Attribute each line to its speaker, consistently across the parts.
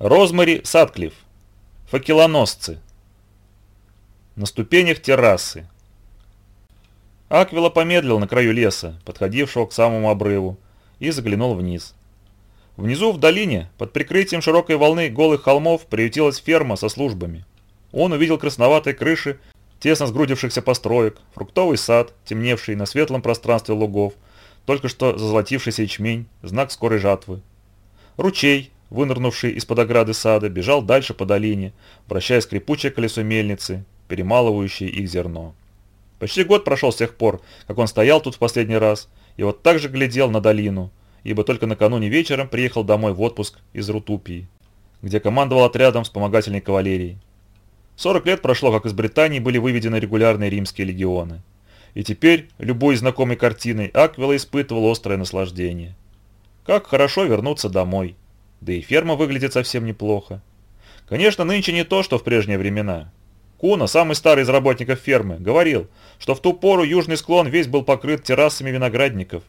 Speaker 1: Розмари Садклифф. Факелоносцы. На ступенях террасы. Аквила помедлил на краю леса, подходившего к самому обрыву, и заглянул вниз. Внизу, в долине, под прикрытием широкой волны голых холмов, приютилась ферма со службами. Он увидел красноватые крыши, тесно сгрудившихся построек, фруктовый сад, темневший на светлом пространстве лугов, только что зазолотившийся ячмень, знак скорой жатвы. Ручей, вынырнувший из-под ограды сада, бежал дальше по долине, вращая скрипучее колесо мельницы, перемалывающее их зерно. Почти год прошел с тех пор, как он стоял тут в последний раз, и вот так же глядел на долину, ибо только накануне вечером приехал домой в отпуск из Рутупии, где командовал отрядом вспомогательной кавалерии. 40 лет прошло, как из Британии были выведены регулярные римские легионы. И теперь, любой знакомой картиной, Аквила испытывал острое наслаждение. Как хорошо вернуться домой. Да и ферма выглядит совсем неплохо. Конечно, нынче не то, что в прежние времена. Куна, самый старый из работников фермы, говорил, что в ту пору южный склон весь был покрыт террасами виноградников.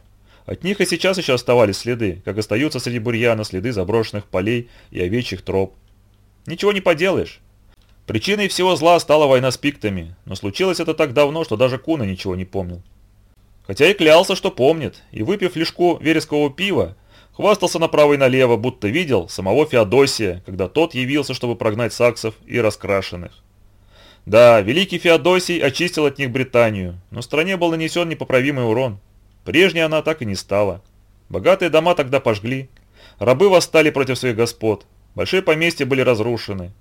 Speaker 1: От них и сейчас еще оставались следы, как остаются среди бурьяна следы заброшенных полей и овечьих троп. Ничего не поделаешь. Причиной всего зла стала война с пиктами, но случилось это так давно, что даже Куна ничего не помнил. Хотя и клялся, что помнит, и выпив лишку верескового пива, хвастался направо и налево, будто видел самого Феодосия, когда тот явился, чтобы прогнать саксов и раскрашенных. Да, великий Феодосий очистил от них Британию, но стране был нанесен непоправимый урон. Прежней она так и не стала. Богатые дома тогда пожгли, рабы восстали против своих господ, большие поместья были разрушены.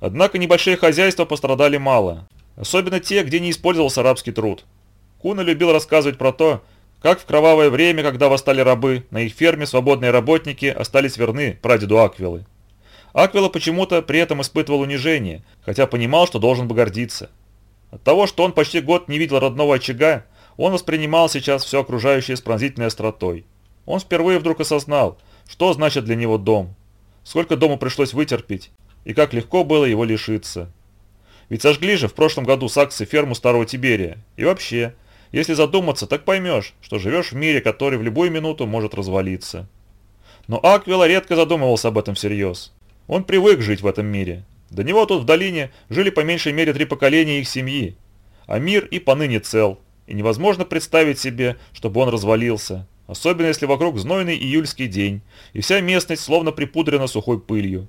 Speaker 1: Однако небольшие хозяйства пострадали мало, особенно те, где не использовался арабский труд. Куна любил рассказывать про то, как в кровавое время, когда восстали рабы, на их ферме свободные работники остались верны прадеду Аквилы. Аквила почему-то при этом испытывал унижение, хотя понимал, что должен бы гордиться. От того, что он почти год не видел родного очага, он воспринимал сейчас все окружающее с пронзительной остротой. Он впервые вдруг осознал, что значит для него дом, сколько дому пришлось вытерпеть, и как легко было его лишиться. Ведь сожгли же в прошлом году саксы ферму Старого Тиберия, и вообще, если задуматься, так поймешь, что живешь в мире, который в любую минуту может развалиться. Но Аквила редко задумывался об этом всерьез. Он привык жить в этом мире. До него тут в долине жили по меньшей мере три поколения их семьи. А мир и поныне цел. И невозможно представить себе, чтобы он развалился. Особенно если вокруг знойный июльский день, и вся местность словно припудрена сухой пылью.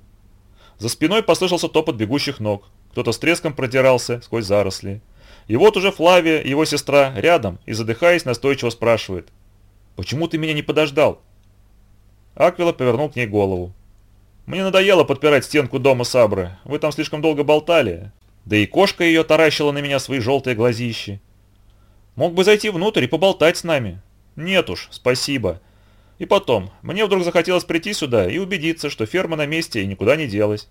Speaker 1: За спиной послышался топот бегущих ног. Кто-то с треском продирался сквозь заросли. И вот уже Флавия, его сестра, рядом и задыхаясь настойчиво спрашивает. «Почему ты меня не подождал?» Аквила повернул к ней голову. «Мне надоело подпирать стенку дома Сабры. Вы там слишком долго болтали. Да и кошка ее таращила на меня свои желтые глазищи. Мог бы зайти внутрь и поболтать с нами. Нет уж, спасибо. И потом, мне вдруг захотелось прийти сюда и убедиться, что ферма на месте и никуда не делась.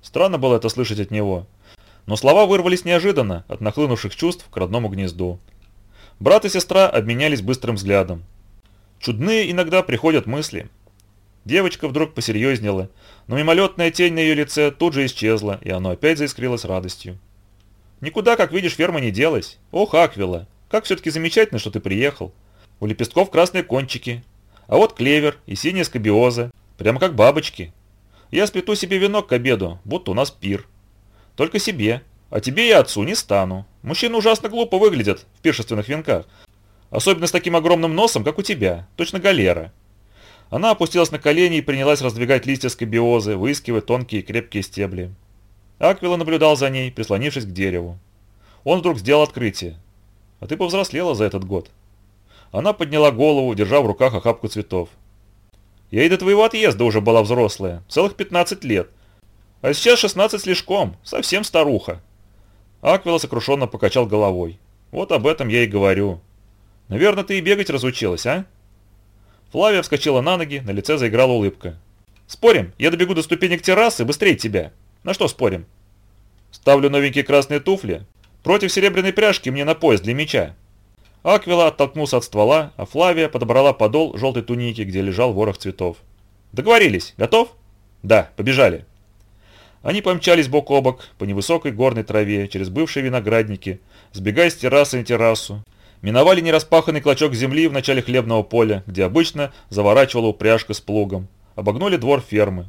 Speaker 1: Странно было это слышать от него. Но слова вырвались неожиданно от нахлынувших чувств к родному гнезду. Брат и сестра обменялись быстрым взглядом. Чудные иногда приходят мысли. Девочка вдруг посерьезнела, но мимолетная тень на ее лице тут же исчезла, и оно опять заискрилось радостью. «Никуда, как видишь, ферма не делась. Ох, Аквила, как все-таки замечательно, что ты приехал. У лепестков красные кончики, а вот клевер и синие скобиоза, прямо как бабочки. Я сплету себе венок к обеду, будто у нас пир». Только себе. А тебе и отцу не стану. Мужчины ужасно глупо выглядят в пиршественных венках. Особенно с таким огромным носом, как у тебя. Точно галера. Она опустилась на колени и принялась раздвигать листья скобиозы, выискивая тонкие и крепкие стебли. Аквила наблюдал за ней, прислонившись к дереву. Он вдруг сделал открытие. «А ты повзрослела за этот год». Она подняла голову, держа в руках охапку цветов. «Я и до твоего отъезда уже была взрослая. Целых 15 лет. А сейчас 16 слишком, совсем старуха. Аквила сокрушенно покачал головой. Вот об этом я и говорю. Наверное, ты и бегать разучилась, а? Флавия вскочила на ноги, на лице заиграла улыбка. «Спорим, я добегу до ступенек террасы быстрее тебя. На что спорим?» «Ставлю новенькие красные туфли против серебряной пряжки мне на пояс для меча». Аквила оттолкнулся от ствола, а Флавия подобрала подол желтой туники, где лежал ворох цветов. «Договорились. Готов?» «Да, побежали». Они помчались бок о бок по невысокой горной траве через бывшие виноградники, сбегая с террасы на террасу. Миновали нераспаханный клочок земли в начале хлебного поля, где обычно заворачивала упряжка с плугом. Обогнули двор фермы.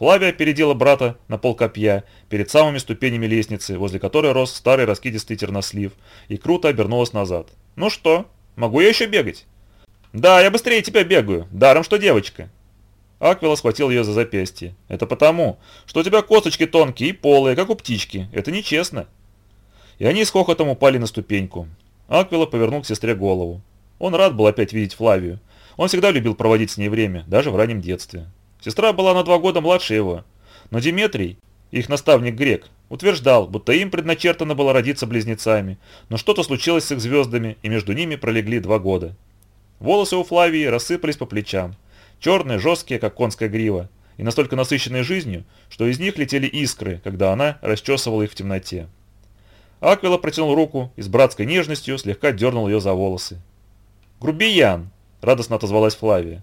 Speaker 1: Флавия опередила брата на полкопья перед самыми ступенями лестницы, возле которой рос старый раскидистый тернослив, и круто обернулась назад. «Ну что, могу я еще бегать?» «Да, я быстрее тебя бегаю, даром что девочка». Аквила схватил ее за запястье. «Это потому, что у тебя косточки тонкие и полые, как у птички. Это нечестно». И они с хохотом упали на ступеньку. Аквила повернул к сестре голову. Он рад был опять видеть Флавию. Он всегда любил проводить с ней время, даже в раннем детстве. Сестра была на два года младше его. Но Диметрий, их наставник грек, утверждал, будто им предначертано было родиться близнецами, но что-то случилось с их звездами, и между ними пролегли два года. Волосы у Флавии рассыпались по плечам черные, жесткие, как конская грива, и настолько насыщенные жизнью, что из них летели искры, когда она расчесывала их в темноте. Аквила протянул руку и с братской нежностью слегка дернул ее за волосы. «Грубиян!» – радостно отозвалась Флавия.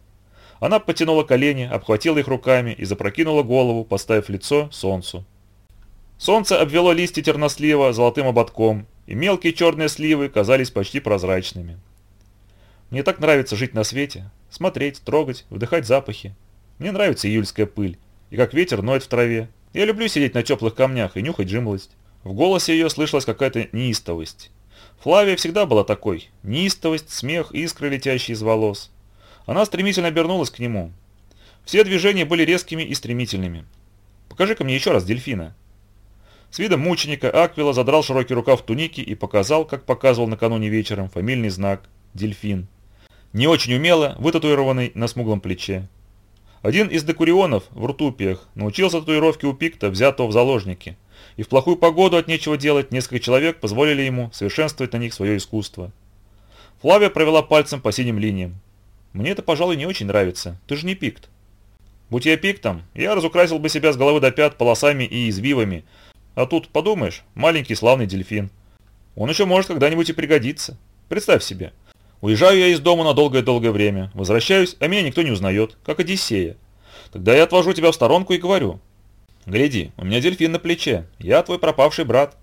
Speaker 1: Она потянула колени, обхватила их руками и запрокинула голову, поставив лицо солнцу. Солнце обвело листья тернослива золотым ободком, и мелкие черные сливы казались почти прозрачными. Мне так нравится жить на свете, смотреть, трогать, вдыхать запахи. Мне нравится июльская пыль, и как ветер ноет в траве. Я люблю сидеть на теплых камнях и нюхать жимлость. В голосе ее слышалась какая-то неистовость. Флавия всегда была такой. Неистовость, смех, искры, летящие из волос. Она стремительно обернулась к нему. Все движения были резкими и стремительными. «Покажи-ка мне еще раз дельфина». С видом мученика Аквила задрал широкий рукав туники и показал, как показывал накануне вечером, фамильный знак «Дельфин» не очень умело вытатуированный на смуглом плече. Один из декурионов в ртупиях научился татуировке у пикта, взятого в заложники, и в плохую погоду от нечего делать несколько человек позволили ему совершенствовать на них свое искусство. Флавия провела пальцем по синим линиям. «Мне это, пожалуй, не очень нравится. Ты же не пикт». «Будь я пиктом, я разукрасил бы себя с головы до пят полосами и извивами. А тут, подумаешь, маленький славный дельфин. Он еще может когда-нибудь и пригодиться. Представь себе, Уезжаю я из дома на долгое-долгое время, возвращаюсь, а меня никто не узнает, как Одиссея. Тогда я отвожу тебя в сторонку и говорю. Гляди, у меня дельфин на плече, я твой пропавший брат.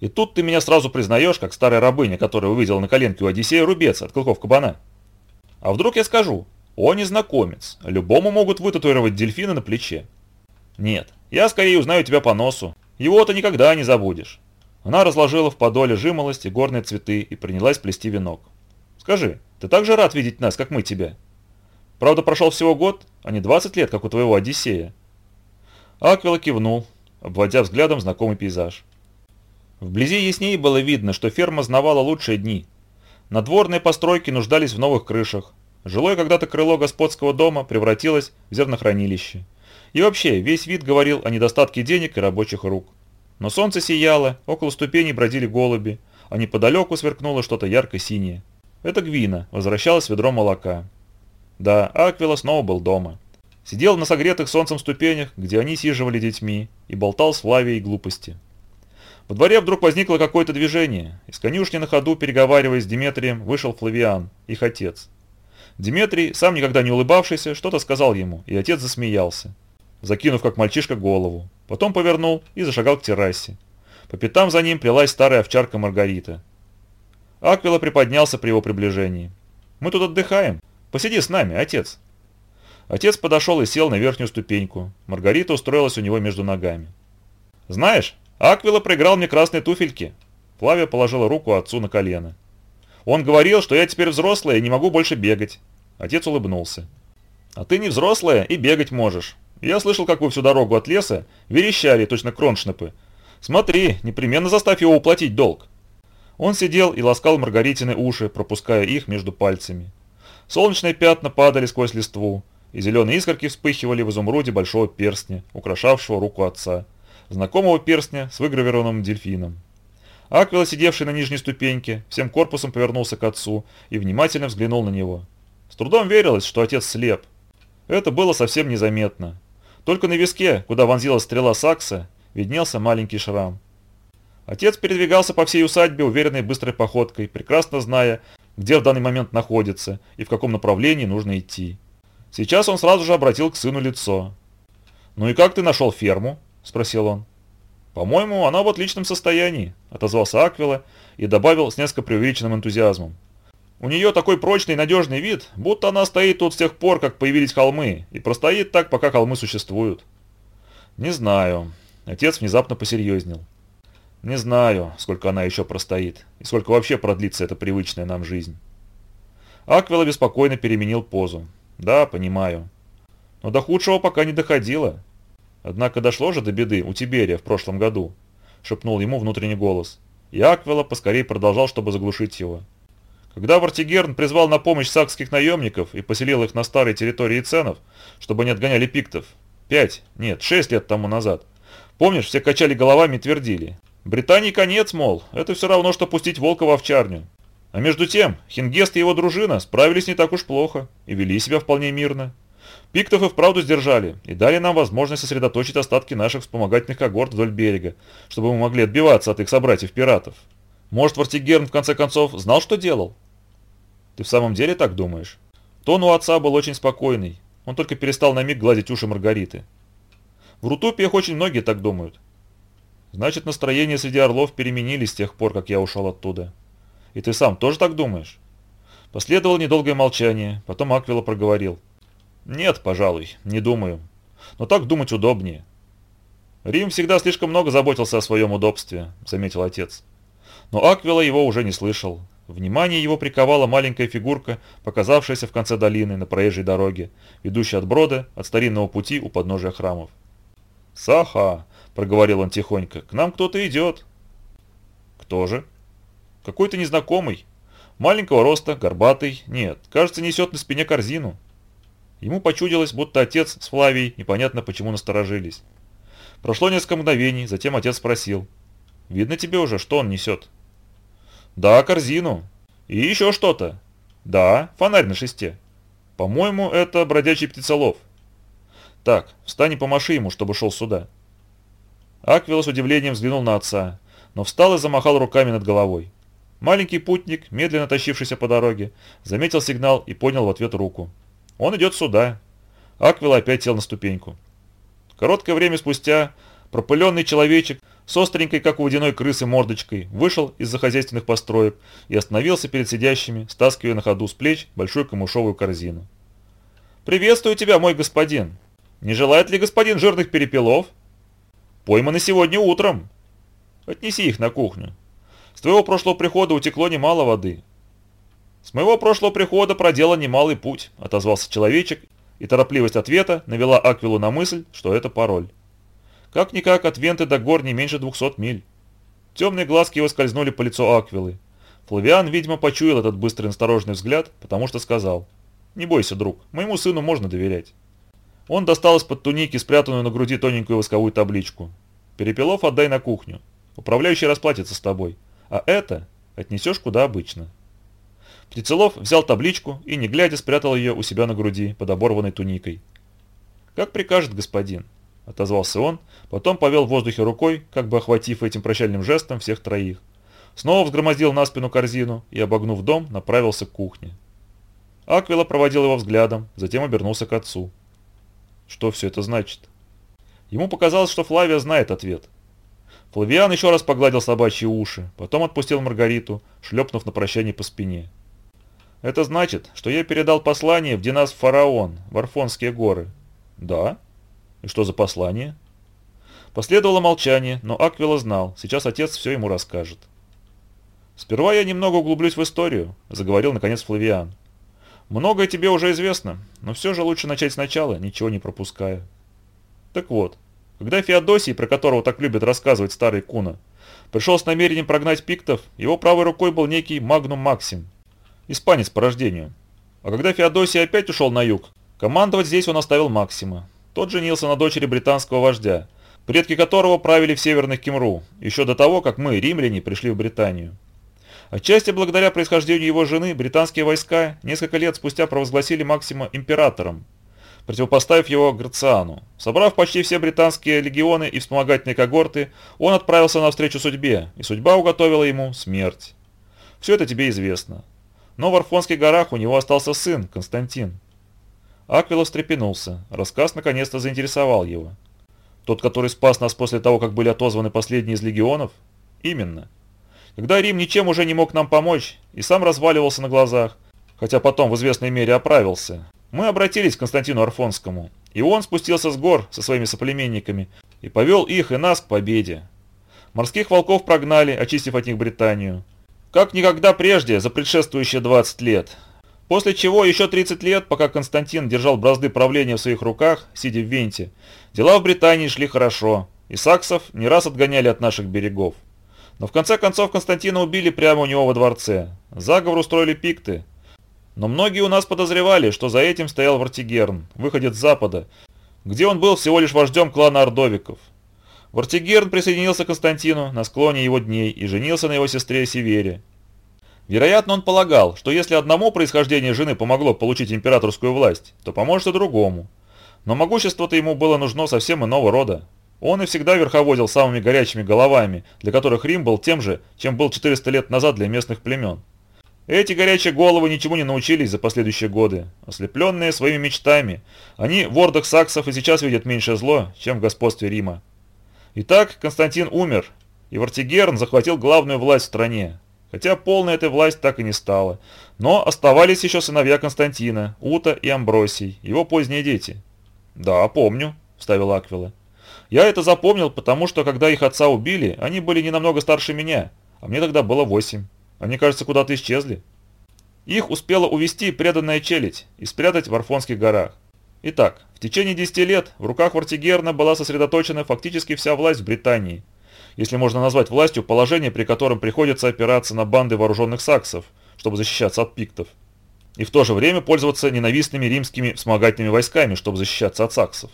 Speaker 1: И тут ты меня сразу признаешь, как старая рабыня, которая увидела на коленке у Одиссея рубец от клыков кабана. А вдруг я скажу, о, незнакомец, любому могут вытатуировать дельфина на плече. Нет, я скорее узнаю тебя по носу, его ты никогда не забудешь. Она разложила в подоле жимолость и горные цветы и принялась плести венок. Скажи, ты так же рад видеть нас, как мы тебя? Правда, прошел всего год, а не 20 лет, как у твоего Одиссея. Аквила кивнул, обводя взглядом знакомый пейзаж. Вблизи яснее было видно, что ферма знавала лучшие дни. Надворные постройки нуждались в новых крышах. Жилое когда-то крыло господского дома превратилось в зернохранилище. И вообще, весь вид говорил о недостатке денег и рабочих рук. Но солнце сияло, около ступеней бродили голуби, а неподалеку сверкнуло что-то ярко-синее. Это Гвина, возвращалась ведром молока. Да, Аквила снова был дома. Сидел на согретых солнцем ступенях, где они сиживали детьми, и болтал с Флавией глупости. Во дворе вдруг возникло какое-то движение. Из конюшни на ходу, переговариваясь с Диметрием, вышел Флавиан, их отец. Диметрий, сам никогда не улыбавшийся, что-то сказал ему, и отец засмеялся, закинув как мальчишка голову. Потом повернул и зашагал к террасе. По пятам за ним прилась старая овчарка Маргарита. Аквила приподнялся при его приближении. «Мы тут отдыхаем. Посиди с нами, отец». Отец подошел и сел на верхнюю ступеньку. Маргарита устроилась у него между ногами. «Знаешь, Аквила проиграл мне красные туфельки». Флавия положила руку отцу на колено. «Он говорил, что я теперь взрослая и не могу больше бегать». Отец улыбнулся. «А ты не взрослая и бегать можешь. Я слышал, как вы всю дорогу от леса верещали, точно кроншнепы. Смотри, непременно заставь его уплатить долг». Он сидел и ласкал Маргаритины уши, пропуская их между пальцами. Солнечные пятна падали сквозь листву, и зеленые искорки вспыхивали в изумруде большого перстня, украшавшего руку отца, знакомого перстня с выгравированным дельфином. Аквила, сидевший на нижней ступеньке, всем корпусом повернулся к отцу и внимательно взглянул на него. С трудом верилось, что отец слеп. Это было совсем незаметно. Только на виске, куда вонзилась стрела сакса, виднелся маленький шрам. Отец передвигался по всей усадьбе уверенной быстрой походкой, прекрасно зная, где в данный момент находится и в каком направлении нужно идти. Сейчас он сразу же обратил к сыну лицо. «Ну и как ты нашел ферму?» – спросил он. «По-моему, она в отличном состоянии», – отозвался Аквила и добавил с несколько преувеличенным энтузиазмом. «У нее такой прочный и надежный вид, будто она стоит тут с тех пор, как появились холмы, и простоит так, пока холмы существуют». «Не знаю». Отец внезапно посерьезнел. Не знаю, сколько она еще простоит, и сколько вообще продлится эта привычная нам жизнь. Аквила беспокойно переменил позу. Да, понимаю. Но до худшего пока не доходило. Однако дошло же до беды у Тиберия в прошлом году, шепнул ему внутренний голос. И Аквила поскорее продолжал, чтобы заглушить его. Когда Вартигерн призвал на помощь сакских наемников и поселил их на старой территории ценов, чтобы они отгоняли пиктов, пять, нет, шесть лет тому назад, помнишь, все качали головами и твердили, Британии конец, мол, это все равно, что пустить волка в овчарню. А между тем, Хингест и его дружина справились не так уж плохо и вели себя вполне мирно. Пиктов и вправду сдержали и дали нам возможность сосредоточить остатки наших вспомогательных когорт вдоль берега, чтобы мы могли отбиваться от их собратьев-пиратов. Может, Вартигерн в конце концов знал, что делал? Ты в самом деле так думаешь? Тон у отца был очень спокойный, он только перестал на миг гладить уши Маргариты. В Рутупиях очень многие так думают, Значит, настроения среди орлов переменились с тех пор, как я ушел оттуда. И ты сам тоже так думаешь? Последовало недолгое молчание, потом Аквила проговорил. Нет, пожалуй, не думаю. Но так думать удобнее. Рим всегда слишком много заботился о своем удобстве, заметил отец. Но Аквила его уже не слышал. Внимание его приковала маленькая фигурка, показавшаяся в конце долины на проезжей дороге, ведущей от брода, от старинного пути у подножия храмов. «Саха!» – проговорил он тихонько. «К нам кто-то идет». «Кто же?» «Какой-то незнакомый. Маленького роста, горбатый. Нет, кажется, несет на спине корзину». Ему почудилось, будто отец с Флавией непонятно почему насторожились. Прошло несколько мгновений, затем отец спросил. «Видно тебе уже, что он несет?» «Да, корзину. И еще что-то. Да, фонарь на шесте. По-моему, это бродячий птицелов». «Так, встань и помаши ему, чтобы шел сюда». Аквила с удивлением взглянул на отца, но встал и замахал руками над головой. Маленький путник, медленно тащившийся по дороге, заметил сигнал и поднял в ответ руку. «Он идет сюда». Аквила опять сел на ступеньку. Короткое время спустя пропыленный человечек с остренькой, как у водяной крысы, мордочкой вышел из-за хозяйственных построек и остановился перед сидящими, стаскивая на ходу с плеч большую камушовую корзину. «Приветствую тебя, мой господин! Не желает ли господин жирных перепелов?» Пойманы сегодня утром. Отнеси их на кухню. С твоего прошлого прихода утекло немало воды. С моего прошлого прихода проделан немалый путь, отозвался человечек, и торопливость ответа навела Аквилу на мысль, что это пароль. Как-никак от Венты до гор не меньше двухсот миль. Темные глазки его скользнули по лицу Аквилы. Флавиан, видимо, почуял этот быстрый настороженный взгляд, потому что сказал. «Не бойся, друг, моему сыну можно доверять». Он достал из-под туники спрятанную на груди тоненькую восковую табличку. «Перепелов отдай на кухню. Управляющий расплатится с тобой. А это отнесешь куда обычно». Птицелов взял табличку и, не глядя, спрятал ее у себя на груди под оборванной туникой. «Как прикажет господин», — отозвался он, потом повел в воздухе рукой, как бы охватив этим прощальным жестом всех троих. Снова взгромоздил на спину корзину и, обогнув дом, направился к кухне. Аквила проводил его взглядом, затем обернулся к отцу. Что все это значит? Ему показалось, что Флавия знает ответ. Флавиан еще раз погладил собачьи уши, потом отпустил Маргариту, шлепнув на прощание по спине. «Это значит, что я передал послание в Динас Фараон, в Арфонские горы». «Да? И что за послание?» Последовало молчание, но Аквила знал, сейчас отец все ему расскажет. «Сперва я немного углублюсь в историю», – заговорил наконец Флавиан. Многое тебе уже известно, но все же лучше начать сначала, ничего не пропуская. Так вот, когда Феодосий, про которого так любят рассказывать старый Куна, пришел с намерением прогнать пиктов, его правой рукой был некий Магнум Максим, испанец по рождению. А когда Феодосий опять ушел на юг, командовать здесь он оставил Максима. Тот женился на дочери британского вождя, предки которого правили в северных Кимру, еще до того, как мы, римляне, пришли в Британию. Отчасти благодаря происхождению его жены, британские войска несколько лет спустя провозгласили Максима императором, противопоставив его Грациану. Собрав почти все британские легионы и вспомогательные когорты, он отправился навстречу судьбе, и судьба уготовила ему смерть. Все это тебе известно. Но в Арфонских горах у него остался сын, Константин. Аквилов встрепенулся. Рассказ наконец-то заинтересовал его. Тот, который спас нас после того, как были отозваны последние из легионов? Именно. Когда Рим ничем уже не мог нам помочь и сам разваливался на глазах, хотя потом в известной мере оправился, мы обратились к Константину Арфонскому, и он спустился с гор со своими соплеменниками и повел их и нас к победе. Морских волков прогнали, очистив от них Британию. Как никогда прежде за предшествующие 20 лет. После чего еще 30 лет, пока Константин держал бразды правления в своих руках, сидя в Венте, дела в Британии шли хорошо, и саксов не раз отгоняли от наших берегов. Но в конце концов Константина убили прямо у него во дворце. Заговор устроили пикты. Но многие у нас подозревали, что за этим стоял Вартигерн, выходец с запада, где он был всего лишь вождем клана Ордовиков. Вартигерн присоединился к Константину на склоне его дней и женился на его сестре Севере. Вероятно, он полагал, что если одному происхождение жены помогло получить императорскую власть, то поможет и другому. Но могущество-то ему было нужно совсем иного рода. Он и всегда верховодил самыми горячими головами, для которых Рим был тем же, чем был 400 лет назад для местных племен. Эти горячие головы ничему не научились за последующие годы. Ослепленные своими мечтами, они в ордах саксов и сейчас видят меньше зло, чем в господстве Рима. Итак, Константин умер, и Вартигерн захватил главную власть в стране. Хотя полной этой власть так и не стала. Но оставались еще сыновья Константина, Ута и Амбросий, его поздние дети. «Да, помню», – вставил Аквила. Я это запомнил, потому что, когда их отца убили, они были не намного старше меня, а мне тогда было восемь. Они, а кажется, куда-то исчезли. Их успела увести преданная челядь и спрятать в Арфонских горах. Итак, в течение 10 лет в руках Вартигерна была сосредоточена фактически вся власть в Британии, если можно назвать властью положение, при котором приходится опираться на банды вооруженных саксов, чтобы защищаться от пиктов, и в то же время пользоваться ненавистными римскими вспомогательными войсками, чтобы защищаться от саксов.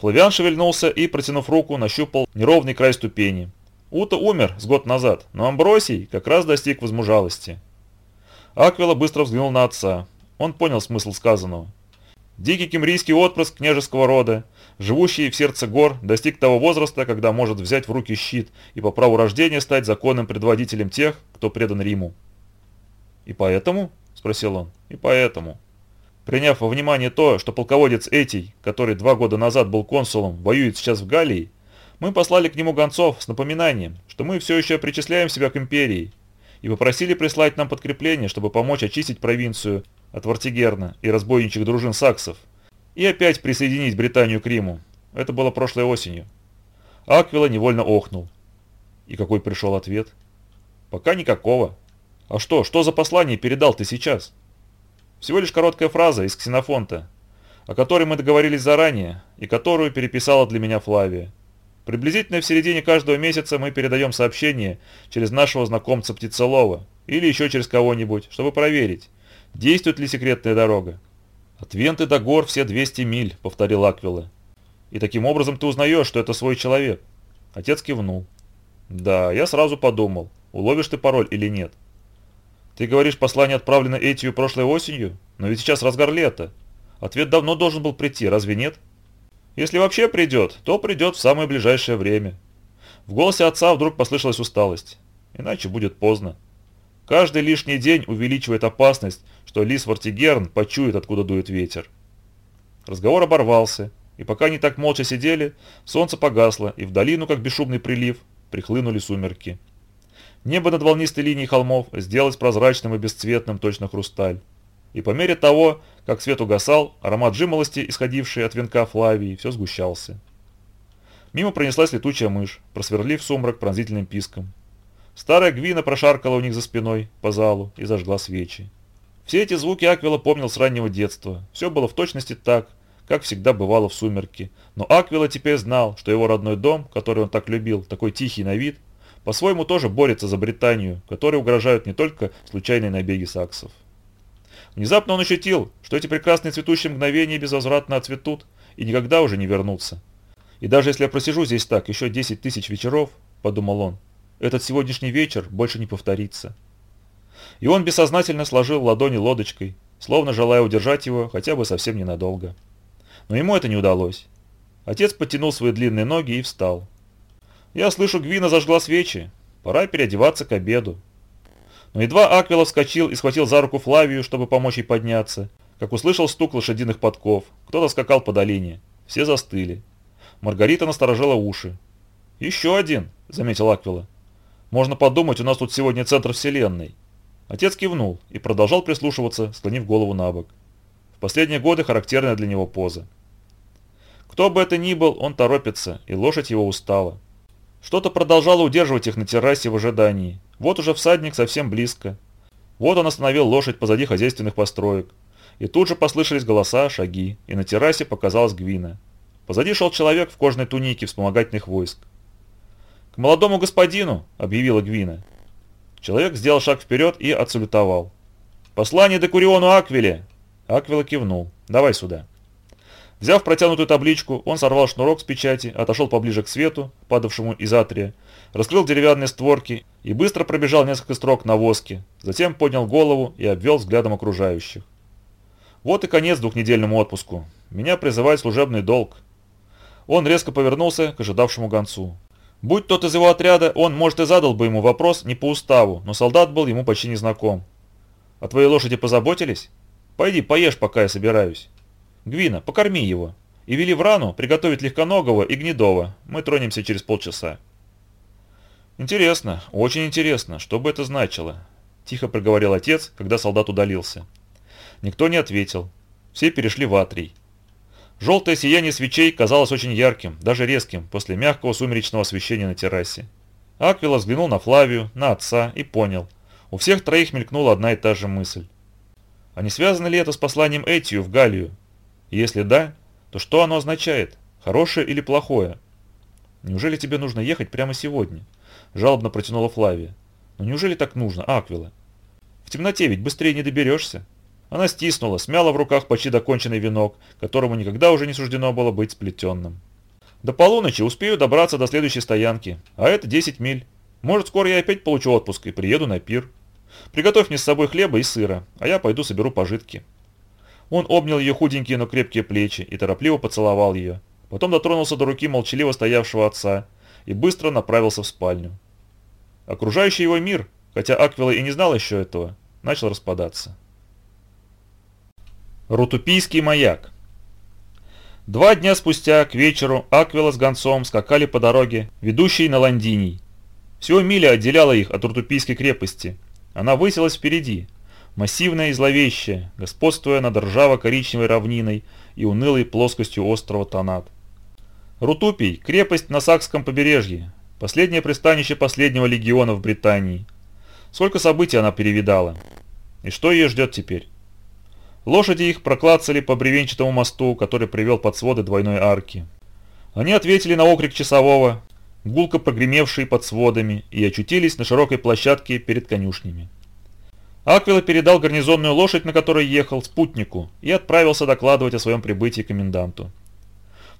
Speaker 1: Плавиан шевельнулся и, протянув руку, нащупал неровный край ступени. Ута умер с год назад, но Амбросий как раз достиг возмужалости. Аквила быстро взглянул на отца. Он понял смысл сказанного. Дикий кемрийский отпрыск княжеского рода, живущий в сердце гор, достиг того возраста, когда может взять в руки щит и по праву рождения стать законным предводителем тех, кто предан Риму. «И поэтому?» – спросил он. «И поэтому». Приняв во внимание то, что полководец Этий, который два года назад был консулом, воюет сейчас в Галлии, мы послали к нему гонцов с напоминанием, что мы все еще причисляем себя к империи, и попросили прислать нам подкрепление, чтобы помочь очистить провинцию от Вартигерна и разбойничьих дружин саксов, и опять присоединить Британию к Риму. Это было прошлой осенью. Аквила невольно охнул. И какой пришел ответ? Пока никакого. А что, что за послание передал ты сейчас? Всего лишь короткая фраза из ксенофонта, о которой мы договорились заранее и которую переписала для меня Флавия. Приблизительно в середине каждого месяца мы передаем сообщение через нашего знакомца Птицелова или еще через кого-нибудь, чтобы проверить, действует ли секретная дорога. «От Венты до гор все 200 миль», — повторил Аквилла. «И таким образом ты узнаешь, что это свой человек». Отец кивнул. «Да, я сразу подумал, уловишь ты пароль или нет». Ты говоришь, послание отправлено Этию прошлой осенью? Но ведь сейчас разгар лета. Ответ давно должен был прийти, разве нет? Если вообще придет, то придет в самое ближайшее время. В голосе отца вдруг послышалась усталость. Иначе будет поздно. Каждый лишний день увеличивает опасность, что лис Вартигерн почует, откуда дует ветер. Разговор оборвался, и пока они так молча сидели, солнце погасло, и в долину, как бесшумный прилив, прихлынули сумерки. Небо над волнистой линией холмов сделалось прозрачным и бесцветным, точно хрусталь. И по мере того, как свет угасал, аромат жимолости, исходивший от венка Флавии, все сгущался. Мимо пронеслась летучая мышь, просверлив сумрак пронзительным писком. Старая Гвина прошаркала у них за спиной по залу и зажгла свечи. Все эти звуки Аквила помнил с раннего детства. Все было в точности так, как всегда бывало в сумерке. Но Аквила теперь знал, что его родной дом, который он так любил, такой тихий на вид, по-своему тоже борется за Британию, которой угрожают не только случайные набеги саксов. Внезапно он ощутил, что эти прекрасные цветущие мгновения безвозвратно отцветут и никогда уже не вернутся. И даже если я просижу здесь так еще 10 тысяч вечеров, подумал он, этот сегодняшний вечер больше не повторится. И он бессознательно сложил ладони лодочкой, словно желая удержать его хотя бы совсем ненадолго. Но ему это не удалось. Отец подтянул свои длинные ноги и встал, я слышу, Гвина зажгла свечи. Пора переодеваться к обеду. Но едва Аквила вскочил и схватил за руку Флавию, чтобы помочь ей подняться, как услышал стук лошадиных подков. Кто-то скакал по долине. Все застыли. Маргарита насторожила уши. «Еще один», — заметил Аквила. «Можно подумать, у нас тут сегодня центр вселенной». Отец кивнул и продолжал прислушиваться, склонив голову на бок. В последние годы характерная для него поза. Кто бы это ни был, он торопится, и лошадь его устала. Что-то продолжало удерживать их на террасе в ожидании. Вот уже всадник совсем близко. Вот он остановил лошадь позади хозяйственных построек. И тут же послышались голоса, шаги, и на террасе показалась Гвина. Позади шел человек в кожной тунике вспомогательных войск. «К молодому господину!» – объявила Гвина. Человек сделал шаг вперед и отсалютовал. «Послание до Куриону Аквиле!» Аквила кивнул. «Давай сюда!» Взяв протянутую табличку, он сорвал шнурок с печати, отошел поближе к свету, падавшему из атрия, раскрыл деревянные створки и быстро пробежал несколько строк на воске, затем поднял голову и обвел взглядом окружающих. Вот и конец двухнедельному отпуску. Меня призывает служебный долг. Он резко повернулся к ожидавшему гонцу. Будь тот из его отряда, он, может, и задал бы ему вопрос не по уставу, но солдат был ему почти незнаком. «О а твоей лошади позаботились? Пойди поешь, пока я собираюсь». «Гвина, покорми его. И вели в рану приготовить легконогого и гнедого. Мы тронемся через полчаса». «Интересно, очень интересно, что бы это значило?» – тихо проговорил отец, когда солдат удалился. Никто не ответил. Все перешли в атрий. Желтое сияние свечей казалось очень ярким, даже резким, после мягкого сумеречного освещения на террасе. Аквила взглянул на Флавию, на отца и понял. У всех троих мелькнула одна и та же мысль. А не связано ли это с посланием Этью в Галлию, если да, то что оно означает? Хорошее или плохое? Неужели тебе нужно ехать прямо сегодня? Жалобно протянула Флавия. Но ну неужели так нужно, Аквила? В темноте ведь быстрее не доберешься. Она стиснула, смяла в руках почти доконченный венок, которому никогда уже не суждено было быть сплетенным. До полуночи успею добраться до следующей стоянки, а это 10 миль. Может, скоро я опять получу отпуск и приеду на пир. Приготовь мне с собой хлеба и сыра, а я пойду соберу пожитки. Он обнял ее худенькие, но крепкие плечи и торопливо поцеловал ее. Потом дотронулся до руки молчаливо стоявшего отца и быстро направился в спальню. Окружающий его мир, хотя Аквила и не знал еще этого, начал распадаться. Рутупийский маяк Два дня спустя, к вечеру, Аквила с гонцом скакали по дороге, ведущей на Ландиний. Всего миля отделяла их от Рутупийской крепости. Она высилась впереди, массивное и зловещая, господствуя над ржаво-коричневой равниной и унылой плоскостью острова Танат. Рутупий – крепость на Сакском побережье, последнее пристанище последнего легиона в Британии. Сколько событий она перевидала. И что ее ждет теперь? Лошади их проклацали по бревенчатому мосту, который привел под своды двойной арки. Они ответили на окрик часового, гулко прогремевшие под сводами, и очутились на широкой площадке перед конюшнями. Аквила передал гарнизонную лошадь, на которой ехал, спутнику и отправился докладывать о своем прибытии коменданту.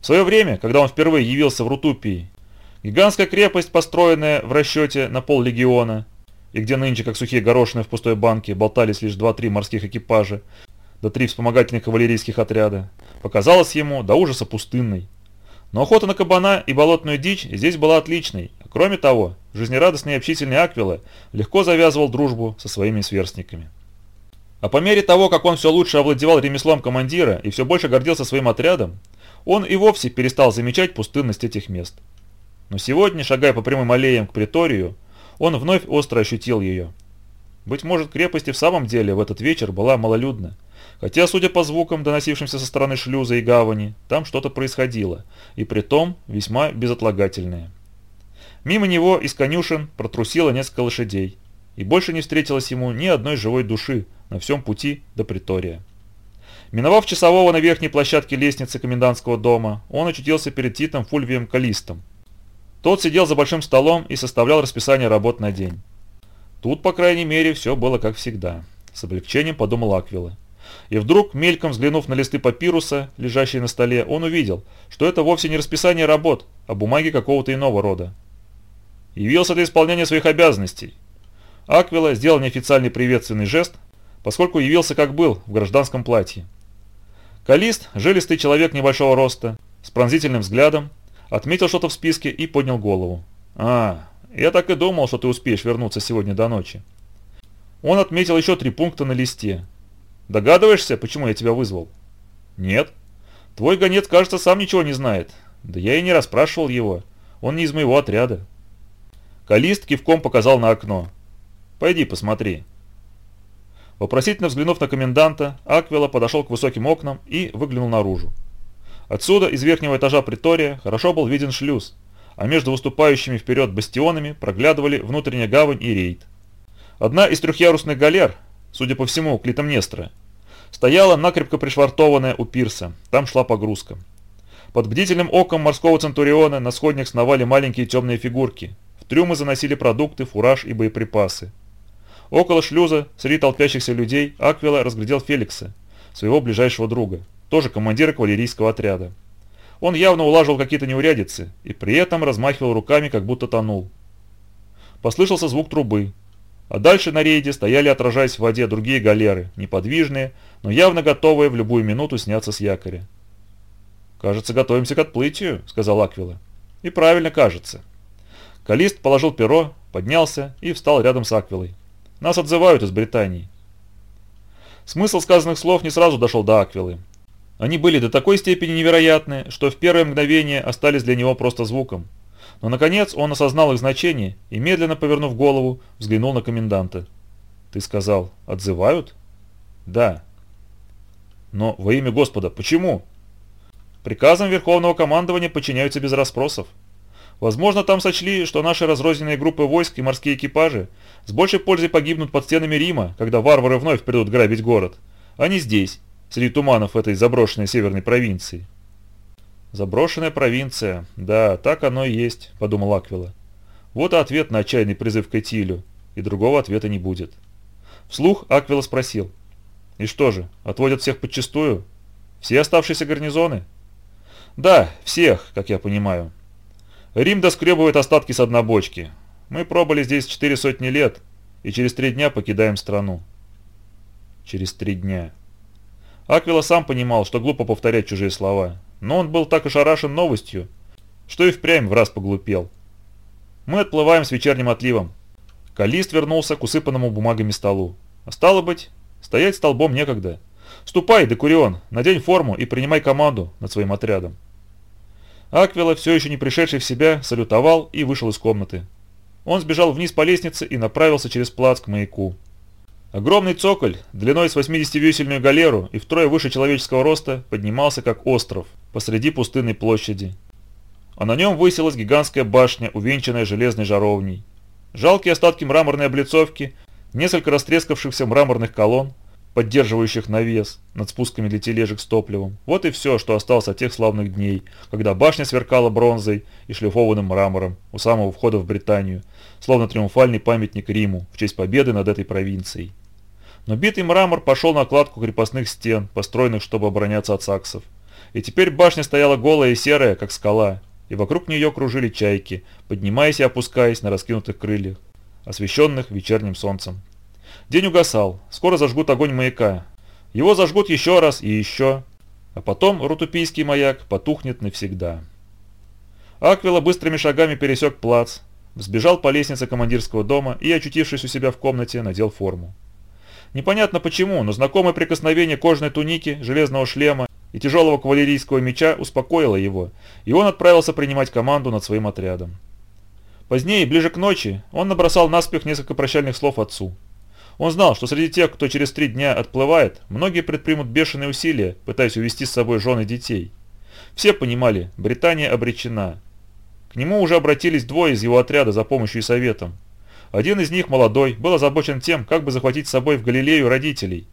Speaker 1: В свое время, когда он впервые явился в Рутупии, гигантская крепость, построенная в расчете на пол легиона, и где нынче, как сухие горошины в пустой банке, болтались лишь два-три морских экипажа, да три вспомогательных кавалерийских отряда, показалась ему до ужаса пустынной. Но охота на кабана и болотную дичь здесь была отличной. Кроме того, жизнерадостный и общительный аквилы легко завязывал дружбу со своими сверстниками. А по мере того, как он все лучше овладевал ремеслом командира и все больше гордился своим отрядом, он и вовсе перестал замечать пустынность этих мест. Но сегодня, шагая по прямым аллеям к приторию, он вновь остро ощутил ее. Быть может, крепость и в самом деле в этот вечер была малолюдна, хотя, судя по звукам, доносившимся со стороны шлюза и гавани, там что-то происходило, и притом весьма безотлагательное. Мимо него из конюшен протрусило несколько лошадей, и больше не встретилось ему ни одной живой души на всем пути до притория. Миновав часового на верхней площадке лестницы комендантского дома, он очутился перед Титом Фульвием Калистом. Тот сидел за большим столом и составлял расписание работ на день. Тут, по крайней мере, все было как всегда. С облегчением подумал Аквилла. И вдруг, мельком взглянув на листы папируса, лежащие на столе, он увидел, что это вовсе не расписание работ, а бумаги какого-то иного рода явился для исполнения своих обязанностей. Аквила сделал неофициальный приветственный жест, поскольку явился как был, в гражданском платье. Калист, жилистый человек небольшого роста, с пронзительным взглядом, отметил что-то в списке и поднял голову. «А, я так и думал, что ты успеешь вернуться сегодня до ночи». Он отметил еще три пункта на листе. «Догадываешься, почему я тебя вызвал?» «Нет». «Твой гонец, кажется, сам ничего не знает. Да я и не расспрашивал его. Он не из моего отряда». Калист кивком показал на окно. «Пойди посмотри». Вопросительно взглянув на коменданта, Аквела подошел к высоким окнам и выглянул наружу. Отсюда, из верхнего этажа притория, хорошо был виден шлюз, а между выступающими вперед бастионами проглядывали внутренняя гавань и рейд. Одна из трехъярусных галер, судя по всему, Клитомнестра, стояла накрепко пришвартованная у пирса, там шла погрузка. Под бдительным оком морского центуриона на сходнях сновали маленькие темные фигурки, трюмы заносили продукты, фураж и боеприпасы. Около шлюза, среди толпящихся людей, Аквила разглядел Феликса, своего ближайшего друга, тоже командира кавалерийского отряда. Он явно улаживал какие-то неурядицы и при этом размахивал руками, как будто тонул. Послышался звук трубы, а дальше на рейде стояли, отражаясь в воде, другие галеры, неподвижные, но явно готовые в любую минуту сняться с якоря. «Кажется, готовимся к отплытию», — сказал Аквила. «И правильно кажется». Калист положил перо, поднялся и встал рядом с Аквилой. «Нас отзывают из Британии». Смысл сказанных слов не сразу дошел до Аквилы. Они были до такой степени невероятны, что в первое мгновение остались для него просто звуком. Но наконец он осознал их значение и, медленно повернув голову, взглянул на коменданта. «Ты сказал, отзывают?» «Да». «Но во имя Господа, почему?» «Приказам Верховного командования подчиняются без расспросов», Возможно, там сочли, что наши разрозненные группы войск и морские экипажи с большей пользой погибнут под стенами Рима, когда варвары вновь придут грабить город, а не здесь, среди туманов этой заброшенной северной провинции. «Заброшенная провинция, да, так оно и есть», – подумал Аквила. «Вот и ответ на отчаянный призыв к Этилю, и другого ответа не будет». Вслух Аквила спросил. «И что же, отводят всех подчистую? Все оставшиеся гарнизоны?» «Да, всех, как я понимаю», Рим доскребывает остатки с одной бочки. Мы пробыли здесь четыре сотни лет, и через три дня покидаем страну. Через три дня. Аквила сам понимал, что глупо повторять чужие слова, но он был так ошарашен новостью, что и впрямь в раз поглупел. Мы отплываем с вечерним отливом. Калист вернулся к усыпанному бумагами столу. А стало быть, стоять столбом некогда. Ступай, Декурион, надень форму и принимай команду над своим отрядом. Аквила, все еще не пришедший в себя, салютовал и вышел из комнаты. Он сбежал вниз по лестнице и направился через плац к маяку. Огромный цоколь, длиной с 80-весельную галеру и втрое выше человеческого роста, поднимался как остров посреди пустынной площади. А на нем высилась гигантская башня, увенчанная железной жаровней. Жалкие остатки мраморной облицовки, несколько растрескавшихся мраморных колонн, поддерживающих навес над спусками для тележек с топливом. Вот и все, что осталось от тех славных дней, когда башня сверкала бронзой и шлифованным мрамором у самого входа в Британию, словно триумфальный памятник Риму в честь победы над этой провинцией. Но битый мрамор пошел на кладку крепостных стен, построенных, чтобы обороняться от саксов. И теперь башня стояла голая и серая, как скала, и вокруг нее кружили чайки, поднимаясь и опускаясь на раскинутых крыльях, освещенных вечерним солнцем. День угасал, скоро зажгут огонь маяка. Его зажгут еще раз и еще. А потом рутупийский маяк потухнет навсегда. Аквила быстрыми шагами пересек плац, взбежал по лестнице командирского дома и, очутившись у себя в комнате, надел форму. Непонятно почему, но знакомое прикосновение кожной туники, железного шлема и тяжелого кавалерийского меча успокоило его, и он отправился принимать команду над своим отрядом. Позднее, ближе к ночи, он набросал наспех несколько прощальных слов отцу. Он знал, что среди тех, кто через три дня отплывает, многие предпримут бешеные усилия, пытаясь увести с собой жены детей. Все понимали, Британия обречена. К нему уже обратились двое из его отряда за помощью и советом. Один из них, молодой, был озабочен тем, как бы захватить с собой в Галилею родителей.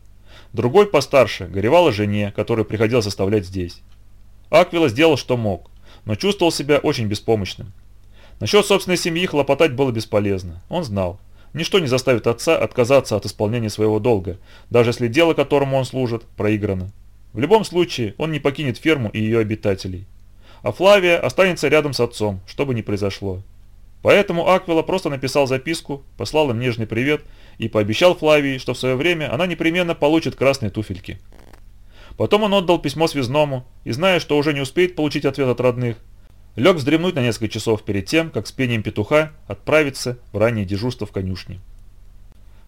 Speaker 1: Другой, постарше, горевал о жене, которую приходилось оставлять здесь. Аквила сделал, что мог, но чувствовал себя очень беспомощным. Насчет собственной семьи хлопотать было бесполезно, он знал. Ничто не заставит отца отказаться от исполнения своего долга, даже если дело, которому он служит, проиграно. В любом случае, он не покинет ферму и ее обитателей. А Флавия останется рядом с отцом, что бы ни произошло. Поэтому Аквила просто написал записку, послал им нежный привет и пообещал Флавии, что в свое время она непременно получит красные туфельки. Потом он отдал письмо связному и, зная, что уже не успеет получить ответ от родных, лег вздремнуть на несколько часов перед тем, как с пением петуха отправиться в раннее дежурство в конюшне.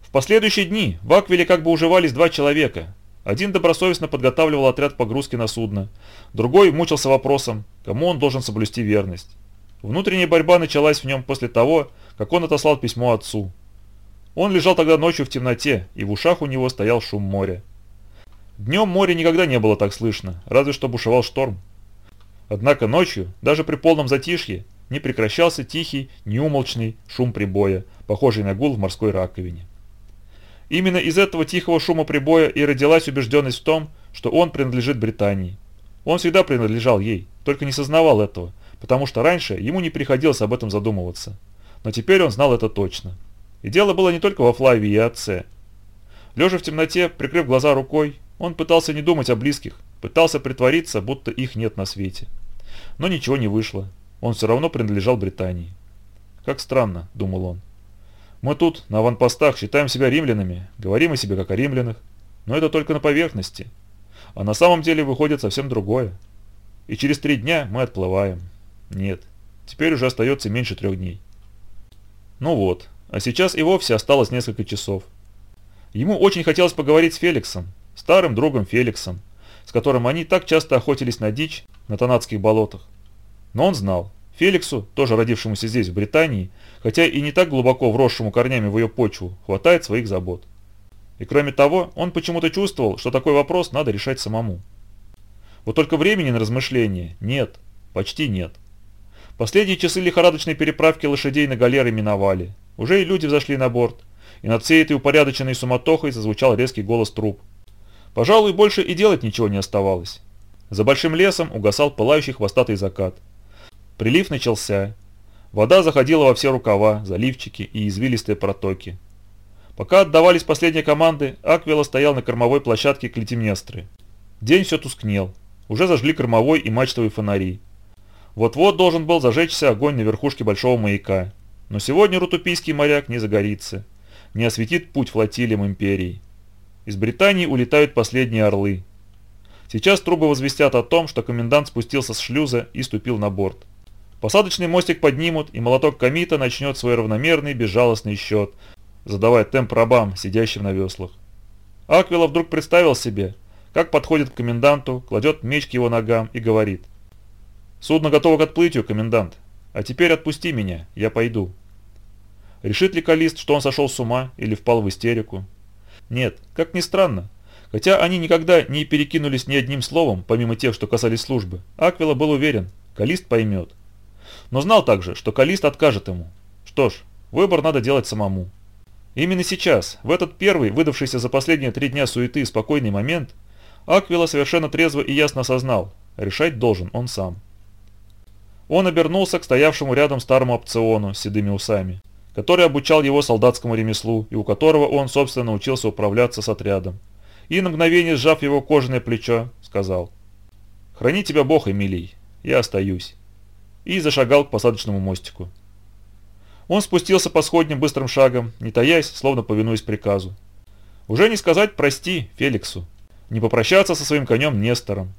Speaker 1: В последующие дни в Аквиле как бы уживались два человека. Один добросовестно подготавливал отряд погрузки на судно, другой мучился вопросом, кому он должен соблюсти верность. Внутренняя борьба началась в нем после того, как он отослал письмо отцу. Он лежал тогда ночью в темноте, и в ушах у него стоял шум моря. Днем море никогда не было так слышно, разве что бушевал шторм. Однако ночью, даже при полном затишье, не прекращался тихий, неумолчный шум прибоя, похожий на гул в морской раковине. Именно из этого тихого шума прибоя и родилась убежденность в том, что он принадлежит Британии. Он всегда принадлежал ей, только не сознавал этого, потому что раньше ему не приходилось об этом задумываться. Но теперь он знал это точно. И дело было не только во Флавии и отце. Лежа в темноте, прикрыв глаза рукой, он пытался не думать о близких, Пытался притвориться, будто их нет на свете. Но ничего не вышло. Он все равно принадлежал Британии. «Как странно», — думал он. «Мы тут, на аванпостах, считаем себя римлянами, говорим о себе как о римлянах. Но это только на поверхности. А на самом деле выходит совсем другое. И через три дня мы отплываем. Нет, теперь уже остается меньше трех дней». Ну вот, а сейчас и вовсе осталось несколько часов. Ему очень хотелось поговорить с Феликсом, старым другом Феликсом, с которым они так часто охотились на дичь на Танадских болотах. Но он знал, Феликсу, тоже родившемуся здесь, в Британии, хотя и не так глубоко вросшему корнями в ее почву, хватает своих забот. И кроме того, он почему-то чувствовал, что такой вопрос надо решать самому. Вот только времени на размышления нет, почти нет. Последние часы лихорадочной переправки лошадей на галеры миновали. Уже и люди взошли на борт, и над всей этой упорядоченной суматохой зазвучал резкий голос труп, Пожалуй, больше и делать ничего не оставалось. За большим лесом угасал пылающий хвостатый закат. Прилив начался. Вода заходила во все рукава, заливчики и извилистые протоки. Пока отдавались последние команды, Аквила стоял на кормовой площадке Клетимнестры. День все тускнел. Уже зажгли кормовой и мачтовые фонари. Вот-вот должен был зажечься огонь на верхушке большого маяка. Но сегодня рутупийский моряк не загорится. Не осветит путь флотилиям империи. Из Британии улетают последние орлы. Сейчас трубы возвестят о том, что комендант спустился с шлюза и ступил на борт. Посадочный мостик поднимут, и молоток комита начнет свой равномерный безжалостный счет, задавая темп рабам, сидящим на веслах. Аквила вдруг представил себе, как подходит к коменданту, кладет меч к его ногам и говорит. «Судно готово к отплытию, комендант. А теперь отпусти меня, я пойду». Решит ли Калист, что он сошел с ума или впал в истерику? Нет, как ни странно. Хотя они никогда не перекинулись ни одним словом, помимо тех, что касались службы, Аквила был уверен, Калист поймет. Но знал также, что Калист откажет ему. Что ж, выбор надо делать самому. Именно сейчас, в этот первый, выдавшийся за последние три дня суеты и спокойный момент, Аквила совершенно трезво и ясно осознал, решать должен он сам. Он обернулся к стоявшему рядом старому опциону с седыми усами который обучал его солдатскому ремеслу и у которого он, собственно, учился управляться с отрядом. И на мгновение, сжав его кожаное плечо, сказал «Храни тебя Бог, Эмилий, я остаюсь» и зашагал к посадочному мостику. Он спустился по сходням быстрым шагом, не таясь, словно повинуясь приказу. Уже не сказать «прости» Феликсу, не попрощаться со своим конем Нестором.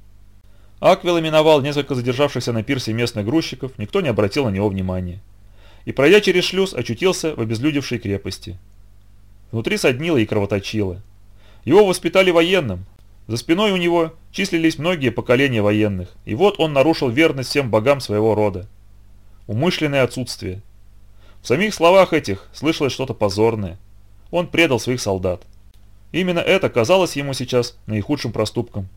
Speaker 1: Аквилл миновал несколько задержавшихся на пирсе местных грузчиков, никто не обратил на него внимания и, пройдя через шлюз, очутился в обезлюдевшей крепости. Внутри соднило и кровоточило. Его воспитали военным. За спиной у него числились многие поколения военных, и вот он нарушил верность всем богам своего рода. Умышленное отсутствие. В самих словах этих слышалось что-то позорное. Он предал своих солдат. Именно это казалось ему сейчас наихудшим проступком.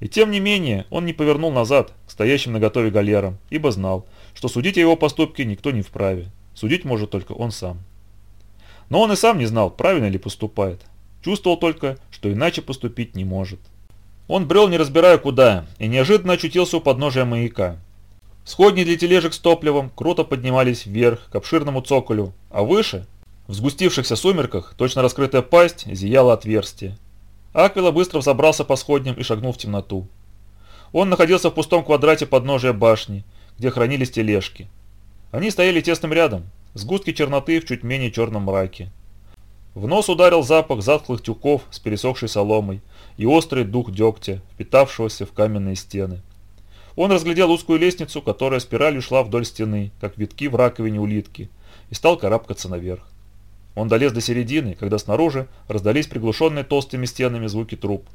Speaker 1: И тем не менее он не повернул назад к стоящим наготове галерам, ибо знал, что судить о его поступке никто не вправе, судить может только он сам. Но он и сам не знал, правильно ли поступает, чувствовал только, что иначе поступить не может. Он брел, не разбирая куда, и неожиданно очутился у подножия маяка. Сходни для тележек с топливом круто поднимались вверх к обширному цоколю, а выше, в сгустившихся сумерках, точно раскрытая пасть зияло отверстие. Аквила быстро взобрался по сходням и шагнул в темноту. Он находился в пустом квадрате подножия башни, где хранились тележки. Они стояли тесным рядом, сгустки черноты в чуть менее черном мраке. В нос ударил запах затхлых тюков с пересохшей соломой и острый дух дегтя, впитавшегося в каменные стены. Он разглядел узкую лестницу, которая спиралью шла вдоль стены, как витки в раковине улитки, и стал карабкаться наверх. Он долез до середины, когда снаружи раздались приглушенные толстыми стенами звуки труб.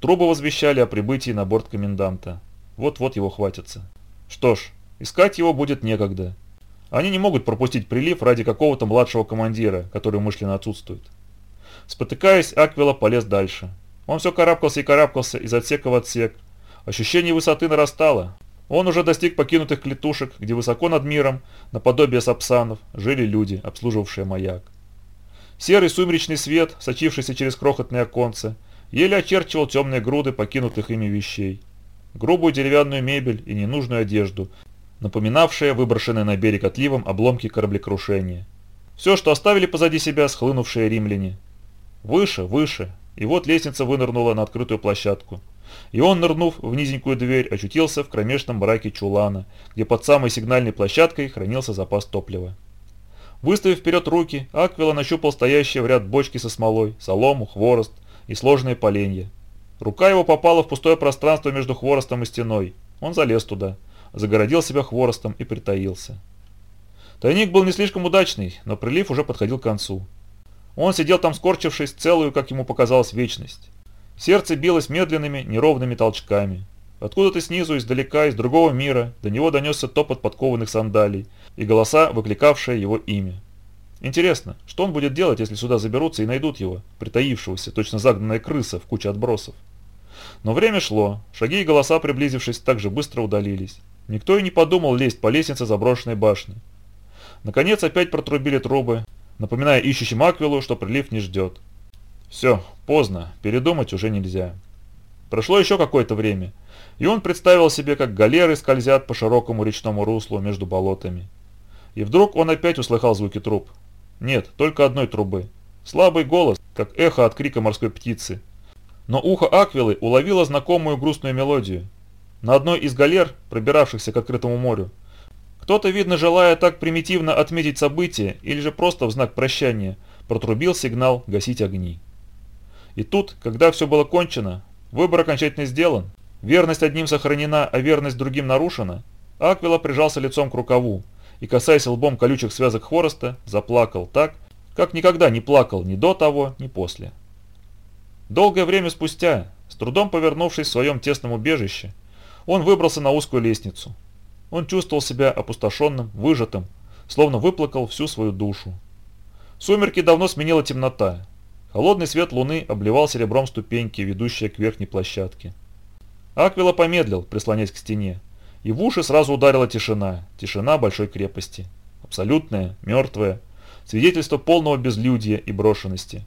Speaker 1: Трубы возвещали о прибытии на борт коменданта. Вот-вот его хватится. Что ж, искать его будет некогда. Они не могут пропустить прилив ради какого-то младшего командира, который умышленно отсутствует. Спотыкаясь, Аквила полез дальше. Он все карабкался и карабкался из отсека в отсек. Ощущение высоты нарастало. Он уже достиг покинутых клетушек, где высоко над миром, наподобие сапсанов, жили люди, обслуживавшие маяк. Серый сумеречный свет, сочившийся через крохотные оконцы, еле очерчивал темные груды покинутых ими вещей грубую деревянную мебель и ненужную одежду, напоминавшие выброшенные на берег отливом обломки кораблекрушения. Все, что оставили позади себя схлынувшие римляне. Выше, выше, и вот лестница вынырнула на открытую площадку. И он, нырнув в низенькую дверь, очутился в кромешном мраке чулана, где под самой сигнальной площадкой хранился запас топлива. Выставив вперед руки, Аквила нащупал стоящие в ряд бочки со смолой, солому, хворост и сложные поленья. Рука его попала в пустое пространство между хворостом и стеной. Он залез туда, загородил себя хворостом и притаился. Тайник был не слишком удачный, но прилив уже подходил к концу. Он сидел там скорчившись целую, как ему показалось, вечность. Сердце билось медленными, неровными толчками. Откуда-то снизу, издалека, из другого мира, до него донесся топот подкованных сандалий и голоса, выкликавшие его имя. Интересно, что он будет делать, если сюда заберутся и найдут его, притаившегося, точно загнанная крыса в куче отбросов? Но время шло, шаги и голоса, приблизившись, так же быстро удалились. Никто и не подумал лезть по лестнице заброшенной башни. Наконец опять протрубили трубы, напоминая ищущим Аквилу, что прилив не ждет. Все, поздно, передумать уже нельзя. Прошло еще какое-то время, и он представил себе, как галеры скользят по широкому речному руслу между болотами. И вдруг он опять услыхал звуки труб. Нет, только одной трубы. Слабый голос, как эхо от крика морской птицы, но ухо Аквилы уловило знакомую грустную мелодию. На одной из галер, пробиравшихся к открытому морю, кто-то, видно, желая так примитивно отметить событие или же просто в знак прощания, протрубил сигнал «гасить огни». И тут, когда все было кончено, выбор окончательно сделан, верность одним сохранена, а верность другим нарушена, Аквила прижался лицом к рукаву и, касаясь лбом колючих связок хвороста, заплакал так, как никогда не плакал ни до того, ни после. Долгое время спустя, с трудом повернувшись в своем тесном убежище, он выбрался на узкую лестницу. Он чувствовал себя опустошенным, выжатым, словно выплакал всю свою душу. Сумерки давно сменила темнота. Холодный свет луны обливал серебром ступеньки, ведущие к верхней площадке. Аквила помедлил, прислонясь к стене, и в уши сразу ударила тишина, тишина большой крепости. Абсолютная, мертвая, свидетельство полного безлюдия и брошенности.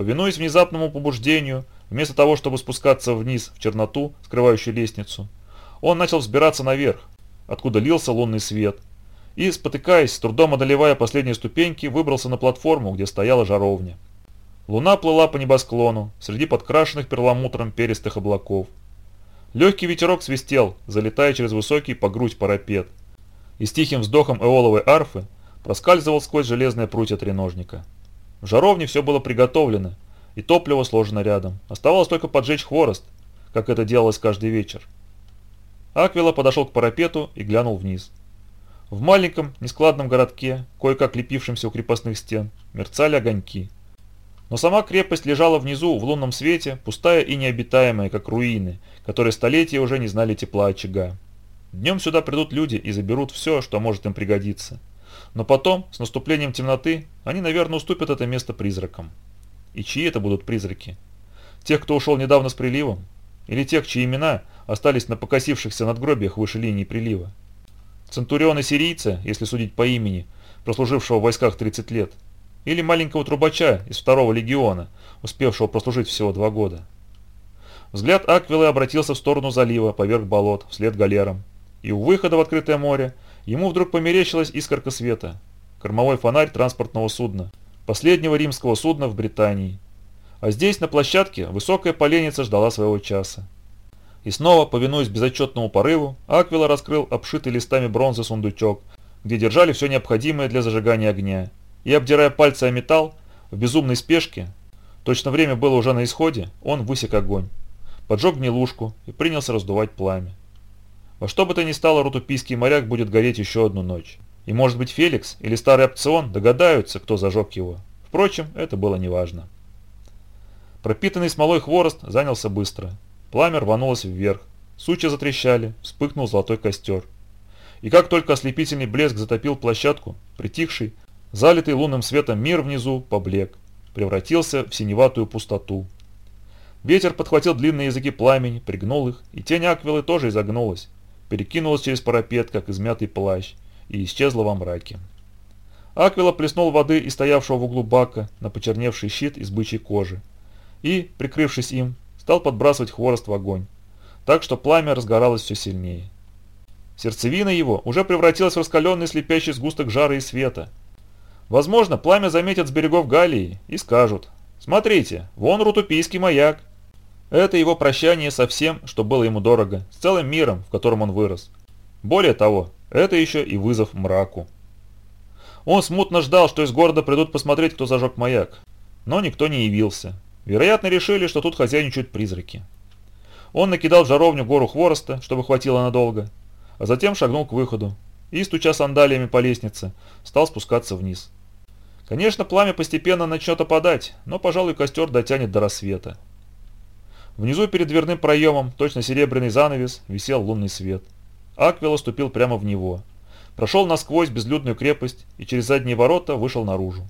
Speaker 1: Повинуясь внезапному побуждению, вместо того, чтобы спускаться вниз в черноту, скрывающую лестницу, он начал взбираться наверх, откуда лился лунный свет, и, спотыкаясь, с трудом одолевая последние ступеньки, выбрался на платформу, где стояла жаровня. Луна плыла по небосклону, среди подкрашенных перламутром перистых облаков. Легкий ветерок свистел, залетая через высокий по грудь парапет, и с тихим вздохом эоловой арфы проскальзывал сквозь железные прутья треножника. В жаровне все было приготовлено, и топливо сложено рядом. Оставалось только поджечь хворост, как это делалось каждый вечер. Аквила подошел к парапету и глянул вниз. В маленьком, нескладном городке, кое-как лепившемся у крепостных стен, мерцали огоньки. Но сама крепость лежала внизу в лунном свете, пустая и необитаемая, как руины, которые столетия уже не знали тепла очага. Днем сюда придут люди и заберут все, что может им пригодиться. Но потом, с наступлением темноты, они, наверное, уступят это место призракам. И чьи это будут призраки? Тех, кто ушел недавно с приливом? Или тех, чьи имена остались на покосившихся надгробиях выше линии прилива? Центуриона сирийца, если судить по имени, прослужившего в войсках 30 лет. Или маленького трубача из второго легиона, успевшего прослужить всего два года. Взгляд Аквилы обратился в сторону залива, поверх болот, вслед галерам. И у выхода в открытое море – Ему вдруг померещилась искорка света. Кормовой фонарь транспортного судна. Последнего римского судна в Британии. А здесь, на площадке, высокая поленница ждала своего часа. И снова, повинуясь безотчетному порыву, Аквила раскрыл обшитый листами бронзы сундучок, где держали все необходимое для зажигания огня. И, обдирая пальцы о металл, в безумной спешке, точно время было уже на исходе, он высек огонь, поджег гнилушку и принялся раздувать пламя. Во что бы то ни стало, рутупийский моряк будет гореть еще одну ночь. И может быть Феликс или старый опцион догадаются, кто зажег его. Впрочем, это было неважно. Пропитанный смолой хворост занялся быстро. Пламя рванулось вверх. сучи затрещали, вспыхнул золотой костер. И как только ослепительный блеск затопил площадку, притихший, залитый лунным светом мир внизу поблек, превратился в синеватую пустоту. Ветер подхватил длинные языки пламени, пригнул их, и тень аквилы тоже изогнулась, перекинулась через парапет, как измятый плащ, и исчезла во мраке. Аквила плеснул воды из стоявшего в углу бака на почерневший щит из бычьей кожи и, прикрывшись им, стал подбрасывать хворост в огонь, так что пламя разгоралось все сильнее. Сердцевина его уже превратилась в раскаленный слепящий сгусток жара и света. Возможно, пламя заметят с берегов Галии и скажут «Смотрите, вон рутупийский маяк, это его прощание со всем, что было ему дорого, с целым миром, в котором он вырос. Более того, это еще и вызов мраку. Он смутно ждал, что из города придут посмотреть, кто зажег маяк. Но никто не явился. Вероятно, решили, что тут хозяйничают призраки. Он накидал в жаровню гору хвороста, чтобы хватило надолго, а затем шагнул к выходу и, стуча сандалиями по лестнице, стал спускаться вниз. Конечно, пламя постепенно начнет опадать, но, пожалуй, костер дотянет до рассвета. Внизу перед дверным проемом, точно серебряный занавес, висел лунный свет. Аквила ступил прямо в него. Прошел насквозь безлюдную крепость и через задние ворота вышел наружу.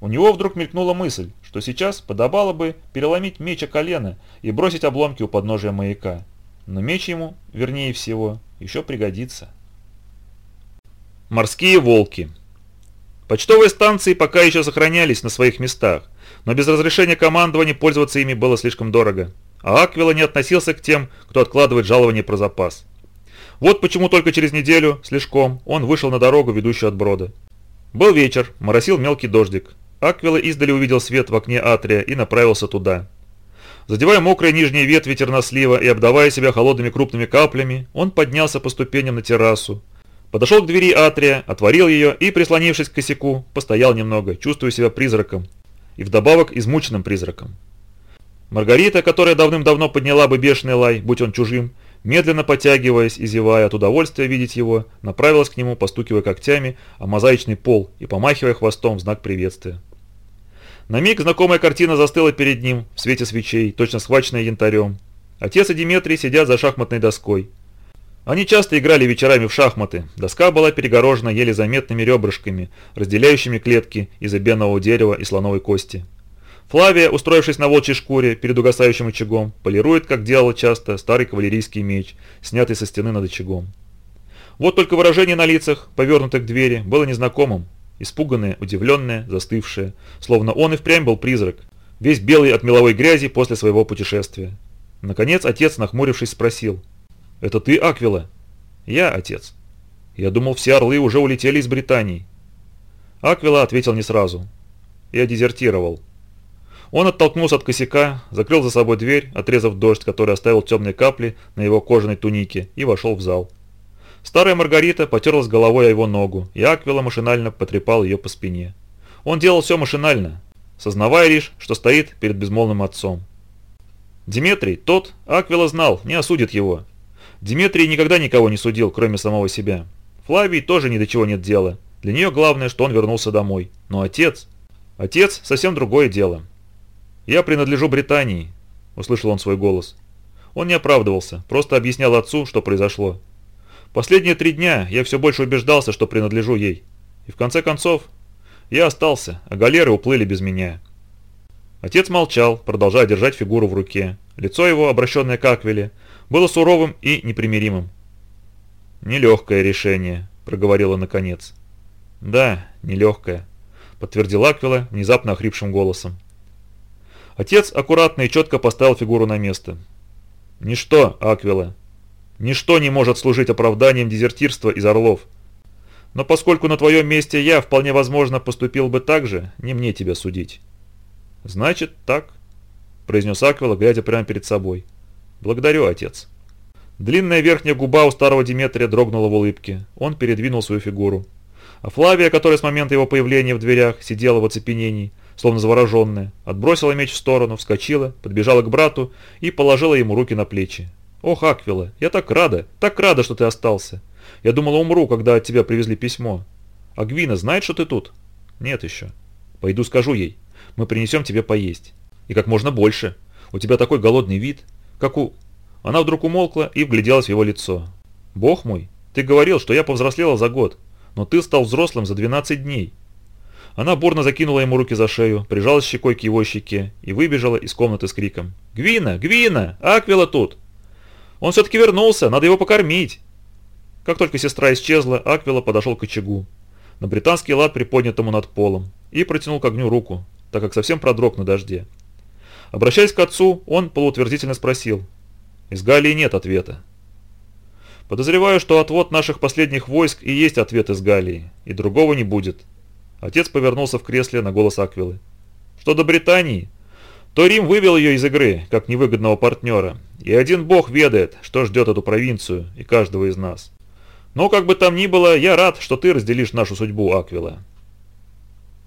Speaker 1: У него вдруг мелькнула мысль, что сейчас подобало бы переломить меч о колено и бросить обломки у подножия маяка. Но меч ему, вернее всего, еще пригодится. Морские волки Почтовые станции пока еще сохранялись на своих местах, но без разрешения командования пользоваться ими было слишком дорого. А Аквила не относился к тем, кто откладывает жалование про запас. Вот почему только через неделю, слишком, он вышел на дорогу, ведущую от Брода. Был вечер, моросил мелкий дождик. Аквила издали увидел свет в окне Атрия и направился туда. Задевая мокрые нижние ветви тернослива и обдавая себя холодными крупными каплями, он поднялся по ступеням на террасу. Подошел к двери Атрия, отворил ее и, прислонившись к косяку, постоял немного, чувствуя себя призраком, и вдобавок измученным призраком. Маргарита, которая давным-давно подняла бы бешеный лай, будь он чужим, медленно потягиваясь и зевая от удовольствия видеть его, направилась к нему, постукивая когтями о мозаичный пол и помахивая хвостом в знак приветствия. На миг знакомая картина застыла перед ним в свете свечей, точно схваченная янтарем. Отец и Диметрий сидят за шахматной доской – они часто играли вечерами в шахматы. Доска была перегорожена еле заметными ребрышками, разделяющими клетки из обенного дерева и слоновой кости. Флавия, устроившись на волчьей шкуре перед угасающим очагом, полирует, как делала часто, старый кавалерийский меч, снятый со стены над очагом. Вот только выражение на лицах, повернутых к двери, было незнакомым. Испуганное, удивленное, застывшее, словно он и впрямь был призрак, весь белый от меловой грязи после своего путешествия. Наконец отец, нахмурившись, спросил – это ты, Аквила?» «Я, отец». «Я думал, все орлы уже улетели из Британии». Аквила ответил не сразу. «Я дезертировал». Он оттолкнулся от косяка, закрыл за собой дверь, отрезав дождь, который оставил темные капли на его кожаной тунике, и вошел в зал. Старая Маргарита потерлась головой о его ногу, и Аквила машинально потрепал ее по спине. Он делал все машинально, сознавая лишь, что стоит перед безмолвным отцом. Диметрий, тот, Аквила знал, не осудит его, Дмитрий никогда никого не судил, кроме самого себя. Флавий тоже ни до чего нет дела. Для нее главное, что он вернулся домой. Но отец... Отец – совсем другое дело. «Я принадлежу Британии», – услышал он свой голос. Он не оправдывался, просто объяснял отцу, что произошло. Последние три дня я все больше убеждался, что принадлежу ей. И в конце концов, я остался, а галеры уплыли без меня. Отец молчал, продолжая держать фигуру в руке. Лицо его, обращенное к Аквеле, было суровым и непримиримым. «Нелегкое решение», — проговорила наконец. «Да, нелегкое», — подтвердил Аквила внезапно охрипшим голосом. Отец аккуратно и четко поставил фигуру на место. «Ничто, Аквила, ничто не может служить оправданием дезертирства из Орлов. Но поскольку на твоем месте я, вполне возможно, поступил бы так же, не мне тебя судить». «Значит, так», — произнес Аквила, глядя прямо перед собой. «Благодарю, отец». Длинная верхняя губа у старого Диметрия дрогнула в улыбке. Он передвинул свою фигуру. А Флавия, которая с момента его появления в дверях сидела в оцепенении, словно завороженная, отбросила меч в сторону, вскочила, подбежала к брату и положила ему руки на плечи. «Ох, Аквила, я так рада, так рада, что ты остался. Я думала, умру, когда от тебя привезли письмо. А Гвина знает, что ты тут?» «Нет еще. Пойду скажу ей. Мы принесем тебе поесть. И как можно больше. У тебя такой голодный вид как у...» Она вдруг умолкла и вгляделась в его лицо. «Бог мой, ты говорил, что я повзрослела за год, но ты стал взрослым за 12 дней». Она бурно закинула ему руки за шею, прижалась щекой к его щеке и выбежала из комнаты с криком. «Гвина! Гвина! Аквила тут!» «Он все-таки вернулся! Надо его покормить!» Как только сестра исчезла, Аквила подошел к очагу, на британский лад приподнятому над полом, и протянул к огню руку, так как совсем продрог на дожде. Обращаясь к отцу, он полуутвердительно спросил. «Из Галлии нет ответа». «Подозреваю, что отвод наших последних войск и есть ответ из Галлии, и другого не будет». Отец повернулся в кресле на голос Аквилы. «Что до Британии, то Рим вывел ее из игры, как невыгодного партнера, и один бог ведает, что ждет эту провинцию и каждого из нас. Но как бы там ни было, я рад, что ты разделишь нашу судьбу, Аквила.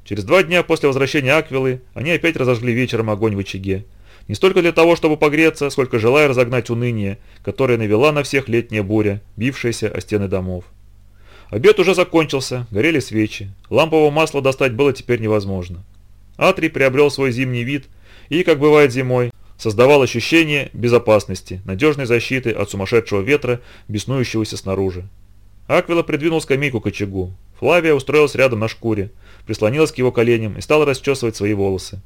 Speaker 1: Через два дня после возвращения Аквилы они опять разожгли вечером огонь в очаге. Не столько для того, чтобы погреться, сколько желая разогнать уныние, которое навела на всех летняя буря, бившаяся о стены домов. Обед уже закончился, горели свечи, лампового масла достать было теперь невозможно. Атрий приобрел свой зимний вид и, как бывает зимой, создавал ощущение безопасности, надежной защиты от сумасшедшего ветра, беснующегося снаружи. Аквила придвинул скамейку к очагу. Флавия устроилась рядом на шкуре, прислонилась к его коленям и стала расчесывать свои волосы.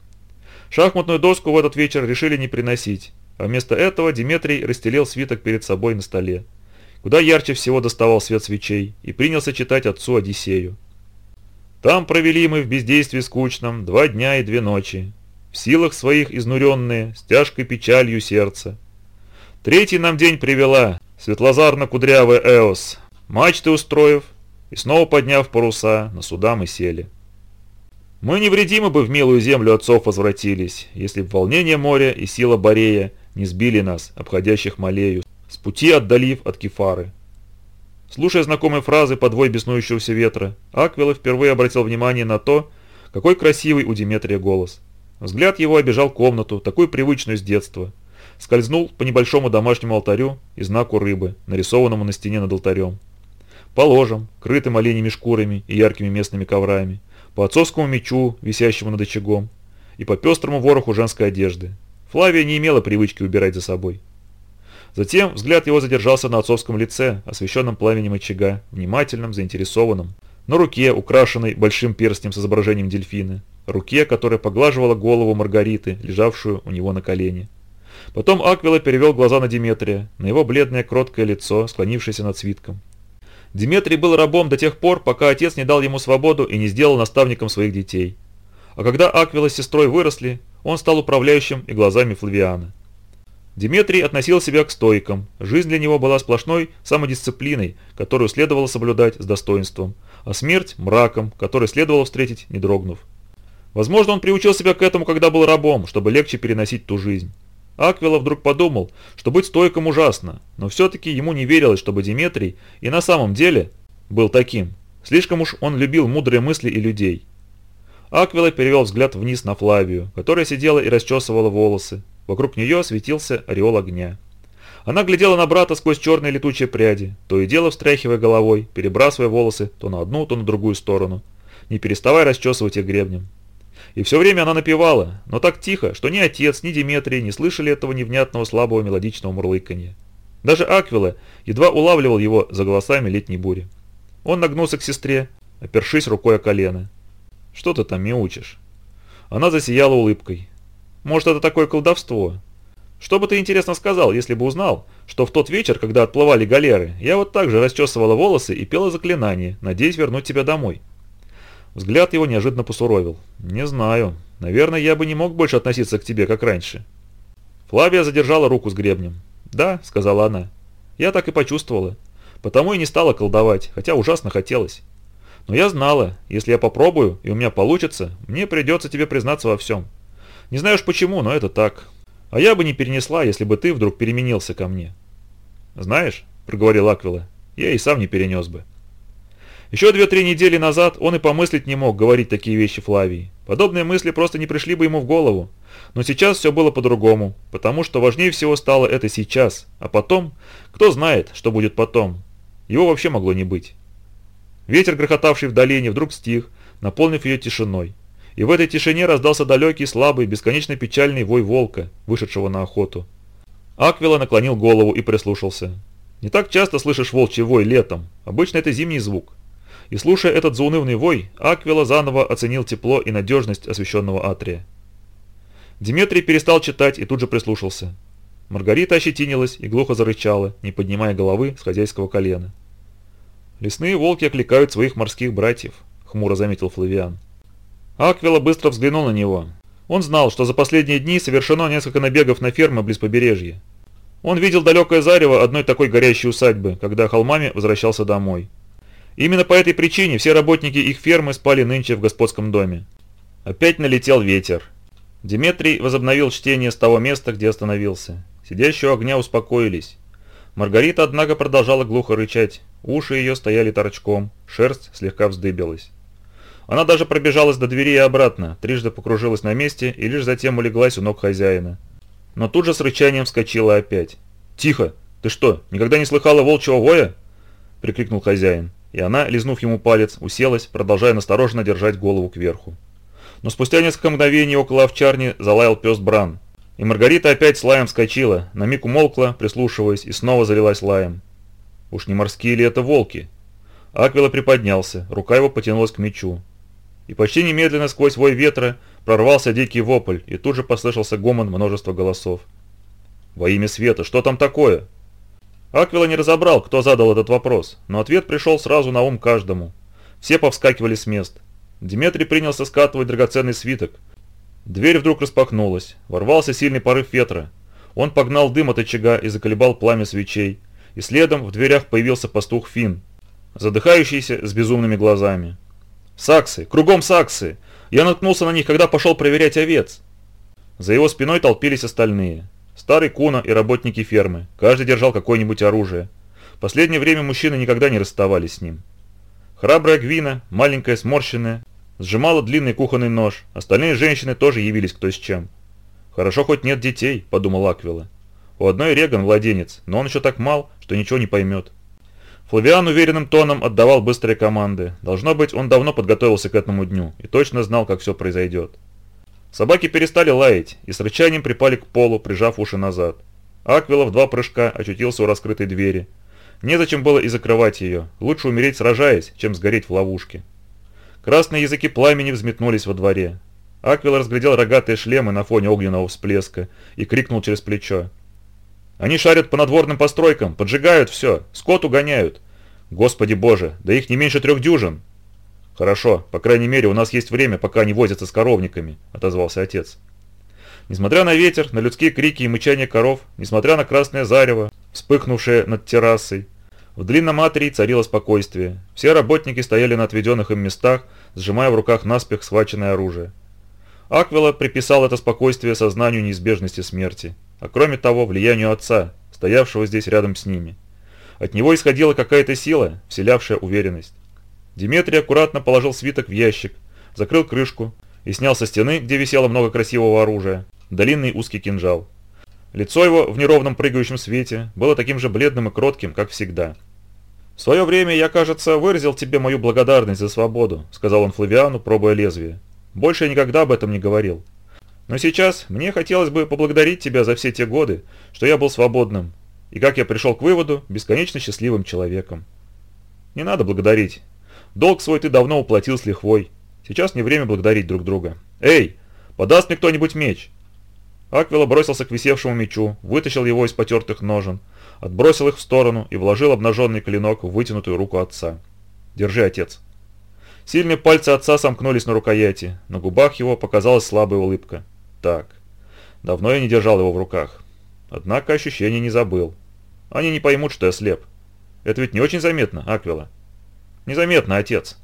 Speaker 1: Шахматную доску в этот вечер решили не приносить, а вместо этого Диметрий расстелил свиток перед собой на столе, куда ярче всего доставал свет свечей, и принялся читать отцу Одиссею. «Там провели мы в бездействии скучном два дня и две ночи, в силах своих изнуренные, с тяжкой печалью сердца. Третий нам день привела светлозарно-кудрявая Эос, мачты устроив и снова подняв паруса, на суда мы сели. Мы невредимы бы в милую землю отцов возвратились, если б волнение моря и сила Борея не сбили нас, обходящих Малею, с пути отдалив от Кефары. Слушая знакомые фразы подвой беснующегося ветра, Аквилов впервые обратил внимание на то, какой красивый у Диметрия голос. Взгляд его обижал комнату, такую привычную с детства. Скользнул по небольшому домашнему алтарю и знаку рыбы, нарисованному на стене над алтарем. По ложам, крытым оленями шкурами и яркими местными коврами – по отцовскому мечу, висящему над очагом, и по пестрому вороху женской одежды. Флавия не имела привычки убирать за собой. Затем взгляд его задержался на отцовском лице, освещенном пламенем очага, внимательным, заинтересованным. На руке, украшенной большим перстнем с изображением дельфина. Руке, которая поглаживала голову Маргариты, лежавшую у него на колене. Потом Аквила перевел глаза на Диметрия, на его бледное кроткое лицо, склонившееся над свитком. Дмитрий был рабом до тех пор, пока отец не дал ему свободу и не сделал наставником своих детей. А когда Аквила с сестрой выросли, он стал управляющим и глазами Флавиана. Дмитрий относил себя к стойкам. Жизнь для него была сплошной самодисциплиной, которую следовало соблюдать с достоинством, а смерть – мраком, который следовало встретить, не дрогнув. Возможно, он приучил себя к этому, когда был рабом, чтобы легче переносить ту жизнь. Аквила вдруг подумал, что быть стойком ужасно, но все-таки ему не верилось, чтобы Диметрий и на самом деле был таким. Слишком уж он любил мудрые мысли и людей. Аквила перевел взгляд вниз на Флавию, которая сидела и расчесывала волосы. Вокруг нее светился ореол огня. Она глядела на брата сквозь черные летучие пряди, то и дело встряхивая головой, перебрасывая волосы то на одну, то на другую сторону, не переставая расчесывать их гребнем. И все время она напевала, но так тихо, что ни отец, ни Диметрий не слышали этого невнятного слабого мелодичного мурлыканья. Даже Аквила едва улавливал его за голосами летней бури. Он нагнулся к сестре, опершись рукой о колено. «Что ты там мяучишь?» Она засияла улыбкой. «Может, это такое колдовство?» «Что бы ты, интересно, сказал, если бы узнал, что в тот вечер, когда отплывали галеры, я вот так же расчесывала волосы и пела заклинание, надеясь вернуть тебя домой?» Взгляд его неожиданно посуровил. «Не знаю. Наверное, я бы не мог больше относиться к тебе, как раньше». Флавия задержала руку с гребнем. «Да», — сказала она. «Я так и почувствовала. Потому и не стала колдовать, хотя ужасно хотелось. Но я знала, если я попробую и у меня получится, мне придется тебе признаться во всем. Не знаю уж почему, но это так. А я бы не перенесла, если бы ты вдруг переменился ко мне». «Знаешь», — проговорил Аквила, — «я и сам не перенес бы». Еще две-три недели назад он и помыслить не мог говорить такие вещи Флавии. Подобные мысли просто не пришли бы ему в голову. Но сейчас все было по-другому, потому что важнее всего стало это сейчас, а потом, кто знает, что будет потом. Его вообще могло не быть. Ветер, грохотавший в долине, вдруг стих, наполнив ее тишиной. И в этой тишине раздался далекий, слабый, бесконечно печальный вой волка, вышедшего на охоту. Аквила наклонил голову и прислушался. Не так часто слышишь волчий вой летом, обычно это зимний звук. И слушая этот заунывный вой, Аквила заново оценил тепло и надежность освещенного атрия. Диметрий перестал читать и тут же прислушался. Маргарита ощетинилась и глухо зарычала, не поднимая головы с хозяйского колена. «Лесные волки окликают своих морских братьев», — хмуро заметил Флавиан. Аквила быстро взглянул на него. Он знал, что за последние дни совершено несколько набегов на фермы близ побережья. Он видел далекое зарево одной такой горящей усадьбы, когда холмами возвращался домой. Именно по этой причине все работники их фермы спали нынче в господском доме. Опять налетел ветер. Дмитрий возобновил чтение с того места, где остановился. Сидящие у огня успокоились. Маргарита, однако, продолжала глухо рычать. Уши ее стояли торчком, шерсть слегка вздыбилась. Она даже пробежалась до двери и обратно, трижды покружилась на месте и лишь затем улеглась у ног хозяина. Но тут же с рычанием вскочила опять. «Тихо! Ты что, никогда не слыхала волчьего воя?» – прикрикнул хозяин. И она, лизнув ему палец, уселась, продолжая настороженно держать голову кверху. Но спустя несколько мгновений около овчарни залаял пес Бран. И Маргарита опять с лаем вскочила, на миг умолкла, прислушиваясь, и снова залилась лаем. Уж не морские ли это волки? Аквила приподнялся, рука его потянулась к мечу. И почти немедленно сквозь вой ветра прорвался дикий вопль, и тут же послышался гомон множества голосов. «Во имя света, что там такое?» Аквила не разобрал, кто задал этот вопрос, но ответ пришел сразу на ум каждому. Все повскакивали с мест. Дмитрий принялся скатывать драгоценный свиток. Дверь вдруг распахнулась, ворвался сильный порыв ветра. Он погнал дым от очага и заколебал пламя свечей. И следом в дверях появился пастух Финн, задыхающийся с безумными глазами. «Саксы! Кругом саксы! Я наткнулся на них, когда пошел проверять овец!» За его спиной толпились остальные. Старый Куна и работники фермы, каждый держал какое-нибудь оружие. последнее время мужчины никогда не расставались с ним. Храбрая Гвина, маленькая, сморщенная, сжимала длинный кухонный нож, остальные женщины тоже явились кто с чем. «Хорошо, хоть нет детей», – подумал Аквила. «У одной Реган владенец, но он еще так мал, что ничего не поймет». Флавиан уверенным тоном отдавал быстрые команды. Должно быть, он давно подготовился к этому дню и точно знал, как все произойдет. Собаки перестали лаять и с рычанием припали к полу, прижав уши назад. Аквила в два прыжка очутился у раскрытой двери. Незачем было и закрывать ее, лучше умереть сражаясь, чем сгореть в ловушке. Красные языки пламени взметнулись во дворе. Аквил разглядел рогатые шлемы на фоне огненного всплеска и крикнул через плечо. «Они шарят по надворным постройкам, поджигают все, скот угоняют. Господи боже, да их не меньше трех дюжин!» «Хорошо, по крайней мере, у нас есть время, пока они возятся с коровниками», – отозвался отец. Несмотря на ветер, на людские крики и мычание коров, несмотря на красное зарево, вспыхнувшее над террасой, в длинном атрии царило спокойствие. Все работники стояли на отведенных им местах, сжимая в руках наспех схваченное оружие. Аквила приписал это спокойствие сознанию неизбежности смерти, а кроме того, влиянию отца, стоявшего здесь рядом с ними. От него исходила какая-то сила, вселявшая уверенность. Димитрий аккуратно положил свиток в ящик, закрыл крышку и снял со стены, где висело много красивого оружия, длинный узкий кинжал. Лицо его в неровном прыгающем свете было таким же бледным и кротким, как всегда. «В свое время я, кажется, выразил тебе мою благодарность за свободу», — сказал он Флавиану, пробуя лезвие. «Больше я никогда об этом не говорил. Но сейчас мне хотелось бы поблагодарить тебя за все те годы, что я был свободным, и, как я пришел к выводу, бесконечно счастливым человеком». «Не надо благодарить», Долг свой ты давно уплатил с лихвой. Сейчас не время благодарить друг друга. Эй, подаст мне кто-нибудь меч?» Аквила бросился к висевшему мечу, вытащил его из потертых ножен, отбросил их в сторону и вложил обнаженный клинок в вытянутую руку отца. «Держи, отец». Сильные пальцы отца сомкнулись на рукояти, на губах его показалась слабая улыбка. «Так. Давно я не держал его в руках. Однако ощущения не забыл. Они не поймут, что я слеп. Это ведь не очень заметно, Аквила». Незаметно, отец.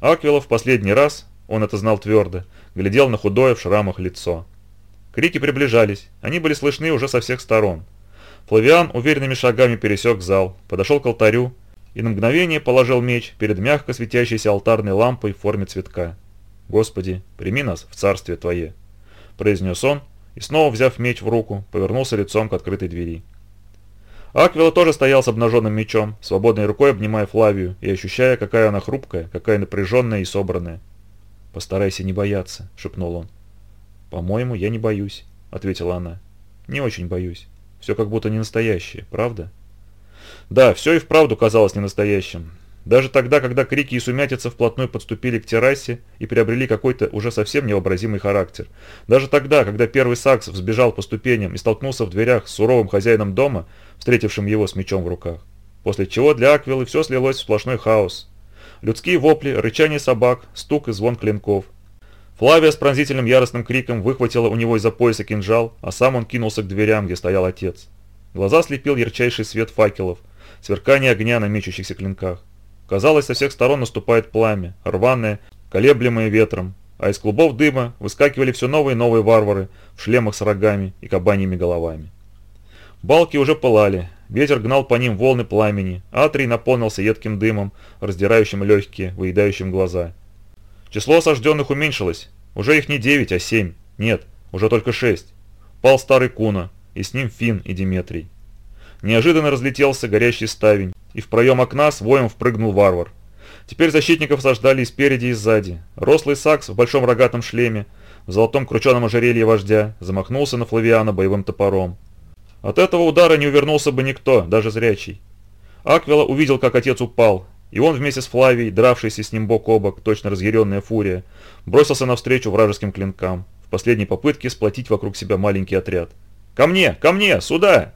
Speaker 1: Аквилов последний раз, он это знал твердо, глядел на худое в шрамах лицо. Крики приближались, они были слышны уже со всех сторон. Флавиан уверенными шагами пересек зал, подошел к алтарю и на мгновение положил меч перед мягко светящейся алтарной лампой в форме цветка. «Господи, прими нас в царствие Твое!» – произнес он и, снова взяв меч в руку, повернулся лицом к открытой двери. Аквила тоже стоял с обнаженным мечом, свободной рукой обнимая Флавию и ощущая, какая она хрупкая, какая напряженная и собранная. «Постарайся не бояться», — шепнул он. «По-моему, я не боюсь», — ответила она. «Не очень боюсь. Все как будто не настоящее, правда?» Да, все и вправду казалось ненастоящим. Даже тогда, когда крики и сумятица вплотную подступили к террасе и приобрели какой-то уже совсем невообразимый характер. Даже тогда, когда первый Сакс взбежал по ступеням и столкнулся в дверях с суровым хозяином дома, встретившим его с мечом в руках. После чего для Аквилы все слилось в сплошной хаос. Людские вопли, рычание собак, стук и звон клинков. Флавия с пронзительным яростным криком выхватила у него из-за пояса кинжал, а сам он кинулся к дверям, где стоял отец. Глаза слепил ярчайший свет факелов, сверкание огня на мечущихся клинках. Казалось, со всех сторон наступает пламя, рваное, колеблемое ветром, а из клубов дыма выскакивали все новые и новые варвары в шлемах с рогами и кабаньими головами. Балки уже пылали, ветер гнал по ним волны пламени, атрий наполнился едким дымом, раздирающим легкие, выедающим глаза. Число осажденных уменьшилось, уже их не 9, а 7, нет, уже только 6. Пал старый Куна, и с ним Фин и Диметрий. Неожиданно разлетелся горящий ставень, и в проем окна с воем впрыгнул варвар. Теперь защитников сождали и спереди, и сзади. Рослый сакс в большом рогатом шлеме, в золотом крученом ожерелье вождя, замахнулся на Флавиана боевым топором. От этого удара не увернулся бы никто, даже зрячий. Аквила увидел, как отец упал, и он вместе с Флавией, дравшийся с ним бок о бок, точно разъяренная фурия, бросился навстречу вражеским клинкам, в последней попытке сплотить вокруг себя маленький отряд. «Ко мне! Ко мне! Сюда!»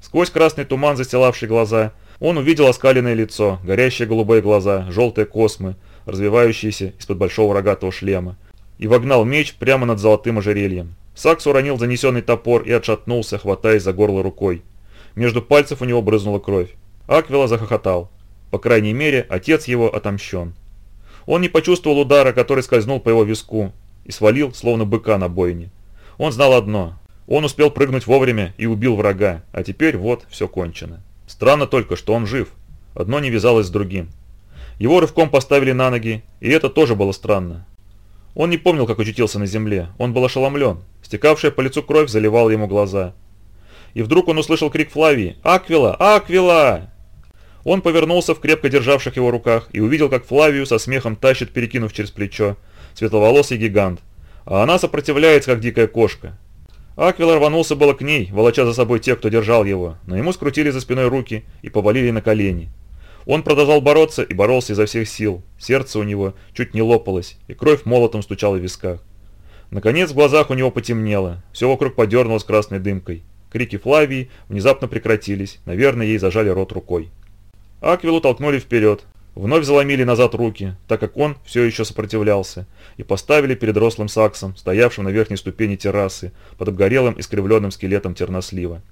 Speaker 1: Сквозь красный туман, застилавший глаза, он увидел оскаленное лицо, горящие голубые глаза, желтые космы, развивающиеся из-под большого рогатого шлема, и вогнал меч прямо над золотым ожерельем. Сакс уронил занесенный топор и отшатнулся, хватаясь за горло рукой. Между пальцев у него брызнула кровь. Аквила захохотал. По крайней мере, отец его отомщен. Он не почувствовал удара, который скользнул по его виску, и свалил, словно быка на бойне. Он знал одно. Он успел прыгнуть вовремя и убил врага, а теперь вот все кончено. Странно только, что он жив. Одно не вязалось с другим. Его рывком поставили на ноги, и это тоже было странно. Он не помнил, как очутился на земле, он был ошеломлен. Стекавшая по лицу кровь заливала ему глаза. И вдруг он услышал крик Флавии «Аквила! Аквила!». Он повернулся в крепко державших его руках и увидел, как Флавию со смехом тащит, перекинув через плечо, светловолосый гигант. А она сопротивляется, как дикая кошка. Аквил рванулся было к ней, волоча за собой тех, кто держал его, но ему скрутили за спиной руки и повалили на колени. Он продолжал бороться и боролся изо всех сил. Сердце у него чуть не лопалось, и кровь молотом стучала в висках. Наконец в глазах у него потемнело, все вокруг подернулось красной дымкой. Крики Флавии внезапно прекратились, наверное, ей зажали рот рукой. Аквилу толкнули вперед, Вновь заломили назад руки, так как он все еще сопротивлялся, и поставили перед рослым саксом, стоявшим на верхней ступени террасы, под обгорелым искривленным скелетом тернослива.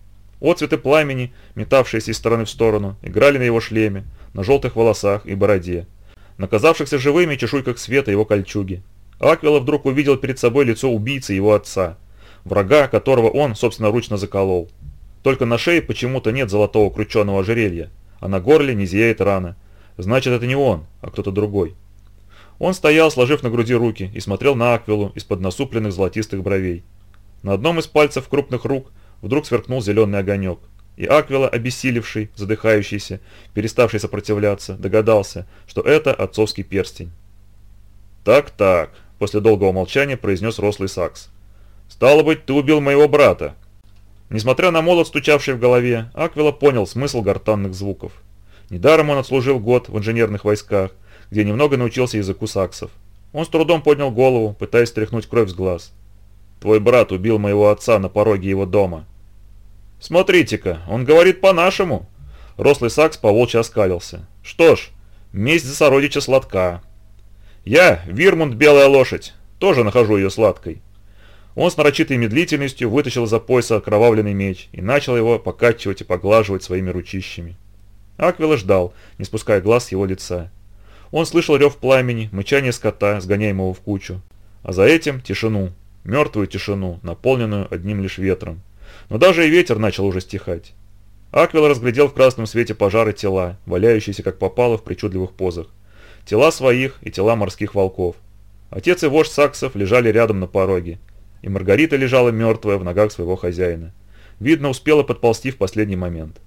Speaker 1: Отцветы пламени, метавшиеся из стороны в сторону, играли на его шлеме, на желтых волосах и бороде, на казавшихся живыми чешуйках света его кольчуги. Аквила вдруг увидел перед собой лицо убийцы его отца, врага, которого он собственно, ручно заколол. Только на шее почему-то нет золотого крученого ожерелья, а на горле не зияет рана – Значит, это не он, а кто-то другой. Он стоял, сложив на груди руки, и смотрел на Аквилу из-под насупленных золотистых бровей. На одном из пальцев крупных рук вдруг сверкнул зеленый огонек. И Аквила, обессилевший, задыхающийся, переставший сопротивляться, догадался, что это отцовский перстень. «Так-так», – после долгого молчания произнес рослый Сакс. «Стало быть, ты убил моего брата». Несмотря на молот, стучавший в голове, Аквила понял смысл гортанных звуков – Недаром он отслужил год в инженерных войсках, где немного научился языку саксов. Он с трудом поднял голову, пытаясь стряхнуть кровь с глаз. «Твой брат убил моего отца на пороге его дома». «Смотрите-ка, он говорит по-нашему!» Рослый сакс по-волчьи оскалился. «Что ж, месть за сородича сладка». «Я, Вирмунд Белая Лошадь, тоже нахожу ее сладкой». Он с нарочитой медлительностью вытащил из-за пояса окровавленный меч и начал его покачивать и поглаживать своими ручищами. Аквила ждал, не спуская глаз с его лица. Он слышал рев пламени, мычание скота, сгоняемого в кучу. А за этим тишину, мертвую тишину, наполненную одним лишь ветром. Но даже и ветер начал уже стихать. Аквил разглядел в красном свете пожары тела, валяющиеся как попало в причудливых позах. Тела своих и тела морских волков. Отец и вождь саксов лежали рядом на пороге. И Маргарита лежала мертвая в ногах своего хозяина. Видно, успела подползти в последний момент.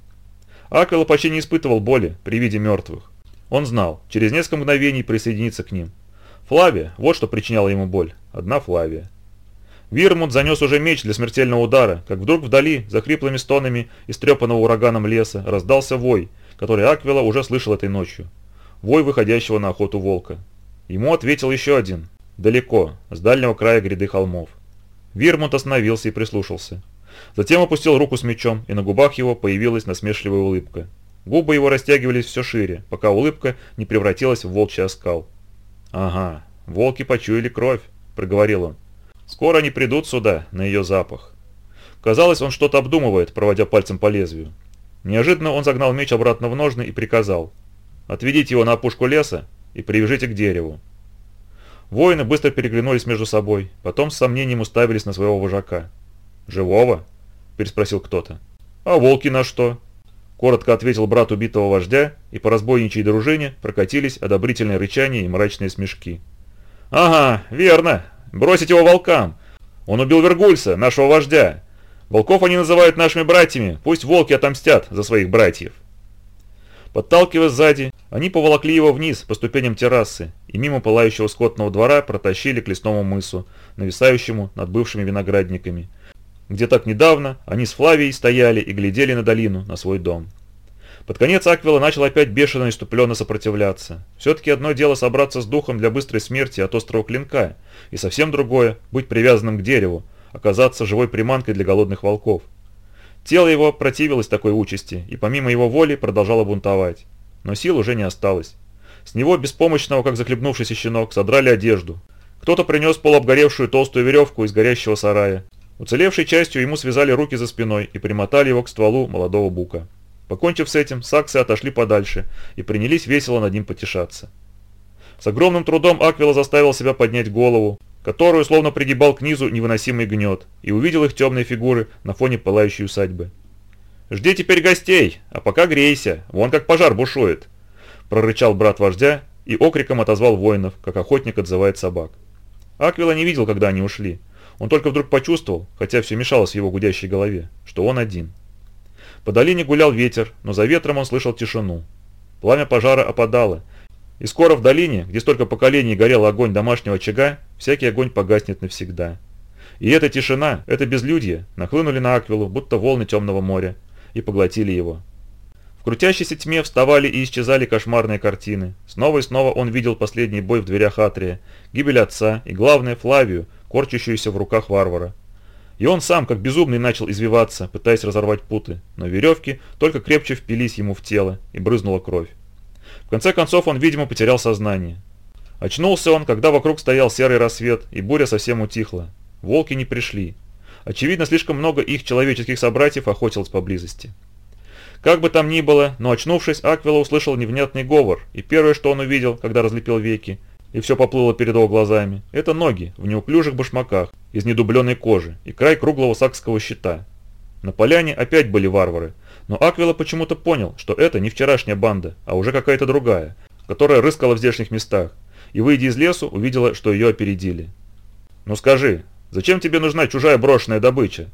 Speaker 1: Аквила почти не испытывал боли при виде мертвых. Он знал, через несколько мгновений присоединиться к ним. Флавия, вот что причиняло ему боль. Одна Флавия. Вирмут занес уже меч для смертельного удара, как вдруг вдали, за хриплыми стонами истрепанного ураганом леса, раздался вой, который Аквила уже слышал этой ночью. Вой выходящего на охоту волка. Ему ответил еще один, далеко, с дальнего края гряды холмов. Вирмут остановился и прислушался. Затем опустил руку с мечом, и на губах его появилась насмешливая улыбка. Губы его растягивались все шире, пока улыбка не превратилась в волчий оскал. «Ага, волки почуяли кровь», — проговорил он. «Скоро они придут сюда, на ее запах». Казалось, он что-то обдумывает, проводя пальцем по лезвию. Неожиданно он загнал меч обратно в ножны и приказал. «Отведите его на опушку леса и привяжите к дереву». Воины быстро переглянулись между собой, потом с сомнением уставились на своего вожака. «Живого?» – переспросил кто-то. «А волки на что?» Коротко ответил брат убитого вождя, и по разбойничьей дружине прокатились одобрительные рычания и мрачные смешки. «Ага, верно! Бросить его волкам! Он убил Вергульса, нашего вождя! Волков они называют нашими братьями, пусть волки отомстят за своих братьев!» Подталкивая сзади, они поволокли его вниз по ступеням террасы и мимо пылающего скотного двора протащили к лесному мысу, нависающему над бывшими виноградниками – где так недавно они с Флавией стояли и глядели на долину, на свой дом. Под конец Аквила начал опять бешено и ступленно сопротивляться. Все-таки одно дело собраться с духом для быстрой смерти от острого клинка, и совсем другое – быть привязанным к дереву, оказаться живой приманкой для голодных волков. Тело его противилось такой участи и помимо его воли продолжало бунтовать. Но сил уже не осталось. С него, беспомощного, как захлебнувшийся щенок, содрали одежду. Кто-то принес полуобгоревшую толстую веревку из горящего сарая Уцелевшей частью ему связали руки за спиной и примотали его к стволу молодого бука. Покончив с этим, саксы отошли подальше и принялись весело над ним потешаться. С огромным трудом Аквила заставил себя поднять голову, которую словно пригибал к низу невыносимый гнет, и увидел их темные фигуры на фоне пылающей усадьбы. «Жди теперь гостей, а пока грейся, вон как пожар бушует!» – прорычал брат вождя и окриком отозвал воинов, как охотник отзывает собак. Аквила не видел, когда они ушли – он только вдруг почувствовал, хотя все мешалось в его гудящей голове, что он один. По долине гулял ветер, но за ветром он слышал тишину. Пламя пожара опадало, и скоро в долине, где столько поколений горел огонь домашнего очага, всякий огонь погаснет навсегда. И эта тишина, это безлюдье нахлынули на Аквилу, будто волны темного моря, и поглотили его. В крутящейся тьме вставали и исчезали кошмарные картины. Снова и снова он видел последний бой в дверях Атрия, гибель отца и, главное, Флавию, корчащуюся в руках варвара. И он сам, как безумный, начал извиваться, пытаясь разорвать путы, но веревки только крепче впились ему в тело, и брызнула кровь. В конце концов он, видимо, потерял сознание. Очнулся он, когда вокруг стоял серый рассвет, и буря совсем утихла. Волки не пришли. Очевидно, слишком много их человеческих собратьев охотилось поблизости. Как бы там ни было, но очнувшись, Аквила услышал невнятный говор, и первое, что он увидел, когда разлепил веки, и все поплыло перед его глазами. Это ноги в неуклюжих башмаках из недубленной кожи и край круглого сакского щита. На поляне опять были варвары, но Аквила почему-то понял, что это не вчерашняя банда, а уже какая-то другая, которая рыскала в здешних местах, и, выйдя из лесу, увидела, что ее опередили. «Ну скажи, зачем тебе нужна чужая брошенная добыча?»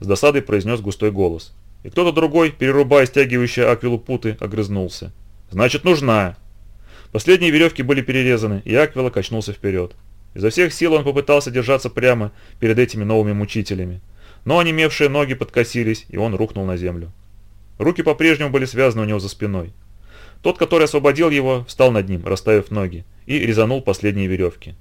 Speaker 1: С досадой произнес густой голос. И кто-то другой, перерубая стягивающие Аквилу путы, огрызнулся. «Значит, нужна!» Последние веревки были перерезаны, и Аквила качнулся вперед. Изо всех сил он попытался держаться прямо перед этими новыми мучителями. Но онемевшие ноги подкосились, и он рухнул на землю. Руки по-прежнему были связаны у него за спиной. Тот, который освободил его, встал над ним, расставив ноги, и резанул последние веревки.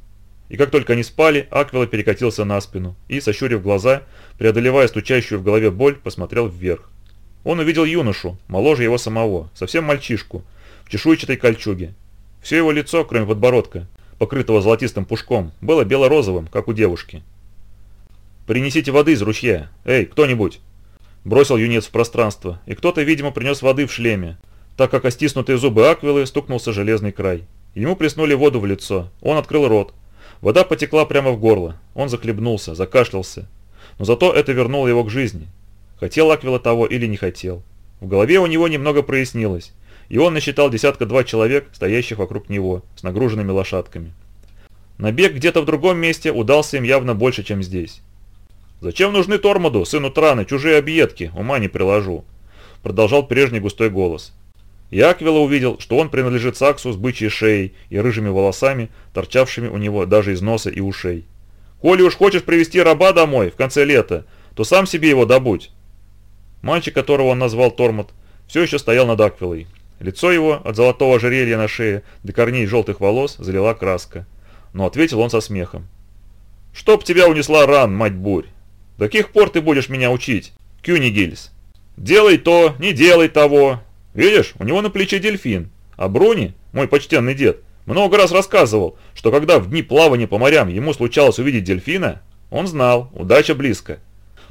Speaker 1: И как только они спали, Аквила перекатился на спину и, сощурив глаза, преодолевая стучащую в голове боль, посмотрел вверх. Он увидел юношу, моложе его самого, совсем мальчишку, в чешуйчатой кольчуге, все его лицо, кроме подбородка, покрытого золотистым пушком, было бело-розовым, как у девушки. «Принесите воды из ручья! Эй, кто-нибудь!» Бросил юнец в пространство, и кто-то, видимо, принес воды в шлеме, так как остиснутые зубы аквилы стукнулся железный край. Ему приснули воду в лицо, он открыл рот. Вода потекла прямо в горло, он захлебнулся, закашлялся. Но зато это вернуло его к жизни. Хотел Аквила того или не хотел. В голове у него немного прояснилось, и он насчитал десятка-два человек, стоящих вокруг него, с нагруженными лошадками. Набег где-то в другом месте удался им явно больше, чем здесь. «Зачем нужны Тормоду, сыну Траны, чужие объедки, ума не приложу», – продолжал прежний густой голос. И Аквила увидел, что он принадлежит Саксу с бычьей шеей и рыжими волосами, торчавшими у него даже из носа и ушей. «Коли уж хочешь привести раба домой в конце лета, то сам себе его добудь». Мальчик, которого он назвал Тормот, все еще стоял над Аквилой, Лицо его от золотого ожерелья на шее до корней желтых волос залила краска. Но ответил он со смехом. «Чтоб тебя унесла ран, мать бурь! До каких пор ты будешь меня учить, Кюнигельс? Делай то, не делай того! Видишь, у него на плече дельфин, а Бруни, мой почтенный дед, много раз рассказывал, что когда в дни плавания по морям ему случалось увидеть дельфина, он знал, удача близко.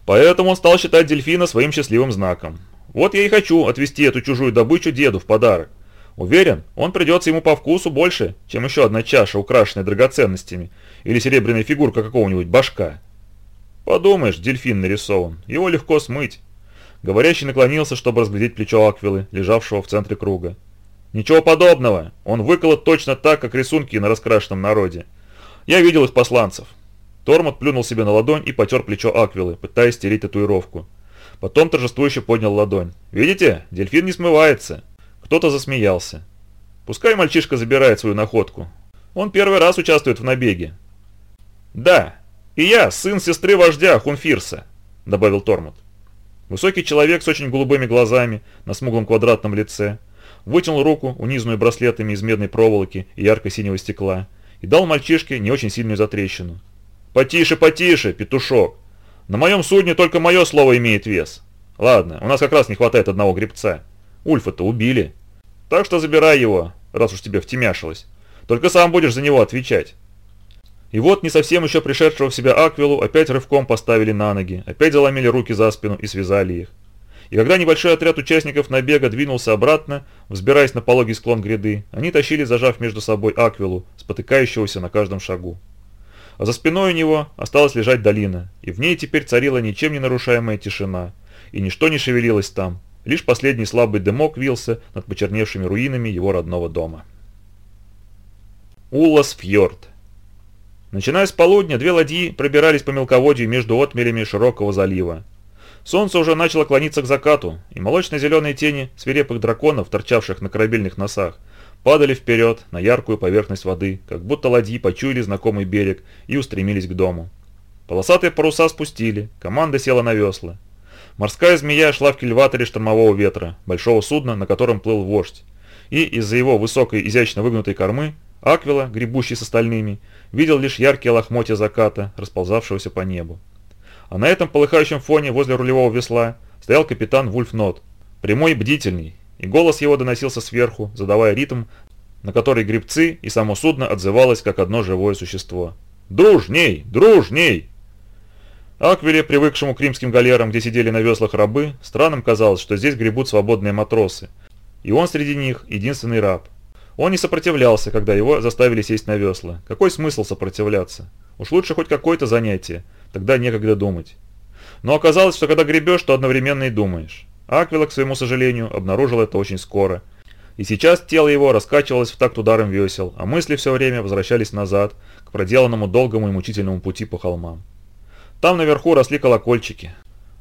Speaker 1: Поэтому он стал считать дельфина своим счастливым знаком. Вот я и хочу отвезти эту чужую добычу деду в подарок. Уверен, он придется ему по вкусу больше, чем еще одна чаша, украшенная драгоценностями, или серебряная фигурка какого-нибудь башка. Подумаешь, дельфин нарисован, его легко смыть. Говорящий наклонился, чтобы разглядеть плечо Аквилы, лежавшего в центре круга. Ничего подобного, он выколот точно так, как рисунки на раскрашенном народе. Я видел их посланцев. Тормот плюнул себе на ладонь и потер плечо Аквилы, пытаясь стереть татуировку. Потом торжествующе поднял ладонь. «Видите? Дельфин не смывается!» Кто-то засмеялся. «Пускай мальчишка забирает свою находку. Он первый раз участвует в набеге». «Да, и я сын сестры вождя Хунфирса», — добавил Тормут. Высокий человек с очень голубыми глазами на смуглом квадратном лице вытянул руку, унизанную браслетами из медной проволоки и ярко-синего стекла, и дал мальчишке не очень сильную затрещину. «Потише, потише, петушок!» На моем судне только мое слово имеет вес. Ладно, у нас как раз не хватает одного гребца. Ульфа-то убили. Так что забирай его, раз уж тебе втемяшилось. Только сам будешь за него отвечать. И вот не совсем еще пришедшего в себя Аквилу опять рывком поставили на ноги, опять заломили руки за спину и связали их. И когда небольшой отряд участников набега двинулся обратно, взбираясь на пологий склон гряды, они тащили, зажав между собой Аквилу, спотыкающегося на каждом шагу. А за спиной у него осталась лежать долина, и в ней теперь царила ничем не нарушаемая тишина, и ничто не шевелилось там, лишь последний слабый дымок вился над почерневшими руинами его родного дома. Улас-Фьорд Начиная с полудня, две ладьи пробирались по мелководью между отмелями широкого залива. Солнце уже начало клониться к закату, и молочно-зеленые тени свирепых драконов, торчавших на корабельных носах, падали вперед на яркую поверхность воды, как будто ладьи почуяли знакомый берег и устремились к дому. Полосатые паруса спустили, команда села на весла. Морская змея шла в кильваторе штормового ветра, большого судна, на котором плыл вождь, и из-за его высокой изящно выгнутой кормы Аквила, гребущий с остальными, видел лишь яркие лохмотья заката, расползавшегося по небу. А на этом полыхающем фоне возле рулевого весла стоял капитан Вульф Нот, прямой и бдительный, и голос его доносился сверху, задавая ритм, на который грибцы и само судно отзывалось как одно живое существо. «Дружней! Дружней!» Аквиле, привыкшему к римским галерам, где сидели на веслах рабы, странным казалось, что здесь гребут свободные матросы, и он среди них единственный раб. Он не сопротивлялся, когда его заставили сесть на весла. Какой смысл сопротивляться? Уж лучше хоть какое-то занятие, тогда некогда думать. Но оказалось, что когда гребешь, то одновременно и думаешь. Аквила, к своему сожалению, обнаружил это очень скоро. И сейчас тело его раскачивалось в такт ударом весел, а мысли все время возвращались назад, к проделанному долгому и мучительному пути по холмам. Там наверху росли колокольчики.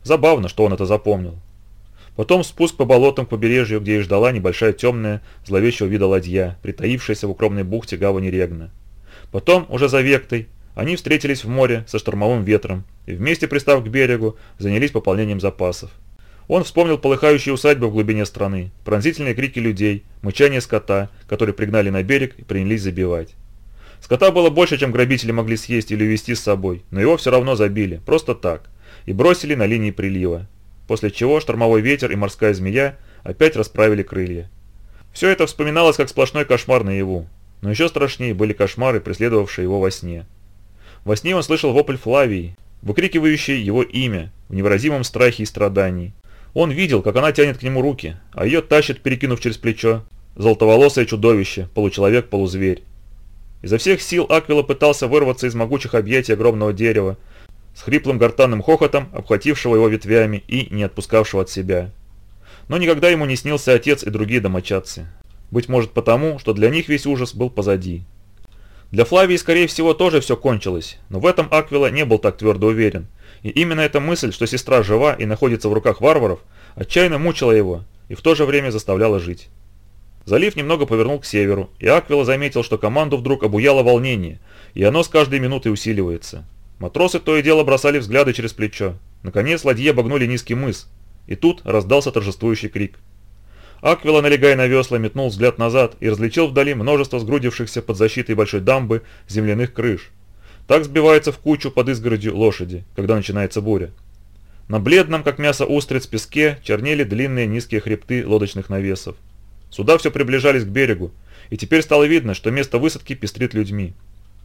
Speaker 1: Забавно, что он это запомнил. Потом спуск по болотам к побережью, где их ждала небольшая темная, зловещего вида ладья, притаившаяся в укромной бухте гавани Регна. Потом, уже за вектой, они встретились в море со штормовым ветром и вместе, пристав к берегу, занялись пополнением запасов. Он вспомнил полыхающие усадьбы в глубине страны, пронзительные крики людей, мычание скота, которые пригнали на берег и принялись забивать. Скота было больше, чем грабители могли съесть или увезти с собой, но его все равно забили, просто так, и бросили на линии прилива, после чего штормовой ветер и морская змея опять расправили крылья. Все это вспоминалось как сплошной кошмар наяву, но еще страшнее были кошмары, преследовавшие его во сне. Во сне он слышал вопль Флавии, выкрикивающий его имя в невыразимом страхе и страдании, он видел, как она тянет к нему руки, а ее тащит, перекинув через плечо. Золотоволосое чудовище, получеловек-полузверь. Изо всех сил Аквила пытался вырваться из могучих объятий огромного дерева, с хриплым гортанным хохотом, обхватившего его ветвями и не отпускавшего от себя. Но никогда ему не снился отец и другие домочадцы. Быть может потому, что для них весь ужас был позади. Для Флавии, скорее всего, тоже все кончилось, но в этом Аквила не был так твердо уверен – и именно эта мысль, что сестра жива и находится в руках варваров, отчаянно мучила его и в то же время заставляла жить. Залив немного повернул к северу, и Аквила заметил, что команду вдруг обуяло волнение, и оно с каждой минутой усиливается. Матросы то и дело бросали взгляды через плечо. Наконец ладьи обогнули низкий мыс, и тут раздался торжествующий крик. Аквила, налегая на весла, метнул взгляд назад и различил вдали множество сгрудившихся под защитой большой дамбы земляных крыш – так сбиваются в кучу под изгородью лошади, когда начинается буря. На бледном, как мясо устриц, песке чернели длинные низкие хребты лодочных навесов. Суда все приближались к берегу, и теперь стало видно, что место высадки пестрит людьми.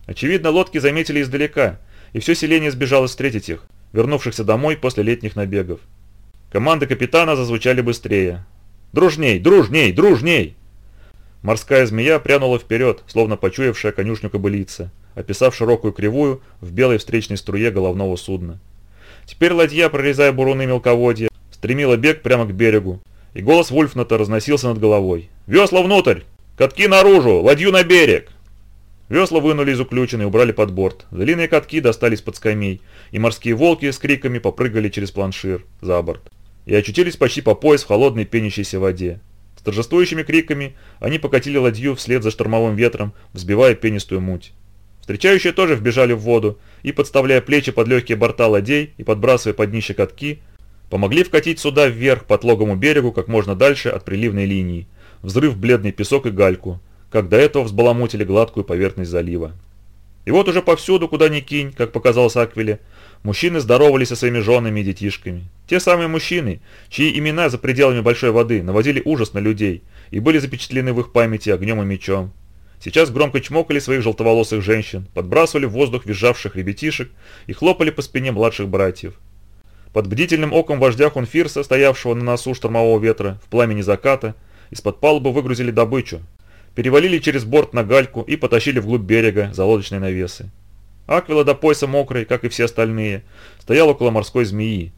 Speaker 1: Очевидно, лодки заметили издалека, и все селение сбежало встретить их, вернувшихся домой после летних набегов. Команды капитана зазвучали быстрее. «Дружней! Дружней! Дружней!» Морская змея прянула вперед, словно почуявшая конюшню кобылица, описав широкую кривую в белой встречной струе головного судна. Теперь ладья, прорезая буруны мелководья, стремила бег прямо к берегу, и голос Вульфната разносился над головой. «Весла внутрь! Катки наружу! Ладью на берег!» Весла вынули из уключен и убрали под борт. Длинные катки достались под скамей, и морские волки с криками попрыгали через планшир за борт и очутились почти по пояс в холодной пенящейся воде торжествующими криками они покатили ладью вслед за штормовым ветром, взбивая пенистую муть. Встречающие тоже вбежали в воду и, подставляя плечи под легкие борта ладей и подбрасывая под днище катки, помогли вкатить суда вверх по тлогому берегу как можно дальше от приливной линии, взрыв бледный песок и гальку, как до этого взбаламутили гладкую поверхность залива. И вот уже повсюду, куда ни кинь, как показалось Аквиле, Мужчины здоровались со своими женами и детишками. Те самые мужчины, чьи имена за пределами большой воды наводили ужас на людей и были запечатлены в их памяти огнем и мечом. Сейчас громко чмокали своих желтоволосых женщин, подбрасывали в воздух визжавших ребятишек и хлопали по спине младших братьев. Под бдительным оком вождя Хунфирса, стоявшего на носу штормового ветра, в пламени заката, из-под палубы выгрузили добычу, перевалили через борт на гальку и потащили вглубь берега за лодочные навесы. Аквила до пояса мокрый, как и все остальные, стоял около морской змеи,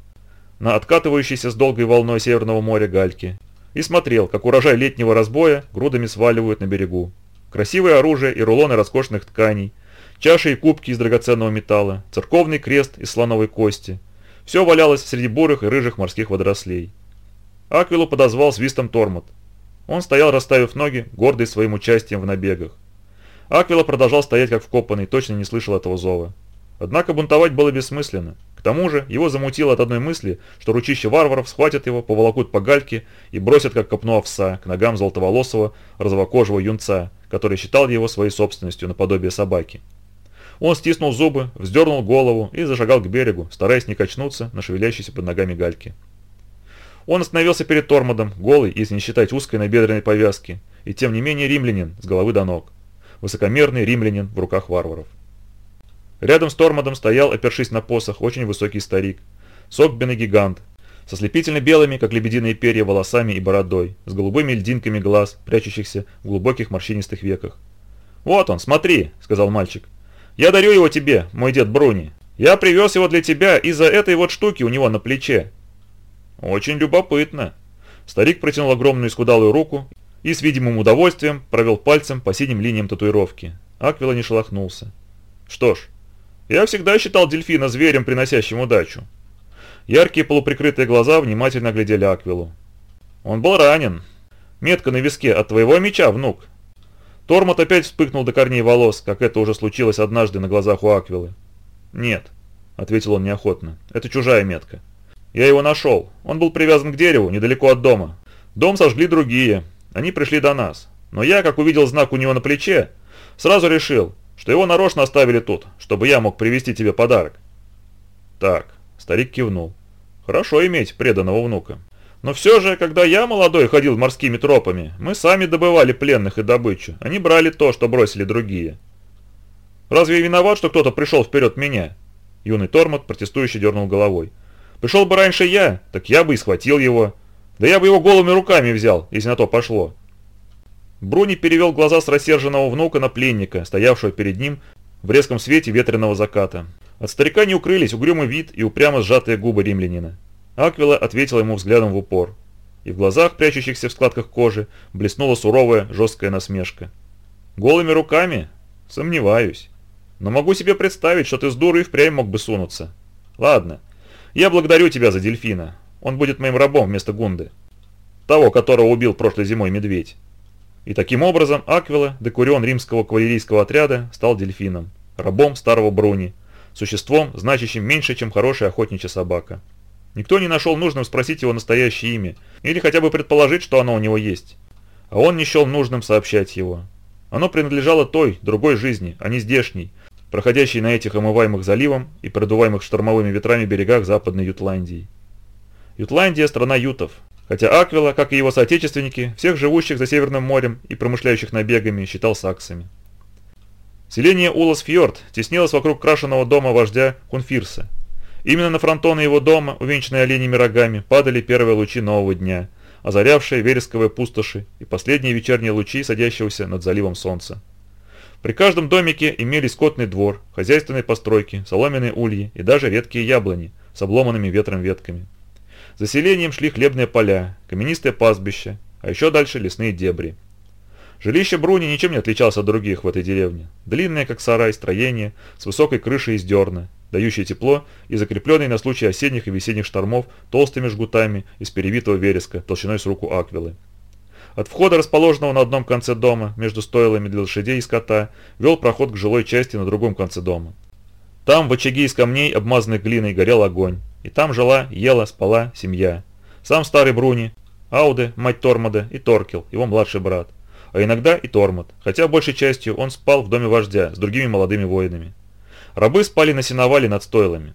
Speaker 1: на откатывающейся с долгой волной Северного моря гальки, и смотрел, как урожай летнего разбоя грудами сваливают на берегу. Красивое оружие и рулоны роскошных тканей, чаши и кубки из драгоценного металла, церковный крест из слоновой кости. Все валялось среди бурых и рыжих морских водорослей. Аквилу подозвал свистом тормот. Он стоял, расставив ноги, гордый своим участием в набегах. Аквила продолжал стоять как вкопанный, точно не слышал этого зова. Однако бунтовать было бессмысленно. К тому же его замутило от одной мысли, что ручище варваров схватят его, поволокут по гальке и бросят как копну овса к ногам золотоволосого, розовокожего юнца, который считал его своей собственностью наподобие собаки. Он стиснул зубы, вздернул голову и зашагал к берегу, стараясь не качнуться на шевелящейся под ногами гальки. Он остановился перед Тормодом, голый, если не считать узкой набедренной повязки, и тем не менее римлянин, с головы до ног высокомерный римлянин в руках варваров. Рядом с Тормодом стоял, опершись на посох, очень высокий старик, согбенный гигант, со слепительно белыми, как лебединые перья, волосами и бородой, с голубыми льдинками глаз, прячущихся в глубоких морщинистых веках. «Вот он, смотри», — сказал мальчик. «Я дарю его тебе, мой дед Бруни. Я привез его для тебя из-за этой вот штуки у него на плече». «Очень любопытно». Старик протянул огромную искудалую руку и с видимым удовольствием провел пальцем по синим линиям татуировки. Аквила не шелохнулся. Что ж, я всегда считал дельфина зверем, приносящим удачу. Яркие полуприкрытые глаза внимательно глядели Аквилу. Он был ранен. Метка на виске от твоего меча, внук. Тормот опять вспыхнул до корней волос, как это уже случилось однажды на глазах у Аквилы. «Нет», — ответил он неохотно, — «это чужая метка. Я его нашел. Он был привязан к дереву, недалеко от дома. Дом сожгли другие, они пришли до нас. Но я, как увидел знак у него на плече, сразу решил, что его нарочно оставили тут, чтобы я мог привезти тебе подарок. Так, старик кивнул. Хорошо иметь преданного внука. Но все же, когда я молодой ходил морскими тропами, мы сами добывали пленных и добычу. Они брали то, что бросили другие. Разве виноват, что кто-то пришел вперед меня? Юный Тормот протестующе дернул головой. Пришел бы раньше я, так я бы и схватил его. Да я бы его голыми руками взял, если на то пошло. Бруни перевел глаза с рассерженного внука на пленника, стоявшего перед ним в резком свете ветреного заката. От старика не укрылись угрюмый вид и упрямо сжатые губы римлянина. Аквила ответила ему взглядом в упор. И в глазах, прячущихся в складках кожи, блеснула суровая, жесткая насмешка. «Голыми руками? Сомневаюсь. Но могу себе представить, что ты с дурой впрямь мог бы сунуться. Ладно, я благодарю тебя за дельфина, он будет моим рабом вместо Гунды. Того, которого убил прошлой зимой медведь. И таким образом Аквила, декурион римского кавалерийского отряда, стал дельфином, рабом старого Бруни, существом, значащим меньше, чем хорошая охотничья собака. Никто не нашел нужным спросить его настоящее имя, или хотя бы предположить, что оно у него есть. А он не счел нужным сообщать его. Оно принадлежало той, другой жизни, а не здешней, проходящей на этих омываемых заливом и продуваемых штормовыми ветрами берегах Западной Ютландии. Ютландия – страна ютов. Хотя Аквила, как и его соотечественники, всех живущих за Северным морем и промышляющих набегами, считал саксами. Селение Улас-Фьорд теснилось вокруг крашеного дома вождя Кунфирса. Именно на фронтоны его дома, увенчанные оленями рогами, падали первые лучи нового дня, озарявшие вересковые пустоши и последние вечерние лучи, садящегося над заливом солнца. При каждом домике имели скотный двор, хозяйственные постройки, соломенные ульи и даже редкие яблони с обломанными ветром ветками. За селением шли хлебные поля, каменистые пастбища, а еще дальше лесные дебри. Жилище Бруни ничем не отличалось от других в этой деревне. Длинное, как сарай, строение с высокой крышей из дерна, дающее тепло и закрепленное на случай осенних и весенних штормов толстыми жгутами из перевитого вереска толщиной с руку аквилы. От входа, расположенного на одном конце дома, между стойлами для лошадей и скота, вел проход к жилой части на другом конце дома. Там в очаге из камней, обмазанных глиной, горел огонь. И там жила, ела, спала семья. Сам старый Бруни, Ауде, мать Тормода и Торкел, его младший брат. А иногда и Тормод, хотя большей частью он спал в доме вождя с другими молодыми воинами. Рабы спали на сеновале над стойлами.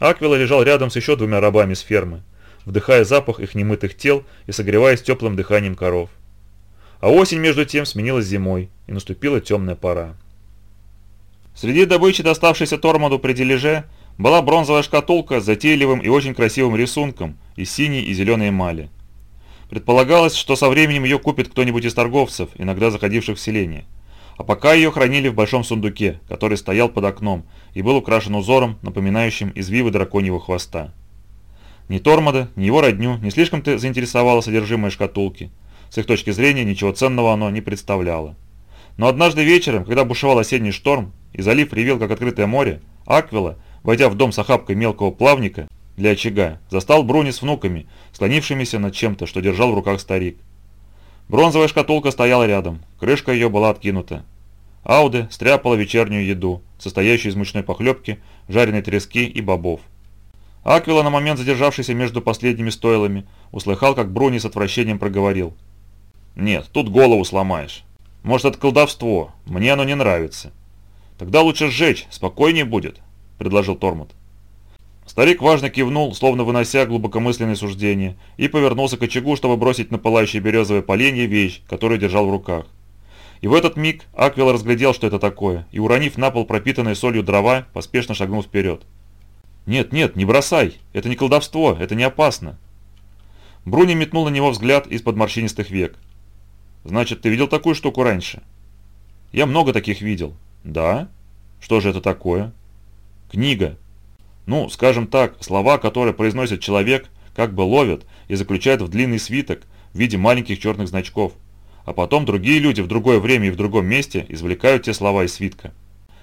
Speaker 1: Аквила лежал рядом с еще двумя рабами с фермы, вдыхая запах их немытых тел и согреваясь теплым дыханием коров. А осень между тем сменилась зимой, и наступила темная пора. Среди добычи, доставшейся Тормоду при дележе, была бронзовая шкатулка с затейливым и очень красивым рисунком из синей и зеленой эмали. Предполагалось, что со временем ее купит кто-нибудь из торговцев, иногда заходивших в селение. А пока ее хранили в большом сундуке, который стоял под окном и был украшен узором, напоминающим извивы драконьего хвоста. Ни Тормода, ни его родню не слишком-то заинтересовало содержимое шкатулки. С их точки зрения ничего ценного оно не представляло. Но однажды вечером, когда бушевал осенний шторм и залив ревел как открытое море, Аквила – Войдя в дом с охапкой мелкого плавника для очага, застал Бруни с внуками, склонившимися над чем-то, что держал в руках старик. Бронзовая шкатулка стояла рядом, крышка ее была откинута. Ауде стряпала вечернюю еду, состоящую из мучной похлебки, жареной трески и бобов. Аквила, на момент задержавшийся между последними стойлами, услыхал, как Бруни с отвращением проговорил. «Нет, тут голову сломаешь. Может, это колдовство. Мне оно не нравится». «Тогда лучше сжечь, спокойнее будет», предложил Тормот. Старик важно кивнул, словно вынося глубокомысленные суждения, и повернулся к очагу, чтобы бросить на пылающие березовые поленья вещь, которую держал в руках. И в этот миг Аквил разглядел, что это такое, и, уронив на пол пропитанные солью дрова, поспешно шагнул вперед. «Нет, нет, не бросай! Это не колдовство, это не опасно!» Бруни метнул на него взгляд из-под морщинистых век. «Значит, ты видел такую штуку раньше?» «Я много таких видел». «Да? Что же это такое?» Книга. Ну, скажем так, слова, которые произносит человек, как бы ловят и заключают в длинный свиток в виде маленьких черных значков. А потом другие люди в другое время и в другом месте извлекают те слова из свитка.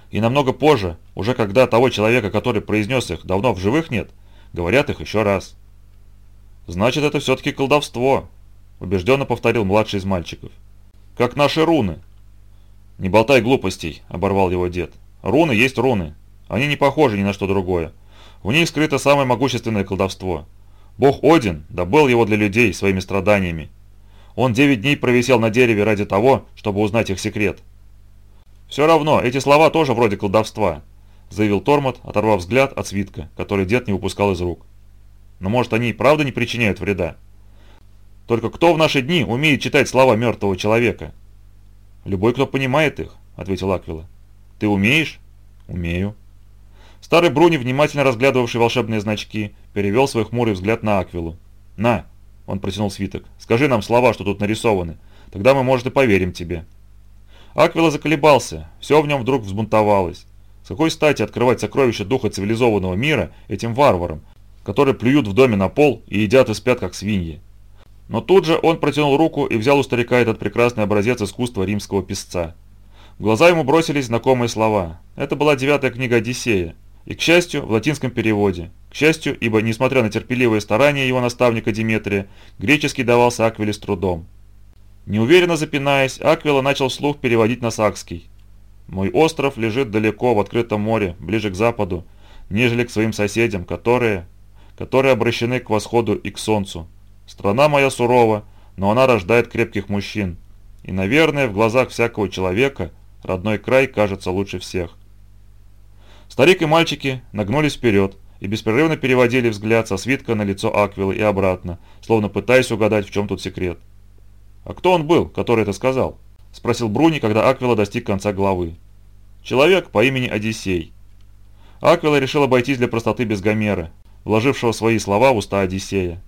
Speaker 1: И намного позже, уже когда того человека, который произнес их, давно в живых нет, говорят их еще раз. «Значит, это все-таки колдовство», – убежденно повторил младший из мальчиков. «Как наши руны». «Не болтай глупостей», – оборвал его дед. «Руны есть руны, они не похожи ни на что другое. В ней скрыто самое могущественное колдовство. Бог Один добыл его для людей своими страданиями. Он девять дней провисел на дереве ради того, чтобы узнать их секрет. «Все равно, эти слова тоже вроде колдовства», – заявил Тормот, оторвав взгляд от свитка, который дед не упускал из рук. «Но может они и правда не причиняют вреда? Только кто в наши дни умеет читать слова мертвого человека?» «Любой, кто понимает их», – ответил Аквила. «Ты умеешь?» «Умею». Старый Бруни, внимательно разглядывавший волшебные значки, перевел свой хмурый взгляд на Аквилу. «На!» – он протянул свиток. «Скажи нам слова, что тут нарисованы. Тогда мы, может, и поверим тебе». Аквила заколебался, все в нем вдруг взбунтовалось. С какой стати открывать сокровища духа цивилизованного мира этим варварам, которые плюют в доме на пол и едят и спят, как свиньи? Но тут же он протянул руку и взял у старика этот прекрасный образец искусства римского писца. В глаза ему бросились знакомые слова. Это была девятая книга Одиссея, и, к счастью, в латинском переводе. К счастью, ибо, несмотря на терпеливые старания его наставника Диметрия, греческий давался Аквиле с трудом. Неуверенно запинаясь, Аквила начал вслух переводить на сакский. «Мой остров лежит далеко в открытом море, ближе к западу, нежели к своим соседям, которые, которые обращены к восходу и к солнцу. Страна моя сурова, но она рождает крепких мужчин. И, наверное, в глазах всякого человека родной край кажется лучше всех. Старик и мальчики нагнулись вперед и беспрерывно переводили взгляд со свитка на лицо Аквилы и обратно, словно пытаясь угадать, в чем тут секрет. «А кто он был, который это сказал?» – спросил Бруни, когда Аквила достиг конца главы. «Человек по имени Одиссей». Аквила решил обойтись для простоты без Гомера, вложившего свои слова в уста Одиссея.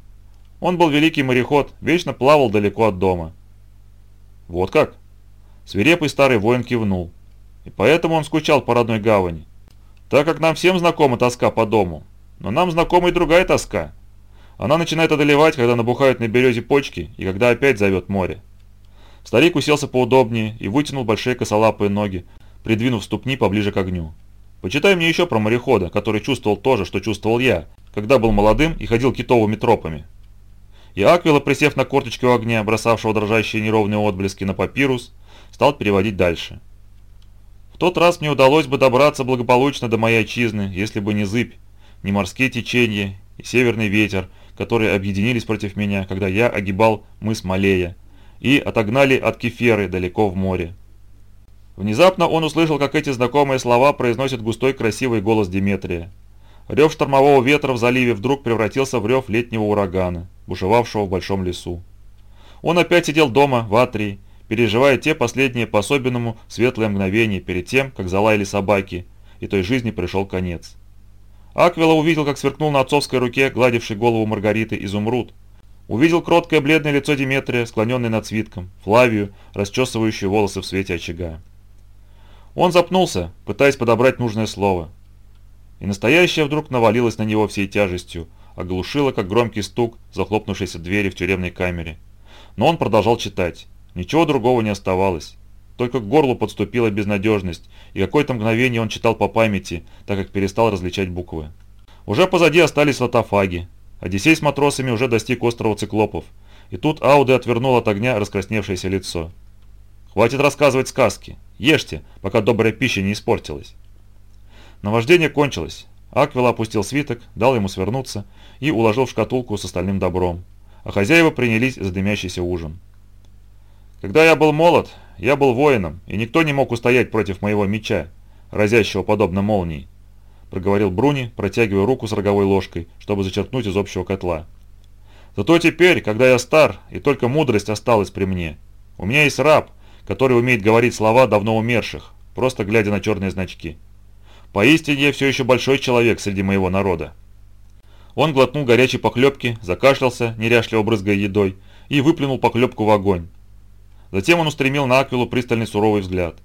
Speaker 1: Он был великий мореход, вечно плавал далеко от дома. «Вот как?» Свирепый старый воин кивнул. И поэтому он скучал по родной гавани. Так как нам всем знакома тоска по дому, но нам знакома и другая тоска. Она начинает одолевать, когда набухают на березе почки и когда опять зовет море. Старик уселся поудобнее и вытянул большие косолапые ноги, придвинув ступни поближе к огню. Почитай мне еще про морехода, который чувствовал то же, что чувствовал я, когда был молодым и ходил китовыми тропами. И Аквила, присев на корточки у огня, бросавшего дрожащие неровные отблески на папирус, стал переводить дальше. В тот раз мне удалось бы добраться благополучно до моей отчизны, если бы не зыбь, не морские течения и северный ветер, которые объединились против меня, когда я огибал мыс Малея, и отогнали от Кеферы далеко в море. Внезапно он услышал, как эти знакомые слова произносит густой красивый голос Деметрия. Рев штормового ветра в заливе вдруг превратился в рев летнего урагана, бушевавшего в большом лесу. Он опять сидел дома, в Атрии, переживая те последние по-особенному светлые мгновения перед тем, как залаяли собаки, и той жизни пришел конец. Аквила увидел, как сверкнул на отцовской руке, гладивший голову Маргариты, изумруд. Увидел кроткое бледное лицо Диметрия, склоненное над свитком, Флавию, расчесывающую волосы в свете очага. Он запнулся, пытаясь подобрать нужное слово. И настоящее вдруг навалилось на него всей тяжестью, оглушило, как громкий стук захлопнувшейся двери в тюремной камере. Но он продолжал читать. Ничего другого не оставалось. Только к горлу подступила безнадежность, и какое-то мгновение он читал по памяти, так как перестал различать буквы. Уже позади остались лотофаги. Одиссей с матросами уже достиг острова Циклопов. И тут Ауды отвернул от огня раскрасневшееся лицо. «Хватит рассказывать сказки. Ешьте, пока добрая пища не испортилась». Наваждение кончилось. Аквила опустил свиток, дал ему свернуться и уложил в шкатулку с остальным добром. А хозяева принялись за дымящийся ужин. Когда я был молод, я был воином, и никто не мог устоять против моего меча, разящего подобно молнии», — проговорил Бруни, протягивая руку с роговой ложкой, чтобы зачерпнуть из общего котла. «Зато теперь, когда я стар, и только мудрость осталась при мне, у меня есть раб, который умеет говорить слова давно умерших, просто глядя на черные значки. Поистине я все еще большой человек среди моего народа». Он глотнул горячей поклепки, закашлялся, неряшливо брызгая едой, и выплюнул поклепку в огонь Затем он устремил на Аквилу пристальный суровый взгляд.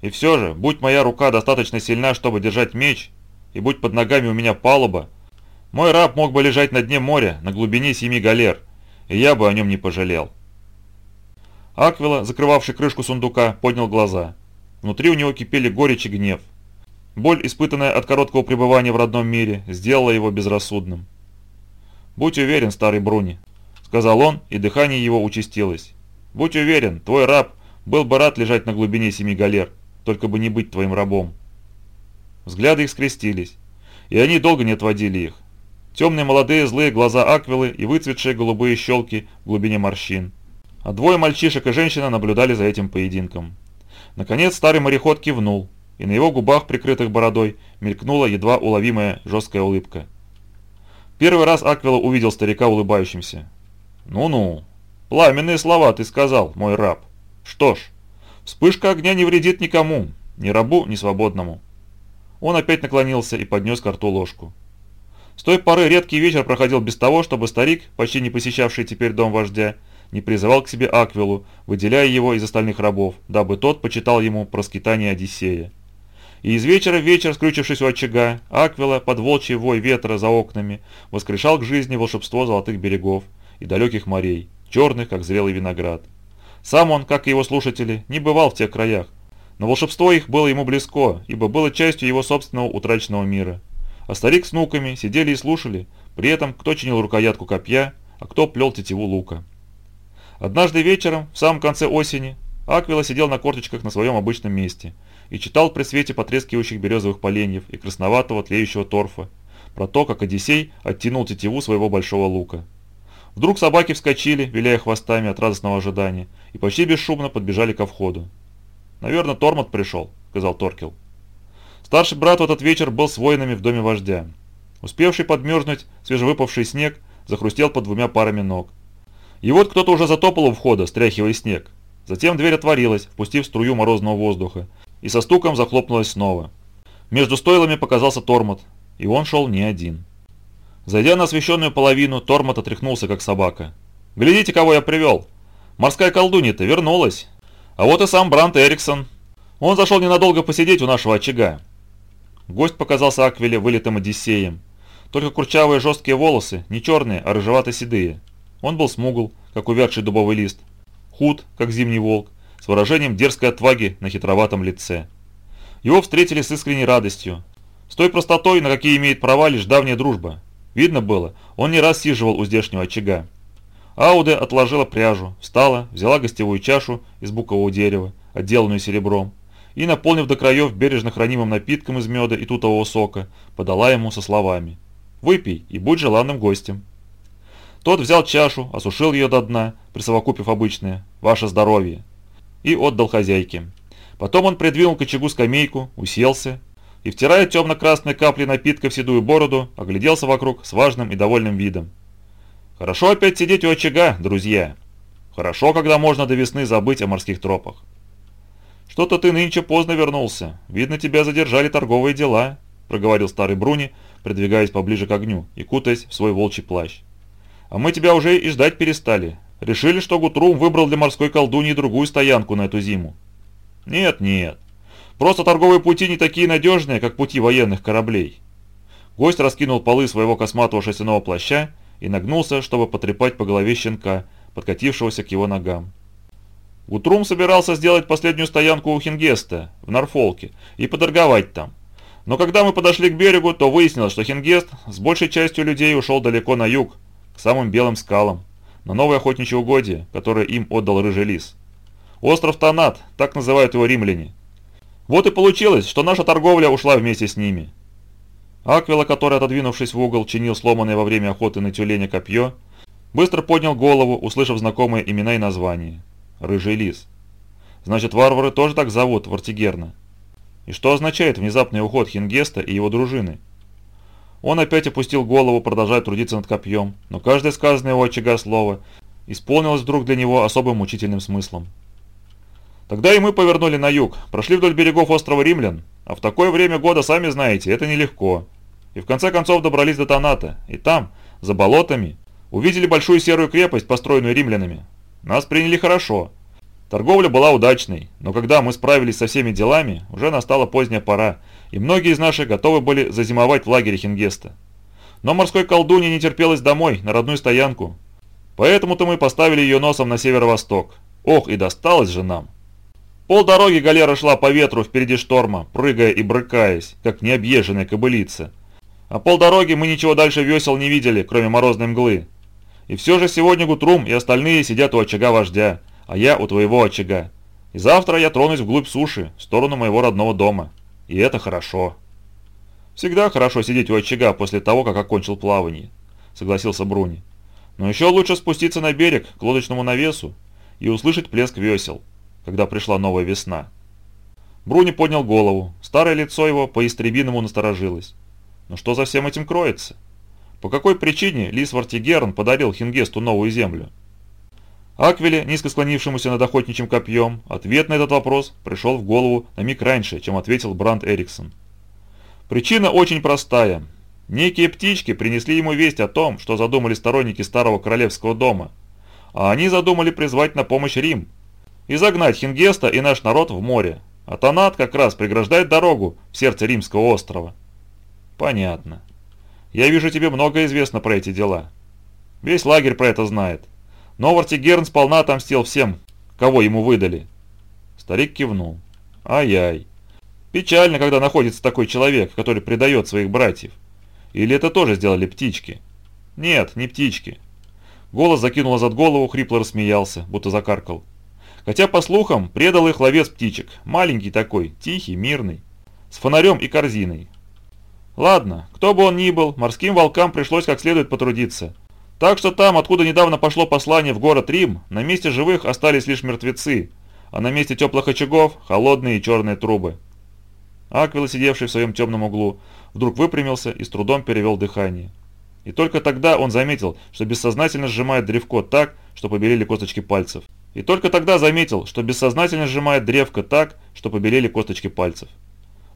Speaker 1: «И все же, будь моя рука достаточно сильна, чтобы держать меч, и будь под ногами у меня палуба, мой раб мог бы лежать на дне моря, на глубине семи галер, и я бы о нем не пожалел». Аквила, закрывавший крышку сундука, поднял глаза. Внутри у него кипели горечь и гнев. Боль, испытанная от короткого пребывания в родном мире, сделала его безрассудным. «Будь уверен, старый Бруни», — сказал он, и дыхание его участилось. Будь уверен, твой раб был бы рад лежать на глубине семи галер, только бы не быть твоим рабом. Взгляды их скрестились, и они долго не отводили их. Темные молодые злые глаза аквилы и выцветшие голубые щелки в глубине морщин. А двое мальчишек и женщина наблюдали за этим поединком. Наконец старый мореход кивнул, и на его губах, прикрытых бородой, мелькнула едва уловимая жесткая улыбка. Первый раз Аквила увидел старика улыбающимся. «Ну-ну», Пламенные слова ты сказал, мой раб. Что ж, вспышка огня не вредит никому, ни рабу, ни свободному. Он опять наклонился и поднес к рту ложку. С той поры редкий вечер проходил без того, чтобы старик, почти не посещавший теперь дом вождя, не призывал к себе Аквилу, выделяя его из остальных рабов, дабы тот почитал ему про скитание Одиссея. И из вечера в вечер, скрючившись у очага, Аквила под волчий вой ветра за окнами воскрешал к жизни волшебство золотых берегов и далеких морей, черных, как зрелый виноград. Сам он, как и его слушатели, не бывал в тех краях, но волшебство их было ему близко, ибо было частью его собственного утраченного мира. А старик с внуками сидели и слушали, при этом кто чинил рукоятку копья, а кто плел тетиву лука. Однажды вечером, в самом конце осени, Аквила сидел на корточках на своем обычном месте и читал при свете потрескивающих березовых поленьев и красноватого тлеющего торфа про то, как Одиссей оттянул тетиву своего большого лука. Вдруг собаки вскочили, виляя хвостами от радостного ожидания, и почти бесшумно подбежали ко входу. «Наверное, Тормот пришел», — сказал Торкел. Старший брат в этот вечер был с воинами в доме вождя. Успевший подмерзнуть свежевыпавший снег захрустел под двумя парами ног. И вот кто-то уже затопал у входа, стряхивая снег. Затем дверь отворилась, впустив струю морозного воздуха, и со стуком захлопнулась снова. Между стойлами показался Тормот, и он шел не один. Зайдя на освещенную половину, Тормот отряхнулся, как собака. «Глядите, кого я привел! Морская колдунья-то вернулась! А вот и сам Брант Эриксон. Он зашел ненадолго посидеть у нашего очага». Гость показался Аквеле вылитым Одиссеем. Только курчавые жесткие волосы, не черные, а рыжевато-седые. Он был смугл, как увядший дубовый лист, худ, как зимний волк, с выражением дерзкой отваги на хитроватом лице. Его встретили с искренней радостью, с той простотой, на какие имеет права лишь давняя дружба – Видно было, он не раз сиживал у здешнего очага. Ауде отложила пряжу, встала, взяла гостевую чашу из букового дерева, отделанную серебром, и, наполнив до краев бережно хранимым напитком из меда и тутового сока, подала ему со словами «Выпей и будь желанным гостем». Тот взял чашу, осушил ее до дна, присовокупив обычное «Ваше здоровье» и отдал хозяйке. Потом он придвинул к очагу скамейку, уселся и, втирая темно-красные капли напитка в седую бороду, огляделся вокруг с важным и довольным видом. «Хорошо опять сидеть у очага, друзья. Хорошо, когда можно до весны забыть о морских тропах. Что-то ты нынче поздно вернулся. Видно, тебя задержали торговые дела», – проговорил старый Бруни, придвигаясь поближе к огню и кутаясь в свой волчий плащ. «А мы тебя уже и ждать перестали. Решили, что Гутрум выбрал для морской колдуньи другую стоянку на эту зиму». «Нет, нет», Просто торговые пути не такие надежные, как пути военных кораблей. Гость раскинул полы своего косматого шерстяного плаща и нагнулся, чтобы потрепать по голове щенка, подкатившегося к его ногам. Утрум собирался сделать последнюю стоянку у Хингеста, в Норфолке, и подорговать там. Но когда мы подошли к берегу, то выяснилось, что Хингест с большей частью людей ушел далеко на юг, к самым белым скалам, на новое охотничье угодье, которое им отдал рыжий лис. Остров Танат, так называют его римляне – вот и получилось, что наша торговля ушла вместе с ними. Аквила, который, отодвинувшись в угол, чинил сломанное во время охоты на тюленя копье, быстро поднял голову, услышав знакомые имена и названия. Рыжий лис. Значит, варвары тоже так зовут, Вартигерна. И что означает внезапный уход Хингеста и его дружины? Он опять опустил голову, продолжая трудиться над копьем, но каждое сказанное у очага слово исполнилось вдруг для него особым мучительным смыслом. Тогда и мы повернули на юг, прошли вдоль берегов острова Римлян, а в такое время года, сами знаете, это нелегко. И в конце концов добрались до Таната, и там, за болотами, увидели большую серую крепость, построенную римлянами. Нас приняли хорошо. Торговля была удачной, но когда мы справились со всеми делами, уже настала поздняя пора, и многие из наших готовы были зазимовать в лагере Хингеста. Но морской колдуне не терпелось домой, на родную стоянку. Поэтому-то мы поставили ее носом на северо-восток. Ох, и досталось же нам. Полдороги галера шла по ветру впереди шторма, прыгая и брыкаясь, как необъезженная кобылица. А полдороги мы ничего дальше весел не видели, кроме морозной мглы. И все же сегодня Гутрум и остальные сидят у очага вождя, а я у твоего очага. И завтра я тронусь вглубь суши, в сторону моего родного дома. И это хорошо. Всегда хорошо сидеть у очага после того, как окончил плавание, согласился Бруни. Но еще лучше спуститься на берег к лодочному навесу и услышать плеск весел когда пришла новая весна. Бруни поднял голову, старое лицо его по-истребиному насторожилось. Но «Ну что за всем этим кроется? По какой причине Лис Вартигерн подарил Хингесту новую землю? Аквиле, низко склонившемуся над охотничьим копьем, ответ на этот вопрос пришел в голову на миг раньше, чем ответил Бранд Эриксон. Причина очень простая. Некие птички принесли ему весть о том, что задумали сторонники старого королевского дома. А они задумали призвать на помощь Рим – и загнать Хингеста и наш народ в море. А Танат как раз преграждает дорогу в сердце Римского острова. Понятно. Я вижу, тебе много известно про эти дела. Весь лагерь про это знает. Но Вартигерн сполна отомстил всем, кого ему выдали. Старик кивнул. Ай-яй. Печально, когда находится такой человек, который предает своих братьев. Или это тоже сделали птички? Нет, не птички. Голос закинул назад голову, хрипло рассмеялся, будто закаркал. Хотя, по слухам, предал их ловец птичек, маленький такой, тихий, мирный, с фонарем и корзиной. Ладно, кто бы он ни был, морским волкам пришлось как следует потрудиться. Так что там, откуда недавно пошло послание в город Рим, на месте живых остались лишь мертвецы, а на месте теплых очагов – холодные и черные трубы. Аквила, сидевший в своем темном углу, вдруг выпрямился и с трудом перевел дыхание. И только тогда он заметил, что бессознательно сжимает древко так, что побелели косточки пальцев. И только тогда заметил, что бессознательно сжимает древко так, что побелели косточки пальцев.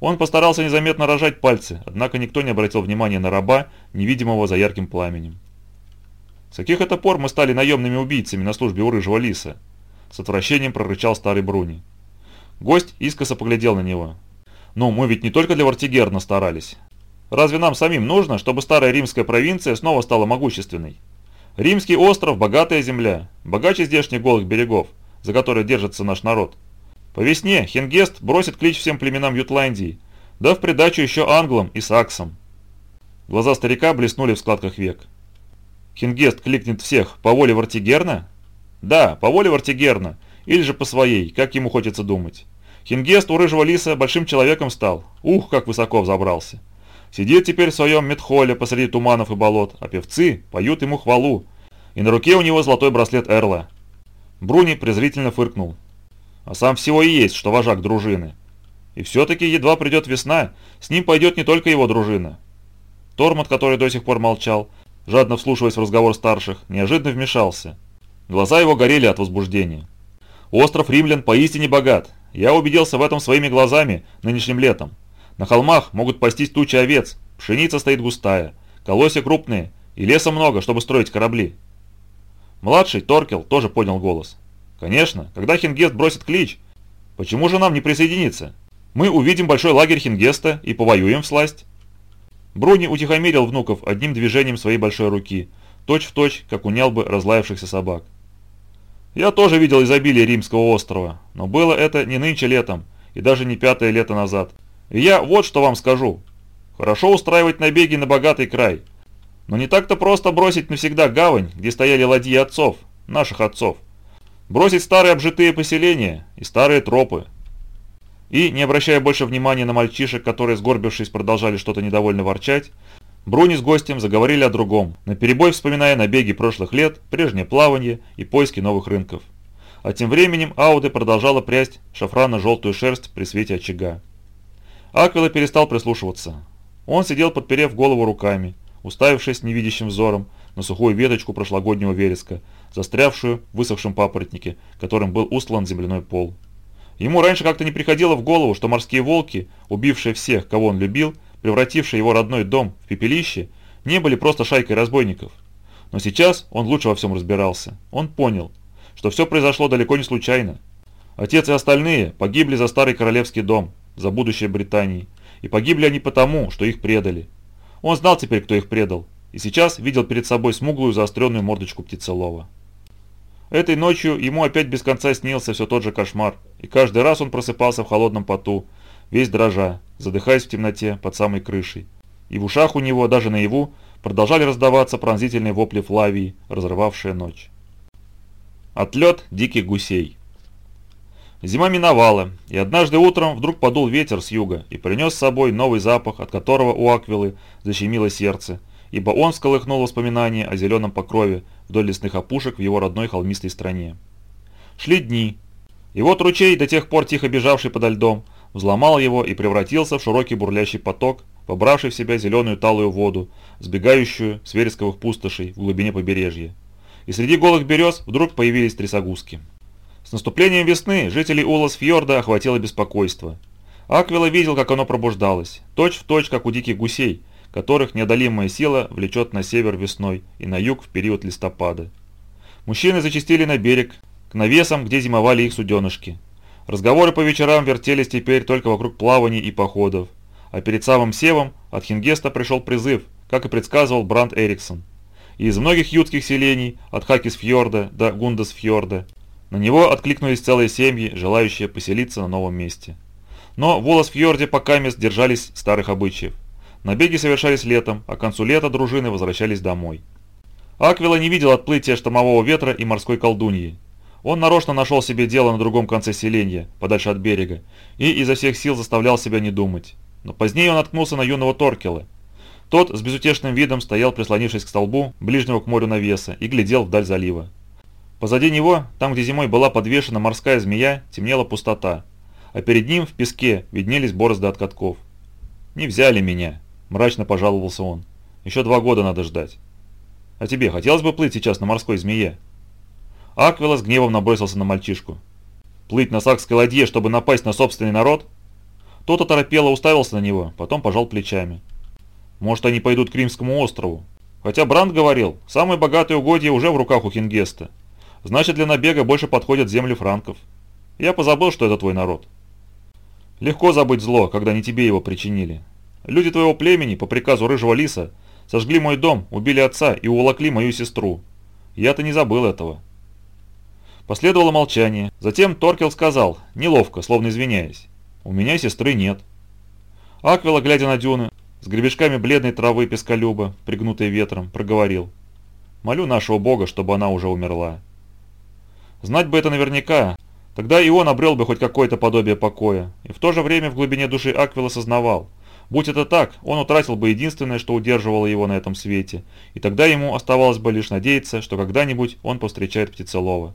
Speaker 1: Он постарался незаметно рожать пальцы, однако никто не обратил внимания на раба, невидимого за ярким пламенем. «С каких это пор мы стали наемными убийцами на службе у рыжего лиса?» С отвращением прорычал старый Бруни. Гость искоса поглядел на него. «Ну, мы ведь не только для Вартигерна старались. Разве нам самим нужно, чтобы старая римская провинция снова стала могущественной?» Римский остров – богатая земля, богаче здешних голых берегов, за которые держится наш народ. По весне Хенгест бросит клич всем племенам Ютландии, да в придачу еще англам и саксам. Глаза старика блеснули в складках век. Хенгест кликнет всех по воле Вартигерна? Да, по воле Вартигерна, или же по своей, как ему хочется думать. Хингест у рыжего лиса большим человеком стал. Ух, как высоко взобрался. Сидит теперь в своем медхоле посреди туманов и болот, а певцы поют ему хвалу. И на руке у него золотой браслет Эрла. Бруни презрительно фыркнул. А сам всего и есть, что вожак дружины. И все-таки едва придет весна, с ним пойдет не только его дружина. Тормот, который до сих пор молчал, жадно вслушиваясь в разговор старших, неожиданно вмешался. Глаза его горели от возбуждения. «Остров римлян поистине богат. Я убедился в этом своими глазами нынешним летом. На холмах могут пастись тучи овец, пшеница стоит густая, колосья крупные, и леса много, чтобы строить корабли. Младший Торкел тоже поднял голос. «Конечно, когда Хингест бросит клич, почему же нам не присоединиться? Мы увидим большой лагерь Хингеста и повоюем в сласть». Бруни утихомирил внуков одним движением своей большой руки, точь-в-точь, как унял бы разлаявшихся собак. Я тоже видел изобилие Римского острова, но было это не нынче летом и даже не пятое лето назад, и я вот что вам скажу. Хорошо устраивать набеги на богатый край. Но не так-то просто бросить навсегда гавань, где стояли ладьи отцов, наших отцов. Бросить старые обжитые поселения и старые тропы. И, не обращая больше внимания на мальчишек, которые, сгорбившись, продолжали что-то недовольно ворчать, Бруни с гостем заговорили о другом, наперебой вспоминая набеги прошлых лет, прежнее плавание и поиски новых рынков. А тем временем Ауде продолжала прясть шафрано-желтую шерсть при свете очага. Аквила перестал прислушиваться. Он сидел, подперев голову руками, уставившись невидящим взором на сухую веточку прошлогоднего вереска, застрявшую в высохшем папоротнике, которым был устлан земляной пол. Ему раньше как-то не приходило в голову, что морские волки, убившие всех, кого он любил, превратившие его родной дом в пепелище, не были просто шайкой разбойников. Но сейчас он лучше во всем разбирался. Он понял, что все произошло далеко не случайно. Отец и остальные погибли за старый королевский дом, за будущее Британии. И погибли они потому, что их предали. Он знал теперь, кто их предал, и сейчас видел перед собой смуглую заостренную мордочку птицелова. Этой ночью ему опять без конца снился все тот же кошмар, и каждый раз он просыпался в холодном поту, весь дрожа, задыхаясь в темноте под самой крышей. И в ушах у него, даже наяву, продолжали раздаваться пронзительные вопли Флавии, разрывавшие ночь. Отлет диких гусей Зима миновала, и однажды утром вдруг подул ветер с юга и принес с собой новый запах, от которого у Аквилы защемило сердце, ибо он всколыхнул воспоминания о зеленом покрове вдоль лесных опушек в его родной холмистой стране. Шли дни, и вот ручей, до тех пор тихо бежавший подо льдом, взломал его и превратился в широкий бурлящий поток, побравший в себя зеленую талую воду, сбегающую с вересковых пустошей в глубине побережья. И среди голых берез вдруг появились трясогузки. С наступлением весны жителей Улас-Фьорда охватило беспокойство. Аквила видел, как оно пробуждалось, точь в точь, как у диких гусей, которых неодолимая сила влечет на север весной и на юг в период листопада. Мужчины зачастили на берег, к навесам, где зимовали их суденышки. Разговоры по вечерам вертелись теперь только вокруг плаваний и походов. А перед самым севом от Хингеста пришел призыв, как и предсказывал Бранд Эриксон. И из многих ютских селений, от Хакисфьорда до Гундасфьорда, на него откликнулись целые семьи, желающие поселиться на новом месте. Но волос в Йорде пока мест держались старых обычаев. Набеги совершались летом, а к концу лета дружины возвращались домой. Аквила не видел отплытия штормового ветра и морской колдуньи. Он нарочно нашел себе дело на другом конце селения, подальше от берега, и изо всех сил заставлял себя не думать. Но позднее он наткнулся на юного Торкела. Тот с безутешным видом стоял, прислонившись к столбу, ближнего к морю навеса, и глядел вдаль залива. Позади него, там где зимой была подвешена морская змея, темнела пустота, а перед ним в песке виднелись борозды от катков. «Не взяли меня», – мрачно пожаловался он. «Еще два года надо ждать». «А тебе хотелось бы плыть сейчас на морской змее?» Аквила с гневом набросился на мальчишку. «Плыть на сакской ладье, чтобы напасть на собственный народ?» Тот оторопело уставился на него, потом пожал плечами. «Может, они пойдут к Римскому острову?» Хотя Бранд говорил, самые богатые угодья уже в руках у Хингеста. Значит, для набега больше подходят земли франков. Я позабыл, что это твой народ. Легко забыть зло, когда не тебе его причинили. Люди твоего племени, по приказу рыжего лиса, сожгли мой дом, убили отца и уволокли мою сестру. Я-то не забыл этого. Последовало молчание. Затем Торкел сказал, неловко, словно извиняясь. «У меня сестры нет». Аквила, глядя на дюны, с гребешками бледной травы песколюба, пригнутой ветром, проговорил. «Молю нашего бога, чтобы она уже умерла». Знать бы это наверняка. Тогда и он обрел бы хоть какое-то подобие покоя. И в то же время в глубине души Аквил осознавал. Будь это так, он утратил бы единственное, что удерживало его на этом свете, и тогда ему оставалось бы лишь надеяться, что когда-нибудь он повстречает птицелова.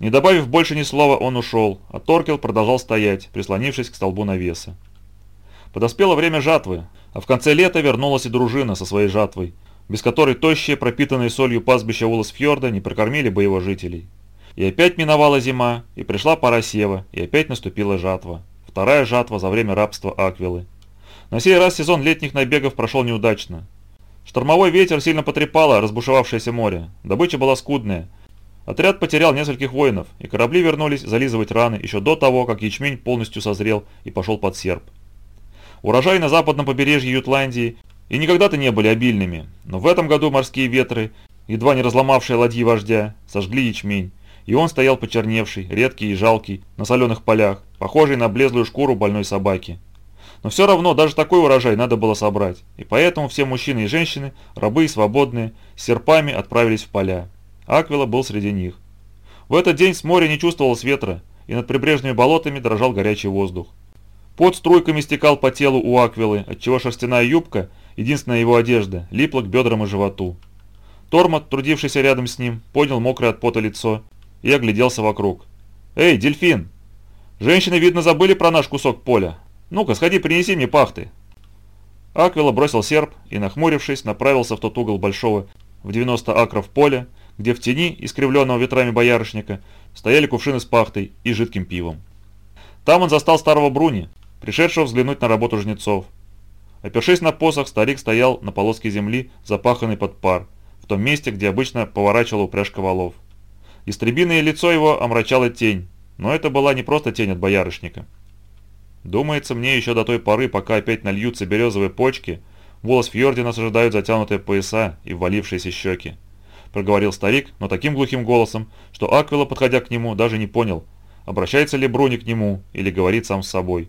Speaker 1: Не добавив больше ни слова, он ушел, а Торкел продолжал стоять, прислонившись к столбу навеса. Подоспело время жатвы, а в конце лета вернулась и дружина со своей жатвой, без которой тощие, пропитанные солью пастбища Улас-Фьорда не прокормили бы его жителей. И опять миновала зима, и пришла пора сева, и опять наступила жатва. Вторая жатва за время рабства Аквилы. На сей раз сезон летних набегов прошел неудачно. Штормовой ветер сильно потрепало разбушевавшееся море. Добыча была скудная. Отряд потерял нескольких воинов, и корабли вернулись зализывать раны еще до того, как ячмень полностью созрел и пошел под серп. Урожаи на западном побережье Ютландии и никогда-то не были обильными, но в этом году морские ветры, едва не разломавшие ладьи вождя, сожгли ячмень и он стоял почерневший, редкий и жалкий, на соленых полях, похожий на блезлую шкуру больной собаки. Но все равно даже такой урожай надо было собрать, и поэтому все мужчины и женщины, рабы и свободные, с серпами отправились в поля. Аквила был среди них. В этот день с моря не чувствовалось ветра, и над прибрежными болотами дрожал горячий воздух. Под струйками стекал по телу у Аквилы, отчего шерстяная юбка, единственная его одежда, липла к бедрам и животу. Тормот, трудившийся рядом с ним, поднял мокрое от пота лицо и огляделся вокруг. «Эй, дельфин! Женщины, видно, забыли про наш кусок поля. Ну-ка, сходи, принеси мне пахты!» Аквила бросил серп и, нахмурившись, направился в тот угол большого в 90 акров поля, где в тени, искривленного ветрами боярышника, стояли кувшины с пахтой и жидким пивом. Там он застал старого Бруни, пришедшего взглянуть на работу жнецов. Опершись на посох, старик стоял на полоске земли, запаханный под пар, в том месте, где обычно поворачивала упряжка валов. Истребиное лицо его омрачала тень, но это была не просто тень от боярышника. Думается мне еще до той поры, пока опять нальются березовые почки, волос Фьорди нас ожидают затянутые пояса и ввалившиеся щеки. Проговорил старик, но таким глухим голосом, что Аквила, подходя к нему, даже не понял, обращается ли Бруни к нему или говорит сам с собой.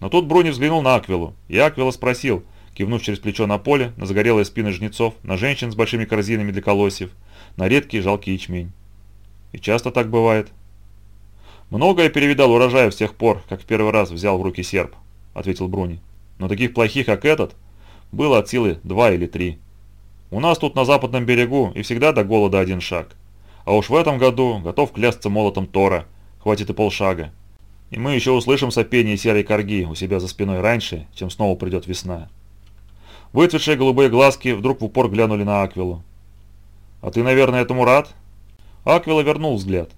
Speaker 1: Но тут Бруни взглянул на Аквилу, и Аквила спросил, кивнув через плечо на поле, на загорелые спины жнецов, на женщин с большими корзинами для колосьев, на редкий жалкий ячмень. И часто так бывает. Многое перевидал урожая с тех пор, как в первый раз взял в руки серп, ответил Бруни. Но таких плохих, как этот, было от силы два или три. У нас тут на западном берегу и всегда до голода один шаг. А уж в этом году готов клясться молотом Тора, хватит и полшага. И мы еще услышим сопение серой корги у себя за спиной раньше, чем снова придет весна. Выцветшие голубые глазки вдруг в упор глянули на Аквилу. «А ты, наверное, этому рад?» Аквила вернул взгляд.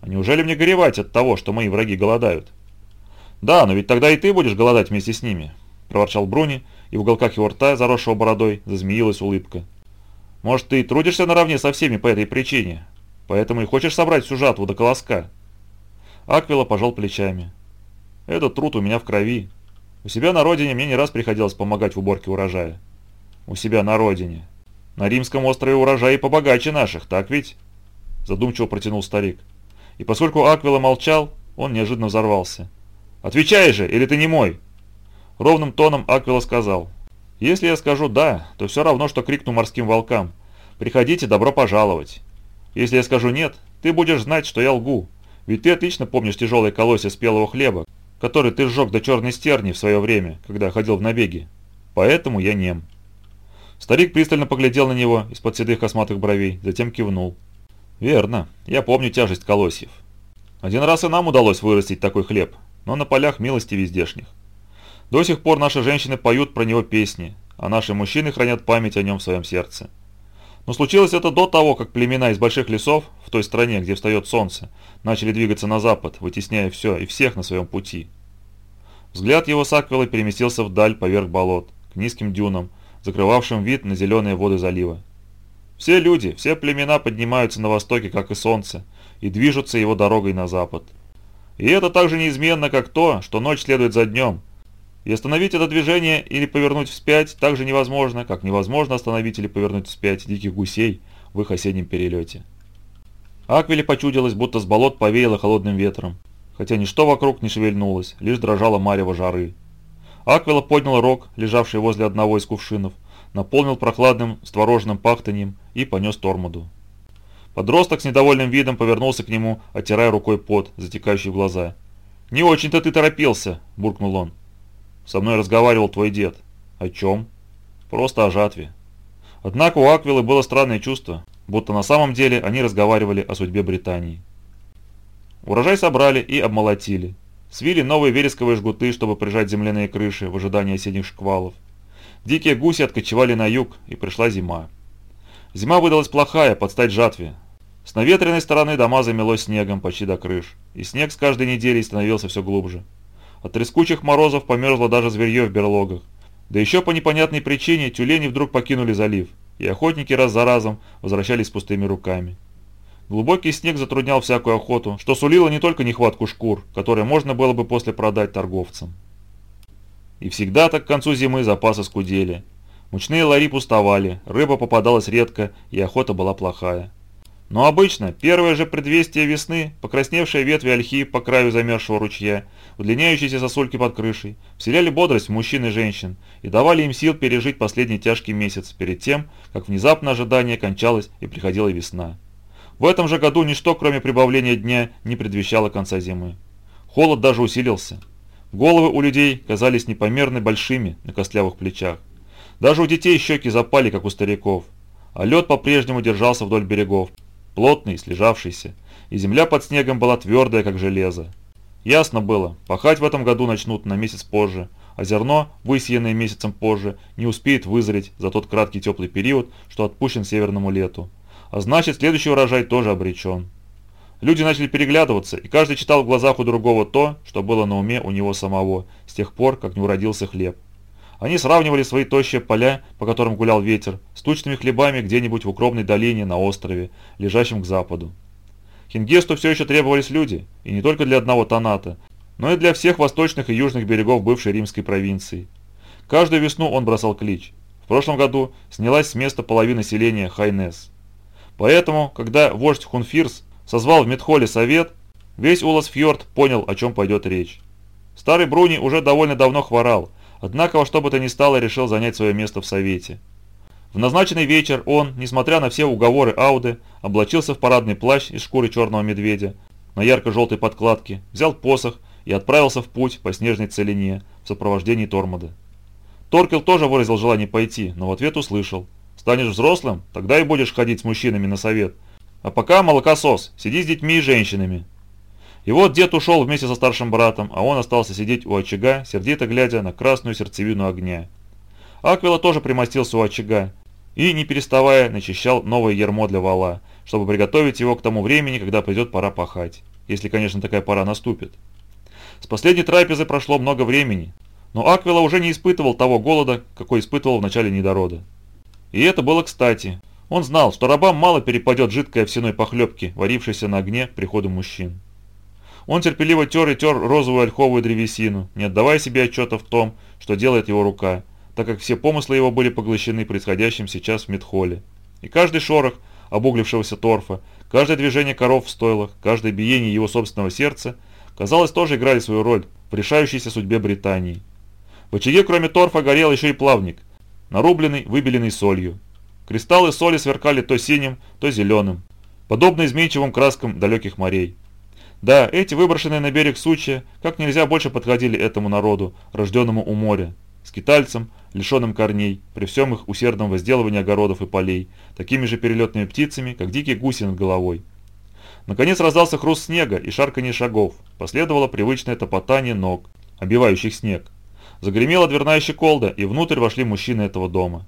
Speaker 1: «А неужели мне горевать от того, что мои враги голодают?» «Да, но ведь тогда и ты будешь голодать вместе с ними», – проворчал Бруни, и в уголках его рта, заросшего бородой, зазмеилась улыбка. «Может, ты и трудишься наравне со всеми по этой причине, поэтому и хочешь собрать всю жатву до колоска?» Аквила пожал плечами. «Этот труд у меня в крови. У себя на родине мне не раз приходилось помогать в уборке урожая». «У себя на родине. На Римском острове урожаи побогаче наших, так ведь?» задумчиво протянул старик. И поскольку Аквила молчал, он неожиданно взорвался. «Отвечай же, или ты не мой?» Ровным тоном Аквила сказал. «Если я скажу «да», то все равно, что крикну морским волкам. Приходите, добро пожаловать. Если я скажу «нет», ты будешь знать, что я лгу. Ведь ты отлично помнишь тяжелые колосья спелого хлеба, который ты сжег до черной стерни в свое время, когда ходил в набеги. Поэтому я нем». Старик пристально поглядел на него из-под седых косматых бровей, затем кивнул. «Верно. Я помню тяжесть колосьев. Один раз и нам удалось вырастить такой хлеб, но на полях милости вездешних. До сих пор наши женщины поют про него песни, а наши мужчины хранят память о нем в своем сердце. Но случилось это до того, как племена из больших лесов, в той стране, где встает солнце, начали двигаться на запад, вытесняя все и всех на своем пути. Взгляд его саквела переместился вдаль поверх болот, к низким дюнам, закрывавшим вид на зеленые воды залива. Все люди, все племена поднимаются на востоке, как и солнце, и движутся его дорогой на запад. И это так же неизменно, как то, что ночь следует за днем. И остановить это движение или повернуть вспять так же невозможно, как невозможно остановить или повернуть вспять диких гусей в их осеннем перелете. Аквиле почудилось, будто с болот повеяло холодным ветром, хотя ничто вокруг не шевельнулось, лишь дрожала марево жары. Аквила поднял рог, лежавший возле одного из кувшинов, наполнил прохладным створожным пахтанием и понес Тормоду. Подросток с недовольным видом повернулся к нему, оттирая рукой пот, затекающий в глаза. «Не очень-то ты торопился», – буркнул он. «Со мной разговаривал твой дед». «О чем?» «Просто о жатве». Однако у Аквилы было странное чувство, будто на самом деле они разговаривали о судьбе Британии. Урожай собрали и обмолотили. Свили новые вересковые жгуты, чтобы прижать земляные крыши в ожидании осенних шквалов. Дикие гуси откочевали на юг, и пришла зима. Зима выдалась плохая, под стать жатве. С наветренной стороны дома замело снегом почти до крыш, и снег с каждой неделей становился все глубже. От трескучих морозов померзло даже зверье в берлогах. Да еще по непонятной причине тюлени вдруг покинули залив, и охотники раз за разом возвращались с пустыми руками. Глубокий снег затруднял всякую охоту, что сулило не только нехватку шкур, которые можно было бы после продать торговцам. И всегда так к концу зимы запасы скудели. Мучные лари пустовали, рыба попадалась редко и охота была плохая. Но обычно первое же предвестие весны, покрасневшие ветви ольхи по краю замерзшего ручья, удлиняющиеся сосульки под крышей, вселяли бодрость мужчин и женщин и давали им сил пережить последний тяжкий месяц перед тем, как внезапно ожидание кончалось и приходила весна. В этом же году ничто, кроме прибавления дня, не предвещало конца зимы. Холод даже усилился. Головы у людей казались непомерно большими на костлявых плечах. Даже у детей щеки запали, как у стариков. А лед по-прежнему держался вдоль берегов, плотный, слежавшийся, и земля под снегом была твердая, как железо. Ясно было, пахать в этом году начнут на месяц позже, а зерно, высеянное месяцем позже, не успеет вызреть за тот краткий теплый период, что отпущен северному лету. А значит, следующий урожай тоже обречен. Люди начали переглядываться, и каждый читал в глазах у другого то, что было на уме у него самого, с тех пор, как не уродился хлеб. Они сравнивали свои тощие поля, по которым гулял ветер, с тучными хлебами где-нибудь в укромной долине на острове, лежащем к западу. Хингесту все еще требовались люди, и не только для одного Таната, но и для всех восточных и южных берегов бывшей римской провинции. Каждую весну он бросал клич. В прошлом году снялась с места половина селения Хайнес. Поэтому, когда вождь Хунфирс созвал в Медхоле совет, весь Улас-Фьорд понял, о чем пойдет речь. Старый Бруни уже довольно давно хворал, однако во что бы то ни стало решил занять свое место в совете. В назначенный вечер он, несмотря на все уговоры Ауды, облачился в парадный плащ из шкуры черного медведя, на ярко-желтой подкладке, взял посох и отправился в путь по снежной целине в сопровождении Тормода. Торкел тоже выразил желание пойти, но в ответ услышал. «Станешь взрослым, тогда и будешь ходить с мужчинами на совет», а пока молокосос, сиди с детьми и женщинами. И вот дед ушел вместе со старшим братом, а он остался сидеть у очага, сердито глядя на красную сердцевину огня. Аквила тоже примостился у очага и, не переставая, начищал новое ермо для вала, чтобы приготовить его к тому времени, когда придет пора пахать, если, конечно, такая пора наступит. С последней трапезы прошло много времени, но Аквила уже не испытывал того голода, какой испытывал в начале недорода. И это было кстати – он знал, что рабам мало перепадет жидкой овсяной похлебки, варившейся на огне приходу мужчин. Он терпеливо тер и тер розовую ольховую древесину, не отдавая себе отчета в том, что делает его рука, так как все помыслы его были поглощены происходящим сейчас в медхоле. И каждый шорох обуглившегося торфа, каждое движение коров в стойлах, каждое биение его собственного сердца, казалось, тоже играли свою роль в решающейся судьбе Британии. В очаге кроме торфа горел еще и плавник, нарубленный, выбеленный солью. Кристаллы соли сверкали то синим, то зеленым, подобно изменчивым краскам далеких морей. Да, эти выброшенные на берег сучи, как нельзя больше подходили этому народу, рожденному у моря, скитальцам, лишенным корней, при всем их усердном возделывании огородов и полей, такими же перелетными птицами, как дикие гуси над головой. Наконец раздался хруст снега и шарканье шагов, последовало привычное топотание ног, обивающих снег. Загремела дверная щеколда, и внутрь вошли мужчины этого дома.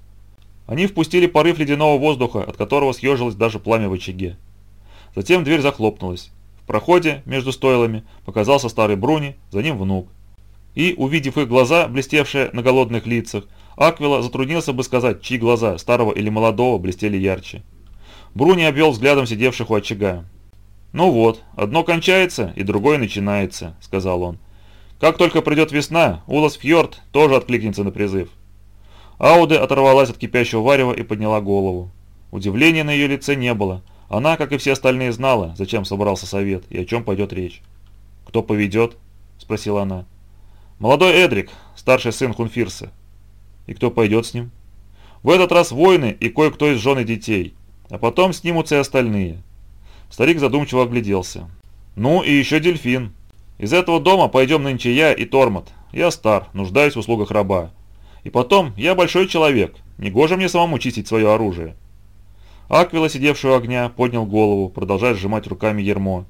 Speaker 1: Они впустили порыв ледяного воздуха, от которого съежилось даже пламя в очаге. Затем дверь захлопнулась. В проходе между стойлами показался старый Бруни, за ним внук. И, увидев их глаза, блестевшие на голодных лицах, Аквила затруднился бы сказать, чьи глаза, старого или молодого, блестели ярче. Бруни обвел взглядом сидевших у очага. «Ну вот, одно кончается, и другое начинается», — сказал он. «Как только придет весна, Улас Фьорд тоже откликнется на призыв». Ауде оторвалась от кипящего варева и подняла голову. Удивления на ее лице не было. Она, как и все остальные, знала, зачем собрался совет и о чем пойдет речь. «Кто поведет?» – спросила она. «Молодой Эдрик, старший сын Хунфирса». «И кто пойдет с ним?» «В этот раз воины и кое-кто из жены детей, а потом снимутся и остальные». Старик задумчиво огляделся. «Ну и еще дельфин. Из этого дома пойдем нынче я и Тормот. Я стар, нуждаюсь в услугах раба. И потом, я большой человек, негоже мне самому чистить свое оружие. Аквила, сидевший у огня, поднял голову, продолжая сжимать руками ермо.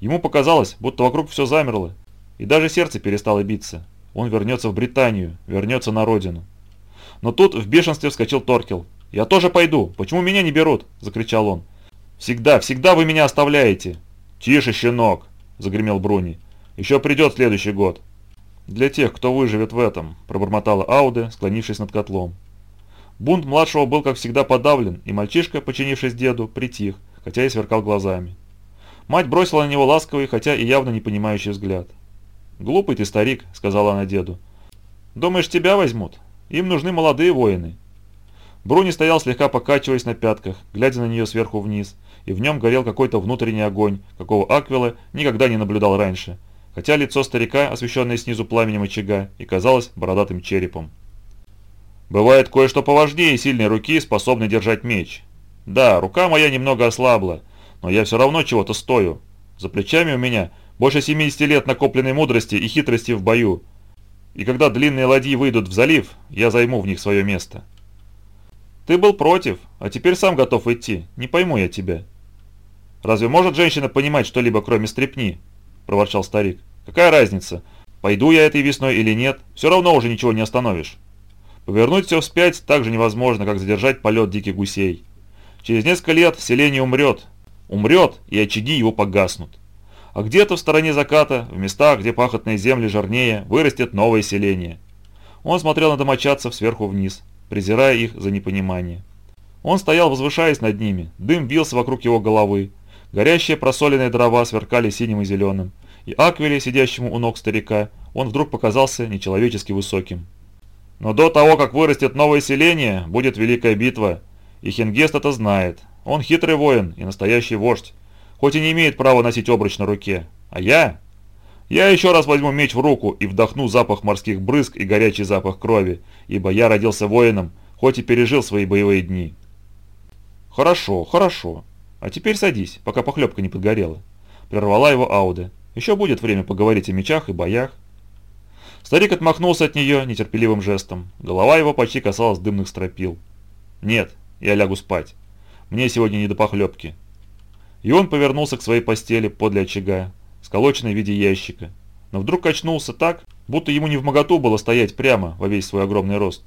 Speaker 1: Ему показалось, будто вокруг все замерло, и даже сердце перестало биться. Он вернется в Британию, вернется на родину. Но тут в бешенстве вскочил Торкел. «Я тоже пойду! Почему меня не берут?» – закричал он. «Всегда, всегда вы меня оставляете!» «Тише, щенок!» – загремел Бруни. «Еще придет следующий год!» «Для тех, кто выживет в этом», – пробормотала Ауде, склонившись над котлом. Бунт младшего был, как всегда, подавлен, и мальчишка, починившись деду, притих, хотя и сверкал глазами. Мать бросила на него ласковый, хотя и явно непонимающий взгляд. «Глупый ты, старик», – сказала она деду. «Думаешь, тебя возьмут? Им нужны молодые воины». Бруни стоял слегка покачиваясь на пятках, глядя на нее сверху вниз, и в нем горел какой-то внутренний огонь, какого Аквилла никогда не наблюдал раньше – хотя лицо старика, освещенное снизу пламенем очага, и казалось бородатым черепом. «Бывает кое-что поважнее сильной руки, способной держать меч. Да, рука моя немного ослабла, но я все равно чего-то стою. За плечами у меня больше 70 лет накопленной мудрости и хитрости в бою. И когда длинные ладьи выйдут в залив, я займу в них свое место». «Ты был против, а теперь сам готов идти. Не пойму я тебя». «Разве может женщина понимать что-либо, кроме стрепни?» – проворчал старик. «Какая разница, пойду я этой весной или нет, все равно уже ничего не остановишь. Повернуть все вспять так же невозможно, как задержать полет диких гусей. Через несколько лет селение умрет. Умрет, и очаги его погаснут. А где-то в стороне заката, в местах, где пахотные земли жирнее, вырастет новое селение. Он смотрел на домочадцев сверху вниз, презирая их за непонимание. Он стоял, возвышаясь над ними, дым вился вокруг его головы, Горящие просоленные дрова сверкали синим и зеленым, и Аквиле, сидящему у ног старика, он вдруг показался нечеловечески высоким. Но до того, как вырастет новое селение, будет великая битва. И Хингест это знает. Он хитрый воин и настоящий вождь, хоть и не имеет права носить обруч на руке. А я? Я еще раз возьму меч в руку и вдохну запах морских брызг и горячий запах крови, ибо я родился воином, хоть и пережил свои боевые дни. Хорошо, хорошо. «А теперь садись, пока похлебка не подгорела», – прервала его Ауде. «Еще будет время поговорить о мечах и боях». Старик отмахнулся от нее нетерпеливым жестом. Голова его почти касалась дымных стропил. «Нет, я лягу спать. Мне сегодня не до похлебки». И он повернулся к своей постели подле очага, сколоченной в виде ящика. Но вдруг качнулся так, будто ему не вмоготу было стоять прямо во весь свой огромный рост.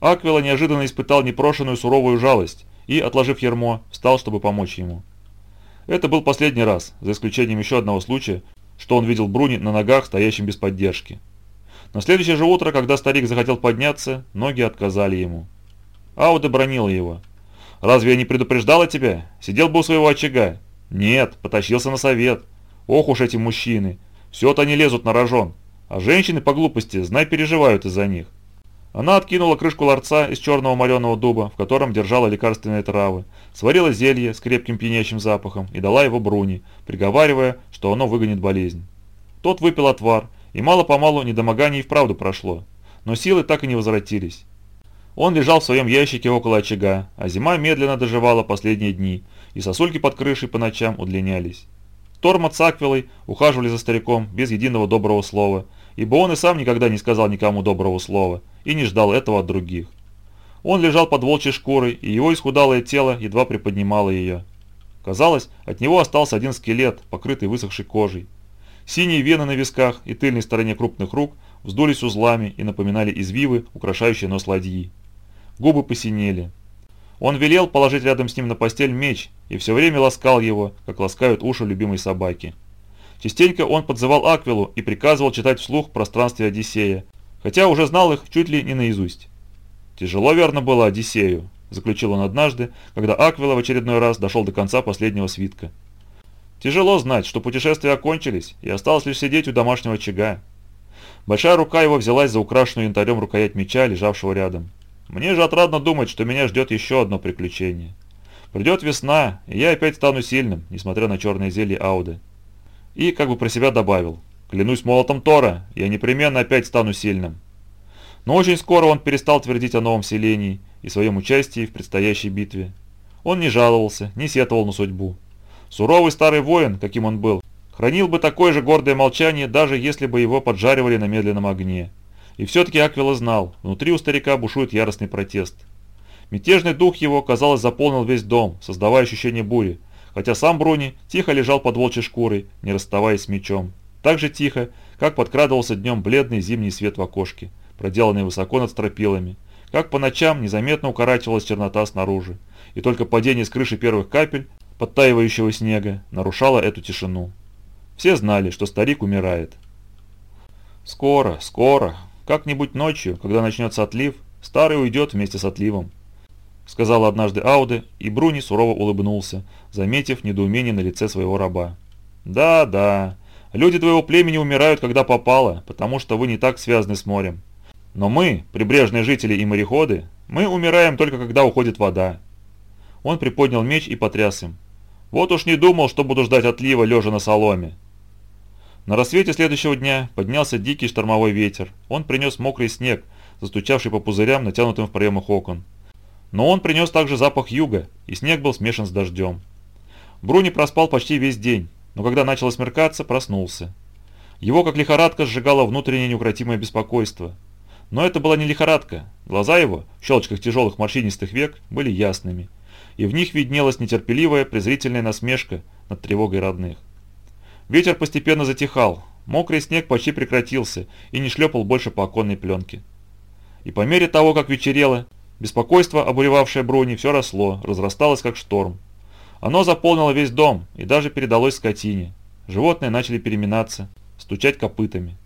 Speaker 1: Аквила неожиданно испытал непрошенную суровую жалость и, отложив ермо, встал, чтобы помочь ему. Это был последний раз, за исключением еще одного случая, что он видел Бруни на ногах, стоящим без поддержки. На следующее же утро, когда старик захотел подняться, ноги отказали ему. Ауда бронила его. «Разве я не предупреждала тебя? Сидел бы у своего очага». «Нет, потащился на совет. Ох уж эти мужчины. Все-то они лезут на рожон. А женщины по глупости, знай, переживают из-за них. Она откинула крышку ларца из черного мореного дуба, в котором держала лекарственные травы, сварила зелье с крепким пьянящим запахом и дала его Бруни, приговаривая, что оно выгонит болезнь. Тот выпил отвар, и мало-помалу недомогание и вправду прошло, но силы так и не возвратились. Он лежал в своем ящике около очага, а зима медленно доживала последние дни, и сосульки под крышей по ночам удлинялись. Торма с Аквилой ухаживали за стариком без единого доброго слова, ибо он и сам никогда не сказал никому доброго слова – и не ждал этого от других. Он лежал под волчьей шкурой, и его исхудалое тело едва приподнимало ее. Казалось, от него остался один скелет, покрытый высохшей кожей. Синие вены на висках и тыльной стороне крупных рук вздулись узлами и напоминали извивы, украшающие нос ладьи. Губы посинели. Он велел положить рядом с ним на постель меч и все время ласкал его, как ласкают уши любимой собаки. Частенько он подзывал Аквилу и приказывал читать вслух пространстве Одиссея, хотя уже знал их чуть ли не наизусть. «Тяжело, верно, было Одиссею», – заключил он однажды, когда Аквила в очередной раз дошел до конца последнего свитка. «Тяжело знать, что путешествия окончились, и осталось лишь сидеть у домашнего очага». Большая рука его взялась за украшенную янтарем рукоять меча, лежавшего рядом. «Мне же отрадно думать, что меня ждет еще одно приключение. Придет весна, и я опять стану сильным, несмотря на черное зелье Ауды». И как бы про себя добавил – Клянусь молотом Тора, я непременно опять стану сильным. Но очень скоро он перестал твердить о новом селении и своем участии в предстоящей битве. Он не жаловался, не сетовал на судьбу. Суровый старый воин, каким он был, хранил бы такое же гордое молчание, даже если бы его поджаривали на медленном огне. И все-таки Аквила знал, внутри у старика бушует яростный протест. Мятежный дух его, казалось, заполнил весь дом, создавая ощущение бури, хотя сам Бруни тихо лежал под волчьей шкурой, не расставаясь с мечом. Так же тихо, как подкрадывался днем бледный зимний свет в окошке, проделанный высоко над стропилами, как по ночам незаметно укорачивалась чернота снаружи, и только падение с крыши первых капель, подтаивающего снега, нарушало эту тишину. Все знали, что старик умирает. Скоро, скоро, как-нибудь ночью, когда начнется отлив, старый уйдет вместе с отливом, — сказала однажды Ауде, и Бруни сурово улыбнулся, заметив недоумение на лице своего раба. «Да, да, Люди твоего племени умирают, когда попало, потому что вы не так связаны с морем. Но мы, прибрежные жители и мореходы, мы умираем только когда уходит вода». Он приподнял меч и потряс им. «Вот уж не думал, что буду ждать отлива, лежа на соломе». На рассвете следующего дня поднялся дикий штормовой ветер. Он принес мокрый снег, застучавший по пузырям, натянутым в проемах окон. Но он принес также запах юга, и снег был смешан с дождем. Бруни проспал почти весь день но когда начало смеркаться, проснулся. Его, как лихорадка, сжигало внутреннее неукротимое беспокойство. Но это была не лихорадка. Глаза его, в щелочках тяжелых морщинистых век, были ясными. И в них виднелась нетерпеливая, презрительная насмешка над тревогой родных. Ветер постепенно затихал. Мокрый снег почти прекратился и не шлепал больше по оконной пленке. И по мере того, как вечерело, беспокойство, обуревавшее брони все росло, разрасталось как шторм. Оно заполнило весь дом и даже передалось скотине. Животные начали переминаться, стучать копытами.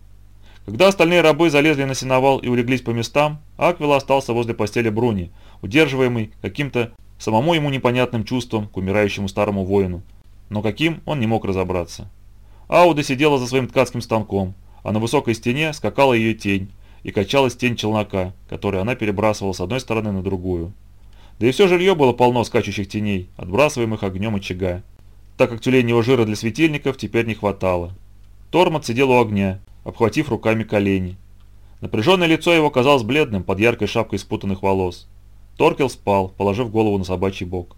Speaker 1: Когда остальные рабы залезли на сеновал и улеглись по местам, Аквила остался возле постели Бруни, удерживаемый каким-то самому ему непонятным чувством к умирающему старому воину. Но каким, он не мог разобраться. Ауда сидела за своим ткацким станком, а на высокой стене скакала ее тень, и качалась тень челнока, который она перебрасывала с одной стороны на другую. Да и все жилье было полно скачущих теней, отбрасываемых огнем очага, так как тюленьего жира для светильников теперь не хватало. Тормот сидел у огня, обхватив руками колени. Напряженное лицо его казалось бледным под яркой шапкой спутанных волос. Торкел спал, положив голову на собачий бок.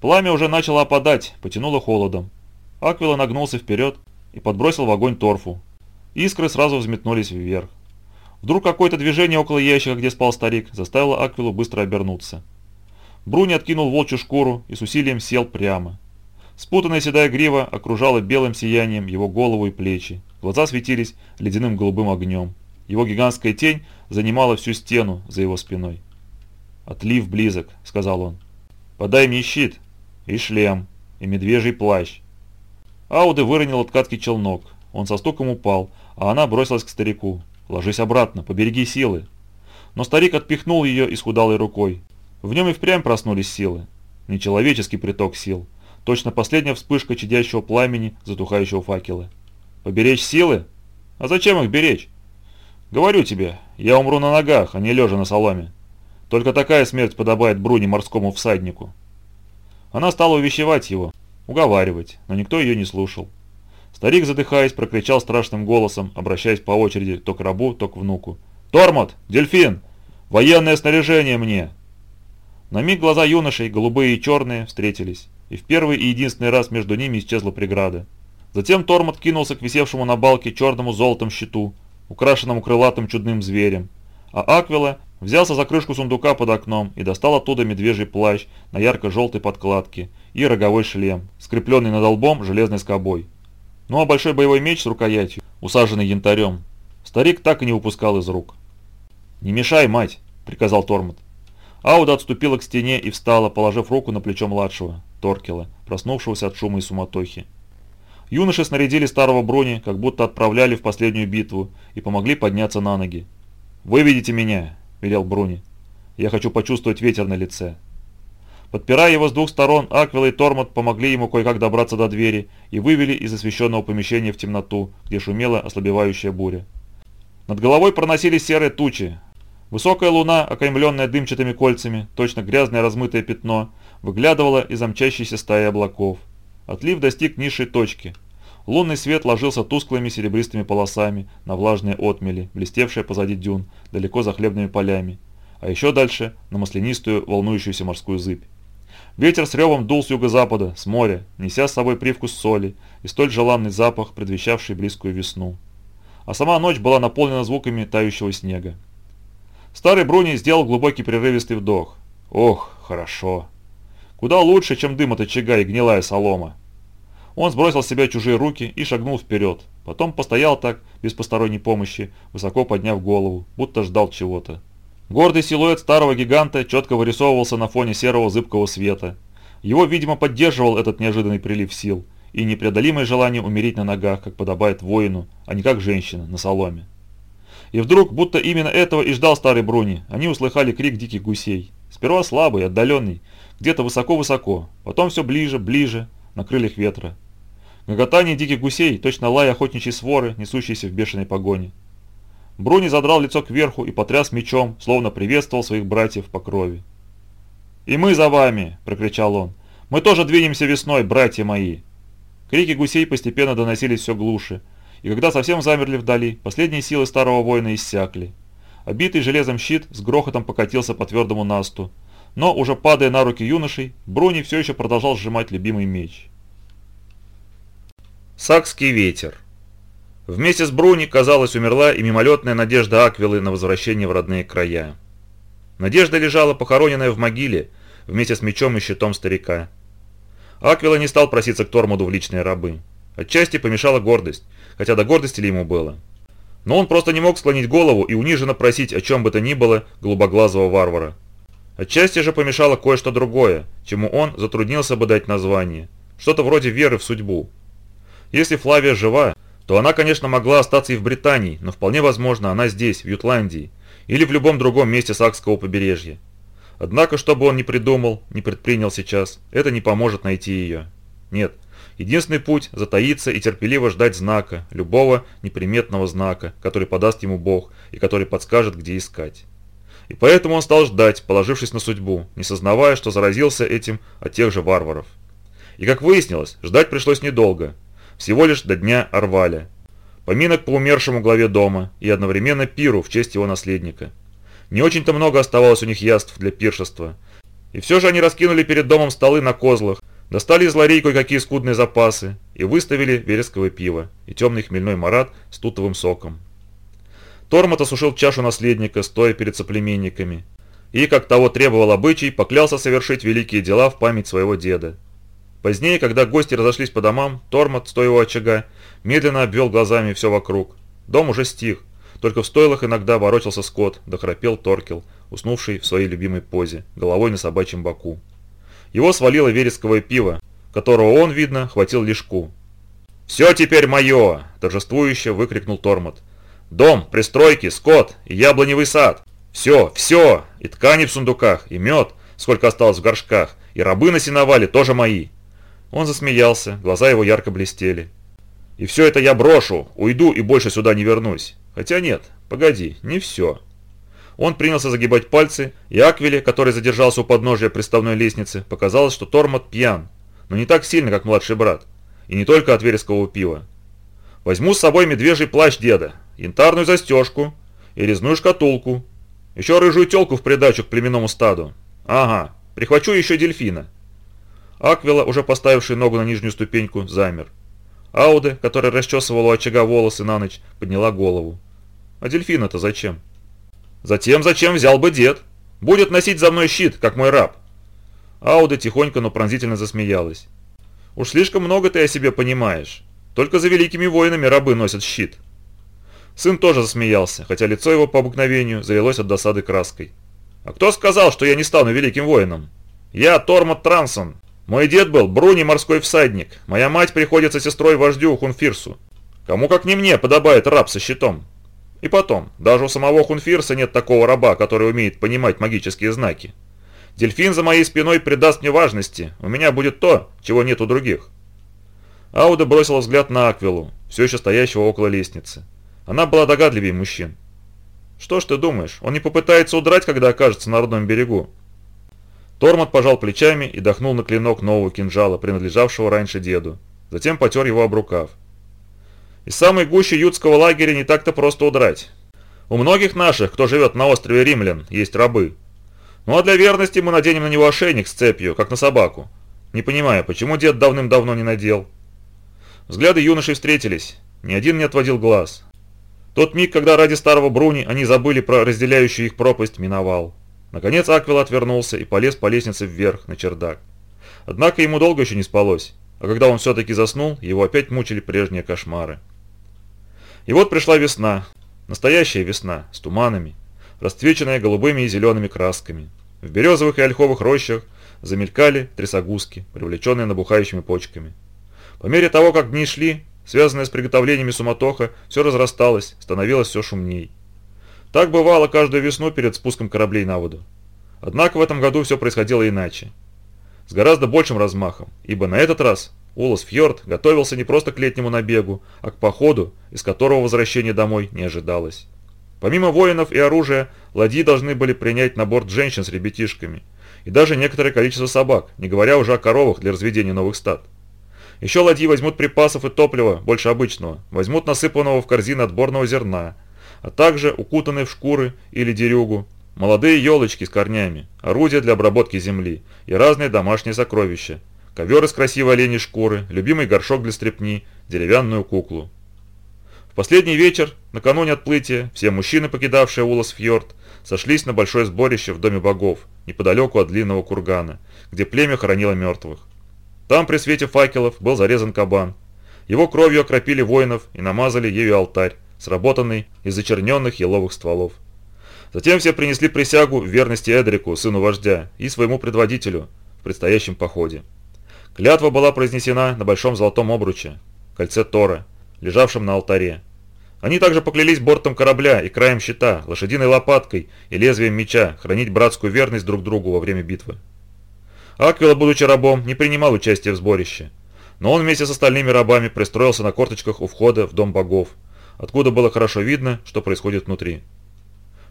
Speaker 1: Пламя уже начало опадать, потянуло холодом. Аквила нагнулся вперед и подбросил в огонь торфу. Искры сразу взметнулись вверх. Вдруг какое-то движение около ящика, где спал старик, заставило Аквилу быстро обернуться. Бруни откинул волчью шкуру и с усилием сел прямо. Спутанная седая грива окружала белым сиянием его голову и плечи. Глаза светились ледяным голубым огнем. Его гигантская тень занимала всю стену за его спиной. «Отлив близок», — сказал он. «Подай мне щит, и шлем, и медвежий плащ». Ауды выронила ткацкий челнок. Он со стуком упал, а она бросилась к старику. «Ложись обратно, побереги силы». Но старик отпихнул ее исхудалой рукой. В нем и впрямь проснулись силы. Нечеловеческий приток сил. Точно последняя вспышка чадящего пламени, затухающего факела. Поберечь силы? А зачем их беречь? Говорю тебе, я умру на ногах, а не лежа на соломе. Только такая смерть подобает Бруни морскому всаднику. Она стала увещевать его, уговаривать, но никто ее не слушал. Старик, задыхаясь, прокричал страшным голосом, обращаясь по очереди то к рабу, то к внуку. «Тормот! Дельфин! Военное снаряжение мне!» На миг глаза юношей, голубые и черные, встретились, и в первый и единственный раз между ними исчезла преграда. Затем Тормот кинулся к висевшему на балке черному золотом щиту, украшенному крылатым чудным зверем, а Аквила взялся за крышку сундука под окном и достал оттуда медвежий плащ на ярко-желтой подкладке и роговой шлем, скрепленный над лбом железной скобой. Ну а большой боевой меч с рукоятью, усаженный янтарем, старик так и не упускал из рук. «Не мешай, мать!» – приказал Тормот. Ауда отступила к стене и встала, положив руку на плечо младшего, Торкела, проснувшегося от шума и суматохи. Юноши снарядили старого брони, как будто отправляли в последнюю битву, и помогли подняться на ноги. «Выведите меня!» – велел Бруни. «Я хочу почувствовать ветер на лице». Подпирая его с двух сторон, Аквилл и Тормот помогли ему кое-как добраться до двери и вывели из освещенного помещения в темноту, где шумела ослабевающая буря. Над головой проносились серые тучи, Высокая луна, окаймленная дымчатыми кольцами, точно грязное размытое пятно, выглядывала из омчащейся стаи облаков. Отлив достиг низшей точки. Лунный свет ложился тусклыми серебристыми полосами на влажные отмели, блестевшие позади дюн, далеко за хлебными полями, а еще дальше на маслянистую, волнующуюся морскую зыбь. Ветер с ревом дул с юго-запада, с моря, неся с собой привкус соли и столь желанный запах, предвещавший близкую весну. А сама ночь была наполнена звуками тающего снега. Старый Бруни сделал глубокий прерывистый вдох. Ох, хорошо. Куда лучше, чем дым от очага и гнилая солома. Он сбросил с себя чужие руки и шагнул вперед. Потом постоял так, без посторонней помощи, высоко подняв голову, будто ждал чего-то. Гордый силуэт старого гиганта четко вырисовывался на фоне серого зыбкого света. Его, видимо, поддерживал этот неожиданный прилив сил и непреодолимое желание умереть на ногах, как подобает воину, а не как женщина на соломе. И вдруг, будто именно этого и ждал старый Бруни, они услыхали крик диких гусей. Сперва слабый, отдаленный, где-то высоко-высоко, потом все ближе, ближе, на крыльях ветра. Гоготание диких гусей, точно лай охотничьей своры, несущиеся в бешеной погоне. Бруни задрал лицо кверху и потряс мечом, словно приветствовал своих братьев по крови. «И мы за вами!» – прокричал он. «Мы тоже двинемся весной, братья мои!» Крики гусей постепенно доносились все глуше – и когда совсем замерли вдали, последние силы старого воина иссякли. Обитый железом щит с грохотом покатился по твердому насту. Но уже падая на руки юношей, Бруни все еще продолжал сжимать любимый меч. Сакский ветер. Вместе с Бруни, казалось, умерла и мимолетная надежда Аквилы на возвращение в родные края. Надежда лежала похороненная в могиле, вместе с мечом и щитом старика. Аквила не стал проситься к Тормуду в личные рабы. Отчасти помешала гордость, хотя до гордости ли ему было. Но он просто не мог склонить голову и униженно просить о чем бы то ни было голубоглазого варвара. Отчасти же помешало кое-что другое, чему он затруднился бы дать название. Что-то вроде веры в судьбу. Если Флавия жива, то она, конечно, могла остаться и в Британии, но вполне возможно она здесь, в Ютландии, или в любом другом месте Сакского побережья. Однако, что бы он ни придумал, ни предпринял сейчас, это не поможет найти ее. Нет, Единственный путь – затаиться и терпеливо ждать знака, любого неприметного знака, который подаст ему Бог и который подскажет, где искать. И поэтому он стал ждать, положившись на судьбу, не сознавая, что заразился этим от тех же варваров. И как выяснилось, ждать пришлось недолго, всего лишь до дня Орваля. Поминок по умершему главе дома и одновременно пиру в честь его наследника. Не очень-то много оставалось у них яств для пиршества. И все же они раскинули перед домом столы на козлах, Достали из ларей кое-какие скудные запасы и выставили вересковое пиво и темный хмельной марат с тутовым соком. Тормот осушил чашу наследника, стоя перед соплеменниками, и, как того требовал обычай, поклялся совершить великие дела в память своего деда. Позднее, когда гости разошлись по домам, Тормот, стоя у очага, медленно обвел глазами все вокруг. Дом уже стих, только в стойлах иногда ворочался скот, дохрапел Торкел, уснувший в своей любимой позе, головой на собачьем боку. Его свалило вересковое пиво, которого он, видно, хватил лишку. «Все теперь мое!» – торжествующе выкрикнул Тормот. «Дом, пристройки, скот и яблоневый сад! Все, все! И ткани в сундуках, и мед, сколько осталось в горшках, и рабы на сеновале тоже мои!» Он засмеялся, глаза его ярко блестели. «И все это я брошу, уйду и больше сюда не вернусь. Хотя нет, погоди, не все. Он принялся загибать пальцы, и Аквиле, который задержался у подножия приставной лестницы, показалось, что Тормот пьян, но не так сильно, как младший брат, и не только от верескового пива. «Возьму с собой медвежий плащ деда, янтарную застежку и резную шкатулку, еще рыжую телку в придачу к племенному стаду. Ага, прихвачу еще дельфина». Аквила, уже поставивший ногу на нижнюю ступеньку, замер. Ауде, которая расчесывала у очага волосы на ночь, подняла голову. «А дельфина-то зачем?» Затем зачем взял бы дед? Будет носить за мной щит, как мой раб. Ауда тихонько, но пронзительно засмеялась. Уж слишком много ты о себе понимаешь. Только за великими воинами рабы носят щит. Сын тоже засмеялся, хотя лицо его по обыкновению залилось от досады краской. «А кто сказал, что я не стану великим воином? Я Тормот Трансон. Мой дед был Бруни морской всадник. Моя мать приходится сестрой вождю Хунфирсу. Кому как не мне подобает раб со щитом. И потом, даже у самого Хунфирса нет такого раба, который умеет понимать магические знаки. Дельфин за моей спиной придаст мне важности, у меня будет то, чего нет у других. Ауда бросила взгляд на Аквилу, все еще стоящего около лестницы. Она была догадливее мужчин. «Что ж ты думаешь, он не попытается удрать, когда окажется на родном берегу?» Тормот пожал плечами и дохнул на клинок нового кинжала, принадлежавшего раньше деду. Затем потер его об рукав. Из самой гущи ютского лагеря не так-то просто удрать. У многих наших, кто живет на острове Римлян, есть рабы. Ну а для верности мы наденем на него ошейник с цепью, как на собаку. Не понимаю, почему дед давным-давно не надел. Взгляды юношей встретились. Ни один не отводил глаз. Тот миг, когда ради старого Бруни они забыли про разделяющую их пропасть, миновал. Наконец Аквил отвернулся и полез по лестнице вверх, на чердак. Однако ему долго еще не спалось, а когда он все-таки заснул, его опять мучили прежние кошмары. И вот пришла весна. Настоящая весна, с туманами, расцвеченная голубыми и зелеными красками. В березовых и ольховых рощах замелькали трясогузки, привлеченные набухающими почками. По мере того, как дни шли, связанное с приготовлениями суматоха, все разрасталось, становилось все шумней. Так бывало каждую весну перед спуском кораблей на воду. Однако в этом году все происходило иначе. С гораздо большим размахом, ибо на этот раз Улас Фьорд готовился не просто к летнему набегу, а к походу, из которого возвращение домой не ожидалось. Помимо воинов и оружия, ладьи должны были принять на борт женщин с ребятишками и даже некоторое количество собак, не говоря уже о коровах для разведения новых стад. Еще ладьи возьмут припасов и топлива, больше обычного, возьмут насыпанного в корзины отборного зерна, а также укутанные в шкуры или дерюгу, молодые елочки с корнями, орудия для обработки земли и разные домашние сокровища, ковер из красивой оленей шкуры, любимый горшок для стрепни, деревянную куклу. В последний вечер, накануне отплытия, все мужчины, покидавшие Улас-Фьорд, сошлись на большое сборище в Доме Богов, неподалеку от длинного кургана, где племя хоронило мертвых. Там при свете факелов был зарезан кабан. Его кровью окропили воинов и намазали ею алтарь, сработанный из зачерненных еловых стволов. Затем все принесли присягу верности Эдрику, сыну вождя, и своему предводителю в предстоящем походе. Клятва была произнесена на большом золотом обруче, кольце Тора, лежавшем на алтаре. Они также поклялись бортом корабля и краем щита, лошадиной лопаткой и лезвием меча хранить братскую верность друг другу во время битвы. Аквила, будучи рабом, не принимал участия в сборище, но он вместе с остальными рабами пристроился на корточках у входа в дом богов, откуда было хорошо видно, что происходит внутри.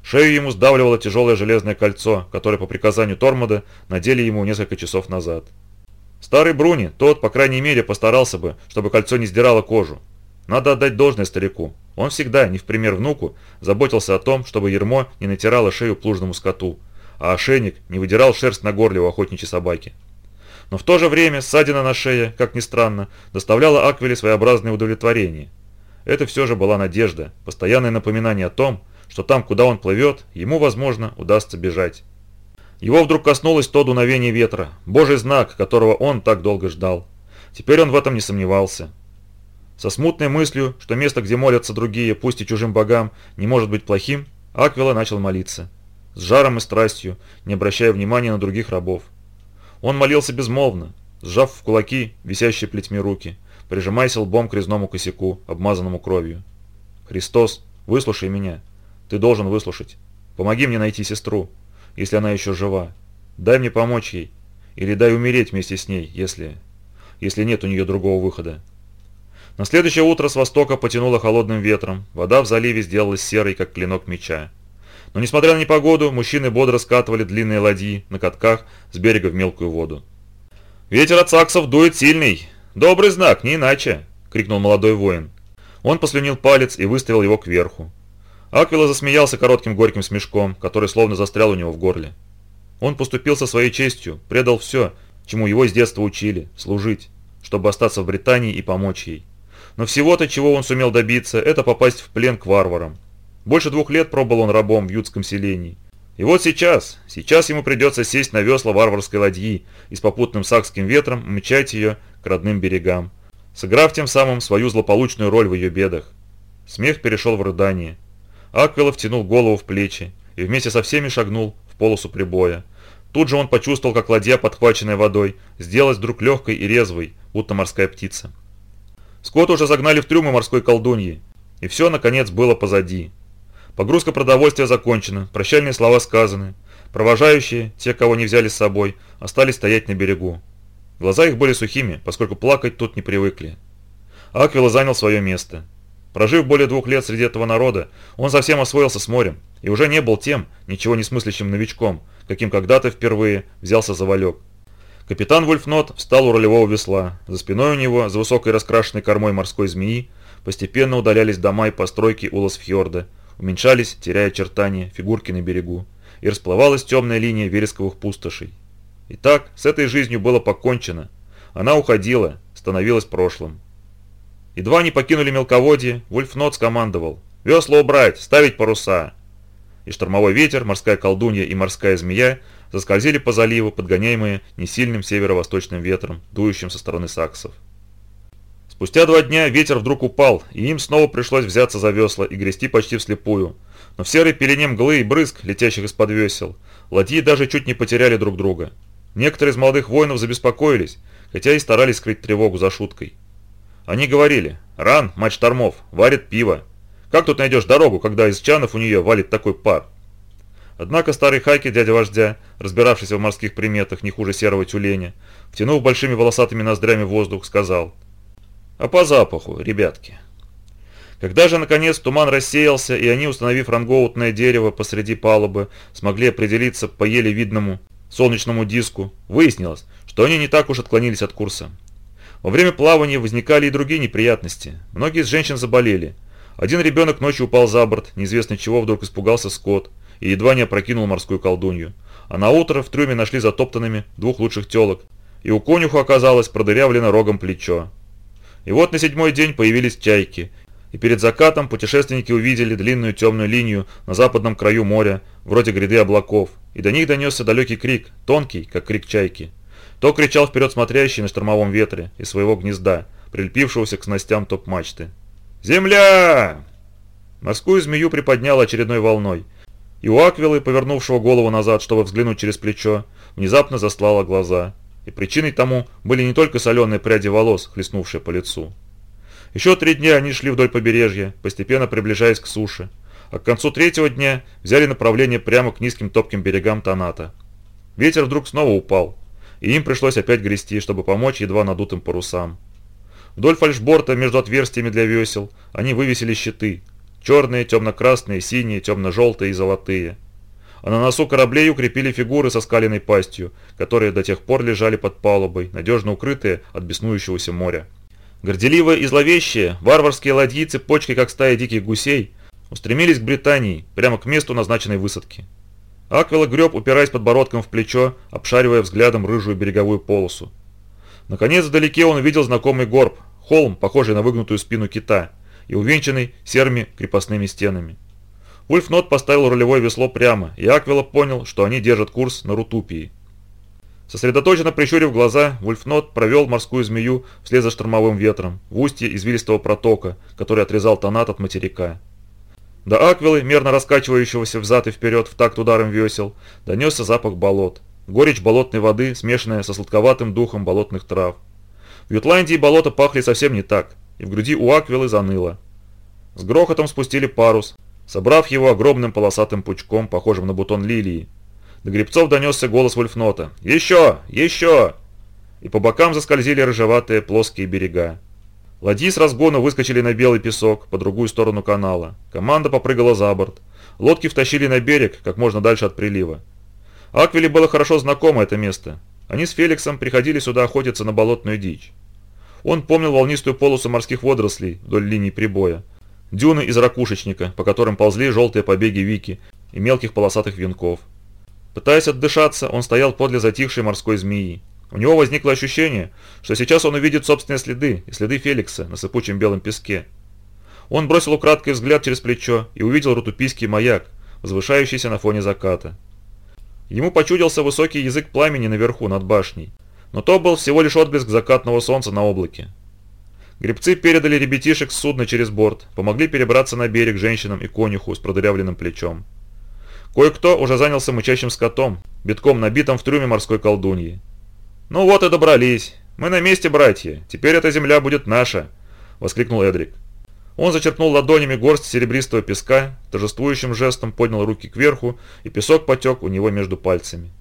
Speaker 1: Шею ему сдавливало тяжелое железное кольцо, которое по приказанию Тормода надели ему несколько часов назад. Старый Бруни, тот, по крайней мере, постарался бы, чтобы кольцо не сдирало кожу. Надо отдать должное старику. Он всегда, не в пример внуку, заботился о том, чтобы ермо не натирало шею плужному скоту, а ошейник не выдирал шерсть на горле у охотничьей собаки. Но в то же время ссадина на шее, как ни странно, доставляла Аквиле своеобразное удовлетворение. Это все же была надежда, постоянное напоминание о том, что там, куда он плывет, ему, возможно, удастся бежать. Его вдруг коснулось то дуновение ветра, божий знак, которого он так долго ждал. Теперь он в этом не сомневался. Со смутной мыслью, что место, где молятся другие, пусть и чужим богам, не может быть плохим, Аквила начал молиться. С жаром и страстью, не обращая внимания на других рабов. Он молился безмолвно, сжав в кулаки висящие плетьми руки, прижимаясь лбом к резному косяку, обмазанному кровью. «Христос, выслушай меня. Ты должен выслушать. Помоги мне найти сестру если она еще жива. Дай мне помочь ей. Или дай умереть вместе с ней, если... если нет у нее другого выхода. На следующее утро с востока потянуло холодным ветром, вода в заливе сделалась серой, как клинок меча. Но несмотря на непогоду, мужчины бодро скатывали длинные ладьи на катках с берега в мелкую воду. «Ветер от саксов дует сильный! Добрый знак, не иначе!» – крикнул молодой воин. Он послюнил палец и выставил его кверху. Аквила засмеялся коротким горьким смешком, который словно застрял у него в горле. Он поступил со своей честью, предал все, чему его с детства учили – служить, чтобы остаться в Британии и помочь ей. Но всего-то, чего он сумел добиться, это попасть в плен к варварам. Больше двух лет пробыл он рабом в ютском селении. И вот сейчас, сейчас ему придется сесть на весло варварской ладьи и с попутным сакским ветром мчать ее к родным берегам, сыграв тем самым свою злополучную роль в ее бедах. Смех перешел в рыдание. Аквилов втянул голову в плечи и вместе со всеми шагнул в полосу прибоя. Тут же он почувствовал, как ладья, подхваченная водой, сделалась вдруг легкой и резвой, будто морская птица. Скот уже загнали в трюмы морской колдуньи, и все, наконец, было позади. Погрузка продовольствия закончена, прощальные слова сказаны. Провожающие, те, кого не взяли с собой, остались стоять на берегу. Глаза их были сухими, поскольку плакать тут не привыкли. Аквила занял свое место. Прожив более двух лет среди этого народа, он совсем освоился с морем и уже не был тем, ничего не смыслящим новичком, каким когда-то впервые взялся за валек. Капитан Вульфнот встал у рулевого весла. За спиной у него, за высокой раскрашенной кормой морской змеи, постепенно удалялись дома и постройки Уласфьорда, уменьшались, теряя чертания, фигурки на берегу, и расплывалась темная линия вересковых пустошей. Итак, с этой жизнью было покончено. Она уходила, становилась прошлым. Едва они покинули мелководье, Вульфнот скомандовал «Весла убрать! Ставить паруса!» И штормовой ветер, морская колдунья и морская змея заскользили по заливу, подгоняемые несильным северо-восточным ветром, дующим со стороны саксов. Спустя два дня ветер вдруг упал, и им снова пришлось взяться за весла и грести почти вслепую. Но в серой пелене мглы и брызг, летящих из-под весел, ладьи даже чуть не потеряли друг друга. Некоторые из молодых воинов забеспокоились, хотя и старались скрыть тревогу за шуткой. Они говорили, Ран, мать штормов, варит пиво. Как тут найдешь дорогу, когда из чанов у нее валит такой пар? Однако старый Хайки дядя вождя, разбиравшийся в морских приметах не хуже серого тюленя, втянув большими волосатыми ноздрями воздух, сказал «А по запаху, ребятки». Когда же, наконец, туман рассеялся, и они, установив рангоутное дерево посреди палубы, смогли определиться по еле видному солнечному диску, выяснилось, что они не так уж отклонились от курса. Во время плавания возникали и другие неприятности. Многие из женщин заболели. Один ребенок ночью упал за борт, неизвестно чего вдруг испугался Скотт и едва не опрокинул морскую колдунью. А на утро в трюме нашли затоптанными двух лучших телок, и у конюха оказалось продырявлено рогом плечо. И вот на седьмой день появились чайки, и перед закатом путешественники увидели длинную темную линию на западном краю моря, вроде гряды облаков, и до них донесся далекий крик, тонкий, как крик чайки. То кричал вперед смотрящий на штормовом ветре из своего гнезда, прилепившегося к снастям топ-мачты. «Земля!» Морскую змею приподнял очередной волной, и у Аквилы, повернувшего голову назад, чтобы взглянуть через плечо, внезапно заслала глаза. И причиной тому были не только соленые пряди волос, хлестнувшие по лицу. Еще три дня они шли вдоль побережья, постепенно приближаясь к суше, а к концу третьего дня взяли направление прямо к низким топким берегам Таната. Ветер вдруг снова упал, и им пришлось опять грести, чтобы помочь едва надутым парусам. Вдоль фальшборта между отверстиями для весел они вывесили щиты. Черные, темно-красные, синие, темно-желтые и золотые. А на носу кораблей укрепили фигуры со скаленной пастью, которые до тех пор лежали под палубой, надежно укрытые от беснующегося моря. Горделивые и зловещие, варварские ладьи цепочкой, как стая диких гусей, устремились к Британии, прямо к месту назначенной высадки. Аквила греб, упираясь подбородком в плечо, обшаривая взглядом рыжую береговую полосу. Наконец, вдалеке он увидел знакомый горб, холм, похожий на выгнутую спину кита, и увенчанный серыми крепостными стенами. Ульфнот поставил рулевое весло прямо, и Аквила понял, что они держат курс на Рутупии. Сосредоточенно прищурив глаза, Вульфнот провел морскую змею вслед за штормовым ветром в устье извилистого протока, который отрезал Танат от материка. До аквилы, мерно раскачивающегося взад и вперед в такт ударом весел, донесся запах болот. Горечь болотной воды, смешанная со сладковатым духом болотных трав. В Ютландии болота пахли совсем не так, и в груди у аквилы заныло. С грохотом спустили парус, собрав его огромным полосатым пучком, похожим на бутон лилии. До гребцов донесся голос Вольфнота «Еще! Еще!» И по бокам заскользили рыжеватые плоские берега. Ладьи с разгона выскочили на белый песок по другую сторону канала. Команда попрыгала за борт. Лодки втащили на берег, как можно дальше от прилива. Аквиле было хорошо знакомо это место. Они с Феликсом приходили сюда охотиться на болотную дичь. Он помнил волнистую полосу морских водорослей вдоль линии прибоя, дюны из ракушечника, по которым ползли желтые побеги вики и мелких полосатых венков. Пытаясь отдышаться, он стоял подле затихшей морской змеи. У него возникло ощущение, что сейчас он увидит собственные следы и следы Феликса на сыпучем белом песке. Он бросил украдкой взгляд через плечо и увидел рутупийский маяк, возвышающийся на фоне заката. Ему почудился высокий язык пламени наверху над башней, но то был всего лишь отблеск закатного солнца на облаке. Гребцы передали ребятишек с судна через борт, помогли перебраться на берег женщинам и конюху с продырявленным плечом. Кое-кто уже занялся мычащим скотом, битком набитым в трюме морской колдуньи. «Ну вот и добрались. Мы на месте, братья. Теперь эта земля будет наша!» – воскликнул Эдрик. Он зачерпнул ладонями горсть серебристого песка, торжествующим жестом поднял руки кверху, и песок потек у него между пальцами.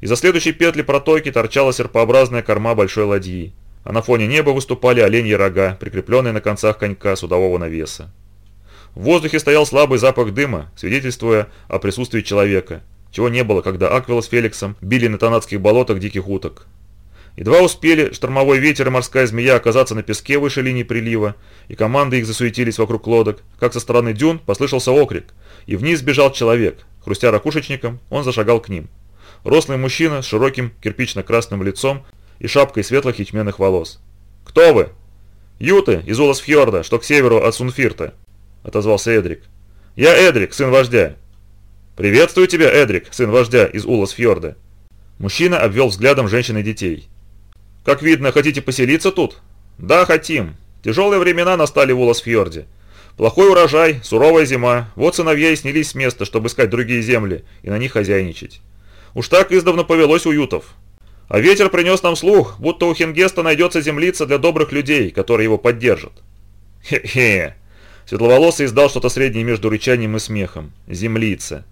Speaker 1: Из-за следующей петли протойки торчала серпообразная корма большой ладьи, а на фоне неба выступали оленьи рога, прикрепленные на концах конька судового навеса. В воздухе стоял слабый запах дыма, свидетельствуя о присутствии человека, чего не было, когда Аквилл с Феликсом били на Танатских болотах диких уток. Едва успели штормовой ветер и морская змея оказаться на песке выше линии прилива, и команды их засуетились вокруг лодок, как со стороны дюн послышался окрик, и вниз бежал человек. Хрустя ракушечником, он зашагал к ним. Рослый мужчина с широким кирпично-красным лицом и шапкой светлых ячменных волос. «Кто вы?» «Юты из Уласфьорда, что к северу от Сунфирта», — отозвался Эдрик. «Я Эдрик, сын вождя. «Приветствую тебя, Эдрик, сын вождя из Улас-Фьорда». Мужчина обвел взглядом женщин и детей. «Как видно, хотите поселиться тут?» «Да, хотим. Тяжелые времена настали в Улас-Фьорде. Плохой урожай, суровая зима. Вот сыновья и снялись с места, чтобы искать другие земли и на них хозяйничать. Уж так издавна повелось уютов. А ветер принес нам слух, будто у Хингеста найдется землица для добрых людей, которые его поддержат. Хе-хе. Светловолосый издал что-то среднее между рычанием и смехом. Землица.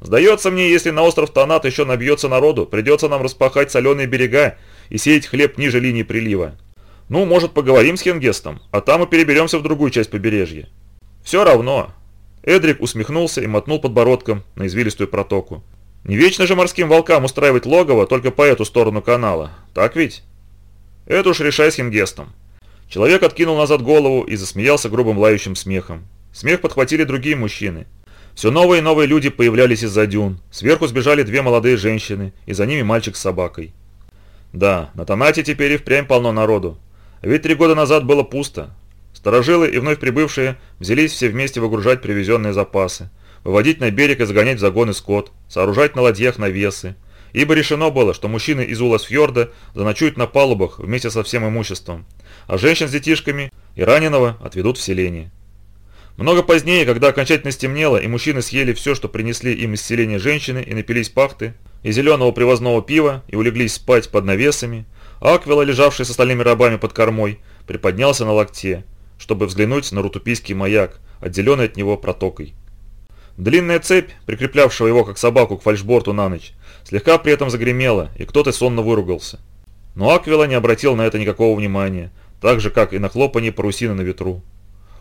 Speaker 1: Сдается мне, если на остров Танат еще набьется народу, придется нам распахать соленые берега и сеять хлеб ниже линии прилива. Ну, может, поговорим с Хенгестом, а там и переберемся в другую часть побережья. Все равно. Эдрик усмехнулся и мотнул подбородком на извилистую протоку. Не вечно же морским волкам устраивать логово только по эту сторону канала, так ведь? Это уж решай с Хенгестом. Человек откинул назад голову и засмеялся грубым лающим смехом. Смех подхватили другие мужчины. Все новые и новые люди появлялись из-за дюн. Сверху сбежали две молодые женщины, и за ними мальчик с собакой. Да, на Танате теперь и впрямь полно народу. Ведь три года назад было пусто. Старожилы и вновь прибывшие взялись все вместе выгружать привезенные запасы, выводить на берег и загонять в загоны скот, сооружать на ладьях навесы. Ибо решено было, что мужчины из Улас-Фьорда заночуют на палубах вместе со всем имуществом, а женщин с детишками и раненого отведут в селение. Много позднее, когда окончательно стемнело и мужчины съели все, что принесли им исцеление женщины и напились пахты, и зеленого привозного пива и улеглись спать под навесами, а Аквила, лежавший с остальными рабами под кормой, приподнялся на локте, чтобы взглянуть на рутупийский маяк, отделенный от него протокой. Длинная цепь, прикреплявшая его как собаку к фальшборту на ночь, слегка при этом загремела, и кто-то сонно выругался. Но Аквила не обратил на это никакого внимания, так же, как и на хлопанье парусины на ветру.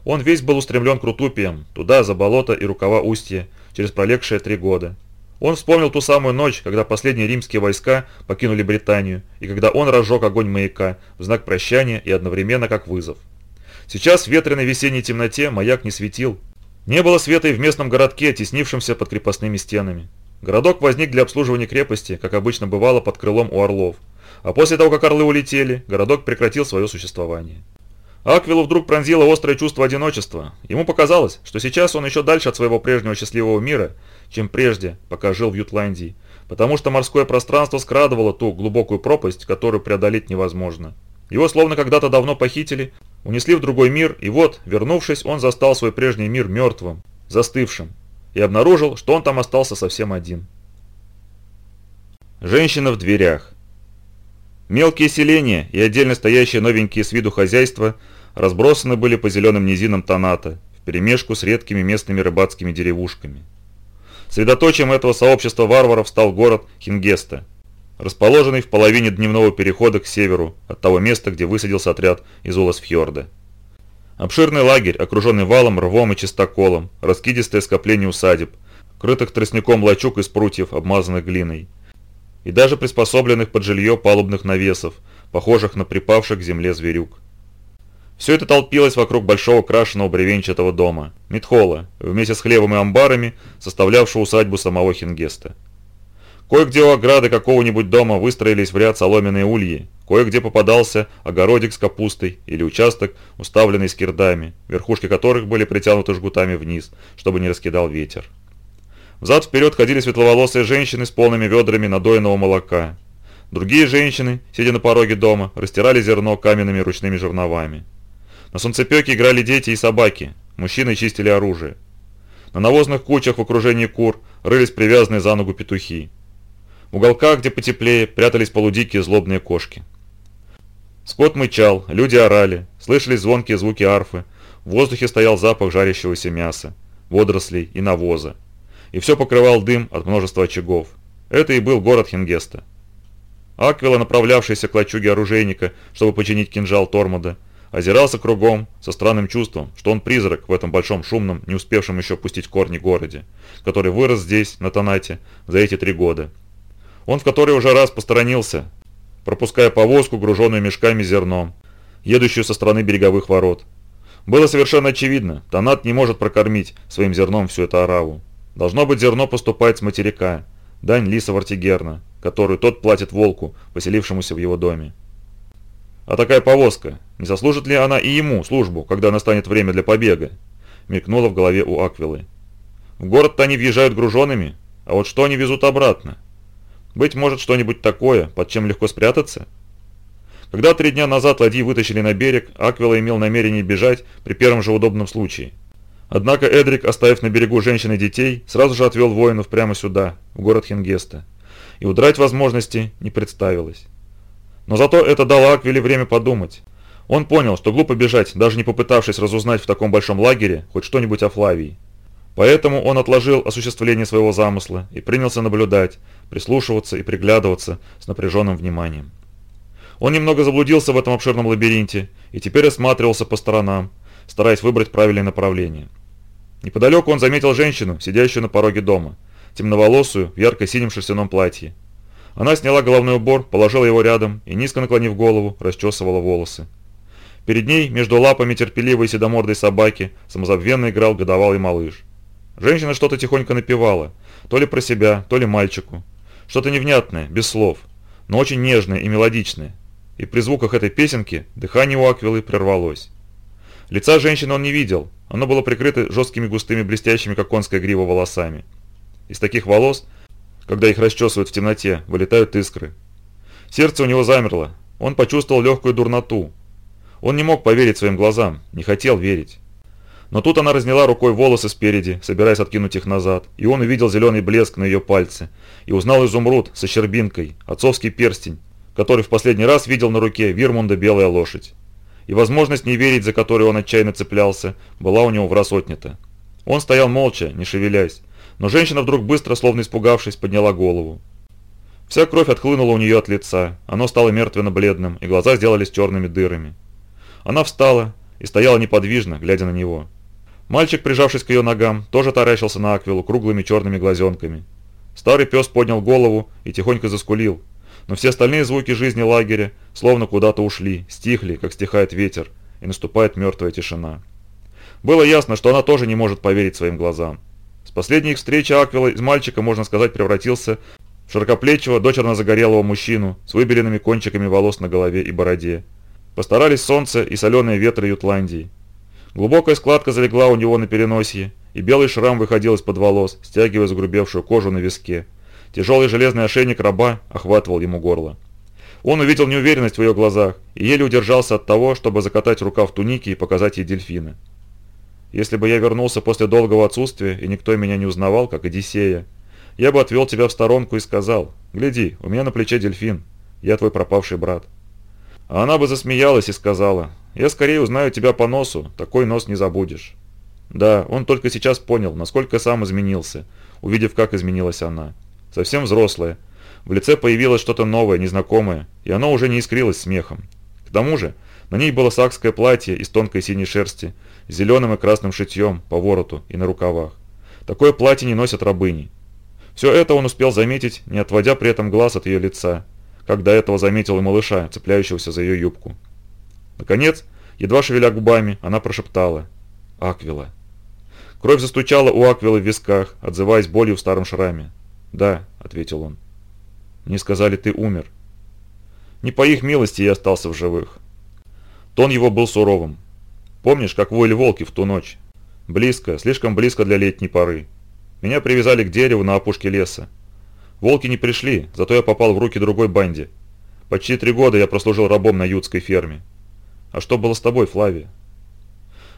Speaker 1: Он весь был устремлен к Рутупиям, туда, за болото и рукава устья, через пролегшие три года. Он вспомнил ту самую ночь, когда последние римские войска покинули Британию, и когда он разжег огонь маяка в знак прощания и одновременно как вызов. Сейчас в ветреной весенней темноте маяк не светил. Не было света и в местном городке, теснившемся под крепостными стенами. Городок возник для обслуживания крепости, как обычно бывало под крылом у орлов. А после того, как орлы улетели, городок прекратил свое существование. Аквилу вдруг пронзило острое чувство одиночества. Ему показалось, что сейчас он еще дальше от своего прежнего счастливого мира, чем прежде, пока жил в Ютландии, потому что морское пространство скрадывало ту глубокую пропасть, которую преодолеть невозможно. Его словно когда-то давно похитили, унесли в другой мир, и вот, вернувшись, он застал свой прежний мир мертвым, застывшим, и обнаружил, что он там остался совсем один. Женщина в дверях. Мелкие селения и отдельно стоящие новенькие с виду хозяйства – разбросаны были по зеленым низинам Таната, вперемешку с редкими местными рыбацкими деревушками. Средоточием этого сообщества варваров стал город Хингеста, расположенный в половине дневного перехода к северу от того места, где высадился отряд из Уласфьорда. Обширный лагерь, окруженный валом, рвом и чистоколом, раскидистое скопление усадеб, крытых тростником лачуг из прутьев, обмазанных глиной, и даже приспособленных под жилье палубных навесов, похожих на припавших к земле зверюк. Все это толпилось вокруг большого крашеного бревенчатого дома, Митхола, вместе с хлебом и амбарами, составлявшего усадьбу самого Хингеста. Кое-где у ограды какого-нибудь дома выстроились в ряд соломенные ульи, кое-где попадался огородик с капустой или участок, уставленный скирдами, верхушки которых были притянуты жгутами вниз, чтобы не раскидал ветер. Взад-вперед ходили светловолосые женщины с полными ведрами надоенного молока. Другие женщины, сидя на пороге дома, растирали зерно каменными ручными жерновами. На солнцепеке играли дети и собаки, мужчины чистили оружие. На навозных кучах в окружении кур рылись привязанные за ногу петухи. В уголках, где потеплее, прятались полудикие злобные кошки. Скот мычал, люди орали, слышались звонкие звуки арфы, в воздухе стоял запах жарящегося мяса, водорослей и навоза. И все покрывал дым от множества очагов. Это и был город Хингеста. Аквила, направлявшийся к лачуге оружейника, чтобы починить кинжал Тормода, озирался кругом со странным чувством, что он призрак в этом большом шумном, не успевшем еще пустить корни городе, который вырос здесь, на Танате, за эти три года. Он в который уже раз посторонился, пропуская повозку, груженную мешками зерном, едущую со стороны береговых ворот. Было совершенно очевидно, Танат не может прокормить своим зерном всю эту ораву. Должно быть зерно поступает с материка, дань лиса Вартигерна, которую тот платит волку, поселившемуся в его доме. А такая повозка, не заслужит ли она и ему службу, когда настанет время для побега? Мелькнуло в голове у Аквилы. В город-то они въезжают груженными, а вот что они везут обратно? Быть может что-нибудь такое, под чем легко спрятаться? Когда три дня назад ладьи вытащили на берег, Аквила имел намерение бежать при первом же удобном случае. Однако Эдрик, оставив на берегу женщин и детей, сразу же отвел воинов прямо сюда, в город Хингеста, И удрать возможности не представилось. Но зато это дало Аквиле время подумать. Он понял, что глупо бежать, даже не попытавшись разузнать в таком большом лагере хоть что-нибудь о Флавии. Поэтому он отложил осуществление своего замысла и принялся наблюдать, прислушиваться и приглядываться с напряженным вниманием. Он немного заблудился в этом обширном лабиринте и теперь осматривался по сторонам, стараясь выбрать правильное направление. Неподалеку он заметил женщину, сидящую на пороге дома, темноволосую, в ярко-синем шерстяном платье. Она сняла головной убор, положила его рядом и, низко наклонив голову, расчесывала волосы. Перед ней, между лапами терпеливой седомордой собаки, самозабвенно играл годовалый малыш. Женщина что-то тихонько напевала, то ли про себя, то ли мальчику. Что-то невнятное, без слов, но очень нежное и мелодичное. И при звуках этой песенки дыхание у Аквилы прервалось. Лица женщины он не видел, оно было прикрыто жесткими густыми блестящими, как конская грива, волосами. Из таких волос – когда их расчесывают в темноте, вылетают искры. Сердце у него замерло. Он почувствовал легкую дурноту. Он не мог поверить своим глазам, не хотел верить. Но тут она разняла рукой волосы спереди, собираясь откинуть их назад, и он увидел зеленый блеск на ее пальце, и узнал изумруд со щербинкой, отцовский перстень, который в последний раз видел на руке Вирмунда белая лошадь. И возможность не верить, за которую он отчаянно цеплялся, была у него в раз отнята. Он стоял молча, не шевелясь, но женщина вдруг быстро, словно испугавшись, подняла голову. Вся кровь отхлынула у нее от лица, оно стало мертвенно-бледным, и глаза сделались черными дырами. Она встала и стояла неподвижно, глядя на него. Мальчик, прижавшись к ее ногам, тоже таращился на Аквилу круглыми черными глазенками. Старый пес поднял голову и тихонько заскулил, но все остальные звуки жизни лагеря словно куда-то ушли, стихли, как стихает ветер, и наступает мертвая тишина. Было ясно, что она тоже не может поверить своим глазам последней их встречи Аквила из мальчика, можно сказать, превратился в широкоплечего, дочерно загорелого мужчину с выбеленными кончиками волос на голове и бороде. Постарались солнце и соленые ветры Ютландии. Глубокая складка залегла у него на переносье, и белый шрам выходил из-под волос, стягивая загрубевшую кожу на виске. Тяжелый железный ошейник раба охватывал ему горло. Он увидел неуверенность в ее глазах и еле удержался от того, чтобы закатать в туники и показать ей дельфина. Если бы я вернулся после долгого отсутствия, и никто меня не узнавал, как Одиссея, я бы отвел тебя в сторонку и сказал, «Гляди, у меня на плече дельфин, я твой пропавший брат». А она бы засмеялась и сказала, «Я скорее узнаю тебя по носу, такой нос не забудешь». Да, он только сейчас понял, насколько сам изменился, увидев, как изменилась она. Совсем взрослая. В лице появилось что-то новое, незнакомое, и оно уже не искрилось смехом. К тому же, на ней было сакское платье из тонкой синей шерсти – зеленым и красным шитьем по вороту и на рукавах. Такое платье не носят рабыни. Все это он успел заметить, не отводя при этом глаз от ее лица, как до этого заметил и малыша, цепляющегося за ее юбку. Наконец, едва шевеля губами, она прошептала «Аквила». Кровь застучала у Аквилы в висках, отзываясь болью в старом шраме. «Да», — ответил он. Не сказали, ты умер». «Не по их милости я остался в живых». Тон его был суровым, Помнишь, как воили волки в ту ночь? Близко, слишком близко для летней поры. Меня привязали к дереву на опушке леса. Волки не пришли, зато я попал в руки другой банде. Почти три года я прослужил рабом на ютской ферме. А что было с тобой, Флавия?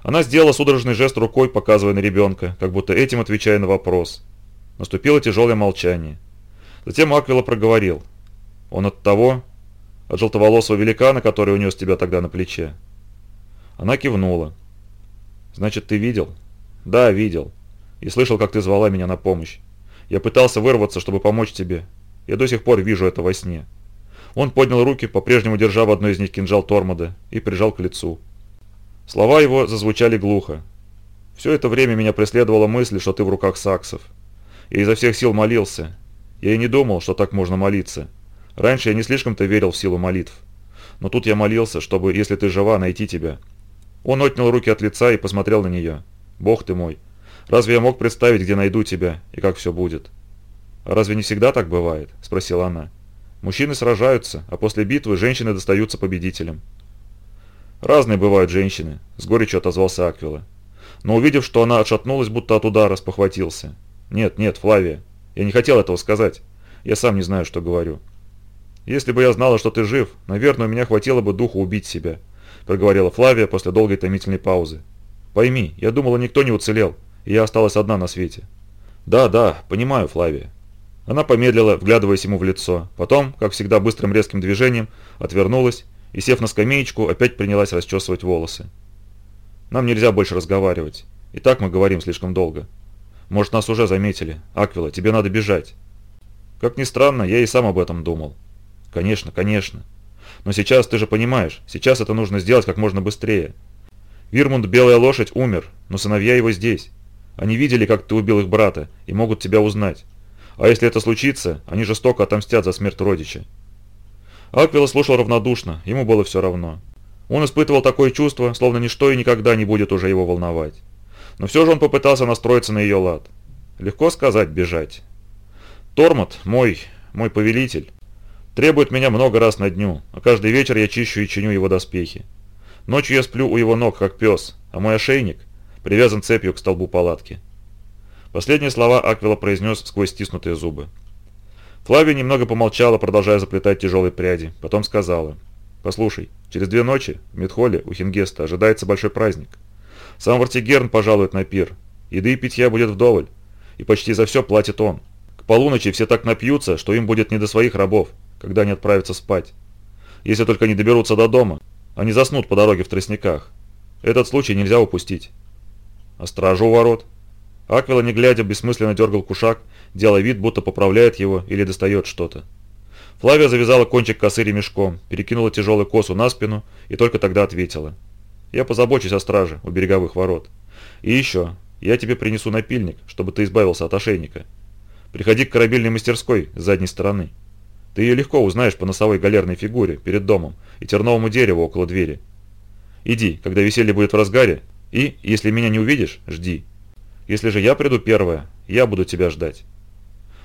Speaker 1: Она сделала судорожный жест рукой, показывая на ребенка, как будто этим отвечая на вопрос. Наступило тяжелое молчание. Затем Аквила проговорил. Он от того, от желтоволосого великана, который унес тебя тогда на плече. Она кивнула. «Значит, ты видел?» «Да, видел. И слышал, как ты звала меня на помощь. Я пытался вырваться, чтобы помочь тебе. Я до сих пор вижу это во сне». Он поднял руки, по-прежнему держа в одной из них кинжал Тормода, и прижал к лицу. Слова его зазвучали глухо. «Все это время меня преследовала мысль, что ты в руках саксов. Я изо всех сил молился. Я и не думал, что так можно молиться. Раньше я не слишком-то верил в силу молитв. Но тут я молился, чтобы, если ты жива, найти тебя». Он отнял руки от лица и посмотрел на нее. «Бог ты мой! Разве я мог представить, где найду тебя и как все будет?» «Разве не всегда так бывает?» – спросила она. «Мужчины сражаются, а после битвы женщины достаются победителям». «Разные бывают женщины», – с горечью отозвался Аквила. Но увидев, что она отшатнулась, будто от удара, спохватился. «Нет, нет, Флавия, я не хотел этого сказать. Я сам не знаю, что говорю. Если бы я знала, что ты жив, наверное, у меня хватило бы духу убить себя». – проговорила Флавия после долгой томительной паузы. «Пойми, я думала, никто не уцелел, и я осталась одна на свете». «Да, да, понимаю, Флавия». Она помедлила, вглядываясь ему в лицо. Потом, как всегда быстрым резким движением, отвернулась и, сев на скамеечку, опять принялась расчесывать волосы. «Нам нельзя больше разговаривать. И так мы говорим слишком долго. Может, нас уже заметили. Аквила, тебе надо бежать». Как ни странно, я и сам об этом думал. «Конечно, конечно». Но сейчас ты же понимаешь, сейчас это нужно сделать как можно быстрее. Вирмунд Белая Лошадь умер, но сыновья его здесь. Они видели, как ты убил их брата, и могут тебя узнать. А если это случится, они жестоко отомстят за смерть родича. Аквила слушал равнодушно, ему было все равно. Он испытывал такое чувство, словно ничто и никогда не будет уже его волновать. Но все же он попытался настроиться на ее лад. Легко сказать «бежать». «Тормот, мой, мой повелитель, Требует меня много раз на дню, а каждый вечер я чищу и чиню его доспехи. Ночью я сплю у его ног, как пес, а мой ошейник привязан цепью к столбу палатки. Последние слова Аквила произнес сквозь стиснутые зубы. Флавия немного помолчала, продолжая заплетать тяжелые пряди, потом сказала. «Послушай, через две ночи в Мидхоле у Хингеста ожидается большой праздник. Сам Вартигерн пожалует на пир. Еды и питья будет вдоволь, и почти за все платит он. К полуночи все так напьются, что им будет не до своих рабов когда они отправятся спать. Если только не доберутся до дома, они заснут по дороге в тростниках. Этот случай нельзя упустить. А стражу у ворот? Аквила, не глядя, бессмысленно дергал кушак, делая вид, будто поправляет его или достает что-то. Флавия завязала кончик косы ремешком, перекинула тяжелую косу на спину и только тогда ответила. «Я позабочусь о страже у береговых ворот. И еще, я тебе принесу напильник, чтобы ты избавился от ошейника. Приходи к корабельной мастерской с задней стороны». Ты ее легко узнаешь по носовой галерной фигуре перед домом и терновому дереву около двери. Иди, когда веселье будет в разгаре, и, если меня не увидишь, жди. Если же я приду первая, я буду тебя ждать».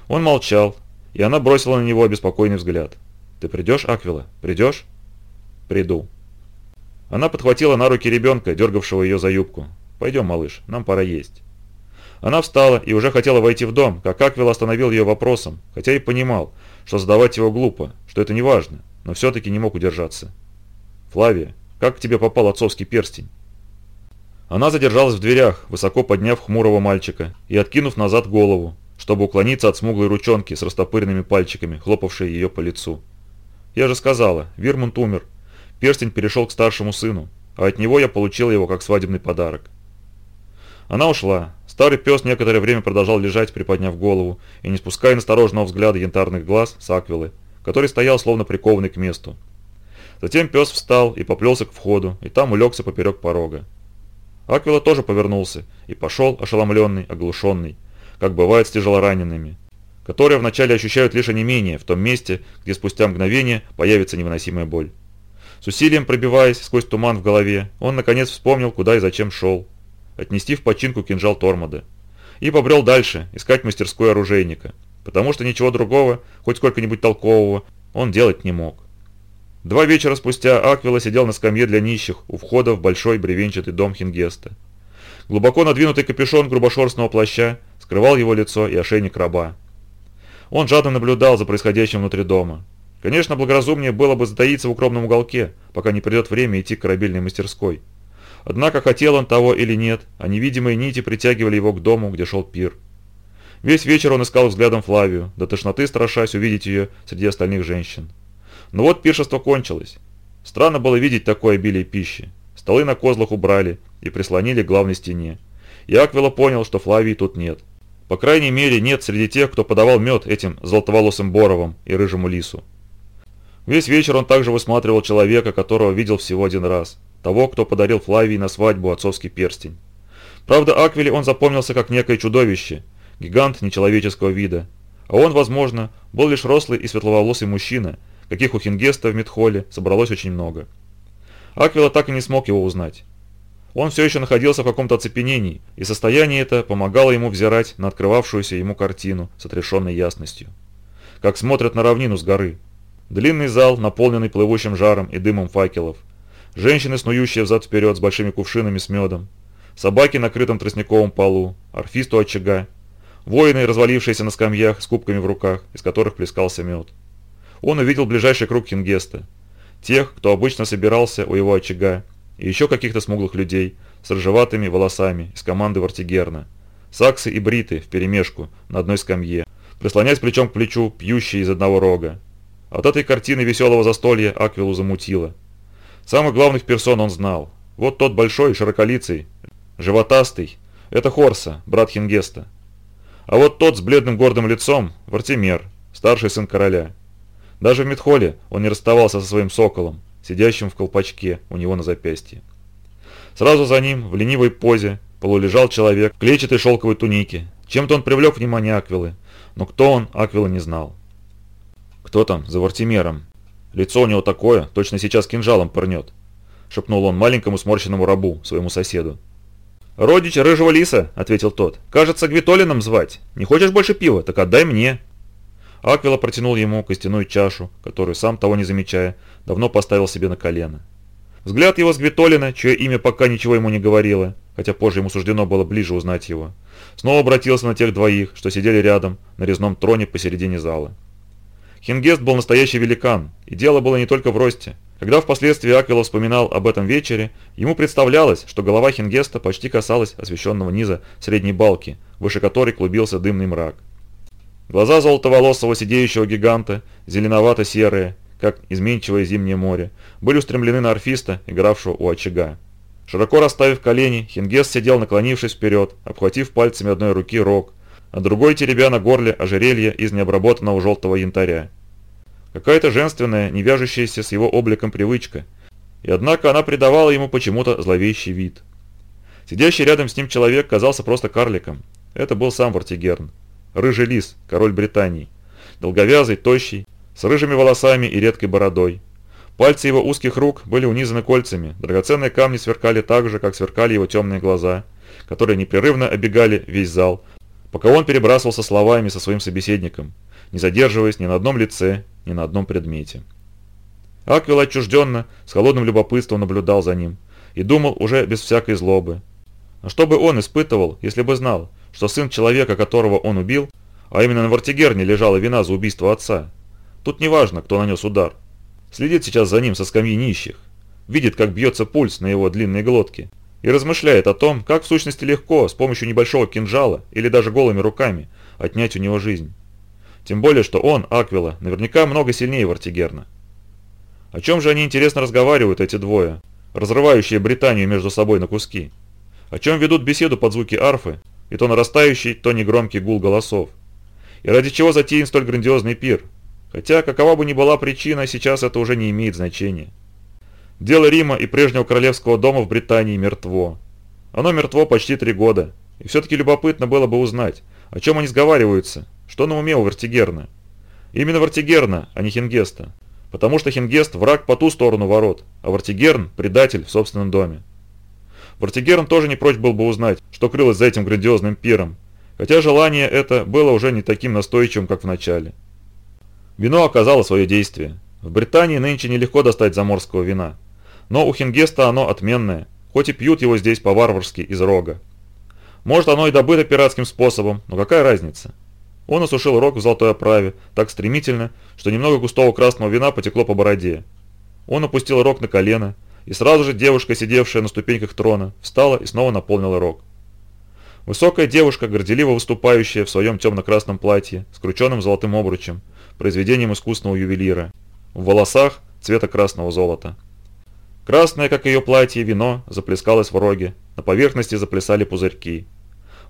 Speaker 1: Он молчал, и она бросила на него обеспокоенный взгляд. «Ты придешь, Аквила? Придешь?» «Приду». Она подхватила на руки ребенка, дергавшего ее за юбку. «Пойдем, малыш, нам пора есть». Она встала и уже хотела войти в дом, как Аквил остановил ее вопросом, хотя и понимал, что задавать его глупо, что это неважно, но все-таки не мог удержаться. «Флавия, как к тебе попал отцовский перстень?» Она задержалась в дверях, высоко подняв хмурого мальчика и откинув назад голову, чтобы уклониться от смуглой ручонки с растопыренными пальчиками, хлопавшей ее по лицу. «Я же сказала, Вирмунд умер. Перстень перешел к старшему сыну, а от него я получила его как свадебный подарок». Она ушла, Старый пес некоторое время продолжал лежать, приподняв голову, и не спуская настороженного взгляда янтарных глаз с аквилы, который стоял словно прикованный к месту. Затем пес встал и поплелся к входу, и там улегся поперек порога. Аквила тоже повернулся и пошел, ошеломленный, оглушенный, как бывает с тяжелоранеными, которые вначале ощущают лишь онемение в том месте, где спустя мгновение появится невыносимая боль. С усилием пробиваясь сквозь туман в голове, он наконец вспомнил, куда и зачем шел, отнести в починку кинжал Тормода. И побрел дальше, искать мастерскую оружейника, потому что ничего другого, хоть сколько-нибудь толкового, он делать не мог. Два вечера спустя Аквила сидел на скамье для нищих у входа в большой бревенчатый дом Хингеста. Глубоко надвинутый капюшон грубошерстного плаща скрывал его лицо и ошейник раба. Он жадно наблюдал за происходящим внутри дома. Конечно, благоразумнее было бы затаиться в укромном уголке, пока не придет время идти к корабельной мастерской. Однако, хотел он того или нет, а невидимые нити притягивали его к дому, где шел пир. Весь вечер он искал взглядом Флавию, до тошноты страшась увидеть ее среди остальных женщин. Но вот пиршество кончилось. Странно было видеть такое обилие пищи. Столы на козлах убрали и прислонили к главной стене. И Аквила понял, что Флавии тут нет. По крайней мере, нет среди тех, кто подавал мед этим золотоволосым Боровым и рыжему лису. Весь вечер он также высматривал человека, которого видел всего один раз того, кто подарил Флавии на свадьбу отцовский перстень. Правда, Аквиле он запомнился как некое чудовище, гигант нечеловеческого вида. А он, возможно, был лишь рослый и светловолосый мужчина, каких у Хингеста в Мидхолле собралось очень много. Аквила так и не смог его узнать. Он все еще находился в каком-то оцепенении, и состояние это помогало ему взирать на открывавшуюся ему картину с отрешенной ясностью. Как смотрят на равнину с горы. Длинный зал, наполненный плывущим жаром и дымом факелов – женщины, снующие взад-вперед с большими кувшинами с медом, собаки на крытом тростниковом полу, орфист у очага, воины, развалившиеся на скамьях с кубками в руках, из которых плескался мед. Он увидел ближайший круг Хингеста, тех, кто обычно собирался у его очага, и еще каких-то смуглых людей с ржеватыми волосами из команды Вартигерна, саксы и бриты вперемешку на одной скамье, прислоняясь плечом к плечу, пьющие из одного рога. От этой картины веселого застолья Аквилу замутило – Самых главных персон он знал. Вот тот большой, широколицый, животастый. Это Хорса, брат Хингеста. А вот тот с бледным гордым лицом – Вартимер, старший сын короля. Даже в Медхоле он не расставался со своим соколом, сидящим в колпачке у него на запястье. Сразу за ним, в ленивой позе, полулежал человек в клетчатой шелковой тунике. Чем-то он привлек внимание Аквилы, но кто он, Аквила не знал. «Кто там за Вартимером?» Лицо у него такое, точно сейчас кинжалом пырнет», – шепнул он маленькому сморщенному рабу, своему соседу. «Родич рыжего лиса», – ответил тот. «Кажется, Гвитолином звать. Не хочешь больше пива? Так отдай мне». Аквила протянул ему костяную чашу, которую, сам того не замечая, давно поставил себе на колено. Взгляд его с Гвитолина, чье имя пока ничего ему не говорило, хотя позже ему суждено было ближе узнать его, снова обратился на тех двоих, что сидели рядом, на резном троне посередине зала. Хингест был настоящий великан, и дело было не только в росте. Когда впоследствии Аквилов вспоминал об этом вечере, ему представлялось, что голова Хингеста почти касалась освещенного низа средней балки, выше которой клубился дымный мрак. Глаза золотоволосого сидеющего гиганта, зеленовато-серые, как изменчивое зимнее море, были устремлены на орфиста, игравшего у очага. Широко расставив колени, Хингест сидел, наклонившись вперед, обхватив пальцами одной руки рог, а другой теребя на горле ожерелье из необработанного желтого янтаря какая-то женственная, не вяжущаяся с его обликом привычка, и однако она придавала ему почему-то зловещий вид. Сидящий рядом с ним человек казался просто карликом. Это был сам Вартигерн. Рыжий лис, король Британии. Долговязый, тощий, с рыжими волосами и редкой бородой. Пальцы его узких рук были унизаны кольцами, драгоценные камни сверкали так же, как сверкали его темные глаза, которые непрерывно оббегали весь зал, пока он перебрасывался словами со своим собеседником, не задерживаясь ни на одном лице ни на одном предмете. Аквил отчужденно, с холодным любопытством наблюдал за ним и думал уже без всякой злобы. А что бы он испытывал, если бы знал, что сын человека, которого он убил, а именно на Вартигерне лежала вина за убийство отца. Тут не важно, кто нанес удар. Следит сейчас за ним со скамьи нищих, видит, как бьется пульс на его длинной глотке и размышляет о том, как в сущности легко с помощью небольшого кинжала или даже голыми руками отнять у него жизнь. Тем более, что он, Аквила, наверняка много сильнее Вартигерна. О чем же они интересно разговаривают, эти двое, разрывающие Британию между собой на куски? О чем ведут беседу под звуки арфы, и то нарастающий, то негромкий гул голосов? И ради чего затеян столь грандиозный пир? Хотя, какова бы ни была причина, сейчас это уже не имеет значения. Дело Рима и прежнего королевского дома в Британии мертво. Оно мертво почти три года, и все-таки любопытно было бы узнать, о чем они сговариваются, что на уме у Вертигерна? Именно Вертигерна, а не Хингеста. Потому что Хингест – враг по ту сторону ворот, а Вартигерн предатель в собственном доме. Вартигерн тоже не прочь был бы узнать, что крылось за этим грандиозным пиром, хотя желание это было уже не таким настойчивым, как в начале. Вино оказало свое действие. В Британии нынче нелегко достать заморского вина. Но у Хингеста оно отменное, хоть и пьют его здесь по-варварски из рога. Может оно и добыто пиратским способом, но какая разница? Он осушил рог в золотой оправе так стремительно, что немного густого красного вина потекло по бороде. Он опустил рог на колено, и сразу же девушка, сидевшая на ступеньках трона, встала и снова наполнила рог. Высокая девушка, горделиво выступающая в своем темно-красном платье, с крученным золотым обручем, произведением искусного ювелира, в волосах цвета красного золота. Красное, как ее платье, вино заплескалось в роге, на поверхности заплясали пузырьки.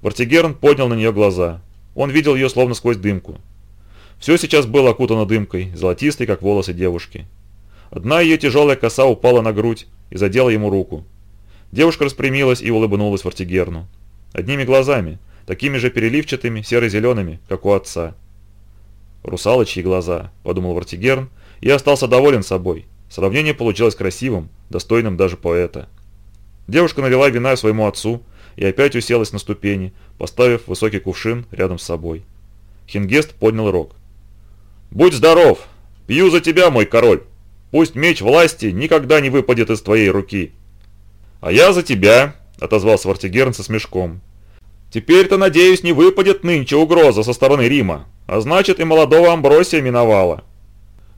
Speaker 1: Вартигерн поднял на нее глаза. Он видел ее словно сквозь дымку. Все сейчас было окутано дымкой, золотистой, как волосы девушки. Одна ее тяжелая коса упала на грудь и задела ему руку. Девушка распрямилась и улыбнулась Вартигерну. Одними глазами, такими же переливчатыми, серо-зелеными, как у отца. «Русалочьи глаза», – подумал Вартигерн, и остался доволен собой. Сравнение получилось красивым, достойным даже поэта. Девушка налила вина своему отцу и опять уселась на ступени, поставив высокий кувшин рядом с собой. Хингест поднял рог. «Будь здоров! Пью за тебя, мой король! Пусть меч власти никогда не выпадет из твоей руки!» «А я за тебя!» – отозвался Вартигерн со смешком. «Теперь-то, надеюсь, не выпадет нынче угроза со стороны Рима, а значит и молодого Амбросия миновала».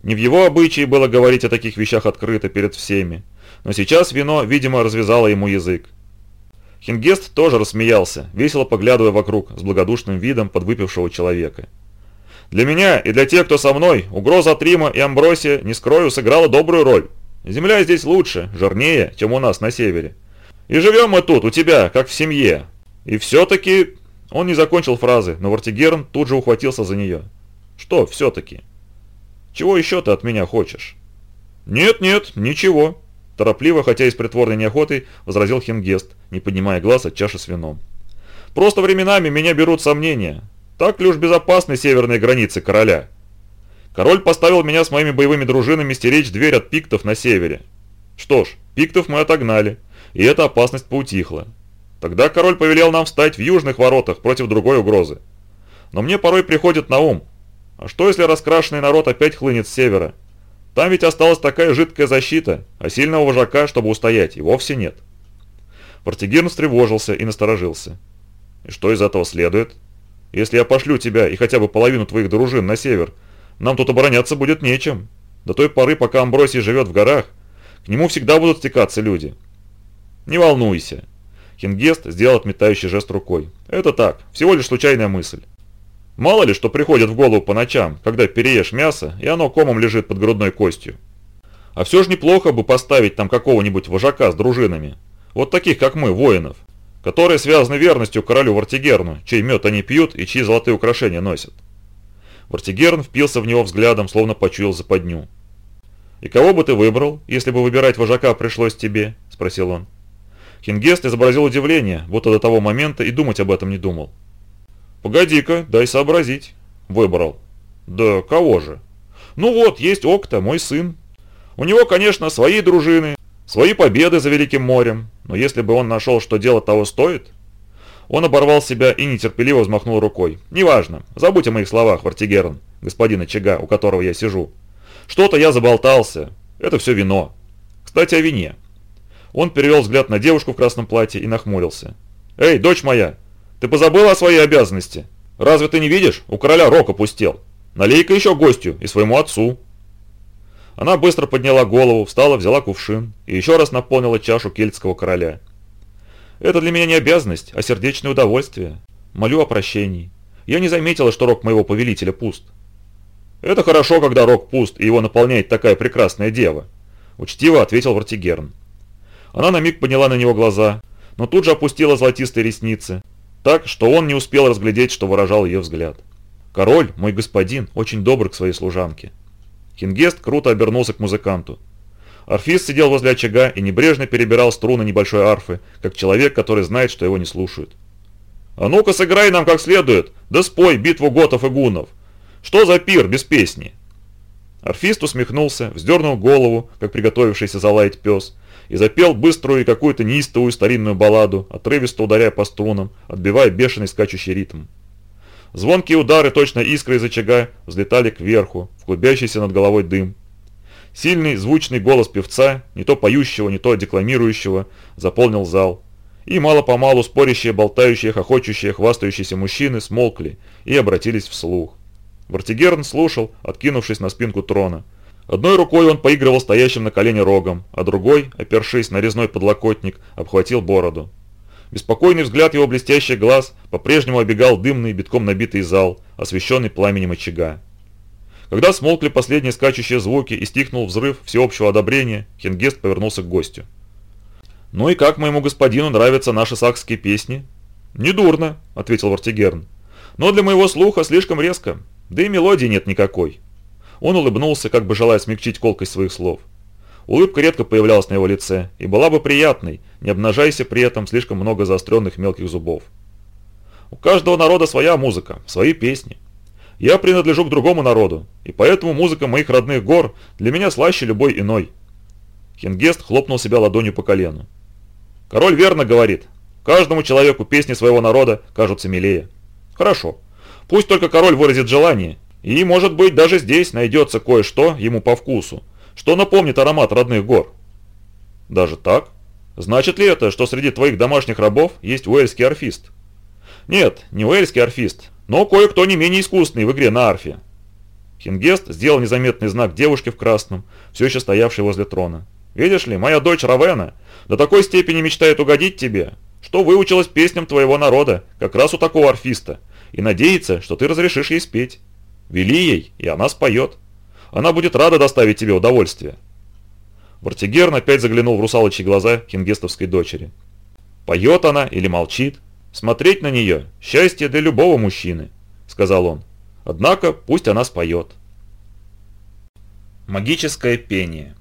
Speaker 1: Не в его обычае было говорить о таких вещах открыто перед всеми, но сейчас вино, видимо, развязало ему язык. Хингест тоже рассмеялся, весело поглядывая вокруг, с благодушным видом подвыпившего человека. «Для меня и для тех, кто со мной, угроза от Рима и Амбросия, не скрою, сыграла добрую роль. Земля здесь лучше, жирнее, чем у нас на севере. И живем мы тут, у тебя, как в семье. И все-таки...» Он не закончил фразы, но Вартигерн тут же ухватился за нее. «Что все-таки? Чего еще ты от меня хочешь?» «Нет-нет, ничего», Торопливо, хотя и с притворной неохотой, возразил Хингест, не поднимая глаз от чаши с вином. «Просто временами меня берут сомнения. Так ли уж безопасны северные границы короля? Король поставил меня с моими боевыми дружинами стеречь дверь от пиктов на севере. Что ж, пиктов мы отогнали, и эта опасность поутихла. Тогда король повелел нам встать в южных воротах против другой угрозы. Но мне порой приходит на ум, а что если раскрашенный народ опять хлынет с севера?» Там ведь осталась такая жидкая защита, а сильного вожака, чтобы устоять, и вовсе нет. Портигерн встревожился и насторожился. И что из этого следует? Если я пошлю тебя и хотя бы половину твоих дружин на север, нам тут обороняться будет нечем. До той поры, пока Амбросий живет в горах, к нему всегда будут стекаться люди. Не волнуйся. Хингест сделал отметающий жест рукой. Это так, всего лишь случайная мысль. Мало ли, что приходит в голову по ночам, когда переешь мясо, и оно комом лежит под грудной костью. А все же неплохо бы поставить там какого-нибудь вожака с дружинами. Вот таких, как мы, воинов, которые связаны верностью королю Вартигерну, чей мед они пьют и чьи золотые украшения носят. Вартигерн впился в него взглядом, словно почуял западню. «И кого бы ты выбрал, если бы выбирать вожака пришлось тебе?» – спросил он. Хингест изобразил удивление, будто до того момента и думать об этом не думал. «Погоди-ка, дай сообразить». Выбрал. «Да кого же?» «Ну вот, есть Окта, мой сын. У него, конечно, свои дружины, свои победы за Великим морем, но если бы он нашел, что дело того стоит...» Он оборвал себя и нетерпеливо взмахнул рукой. «Неважно, забудь о моих словах, Вартигерн, господин очага, у которого я сижу. Что-то я заболтался. Это все вино. Кстати, о вине». Он перевел взгляд на девушку в красном платье и нахмурился. «Эй, дочь моя, ты позабыла о своей обязанности? Разве ты не видишь, у короля рог опустел? Налей-ка еще гостю и своему отцу». Она быстро подняла голову, встала, взяла кувшин и еще раз наполнила чашу кельтского короля. «Это для меня не обязанность, а сердечное удовольствие. Молю о прощении. Я не заметила, что рог моего повелителя пуст». «Это хорошо, когда рог пуст и его наполняет такая прекрасная дева», – учтиво ответил Вартигерн. Она на миг подняла на него глаза, но тут же опустила золотистые ресницы, так что он не успел разглядеть, что выражал ее взгляд. «Король, мой господин, очень добр к своей служанке». Хингест круто обернулся к музыканту. Орфист сидел возле очага и небрежно перебирал струны небольшой арфы, как человек, который знает, что его не слушают. «А ну-ка сыграй нам как следует, да спой битву готов и гунов! Что за пир без песни?» Орфист усмехнулся, вздернул голову, как приготовившийся залаять пес, и запел быструю и какую-то неистовую старинную балладу, отрывисто ударяя по струнам, отбивая бешеный скачущий ритм. Звонкие удары, точно искры из очага, взлетали кверху, в клубящийся над головой дым. Сильный, звучный голос певца, не то поющего, не то декламирующего, заполнил зал. И мало-помалу спорящие, болтающие, хохочущие, хвастающиеся мужчины смолкли и обратились вслух. Вартигерн слушал, откинувшись на спинку трона – Одной рукой он поигрывал стоящим на колене рогом, а другой, опершись на резной подлокотник, обхватил бороду. Беспокойный взгляд его блестящих глаз по-прежнему обегал дымный, битком набитый зал, освещенный пламенем очага. Когда смолкли последние скачущие звуки и стихнул взрыв всеобщего одобрения, Хенгест повернулся к гостю. «Ну и как моему господину нравятся наши сакские песни?» «Недурно», — ответил Вартигерн. «Но для моего слуха слишком резко, да и мелодии нет никакой». Он улыбнулся, как бы желая смягчить колкость своих слов. Улыбка редко появлялась на его лице и была бы приятной, не обнажаясь при этом слишком много заостренных мелких зубов. У каждого народа своя музыка, свои песни. Я принадлежу к другому народу, и поэтому музыка моих родных гор для меня слаще любой иной. Хингест хлопнул себя ладонью по колену. Король верно говорит, каждому человеку песни своего народа кажутся милее. Хорошо. Пусть только король выразит желание, и, может быть, даже здесь найдется кое-что ему по вкусу, что напомнит аромат родных гор. Даже так? Значит ли это, что среди твоих домашних рабов есть уэльский арфист? Нет, не уэльский арфист, но кое-кто не менее искусный в игре на арфе. Хингест сделал незаметный знак девушке в красном, все еще стоявшей возле трона. «Видишь ли, моя дочь Равена до такой степени мечтает угодить тебе, что выучилась песням твоего народа, как раз у такого арфиста и надеется, что ты разрешишь ей спеть. Вели ей, и она споет. Она будет рада доставить тебе удовольствие». Вартигерн опять заглянул в русалочьи глаза кингестовской дочери. «Поет она или молчит? Смотреть на нее – счастье для любого мужчины», – сказал он. «Однако пусть она споет». Магическое пение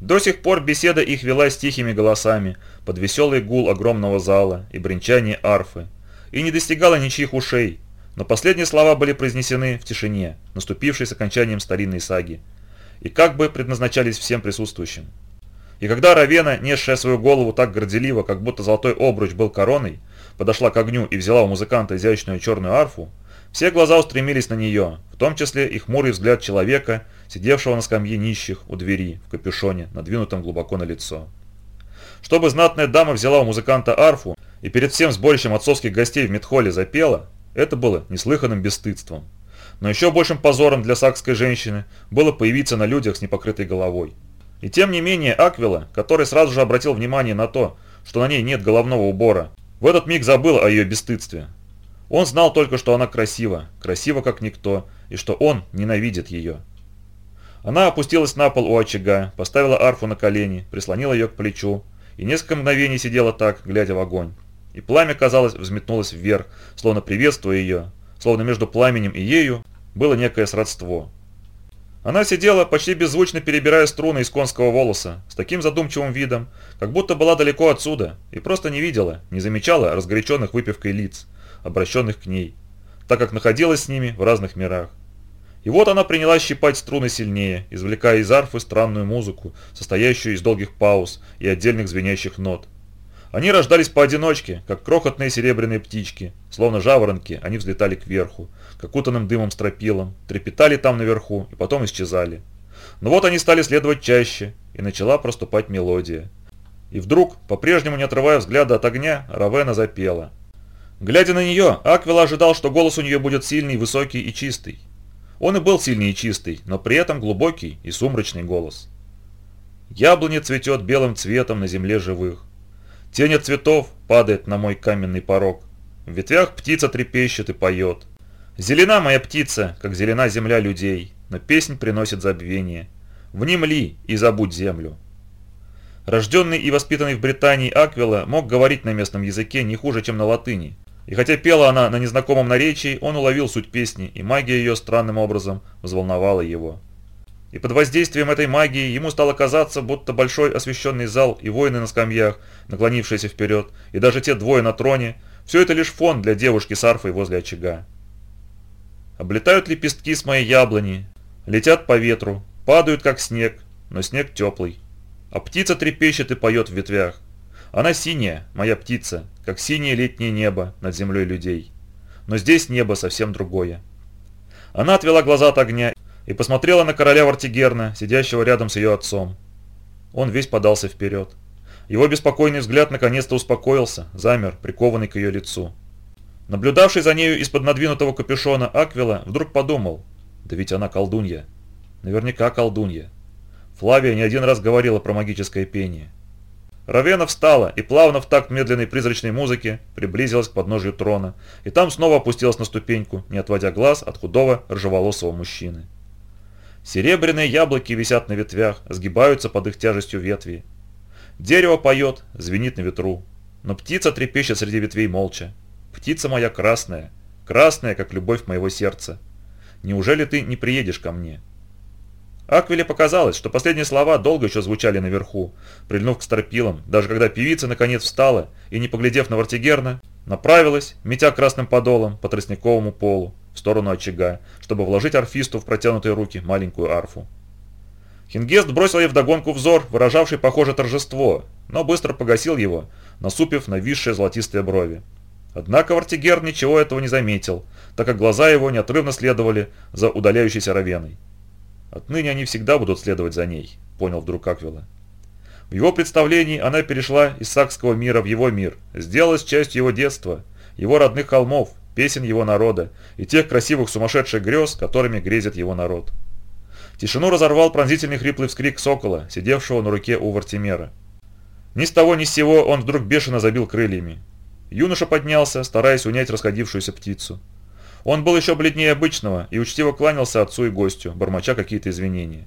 Speaker 1: До сих пор беседа их велась тихими голосами, под веселый гул огромного зала и бренчание арфы, и не достигала ничьих ушей, но последние слова были произнесены в тишине, наступившей с окончанием старинной саги, и как бы предназначались всем присутствующим. И когда Равена, несшая свою голову так горделиво, как будто золотой обруч был короной, подошла к огню и взяла у музыканта изящную черную арфу, все глаза устремились на нее, в том числе и хмурый взгляд человека, сидевшего на скамье нищих у двери в капюшоне, надвинутом глубоко на лицо. Чтобы знатная дама взяла у музыканта арфу и перед всем сборищем отцовских гостей в медхоле запела, это было неслыханным бесстыдством. Но еще большим позором для сакской женщины было появиться на людях с непокрытой головой. И тем не менее Аквила, который сразу же обратил внимание на то, что на ней нет головного убора, в этот миг забыл о ее бесстыдстве. Он знал только, что она красива, красива как никто, и что он ненавидит ее. Она опустилась на пол у очага, поставила арфу на колени, прислонила ее к плечу и несколько мгновений сидела так, глядя в огонь и пламя, казалось, взметнулось вверх, словно приветствуя ее, словно между пламенем и ею было некое сродство. Она сидела, почти беззвучно перебирая струны из конского волоса, с таким задумчивым видом, как будто была далеко отсюда, и просто не видела, не замечала разгоряченных выпивкой лиц, обращенных к ней, так как находилась с ними в разных мирах. И вот она принялась щипать струны сильнее, извлекая из арфы странную музыку, состоящую из долгих пауз и отдельных звенящих нот. Они рождались поодиночке, как крохотные серебряные птички. Словно жаворонки, они взлетали кверху, как утанным дымом стропилом, трепетали там наверху и потом исчезали. Но вот они стали следовать чаще, и начала проступать мелодия. И вдруг, по-прежнему не отрывая взгляда от огня, Равена запела. Глядя на нее, Аквила ожидал, что голос у нее будет сильный, высокий и чистый. Он и был сильный и чистый, но при этом глубокий и сумрачный голос. «Яблоня цветет белым цветом на земле живых, Тень от цветов падает на мой каменный порог. В ветвях птица трепещет и поет. Зелена моя птица, как зелена земля людей, но песнь приносит забвение. Внемли и забудь землю. Рожденный и воспитанный в Британии Аквила мог говорить на местном языке не хуже, чем на латыни. И хотя пела она на незнакомом наречии, он уловил суть песни, и магия ее странным образом взволновала его и под воздействием этой магии ему стало казаться, будто большой освещенный зал и воины на скамьях, наклонившиеся вперед, и даже те двое на троне – все это лишь фон для девушки с арфой возле очага. Облетают лепестки с моей яблони, летят по ветру, падают как снег, но снег теплый. А птица трепещет и поет в ветвях. Она синяя, моя птица, как синее летнее небо над землей людей. Но здесь небо совсем другое. Она отвела глаза от огня и посмотрела на короля Вартигерна, сидящего рядом с ее отцом. Он весь подался вперед. Его беспокойный взгляд наконец-то успокоился, замер, прикованный к ее лицу. Наблюдавший за нею из-под надвинутого капюшона Аквила вдруг подумал, да ведь она колдунья. Наверняка колдунья. Флавия не один раз говорила про магическое пение. Равена встала и плавно в такт медленной призрачной музыки приблизилась к подножию трона, и там снова опустилась на ступеньку, не отводя глаз от худого ржеволосого мужчины. Серебряные яблоки висят на ветвях, сгибаются под их тяжестью ветви. Дерево поет, звенит на ветру. Но птица трепещет среди ветвей молча. Птица моя красная, красная, как любовь моего сердца. Неужели ты не приедешь ко мне?» Аквиле показалось, что последние слова долго еще звучали наверху, прильнув к старпилам, даже когда певица наконец встала и, не поглядев на Вартигерна, направилась, метя красным подолом по тростниковому полу в сторону очага, чтобы вложить арфисту в протянутые руки маленькую арфу. Хингест бросил ей вдогонку взор, выражавший, похоже, торжество, но быстро погасил его, насупив нависшие золотистые брови. Однако Вартигер ничего этого не заметил, так как глаза его неотрывно следовали за удаляющейся Равеной. «Отныне они всегда будут следовать за ней», — понял вдруг Аквила. В его представлении она перешла из сакского мира в его мир, сделалась частью его детства, его родных холмов, песен его народа и тех красивых сумасшедших грез, которыми грезит его народ. Тишину разорвал пронзительный хриплый вскрик сокола, сидевшего на руке у Вартимера. Ни с того ни с сего он вдруг бешено забил крыльями. Юноша поднялся, стараясь унять расходившуюся птицу. Он был еще бледнее обычного и учтиво кланялся отцу и гостю, бормоча какие-то извинения.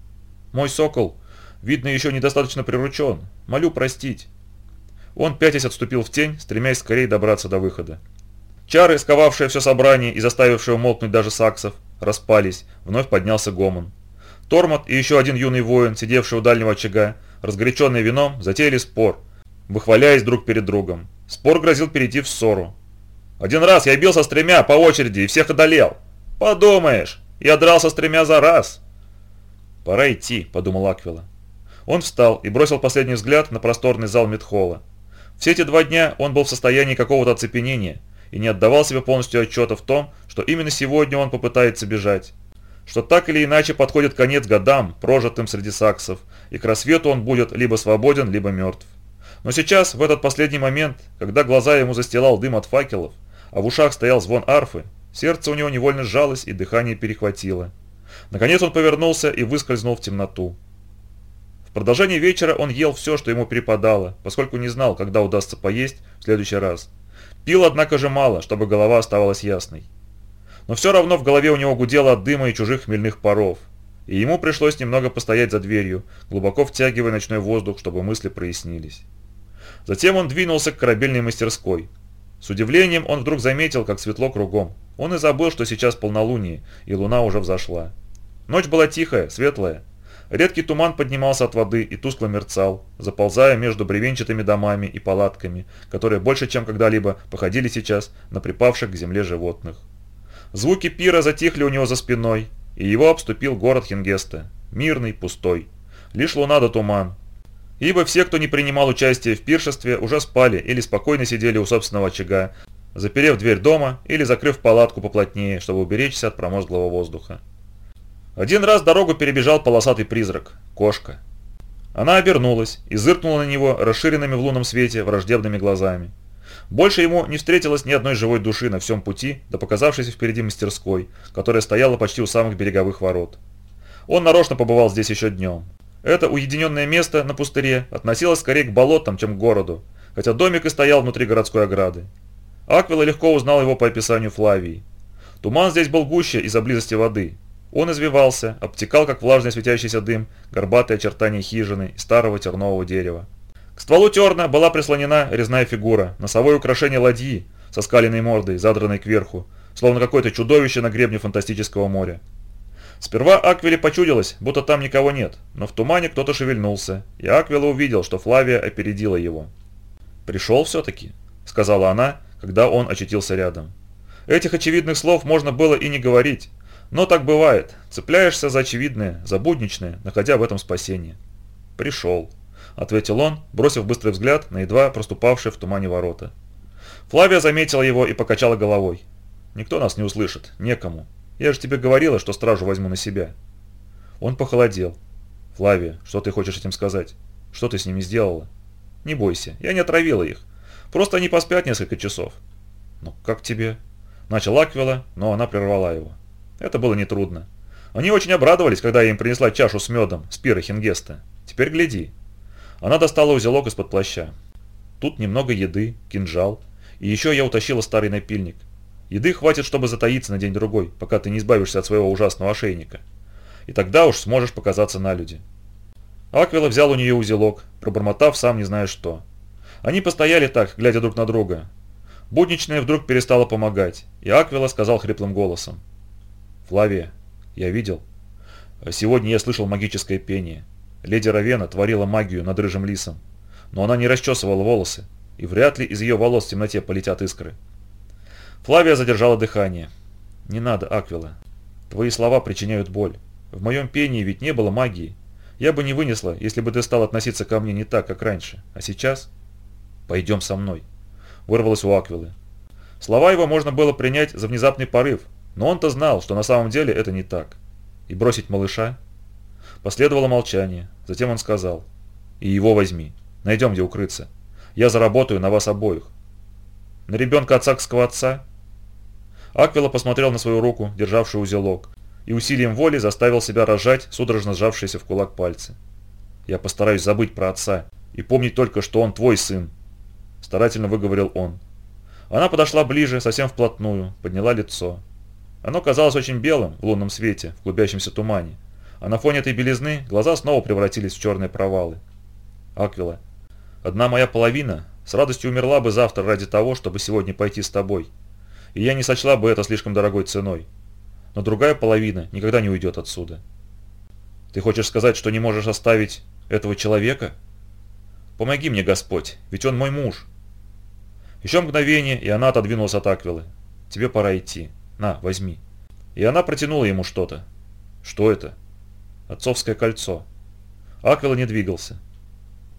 Speaker 1: «Мой сокол, видно, еще недостаточно приручен. Молю простить». Он пятясь отступил в тень, стремясь скорее добраться до выхода. Чары, сковавшие все собрание и заставившие умолкнуть даже саксов, распались, вновь поднялся гомон. Тормот и еще один юный воин, сидевший у дальнего очага, разгоряченный вином, затеяли спор, выхваляясь друг перед другом. Спор грозил перейти в ссору. «Один раз я бился с тремя по очереди и всех одолел!» «Подумаешь, я дрался с тремя за раз!» «Пора идти», — подумал Аквила. Он встал и бросил последний взгляд на просторный зал Медхола. Все эти два дня он был в состоянии какого-то оцепенения — и не отдавал себе полностью отчета в том, что именно сегодня он попытается бежать. Что так или иначе подходит конец годам, прожитым среди саксов, и к рассвету он будет либо свободен, либо мертв. Но сейчас, в этот последний момент, когда глаза ему застилал дым от факелов, а в ушах стоял звон арфы, сердце у него невольно сжалось и дыхание перехватило. Наконец он повернулся и выскользнул в темноту. В продолжении вечера он ел все, что ему перепадало, поскольку не знал, когда удастся поесть в следующий раз. Пил, однако же, мало, чтобы голова оставалась ясной. Но все равно в голове у него гудело от дыма и чужих хмельных паров. И ему пришлось немного постоять за дверью, глубоко втягивая ночной воздух, чтобы мысли прояснились. Затем он двинулся к корабельной мастерской. С удивлением он вдруг заметил, как светло кругом. Он и забыл, что сейчас полнолуние, и луна уже взошла. Ночь была тихая, светлая, Редкий туман поднимался от воды и тускло мерцал, заползая между бревенчатыми домами и палатками, которые больше чем когда-либо походили сейчас на припавших к земле животных. Звуки пира затихли у него за спиной, и его обступил город Хингеста, мирный, пустой. Лишь луна да туман. Ибо все, кто не принимал участие в пиршестве, уже спали или спокойно сидели у собственного очага, заперев дверь дома или закрыв палатку поплотнее, чтобы уберечься от промозглого воздуха. Один раз дорогу перебежал полосатый призрак – кошка. Она обернулась и зыркнула на него расширенными в лунном свете враждебными глазами. Больше ему не встретилось ни одной живой души на всем пути до показавшейся впереди мастерской, которая стояла почти у самых береговых ворот. Он нарочно побывал здесь еще днем. Это уединенное место на пустыре относилось скорее к болотам, чем к городу, хотя домик и стоял внутри городской ограды. Аквила легко узнал его по описанию Флавии. Туман здесь был гуще из-за близости воды, он извивался, обтекал, как влажный светящийся дым, горбатые очертания хижины и старого тернового дерева. К стволу терна была прислонена резная фигура, носовое украшение ладьи, со скаленной мордой, задранной кверху, словно какое-то чудовище на гребне фантастического моря. Сперва Аквиле почудилось, будто там никого нет, но в тумане кто-то шевельнулся, и Аквила увидел, что Флавия опередила его. «Пришел все-таки», — сказала она, когда он очутился рядом. Этих очевидных слов можно было и не говорить, но так бывает. Цепляешься за очевидное, за будничное, находя в этом спасение. «Пришел», — ответил он, бросив быстрый взгляд на едва проступавшие в тумане ворота. Флавия заметила его и покачала головой. «Никто нас не услышит. Некому. Я же тебе говорила, что стражу возьму на себя». Он похолодел. «Флавия, что ты хочешь этим сказать? Что ты с ними сделала?» «Не бойся, я не отравила их. Просто они поспят несколько часов». «Ну, как тебе?» Начал Аквила, но она прервала его. Это было нетрудно. Они очень обрадовались, когда я им принесла чашу с медом, спира Хингеста. Теперь гляди. Она достала узелок из-под плаща. Тут немного еды, кинжал. И еще я утащила старый напильник. Еды хватит, чтобы затаиться на день-другой, пока ты не избавишься от своего ужасного ошейника. И тогда уж сможешь показаться на люди. Аквила взял у нее узелок, пробормотав сам не зная что. Они постояли так, глядя друг на друга. Будничная вдруг перестала помогать, и Аквила сказал хриплым голосом. «Флавия, я видел. Сегодня я слышал магическое пение. Леди Равена творила магию над рыжим лисом, но она не расчесывала волосы, и вряд ли из ее волос в темноте полетят искры». Флавия задержала дыхание. «Не надо, Аквила. Твои слова причиняют боль. В моем пении ведь не было магии. Я бы не вынесла, если бы ты стал относиться ко мне не так, как раньше. А сейчас...» «Пойдем со мной», — вырвалось у Аквилы. Слова его можно было принять за внезапный порыв, но он-то знал, что на самом деле это не так. И бросить малыша? Последовало молчание. Затем он сказал. И его возьми. Найдем, где укрыться. Я заработаю на вас обоих. На ребенка отцакского отца? Аквила посмотрел на свою руку, державшую узелок, и усилием воли заставил себя разжать судорожно сжавшиеся в кулак пальцы. «Я постараюсь забыть про отца и помнить только, что он твой сын», – старательно выговорил он. Она подошла ближе, совсем вплотную, подняла лицо. Оно казалось очень белым в лунном свете, в клубящемся тумане. А на фоне этой белизны глаза снова превратились в черные провалы. Аквила. «Одна моя половина с радостью умерла бы завтра ради того, чтобы сегодня пойти с тобой. И я не сочла бы это слишком дорогой ценой. Но другая половина никогда не уйдет отсюда». «Ты хочешь сказать, что не можешь оставить этого человека?» «Помоги мне, Господь, ведь он мой муж». Еще мгновение, и она отодвинулась от Аквилы. «Тебе пора идти». На, возьми». И она протянула ему что-то. «Что это?» «Отцовское кольцо». Аквила не двигался.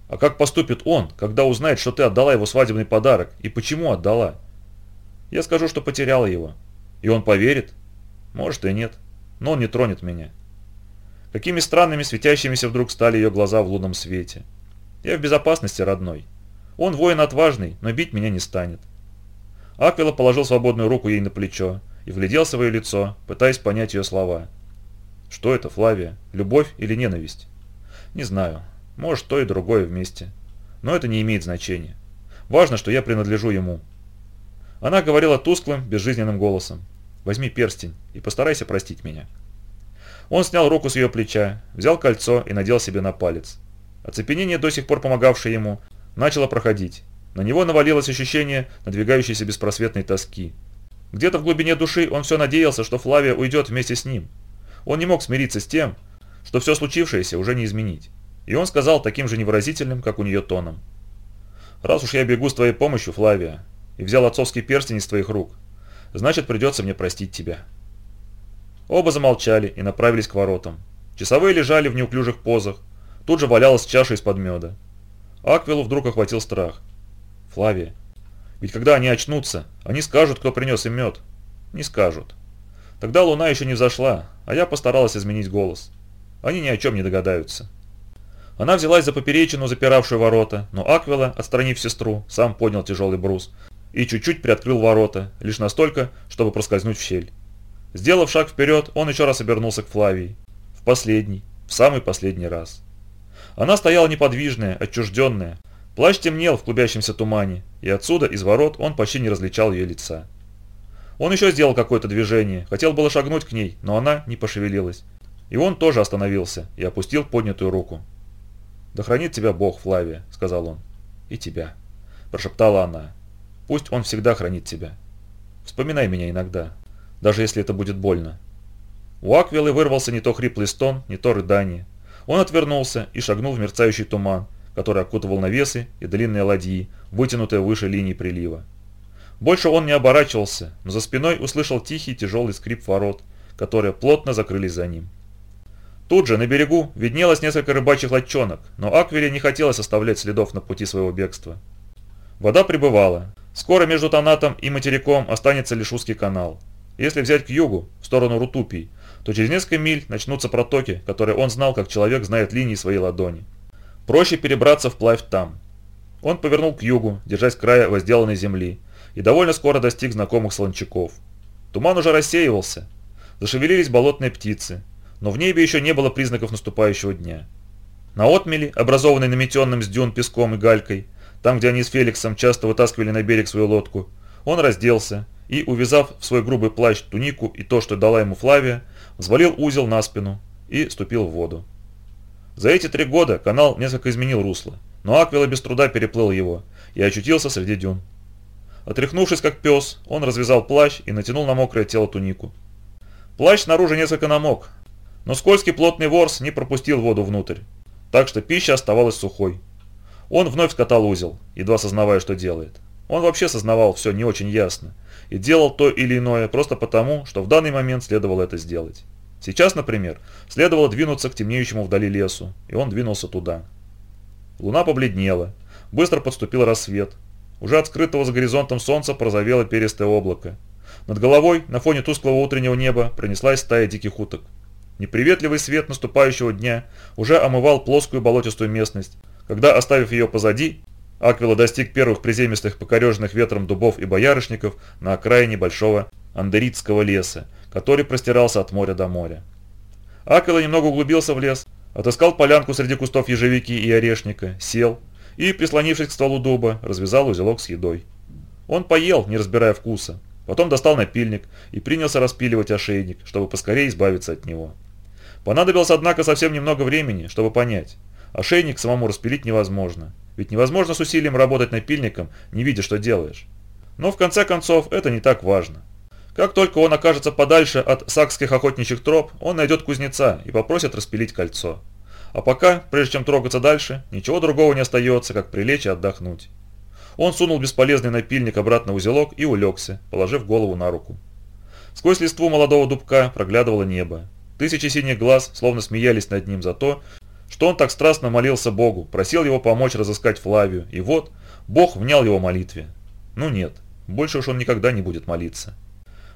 Speaker 1: «А как поступит он, когда узнает, что ты отдала его свадебный подарок, и почему отдала?» «Я скажу, что потеряла его. И он поверит?» «Может и нет, но он не тронет меня». Какими странными светящимися вдруг стали ее глаза в лунном свете. «Я в безопасности, родной. Он воин отважный, но бить меня не станет». Аквила положил свободную руку ей на плечо, и вгляделся в ее лицо, пытаясь понять ее слова. Что это, Флавия? Любовь или ненависть? Не знаю. Может, то и другое вместе. Но это не имеет значения. Важно, что я принадлежу ему. Она говорила тусклым, безжизненным голосом. «Возьми перстень и постарайся простить меня». Он снял руку с ее плеча, взял кольцо и надел себе на палец. Оцепенение, до сих пор помогавшее ему, начало проходить. На него навалилось ощущение надвигающейся беспросветной тоски, где-то в глубине души он все надеялся, что Флавия уйдет вместе с ним. Он не мог смириться с тем, что все случившееся уже не изменить. И он сказал таким же невыразительным, как у нее тоном. «Раз уж я бегу с твоей помощью, Флавия, и взял отцовский перстень из твоих рук, значит придется мне простить тебя». Оба замолчали и направились к воротам. Часовые лежали в неуклюжих позах, тут же валялась чаша из-под меда. Аквилу вдруг охватил страх. «Флавия, ведь когда они очнутся, они скажут, кто принес им мед. Не скажут. Тогда луна еще не взошла, а я постаралась изменить голос. Они ни о чем не догадаются. Она взялась за поперечину, запиравшую ворота, но Аквила, отстранив сестру, сам поднял тяжелый брус и чуть-чуть приоткрыл ворота, лишь настолько, чтобы проскользнуть в щель. Сделав шаг вперед, он еще раз обернулся к Флавии. В последний, в самый последний раз. Она стояла неподвижная, отчужденная, Плащ темнел в клубящемся тумане, и отсюда, из ворот, он почти не различал ее лица. Он еще сделал какое-то движение, хотел было шагнуть к ней, но она не пошевелилась. И он тоже остановился и опустил поднятую руку. «Да хранит тебя Бог, Флавия», — сказал он. «И тебя», — прошептала она. «Пусть он всегда хранит тебя. Вспоминай меня иногда, даже если это будет больно». У Аквилы вырвался не то хриплый стон, не то рыдание. Он отвернулся и шагнул в мерцающий туман, который окутывал навесы и длинные ладьи, вытянутые выше линии прилива. Больше он не оборачивался, но за спиной услышал тихий тяжелый скрип ворот, которые плотно закрылись за ним. Тут же на берегу виднелось несколько рыбачьих лодчонок, но Аквиле не хотелось оставлять следов на пути своего бегства. Вода прибывала. Скоро между Танатом и материком останется лишь узкий канал. Если взять к югу, в сторону Рутупий, то через несколько миль начнутся протоки, которые он знал, как человек знает линии своей ладони. Проще перебраться вплавь там. Он повернул к югу, держась края возделанной земли, и довольно скоро достиг знакомых слончаков. Туман уже рассеивался. Зашевелились болотные птицы, но в небе еще не было признаков наступающего дня. На отмели, образованной наметенным с дюн песком и галькой, там, где они с Феликсом часто вытаскивали на берег свою лодку, он разделся и, увязав в свой грубый плащ тунику и то, что дала ему Флавия, взвалил узел на спину и ступил в воду. За эти три года канал несколько изменил русло, но Аквила без труда переплыл его и очутился среди дюн. Отряхнувшись как пес, он развязал плащ и натянул на мокрое тело тунику. Плащ снаружи несколько намок, но скользкий плотный ворс не пропустил воду внутрь, так что пища оставалась сухой. Он вновь скатал узел, едва сознавая, что делает. Он вообще сознавал все не очень ясно и делал то или иное просто потому, что в данный момент следовало это сделать. Сейчас, например, следовало двинуться к темнеющему вдали лесу, и он двинулся туда. Луна побледнела. Быстро подступил рассвет. Уже открытого скрытого за горизонтом солнца прозовело перистое облако. Над головой, на фоне тусклого утреннего неба, пронеслась стая диких уток. Неприветливый свет наступающего дня уже омывал плоскую болотистую местность, когда, оставив ее позади, Аквила достиг первых приземистых покореженных ветром дубов и боярышников на окраине большого Андеритского леса, который простирался от моря до моря. Акела немного углубился в лес, отыскал полянку среди кустов ежевики и орешника, сел и, прислонившись к стволу дуба, развязал узелок с едой. Он поел, не разбирая вкуса, потом достал напильник и принялся распиливать ошейник, чтобы поскорее избавиться от него. Понадобилось, однако, совсем немного времени, чтобы понять. Ошейник самому распилить невозможно, ведь невозможно с усилием работать напильником, не видя, что делаешь. Но в конце концов это не так важно. Как только он окажется подальше от сакских охотничьих троп, он найдет кузнеца и попросит распилить кольцо. А пока, прежде чем трогаться дальше, ничего другого не остается, как прилечь и отдохнуть. Он сунул бесполезный напильник обратно в узелок и улегся, положив голову на руку. Сквозь листву молодого дубка проглядывало небо. Тысячи синих глаз словно смеялись над ним за то, что он так страстно молился Богу, просил его помочь разыскать Флавию, и вот, Бог внял его молитве. Ну нет, больше уж он никогда не будет молиться.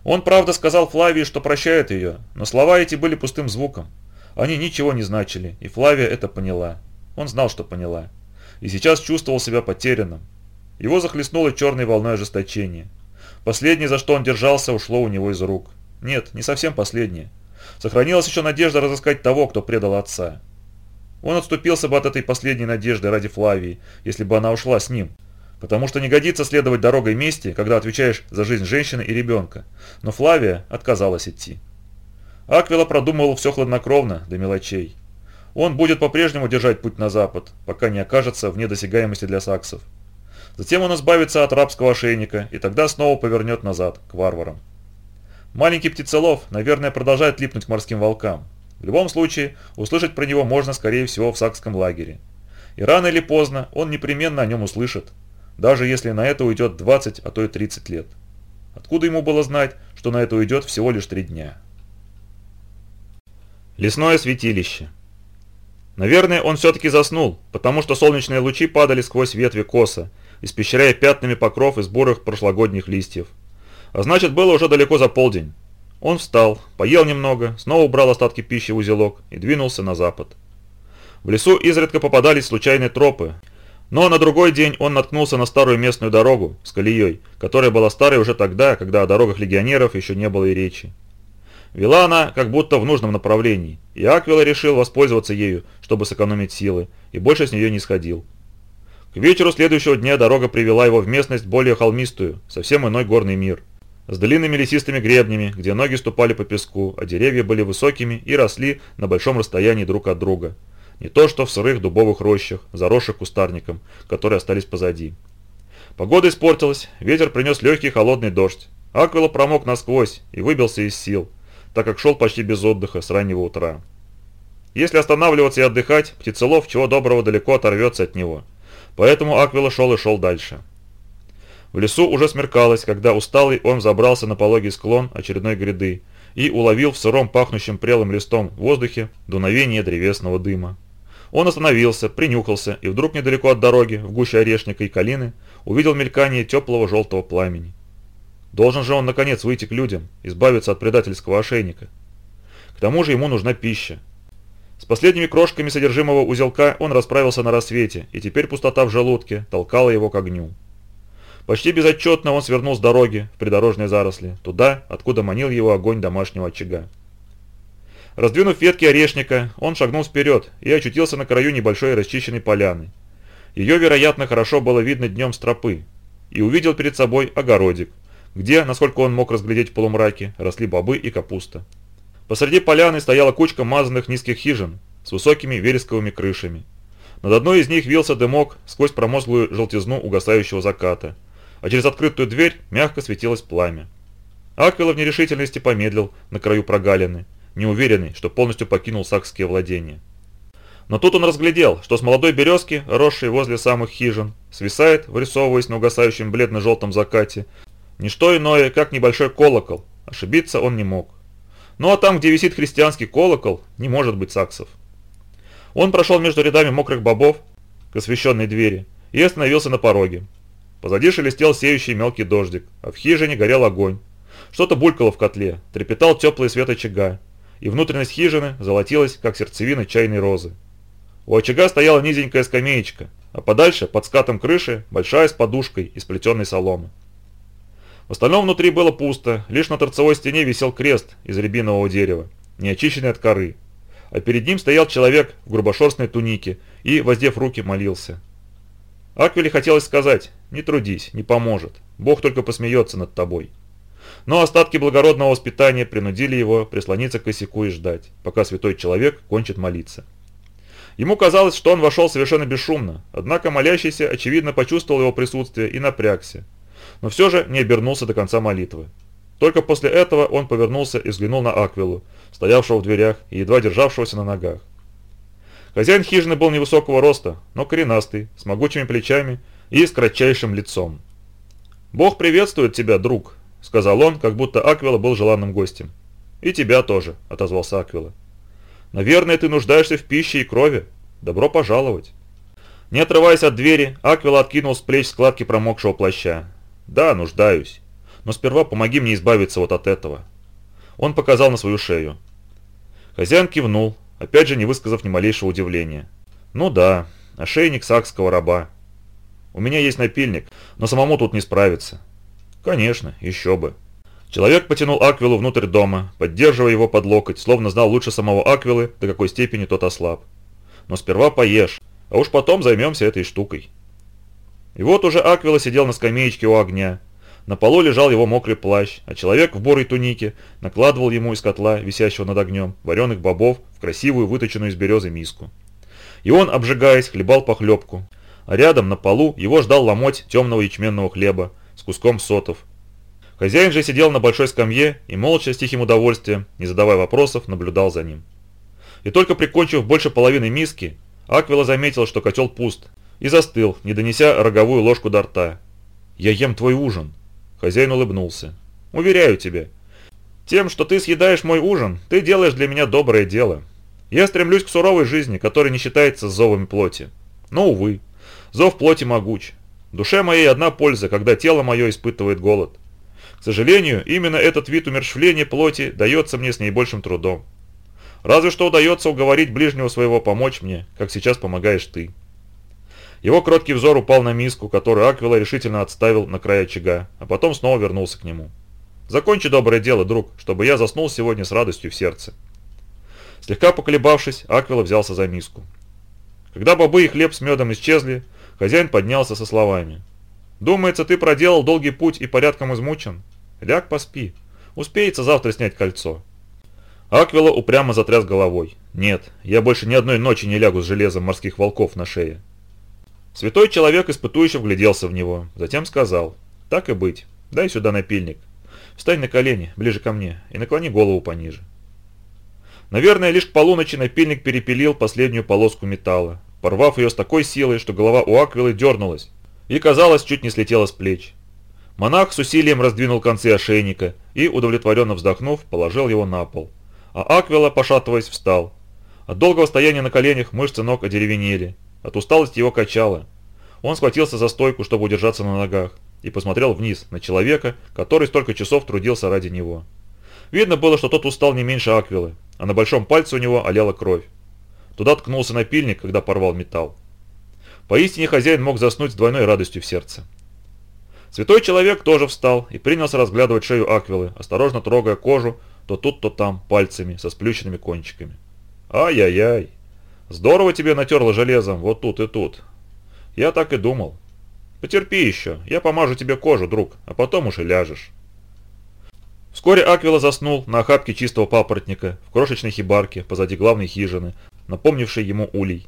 Speaker 1: Он, правда, сказал Флавии, что прощает ее, но слова эти были пустым звуком. Они ничего не значили, и Флавия это поняла. Он знал, что поняла. И сейчас чувствовал себя потерянным. Его захлестнуло черной волной ожесточения. Последнее, за что он держался, ушло у него из рук. Нет, не совсем последнее. Сохранилась еще надежда разыскать того, кто предал отца. Он отступился бы от этой последней надежды ради Флавии, если бы она ушла с ним. Потому что не годится следовать дорогой мести, когда отвечаешь за жизнь женщины и ребенка. Но Флавия отказалась идти. Аквила продумывал все хладнокровно, до мелочей. Он будет по-прежнему держать путь на запад, пока не окажется вне досягаемости для саксов. Затем он избавится от рабского ошейника и тогда снова повернет назад, к варварам. Маленький птицелов, наверное, продолжает липнуть к морским волкам. В любом случае, услышать про него можно, скорее всего, в сакском лагере. И рано или поздно он непременно о нем услышит, даже если на это уйдет 20, а то и 30 лет. Откуда ему было знать, что на это уйдет всего лишь 3 дня? Лесное святилище. Наверное, он все-таки заснул, потому что солнечные лучи падали сквозь ветви коса, испещряя пятнами покров из бурых прошлогодних листьев. А значит, было уже далеко за полдень. Он встал, поел немного, снова убрал остатки пищи в узелок и двинулся на запад. В лесу изредка попадались случайные тропы, но на другой день он наткнулся на старую местную дорогу с колеей, которая была старой уже тогда, когда о дорогах легионеров еще не было и речи. Вела она как будто в нужном направлении, и Аквила решил воспользоваться ею, чтобы сэкономить силы, и больше с нее не сходил. К вечеру следующего дня дорога привела его в местность более холмистую, совсем иной горный мир. С длинными лесистыми гребнями, где ноги ступали по песку, а деревья были высокими и росли на большом расстоянии друг от друга – не то что в сырых дубовых рощах, заросших кустарником, которые остались позади. Погода испортилась, ветер принес легкий холодный дождь. Аквила промок насквозь и выбился из сил, так как шел почти без отдыха с раннего утра. Если останавливаться и отдыхать, птицелов чего доброго далеко оторвется от него. Поэтому Аквила шел и шел дальше. В лесу уже смеркалось, когда усталый он забрался на пологий склон очередной гряды и уловил в сыром пахнущем прелым листом в воздухе дуновение древесного дыма. Он остановился, принюхался и вдруг недалеко от дороги, в гуще орешника и калины, увидел мелькание теплого желтого пламени. Должен же он наконец выйти к людям, избавиться от предательского ошейника. К тому же ему нужна пища. С последними крошками содержимого узелка он расправился на рассвете, и теперь пустота в желудке толкала его к огню. Почти безотчетно он свернул с дороги в придорожные заросли, туда, откуда манил его огонь домашнего очага. Раздвинув ветки орешника, он шагнул вперед и очутился на краю небольшой расчищенной поляны. Ее, вероятно, хорошо было видно днем с тропы, и увидел перед собой огородик, где, насколько он мог разглядеть в полумраке, росли бобы и капуста. Посреди поляны стояла кучка мазанных низких хижин с высокими вересковыми крышами. Над одной из них вился дымок сквозь промозглую желтизну угасающего заката, а через открытую дверь мягко светилось пламя. Аквила в нерешительности помедлил на краю прогалины, неуверенный, что полностью покинул сакские владения. Но тут он разглядел, что с молодой березки, росшей возле самых хижин, свисает, вырисовываясь на угасающем бледно-желтом закате, ничто иное, как небольшой колокол. Ошибиться он не мог. Ну а там, где висит христианский колокол, не может быть саксов. Он прошел между рядами мокрых бобов к освещенной двери и остановился на пороге. Позади шелестел сеющий мелкий дождик, а в хижине горел огонь. Что-то булькало в котле, трепетал теплый свет очага, и внутренность хижины золотилась, как сердцевина чайной розы. У очага стояла низенькая скамеечка, а подальше, под скатом крыши, большая с подушкой из плетеной соломы. В остальном внутри было пусто, лишь на торцевой стене висел крест из рябинового дерева, не очищенный от коры. А перед ним стоял человек в грубошерстной тунике и, воздев руки, молился. Аквиле хотелось сказать «Не трудись, не поможет, Бог только посмеется над тобой» но остатки благородного воспитания принудили его прислониться к косяку и ждать, пока святой человек кончит молиться. Ему казалось, что он вошел совершенно бесшумно, однако молящийся, очевидно, почувствовал его присутствие и напрягся, но все же не обернулся до конца молитвы. Только после этого он повернулся и взглянул на Аквилу, стоявшего в дверях и едва державшегося на ногах. Хозяин хижины был невысокого роста, но коренастый, с могучими плечами и с кратчайшим лицом. «Бог приветствует тебя, друг», — сказал он, как будто Аквила был желанным гостем. «И тебя тоже», — отозвался Аквила. «Наверное, ты нуждаешься в пище и крови. Добро пожаловать». Не отрываясь от двери, Аквила откинул с плеч складки промокшего плаща. «Да, нуждаюсь. Но сперва помоги мне избавиться вот от этого». Он показал на свою шею. Хозяин кивнул, опять же не высказав ни малейшего удивления. «Ну да, ошейник сакского раба. У меня есть напильник, но самому тут не справиться. Конечно, еще бы. Человек потянул Аквилу внутрь дома, поддерживая его под локоть, словно знал лучше самого Аквилы, до какой степени тот ослаб. Но сперва поешь, а уж потом займемся этой штукой. И вот уже Аквила сидел на скамеечке у огня. На полу лежал его мокрый плащ, а человек в бурой тунике накладывал ему из котла, висящего над огнем, вареных бобов в красивую выточенную из березы миску. И он, обжигаясь, хлебал похлебку. А рядом, на полу, его ждал ломоть темного ячменного хлеба, с куском сотов. Хозяин же сидел на большой скамье и молча, с тихим удовольствием, не задавая вопросов, наблюдал за ним. И только прикончив больше половины миски, Аквила заметил, что котел пуст, и застыл, не донеся роговую ложку до рта. «Я ем твой ужин», — хозяин улыбнулся. «Уверяю тебе, Тем, что ты съедаешь мой ужин, ты делаешь для меня доброе дело. Я стремлюсь к суровой жизни, которая не считается с зовами плоти. Но, увы, зов плоти могуч, Душе моей одна польза, когда тело мое испытывает голод. К сожалению, именно этот вид умершвления плоти дается мне с наибольшим трудом. Разве что удается уговорить ближнего своего помочь мне, как сейчас помогаешь ты. Его кроткий взор упал на миску, которую Аквила решительно отставил на край очага, а потом снова вернулся к нему. «Закончи доброе дело, друг, чтобы я заснул сегодня с радостью в сердце». Слегка поколебавшись, Аквила взялся за миску. Когда бобы и хлеб с медом исчезли, Хозяин поднялся со словами. «Думается, ты проделал долгий путь и порядком измучен? Ляг поспи. Успеется завтра снять кольцо». Аквила упрямо затряс головой. «Нет, я больше ни одной ночи не лягу с железом морских волков на шее». Святой человек испытующе вгляделся в него, затем сказал. «Так и быть. Дай сюда напильник. Встань на колени, ближе ко мне, и наклони голову пониже». Наверное, лишь к полуночи напильник перепилил последнюю полоску металла, порвав ее с такой силой, что голова у Аквилы дернулась и, казалось, чуть не слетела с плеч. Монах с усилием раздвинул концы ошейника и, удовлетворенно вздохнув, положил его на пол. А Аквила, пошатываясь, встал. От долгого стояния на коленях мышцы ног одеревенели. От усталости его качало. Он схватился за стойку, чтобы удержаться на ногах, и посмотрел вниз на человека, который столько часов трудился ради него. Видно было, что тот устал не меньше Аквилы, а на большом пальце у него олела кровь. Туда ткнулся напильник, когда порвал металл. Поистине хозяин мог заснуть с двойной радостью в сердце. Святой человек тоже встал и принялся разглядывать шею Аквилы, осторожно трогая кожу то тут, то там, пальцами, со сплющенными кончиками. «Ай-яй-яй! Здорово тебе натерло железом вот тут и тут!» «Я так и думал. Потерпи еще, я помажу тебе кожу, друг, а потом уж и ляжешь». Вскоре Аквила заснул на охапке чистого папоротника в крошечной хибарке позади главной хижины, напомнивший ему улей.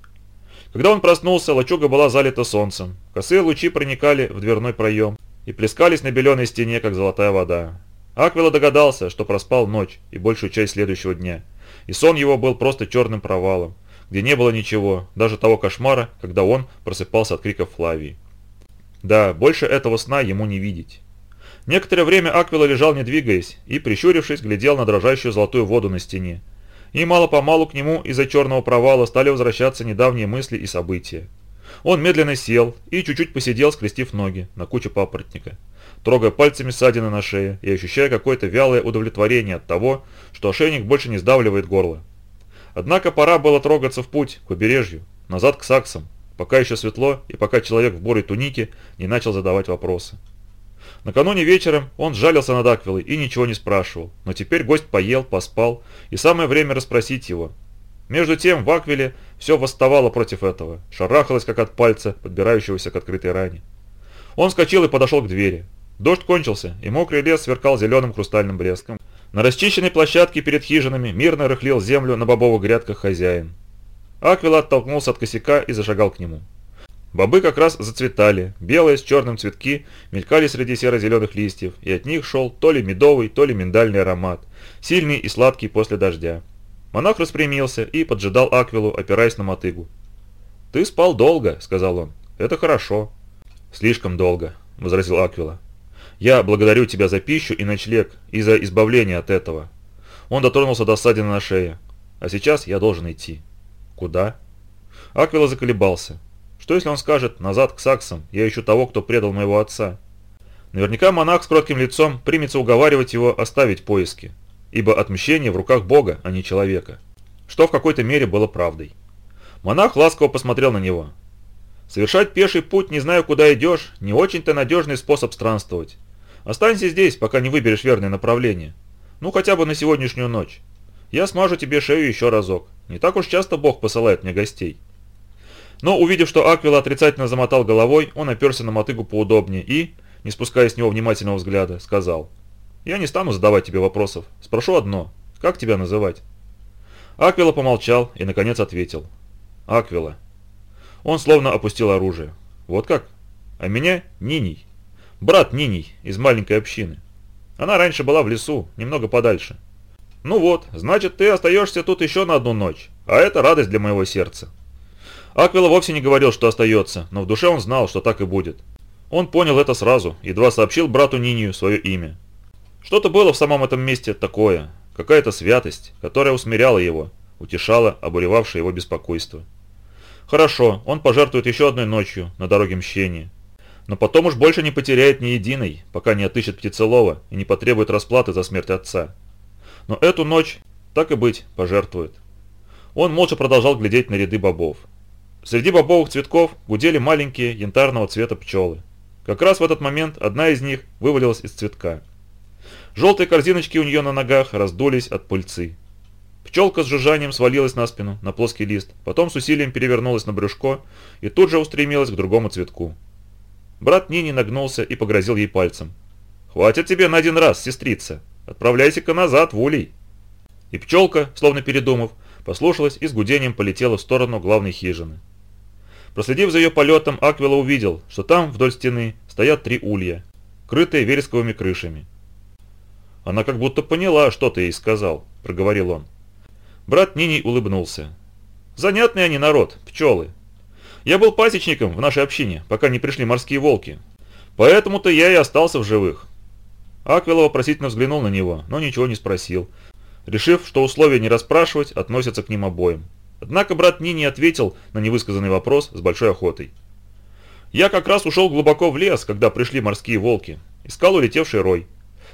Speaker 1: Когда он проснулся, лачуга была залита солнцем. Косые лучи проникали в дверной проем и плескались на беленой стене, как золотая вода. Аквила догадался, что проспал ночь и большую часть следующего дня. И сон его был просто черным провалом, где не было ничего, даже того кошмара, когда он просыпался от криков Флавии. Да, больше этого сна ему не видеть. Некоторое время Аквила лежал не двигаясь и, прищурившись, глядел на дрожащую золотую воду на стене, и мало-помалу к нему из-за черного провала стали возвращаться недавние мысли и события. Он медленно сел и чуть-чуть посидел, скрестив ноги на куче папоротника, трогая пальцами ссадины на шее и ощущая какое-то вялое удовлетворение от того, что ошейник больше не сдавливает горло. Однако пора было трогаться в путь, к побережью, назад к саксам, пока еще светло и пока человек в бурой тунике не начал задавать вопросы. Накануне вечером он жалился над Аквилой и ничего не спрашивал, но теперь гость поел, поспал, и самое время расспросить его. Между тем в Аквиле все восставало против этого, шарахалось как от пальца, подбирающегося к открытой ране. Он вскочил и подошел к двери. Дождь кончился, и мокрый лес сверкал зеленым хрустальным блеском. На расчищенной площадке перед хижинами мирно рыхлил землю на бобовых грядках хозяин. Аквила оттолкнулся от косяка и зашагал к нему. Бобы как раз зацветали, белые с черным цветки мелькали среди серо-зеленых листьев, и от них шел то ли медовый, то ли миндальный аромат, сильный и сладкий после дождя. Монах распрямился и поджидал Аквилу, опираясь на мотыгу. «Ты спал долго», — сказал он. «Это хорошо». «Слишком долго», — возразил Аквила. «Я благодарю тебя за пищу и ночлег, и за избавление от этого». Он дотронулся до ссадины на шее. «А сейчас я должен идти». «Куда?» Аквила заколебался. Что если он скажет «назад к саксам, я ищу того, кто предал моего отца»? Наверняка монах с кротким лицом примется уговаривать его оставить поиски, ибо отмщение в руках Бога, а не человека, что в какой-то мере было правдой. Монах ласково посмотрел на него. «Совершать пеший путь, не знаю, куда идешь, не очень-то надежный способ странствовать. Останься здесь, пока не выберешь верное направление. Ну, хотя бы на сегодняшнюю ночь. Я смажу тебе шею еще разок. Не так уж часто Бог посылает мне гостей». Но увидев, что Аквила отрицательно замотал головой, он оперся на мотыгу поудобнее и, не спуская с него внимательного взгляда, сказал. «Я не стану задавать тебе вопросов. Спрошу одно. Как тебя называть?» Аквила помолчал и, наконец, ответил. «Аквила». Он словно опустил оружие. «Вот как? А меня Ниний. Брат Ниний из маленькой общины. Она раньше была в лесу, немного подальше. Ну вот, значит, ты остаешься тут еще на одну ночь, а это радость для моего сердца». Аквила вовсе не говорил, что остается, но в душе он знал, что так и будет. Он понял это сразу, едва сообщил брату Нинию свое имя. Что-то было в самом этом месте такое, какая-то святость, которая усмиряла его, утешала обуревавшее его беспокойство. Хорошо, он пожертвует еще одной ночью на дороге мщения. Но потом уж больше не потеряет ни единой, пока не отыщет птицелова и не потребует расплаты за смерть отца. Но эту ночь, так и быть, пожертвует. Он молча продолжал глядеть на ряды бобов. Среди бобовых цветков гудели маленькие янтарного цвета пчелы. Как раз в этот момент одна из них вывалилась из цветка. Желтые корзиночки у нее на ногах раздулись от пыльцы. Пчелка с жужжанием свалилась на спину, на плоский лист, потом с усилием перевернулась на брюшко и тут же устремилась к другому цветку. Брат Нини нагнулся и погрозил ей пальцем. «Хватит тебе на один раз, сестрица! Отправляйся-ка назад, в улей!» И пчелка, словно передумав, послушалась и с гудением полетела в сторону главной хижины. Проследив за ее полетом, Аквила увидел, что там, вдоль стены, стоят три улья, крытые вересковыми крышами. «Она как будто поняла, что ты ей сказал», – проговорил он. Брат Ниний улыбнулся. «Занятный они народ, пчелы. Я был пасечником в нашей общине, пока не пришли морские волки. Поэтому-то я и остался в живых». Аквила вопросительно взглянул на него, но ничего не спросил, решив, что условия не расспрашивать относятся к ним обоим. Однако брат Нини ответил на невысказанный вопрос с большой охотой. «Я как раз ушел глубоко в лес, когда пришли морские волки. Искал улетевший рой.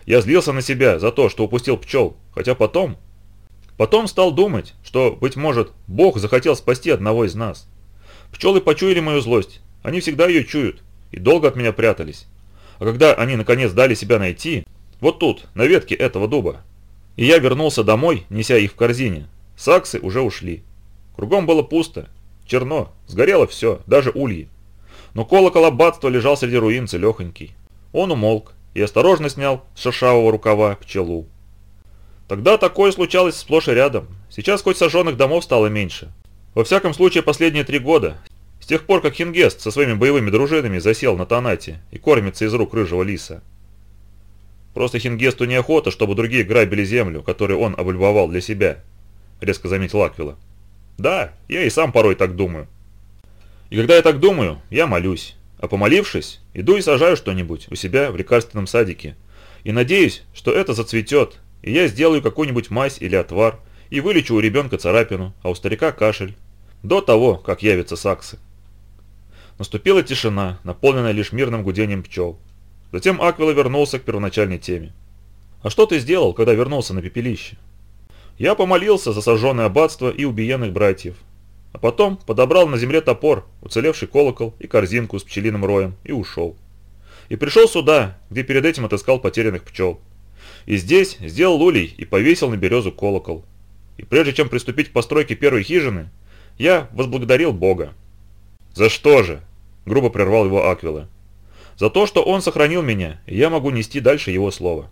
Speaker 1: Я злился на себя за то, что упустил пчел, хотя потом... Потом стал думать, что, быть может, Бог захотел спасти одного из нас. Пчелы почуяли мою злость, они всегда ее чуют, и долго от меня прятались. А когда они наконец дали себя найти, вот тут, на ветке этого дуба. И я вернулся домой, неся их в корзине. Саксы уже ушли. Кругом было пусто, черно, сгорело все, даже ульи. Но колокол аббатства лежал среди руин целехонький. Он умолк и осторожно снял с шершавого рукава пчелу. Тогда такое случалось сплошь и рядом. Сейчас хоть сожженных домов стало меньше. Во всяком случае, последние три года, с тех пор, как Хингест со своими боевыми дружинами засел на Танате и кормится из рук рыжего лиса. Просто Хингесту неохота, чтобы другие грабили землю, которую он облюбовал для себя, резко заметил Аквила. Да, я и сам порой так думаю. И когда я так думаю, я молюсь. А помолившись, иду и сажаю что-нибудь у себя в лекарственном садике. И надеюсь, что это зацветет, и я сделаю какую-нибудь мазь или отвар, и вылечу у ребенка царапину, а у старика кашель. До того, как явятся саксы. Наступила тишина, наполненная лишь мирным гудением пчел. Затем Аквила вернулся к первоначальной теме. «А что ты сделал, когда вернулся на пепелище?» Я помолился за сожженное аббатство и убиенных братьев. А потом подобрал на земле топор, уцелевший колокол и корзинку с пчелиным роем и ушел. И пришел сюда, где перед этим отыскал потерянных пчел. И здесь сделал улей и повесил на березу колокол. И прежде чем приступить к постройке первой хижины, я возблагодарил Бога. «За что же?» – грубо прервал его Аквила. «За то, что он сохранил меня, и я могу нести дальше его слово».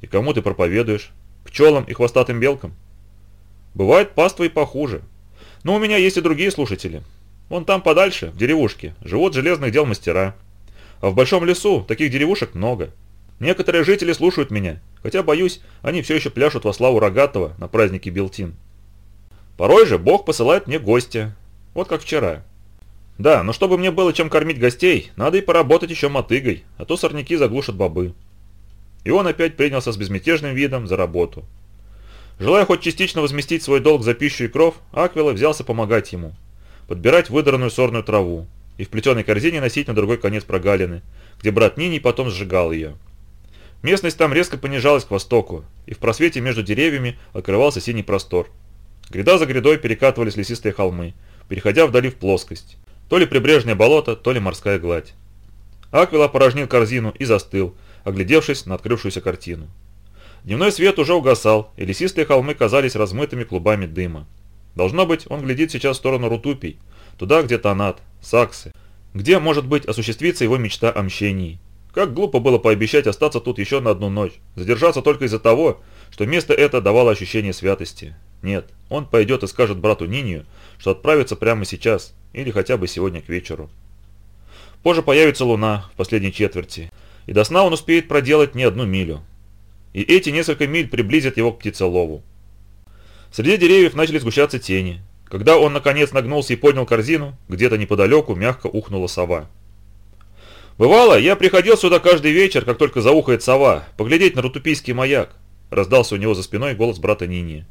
Speaker 1: «И кому ты проповедуешь?» пчелам и хвостатым белкам. Бывают паства и похуже. Но у меня есть и другие слушатели. Вон там подальше, в деревушке, живут железных дел мастера. А в большом лесу таких деревушек много. Некоторые жители слушают меня, хотя, боюсь, они все еще пляшут во славу Рогатого на празднике Белтин. Порой же Бог посылает мне гостя. Вот как вчера. Да, но чтобы мне было чем кормить гостей, надо и поработать еще мотыгой, а то сорняки заглушат бобы. И он опять принялся с безмятежным видом за работу. Желая хоть частично возместить свой долг за пищу и кров, Аквила взялся помогать ему. Подбирать выдранную сорную траву и в плетеной корзине носить на другой конец прогалины, где брат Ниний потом сжигал ее. Местность там резко понижалась к востоку, и в просвете между деревьями открывался синий простор. Гряда за грядой перекатывались лесистые холмы, переходя вдали в плоскость. То ли прибрежное болото, то ли морская гладь. Аквила порожнил корзину и застыл, оглядевшись на открывшуюся картину. Дневной свет уже угасал, и лесистые холмы казались размытыми клубами дыма. Должно быть, он глядит сейчас в сторону Рутупий, туда, где Танат, Саксы, где, может быть, осуществится его мечта о мщении. Как глупо было пообещать остаться тут еще на одну ночь, задержаться только из-за того, что место это давало ощущение святости. Нет, он пойдет и скажет брату Нинию, что отправится прямо сейчас, или хотя бы сегодня к вечеру. Позже появится луна в последней четверти, и до сна он успеет проделать не одну милю. И эти несколько миль приблизят его к птицелову. Среди деревьев начали сгущаться тени. Когда он наконец нагнулся и поднял корзину, где-то неподалеку мягко ухнула сова. «Бывало, я приходил сюда каждый вечер, как только заухает сова, поглядеть на рутупийский маяк», – раздался у него за спиной голос брата Нини.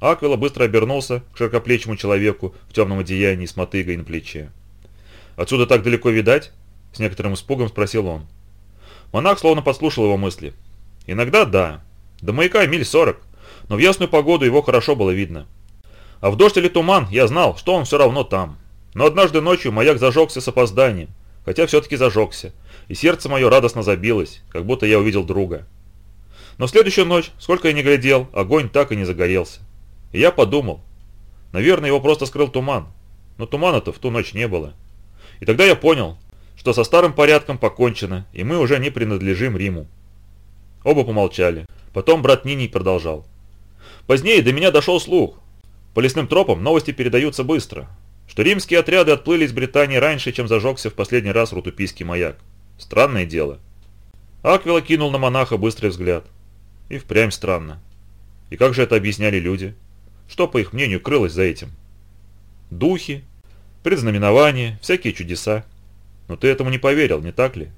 Speaker 1: Аквила быстро обернулся к широкоплечему человеку в темном одеянии с мотыгой на плече. «Отсюда так далеко видать?» – с некоторым испугом спросил он. Монах словно послушал его мысли. «Иногда да. До маяка миль сорок, но в ясную погоду его хорошо было видно. А в дождь или туман я знал, что он все равно там. Но однажды ночью маяк зажегся с опозданием, хотя все-таки зажегся, и сердце мое радостно забилось, как будто я увидел друга. Но следующую ночь, сколько я не глядел, огонь так и не загорелся. И я подумал, наверное, его просто скрыл туман, но тумана-то в ту ночь не было. И тогда я понял, что со старым порядком покончено, и мы уже не принадлежим Риму. Оба помолчали. Потом брат Ниний продолжал. Позднее до меня дошел слух. По лесным тропам новости передаются быстро, что римские отряды отплыли из Британии раньше, чем зажегся в последний раз рутупийский маяк. Странное дело. Аквила кинул на монаха быстрый взгляд. И впрямь странно. И как же это объясняли люди? Что, по их мнению, крылось за этим? Духи, предзнаменования, всякие чудеса. Но ты этому не поверил, не так ли?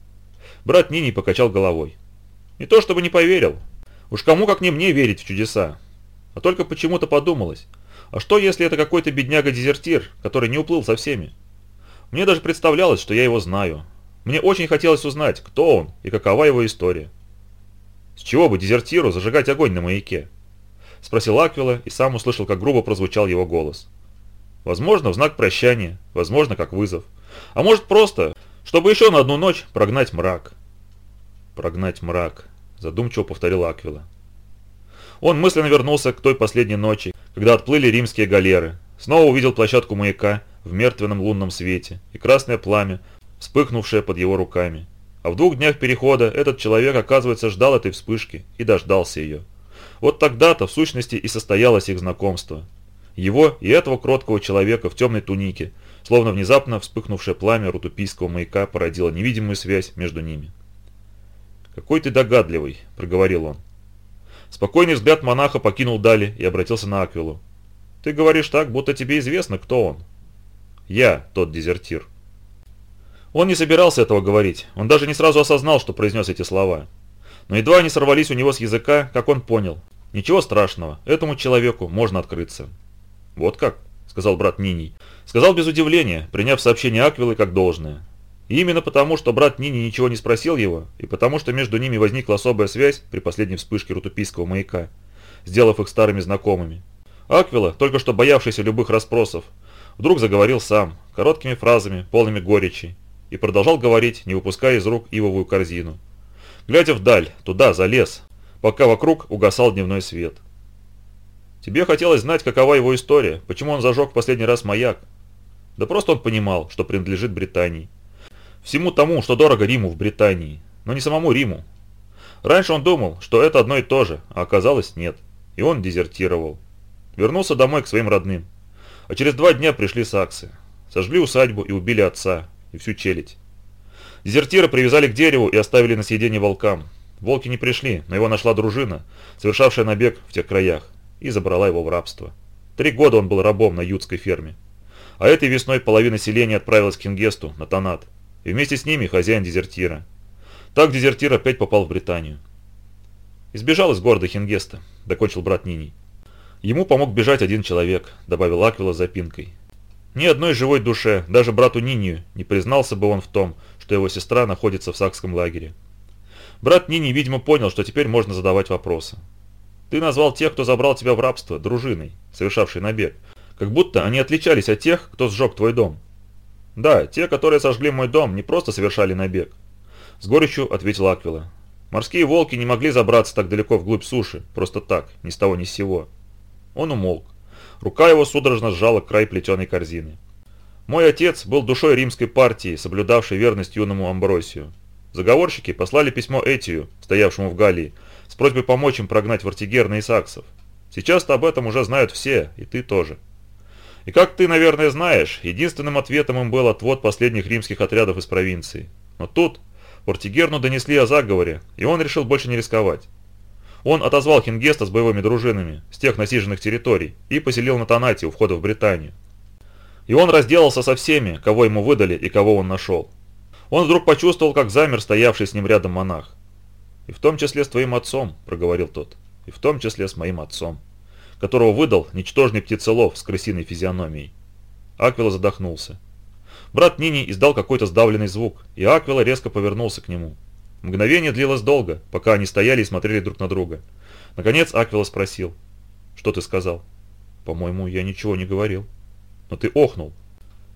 Speaker 1: Брат Нини покачал головой. Не то чтобы не поверил. Уж кому как не мне верить в чудеса. А только почему-то подумалось. А что если это какой-то бедняга-дезертир, который не уплыл со всеми? Мне даже представлялось, что я его знаю. Мне очень хотелось узнать, кто он и какова его история. С чего бы дезертиру зажигать огонь на маяке? Спросил Аквила и сам услышал, как грубо прозвучал его голос. Возможно, в знак прощания, возможно, как вызов. А может просто, чтобы еще на одну ночь прогнать мрак. Прогнать мрак, задумчиво повторил Аквила. Он мысленно вернулся к той последней ночи, когда отплыли римские галеры. Снова увидел площадку маяка в мертвенном лунном свете и красное пламя, вспыхнувшее под его руками. А в двух днях перехода этот человек, оказывается, ждал этой вспышки и дождался ее. Вот тогда-то, в сущности, и состоялось их знакомство. Его и этого кроткого человека в темной тунике – Словно внезапно вспыхнувшее пламя рутупийского маяка породило невидимую связь между ними. «Какой ты догадливый», — проговорил он. Спокойный взгляд монаха покинул Дали и обратился на Аквилу. «Ты говоришь так, будто тебе известно, кто он». «Я тот дезертир». Он не собирался этого говорить, он даже не сразу осознал, что произнес эти слова. Но едва они сорвались у него с языка, как он понял. Ничего страшного, этому человеку можно открыться. «Вот как», — сказал брат Ниний, Сказал без удивления, приняв сообщение Аквилы как должное. И именно потому, что брат Нини ничего не спросил его, и потому, что между ними возникла особая связь при последней вспышке рутупийского маяка, сделав их старыми знакомыми. Аквила, только что боявшийся любых расспросов, вдруг заговорил сам, короткими фразами, полными горечи, и продолжал говорить, не выпуская из рук ивовую корзину. Глядя вдаль, туда, за лес, пока вокруг угасал дневной свет. Тебе хотелось знать, какова его история, почему он зажег в последний раз маяк, да просто он понимал, что принадлежит Британии. Всему тому, что дорого Риму в Британии, но не самому Риму. Раньше он думал, что это одно и то же, а оказалось нет. И он дезертировал. Вернулся домой к своим родным. А через два дня пришли саксы. Сожгли усадьбу и убили отца, и всю челядь. Дезертира привязали к дереву и оставили на съедение волкам. Волки не пришли, но его нашла дружина, совершавшая набег в тех краях, и забрала его в рабство. Три года он был рабом на ютской ферме. А этой весной половина селения отправилась к Кингесту, на Танат. И вместе с ними хозяин дезертира. Так дезертир опять попал в Британию. «Избежал из города Хингеста», – докончил брат Нини. «Ему помог бежать один человек», – добавил Аквила с запинкой. Ни одной живой душе, даже брату Нинию, не признался бы он в том, что его сестра находится в сакском лагере. Брат Нини, видимо, понял, что теперь можно задавать вопросы. «Ты назвал тех, кто забрал тебя в рабство, дружиной, совершавшей набег, как будто они отличались от тех, кто сжег твой дом. Да, те, которые сожгли мой дом, не просто совершали набег. С горечью ответил Аквила. Морские волки не могли забраться так далеко вглубь суши, просто так, ни с того ни с сего. Он умолк. Рука его судорожно сжала край плетеной корзины. Мой отец был душой римской партии, соблюдавшей верность юному Амбросию. Заговорщики послали письмо Этию, стоявшему в Галлии, с просьбой помочь им прогнать вартигерны и саксов. Сейчас-то об этом уже знают все, и ты тоже. И как ты, наверное, знаешь, единственным ответом им был отвод последних римских отрядов из провинции. Но тут Портигерну донесли о заговоре, и он решил больше не рисковать. Он отозвал Хингеста с боевыми дружинами с тех насиженных территорий и поселил на Танате у входа в Британию. И он разделался со всеми, кого ему выдали и кого он нашел. Он вдруг почувствовал, как замер стоявший с ним рядом монах. «И в том числе с твоим отцом», — проговорил тот. «И в том числе с моим отцом» которого выдал ничтожный птицелов с крысиной физиономией. Аквила задохнулся. Брат Нини издал какой-то сдавленный звук, и Аквила резко повернулся к нему. Мгновение длилось долго, пока они стояли и смотрели друг на друга. Наконец Аквила спросил. «Что ты сказал?» «По-моему, я ничего не говорил». «Но ты охнул.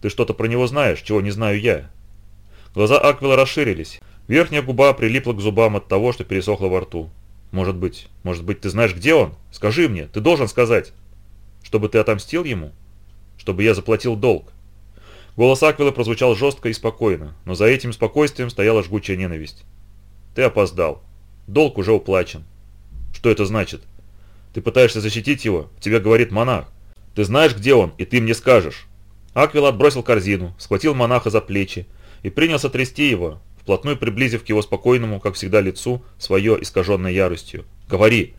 Speaker 1: Ты что-то про него знаешь, чего не знаю я». Глаза Аквила расширились. Верхняя губа прилипла к зубам от того, что пересохла во рту. Может быть. Может быть, ты знаешь, где он? Скажи мне, ты должен сказать. Чтобы ты отомстил ему? Чтобы я заплатил долг? Голос Аквилы прозвучал жестко и спокойно, но за этим спокойствием стояла жгучая ненависть. Ты опоздал. Долг уже уплачен. Что это значит? Ты пытаешься защитить его, тебе говорит монах. Ты знаешь, где он, и ты мне скажешь. Аквила отбросил корзину, схватил монаха за плечи и принялся трясти его, вплотную приблизив к его спокойному, как всегда, лицу, свое искаженное яростью. «Говори!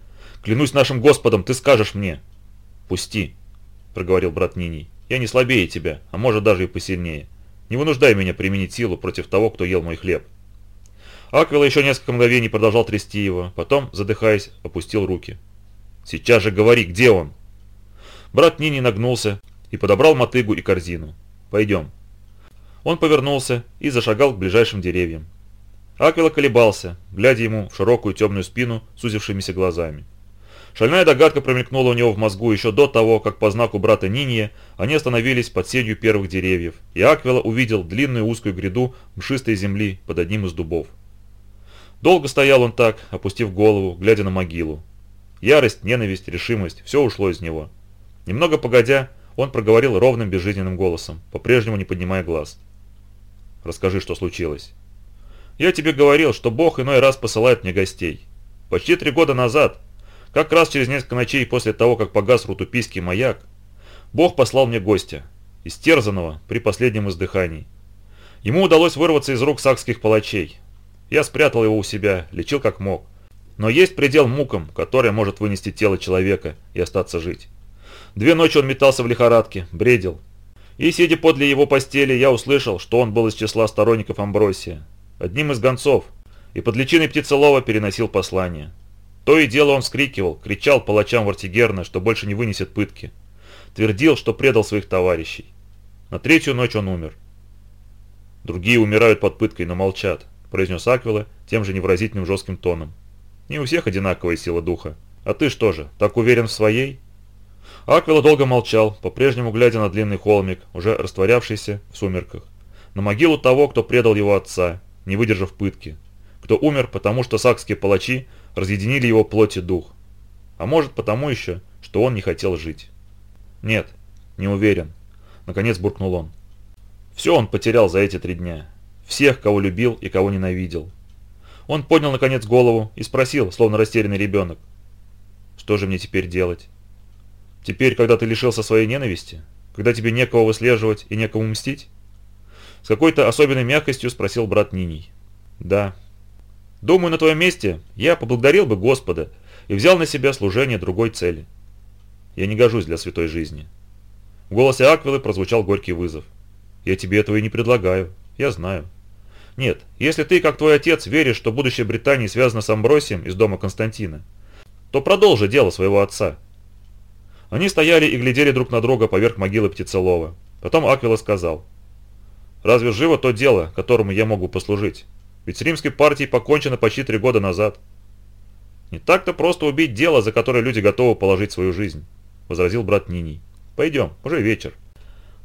Speaker 1: Клянусь нашим Господом, ты скажешь мне!» «Пусти!» – проговорил брат Ниний. «Я не слабее тебя, а может даже и посильнее. Не вынуждай меня применить силу против того, кто ел мой хлеб». Аквила еще несколько мгновений продолжал трясти его, потом, задыхаясь, опустил руки. «Сейчас же говори, где он?» Брат Нини нагнулся и подобрал мотыгу и корзину. «Пойдем». Он повернулся и зашагал к ближайшим деревьям. Аквила колебался, глядя ему в широкую темную спину с узившимися глазами. Шальная догадка промелькнула у него в мозгу еще до того, как по знаку брата Нинье они остановились под сенью первых деревьев, и Аквила увидел длинную узкую гряду мшистой земли под одним из дубов. Долго стоял он так, опустив голову, глядя на могилу. Ярость, ненависть, решимость – все ушло из него. Немного погодя, он проговорил ровным безжизненным голосом, по-прежнему не поднимая глаз – Расскажи, что случилось. Я тебе говорил, что Бог иной раз посылает мне гостей. Почти три года назад, как раз через несколько ночей после того, как погас рутупийский маяк, Бог послал мне гостя, истерзанного при последнем издыхании. Ему удалось вырваться из рук сакских палачей. Я спрятал его у себя, лечил как мог. Но есть предел мукам, которые может вынести тело человека и остаться жить. Две ночи он метался в лихорадке, бредил. И, сидя подле его постели, я услышал, что он был из числа сторонников Амбросия, одним из гонцов, и под личиной птицелова переносил послание. То и дело он скрикивал, кричал палачам Вартигерна, что больше не вынесет пытки. Твердил, что предал своих товарищей. На третью ночь он умер. «Другие умирают под пыткой, но молчат», – произнес Аквилла тем же невразительным жестким тоном. «Не у всех одинаковая сила духа. А ты что же, так уверен в своей?» Аквила долго молчал, по-прежнему глядя на длинный холмик, уже растворявшийся в сумерках. На могилу того, кто предал его отца, не выдержав пытки. Кто умер, потому что сакские палачи разъединили его плоть и дух. А может, потому еще, что он не хотел жить. «Нет, не уверен», — наконец буркнул он. Все он потерял за эти три дня. Всех, кого любил и кого ненавидел. Он поднял, наконец, голову и спросил, словно растерянный ребенок, «Что же мне теперь делать?» Теперь, когда ты лишился своей ненависти, когда тебе некого выслеживать и некому мстить? С какой-то особенной мягкостью спросил брат Ниний. Да. Думаю, на твоем месте я поблагодарил бы Господа и взял на себя служение другой цели. Я не гожусь для святой жизни. В голосе Аквилы прозвучал горький вызов. Я тебе этого и не предлагаю, я знаю. Нет, если ты, как твой отец, веришь, что будущее Британии связано с Амбросием из дома Константина, то продолжи дело своего отца, они стояли и глядели друг на друга поверх могилы Птицелова. Потом Аквила сказал. «Разве живо то дело, которому я могу послужить? Ведь с римской партией покончено почти три года назад». «Не так-то просто убить дело, за которое люди готовы положить свою жизнь», – возразил брат Ниний. «Пойдем, уже вечер.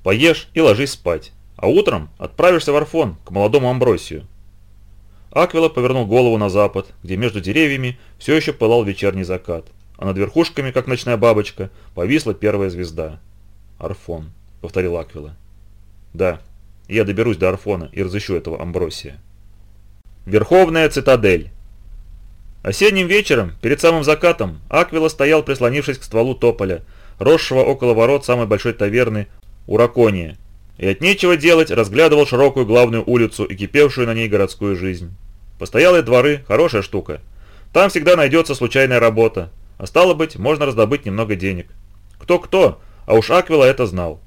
Speaker 1: Поешь и ложись спать, а утром отправишься в Арфон к молодому Амбросию». Аквила повернул голову на запад, где между деревьями все еще пылал вечерний закат а над верхушками, как ночная бабочка, повисла первая звезда. «Арфон», — повторил Аквила. «Да, я доберусь до Арфона и разыщу этого Амбросия». Верховная цитадель Осенним вечером, перед самым закатом, Аквила стоял, прислонившись к стволу тополя, росшего около ворот самой большой таверны Уракония, и от нечего делать разглядывал широкую главную улицу и кипевшую на ней городскую жизнь. Постоялые дворы – хорошая штука. Там всегда найдется случайная работа, а стало быть, можно раздобыть немного денег. Кто-кто, а уж Аквила это знал.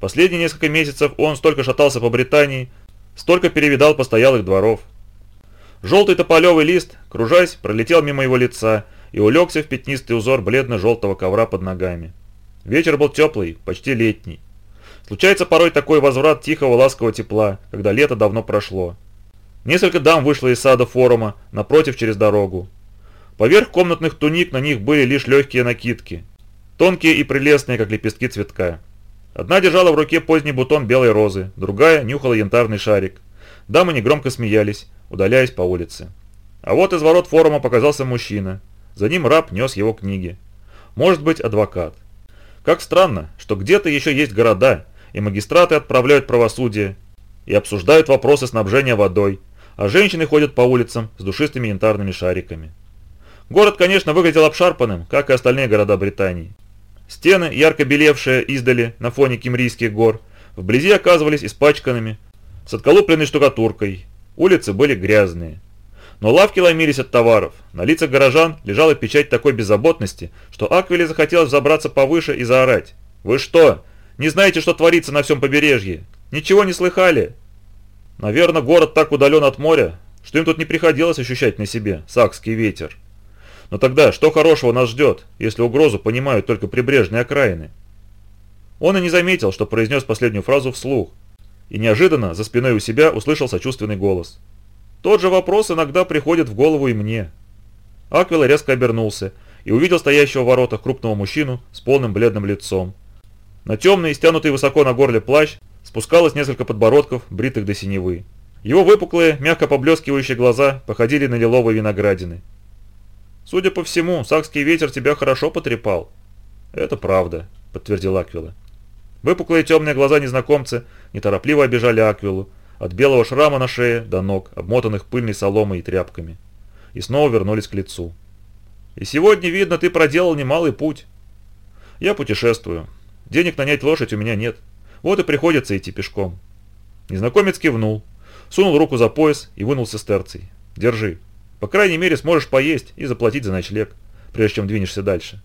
Speaker 1: Последние несколько месяцев он столько шатался по Британии, столько перевидал постоялых дворов. Желтый тополевый лист, кружась, пролетел мимо его лица и улегся в пятнистый узор бледно-желтого ковра под ногами. Вечер был теплый, почти летний. Случается порой такой возврат тихого ласкового тепла, когда лето давно прошло. Несколько дам вышло из сада форума, напротив через дорогу. Поверх комнатных туник на них были лишь легкие накидки, тонкие и прелестные, как лепестки цветка. Одна держала в руке поздний бутон белой розы, другая нюхала янтарный шарик. Дамы негромко смеялись, удаляясь по улице. А вот из ворот форума показался мужчина. За ним раб нес его книги. Может быть, адвокат. Как странно, что где-то еще есть города, и магистраты отправляют правосудие, и обсуждают вопросы снабжения водой, а женщины ходят по улицам с душистыми янтарными шариками. Город, конечно, выглядел обшарпанным, как и остальные города Британии. Стены, ярко белевшие издали на фоне Кимрийских гор, вблизи оказывались испачканными, с отколупленной штукатуркой. Улицы были грязные. Но лавки ломились от товаров. На лицах горожан лежала печать такой беззаботности, что Аквиле захотелось забраться повыше и заорать. «Вы что, не знаете, что творится на всем побережье? Ничего не слыхали?» Наверное, город так удален от моря, что им тут не приходилось ощущать на себе сакский ветер. Но тогда что хорошего нас ждет, если угрозу понимают только прибрежные окраины? Он и не заметил, что произнес последнюю фразу вслух. И неожиданно за спиной у себя услышал сочувственный голос. Тот же вопрос иногда приходит в голову и мне. Аквила резко обернулся и увидел стоящего в воротах крупного мужчину с полным бледным лицом. На темный, стянутый высоко на горле плащ, спускалось несколько подбородков, бритых до синевы. Его выпуклые, мягко поблескивающие глаза походили на лиловые виноградины, Судя по всему, сакский ветер тебя хорошо потрепал». «Это правда», — подтвердил Аквила. Выпуклые темные глаза незнакомца неторопливо обижали Аквилу, от белого шрама на шее до ног, обмотанных пыльной соломой и тряпками. И снова вернулись к лицу. «И сегодня, видно, ты проделал немалый путь. Я путешествую. Денег нанять лошадь у меня нет. Вот и приходится идти пешком». Незнакомец кивнул, сунул руку за пояс и вынул сестерций. «Держи». По крайней мере, сможешь поесть и заплатить за ночлег, прежде чем двинешься дальше.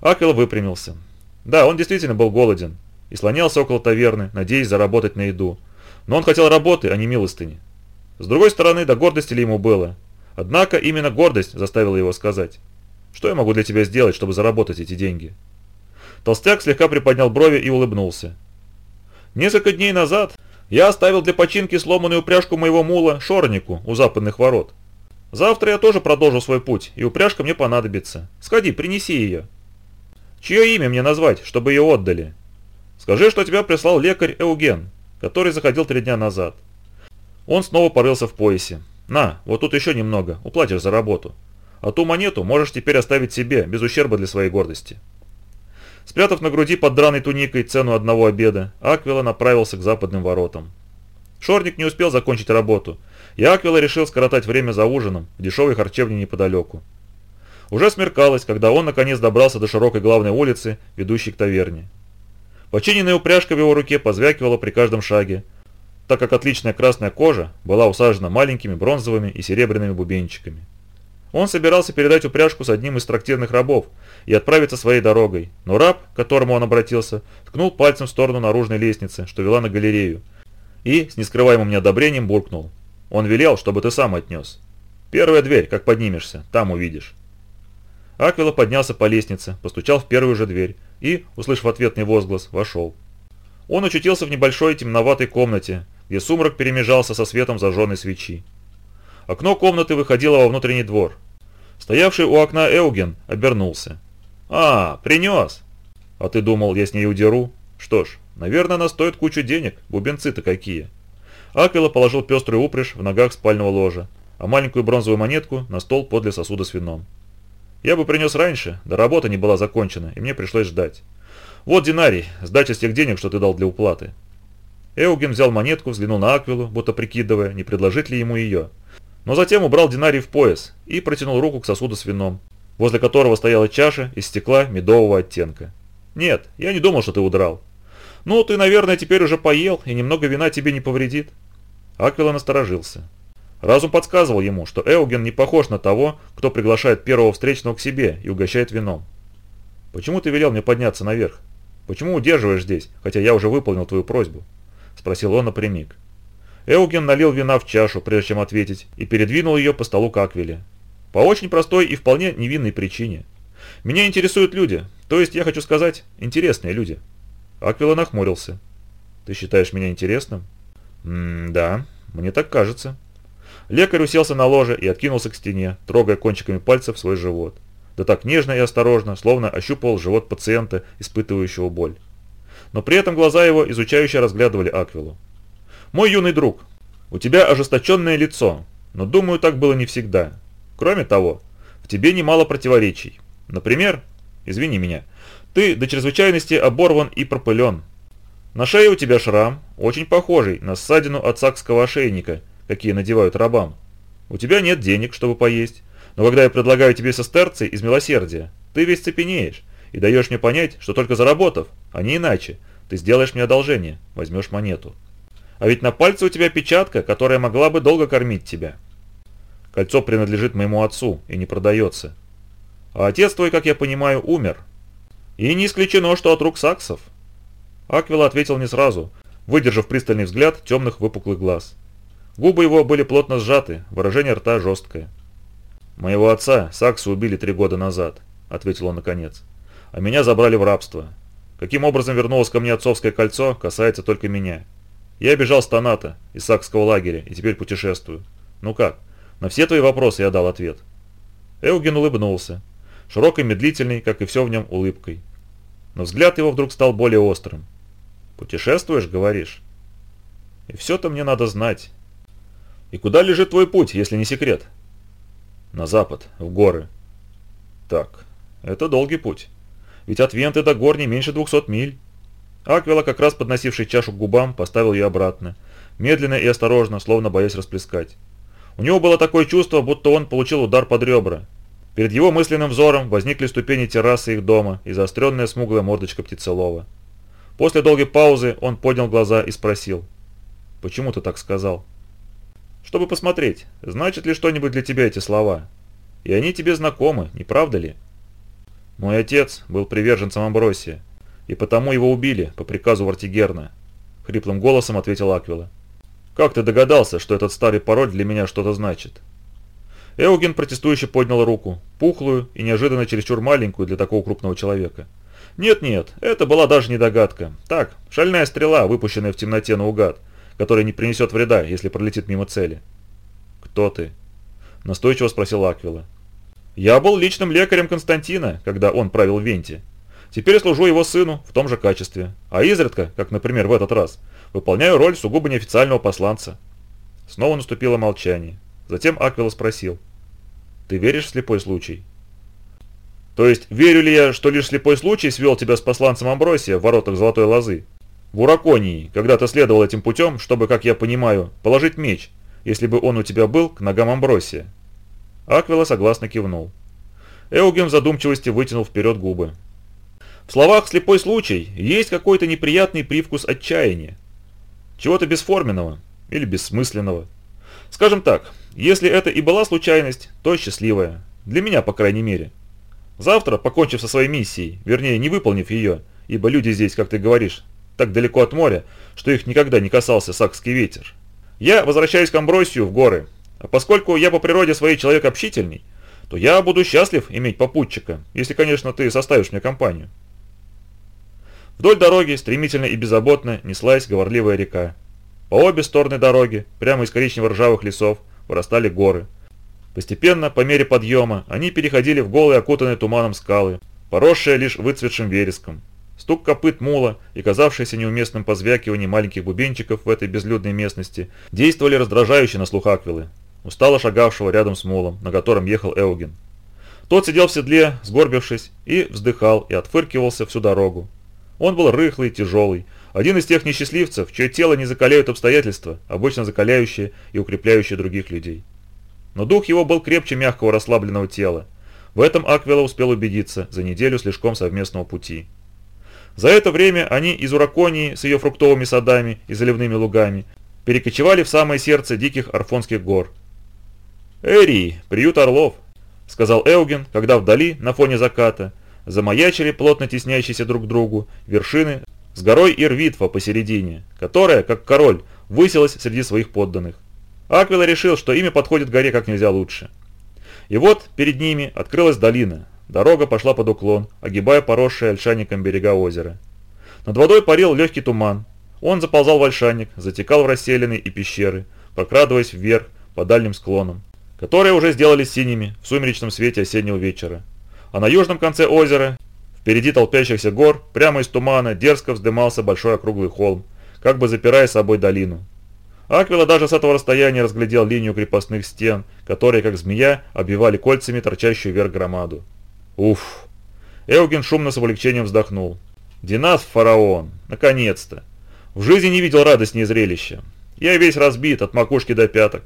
Speaker 1: Акел выпрямился. Да, он действительно был голоден и слонялся около таверны, надеясь заработать на еду. Но он хотел работы, а не милостыни. С другой стороны, до гордости ли ему было? Однако именно гордость заставила его сказать. «Что я могу для тебя сделать, чтобы заработать эти деньги?» Толстяк слегка приподнял брови и улыбнулся. «Несколько дней назад я оставил для починки сломанную упряжку моего мула Шорнику у западных ворот. Завтра я тоже продолжу свой путь, и упряжка мне понадобится. Сходи, принеси ее. Чье имя мне назвать, чтобы ее отдали? Скажи, что тебя прислал лекарь Эуген, который заходил три дня назад. Он снова порылся в поясе. На, вот тут еще немного, уплатишь за работу. А ту монету можешь теперь оставить себе, без ущерба для своей гордости. Спрятав на груди под драной туникой цену одного обеда, Аквила направился к западным воротам. Шорник не успел закончить работу – и решил скоротать время за ужином в дешевой харчевне неподалеку. Уже смеркалось, когда он наконец добрался до широкой главной улицы, ведущей к таверне. Починенная упряжка в его руке позвякивала при каждом шаге, так как отличная красная кожа была усажена маленькими бронзовыми и серебряными бубенчиками. Он собирался передать упряжку с одним из трактирных рабов и отправиться своей дорогой, но раб, к которому он обратился, ткнул пальцем в сторону наружной лестницы, что вела на галерею, и с нескрываемым неодобрением буркнул – он велел, чтобы ты сам отнес. Первая дверь, как поднимешься, там увидишь». Аквила поднялся по лестнице, постучал в первую же дверь и, услышав ответный возглас, вошел. Он очутился в небольшой темноватой комнате, где сумрак перемежался со светом зажженной свечи. Окно комнаты выходило во внутренний двор. Стоявший у окна Эуген обернулся. «А, принес!» «А ты думал, я с ней удеру? Что ж, наверное, она стоит кучу денег, бубенцы-то какие!» Аквила положил пеструю упряжь в ногах спального ложа, а маленькую бронзовую монетку на стол подле сосуда с вином. Я бы принес раньше, да работа не была закончена, и мне пришлось ждать. Вот динарий, сдача с тех денег, что ты дал для уплаты. Эуген взял монетку, взглянул на Аквилу, будто прикидывая, не предложить ли ему ее. Но затем убрал динарий в пояс и протянул руку к сосуду с вином, возле которого стояла чаша из стекла медового оттенка. «Нет, я не думал, что ты удрал. Ну, ты, наверное, теперь уже поел, и немного вина тебе не повредит». Аквила насторожился. Разум подсказывал ему, что Эуген не похож на того, кто приглашает первого встречного к себе и угощает вином. «Почему ты велел мне подняться наверх? Почему удерживаешь здесь, хотя я уже выполнил твою просьбу?» – спросил он напрямик. Эуген налил вина в чашу, прежде чем ответить, и передвинул ее по столу к Аквиле. По очень простой и вполне невинной причине. «Меня интересуют люди, то есть, я хочу сказать, интересные люди». Аквила нахмурился. «Ты считаешь меня интересным?» «М-да, мне так кажется». Лекарь уселся на ложе и откинулся к стене, трогая кончиками пальцев свой живот. Да так нежно и осторожно, словно ощупывал живот пациента, испытывающего боль. Но при этом глаза его изучающе разглядывали Аквилу. «Мой юный друг, у тебя ожесточенное лицо, но, думаю, так было не всегда. Кроме того, в тебе немало противоречий. Например, извини меня, ты до чрезвычайности оборван и пропылен, на шее у тебя шрам, очень похожий на ссадину от сакского ошейника, какие надевают рабам. У тебя нет денег, чтобы поесть, но когда я предлагаю тебе сестерцы из милосердия, ты весь цепенеешь и даешь мне понять, что только заработав, а не иначе, ты сделаешь мне одолжение, возьмешь монету. А ведь на пальце у тебя печатка, которая могла бы долго кормить тебя. Кольцо принадлежит моему отцу и не продается. А отец твой, как я понимаю, умер. И не исключено, что от рук саксов. Аквила ответил не сразу, выдержав пристальный взгляд темных выпуклых глаз. Губы его были плотно сжаты, выражение рта жесткое. «Моего отца Сакса убили три года назад», — ответил он наконец. «А меня забрали в рабство. Каким образом вернулось ко мне отцовское кольцо, касается только меня. Я бежал с Таната, из саксского лагеря, и теперь путешествую. Ну как, на все твои вопросы я дал ответ». Эуген улыбнулся, широкой, медлительной, как и все в нем, улыбкой. Но взгляд его вдруг стал более острым. Путешествуешь, говоришь? И все-то мне надо знать. И куда лежит твой путь, если не секрет? На запад, в горы. Так, это долгий путь. Ведь от Венты до гор не меньше двухсот миль. Аквила, как раз подносивший чашу к губам, поставил ее обратно. Медленно и осторожно, словно боясь расплескать. У него было такое чувство, будто он получил удар под ребра. Перед его мысленным взором возникли ступени террасы их дома и заостренная смуглая мордочка птицелова. После долгой паузы он поднял глаза и спросил. «Почему ты так сказал?» «Чтобы посмотреть, значит ли что-нибудь для тебя эти слова. И они тебе знакомы, не правда ли?» «Мой отец был приверженцем Амбросия, и потому его убили по приказу Вартигерна», — хриплым голосом ответил Аквила. «Как ты догадался, что этот старый пароль для меня что-то значит?» Эуген протестующе поднял руку, пухлую и неожиданно чересчур маленькую для такого крупного человека. Нет-нет, это была даже не догадка. Так, шальная стрела, выпущенная в темноте наугад, которая не принесет вреда, если пролетит мимо цели. «Кто ты?» – настойчиво спросил Аквила. «Я был личным лекарем Константина, когда он правил Венти. Теперь служу его сыну в том же качестве, а изредка, как, например, в этот раз, выполняю роль сугубо неофициального посланца». Снова наступило молчание. Затем Аквила спросил. «Ты веришь в слепой случай?» То есть, верю ли я, что лишь слепой случай свел тебя с посланцем Амбросия в воротах Золотой Лозы? В Ураконии, когда ты следовал этим путем, чтобы, как я понимаю, положить меч, если бы он у тебя был, к ногам Амбросия. Аквила согласно кивнул. Эугем в задумчивости вытянул вперед губы. В словах «слепой случай» есть какой-то неприятный привкус отчаяния. Чего-то бесформенного или бессмысленного. Скажем так, если это и была случайность, то счастливая. Для меня, по крайней мере. Завтра, покончив со своей миссией, вернее, не выполнив ее, ибо люди здесь, как ты говоришь, так далеко от моря, что их никогда не касался сакский ветер, я возвращаюсь к Амбросию в горы. А поскольку я по природе своей человек общительный, то я буду счастлив иметь попутчика, если, конечно, ты составишь мне компанию. Вдоль дороги стремительно и беззаботно неслась говорливая река. По обе стороны дороги, прямо из коричнево-ржавых лесов, вырастали горы – Постепенно, по мере подъема, они переходили в голые окутанные туманом скалы, поросшие лишь выцветшим вереском. Стук копыт мула и казавшееся неуместным позвякивание маленьких бубенчиков в этой безлюдной местности действовали раздражающе на слух Аквилы, устало шагавшего рядом с мулом, на котором ехал Эуген. Тот сидел в седле, сгорбившись, и вздыхал, и отфыркивался всю дорогу. Он был рыхлый тяжелый, один из тех несчастливцев, чье тело не закаляют обстоятельства, обычно закаляющие и укрепляющие других людей. Но дух его был крепче мягкого расслабленного тела. В этом Аквела успел убедиться за неделю слишком совместного пути. За это время они из Ураконии с ее фруктовыми садами и заливными лугами перекочевали в самое сердце диких Арфонских гор. «Эри, приют орлов», — сказал Эуген, когда вдали, на фоне заката, замаячили плотно теснящиеся друг к другу вершины с горой Ирвитва посередине, которая, как король, высилась среди своих подданных. Аквила решил, что имя подходит горе как нельзя лучше. И вот перед ними открылась долина. Дорога пошла под уклон, огибая поросшие ольшаником берега озера. Над водой парил легкий туман. Он заползал в ольшаник, затекал в расселенные и пещеры, прокрадываясь вверх по дальним склонам, которые уже сделались синими в сумеречном свете осеннего вечера. А на южном конце озера, впереди толпящихся гор, прямо из тумана дерзко вздымался большой округлый холм, как бы запирая собой долину. Аквила даже с этого расстояния разглядел линию крепостных стен, которые, как змея, обвивали кольцами торчащую вверх громаду. Уф! Эуген шумно с облегчением вздохнул. Динас фараон! Наконец-то! В жизни не видел радостнее зрелища. Я весь разбит, от макушки до пяток.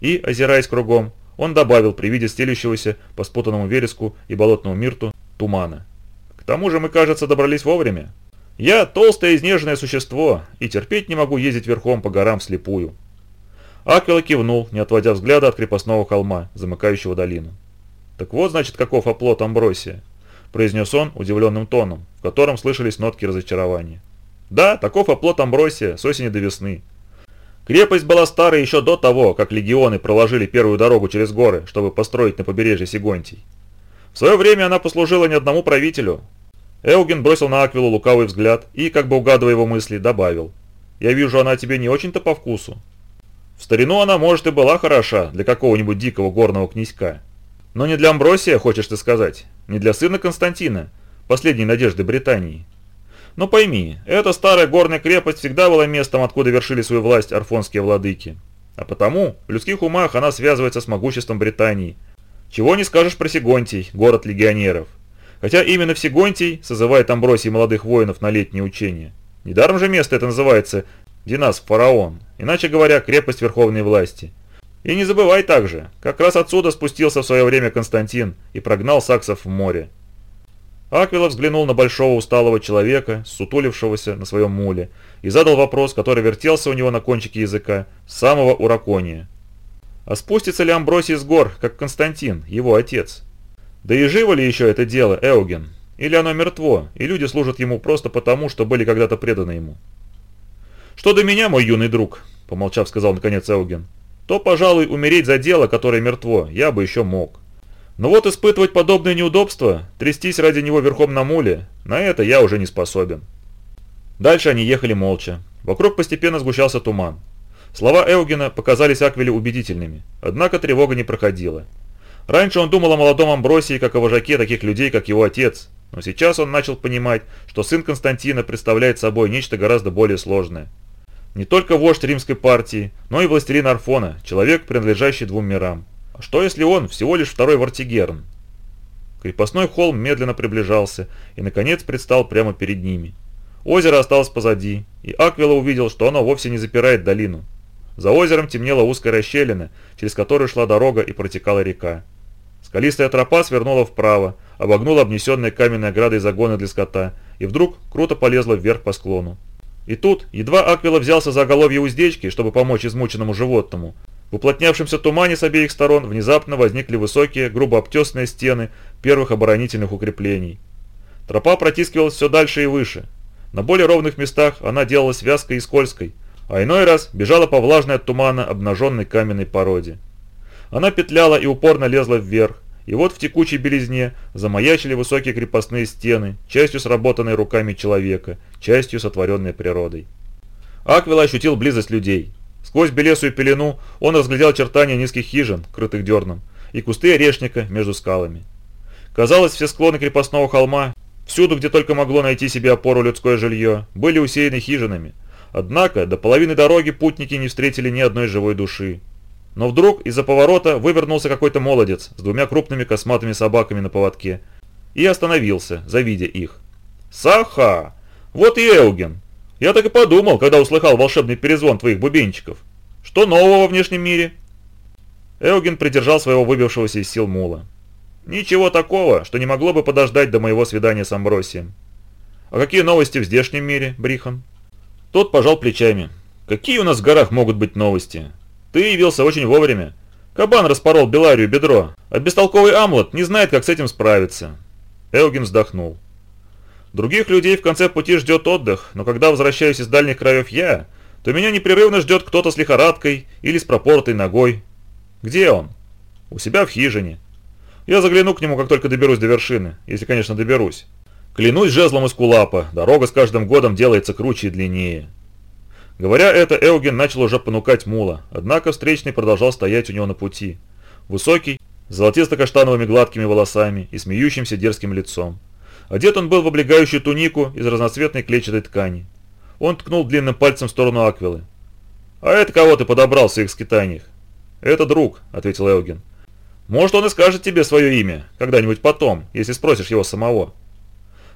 Speaker 1: И, озираясь кругом, он добавил при виде стелющегося по спутанному вереску и болотному мирту тумана. К тому же мы, кажется, добрались вовремя. Я толстое изнеженное существо и терпеть не могу ездить верхом по горам вслепую. Аквила кивнул, не отводя взгляда от крепостного холма, замыкающего долину. «Так вот, значит, каков оплот Амбросия», – произнес он удивленным тоном, в котором слышались нотки разочарования. «Да, таков оплот Амбросия с осени до весны. Крепость была старой еще до того, как легионы проложили первую дорогу через горы, чтобы построить на побережье Сигонтий. В свое время она послужила не одному правителю, Элгин бросил на Аквилу лукавый взгляд и, как бы угадывая его мысли, добавил. «Я вижу, она тебе не очень-то по вкусу». В старину она, может, и была хороша для какого-нибудь дикого горного князька. Но не для Амбросия, хочешь ты сказать, не для сына Константина, последней надежды Британии. Но пойми, эта старая горная крепость всегда была местом, откуда вершили свою власть арфонские владыки. А потому в людских умах она связывается с могуществом Британии. Чего не скажешь про Сигонтий, город легионеров. Хотя именно Всегонтий созывает Амбросий молодых воинов на летние учения. Недаром же место это называется Динас Фараон, иначе говоря, крепость верховной власти. И не забывай также, как раз отсюда спустился в свое время Константин и прогнал саксов в море. Аквилов взглянул на большого усталого человека, сутулившегося на своем муле, и задал вопрос, который вертелся у него на кончике языка, самого уракония. А спустится ли Амбросий с гор, как Константин, его отец? Да и живо ли еще это дело, Эоген? Или оно мертво, и люди служат ему просто потому, что были когда-то преданы ему? «Что до меня, мой юный друг», — помолчав, сказал наконец Эоген, «то, пожалуй, умереть за дело, которое мертво, я бы еще мог. Но вот испытывать подобные неудобства, трястись ради него верхом на муле, на это я уже не способен». Дальше они ехали молча. Вокруг постепенно сгущался туман. Слова Эугена показались Аквиле убедительными, однако тревога не проходила. Раньше он думал о молодом Амбросии как о вожаке таких людей, как его отец, но сейчас он начал понимать, что сын Константина представляет собой нечто гораздо более сложное. Не только вождь римской партии, но и властелин Арфона, человек, принадлежащий двум мирам. А что если он всего лишь второй Вартигерн? Крепостной холм медленно приближался и, наконец, предстал прямо перед ними. Озеро осталось позади, и Аквила увидел, что оно вовсе не запирает долину. За озером темнела узкая расщелина, через которую шла дорога и протекала река. Скалистая тропа свернула вправо, обогнула обнесенные каменной оградой загоны для скота и вдруг круто полезла вверх по склону. И тут, едва Аквила взялся за оголовье уздечки, чтобы помочь измученному животному, в уплотнявшемся тумане с обеих сторон внезапно возникли высокие, грубо обтесанные стены первых оборонительных укреплений. Тропа протискивалась все дальше и выше. На более ровных местах она делалась вязкой и скользкой, а иной раз бежала по влажной от тумана обнаженной каменной породе. Она петляла и упорно лезла вверх. И вот в текучей белизне замаячили высокие крепостные стены, частью сработанные руками человека, частью сотворенные природой. Аквила ощутил близость людей. Сквозь белесую пелену он разглядел чертания низких хижин, крытых дерном, и кусты орешника между скалами. Казалось, все склоны крепостного холма, всюду, где только могло найти себе опору людское жилье, были усеяны хижинами. Однако до половины дороги путники не встретили ни одной живой души, но вдруг из-за поворота вывернулся какой-то молодец с двумя крупными косматыми собаками на поводке и остановился, завидя их. «Саха! Вот и Эуген! Я так и подумал, когда услыхал волшебный перезвон твоих бубенчиков. Что нового во внешнем мире?» Эуген придержал своего выбившегося из сил мула. «Ничего такого, что не могло бы подождать до моего свидания с Амбросием». «А какие новости в здешнем мире, Брихан?» Тот пожал плечами. «Какие у нас в горах могут быть новости? Ты явился очень вовремя. Кабан распорол Беларию бедро, а бестолковый Амлот не знает, как с этим справиться». Элгин вздохнул. «Других людей в конце пути ждет отдых, но когда возвращаюсь из дальних краев я, то меня непрерывно ждет кто-то с лихорадкой или с пропортой ногой. Где он? У себя в хижине. Я загляну к нему, как только доберусь до вершины, если, конечно, доберусь. Клянусь жезлом из кулапа, дорога с каждым годом делается круче и длиннее. Говоря это, Элген начал уже понукать мула, однако встречный продолжал стоять у него на пути. Высокий, с золотисто-каштановыми гладкими волосами и смеющимся дерзким лицом. Одет он был в облегающую тунику из разноцветной клетчатой ткани. Он ткнул длинным пальцем в сторону Аквилы. «А это кого ты подобрал в своих скитаниях?» «Это друг», — ответил Элген. «Может, он и скажет тебе свое имя, когда-нибудь потом, если спросишь его самого».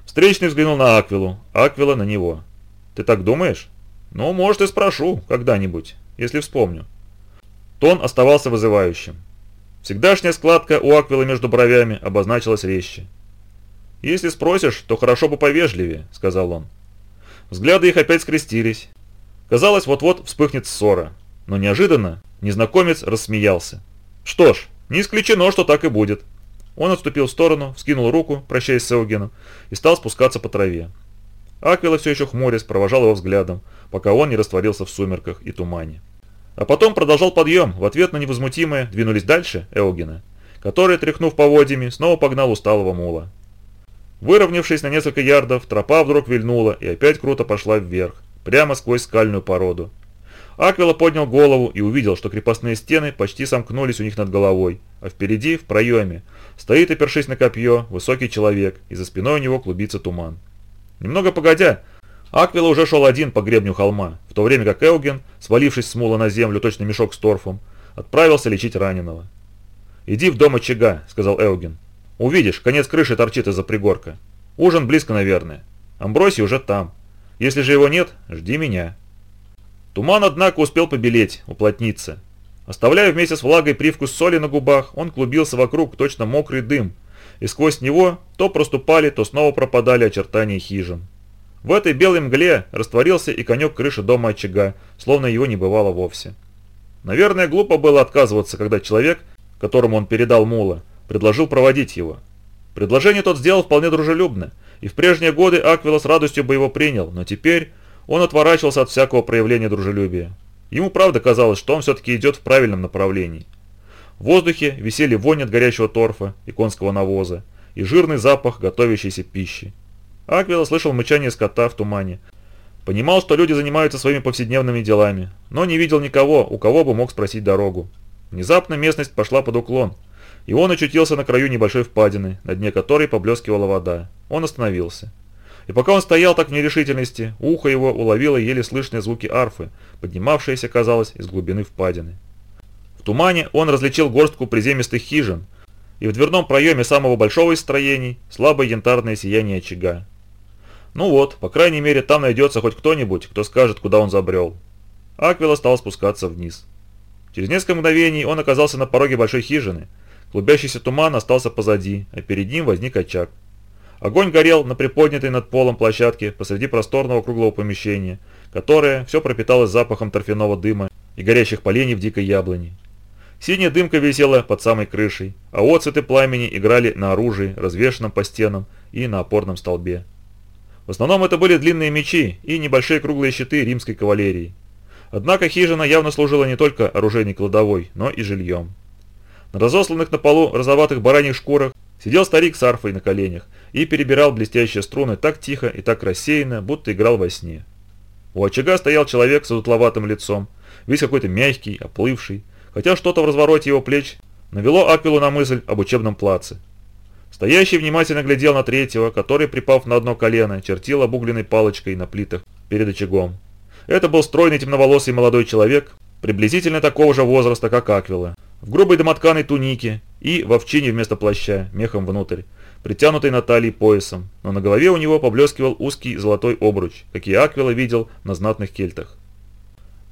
Speaker 1: Встречный взглянул на Аквилу, Аквила на него. «Ты так думаешь?» Ну, может, и спрошу когда-нибудь, если вспомню. Тон оставался вызывающим. Всегдашняя складка у аквила между бровями обозначилась резче. «Если спросишь, то хорошо бы повежливее», — сказал он. Взгляды их опять скрестились. Казалось, вот-вот вспыхнет ссора. Но неожиданно незнакомец рассмеялся. «Что ж, не исключено, что так и будет». Он отступил в сторону, вскинул руку, прощаясь с Эугеном, и стал спускаться по траве. Аквила все еще хмурясь провожал его взглядом, пока он не растворился в сумерках и тумане. А потом продолжал подъем, в ответ на невозмутимое двинулись дальше Элгина, который, тряхнув поводьями, снова погнал усталого мула. Выровнявшись на несколько ярдов, тропа вдруг вильнула и опять круто пошла вверх, прямо сквозь скальную породу. Аквила поднял голову и увидел, что крепостные стены почти сомкнулись у них над головой, а впереди, в проеме, стоит, опершись на копье, высокий человек, и за спиной у него клубится туман. Немного погодя, Аквила уже шел один по гребню холма, в то время как Эуген, свалившись с мула на землю, точно мешок с торфом, отправился лечить раненого. «Иди в дом очага», — сказал Эуген. «Увидишь, конец крыши торчит из-за пригорка. Ужин близко, наверное. Амбросий уже там. Если же его нет, жди меня». Туман, однако, успел побелеть, уплотниться. Оставляя вместе с влагой привкус соли на губах, он клубился вокруг, точно мокрый дым, и сквозь него то проступали, то снова пропадали очертания хижин. В этой белой мгле растворился и конек крыши дома очага, словно его не бывало вовсе. Наверное, глупо было отказываться, когда человек, которому он передал мула, предложил проводить его. Предложение тот сделал вполне дружелюбно, и в прежние годы Аквила с радостью бы его принял, но теперь он отворачивался от всякого проявления дружелюбия. Ему правда казалось, что он все-таки идет в правильном направлении. В воздухе висели вонь от горящего торфа и конского навоза, и жирный запах готовящейся пищи. Аквила слышал мычание скота в тумане. Понимал, что люди занимаются своими повседневными делами, но не видел никого, у кого бы мог спросить дорогу. Внезапно местность пошла под уклон, и он очутился на краю небольшой впадины, на дне которой поблескивала вода. Он остановился. И пока он стоял так в нерешительности, ухо его уловило еле слышные звуки арфы, поднимавшиеся, казалось, из глубины впадины. В тумане он различил горстку приземистых хижин, и в дверном проеме самого большого из строений слабое янтарное сияние очага. Ну вот, по крайней мере, там найдется хоть кто-нибудь, кто скажет, куда он забрел. Аквила стал спускаться вниз. Через несколько мгновений он оказался на пороге большой хижины. Клубящийся туман остался позади, а перед ним возник очаг. Огонь горел на приподнятой над полом площадке посреди просторного круглого помещения, которое все пропиталось запахом торфяного дыма и горящих поленьев дикой яблони. Синяя дымка висела под самой крышей, а отцветы пламени играли на оружии, развешенном по стенам и на опорном столбе. В основном это были длинные мечи и небольшие круглые щиты римской кавалерии. Однако хижина явно служила не только оружейной кладовой, но и жильем. На разосланных на полу розоватых бараньих шкурах сидел старик с арфой на коленях и перебирал блестящие струны так тихо и так рассеянно, будто играл во сне. У очага стоял человек с утловатым лицом, весь какой-то мягкий, оплывший, хотя что-то в развороте его плеч навело Аквилу на мысль об учебном плаце. Стоящий внимательно глядел на третьего, который, припав на одно колено, чертил обугленной палочкой на плитах перед очагом. Это был стройный темноволосый молодой человек, приблизительно такого же возраста, как Аквила, в грубой домотканой тунике и в овчине вместо плаща, мехом внутрь, притянутой на талии поясом, но на голове у него поблескивал узкий золотой обруч, какие Аквила видел на знатных кельтах.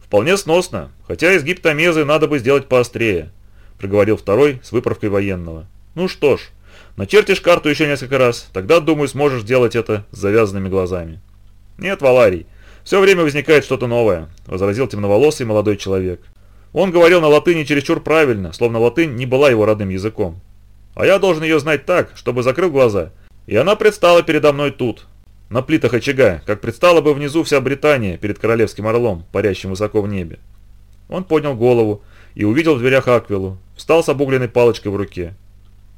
Speaker 1: «Вполне сносно, хотя из гиптомезы надо бы сделать поострее», – проговорил второй с выправкой военного. «Ну что ж, Начертишь карту еще несколько раз, тогда, думаю, сможешь делать это с завязанными глазами. Нет, Валарий, все время возникает что-то новое, возразил темноволосый молодой человек. Он говорил на латыни чересчур правильно, словно латынь не была его родным языком. А я должен ее знать так, чтобы закрыл глаза. И она предстала передо мной тут, на плитах очага, как предстала бы внизу вся Британия перед королевским орлом, парящим высоко в небе. Он поднял голову и увидел в дверях Аквилу, встал с обугленной палочкой в руке.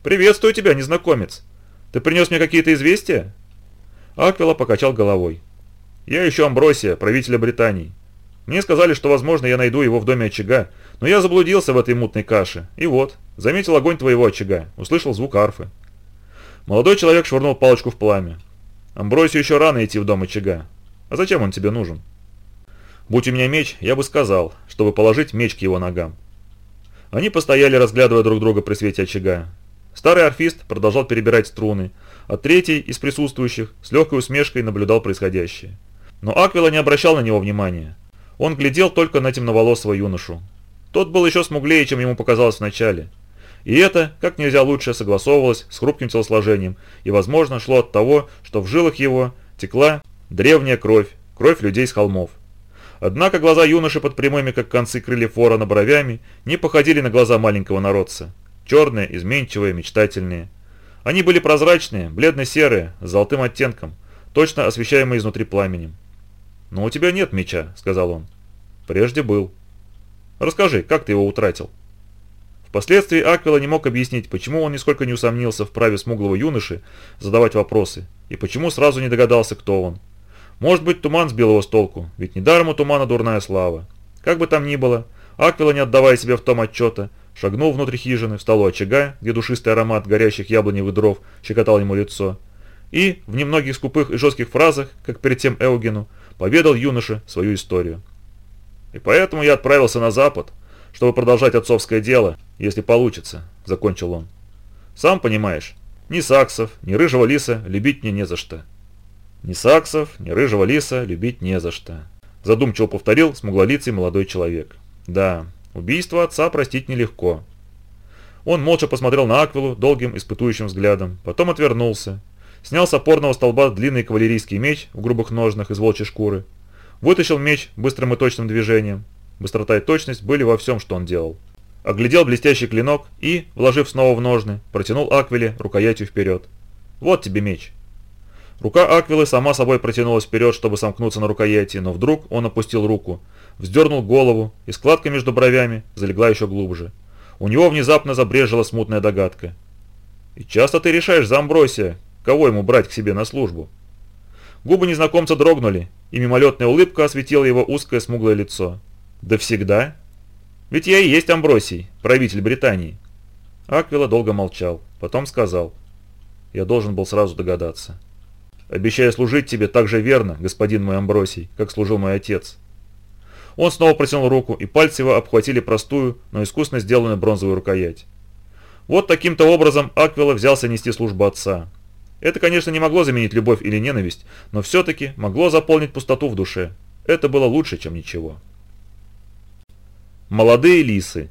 Speaker 1: «Приветствую тебя, незнакомец! Ты принес мне какие-то известия?» Аквила покачал головой. «Я ищу Амбросия, правителя Британии. Мне сказали, что, возможно, я найду его в доме очага, но я заблудился в этой мутной каше. И вот, заметил огонь твоего очага, услышал звук арфы». Молодой человек швырнул палочку в пламя. «Амбросию еще рано идти в дом очага. А зачем он тебе нужен?» «Будь у меня меч, я бы сказал, чтобы положить меч к его ногам». Они постояли, разглядывая друг друга при свете очага. Старый арфист продолжал перебирать струны, а третий из присутствующих с легкой усмешкой наблюдал происходящее. Но Аквила не обращал на него внимания. Он глядел только на темноволосого юношу. Тот был еще смуглее, чем ему показалось вначале. И это, как нельзя лучше, согласовывалось с хрупким телосложением и, возможно, шло от того, что в жилах его текла древняя кровь, кровь людей с холмов. Однако глаза юноши под прямыми, как концы фора на бровями не походили на глаза маленького народца. Черные, изменчивые, мечтательные. Они были прозрачные, бледно-серые, с золотым оттенком, точно освещаемые изнутри пламенем. «Но у тебя нет меча», — сказал он. «Прежде был». «Расскажи, как ты его утратил?» Впоследствии Аквила не мог объяснить, почему он нисколько не усомнился в праве смуглого юноши задавать вопросы, и почему сразу не догадался, кто он. Может быть, туман сбил его с толку, ведь недаром у тумана дурная слава. Как бы там ни было, Аквила, не отдавая себе в том отчета, Шагнул внутрь хижины, встал у очага, где душистый аромат горящих яблоневых дров щекотал ему лицо, и, в немногих скупых и жестких фразах, как перед тем Эугену, поведал юноше свою историю. «И поэтому я отправился на запад, чтобы продолжать отцовское дело, если получится», — закончил он. «Сам понимаешь, ни саксов, ни рыжего лиса любить мне не за что». «Ни саксов, ни рыжего лиса любить не за что», — задумчиво повторил смуглолицый молодой человек. «Да, Убийство отца простить нелегко. Он молча посмотрел на Аквилу долгим испытующим взглядом, потом отвернулся. Снял с опорного столба длинный кавалерийский меч в грубых ножнах из волчьей шкуры. Вытащил меч быстрым и точным движением. Быстрота и точность были во всем, что он делал. Оглядел блестящий клинок и, вложив снова в ножны, протянул Аквиле рукоятью вперед. «Вот тебе меч». Рука Аквилы сама собой протянулась вперед, чтобы сомкнуться на рукояти, но вдруг он опустил руку, вздернул голову, и складка между бровями залегла еще глубже. У него внезапно забрежила смутная догадка. «И часто ты решаешь за Амбросия, кого ему брать к себе на службу?» Губы незнакомца дрогнули, и мимолетная улыбка осветила его узкое смуглое лицо. «Да всегда?» «Ведь я и есть Амбросий, правитель Британии». Аквила долго молчал, потом сказал. «Я должен был сразу догадаться. Обещаю служить тебе так же верно, господин мой Амбросий, как служил мой отец. Он снова протянул руку, и пальцы его обхватили простую, но искусно сделанную бронзовую рукоять. Вот таким-то образом Аквила взялся нести службу отца. Это, конечно, не могло заменить любовь или ненависть, но все-таки могло заполнить пустоту в душе. Это было лучше, чем ничего. Молодые лисы.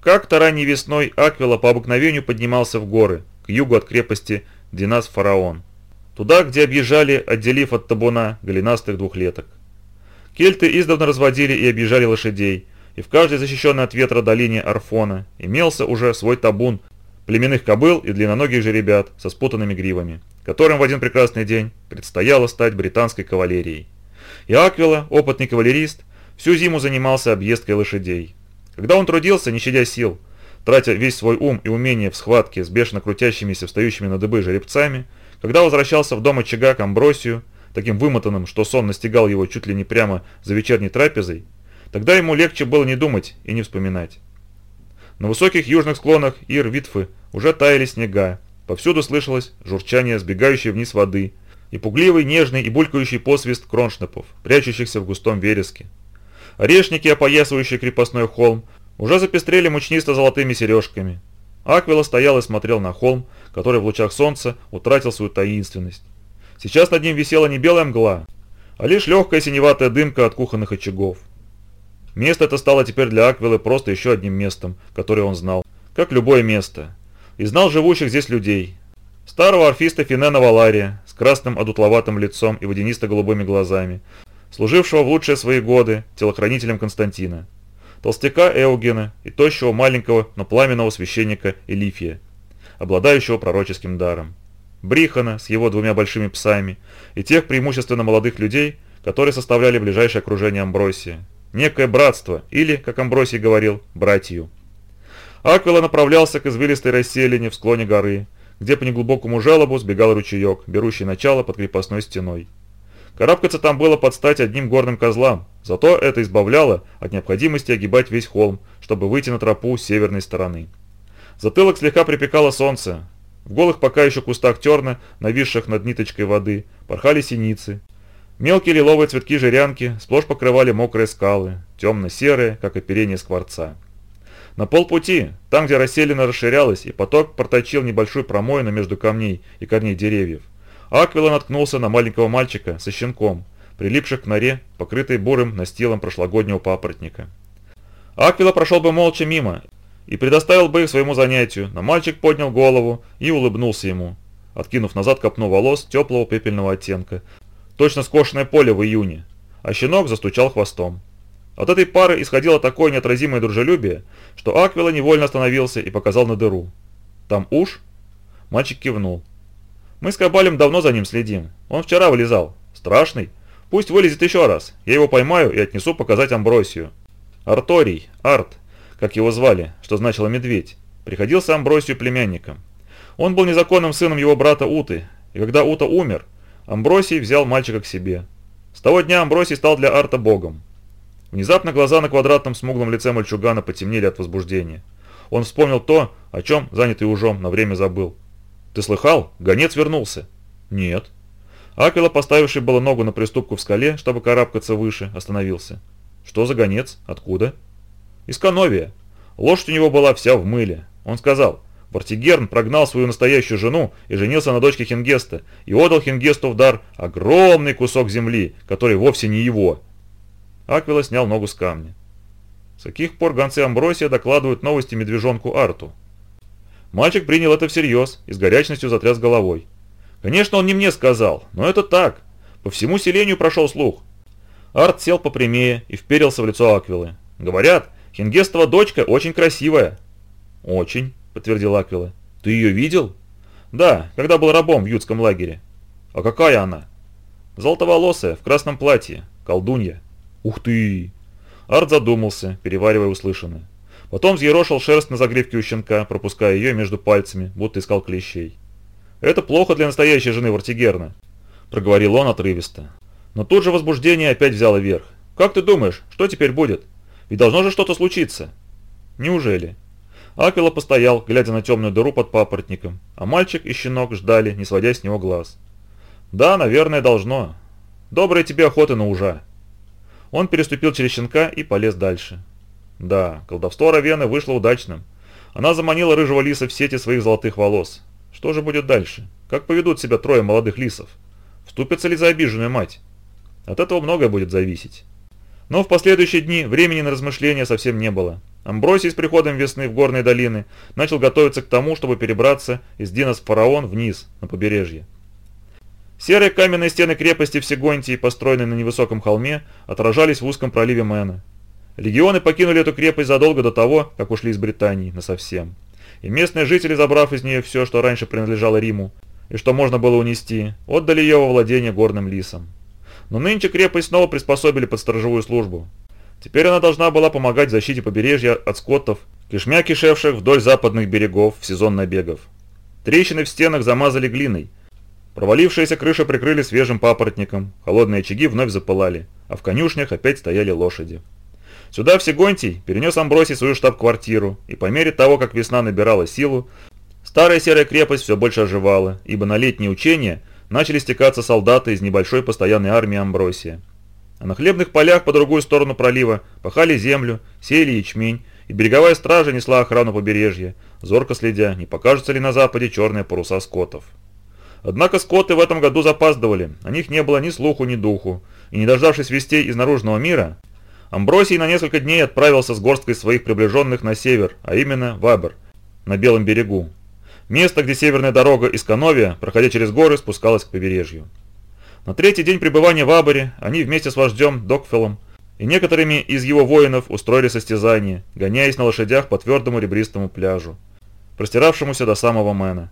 Speaker 1: Как-то ранней весной Аквила по обыкновению поднимался в горы, к югу от крепости Динас-Фараон. Туда, где объезжали, отделив от табуна голенастых двухлеток. Кельты издавна разводили и объезжали лошадей, и в каждой защищенной от ветра долине Арфона имелся уже свой табун племенных кобыл и длинноногих жеребят со спутанными гривами, которым в один прекрасный день предстояло стать британской кавалерией. И Аквила, опытный кавалерист, всю зиму занимался объездкой лошадей. Когда он трудился, не щадя сил, тратя весь свой ум и умение в схватке с бешено крутящимися, встающими на дыбы жеребцами, когда возвращался в дом очага к Амбросию – таким вымотанным, что сон настигал его чуть ли не прямо за вечерней трапезой, тогда ему легче было не думать и не вспоминать. На высоких южных склонах Ир-Витфы уже таяли снега, повсюду слышалось журчание сбегающей вниз воды и пугливый, нежный и булькающий посвист кроншнепов, прячущихся в густом вереске. Орешники, опоясывающие крепостной холм, уже запестрели мучнисто-золотыми сережками. Аквила стоял и смотрел на холм, который в лучах солнца утратил свою таинственность. Сейчас над ним висела не белая мгла, а лишь легкая синеватая дымка от кухонных очагов. Место это стало теперь для Аквилы просто еще одним местом, которое он знал, как любое место, и знал живущих здесь людей. Старого орфиста Финена Валария с красным одутловатым лицом и водянисто-голубыми глазами, служившего в лучшие свои годы телохранителем Константина, толстяка Эугена и тощего маленького, но пламенного священника Элифия, обладающего пророческим даром. Брихана с его двумя большими псами и тех преимущественно молодых людей, которые составляли ближайшее окружение Амбросия. Некое братство, или, как Амбросий говорил, братью. Аквила направлялся к извилистой расселине в склоне горы, где по неглубокому жалобу сбегал ручеек, берущий начало под крепостной стеной. Карабкаться там было под стать одним горным козлам, зато это избавляло от необходимости огибать весь холм, чтобы выйти на тропу с северной стороны. Затылок слегка припекало солнце, в голых пока еще кустах терна, нависших над ниточкой воды, порхали синицы. Мелкие лиловые цветки жирянки сплошь покрывали мокрые скалы, темно-серые, как оперение скворца. На полпути, там, где расселина расширялась, и поток проточил небольшую промоину между камней и корней деревьев, Аквила наткнулся на маленького мальчика со щенком, прилипших к норе, покрытой бурым настилом прошлогоднего папоротника. Аквила прошел бы молча мимо, и предоставил бы их своему занятию, но мальчик поднял голову и улыбнулся ему, откинув назад копну волос теплого пепельного оттенка. Точно скошенное поле в июне, а щенок застучал хвостом. От этой пары исходило такое неотразимое дружелюбие, что Аквила невольно остановился и показал на дыру. «Там уж?» Мальчик кивнул. «Мы с Кабалем давно за ним следим. Он вчера вылезал. Страшный. Пусть вылезет еще раз. Я его поймаю и отнесу показать Амбросию». «Арторий, Арт, как его звали, что значило «медведь», приходил приходился Амбросию племянником. Он был незаконным сыном его брата Уты, и когда Ута умер, Амбросий взял мальчика к себе. С того дня Амбросий стал для Арта богом. Внезапно глаза на квадратном смуглом лице мальчугана потемнели от возбуждения. Он вспомнил то, о чем, занятый ужом, на время забыл. «Ты слыхал? Гонец вернулся!» «Нет». Акела, поставивший было ногу на приступку в скале, чтобы карабкаться выше, остановился. «Что за гонец? Откуда?» Из Кановия. Лошадь у него была вся в мыле. Он сказал, Вартигерн прогнал свою настоящую жену и женился на дочке Хингеста, и отдал Хингесту в дар огромный кусок земли, который вовсе не его. Аквила снял ногу с камня. С каких пор гонцы Амбросия докладывают новости медвежонку Арту? Мальчик принял это всерьез и с горячностью затряс головой. Конечно, он не мне сказал, но это так. По всему селению прошел слух. Арт сел попрямее и вперился в лицо Аквилы. Говорят, Хингестова дочка очень красивая». «Очень», — подтвердил Аквила. «Ты ее видел?» «Да, когда был рабом в ютском лагере». «А какая она?» «Золотоволосая, в красном платье, колдунья». «Ух ты!» Арт задумался, переваривая услышанное. Потом взъерошил шерсть на загривке у щенка, пропуская ее между пальцами, будто искал клещей. «Это плохо для настоящей жены Вартигерна», – проговорил он отрывисто. Но тут же возбуждение опять взяло верх. «Как ты думаешь, что теперь будет?» Ведь должно же что-то случиться. Неужели? Акела постоял, глядя на темную дыру под папоротником, а мальчик и щенок ждали, не сводя с него глаз. «Да, наверное, должно. Доброй тебе охоты на ужа». Он переступил через щенка и полез дальше. Да, колдовство Равены вышло удачным. Она заманила рыжего лиса в сети своих золотых волос. Что же будет дальше? Как поведут себя трое молодых лисов? Вступится ли за обиженную мать? От этого многое будет зависеть. Но в последующие дни времени на размышления совсем не было. Амбросий с приходом весны в горные долины начал готовиться к тому, чтобы перебраться из динас Фараон вниз, на побережье. Серые каменные стены крепости Всегонтии, построенной на невысоком холме, отражались в узком проливе Мэна. Легионы покинули эту крепость задолго до того, как ушли из Британии насовсем. И местные жители, забрав из нее все, что раньше принадлежало Риму, и что можно было унести, отдали ее во владение горным лисам но нынче крепость снова приспособили под сторожевую службу. Теперь она должна была помогать в защите побережья от скотов, кишмя кишевших вдоль западных берегов в сезон набегов. Трещины в стенах замазали глиной. Провалившиеся крыши прикрыли свежим папоротником, холодные очаги вновь запылали, а в конюшнях опять стояли лошади. Сюда в Всегонтий перенес Амбросий свою штаб-квартиру, и по мере того, как весна набирала силу, старая серая крепость все больше оживала, ибо на летние учения начали стекаться солдаты из небольшой постоянной армии Амбросия. А на хлебных полях по другую сторону пролива пахали землю, сеяли ячмень, и береговая стража несла охрану побережья, зорко следя, не покажутся ли на западе черные паруса скотов. Однако скоты в этом году запаздывали, о них не было ни слуху, ни духу, и не дождавшись вестей из наружного мира, Амбросий на несколько дней отправился с горсткой своих приближенных на север, а именно в Абер, на Белом берегу, Место, где северная дорога из Канови, проходя через горы, спускалась к побережью. На третий день пребывания в Аборе они вместе с вождем Докфелом и некоторыми из его воинов устроили состязание, гоняясь на лошадях по твердому ребристому пляжу, простиравшемуся до самого Мэна.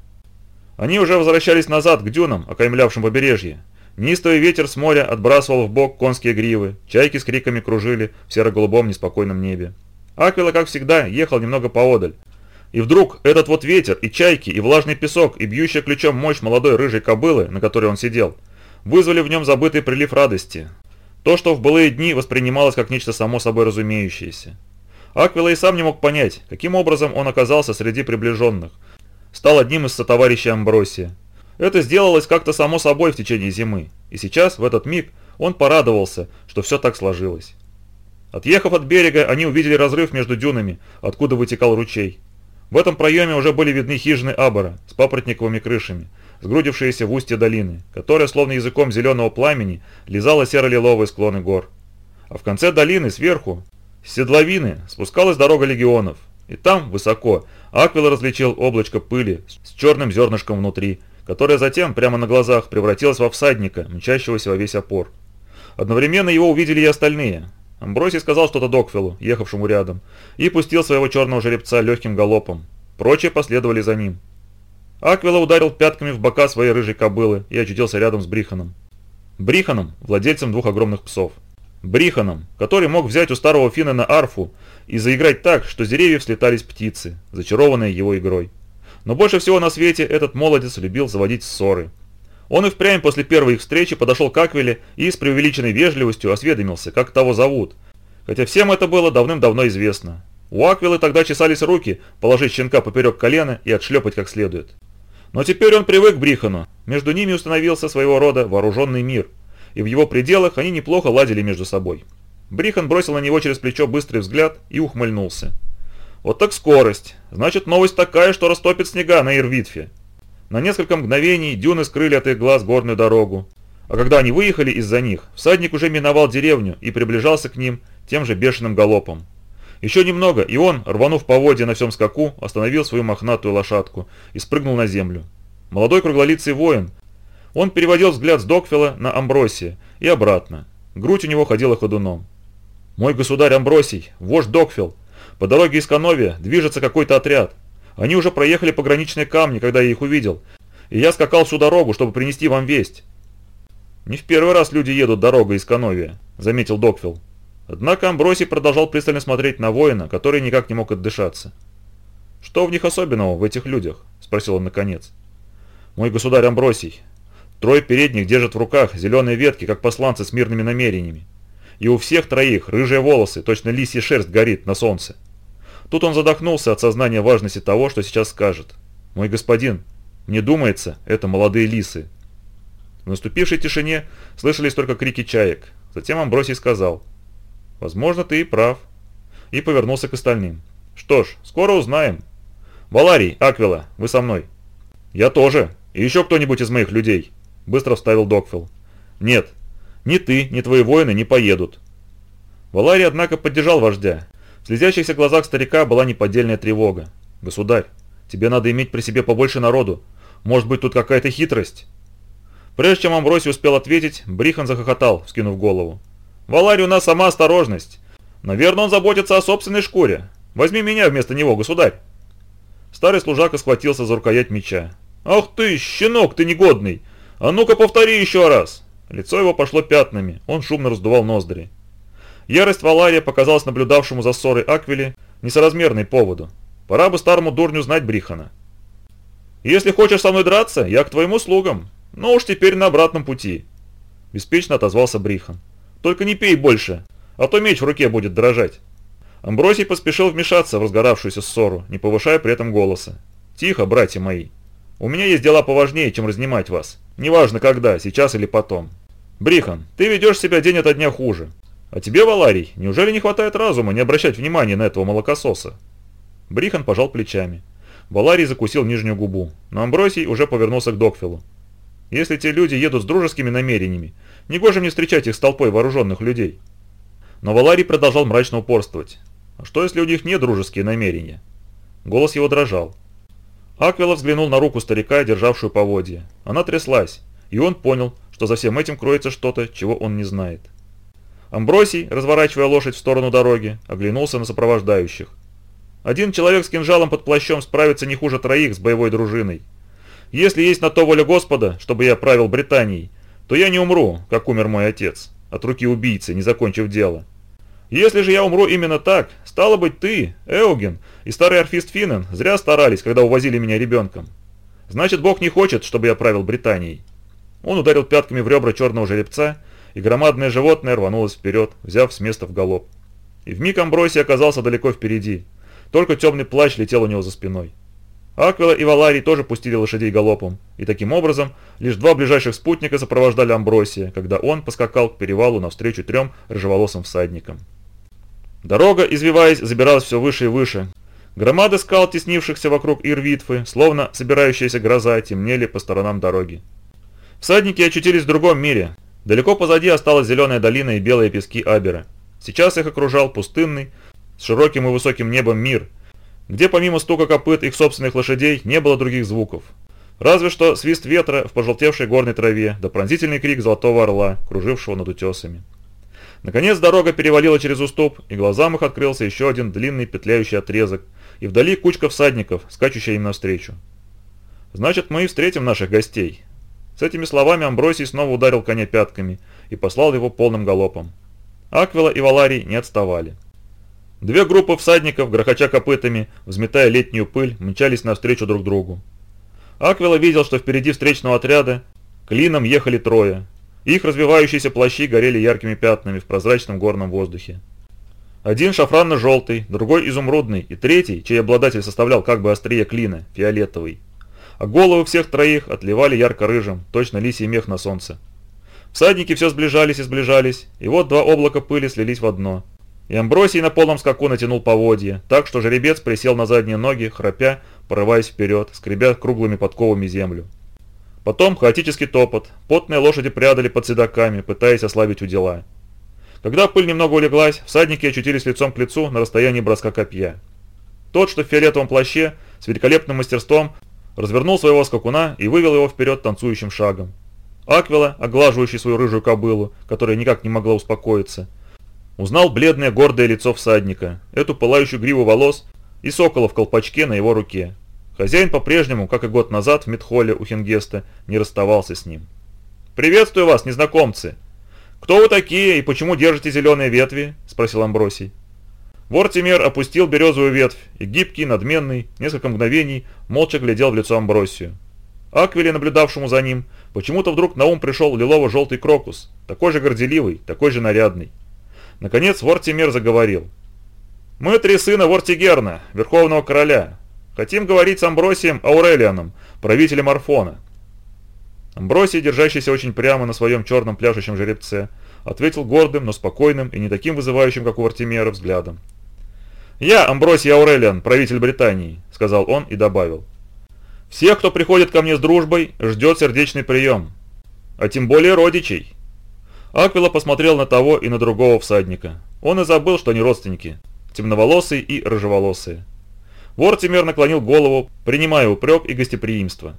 Speaker 1: Они уже возвращались назад к дюнам, окаймлявшим побережье. Нистовый ветер с моря отбрасывал в бок конские гривы, чайки с криками кружили в серо-голубом неспокойном небе. Аквила, как всегда, ехал немного поодаль, и вдруг этот вот ветер, и чайки, и влажный песок, и бьющая ключом мощь молодой рыжей кобылы, на которой он сидел, вызвали в нем забытый прилив радости. То, что в былые дни воспринималось как нечто само собой разумеющееся. Аквила и сам не мог понять, каким образом он оказался среди приближенных. Стал одним из сотоварищей Амбросия. Это сделалось как-то само собой в течение зимы, и сейчас, в этот миг, он порадовался, что все так сложилось. Отъехав от берега, они увидели разрыв между дюнами, откуда вытекал ручей. В этом проеме уже были видны хижины Абора с папоротниковыми крышами, сгрудившиеся в устье долины, которая словно языком зеленого пламени лизала серо-лиловые склоны гор. А в конце долины, сверху, с седловины спускалась дорога легионов, и там, высоко, Аквил различил облачко пыли с черным зернышком внутри, которое затем, прямо на глазах, превратилось во всадника, мчащегося во весь опор. Одновременно его увидели и остальные. Амбросий сказал что-то Докфилу, ехавшему рядом, и пустил своего черного жеребца легким галопом. Прочие последовали за ним. Аквила ударил пятками в бока своей рыжей кобылы и очутился рядом с Бриханом. Бриханом, владельцем двух огромных псов. Бриханом, который мог взять у старого Фина на арфу и заиграть так, что с деревьев слетались птицы, зачарованные его игрой. Но больше всего на свете этот молодец любил заводить ссоры – он и впрямь после первой их встречи подошел к Аквиле и с преувеличенной вежливостью осведомился, как того зовут. Хотя всем это было давным-давно известно. У Аквилы тогда чесались руки, положить щенка поперек колена и отшлепать как следует. Но теперь он привык к Брихану, между ними установился своего рода вооруженный мир, и в его пределах они неплохо ладили между собой. Брихан бросил на него через плечо быстрый взгляд и ухмыльнулся. «Вот так скорость! Значит, новость такая, что растопит снега на Ирвитфе!» На несколько мгновений дюны скрыли от их глаз горную дорогу. А когда они выехали из-за них, всадник уже миновал деревню и приближался к ним тем же бешеным галопом. Еще немного, и он, рванув поводья на всем скаку, остановил свою мохнатую лошадку и спрыгнул на землю. Молодой круглолицый воин. Он переводил взгляд с Докфила на Амбросия и обратно. Грудь у него ходила ходуном. «Мой государь Амбросий, вождь Докфил, по дороге из Кановия движется какой-то отряд. Они уже проехали пограничные камни, когда я их увидел. И я скакал всю дорогу, чтобы принести вам весть». «Не в первый раз люди едут дорогой из Кановия», — заметил Докфилл. Однако Амбросий продолжал пристально смотреть на воина, который никак не мог отдышаться. «Что в них особенного, в этих людях?» – спросил он наконец. «Мой государь Амбросий, трое передних держат в руках зеленые ветки, как посланцы с мирными намерениями. И у всех троих рыжие волосы, точно лисья шерсть горит на солнце. Тут он задохнулся от сознания важности того, что сейчас скажет. «Мой господин, мне думается, это молодые лисы». В наступившей тишине слышались только крики чаек. Затем Амбросий сказал, «Возможно, ты и прав». И повернулся к остальным. «Что ж, скоро узнаем. Валарий, Аквила, вы со мной». «Я тоже. И еще кто-нибудь из моих людей», – быстро вставил Докфилл. «Нет, ни ты, ни твои воины не поедут». Валарий, однако, поддержал вождя в слезящихся глазах старика была неподдельная тревога. «Государь, тебе надо иметь при себе побольше народу. Может быть, тут какая-то хитрость?» Прежде чем Амбросий успел ответить, Брихан захохотал, скинув голову. «Валарий у нас сама осторожность. Наверное, он заботится о собственной шкуре. Возьми меня вместо него, государь!» Старый служака схватился за рукоять меча. «Ах ты, щенок, ты негодный! А ну-ка повтори еще раз!» Лицо его пошло пятнами, он шумно раздувал ноздри. Ярость Валария показалась наблюдавшему за ссорой Аквили несоразмерной поводу. Пора бы старому дурню знать Брихана. «Если хочешь со мной драться, я к твоим услугам, но уж теперь на обратном пути», – беспечно отозвался Брихан. «Только не пей больше, а то меч в руке будет дрожать». Амбросий поспешил вмешаться в разгоравшуюся ссору, не повышая при этом голоса. «Тихо, братья мои. У меня есть дела поважнее, чем разнимать вас. Неважно когда, сейчас или потом. Брихан, ты ведешь себя день ото дня хуже. «А тебе, Валарий, неужели не хватает разума не обращать внимания на этого молокососа?» Брихан пожал плечами. Валарий закусил нижнюю губу, но Амбросий уже повернулся к Докфилу. «Если те люди едут с дружескими намерениями, негоже мне встречать их с толпой вооруженных людей». Но Валарий продолжал мрачно упорствовать. «А что, если у них не дружеские намерения?» Голос его дрожал. Аквила взглянул на руку старика, державшую поводья. Она тряслась, и он понял, что за всем этим кроется что-то, чего он не знает. Амбросий, разворачивая лошадь в сторону дороги, оглянулся на сопровождающих. Один человек с кинжалом под плащом справится не хуже троих с боевой дружиной. Если есть на то воля Господа, чтобы я правил Британией, то я не умру, как умер мой отец, от руки убийцы, не закончив дело. Если же я умру именно так, стало быть ты, Эоген, и старый орфист Финнен зря старались, когда увозили меня ребенком. Значит, Бог не хочет, чтобы я правил Британией. Он ударил пятками в ребра черного жеребца и громадное животное рванулось вперед, взяв с места в галоп. И в миг Амбросий оказался далеко впереди, только темный плащ летел у него за спиной. Аквила и Валарий тоже пустили лошадей галопом, и таким образом лишь два ближайших спутника сопровождали Амбросия, когда он поскакал к перевалу навстречу трем рыжеволосым всадникам. Дорога, извиваясь, забиралась все выше и выше. Громады скал, теснившихся вокруг Ирвитвы, словно собирающаяся гроза, темнели по сторонам дороги. Всадники очутились в другом мире, Далеко позади осталась зеленая долина и белые пески Абера. Сейчас их окружал пустынный, с широким и высоким небом мир, где помимо стука копыт их собственных лошадей не было других звуков. Разве что свист ветра в пожелтевшей горной траве, да пронзительный крик золотого орла, кружившего над утесами. Наконец дорога перевалила через уступ, и глазам их открылся еще один длинный петляющий отрезок, и вдали кучка всадников, скачущая им навстречу. «Значит, мы и встретим наших гостей», с этими словами Амбросий снова ударил коня пятками и послал его полным галопом. Аквила и Валарий не отставали. Две группы всадников, грохоча копытами, взметая летнюю пыль, мчались навстречу друг другу. Аквила видел, что впереди встречного отряда клином ехали трое. Их развивающиеся плащи горели яркими пятнами в прозрачном горном воздухе. Один шафранно-желтый, другой изумрудный и третий, чей обладатель составлял как бы острие клина, фиолетовый а головы всех троих отливали ярко-рыжим, точно лисий мех на солнце. Всадники все сближались и сближались, и вот два облака пыли слились в одно. И Амбросий на полном скаку натянул поводье, так что жеребец присел на задние ноги, храпя, порываясь вперед, скребя круглыми подковами землю. Потом хаотический топот, потные лошади прядали под седаками, пытаясь ослабить удила. Когда пыль немного улеглась, всадники очутились лицом к лицу на расстоянии броска копья. Тот, что в фиолетовом плаще, с великолепным мастерством развернул своего скакуна и вывел его вперед танцующим шагом. Аквила, оглаживающий свою рыжую кобылу, которая никак не могла успокоиться, узнал бледное гордое лицо всадника, эту пылающую гриву волос и сокола в колпачке на его руке. Хозяин по-прежнему, как и год назад в Медхолле у Хингеста, не расставался с ним. «Приветствую вас, незнакомцы!» «Кто вы такие и почему держите зеленые ветви?» – спросил Амбросий. Вортимер опустил березовую ветвь и гибкий, надменный, несколько мгновений молча глядел в лицо Амбросию. Аквиле, наблюдавшему за ним, почему-то вдруг на ум пришел лилово-желтый крокус, такой же горделивый, такой же нарядный. Наконец Вортимер заговорил. «Мы три сына Вортигерна, Верховного Короля. Хотим говорить с Амбросием Аурелианом, правителем Арфона». Амбросий, держащийся очень прямо на своем черном пляшущем жеребце, ответил гордым, но спокойным и не таким вызывающим, как у Вортимера, взглядом. «Я Амбросий Аурелиан, правитель Британии», – сказал он и добавил. все, кто приходит ко мне с дружбой, ждет сердечный прием. А тем более родичей». Аквила посмотрел на того и на другого всадника. Он и забыл, что они родственники – темноволосые и рыжеволосые. Вортимер наклонил голову, принимая упрек и гостеприимство.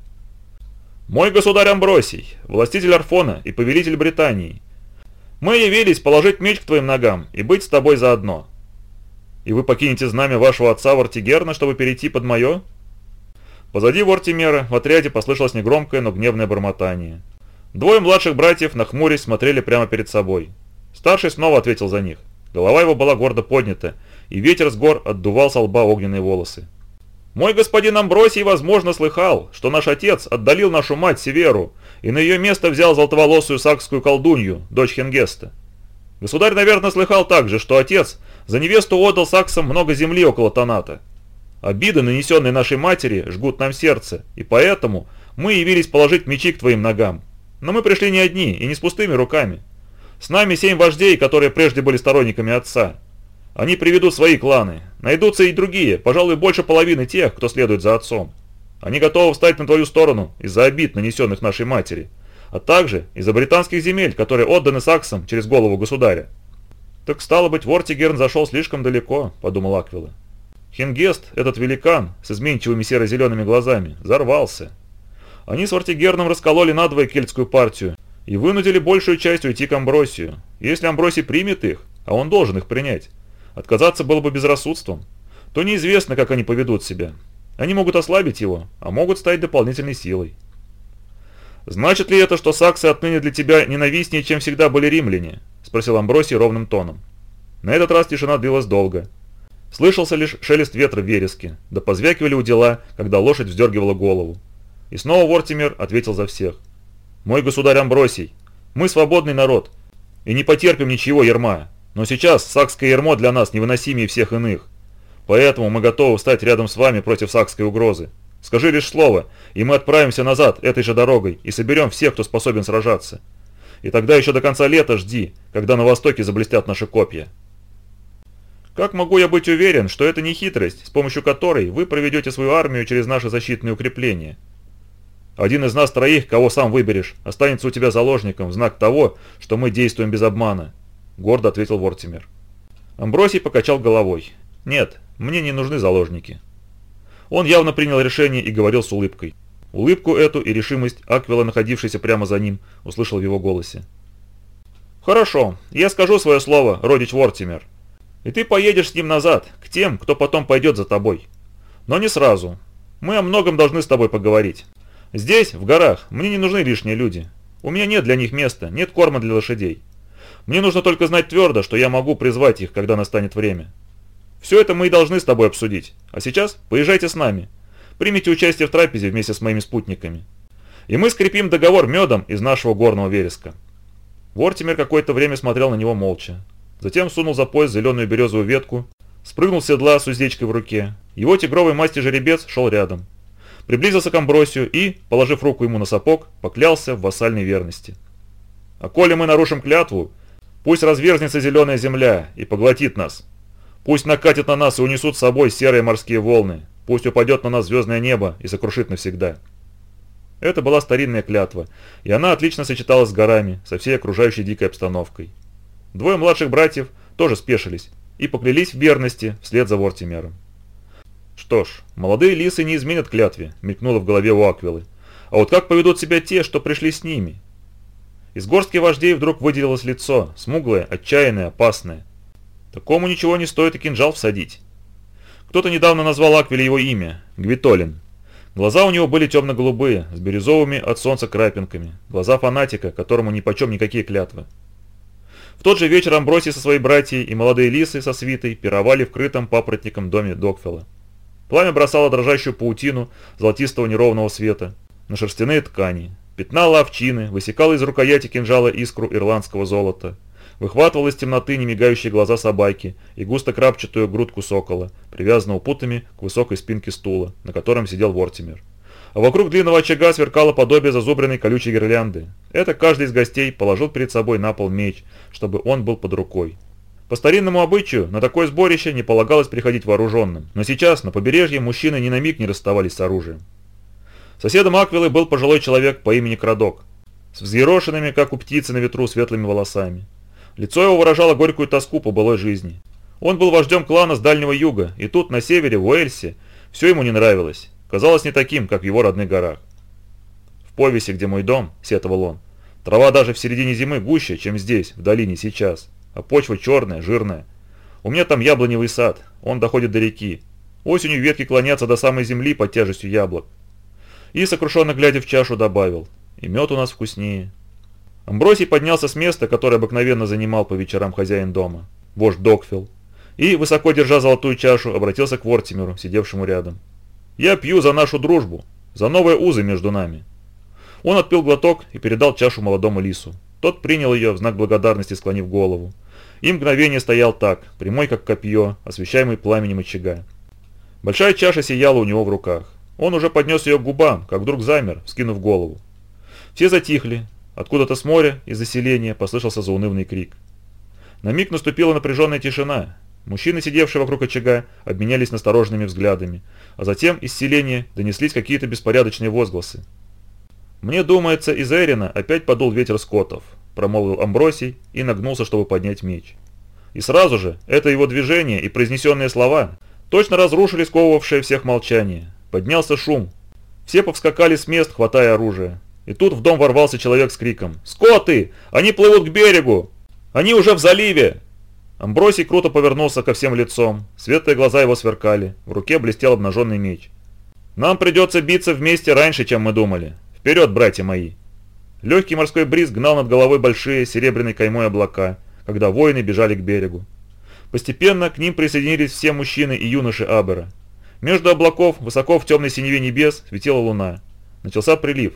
Speaker 1: «Мой государь Амбросий, властитель Арфона и повелитель Британии, мы явились положить меч к твоим ногам и быть с тобой заодно». И вы покинете знамя вашего отца Вартигерна, чтобы перейти под мое?» Позади Вортимера в отряде послышалось негромкое, но гневное бормотание. Двое младших братьев, нахмурясь, смотрели прямо перед собой. Старший снова ответил за них. Голова его была гордо поднята, и ветер с гор отдувал со лба огненные волосы. «Мой господин Амбросий, возможно, слыхал, что наш отец отдалил нашу мать Северу и на ее место взял золотоволосую сакскую колдунью, дочь Хенгеста. Государь, наверное, слыхал также, что отец за невесту отдал саксам много земли около Таната. Обиды, нанесенные нашей матери, жгут нам сердце, и поэтому мы явились положить мечи к твоим ногам. Но мы пришли не одни и не с пустыми руками. С нами семь вождей, которые прежде были сторонниками отца. Они приведут свои кланы. Найдутся и другие, пожалуй, больше половины тех, кто следует за отцом. Они готовы встать на твою сторону из-за обид, нанесенных нашей матери, а также из-за британских земель, которые отданы саксам через голову государя. «Так стало быть, Вортигерн зашел слишком далеко», – подумал Аквилла. Хингест, этот великан с изменчивыми серо-зелеными глазами, взорвался. Они с Вортигерном раскололи надвое кельтскую партию и вынудили большую часть уйти к Амбросию. Если Амбросий примет их, а он должен их принять, отказаться было бы безрассудством, то неизвестно, как они поведут себя. Они могут ослабить его, а могут стать дополнительной силой. «Значит ли это, что саксы отныне для тебя ненавистнее, чем всегда были римляне?» спросил Амбросий ровным тоном. На этот раз тишина длилась долго. Слышался лишь шелест ветра в вереске, да позвякивали у дела, когда лошадь вздергивала голову. И снова Вортимер ответил за всех. «Мой государь Амбросий, мы свободный народ и не потерпим ничего ерма, но сейчас сакское ермо для нас невыносимее всех иных. Поэтому мы готовы встать рядом с вами против сакской угрозы. Скажи лишь слово, и мы отправимся назад этой же дорогой и соберем всех, кто способен сражаться». И тогда еще до конца лета жди, когда на востоке заблестят наши копья. Как могу я быть уверен, что это не хитрость, с помощью которой вы проведете свою армию через наши защитные укрепления? Один из нас троих, кого сам выберешь, останется у тебя заложником в знак того, что мы действуем без обмана», — гордо ответил Вортимер. Амбросий покачал головой. «Нет, мне не нужны заложники». Он явно принял решение и говорил с улыбкой. Улыбку эту и решимость Аквила, находившийся прямо за ним, услышал в его голосе. «Хорошо, я скажу свое слово, родич Вортимер. И ты поедешь с ним назад, к тем, кто потом пойдет за тобой. Но не сразу. Мы о многом должны с тобой поговорить. Здесь, в горах, мне не нужны лишние люди. У меня нет для них места, нет корма для лошадей. Мне нужно только знать твердо, что я могу призвать их, когда настанет время. Все это мы и должны с тобой обсудить. А сейчас поезжайте с нами примите участие в трапезе вместе с моими спутниками. И мы скрепим договор медом из нашего горного вереска». Вортимер какое-то время смотрел на него молча. Затем сунул за пояс зеленую березовую ветку, спрыгнул с седла с уздечкой в руке. Его тигровый масти жеребец шел рядом. Приблизился к Амбросию и, положив руку ему на сапог, поклялся в вассальной верности. «А коли мы нарушим клятву, пусть разверзнется зеленая земля и поглотит нас. Пусть накатит на нас и унесут с собой серые морские волны, Пусть упадет на нас звездное небо и сокрушит навсегда. Это была старинная клятва, и она отлично сочеталась с горами, со всей окружающей дикой обстановкой. Двое младших братьев тоже спешились и поклялись в верности вслед за Вортимером. Что ж, молодые лисы не изменят клятве, мелькнуло в голове у Аквилы. А вот как поведут себя те, что пришли с ними? Из горстки вождей вдруг выделилось лицо, смуглое, отчаянное, опасное. Такому ничего не стоит и кинжал всадить. Кто-то недавно назвал Аквиле его имя – Гвитолин. Глаза у него были темно-голубые, с бирюзовыми от солнца крапинками. Глаза фанатика, которому нипочем никакие клятвы. В тот же вечер Амбросий со своей братьей и молодые лисы со свитой пировали в крытом папоротником доме Докфела. Пламя бросало дрожащую паутину золотистого неровного света на шерстяные ткани, пятнало овчины, высекало из рукояти кинжала искру ирландского золота – выхватывал из темноты немигающие глаза собаки и густо-крапчатую грудку сокола, привязанного путами к высокой спинке стула, на котором сидел Вортимер. А вокруг длинного очага сверкало подобие зазубренной колючей гирлянды. Это каждый из гостей положил перед собой на пол меч, чтобы он был под рукой. По старинному обычаю на такое сборище не полагалось приходить вооруженным, но сейчас на побережье мужчины ни на миг не расставались с оружием. Соседом Аквилы был пожилой человек по имени Крадок, с взъерошенными, как у птицы на ветру, светлыми волосами. Лицо его выражало горькую тоску по былой жизни. Он был вождем клана с Дальнего Юга, и тут, на севере, в Уэльсе, все ему не нравилось. Казалось не таким, как в его родных горах. «В повесе, где мой дом», — сетовал он, — «трава даже в середине зимы гуще, чем здесь, в долине, сейчас, а почва черная, жирная. У меня там яблоневый сад, он доходит до реки. Осенью ветки клонятся до самой земли под тяжестью яблок». И, сокрушенно глядя в чашу, добавил, «И мед у нас вкуснее». Амбросий поднялся с места, которое обыкновенно занимал по вечерам хозяин дома, вождь Докфилл, и, высоко держа золотую чашу, обратился к Вортимеру, сидевшему рядом. «Я пью за нашу дружбу, за новые узы между нами». Он отпил глоток и передал чашу молодому лису. Тот принял ее в знак благодарности, склонив голову. И мгновение стоял так, прямой как копье, освещаемый пламенем очага. Большая чаша сияла у него в руках. Он уже поднес ее к губам, как вдруг замер, скинув голову. Все затихли, Откуда-то с моря, из заселения, послышался заунывный крик. На миг наступила напряженная тишина. Мужчины, сидевшие вокруг очага, обменялись настороженными взглядами, а затем из селения донеслись какие-то беспорядочные возгласы. «Мне думается, из Эрина опять подул ветер скотов», – промолвил Амбросий и нагнулся, чтобы поднять меч. И сразу же это его движение и произнесенные слова точно разрушили сковывавшее всех молчание. Поднялся шум. Все повскакали с мест, хватая оружие. И тут в дом ворвался человек с криком «Скоты! Они плывут к берегу! Они уже в заливе!» Амбросий круто повернулся ко всем лицом. Светлые глаза его сверкали. В руке блестел обнаженный меч. «Нам придется биться вместе раньше, чем мы думали. Вперед, братья мои!» Легкий морской бриз гнал над головой большие серебряной каймой облака, когда воины бежали к берегу. Постепенно к ним присоединились все мужчины и юноши Абера. Между облаков, высоко в темной синеве небес, светила луна. Начался прилив.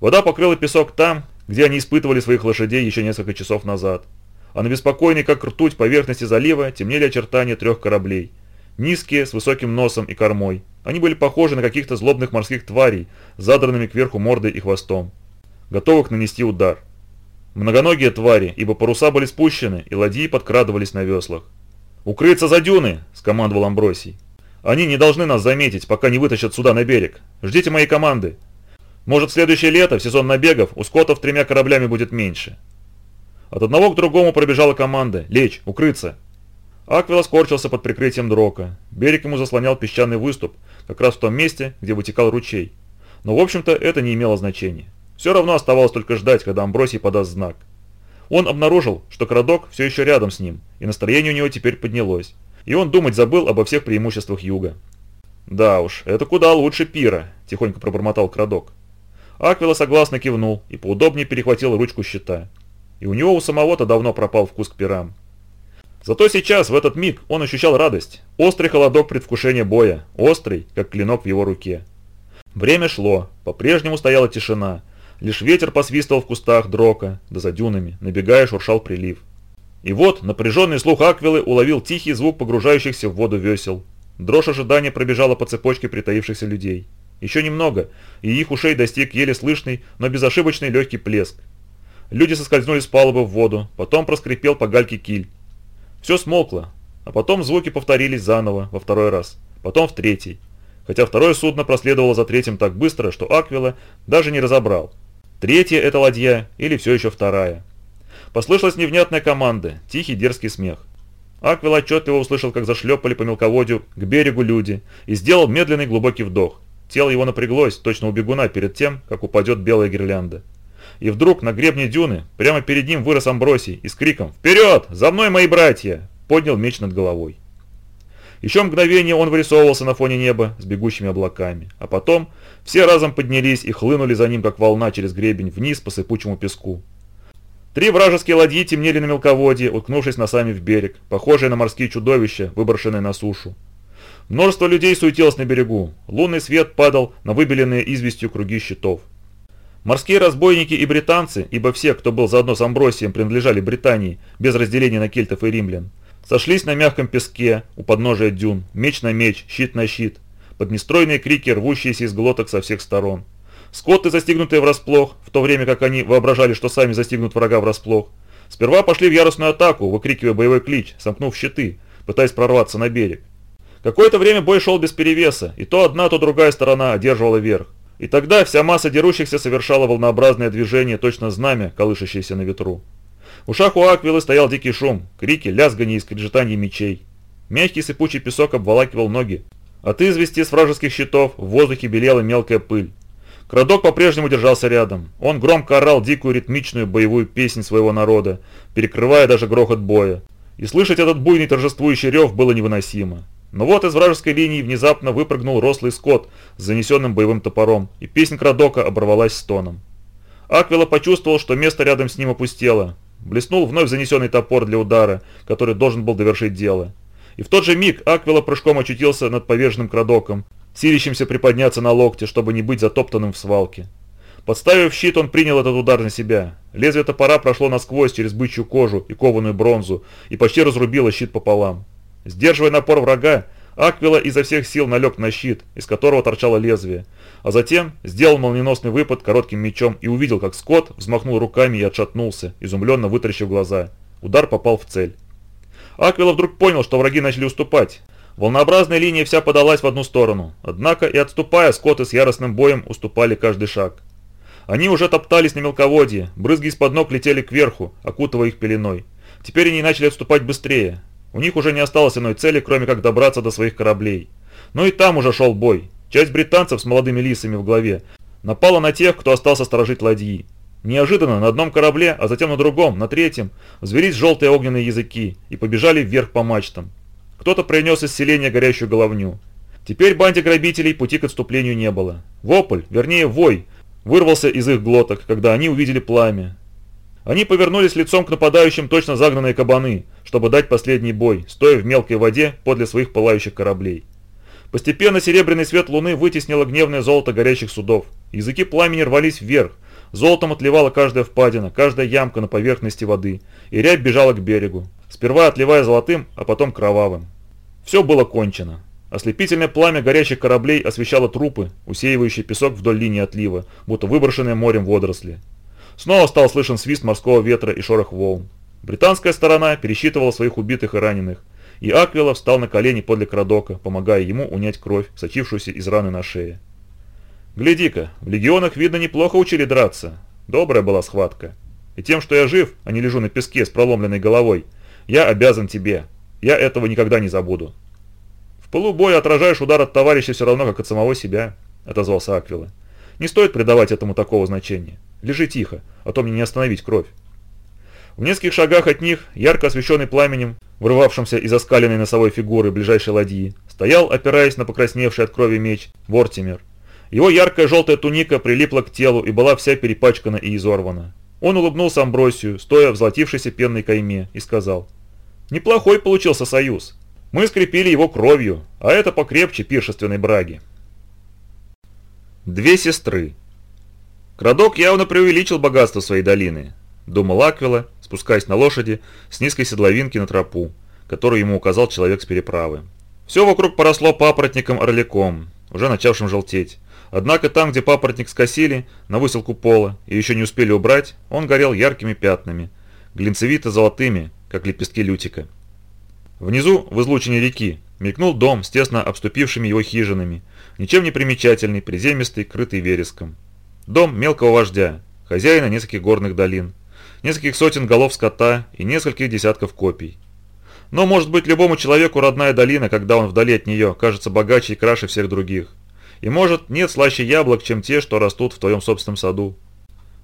Speaker 1: Вода покрыла песок там, где они испытывали своих лошадей еще несколько часов назад. А на беспокойной, как ртуть, поверхности залива темнели очертания трех кораблей. Низкие, с высоким носом и кормой. Они были похожи на каких-то злобных морских тварей, задранными кверху мордой и хвостом, готовых нанести удар. Многоногие твари, ибо паруса были спущены, и ладьи подкрадывались на веслах. «Укрыться за дюны!» – скомандовал Амбросий. «Они не должны нас заметить, пока не вытащат сюда на берег. Ждите моей команды!» Может, следующее лето, в сезон набегов, у скотов тремя кораблями будет меньше. От одного к другому пробежала команда «Лечь! Укрыться!». Аквила скорчился под прикрытием дрока. Берег ему заслонял песчаный выступ, как раз в том месте, где вытекал ручей. Но, в общем-то, это не имело значения. Все равно оставалось только ждать, когда Амбросий подаст знак. Он обнаружил, что Крадок все еще рядом с ним, и настроение у него теперь поднялось. И он думать забыл обо всех преимуществах юга. «Да уж, это куда лучше пира», – тихонько пробормотал Крадок. Аквила согласно кивнул и поудобнее перехватил ручку щита. И у него у самого-то давно пропал вкус к пирам. Зато сейчас, в этот миг, он ощущал радость, острый холодок предвкушения боя, острый, как клинок в его руке. Время шло, по-прежнему стояла тишина, лишь ветер посвистывал в кустах дрока, да за дюнами, набегая шуршал прилив. И вот напряженный слух Аквилы уловил тихий звук погружающихся в воду весел. Дрожь ожидания пробежала по цепочке притаившихся людей. Еще немного, и их ушей достиг еле слышный, но безошибочный легкий плеск. Люди соскользнули с палубы в воду, потом проскрипел по гальке киль. Все смолкло, а потом звуки повторились заново, во второй раз, потом в третий. Хотя второе судно проследовало за третьим так быстро, что Аквила даже не разобрал. Третья это ладья или все еще вторая. Послышалась невнятная команда, тихий дерзкий смех. Аквил отчетливо услышал, как зашлепали по мелководью к берегу люди, и сделал медленный глубокий вдох. Тело его напряглось, точно у бегуна, перед тем, как упадет белая гирлянда. И вдруг на гребне дюны прямо перед ним вырос Амбросий и с криком «Вперед! За мной, мои братья!» поднял меч над головой. Еще мгновение он вырисовывался на фоне неба с бегущими облаками, а потом все разом поднялись и хлынули за ним, как волна через гребень, вниз по сыпучему песку. Три вражеские ладьи темнели на мелководье, уткнувшись носами в берег, похожие на морские чудовища, выброшенные на сушу. Множество людей суетилось на берегу. Лунный свет падал на выбеленные известью круги щитов. Морские разбойники и британцы, ибо все, кто был заодно с Амбросием, принадлежали Британии, без разделения на кельтов и римлян, сошлись на мягком песке у подножия дюн, меч на меч, щит на щит, под нестройные крики, рвущиеся из глоток со всех сторон. Скотты, застигнутые врасплох, в то время как они воображали, что сами застигнут врага врасплох, сперва пошли в яростную атаку, выкрикивая боевой клич, сомкнув щиты, пытаясь прорваться на берег. Какое-то время бой шел без перевеса, и то одна, то другая сторона одерживала верх. И тогда вся масса дерущихся совершала волнообразное движение, точно знамя, колышащееся на ветру. В ушах у Аквилы стоял дикий шум, крики, лязганье и скрежетание мечей. Мягкий сыпучий песок обволакивал ноги. От извести с вражеских щитов в воздухе белела мелкая пыль. Крадок по-прежнему держался рядом. Он громко орал дикую ритмичную боевую песнь своего народа, перекрывая даже грохот боя. И слышать этот буйный торжествующий рев было невыносимо. Но вот из вражеской линии внезапно выпрыгнул рослый скот с занесенным боевым топором, и песня Крадока оборвалась стоном. Аквила почувствовал, что место рядом с ним опустело. Блеснул вновь занесенный топор для удара, который должен был довершить дело. И в тот же миг Аквила прыжком очутился над поверженным Крадоком, силищимся приподняться на локте, чтобы не быть затоптанным в свалке. Подставив щит, он принял этот удар на себя. Лезвие топора прошло насквозь через бычью кожу и кованую бронзу и почти разрубило щит пополам. Сдерживая напор врага, Аквила изо всех сил налег на щит, из которого торчало лезвие, а затем сделал молниеносный выпад коротким мечом и увидел, как Скотт взмахнул руками и отшатнулся, изумленно вытаращив глаза. Удар попал в цель. Аквила вдруг понял, что враги начали уступать. Волнообразная линия вся подалась в одну сторону, однако и отступая, скоты с яростным боем уступали каждый шаг. Они уже топтались на мелководье, брызги из-под ног летели кверху, окутывая их пеленой. Теперь они начали отступать быстрее. У них уже не осталось иной цели, кроме как добраться до своих кораблей. Но и там уже шел бой. Часть британцев с молодыми лисами в главе напала на тех, кто остался сторожить ладьи. Неожиданно на одном корабле, а затем на другом, на третьем, взвелись желтые огненные языки и побежали вверх по мачтам. Кто-то принес из селения горящую головню. Теперь банде грабителей пути к отступлению не было. Вопль, вернее вой, вырвался из их глоток, когда они увидели пламя. Они повернулись лицом к нападающим точно загнанные кабаны, чтобы дать последний бой, стоя в мелкой воде подле своих пылающих кораблей. Постепенно серебряный свет луны вытеснило гневное золото горящих судов. Языки пламени рвались вверх, золотом отливала каждая впадина, каждая ямка на поверхности воды, и рябь бежала к берегу, сперва отливая золотым, а потом кровавым. Все было кончено. Ослепительное пламя горящих кораблей освещало трупы, усеивающие песок вдоль линии отлива, будто выброшенные морем водоросли. Снова стал слышен свист морского ветра и шорох волн. Британская сторона пересчитывала своих убитых и раненых, и Аквила встал на колени подле Крадока, помогая ему унять кровь, сочившуюся из раны на шее. «Гляди-ка, в легионах, видно, неплохо учили драться. Добрая была схватка. И тем, что я жив, а не лежу на песке с проломленной головой, я обязан тебе. Я этого никогда не забуду». «В полубое отражаешь удар от товарища все равно, как от самого себя», — отозвался Аквила. Не стоит придавать этому такого значения. Лежи тихо, а то мне не остановить кровь. В нескольких шагах от них, ярко освещенный пламенем, вырывавшимся из оскаленной носовой фигуры ближайшей ладьи, стоял, опираясь на покрасневший от крови меч, Вортимер. Его яркая желтая туника прилипла к телу и была вся перепачкана и изорвана. Он улыбнулся Амбросию, стоя в золотившейся пенной кайме, и сказал, «Неплохой получился союз. Мы скрепили его кровью, а это покрепче пиршественной браги». Две сестры. Крадок явно преувеличил богатство своей долины, думал Аквила, спускаясь на лошади с низкой седловинки на тропу, которую ему указал человек с переправы. Все вокруг поросло папоротником-орляком, уже начавшим желтеть. Однако там, где папоротник скосили, на выселку пола, и еще не успели убрать, он горел яркими пятнами, глинцевито-золотыми, как лепестки лютика. Внизу, в излучине реки, мелькнул дом с тесно обступившими его хижинами – ничем не примечательный, приземистый, крытый вереском. Дом мелкого вождя, хозяина нескольких горных долин, нескольких сотен голов скота и нескольких десятков копий. Но может быть любому человеку родная долина, когда он вдали от нее, кажется богаче и краше всех других. И может нет слаще яблок, чем те, что растут в твоем собственном саду.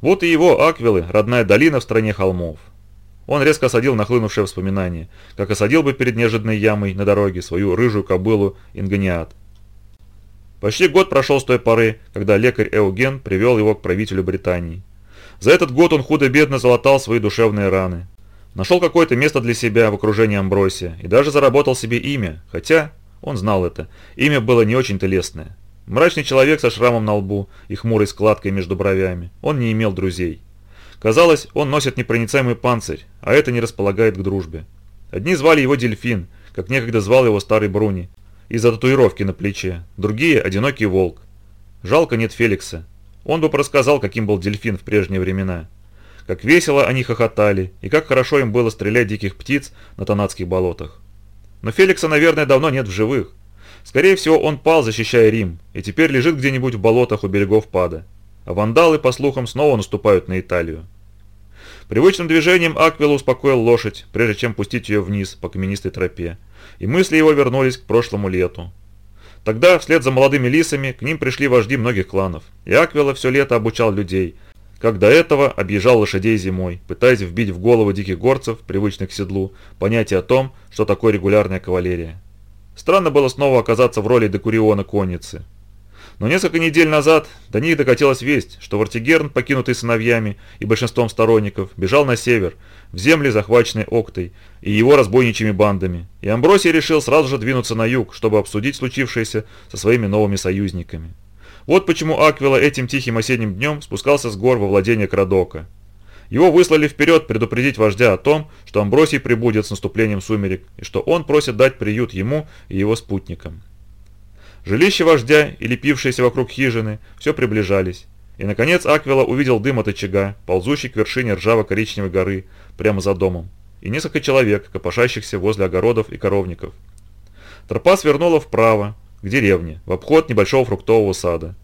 Speaker 1: Вот и его, Аквилы, родная долина в стране холмов. Он резко осадил нахлынувшее воспоминание, как осадил бы перед неожиданной ямой на дороге свою рыжую кобылу Ингониат. Почти год прошел с той поры, когда лекарь Эуген привел его к правителю Британии. За этот год он худо-бедно залатал свои душевные раны. Нашел какое-то место для себя в окружении Амбросия и даже заработал себе имя, хотя, он знал это, имя было не очень-то лестное. Мрачный человек со шрамом на лбу и хмурой складкой между бровями, он не имел друзей. Казалось, он носит непроницаемый панцирь, а это не располагает к дружбе. Одни звали его Дельфин, как некогда звал его старый Бруни, из-за татуировки на плече, другие – одинокий волк. Жалко нет Феликса. Он бы рассказал, каким был дельфин в прежние времена. Как весело они хохотали, и как хорошо им было стрелять диких птиц на Танадских болотах. Но Феликса, наверное, давно нет в живых. Скорее всего, он пал, защищая Рим, и теперь лежит где-нибудь в болотах у берегов Пада. А вандалы, по слухам, снова наступают на Италию. Привычным движением Аквилл успокоил лошадь, прежде чем пустить ее вниз по каменистой тропе, и мысли его вернулись к прошлому лету. Тогда, вслед за молодыми лисами, к ним пришли вожди многих кланов, и Аквилла все лето обучал людей, как до этого объезжал лошадей зимой, пытаясь вбить в головы диких горцев, привычных к седлу, понятие о том, что такое регулярная кавалерия. Странно было снова оказаться в роли декуриона конницы. Но несколько недель назад до них докатилась весть, что Вартигерн, покинутый сыновьями и большинством сторонников, бежал на север, в земли, захваченные Октой и его разбойничьими бандами, и Амбросий решил сразу же двинуться на юг, чтобы обсудить случившееся со своими новыми союзниками. Вот почему Аквила этим тихим осенним днем спускался с гор во владение Крадока. Его выслали вперед предупредить вождя о том, что Амбросий прибудет с наступлением сумерек, и что он просит дать приют ему и его спутникам. Жилище вождя и лепившиеся вокруг хижины все приближались. И, наконец, Аквила увидел дым от очага, ползущий к вершине ржаво-коричневой горы, прямо за домом, и несколько человек, копошащихся возле огородов и коровников. Тропа свернула вправо, к деревне, в обход небольшого фруктового сада.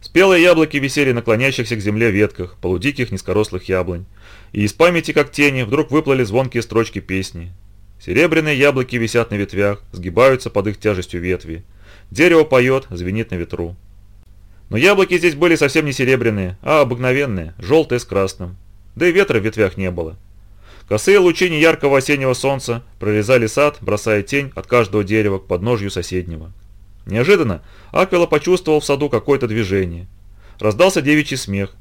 Speaker 1: Спелые яблоки висели на клонящихся к земле ветках, полудиких низкорослых яблонь, и из памяти, как тени, вдруг выплыли звонкие строчки песни. Серебряные яблоки висят на ветвях, сгибаются под их тяжестью ветви, Дерево поет, звенит на ветру. Но яблоки здесь были совсем не серебряные, а обыкновенные, желтые с красным. Да и ветра в ветвях не было. Косые лучи неяркого осеннего солнца прорезали сад, бросая тень от каждого дерева к подножью соседнего. Неожиданно Аквила почувствовал в саду какое-то движение. Раздался девичий смех.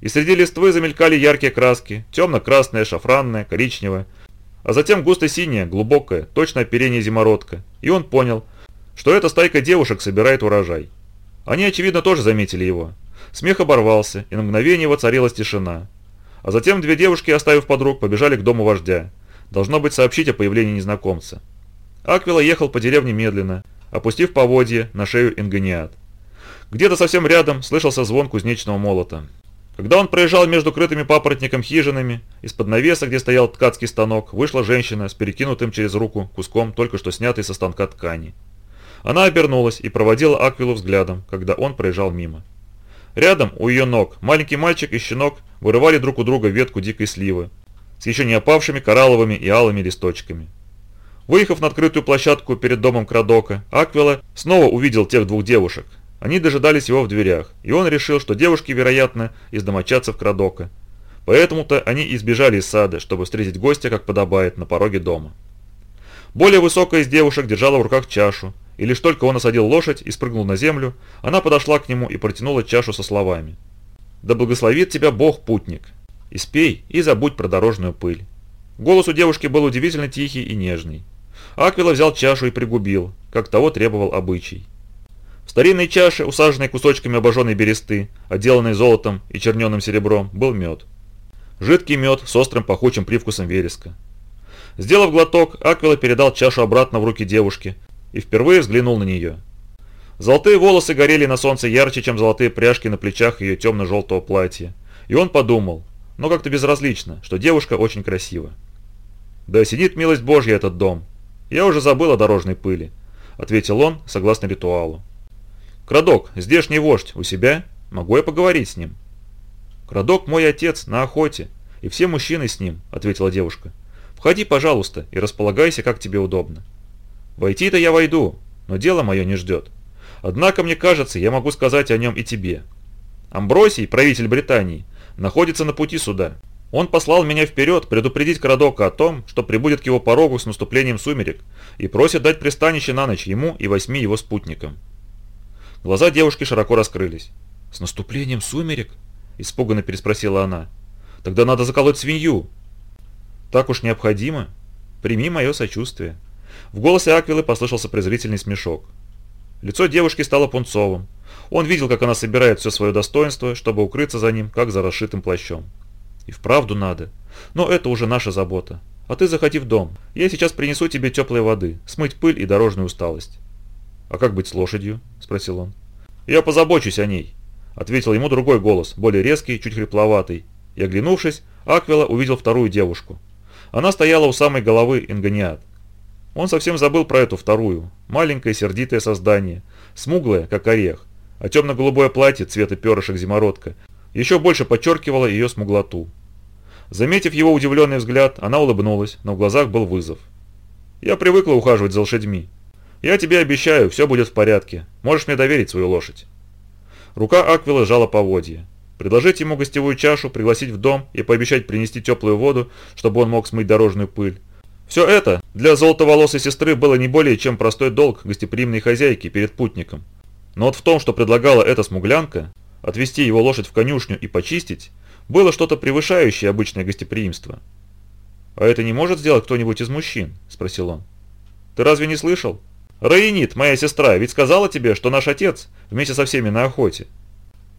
Speaker 1: И среди листвы замелькали яркие краски, темно-красная, шафранная, коричневая, а затем густо-синяя, глубокая, точно оперение зимородка. И он понял – что эта стайка девушек собирает урожай. Они, очевидно, тоже заметили его. Смех оборвался, и на мгновение воцарилась тишина. А затем две девушки, оставив подруг, побежали к дому вождя. Должно быть сообщить о появлении незнакомца. Аквила ехал по деревне медленно, опустив поводье на шею Ингониат. Где-то совсем рядом слышался звон кузнечного молота. Когда он проезжал между крытыми папоротником хижинами, из-под навеса, где стоял ткацкий станок, вышла женщина с перекинутым через руку куском только что снятой со станка ткани. Она обернулась и проводила Аквилу взглядом, когда он проезжал мимо. Рядом, у ее ног, маленький мальчик и щенок вырывали друг у друга ветку дикой сливы с еще не опавшими коралловыми и алыми листочками. Выехав на открытую площадку перед домом Крадока, Аквила снова увидел тех двух девушек. Они дожидались его в дверях, и он решил, что девушки, вероятно, из домочадцев Крадока. Поэтому-то они избежали из сада, чтобы встретить гостя, как подобает, на пороге дома. Более высокая из девушек держала в руках чашу, и лишь только он осадил лошадь и спрыгнул на землю, она подошла к нему и протянула чашу со словами. «Да благословит тебя Бог, путник! испей и забудь про дорожную пыль!» Голос у девушки был удивительно тихий и нежный. Аквила взял чашу и пригубил, как того требовал обычай. В старинной чаше, усаженной кусочками обожженной бересты, отделанной золотом и черненным серебром, был мед. Жидкий мед с острым пахучим привкусом вереска. Сделав глоток, Аквила передал чашу обратно в руки девушки и впервые взглянул на нее. Золотые волосы горели на солнце ярче, чем золотые пряжки на плечах ее темно-желтого платья. И он подумал, но как-то безразлично, что девушка очень красива. «Да сидит милость Божья этот дом. Я уже забыл о дорожной пыли», — ответил он, согласно ритуалу. «Крадок, здешний вождь, у себя? Могу я поговорить с ним?» «Крадок мой отец, на охоте, и все мужчины с ним», — ответила девушка. «Входи, пожалуйста, и располагайся, как тебе удобно». Войти-то я войду, но дело мое не ждет. Однако, мне кажется, я могу сказать о нем и тебе. Амбросий, правитель Британии, находится на пути сюда. Он послал меня вперед предупредить Крадока о том, что прибудет к его порогу с наступлением сумерек, и просит дать пристанище на ночь ему и восьми его спутникам. Глаза девушки широко раскрылись. «С наступлением сумерек?» – испуганно переспросила она. «Тогда надо заколоть свинью». «Так уж необходимо. Прими мое сочувствие». В голосе Аквилы послышался презрительный смешок. Лицо девушки стало пунцовым. Он видел, как она собирает все свое достоинство, чтобы укрыться за ним, как за расшитым плащом. И вправду надо. Но это уже наша забота. А ты заходи в дом. Я сейчас принесу тебе теплой воды, смыть пыль и дорожную усталость. «А как быть с лошадью?» – спросил он. «Я позабочусь о ней», – ответил ему другой голос, более резкий, чуть хрипловатый. И оглянувшись, Аквила увидел вторую девушку. Она стояла у самой головы Ингониат. Он совсем забыл про эту вторую. Маленькое сердитое создание, смуглое, как орех, а темно-голубое платье цвета перышек зимородка еще больше подчеркивало ее смуглоту. Заметив его удивленный взгляд, она улыбнулась, но в глазах был вызов. «Я привыкла ухаживать за лошадьми. Я тебе обещаю, все будет в порядке. Можешь мне доверить свою лошадь». Рука Аквила сжала поводья. Предложить ему гостевую чашу, пригласить в дом и пообещать принести теплую воду, чтобы он мог смыть дорожную пыль. Все это для золотоволосой сестры было не более чем простой долг гостеприимной хозяйки перед путником. Но вот в том, что предлагала эта смуглянка, отвести его лошадь в конюшню и почистить, было что-то превышающее обычное гостеприимство. «А это не может сделать кто-нибудь из мужчин?» – спросил он. «Ты разве не слышал? Раинит, моя сестра, ведь сказала тебе, что наш отец вместе со всеми на охоте».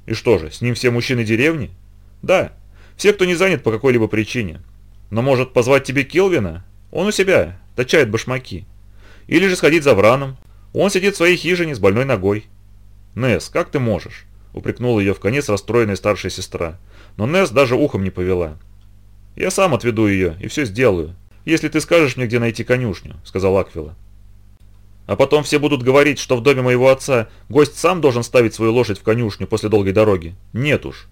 Speaker 1: «И что же, с ним все мужчины деревни?» «Да, все, кто не занят по какой-либо причине. Но может позвать тебе Килвина, он у себя, точает башмаки. Или же сходить за Враном. Он сидит в своей хижине с больной ногой. Нес, как ты можешь? Упрекнула ее в конец расстроенная старшая сестра. Но Нес даже ухом не повела. Я сам отведу ее и все сделаю. Если ты скажешь мне, где найти конюшню, сказал Аквила. А потом все будут говорить, что в доме моего отца гость сам должен ставить свою лошадь в конюшню после долгой дороги. Нет уж.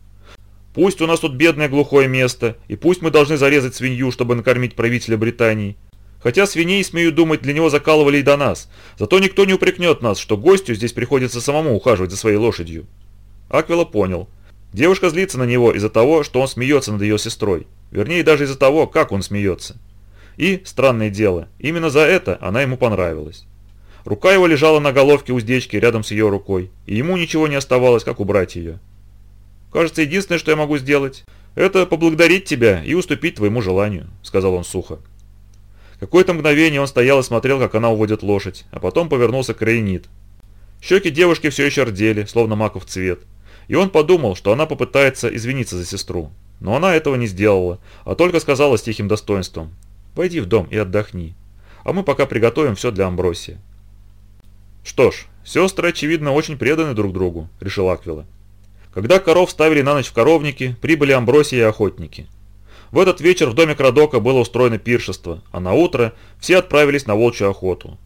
Speaker 1: Пусть у нас тут бедное глухое место, и пусть мы должны зарезать свинью, чтобы накормить правителя Британии. Хотя свиней, смею думать, для него закалывали и до нас. Зато никто не упрекнет нас, что гостю здесь приходится самому ухаживать за своей лошадью». Аквила понял. Девушка злится на него из-за того, что он смеется над ее сестрой. Вернее, даже из-за того, как он смеется. И, странное дело, именно за это она ему понравилась. Рука его лежала на головке уздечки рядом с ее рукой, и ему ничего не оставалось, как убрать ее. Кажется, единственное, что я могу сделать, это поблагодарить тебя и уступить твоему желанию», — сказал он сухо. Какое-то мгновение он стоял и смотрел, как она уводит лошадь, а потом повернулся к Рейнит. Щеки девушки все еще рдели, словно маков цвет, и он подумал, что она попытается извиниться за сестру. Но она этого не сделала, а только сказала с тихим достоинством. «Пойди в дом и отдохни, а мы пока приготовим все для Амбросия». «Что ж, сестры, очевидно, очень преданы друг другу», — решил Аквила. Когда коров ставили на ночь в коровнике, прибыли Амбросия и охотники. В этот вечер в доме Крадока было устроено пиршество, а на утро все отправились на волчью охоту.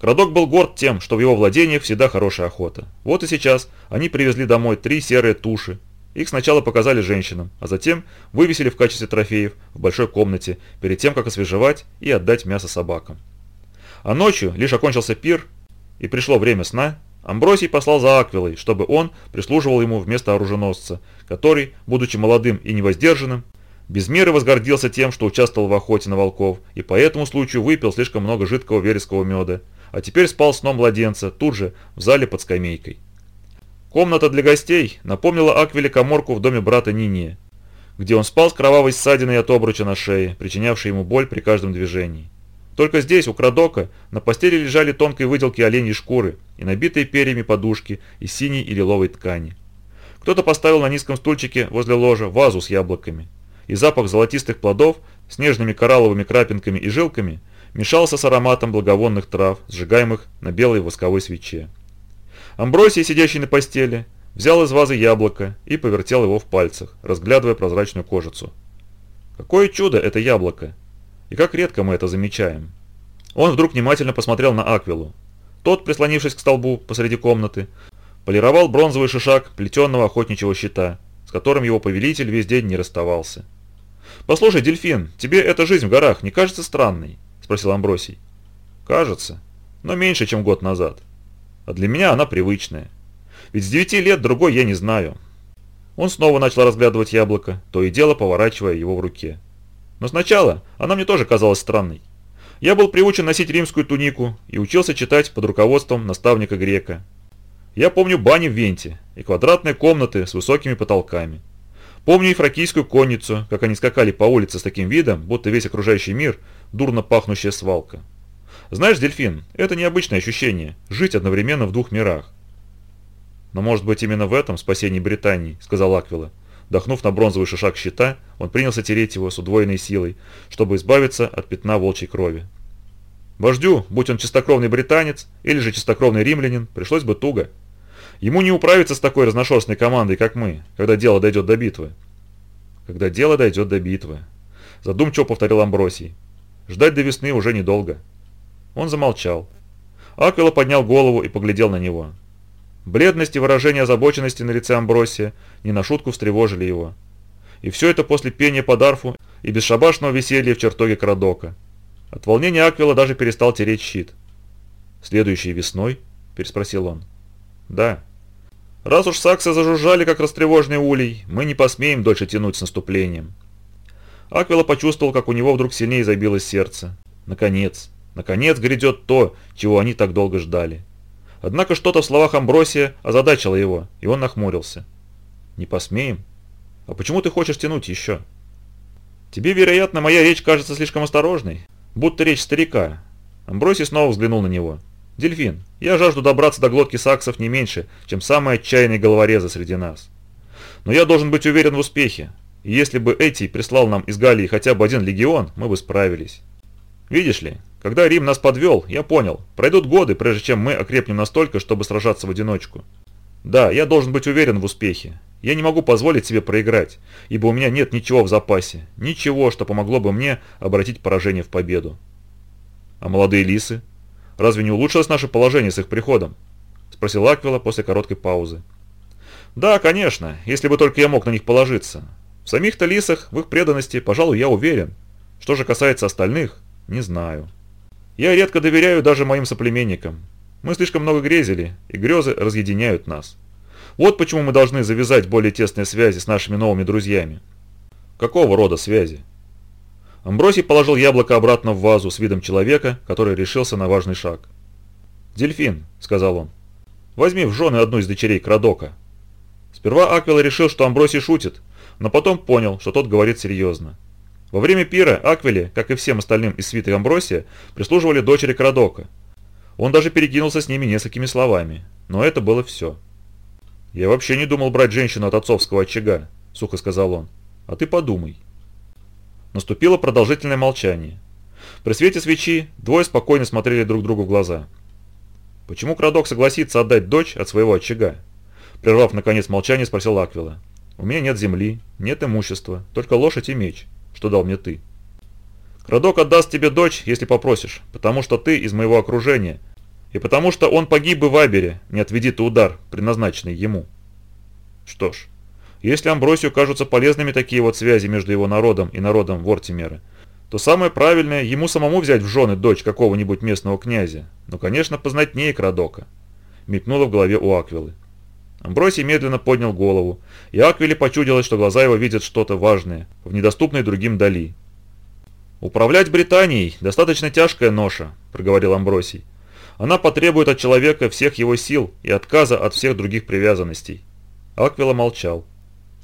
Speaker 1: Крадок был горд тем, что в его владениях всегда хорошая охота. Вот и сейчас они привезли домой три серые туши. Их сначала показали женщинам, а затем вывесили в качестве трофеев в большой комнате, перед тем, как освежевать и отдать мясо собакам. А ночью лишь окончился пир, и пришло время сна, Амбросий послал за Аквилой, чтобы он прислуживал ему вместо оруженосца, который, будучи молодым и невоздержанным, без меры возгордился тем, что участвовал в охоте на волков, и по этому случаю выпил слишком много жидкого верескового меда, а теперь спал сном младенца, тут же, в зале под скамейкой. Комната для гостей напомнила Аквиле коморку в доме брата Нине, где он спал с кровавой ссадиной от обруча на шее, причинявшей ему боль при каждом движении. Только здесь, у Крадока, на постели лежали тонкие выделки оленьей шкуры и набитые перьями подушки из синей и лиловой ткани. Кто-то поставил на низком стульчике возле ложа вазу с яблоками, и запах золотистых плодов с нежными коралловыми крапинками и жилками мешался с ароматом благовонных трав, сжигаемых на белой восковой свече. Амбросий, сидящий на постели, взял из вазы яблоко и повертел его в пальцах, разглядывая прозрачную кожицу. «Какое чудо это яблоко!» И как редко мы это замечаем. Он вдруг внимательно посмотрел на Аквилу. Тот, прислонившись к столбу посреди комнаты, полировал бронзовый шишак плетенного охотничьего щита, с которым его повелитель весь день не расставался. «Послушай, дельфин, тебе эта жизнь в горах не кажется странной?» – спросил Амбросий. «Кажется, но меньше, чем год назад. А для меня она привычная. Ведь с девяти лет другой я не знаю». Он снова начал разглядывать яблоко, то и дело поворачивая его в руке. Но сначала она мне тоже казалась странной. Я был приучен носить римскую тунику и учился читать под руководством наставника грека. Я помню бани в Венте и квадратные комнаты с высокими потолками. Помню и фракийскую конницу, как они скакали по улице с таким видом, будто весь окружающий мир – дурно пахнущая свалка. Знаешь, Дельфин, это необычное ощущение – жить одновременно в двух мирах. «Но может быть именно в этом спасении Британии», – сказал Аквила. Вдохнув на бронзовый шишак щита, он принялся тереть его с удвоенной силой, чтобы избавиться от пятна волчьей крови. Вождю, будь он чистокровный британец или же чистокровный римлянин, пришлось бы туго. Ему не управиться с такой разношерстной командой, как мы, когда дело дойдет до битвы. Когда дело дойдет до битвы. Задумчиво повторил Амбросий. Ждать до весны уже недолго. Он замолчал. Аквила поднял голову и поглядел на него. Бледность и выражение озабоченности на лице Амбросия не на шутку встревожили его. И все это после пения по дарфу и бесшабашного веселья в чертоге Крадока. От волнения Аквила даже перестал тереть щит. «Следующей весной?» – переспросил он. «Да». «Раз уж саксы зажужжали, как растревожный улей, мы не посмеем дольше тянуть с наступлением». Аквила почувствовал, как у него вдруг сильнее забилось сердце. «Наконец! Наконец грядет то, чего они так долго ждали!» Однако что-то в словах Амбросия озадачило его, и он нахмурился. «Не посмеем? А почему ты хочешь тянуть еще?» «Тебе, вероятно, моя речь кажется слишком осторожной, будто речь старика». Амбросий снова взглянул на него. «Дельфин, я жажду добраться до глотки саксов не меньше, чем самые отчаянные головорезы среди нас. Но я должен быть уверен в успехе, и если бы Эти прислал нам из Галлии хотя бы один легион, мы бы справились. Видишь ли, когда Рим нас подвел, я понял, пройдут годы, прежде чем мы окрепнем настолько, чтобы сражаться в одиночку. Да, я должен быть уверен в успехе. Я не могу позволить себе проиграть, ибо у меня нет ничего в запасе, ничего, что помогло бы мне обратить поражение в победу. А молодые лисы? Разве не улучшилось наше положение с их приходом? Спросил Аквила после короткой паузы. Да, конечно, если бы только я мог на них положиться. В самих-то лисах, в их преданности, пожалуй, я уверен. Что же касается остальных, не знаю. Я редко доверяю даже моим соплеменникам. Мы слишком много грезили, и грезы разъединяют нас. Вот почему мы должны завязать более тесные связи с нашими новыми друзьями. Какого рода связи? Амбросий положил яблоко обратно в вазу с видом человека, который решился на важный шаг. «Дельфин», — сказал он, — «возьми в жены одну из дочерей Крадока». Сперва Аквила решил, что Амбросий шутит, но потом понял, что тот говорит серьезно. Во время пира Аквели, как и всем остальным из свиты Амбросия, прислуживали дочери Крадока. Он даже перекинулся с ними несколькими словами, но это было все. «Я вообще не думал брать женщину от отцовского очага», – сухо сказал он. «А ты подумай». Наступило продолжительное молчание. При свете свечи двое спокойно смотрели друг другу в глаза. «Почему Крадок согласится отдать дочь от своего очага?» Прервав, наконец, молчание, спросил Аквила. «У меня нет земли, нет имущества, только лошадь и меч что дал мне ты. Крадок отдаст тебе дочь, если попросишь, потому что ты из моего окружения, и потому что он погиб бы в Абере, не отведи ты удар, предназначенный ему. Что ж, если Амбросию кажутся полезными такие вот связи между его народом и народом Вортимеры, то самое правильное ему самому взять в жены дочь какого-нибудь местного князя, но, конечно, познать познатнее Крадока. Мелькнуло в голове у Аквилы. Амбросий медленно поднял голову, и Аквиле почудилось, что глаза его видят что-то важное, в недоступной другим дали. «Управлять Британией – достаточно тяжкая ноша», – проговорил Амбросий. «Она потребует от человека всех его сил и отказа от всех других привязанностей». Аквила молчал.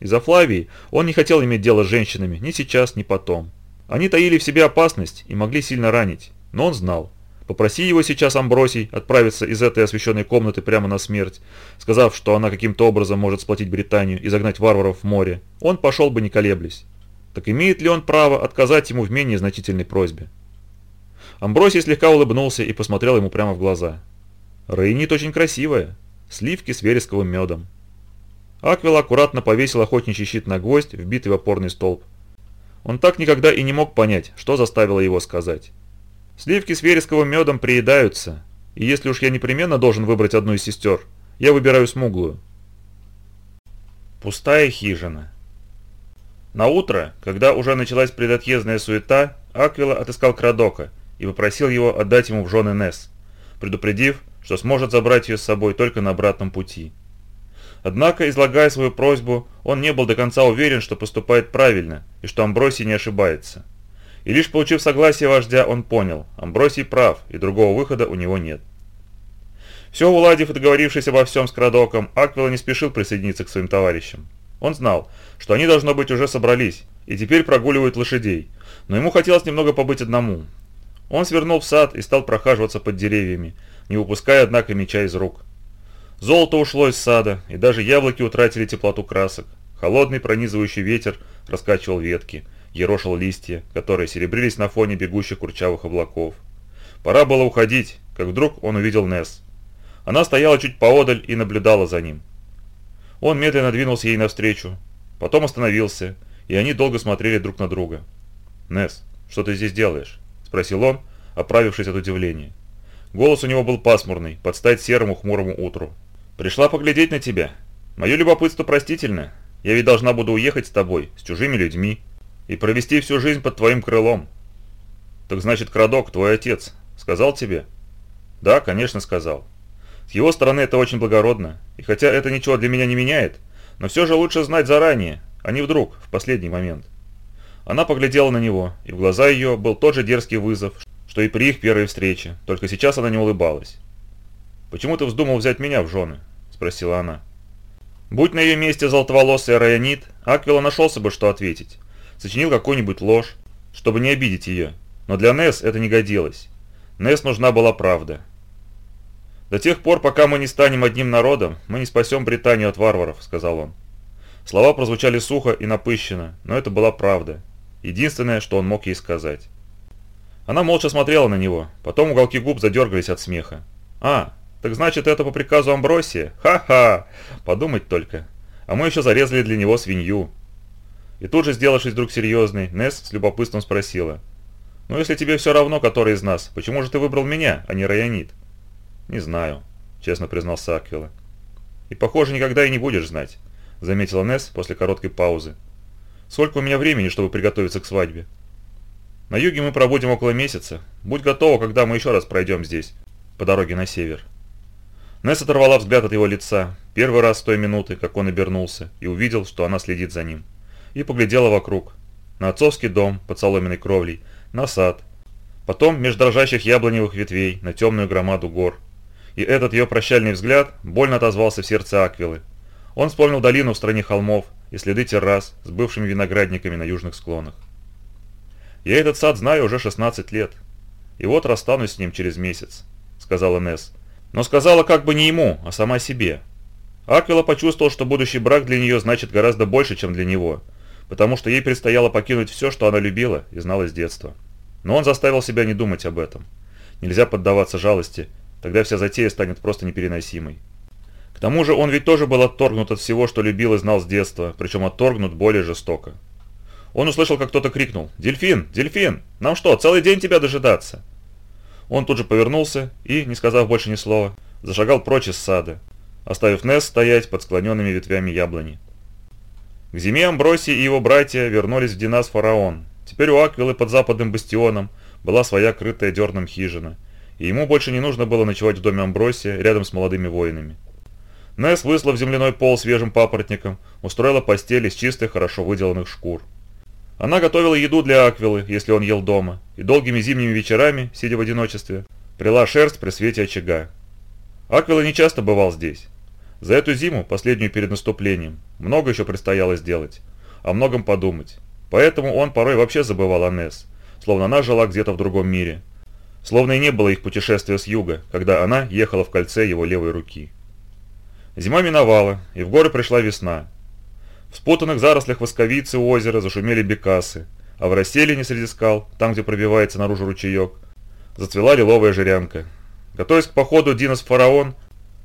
Speaker 1: Из-за Флавии он не хотел иметь дело с женщинами ни сейчас, ни потом. Они таили в себе опасность и могли сильно ранить, но он знал, Попроси его сейчас, Амбросий, отправиться из этой освещенной комнаты прямо на смерть, сказав, что она каким-то образом может сплотить Британию и загнать варваров в море. Он пошел бы не колеблясь. Так имеет ли он право отказать ему в менее значительной просьбе? Амбросий слегка улыбнулся и посмотрел ему прямо в глаза. «Рейнит очень красивая. Сливки с вересковым медом». Аквил аккуратно повесил охотничий щит на гвоздь, вбитый в опорный столб. Он так никогда и не мог понять, что заставило его сказать. Сливки с вересковым медом приедаются, и если уж я непременно должен выбрать одну из сестер, я выбираю смуглую. Пустая хижина. На утро, когда уже началась предотъездная суета, Аквила отыскал Крадока и попросил его отдать ему в жены Несс, предупредив, что сможет забрать ее с собой только на обратном пути. Однако, излагая свою просьбу, он не был до конца уверен, что поступает правильно и что Амбросий не ошибается. И лишь получив согласие вождя, он понял, Амбросий прав, и другого выхода у него нет. Все уладив и договорившись обо всем с Крадоком, Аквила не спешил присоединиться к своим товарищам. Он знал, что они, должно быть, уже собрались, и теперь прогуливают лошадей, но ему хотелось немного побыть одному. Он свернул в сад и стал прохаживаться под деревьями, не упуская однако, меча из рук. Золото ушло из сада, и даже яблоки утратили теплоту красок. Холодный пронизывающий ветер раскачивал ветки – ерошил листья, которые серебрились на фоне бегущих курчавых облаков. Пора было уходить, как вдруг он увидел Несс. Она стояла чуть поодаль и наблюдала за ним. Он медленно двинулся ей навстречу, потом остановился, и они долго смотрели друг на друга. Несс, что ты здесь делаешь?» – спросил он, оправившись от удивления. Голос у него был пасмурный, под стать серому хмурому утру. «Пришла поглядеть на тебя. Мое любопытство простительно. Я ведь должна буду уехать с тобой, с чужими людьми и провести всю жизнь под твоим крылом. Так значит, Крадок, твой отец, сказал тебе? Да, конечно, сказал. С его стороны это очень благородно, и хотя это ничего для меня не меняет, но все же лучше знать заранее, а не вдруг, в последний момент. Она поглядела на него, и в глаза ее был тот же дерзкий вызов, что и при их первой встрече, только сейчас она не улыбалась. «Почему ты вздумал взять меня в жены?» – спросила она. Будь на ее месте золотоволосый Районит, Аквила нашелся бы, что ответить, сочинил какую-нибудь ложь, чтобы не обидеть ее, но для Несс это не годилось. Несс нужна была правда. «До тех пор, пока мы не станем одним народом, мы не спасем Британию от варваров», — сказал он. Слова прозвучали сухо и напыщенно, но это была правда. Единственное, что он мог ей сказать. Она молча смотрела на него, потом уголки губ задергались от смеха. «А, так значит это по приказу Амбросия? Ха-ха! Подумать только. А мы еще зарезали для него свинью. И тут же, сделавшись вдруг серьезный, Несс с любопытством спросила. «Ну если тебе все равно, который из нас, почему же ты выбрал меня, а не Районит?» «Не знаю», — честно признался Аквила. «И, похоже, никогда и не будешь знать», — заметила Несс после короткой паузы. «Сколько у меня времени, чтобы приготовиться к свадьбе?» «На юге мы проводим около месяца. Будь готова, когда мы еще раз пройдем здесь, по дороге на север». Несс оторвала взгляд от его лица, первый раз с той минуты, как он обернулся, и увидел, что она следит за ним и поглядела вокруг. На отцовский дом под соломенной кровлей, на сад. Потом меж дрожащих яблоневых ветвей на темную громаду гор. И этот ее прощальный взгляд больно отозвался в сердце Аквилы. Он вспомнил долину в стране холмов и следы террас с бывшими виноградниками на южных склонах. «Я этот сад знаю уже 16 лет, и вот расстанусь с ним через месяц», — сказала Несс. Но сказала как бы не ему, а сама себе. Аквила почувствовал, что будущий брак для нее значит гораздо больше, чем для него — потому что ей предстояло покинуть все, что она любила и знала с детства. Но он заставил себя не думать об этом. Нельзя поддаваться жалости, тогда вся затея станет просто непереносимой. К тому же он ведь тоже был отторгнут от всего, что любил и знал с детства, причем отторгнут более жестоко. Он услышал, как кто-то крикнул «Дельфин! Дельфин! Нам что, целый день тебя дожидаться?» Он тут же повернулся и, не сказав больше ни слова, зашагал прочь из сада, оставив Несс стоять под склоненными ветвями яблони. К зиме Амбросий и его братья вернулись в Динас Фараон. Теперь у Аквилы под западным бастионом была своя крытая дерном хижина, и ему больше не нужно было ночевать в доме Амбросия рядом с молодыми воинами. Несс высла в земляной пол свежим папоротником, устроила постель из чистых, хорошо выделанных шкур. Она готовила еду для Аквилы, если он ел дома, и долгими зимними вечерами, сидя в одиночестве, прила шерсть при свете очага. Аквила не часто бывал здесь. За эту зиму, последнюю перед наступлением, много еще предстояло сделать, о многом подумать. Поэтому он порой вообще забывал о Несс, словно она жила где-то в другом мире. Словно и не было их путешествия с юга, когда она ехала в кольце его левой руки. Зима миновала, и в горы пришла весна. В спутанных зарослях восковицы у озера зашумели бекасы, а в расселине среди скал, там, где пробивается наружу ручеек, зацвела лиловая жирянка. Готовясь к походу, Динос Фараон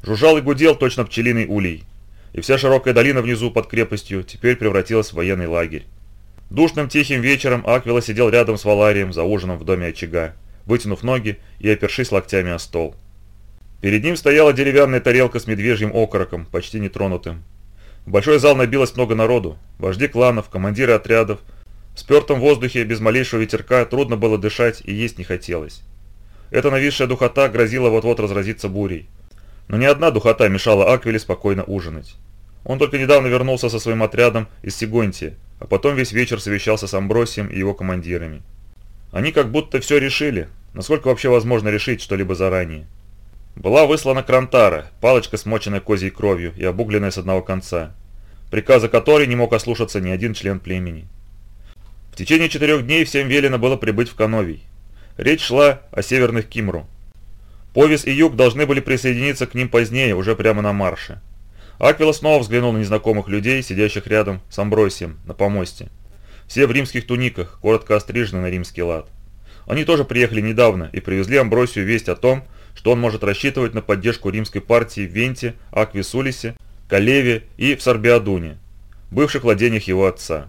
Speaker 1: Жужжал и гудел точно пчелиный улей, и вся широкая долина внизу под крепостью теперь превратилась в военный лагерь. Душным тихим вечером Аквила сидел рядом с Валарием за ужином в доме очага, вытянув ноги и опершись локтями о стол. Перед ним стояла деревянная тарелка с медвежьим окороком, почти нетронутым. В большой зал набилось много народу, вожди кланов, командиры отрядов. В спертом воздухе без малейшего ветерка трудно было дышать и есть не хотелось. Эта нависшая духота грозила вот-вот разразиться бурей. Но ни одна духота мешала Аквиле спокойно ужинать. Он только недавно вернулся со своим отрядом из Сигонтии, а потом весь вечер совещался с Амбросием и его командирами. Они как будто все решили, насколько вообще возможно решить что-либо заранее. Была выслана крантара, палочка, смоченная козьей кровью и обугленная с одного конца, приказа которой не мог ослушаться ни один член племени. В течение четырех дней всем велено было прибыть в Кановий. Речь шла о северных Кимру, Повис и Юг должны были присоединиться к ним позднее, уже прямо на марше. Аквила снова взглянул на незнакомых людей, сидящих рядом с Амбросием на помосте. Все в римских туниках, коротко острижены на римский лад. Они тоже приехали недавно и привезли Амбросию весть о том, что он может рассчитывать на поддержку римской партии в Венте, Аквисулисе, Калеве и в Сорбиадуне, бывших владениях его отца.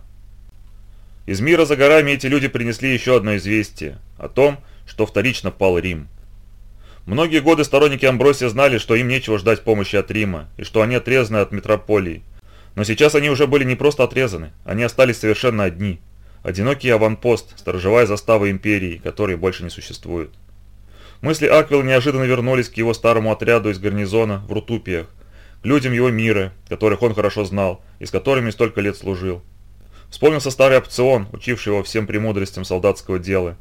Speaker 1: Из мира за горами эти люди принесли еще одно известие о том, что вторично пал Рим. Многие годы сторонники Амбросия знали, что им нечего ждать помощи от Рима, и что они отрезаны от метрополии. Но сейчас они уже были не просто отрезаны, они остались совершенно одни. Одинокий аванпост, сторожевая застава империи, которой больше не существует. Мысли Аквилла неожиданно вернулись к его старому отряду из гарнизона в Рутупиях, к людям его мира, которых он хорошо знал и с которыми столько лет служил. Вспомнился старый опцион, учивший его всем премудростям солдатского дела,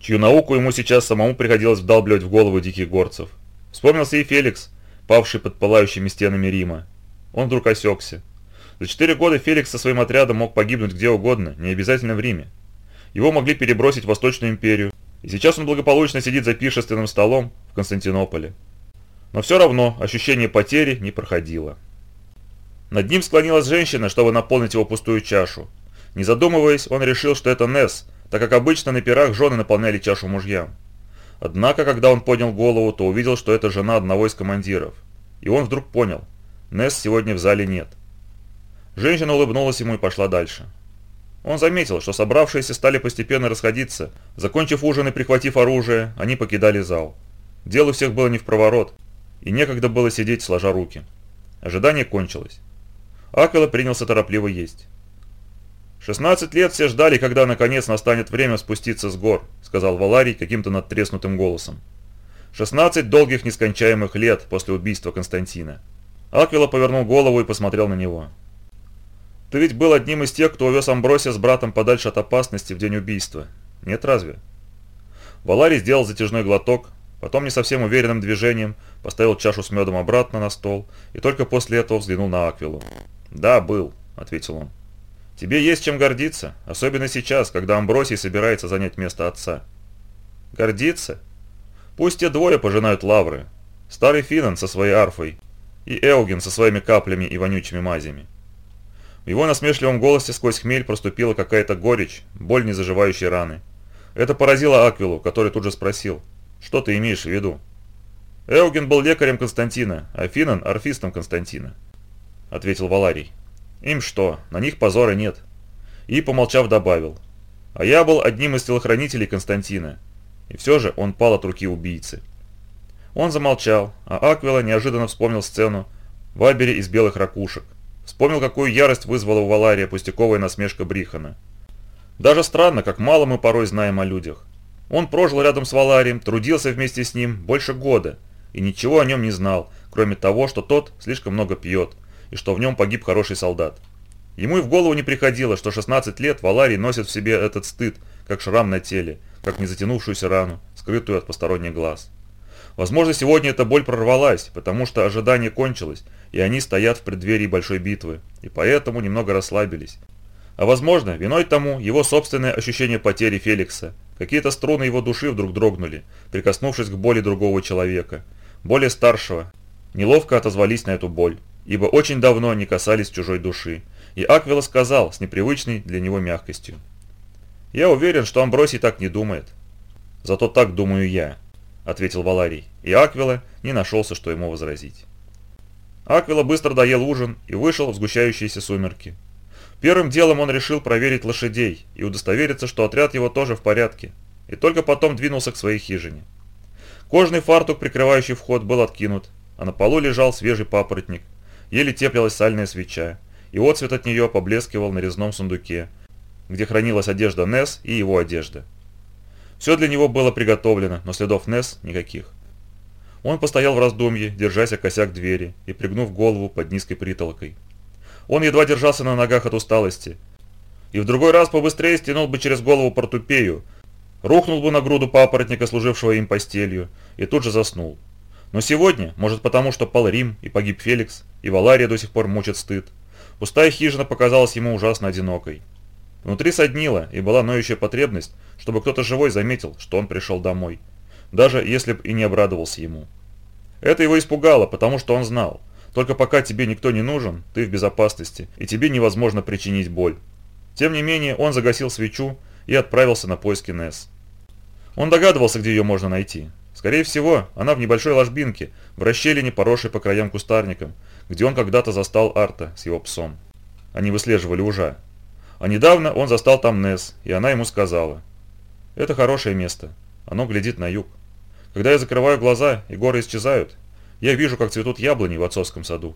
Speaker 1: чью науку ему сейчас самому приходилось вдалбливать в голову диких горцев. Вспомнился и Феликс, павший под пылающими стенами Рима. Он вдруг осекся. За четыре года Феликс со своим отрядом мог погибнуть где угодно, не обязательно в Риме. Его могли перебросить в Восточную империю, и сейчас он благополучно сидит за пиршественным столом в Константинополе. Но все равно ощущение потери не проходило. Над ним склонилась женщина, чтобы наполнить его пустую чашу. Не задумываясь, он решил, что это Несс – так как обычно на пирах жены наполняли чашу мужьям. Однако, когда он поднял голову, то увидел, что это жена одного из командиров. И он вдруг понял, Несс сегодня в зале нет. Женщина улыбнулась ему и пошла дальше. Он заметил, что собравшиеся стали постепенно расходиться. Закончив ужин и прихватив оружие, они покидали зал. Дело у всех было не в проворот, и некогда было сидеть сложа руки. Ожидание кончилось. Акела принялся торопливо есть. «Шестнадцать лет все ждали, когда наконец настанет время спуститься с гор», сказал Валарий каким-то надтреснутым голосом. «Шестнадцать долгих нескончаемых лет после убийства Константина». Аквила повернул голову и посмотрел на него. «Ты ведь был одним из тех, кто увез Амбросия с братом подальше от опасности в день убийства. Нет разве?» Валарий сделал затяжной глоток, потом не совсем уверенным движением поставил чашу с медом обратно на стол и только после этого взглянул на Аквилу. «Да, был», — ответил он. Тебе есть чем гордиться, особенно сейчас, когда Амбросий собирается занять место отца. Гордиться? Пусть те двое пожинают лавры. Старый Финан со своей арфой и Элгин со своими каплями и вонючими мазями. В его насмешливом голосе сквозь хмель проступила какая-то горечь, боль незаживающей раны. Это поразило Аквилу, который тут же спросил, что ты имеешь в виду? Элгин был лекарем Константина, а Финан – орфистом Константина, ответил Валарий. Им что, на них позора нет. И, помолчав, добавил. А я был одним из телохранителей Константина. И все же он пал от руки убийцы. Он замолчал, а Аквила неожиданно вспомнил сцену в Абере из белых ракушек. Вспомнил, какую ярость вызвала у Валария пустяковая насмешка Брихана. Даже странно, как мало мы порой знаем о людях. Он прожил рядом с Валарием, трудился вместе с ним больше года и ничего о нем не знал, кроме того, что тот слишком много пьет – и что в нем погиб хороший солдат. Ему и в голову не приходило, что 16 лет Валарий носит в себе этот стыд, как шрам на теле, как незатянувшуюся рану, скрытую от посторонних глаз. Возможно, сегодня эта боль прорвалась, потому что ожидание кончилось, и они стоят в преддверии большой битвы, и поэтому немного расслабились. А возможно, виной тому его собственное ощущение потери Феликса. Какие-то струны его души вдруг дрогнули, прикоснувшись к боли другого человека, более старшего. Неловко отозвались на эту боль ибо очень давно они касались чужой души, и Аквила сказал с непривычной для него мягкостью. «Я уверен, что Амбросий так не думает». «Зато так думаю я», — ответил Валарий, и Аквила не нашелся, что ему возразить. Аквила быстро доел ужин и вышел в сгущающиеся сумерки. Первым делом он решил проверить лошадей и удостовериться, что отряд его тоже в порядке, и только потом двинулся к своей хижине. Кожный фартук, прикрывающий вход, был откинут, а на полу лежал свежий папоротник, еле теплилась сальная свеча, и отцвет от нее поблескивал на резном сундуке, где хранилась одежда Нес и его одежда. Все для него было приготовлено, но следов Нес никаких. Он постоял в раздумье, держась о косяк двери и пригнув голову под низкой притолокой. Он едва держался на ногах от усталости, и в другой раз побыстрее стянул бы через голову портупею, рухнул бы на груду папоротника, служившего им постелью, и тут же заснул. Но сегодня, может потому, что пал Рим и погиб Феликс, и Валария до сих пор мучит стыд, пустая хижина показалась ему ужасно одинокой. Внутри соднила и была ноющая потребность, чтобы кто-то живой заметил, что он пришел домой, даже если б и не обрадовался ему. Это его испугало, потому что он знал, только пока тебе никто не нужен, ты в безопасности, и тебе невозможно причинить боль. Тем не менее, он загасил свечу и отправился на поиски Несс. Он догадывался, где ее можно найти, Скорее всего, она в небольшой ложбинке, в расщелине, поросшей по краям кустарником, где он когда-то застал Арта с его псом. Они выслеживали ужа. А недавно он застал там Несс, и она ему сказала. «Это хорошее место. Оно глядит на юг. Когда я закрываю глаза, и горы исчезают, я вижу, как цветут яблони в отцовском саду».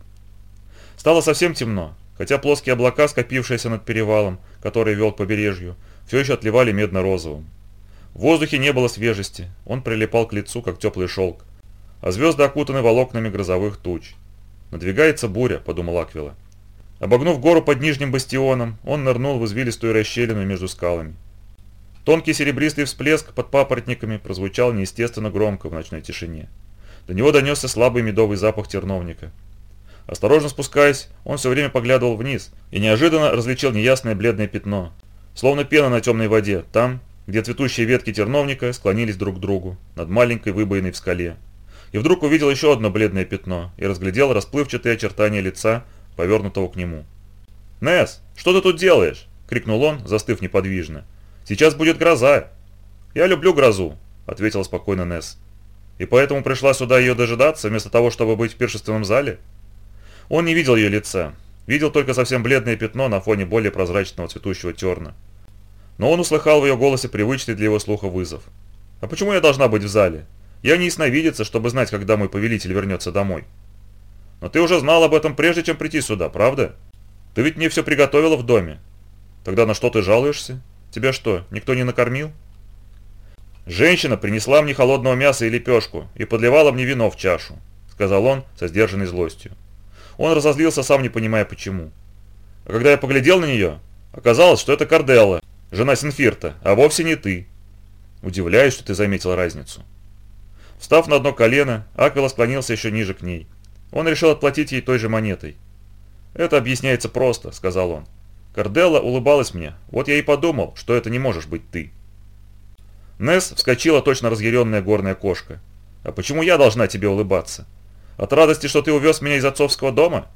Speaker 1: Стало совсем темно, хотя плоские облака, скопившиеся над перевалом, который вел к побережью, все еще отливали медно-розовым. В воздухе не было свежести, он прилипал к лицу, как теплый шелк. А звезды окутаны волокнами грозовых туч. «Надвигается буря», – подумал Аквила. Обогнув гору под нижним бастионом, он нырнул в извилистую расщелину между скалами. Тонкий серебристый всплеск под папоротниками прозвучал неестественно громко в ночной тишине. До него донесся слабый медовый запах терновника. Осторожно спускаясь, он все время поглядывал вниз и неожиданно различил неясное бледное пятно, словно пена на темной воде, там, где цветущие ветки терновника склонились друг к другу над маленькой выбоиной в скале. И вдруг увидел еще одно бледное пятно и разглядел расплывчатые очертания лица, повернутого к нему. «Несс, что ты тут делаешь?» – крикнул он, застыв неподвижно. «Сейчас будет гроза!» «Я люблю грозу», – ответила спокойно Несс. «И поэтому пришла сюда ее дожидаться, вместо того, чтобы быть в пиршественном зале?» Он не видел ее лица, видел только совсем бледное пятно на фоне более прозрачного цветущего терна но он услыхал в ее голосе привычный для его слуха вызов. «А почему я должна быть в зале? Я не ясновидица, чтобы знать, когда мой повелитель вернется домой». «Но ты уже знал об этом прежде, чем прийти сюда, правда? Ты ведь мне все приготовила в доме. Тогда на что ты жалуешься? Тебя что, никто не накормил?» «Женщина принесла мне холодного мяса и лепешку и подливала мне вино в чашу», — сказал он со сдержанной злостью. Он разозлился, сам не понимая почему. А когда я поглядел на нее, оказалось, что это Карделла, жена Синфирта, а вовсе не ты. Удивляюсь, что ты заметил разницу. Встав на одно колено, Аквила склонился еще ниже к ней. Он решил отплатить ей той же монетой. «Это объясняется просто», — сказал он. Карделла улыбалась мне, вот я и подумал, что это не можешь быть ты. Несс вскочила точно разъяренная горная кошка. «А почему я должна тебе улыбаться? От радости, что ты увез меня из отцовского дома?»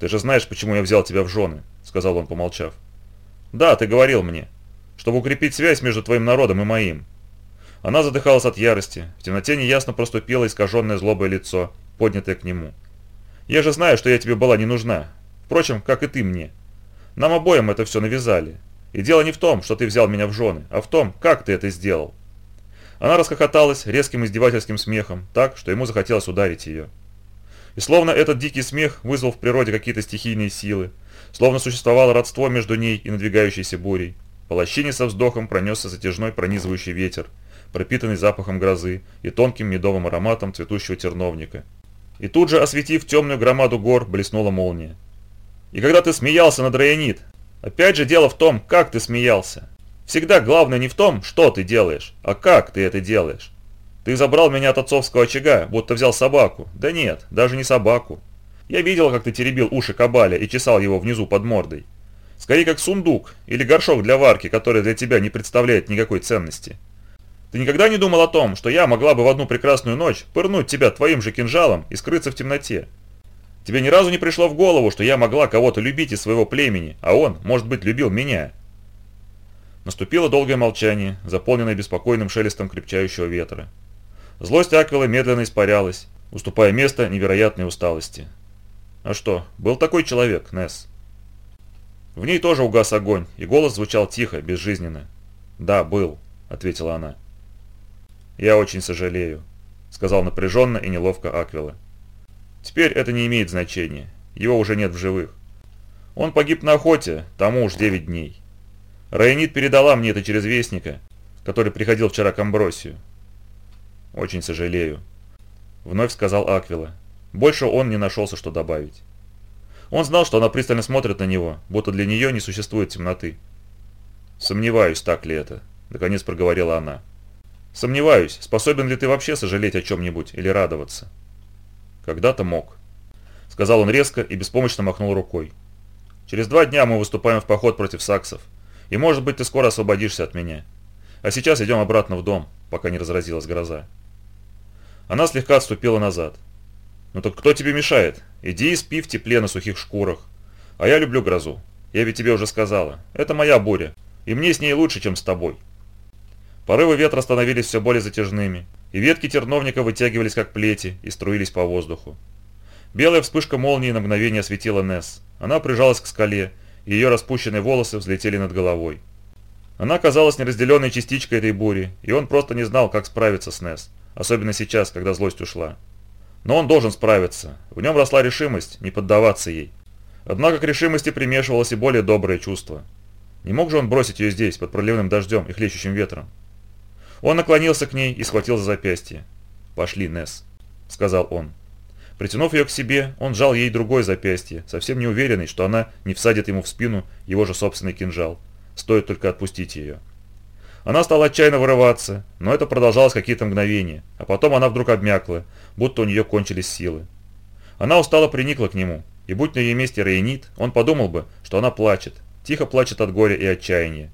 Speaker 1: «Ты же знаешь, почему я взял тебя в жены», — сказал он, помолчав. «Да, ты говорил мне, чтобы укрепить связь между твоим народом и моим». Она задыхалась от ярости, в темноте неясно проступило искаженное злобое лицо, поднятое к нему. «Я же знаю, что я тебе была не нужна. Впрочем, как и ты мне. Нам обоим это все навязали. И дело не в том, что ты взял меня в жены, а в том, как ты это сделал». Она расхохоталась резким издевательским смехом, так, что ему захотелось ударить ее. И словно этот дикий смех вызвал в природе какие-то стихийные силы, словно существовало родство между ней и надвигающейся бурей. По со вздохом пронесся затяжной пронизывающий ветер, пропитанный запахом грозы и тонким медовым ароматом цветущего терновника. И тут же, осветив темную громаду гор, блеснула молния. И когда ты смеялся над Рейнит, опять же дело в том, как ты смеялся. Всегда главное не в том, что ты делаешь, а как ты это делаешь. Ты забрал меня от отцовского очага, будто взял собаку. Да нет, даже не собаку. Я видел, как ты теребил уши кабаля и чесал его внизу под мордой. Скорее как сундук или горшок для варки, который для тебя не представляет никакой ценности. Ты никогда не думал о том, что я могла бы в одну прекрасную ночь пырнуть тебя твоим же кинжалом и скрыться в темноте? Тебе ни разу не пришло в голову, что я могла кого-то любить из своего племени, а он, может быть, любил меня?» Наступило долгое молчание, заполненное беспокойным шелестом крепчающего ветра. Злость Аквилы медленно испарялась, уступая место невероятной усталости. А что, был такой человек, Несс? В ней тоже угас огонь, и голос звучал тихо, безжизненно. «Да, был», — ответила она. «Я очень сожалею», — сказал напряженно и неловко Аквила. «Теперь это не имеет значения. Его уже нет в живых. Он погиб на охоте, тому уж девять дней. Райнит передала мне это через вестника, который приходил вчера к Амбросию». «Очень сожалею», — вновь сказал Аквила, больше он не нашелся, что добавить. Он знал, что она пристально смотрит на него, будто для нее не существует темноты. «Сомневаюсь, так ли это», — наконец проговорила она. «Сомневаюсь, способен ли ты вообще сожалеть о чем-нибудь или радоваться?» «Когда-то мог», — сказал он резко и беспомощно махнул рукой. «Через два дня мы выступаем в поход против саксов, и, может быть, ты скоро освободишься от меня. А сейчас идем обратно в дом, пока не разразилась гроза». Она слегка отступила назад. «Ну так кто тебе мешает? Иди и спи в тепле на сухих шкурах. А я люблю грозу. Я ведь тебе уже сказала. Это моя буря. И мне с ней лучше, чем с тобой». Порывы ветра становились все более затяжными, и ветки терновника вытягивались как плети и струились по воздуху. Белая вспышка молнии на мгновение осветила Несс. Она прижалась к скале, и ее распущенные волосы взлетели над головой. Она казалась неразделенной частичкой этой бури, и он просто не знал, как справиться с Несс, особенно сейчас, когда злость ушла. Но он должен справиться. В нем росла решимость не поддаваться ей. Однако к решимости примешивалось и более доброе чувство. Не мог же он бросить ее здесь, под проливным дождем и хлещущим ветром? Он наклонился к ней и схватил за запястье. «Пошли, Несс», — сказал он. Притянув ее к себе, он сжал ей другое запястье, совсем не уверенный, что она не всадит ему в спину его же собственный кинжал. Стоит только отпустить ее. Она стала отчаянно вырываться, но это продолжалось какие-то мгновения, а потом она вдруг обмякла, будто у нее кончились силы. Она устало приникла к нему, и будь на ее месте Рейнит, он подумал бы, что она плачет, тихо плачет от горя и отчаяния.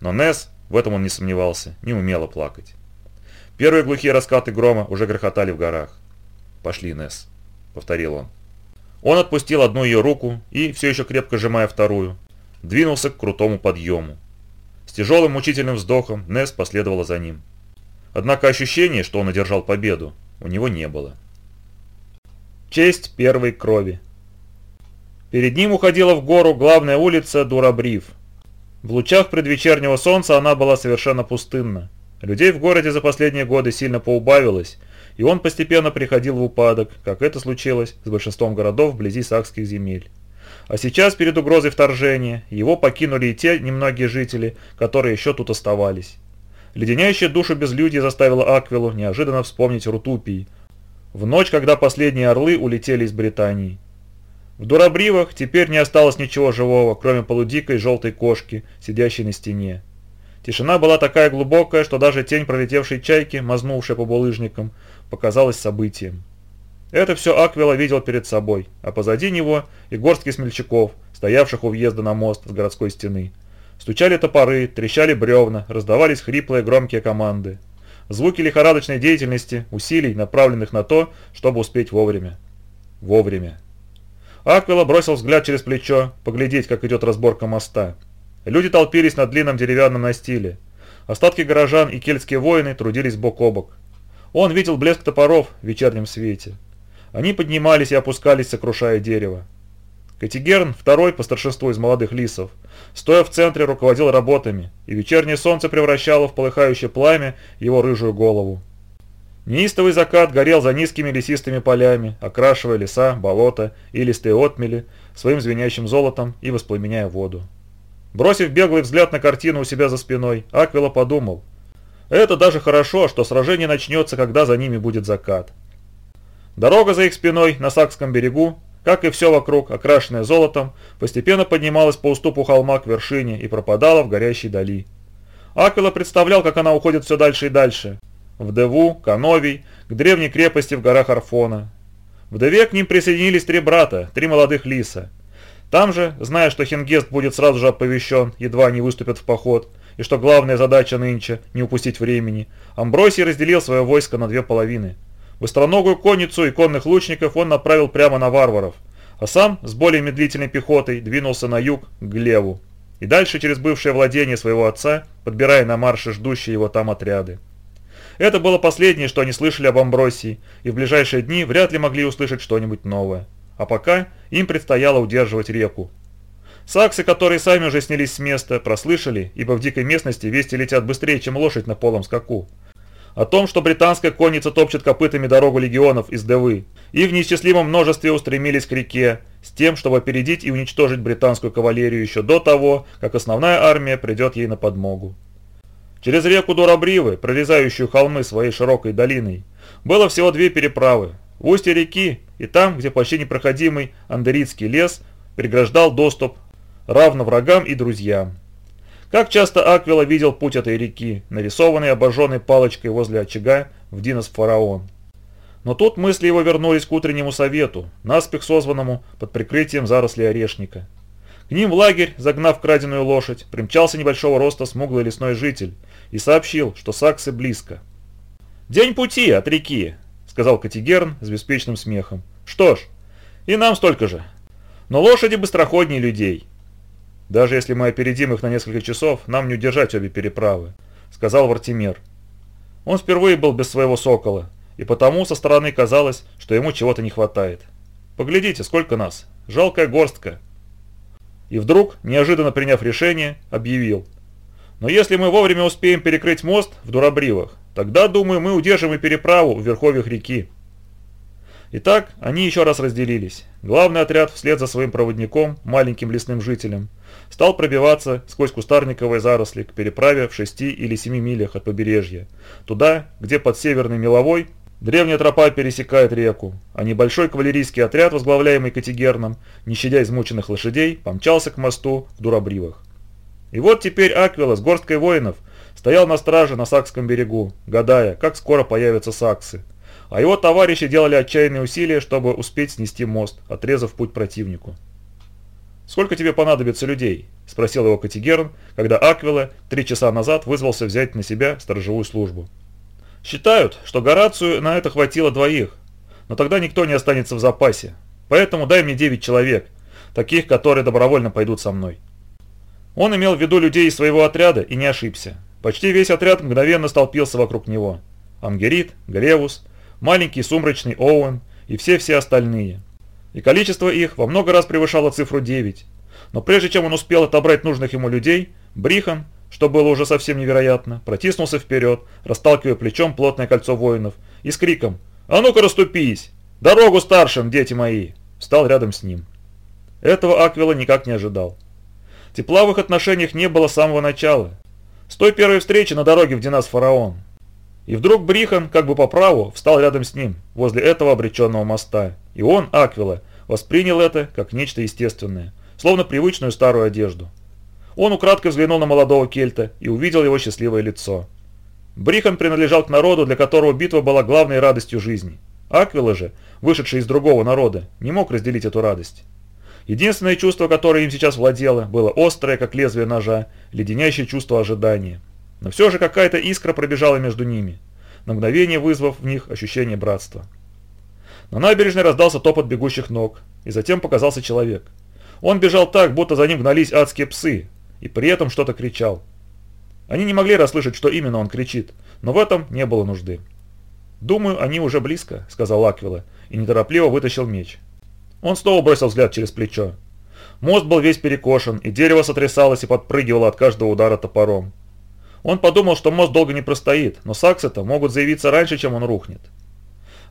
Speaker 1: Но Несс, в этом он не сомневался, не умела плакать. Первые глухие раскаты грома уже грохотали в горах. «Пошли, Несс», — повторил он. Он отпустил одну ее руку и, все еще крепко сжимая вторую, двинулся к крутому подъему. С тяжелым мучительным вздохом Несс последовала за ним. Однако ощущения, что он одержал победу, у него не было. Честь первой крови. Перед ним уходила в гору главная улица Дурабрив. В лучах предвечернего солнца она была совершенно пустынна. Людей в городе за последние годы сильно поубавилось, и он постепенно приходил в упадок, как это случилось с большинством городов вблизи сакских земель. А сейчас перед угрозой вторжения его покинули и те немногие жители, которые еще тут оставались. Леденящая душу безлюдья заставила Аквилу неожиданно вспомнить Рутупии, в ночь, когда последние орлы улетели из Британии. В Дурабривах теперь не осталось ничего живого, кроме полудикой желтой кошки, сидящей на стене. Тишина была такая глубокая, что даже тень пролетевшей чайки, мазнувшая по булыжникам, показалась событием. Это все Аквела видел перед собой, а позади него и горстки смельчаков, стоявших у въезда на мост с городской стены. Стучали топоры, трещали бревна, раздавались хриплые громкие команды. Звуки лихорадочной деятельности, усилий, направленных на то, чтобы успеть вовремя. Вовремя. Аквила бросил взгляд через плечо, поглядеть, как идет разборка моста. Люди толпились на длинном деревянном настиле. Остатки горожан и кельтские воины трудились бок о бок. Он видел блеск топоров в вечернем свете. Они поднимались и опускались, сокрушая дерево. Катигерн, второй по старшинству из молодых лисов, стоя в центре, руководил работами, и вечернее солнце превращало в полыхающее пламя его рыжую голову. Неистовый закат горел за низкими лесистыми полями, окрашивая леса, болота и листые отмели своим звенящим золотом и воспламеняя воду. Бросив беглый взгляд на картину у себя за спиной, Аквила подумал, «Это даже хорошо, что сражение начнется, когда за ними будет закат». Дорога за их спиной на Сакском берегу, как и все вокруг, окрашенное золотом, постепенно поднималась по уступу холма к вершине и пропадала в горящей дали. Аквила представлял, как она уходит все дальше и дальше. В Деву, Кановий, к древней крепости в горах Арфона. В Деве к ним присоединились три брата, три молодых лиса. Там же, зная, что Хенгест будет сразу же оповещен, едва они выступят в поход, и что главная задача нынче – не упустить времени, Амбросий разделил свое войско на две половины – Быстроногую конницу и конных лучников он направил прямо на варваров, а сам с более медлительной пехотой двинулся на юг к Глеву и дальше через бывшее владение своего отца, подбирая на марше ждущие его там отряды. Это было последнее, что они слышали об Амбросии, и в ближайшие дни вряд ли могли услышать что-нибудь новое. А пока им предстояло удерживать реку, Саксы, которые сами уже снялись с места, прослышали, ибо в дикой местности вести летят быстрее, чем лошадь на полом скаку, о том, что британская конница топчет копытами дорогу легионов из Девы, и в неисчислимом множестве устремились к реке, с тем, чтобы опередить и уничтожить британскую кавалерию еще до того, как основная армия придет ей на подмогу. Через реку Дурабривы, прорезающую холмы своей широкой долиной, было всего две переправы – в устье реки и там, где почти непроходимый Андеритский лес преграждал доступ равно врагам и друзьям. Как часто Аквила видел путь этой реки, нарисованный обожженной палочкой возле очага в Динос Фараон. Но тут мысли его вернулись к утреннему совету, наспех созванному под прикрытием заросли орешника. К ним в лагерь, загнав краденую лошадь, примчался небольшого роста смуглый лесной житель и сообщил, что саксы близко. «День пути от реки», — сказал Катигерн с беспечным смехом. «Что ж, и нам столько же. Но лошади быстроходнее людей. «Даже если мы опередим их на несколько часов, нам не удержать обе переправы», — сказал Вартимир. Он впервые был без своего сокола, и потому со стороны казалось, что ему чего-то не хватает. «Поглядите, сколько нас! Жалкая горстка!» И вдруг, неожиданно приняв решение, объявил. «Но если мы вовремя успеем перекрыть мост в Дурабривах, тогда, думаю, мы удержим и переправу в верховьях реки». Итак, они еще раз разделились. Главный отряд вслед за своим проводником, маленьким лесным жителем, стал пробиваться сквозь кустарниковые заросли к переправе в 6 или 7 милях от побережья, туда, где под северной меловой древняя тропа пересекает реку, а небольшой кавалерийский отряд, возглавляемый Катигерном, не щадя измученных лошадей, помчался к мосту в Дурабривах. И вот теперь Аквила с горсткой воинов стоял на страже на Сакском берегу, гадая, как скоро появятся саксы а его товарищи делали отчаянные усилия, чтобы успеть снести мост, отрезав путь противнику. «Сколько тебе понадобится людей?» – спросил его Катигерн, когда Аквила три часа назад вызвался взять на себя сторожевую службу. «Считают, что Горацию на это хватило двоих, но тогда никто не останется в запасе, поэтому дай мне девять человек, таких, которые добровольно пойдут со мной». Он имел в виду людей из своего отряда и не ошибся. Почти весь отряд мгновенно столпился вокруг него. Ангерит, Гревус, маленький сумрачный Оуэн и все-все остальные. И количество их во много раз превышало цифру 9. Но прежде чем он успел отобрать нужных ему людей, Брихан, что было уже совсем невероятно, протиснулся вперед, расталкивая плечом плотное кольцо воинов, и с криком «А ну-ка расступись! Дорогу старшим, дети мои!» встал рядом с ним. Этого Аквила никак не ожидал. Тепла в их отношениях не было с самого начала. С той первой встречи на дороге в Динас Фараон. И вдруг Брихан, как бы по праву, встал рядом с ним, возле этого обреченного моста. И он, Аквила, воспринял это как нечто естественное, словно привычную старую одежду. Он украдкой взглянул на молодого кельта и увидел его счастливое лицо. Брихан принадлежал к народу, для которого битва была главной радостью жизни. Аквила же, вышедший из другого народа, не мог разделить эту радость. Единственное чувство, которое им сейчас владело, было острое, как лезвие ножа, леденящее чувство ожидания. Но все же какая-то искра пробежала между ними, на мгновение вызвав в них ощущение братства. На набережной раздался топот бегущих ног, и затем показался человек. Он бежал так, будто за ним гнались адские псы, и при этом что-то кричал. Они не могли расслышать, что именно он кричит, но в этом не было нужды. «Думаю, они уже близко», — сказал Аквила, и неторопливо вытащил меч. Он снова бросил взгляд через плечо. Мост был весь перекошен, и дерево сотрясалось и подпрыгивало от каждого удара топором. Он подумал, что мост долго не простоит, но саксы-то могут заявиться раньше, чем он рухнет.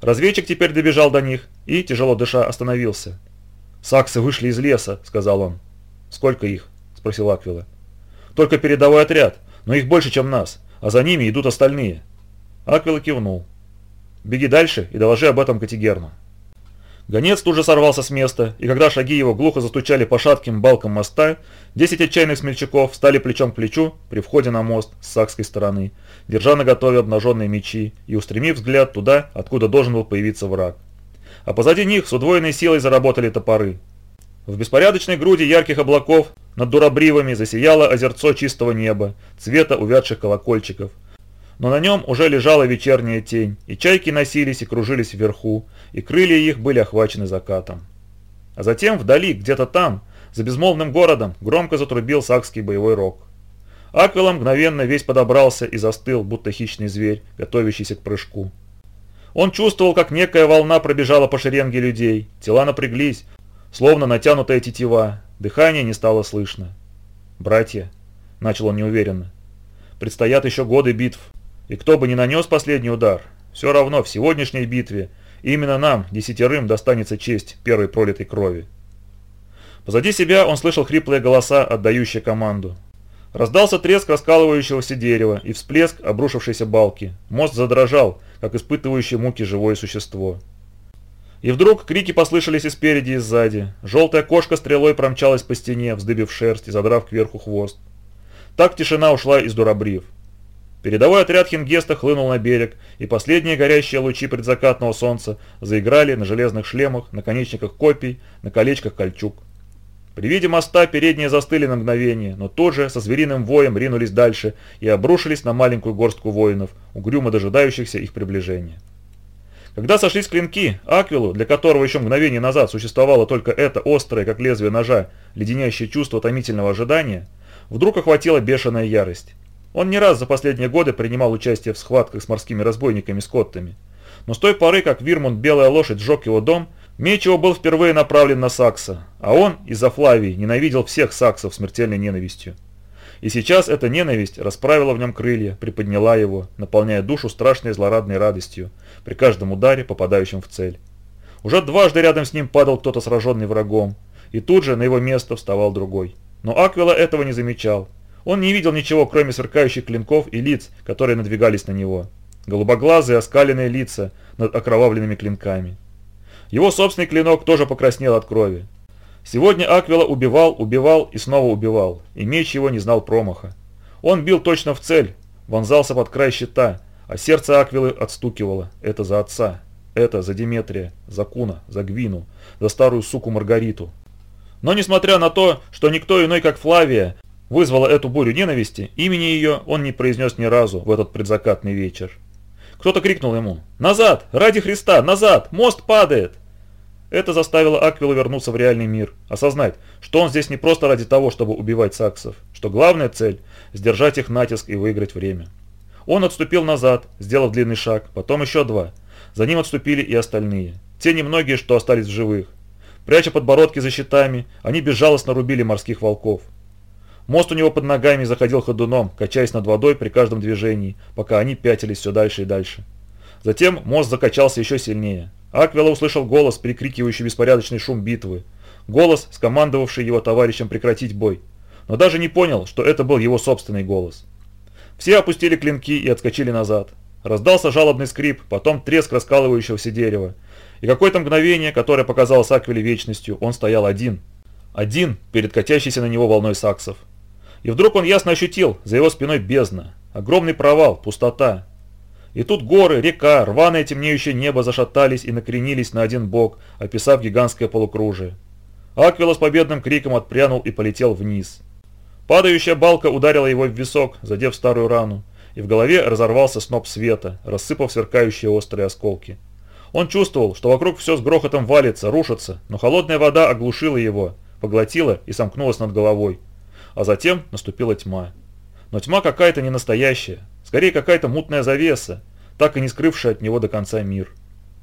Speaker 1: Разведчик теперь добежал до них и, тяжело дыша, остановился. «Саксы вышли из леса», — сказал он. «Сколько их?» — спросил Аквила. «Только передовой отряд, но их больше, чем нас, а за ними идут остальные». Аквила кивнул. «Беги дальше и доложи об этом Катигерну». Гонец тут же сорвался с места, и когда шаги его глухо застучали по шатким балкам моста, десять отчаянных смельчаков встали плечом к плечу при входе на мост с сакской стороны, держа наготове обнаженные мечи и устремив взгляд туда, откуда должен был появиться враг. А позади них с удвоенной силой заработали топоры. В беспорядочной груди ярких облаков над дурабривами засияло озерцо чистого неба, цвета увядших колокольчиков – но на нем уже лежала вечерняя тень, и чайки носились и кружились вверху, и крылья их были охвачены закатом. А затем вдали, где-то там, за безмолвным городом, громко затрубил сакский боевой рог. Аквила мгновенно весь подобрался и застыл, будто хищный зверь, готовящийся к прыжку. Он чувствовал, как некая волна пробежала по шеренге людей, тела напряглись, словно натянутая тетива, дыхание не стало слышно. «Братья», — начал он неуверенно, — «предстоят еще годы битв, и кто бы ни нанес последний удар, все равно в сегодняшней битве именно нам, десятерым, достанется честь первой пролитой крови. Позади себя он слышал хриплые голоса, отдающие команду. Раздался треск раскалывающегося дерева и всплеск обрушившейся балки. Мост задрожал, как испытывающее муки живое существо. И вдруг крики послышались и спереди, и сзади. Желтая кошка стрелой промчалась по стене, вздыбив шерсть и задрав кверху хвост. Так тишина ушла из дурабрив. Передовой отряд Хингеста хлынул на берег, и последние горящие лучи предзакатного солнца заиграли на железных шлемах, на конечниках копий, на колечках кольчуг. При виде моста передние застыли на мгновение, но тут же со звериным воем ринулись дальше и обрушились на маленькую горстку воинов, угрюмо дожидающихся их приближения. Когда сошлись клинки, Аквилу, для которого еще мгновение назад существовало только это острое, как лезвие ножа, леденящее чувство томительного ожидания, вдруг охватила бешеная ярость. Он не раз за последние годы принимал участие в схватках с морскими разбойниками Скоттами. Но с той поры, как Вирмунд Белая Лошадь сжег его дом, меч его был впервые направлен на Сакса, а он из-за Флавии ненавидел всех Саксов смертельной ненавистью. И сейчас эта ненависть расправила в нем крылья, приподняла его, наполняя душу страшной злорадной радостью, при каждом ударе, попадающем в цель. Уже дважды рядом с ним падал кто-то сраженный врагом, и тут же на его место вставал другой. Но Аквила этого не замечал, он не видел ничего, кроме сверкающих клинков и лиц, которые надвигались на него. Голубоглазые оскаленные лица над окровавленными клинками. Его собственный клинок тоже покраснел от крови. Сегодня Аквила убивал, убивал и снова убивал, и меч его не знал промаха. Он бил точно в цель, вонзался под край щита, а сердце Аквилы отстукивало. Это за отца, это за Диметрия, за Куна, за Гвину, за старую суку Маргариту. Но несмотря на то, что никто иной, как Флавия, вызвала эту бурю ненависти, имени ее он не произнес ни разу в этот предзакатный вечер. Кто-то крикнул ему «Назад! Ради Христа! Назад! Мост падает!» Это заставило Аквилу вернуться в реальный мир, осознать, что он здесь не просто ради того, чтобы убивать саксов, что главная цель – сдержать их натиск и выиграть время. Он отступил назад, сделав длинный шаг, потом еще два. За ним отступили и остальные. Те немногие, что остались в живых. Пряча подбородки за щитами, они безжалостно рубили морских волков – Мост у него под ногами заходил ходуном, качаясь над водой при каждом движении, пока они пятились все дальше и дальше. Затем мост закачался еще сильнее. Аквила услышал голос, перекрикивающий беспорядочный шум битвы. Голос, скомандовавший его товарищам прекратить бой. Но даже не понял, что это был его собственный голос. Все опустили клинки и отскочили назад. Раздался жалобный скрип, потом треск раскалывающегося дерева. И какое-то мгновение, которое показалось Аквиле вечностью, он стоял один. Один перед катящейся на него волной саксов. И вдруг он ясно ощутил за его спиной бездна. Огромный провал, пустота. И тут горы, река, рваное темнеющее небо зашатались и накренились на один бок, описав гигантское полукружие. Аквила с победным криком отпрянул и полетел вниз. Падающая балка ударила его в висок, задев старую рану, и в голове разорвался сноп света, рассыпав сверкающие острые осколки. Он чувствовал, что вокруг все с грохотом валится, рушится, но холодная вода оглушила его, поглотила и сомкнулась над головой, а затем наступила тьма. Но тьма какая-то не настоящая, скорее какая-то мутная завеса, так и не скрывшая от него до конца мир.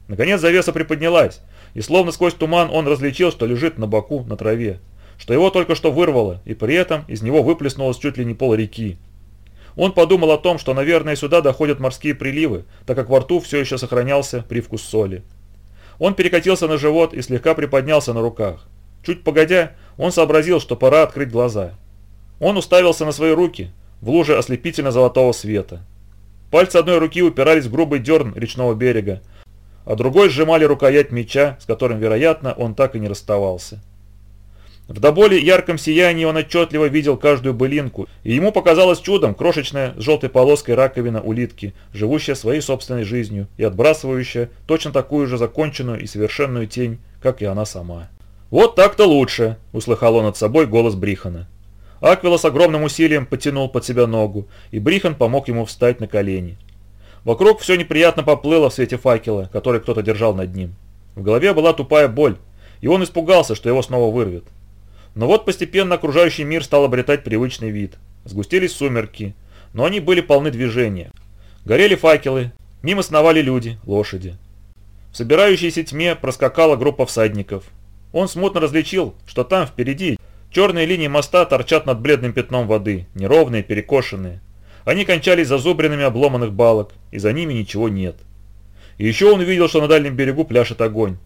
Speaker 1: Наконец завеса приподнялась, и словно сквозь туман он различил, что лежит на боку на траве, что его только что вырвало, и при этом из него выплеснулось чуть ли не пол реки. Он подумал о том, что, наверное, сюда доходят морские приливы, так как во рту все еще сохранялся привкус соли. Он перекатился на живот и слегка приподнялся на руках. Чуть погодя, он сообразил, что пора открыть глаза. Он уставился на свои руки в луже ослепительно-золотого света. Пальцы одной руки упирались в грубый дерн речного берега, а другой сжимали рукоять меча, с которым, вероятно, он так и не расставался. В до боли ярком сиянии он отчетливо видел каждую былинку, и ему показалось чудом крошечная с желтой полоской раковина улитки, живущая своей собственной жизнью и отбрасывающая точно такую же законченную и совершенную тень, как и она сама. «Вот так-то лучше!» – услыхал он от собой голос Брихана. Аквила с огромным усилием потянул под себя ногу, и Брихан помог ему встать на колени. Вокруг все неприятно поплыло в свете факела, который кто-то держал над ним. В голове была тупая боль, и он испугался, что его снова вырвет. Но вот постепенно окружающий мир стал обретать привычный вид. Сгустились сумерки, но они были полны движения. Горели факелы, мимо сновали люди, лошади. В собирающейся тьме проскакала группа всадников. Он смутно различил, что там впереди Черные линии моста торчат над бледным пятном воды, неровные, перекошенные. Они кончались зазубренными обломанных балок, и за ними ничего нет. И еще он увидел, что на дальнем берегу пляшет огонь.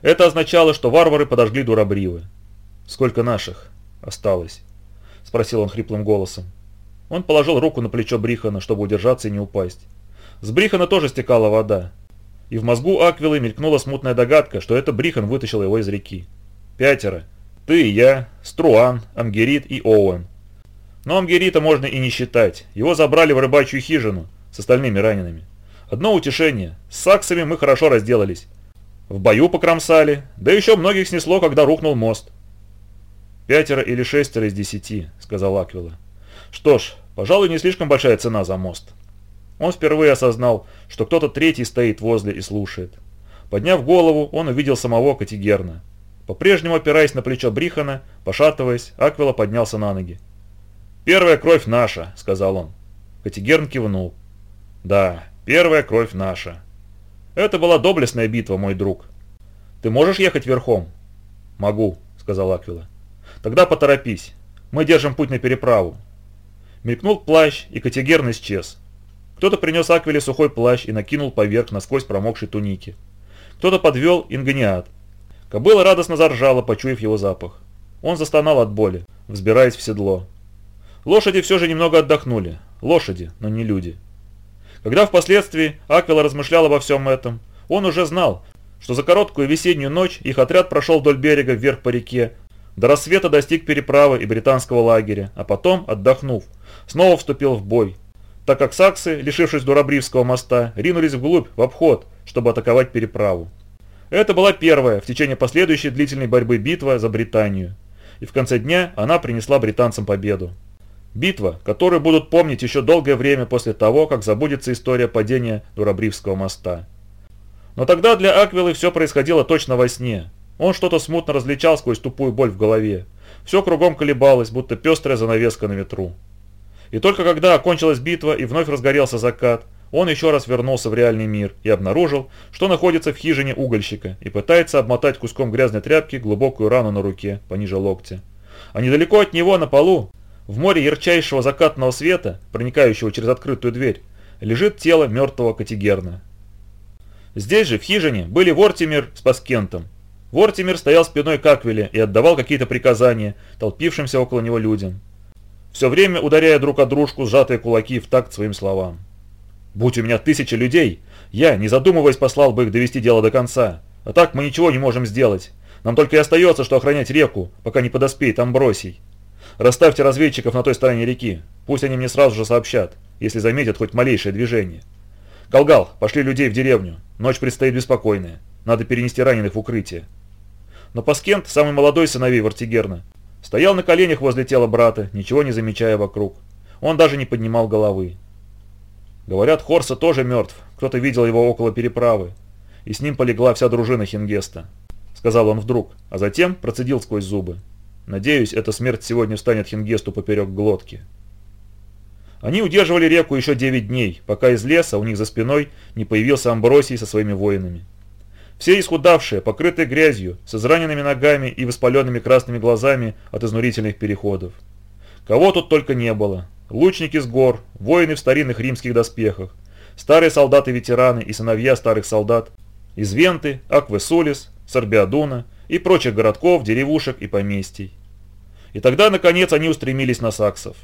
Speaker 1: Это означало, что варвары подожгли дурабривы. «Сколько наших осталось?» – спросил он хриплым голосом. Он положил руку на плечо Брихана, чтобы удержаться и не упасть. С Брихана тоже стекала вода. И в мозгу Аквилы мелькнула смутная догадка, что это Брихан вытащил его из реки. «Пятеро», ты и я, Струан, Амгерит и Оуэн. Но Амгерита можно и не считать. Его забрали в рыбачью хижину с остальными ранеными. Одно утешение. С саксами мы хорошо разделались. В бою покромсали, да еще многих снесло, когда рухнул мост. «Пятеро или шестеро из десяти», — сказал Аквила. «Что ж, пожалуй, не слишком большая цена за мост». Он впервые осознал, что кто-то третий стоит возле и слушает. Подняв голову, он увидел самого Катигерна. По-прежнему опираясь на плечо Брихана, пошатываясь, Аквила поднялся на ноги. «Первая кровь наша», — сказал он. Катигерн кивнул. «Да, первая кровь наша». «Это была доблестная битва, мой друг. Ты можешь ехать верхом?» «Могу», — сказал Аквила. «Тогда поторопись. Мы держим путь на переправу». Мелькнул плащ, и Катигерн исчез. Кто-то принес Аквиле сухой плащ и накинул поверх насквозь промокшей туники. Кто-то подвел ингониат, Кобыла радостно заржала, почуяв его запах. Он застонал от боли, взбираясь в седло. Лошади все же немного отдохнули. Лошади, но не люди. Когда впоследствии Аквила размышлял обо всем этом, он уже знал, что за короткую весеннюю ночь их отряд прошел вдоль берега вверх по реке, до рассвета достиг переправы и британского лагеря, а потом, отдохнув, снова вступил в бой, так как саксы, лишившись Дурабривского моста, ринулись вглубь, в обход, чтобы атаковать переправу. Это была первая в течение последующей длительной борьбы битва за Британию. И в конце дня она принесла британцам победу. Битва, которую будут помнить еще долгое время после того, как забудется история падения Дурабривского моста. Но тогда для Аквилы все происходило точно во сне. Он что-то смутно различал сквозь тупую боль в голове. Все кругом колебалось, будто пестрая занавеска на ветру. И только когда окончилась битва и вновь разгорелся закат, он еще раз вернулся в реальный мир и обнаружил, что находится в хижине угольщика и пытается обмотать куском грязной тряпки глубокую рану на руке, пониже локтя. А недалеко от него на полу, в море ярчайшего закатного света, проникающего через открытую дверь, лежит тело мертвого Катигерна. Здесь же, в хижине, были Вортимир с Паскентом. Вортимир стоял спиной к Аквиле и отдавал какие-то приказания толпившимся около него людям, все время ударяя друг о дружку сжатые кулаки в такт своим словам. Будь у меня тысяча людей, я, не задумываясь, послал бы их довести дело до конца. А так мы ничего не можем сделать. Нам только и остается, что охранять реку, пока не подоспеет Амбросий. Расставьте разведчиков на той стороне реки. Пусть они мне сразу же сообщат, если заметят хоть малейшее движение. Колгал, пошли людей в деревню. Ночь предстоит беспокойная. Надо перенести раненых в укрытие. Но Паскент, самый молодой сыновей Вартигерна, стоял на коленях возле тела брата, ничего не замечая вокруг. Он даже не поднимал головы. Говорят, Хорса тоже мертв, кто-то видел его около переправы. И с ним полегла вся дружина Хингеста. Сказал он вдруг, а затем процедил сквозь зубы. Надеюсь, эта смерть сегодня встанет Хингесту поперек глотки. Они удерживали реку еще 9 дней, пока из леса у них за спиной не появился Амбросий со своими воинами. Все исхудавшие, покрытые грязью, с израненными ногами и воспаленными красными глазами от изнурительных переходов. Кого тут только не было. Лучники с гор, воины в старинных римских доспехах, старые солдаты-ветераны и сыновья старых солдат, из Венты, Аквесолис, Сорбиадона и прочих городков, деревушек и поместий. И тогда, наконец, они устремились на саксов.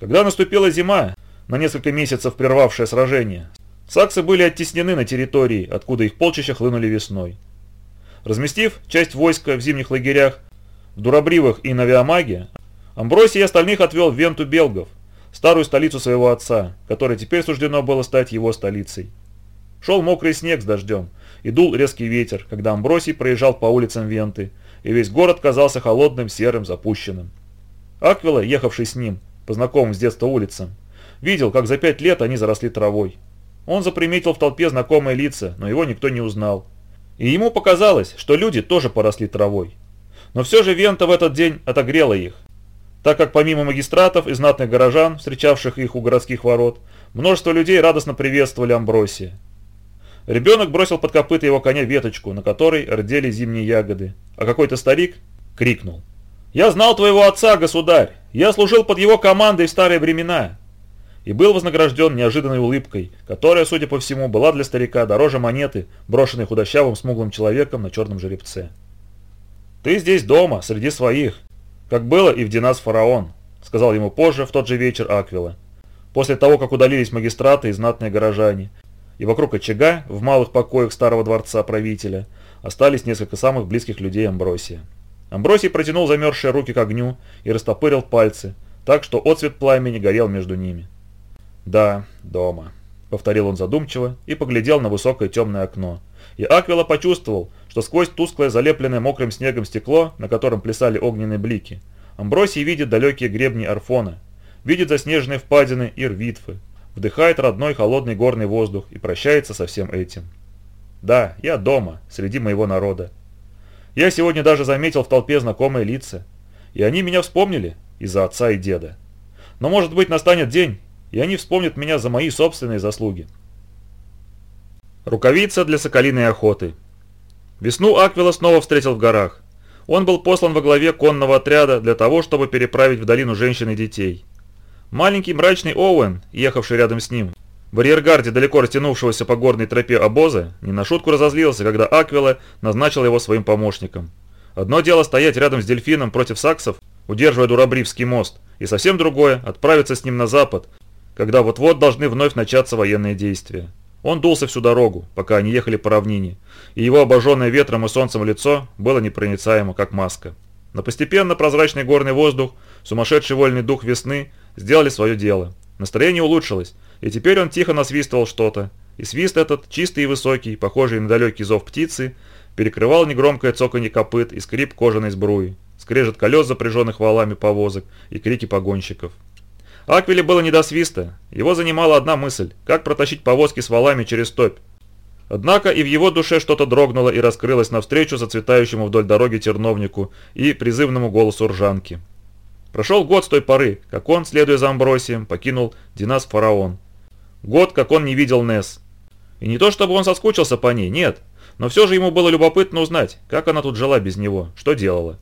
Speaker 1: Когда наступила зима, на несколько месяцев прервавшее сражение, саксы были оттеснены на территории, откуда их полчища хлынули весной. Разместив часть войска в зимних лагерях в Дурабривах и Навиамаге, Амбросий и остальных отвел в Венту Белгов, старую столицу своего отца, которая теперь суждено было стать его столицей. Шел мокрый снег с дождем, и дул резкий ветер, когда Амбросий проезжал по улицам Венты, и весь город казался холодным, серым, запущенным. Аквила, ехавший с ним, по знакомым с детства улицам, видел, как за пять лет они заросли травой. Он заприметил в толпе знакомые лица, но его никто не узнал. И ему показалось, что люди тоже поросли травой. Но все же Вента в этот день отогрела их, так как помимо магистратов и знатных горожан, встречавших их у городских ворот, множество людей радостно приветствовали Амбросия. Ребенок бросил под копыта его коня веточку, на которой родили зимние ягоды, а какой-то старик крикнул. «Я знал твоего отца, государь! Я служил под его командой в старые времена!» И был вознагражден неожиданной улыбкой, которая, судя по всему, была для старика дороже монеты, брошенной худощавым смуглым человеком на черном жеребце. «Ты здесь дома, среди своих», как было и в Динас Фараон, сказал ему позже, в тот же вечер Аквила. После того, как удалились магистраты и знатные горожане, и вокруг очага, в малых покоях старого дворца правителя, остались несколько самых близких людей Амбросия. Амбросий протянул замерзшие руки к огню и растопырил пальцы, так что отцвет пламени горел между ними. «Да, дома», — повторил он задумчиво и поглядел на высокое темное окно. И Аквила почувствовал, что сквозь тусклое залепленное мокрым снегом стекло, на котором плясали огненные блики, Амбросий видит далекие гребни Арфона, видит заснеженные впадины и рвитвы, вдыхает родной холодный горный воздух и прощается со всем этим. Да, я дома, среди моего народа. Я сегодня даже заметил в толпе знакомые лица, и они меня вспомнили из-за отца и деда. Но может быть настанет день, и они вспомнят меня за мои собственные заслуги. Рукавица для соколиной охоты Весну Аквила снова встретил в горах. Он был послан во главе конного отряда для того, чтобы переправить в долину женщин и детей. Маленький мрачный Оуэн, ехавший рядом с ним, в арьергарде далеко растянувшегося по горной тропе обоза, не на шутку разозлился, когда Аквила назначил его своим помощником. Одно дело стоять рядом с дельфином против саксов, удерживая Дурабривский мост, и совсем другое – отправиться с ним на запад, когда вот-вот должны вновь начаться военные действия. Он дулся всю дорогу, пока они ехали по равнине, и его обожженное ветром и солнцем лицо было непроницаемо, как маска. Но постепенно прозрачный горный воздух, сумасшедший вольный дух весны сделали свое дело. Настроение улучшилось, и теперь он тихо насвистывал что-то. И свист этот, чистый и высокий, похожий на далекий зов птицы, перекрывал негромкое цоканье копыт и скрип кожаной сбруи, скрежет колес, запряженных валами повозок, и крики погонщиков. Аквиле было не до свиста. Его занимала одна мысль – как протащить повозки с валами через топь, Однако и в его душе что-то дрогнуло и раскрылось навстречу зацветающему вдоль дороги терновнику и призывному голосу ржанки. Прошел год с той поры, как он, следуя за Амбросием, покинул Динас Фараон. Год, как он не видел Несс. И не то, чтобы он соскучился по ней, нет. Но все же ему было любопытно узнать, как она тут жила без него, что делала.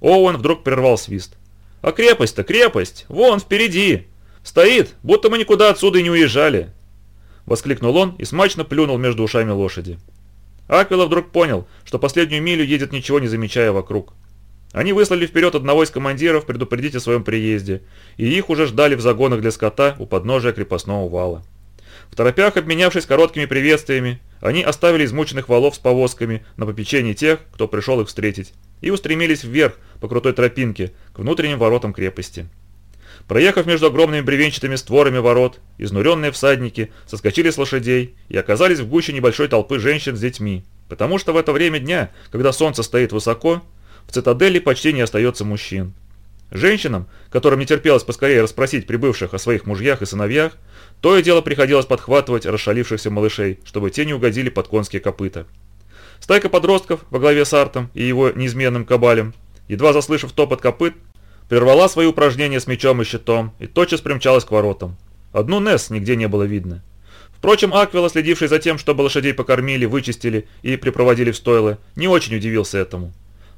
Speaker 1: Оуэн вдруг прервал свист. «А крепость-то, крепость! Вон, впереди! Стоит, будто мы никуда отсюда и не уезжали!» – воскликнул он и смачно плюнул между ушами лошади. Аквила вдруг понял, что последнюю милю едет ничего не замечая вокруг. Они выслали вперед одного из командиров предупредить о своем приезде, и их уже ждали в загонах для скота у подножия крепостного вала. В торопях, обменявшись короткими приветствиями, они оставили измученных валов с повозками на попечении тех, кто пришел их встретить, и устремились вверх по крутой тропинке к внутренним воротам крепости. Проехав между огромными бревенчатыми створами ворот, изнуренные всадники соскочили с лошадей и оказались в гуще небольшой толпы женщин с детьми, потому что в это время дня, когда солнце стоит высоко, в цитадели почти не остается мужчин. Женщинам, которым не терпелось поскорее расспросить прибывших о своих мужьях и сыновьях, то и дело приходилось подхватывать расшалившихся малышей, чтобы те не угодили под конские копыта. Стайка подростков во главе с Артом и его неизменным кабалем, едва заслышав топот копыт, прервала свои упражнения с мечом и щитом и тотчас примчалась к воротам. Одну Несс нигде не было видно. Впрочем, Аквила, следивший за тем, чтобы лошадей покормили, вычистили и припроводили в стойло, не очень удивился этому.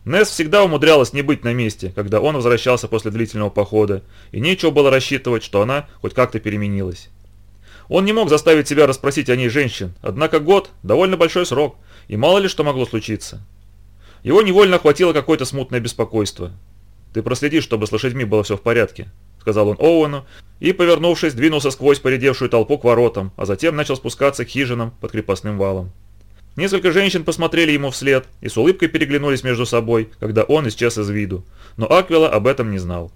Speaker 1: Несс всегда умудрялась не быть на месте, когда он возвращался после длительного похода, и нечего было рассчитывать, что она хоть как-то переменилась. Он не мог заставить себя расспросить о ней женщин, однако год – довольно большой срок, и мало ли что могло случиться. Его невольно охватило какое-то смутное беспокойство. «Ты проследи, чтобы с лошадьми было все в порядке», — сказал он Оуэну, и, повернувшись, двинулся сквозь поредевшую толпу к воротам, а затем начал спускаться к хижинам под крепостным валом. Несколько женщин посмотрели ему вслед и с улыбкой переглянулись между собой, когда он исчез из виду, но Аквила об этом не знал.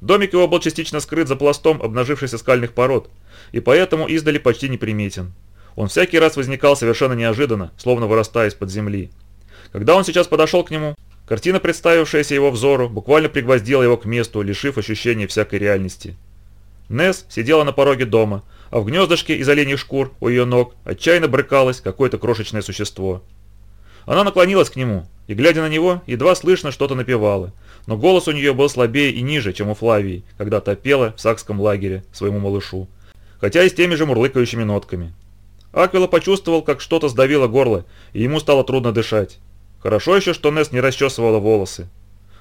Speaker 1: Домик его был частично скрыт за пластом обнажившихся скальных пород, и поэтому издали почти неприметен. Он всякий раз возникал совершенно неожиданно, словно вырастая из-под земли. Когда он сейчас подошел к нему, Картина, представившаяся его взору, буквально пригвоздила его к месту, лишив ощущения всякой реальности. Нес сидела на пороге дома, а в гнездышке из оленьих шкур у ее ног отчаянно брыкалось какое-то крошечное существо. Она наклонилась к нему, и, глядя на него, едва слышно что-то напевала, но голос у нее был слабее и ниже, чем у Флавии, когда та пела в сакском лагере своему малышу, хотя и с теми же мурлыкающими нотками. Аквила почувствовал, как что-то сдавило горло, и ему стало трудно дышать. Хорошо еще, что Нес не расчесывала волосы.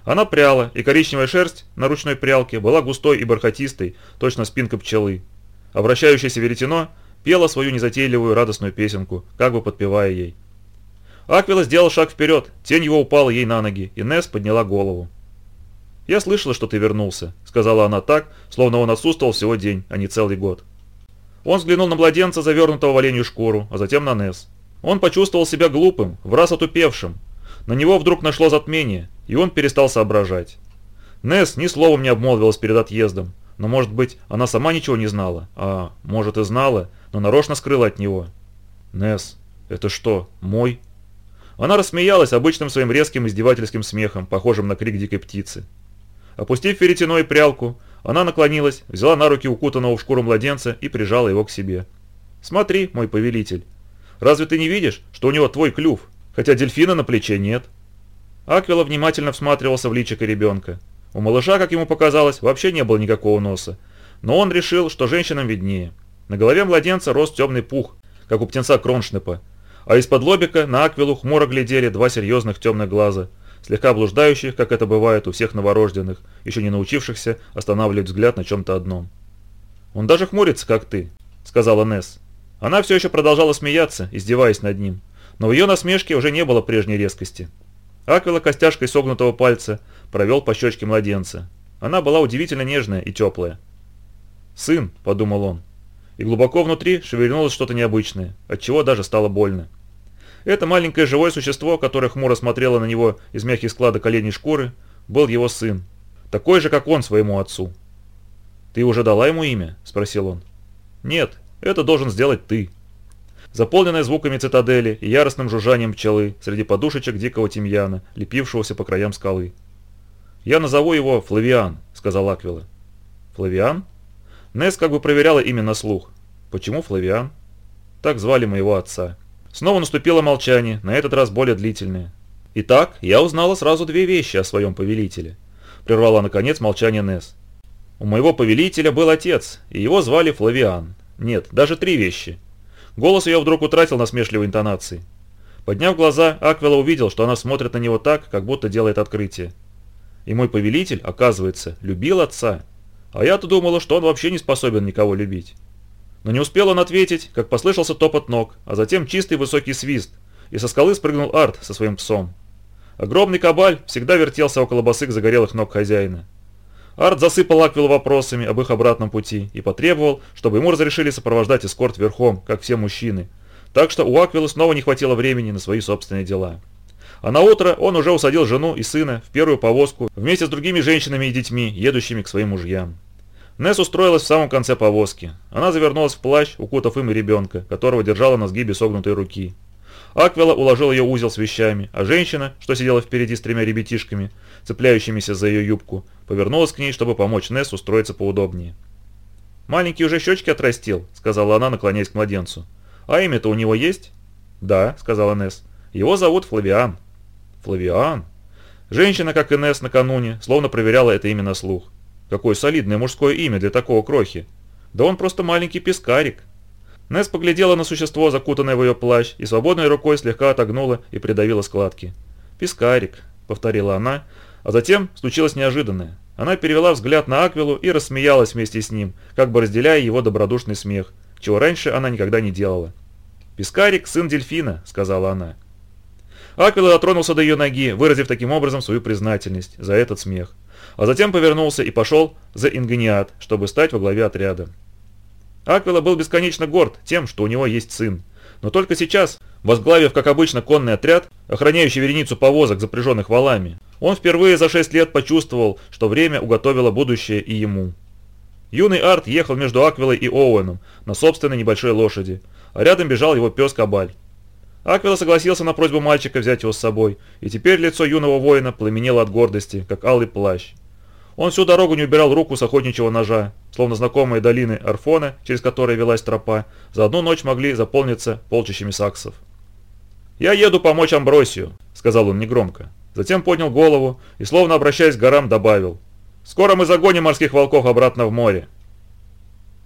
Speaker 1: Она пряла, и коричневая шерсть на ручной прялке была густой и бархатистой, точно спинка пчелы. Обращающееся веретено пела свою незатейливую радостную песенку, как бы подпевая ей. Аквила сделал шаг вперед, тень его упала ей на ноги, и Нес подняла голову. «Я слышала, что ты вернулся», — сказала она так, словно он отсутствовал всего день, а не целый год. Он взглянул на младенца, завернутого в оленью шкуру, а затем на Несс. Он почувствовал себя глупым, в раз отупевшим. На него вдруг нашло затмение, и он перестал соображать. Нес ни словом не обмолвилась перед отъездом, но, может быть, она сама ничего не знала, а, может, и знала, но нарочно скрыла от него. Нес, это что, мой?» Она рассмеялась обычным своим резким издевательским смехом, похожим на крик дикой птицы. Опустив веретено прялку, она наклонилась, взяла на руки укутанного в шкуру младенца и прижала его к себе. «Смотри, мой повелитель, Разве ты не видишь, что у него твой клюв, хотя дельфина на плече нет?» Аквила внимательно всматривался в личико ребенка. У малыша, как ему показалось, вообще не было никакого носа. Но он решил, что женщинам виднее. На голове младенца рос темный пух, как у птенца Кроншнепа. А из-под лобика на Аквилу хмуро глядели два серьезных темных глаза, слегка блуждающих, как это бывает у всех новорожденных, еще не научившихся останавливать взгляд на чем-то одном. «Он даже хмурится, как ты», — сказала Несс. Она все еще продолжала смеяться, издеваясь над ним, но в ее насмешке уже не было прежней резкости. Аквила костяшкой согнутого пальца провел по щечке младенца. Она была удивительно нежная и теплая. «Сын», — подумал он, и глубоко внутри шевельнулось что-то необычное, от чего даже стало больно. Это маленькое живое существо, которое хмуро смотрело на него из мягких складок оленей шкуры, был его сын, такой же, как он своему отцу. «Ты уже дала ему имя?» – спросил он. «Нет, это должен сделать ты. Заполненная звуками цитадели и яростным жужжанием пчелы среди подушечек дикого тимьяна, лепившегося по краям скалы. «Я назову его Флавиан», — сказал Аквила. «Флавиан?» Нес как бы проверяла имя на слух. «Почему Флавиан?» Так звали моего отца. Снова наступило молчание, на этот раз более длительное. «Итак, я узнала сразу две вещи о своем повелителе», — прервала наконец молчание Нес. «У моего повелителя был отец, и его звали Флавиан, нет, даже три вещи. Голос ее вдруг утратил насмешливой интонации. Подняв глаза, Аквела увидел, что она смотрит на него так, как будто делает открытие. И мой повелитель, оказывается, любил отца. А я-то думала, что он вообще не способен никого любить. Но не успел он ответить, как послышался топот ног, а затем чистый высокий свист, и со скалы спрыгнул Арт со своим псом. Огромный кабаль всегда вертелся около босых загорелых ног хозяина. Арт засыпал Аквилу вопросами об их обратном пути и потребовал, чтобы ему разрешили сопровождать эскорт верхом, как все мужчины. Так что у Аквилы снова не хватило времени на свои собственные дела. А на утро он уже усадил жену и сына в первую повозку вместе с другими женщинами и детьми, едущими к своим мужьям. Несс устроилась в самом конце повозки. Она завернулась в плащ, укутав им ребенка, которого держала на сгибе согнутой руки. Аквела уложил ее узел с вещами, а женщина, что сидела впереди с тремя ребятишками, цепляющимися за ее юбку, повернулась к ней, чтобы помочь Несс устроиться поудобнее. «Маленький уже щечки отрастил», — сказала она, наклоняясь к младенцу. «А имя-то у него есть?» «Да», — сказала Несс. «Его зовут Флавиан». «Флавиан?» Женщина, как и Несс накануне, словно проверяла это имя на слух. Какое солидное мужское имя для такого крохи. Да он просто маленький пескарик. Несс поглядела на существо, закутанное в ее плащ, и свободной рукой слегка отогнула и придавила складки. «Пискарик», — повторила она, а затем случилось неожиданное. Она перевела взгляд на Аквилу и рассмеялась вместе с ним, как бы разделяя его добродушный смех, чего раньше она никогда не делала. «Пискарик – сын дельфина», – сказала она. Аквила дотронулся до ее ноги, выразив таким образом свою признательность за этот смех. А затем повернулся и пошел за Ингениат, чтобы стать во главе отряда. Аквила был бесконечно горд тем, что у него есть сын. Но только сейчас, возглавив, как обычно, конный отряд, охраняющий вереницу повозок, запряженных валами, он впервые за шесть лет почувствовал, что время уготовило будущее и ему. Юный Арт ехал между Аквилой и Оуэном на собственной небольшой лошади, а рядом бежал его пес Кабаль. Аквила согласился на просьбу мальчика взять его с собой, и теперь лицо юного воина пламенело от гордости, как алый плащ. Он всю дорогу не убирал руку с охотничьего ножа, словно знакомые долины Арфона, через которые велась тропа, за одну ночь могли заполниться полчищами саксов. «Я еду помочь Амбросию», — сказал он негромко. Затем поднял голову и, словно обращаясь к горам, добавил. «Скоро мы загоним морских волков обратно в море».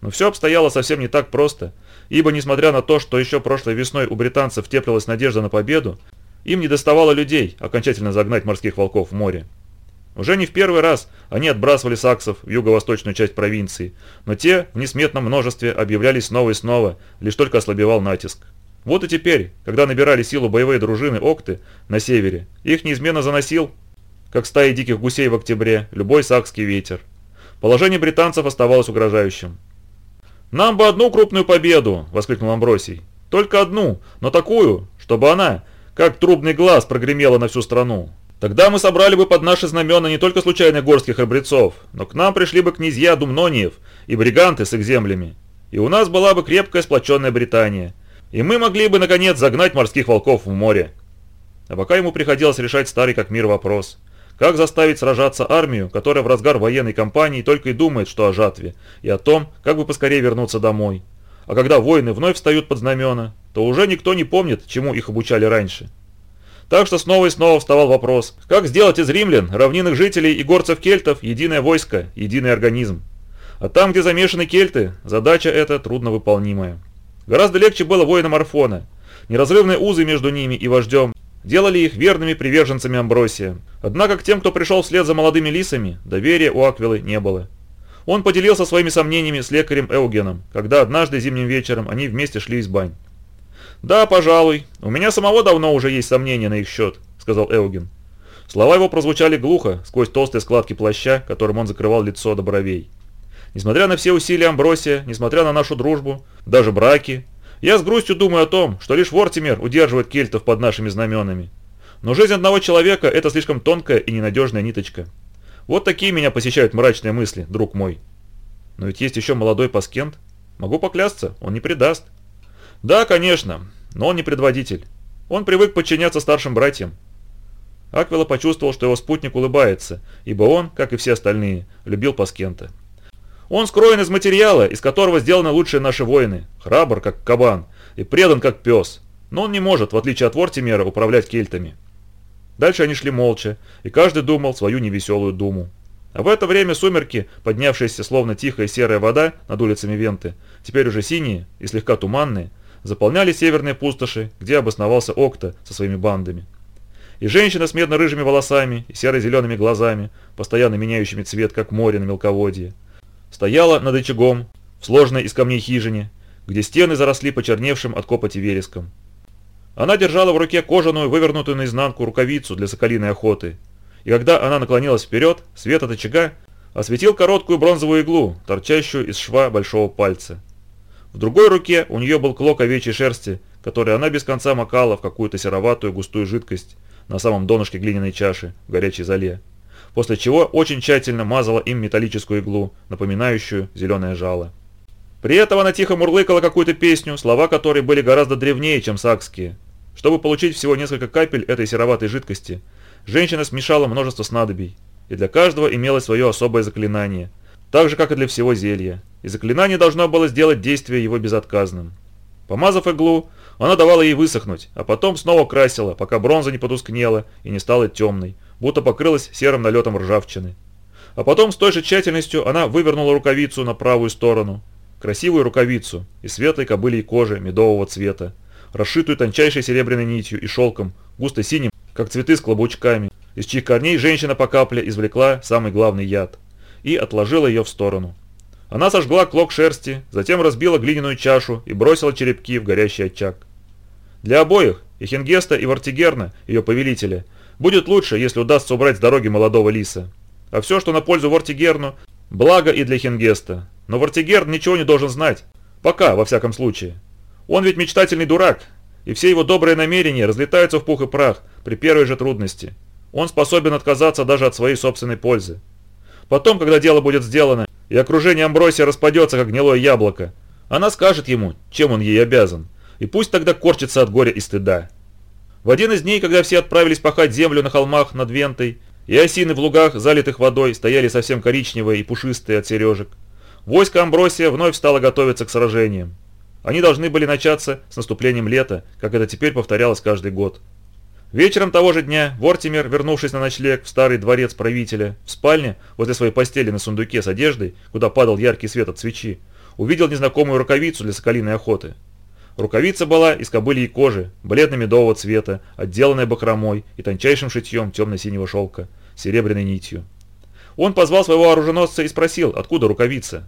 Speaker 1: Но все обстояло совсем не так просто, ибо, несмотря на то, что еще прошлой весной у британцев теплилась надежда на победу, им не доставало людей окончательно загнать морских волков в море. Уже не в первый раз они отбрасывали саксов в юго-восточную часть провинции, но те в несметном множестве объявлялись снова и снова, лишь только ослабевал натиск. Вот и теперь, когда набирали силу боевые дружины Окты на севере, их неизменно заносил, как стаи диких гусей в октябре, любой сакский ветер. Положение британцев оставалось угрожающим. «Нам бы одну крупную победу!» – воскликнул Амбросий. «Только одну, но такую, чтобы она, как трубный глаз, прогремела на всю страну. Тогда мы собрали бы под наши знамена не только случайных горских храбрецов, но к нам пришли бы князья Думнониев и бриганты с их землями. И у нас была бы крепкая сплоченная Британия. И мы могли бы, наконец, загнать морских волков в море. А пока ему приходилось решать старый как мир вопрос. Как заставить сражаться армию, которая в разгар военной кампании только и думает, что о жатве, и о том, как бы поскорее вернуться домой. А когда воины вновь встают под знамена, то уже никто не помнит, чему их обучали раньше. Так что снова и снова вставал вопрос, как сделать из римлян, равнинных жителей и горцев-кельтов единое войско, единый организм. А там, где замешаны кельты, задача эта трудновыполнимая. Гораздо легче было воинам Арфона. Неразрывные узы между ними и вождем делали их верными приверженцами Амбросия. Однако к тем, кто пришел вслед за молодыми лисами, доверия у Аквилы не было. Он поделился своими сомнениями с лекарем Эугеном, когда однажды зимним вечером они вместе шли из бань. «Да, пожалуй. У меня самого давно уже есть сомнения на их счет», — сказал Элгин. Слова его прозвучали глухо, сквозь толстые складки плаща, которым он закрывал лицо до бровей. «Несмотря на все усилия Амбросия, несмотря на нашу дружбу, даже браки, я с грустью думаю о том, что лишь Вортимер удерживает кельтов под нашими знаменами. Но жизнь одного человека – это слишком тонкая и ненадежная ниточка. Вот такие меня посещают мрачные мысли, друг мой. Но ведь есть еще молодой паскент. Могу поклясться, он не предаст», да, конечно, но он не предводитель. Он привык подчиняться старшим братьям. Аквила почувствовал, что его спутник улыбается, ибо он, как и все остальные, любил Паскента. Он скроен из материала, из которого сделаны лучшие наши воины, храбр, как кабан, и предан, как пес. Но он не может, в отличие от Вортимера, управлять кельтами. Дальше они шли молча, и каждый думал свою невеселую думу. А в это время сумерки, поднявшиеся словно тихая серая вода над улицами Венты, теперь уже синие и слегка туманные, заполняли северные пустоши, где обосновался Окта со своими бандами. И женщина с медно-рыжими волосами и серо-зелеными глазами, постоянно меняющими цвет, как море на мелководье, стояла над очагом в сложной из камней хижине, где стены заросли почерневшим от копоти вереском. Она держала в руке кожаную, вывернутую наизнанку рукавицу для соколиной охоты, и когда она наклонилась вперед, свет от очага осветил короткую бронзовую иглу, торчащую из шва большого пальца. В другой руке у нее был клок овечьей шерсти, который она без конца макала в какую-то сероватую густую жидкость на самом донышке глиняной чаши в горячей зале, после чего очень тщательно мазала им металлическую иглу, напоминающую зеленое жало. При этом она тихо мурлыкала какую-то песню, слова которой были гораздо древнее, чем сакские. Чтобы получить всего несколько капель этой сероватой жидкости, женщина смешала множество снадобий, и для каждого имелось свое особое заклинание, так же, как и для всего зелья, и заклинание должно было сделать действие его безотказным. Помазав иглу, она давала ей высохнуть, а потом снова красила, пока бронза не потускнела и не стала темной, будто покрылась серым налетом ржавчины. А потом с той же тщательностью она вывернула рукавицу на правую сторону, красивую рукавицу и светлой кобыльей кожи медового цвета, расшитую тончайшей серебряной нитью и шелком, густо-синим, как цветы с клобучками, из чьих корней женщина по капле извлекла самый главный яд – и отложила ее в сторону. Она сожгла клок шерсти, затем разбила глиняную чашу и бросила черепки в горящий очаг. Для обоих, и Хингеста, и Вартигерна, ее повелителя, будет лучше, если удастся убрать с дороги молодого лиса. А все, что на пользу Вартигерну, благо и для Хингеста. Но Вартигерн ничего не должен знать. Пока, во всяком случае. Он ведь мечтательный дурак, и все его добрые намерения разлетаются в пух и прах при первой же трудности. Он способен отказаться даже от своей собственной пользы. Потом, когда дело будет сделано, и окружение Амбросия распадется, как гнилое яблоко, она скажет ему, чем он ей обязан, и пусть тогда корчится от горя и стыда. В один из дней, когда все отправились пахать землю на холмах над Вентой, и осины в лугах, залитых водой, стояли совсем коричневые и пушистые от сережек, войско Амбросия вновь стало готовиться к сражениям. Они должны были начаться с наступлением лета, как это теперь повторялось каждый год. Вечером того же дня Вортимер, вернувшись на ночлег в старый дворец правителя, в спальне, возле своей постели на сундуке с одеждой, куда падал яркий свет от свечи, увидел незнакомую рукавицу для соколиной охоты. Рукавица была из кобыльей кожи, бледно-медового цвета, отделанная бахромой и тончайшим шитьем темно-синего шелка, серебряной нитью. Он позвал своего оруженосца и спросил, откуда рукавица.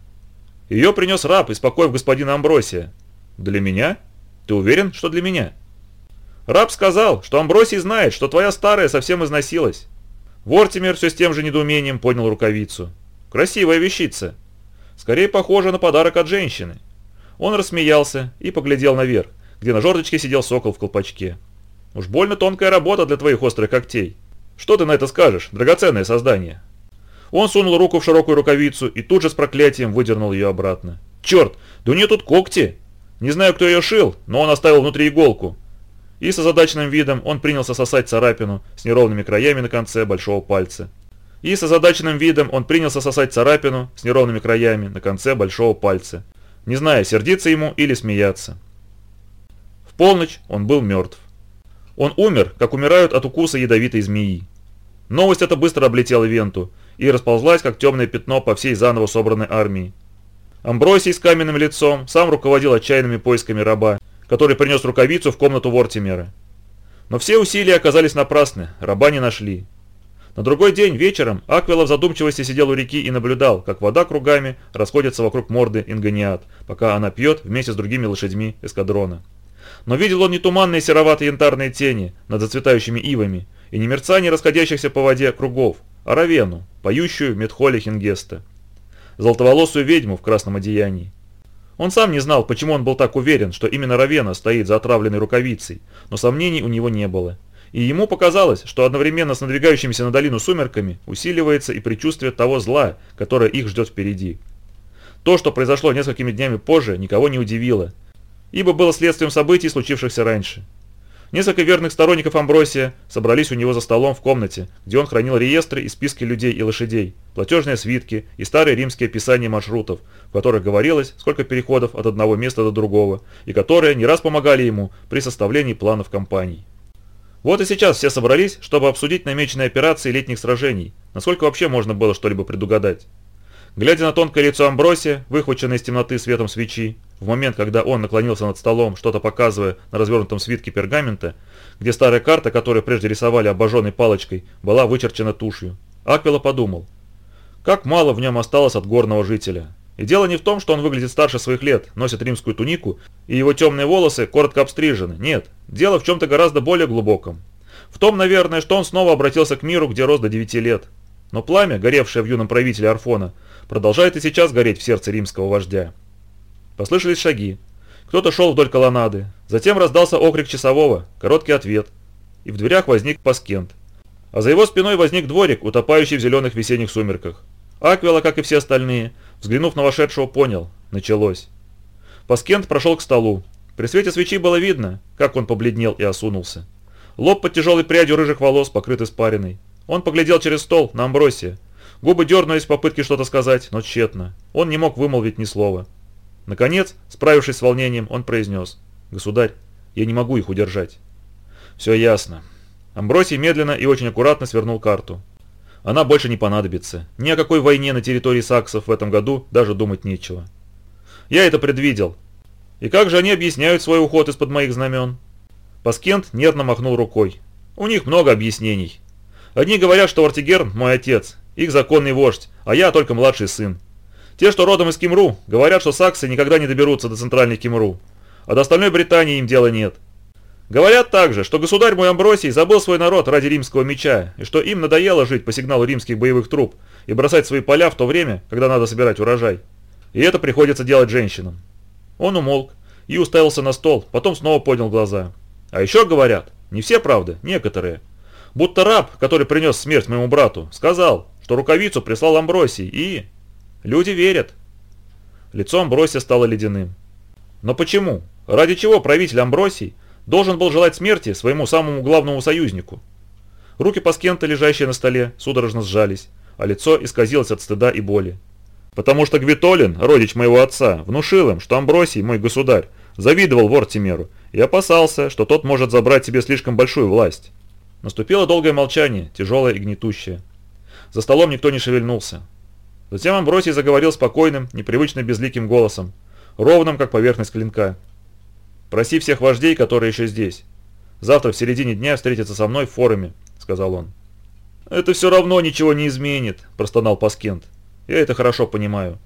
Speaker 1: «Ее принес раб из покоев господина Амбросия». «Для меня? Ты уверен, что для меня?» Раб сказал, что Амбросий знает, что твоя старая совсем износилась. Вортимер все с тем же недоумением поднял рукавицу. Красивая вещица. Скорее похожа на подарок от женщины. Он рассмеялся и поглядел наверх, где на жердочке сидел сокол в колпачке. Уж больно тонкая работа для твоих острых когтей. Что ты на это скажешь, драгоценное создание? Он сунул руку в широкую рукавицу и тут же с проклятием выдернул ее обратно. Черт, да у нее тут когти! Не знаю, кто ее шил, но он оставил внутри иголку и с озадаченным видом он принялся сосать царапину с неровными краями на конце большого пальца. И с озадаченным видом он принялся сосать царапину с неровными краями на конце большого пальца, не зная, сердиться ему или смеяться. В полночь он был мертв. Он умер, как умирают от укуса ядовитой змеи. Новость эта быстро облетела Венту и расползлась, как темное пятно по всей заново собранной армии. Амбросий с каменным лицом сам руководил отчаянными поисками раба который принес рукавицу в комнату Вортимера. Но все усилия оказались напрасны, раба не нашли. На другой день вечером Аквила в задумчивости сидел у реки и наблюдал, как вода кругами расходится вокруг морды Ингониат, пока она пьет вместе с другими лошадьми эскадрона. Но видел он не туманные сероватые янтарные тени над зацветающими ивами и не мерцание расходящихся по воде кругов, а Равену, поющую Медхоле Хингеста. Золотоволосую ведьму в красном одеянии. Он сам не знал, почему он был так уверен, что именно Равена стоит за отравленной рукавицей, но сомнений у него не было. И ему показалось, что одновременно с надвигающимися на долину сумерками усиливается и предчувствие того зла, которое их ждет впереди. То, что произошло несколькими днями позже, никого не удивило, ибо было следствием событий, случившихся раньше. Несколько верных сторонников Амбросия собрались у него за столом в комнате, где он хранил реестры и списки людей и лошадей, платежные свитки и старые римские описания маршрутов, в которых говорилось, сколько переходов от одного места до другого, и которые не раз помогали ему при составлении планов кампаний. Вот и сейчас все собрались, чтобы обсудить намеченные операции летних сражений, насколько вообще можно было что-либо предугадать. Глядя на тонкое лицо Амбросия, выхваченное из темноты светом свечи, в момент, когда он наклонился над столом, что-то показывая на развернутом свитке пергамента, где старая карта, которую прежде рисовали обожженной палочкой, была вычерчена тушью, Аквила подумал, как мало в нем осталось от горного жителя. И дело не в том, что он выглядит старше своих лет, носит римскую тунику, и его темные волосы коротко обстрижены. Нет, дело в чем-то гораздо более глубоком. В том, наверное, что он снова обратился к миру, где рос до 9 лет. Но пламя, горевшее в юном правителе Арфона, продолжает и сейчас гореть в сердце римского вождя. Послышались шаги. Кто-то шел вдоль колоннады. Затем раздался окрик часового, короткий ответ. И в дверях возник Паскент. А за его спиной возник дворик, утопающий в зеленых весенних сумерках. Аквела, как и все остальные, взглянув на вошедшего, понял. Началось. Паскент прошел к столу. При свете свечи было видно, как он побледнел и осунулся. Лоб под тяжелой прядью рыжих волос покрыт испариной. Он поглядел через стол на Амбросия. Губы дернулись в попытке что-то сказать, но тщетно. Он не мог вымолвить ни слова. Наконец, справившись с волнением, он произнес. «Государь, я не могу их удержать». «Все ясно». Амбросий медленно и очень аккуратно свернул карту. Она больше не понадобится. Ни о какой войне на территории саксов в этом году даже думать нечего. Я это предвидел. И как же они объясняют свой уход из-под моих знамен? Паскент нервно махнул рукой. У них много объяснений. Одни говорят, что Ортигерн – мой отец, их законный вождь, а я только младший сын. Те, что родом из Кимру, говорят, что саксы никогда не доберутся до центральной Кимру, а до остальной Британии им дела нет. Говорят также, что государь мой Амбросий забыл свой народ ради римского меча, и что им надоело жить по сигналу римских боевых труп и бросать свои поля в то время, когда надо собирать урожай. И это приходится делать женщинам. Он умолк и уставился на стол, потом снова поднял глаза. А еще говорят, не все правды, некоторые. Будто раб, который принес смерть моему брату, сказал, что рукавицу прислал Амбросий и... Люди верят. Лицо Амбросия стало ледяным. Но почему? Ради чего правитель Амбросий должен был желать смерти своему самому главному союзнику? Руки Паскента, лежащие на столе, судорожно сжались, а лицо исказилось от стыда и боли. «Потому что Гвитолин, родич моего отца, внушил им, что Амбросий, мой государь, завидовал Вортимеру и опасался, что тот может забрать себе слишком большую власть». Наступило долгое молчание, тяжелое и гнетущее. За столом никто не шевельнулся. Затем Амбросий заговорил спокойным, непривычно безликим голосом, ровным, как поверхность клинка. «Проси всех вождей, которые еще здесь. Завтра в середине дня встретятся со мной в форуме», — сказал он. «Это все равно ничего не изменит», — простонал Паскент. «Я это хорошо понимаю.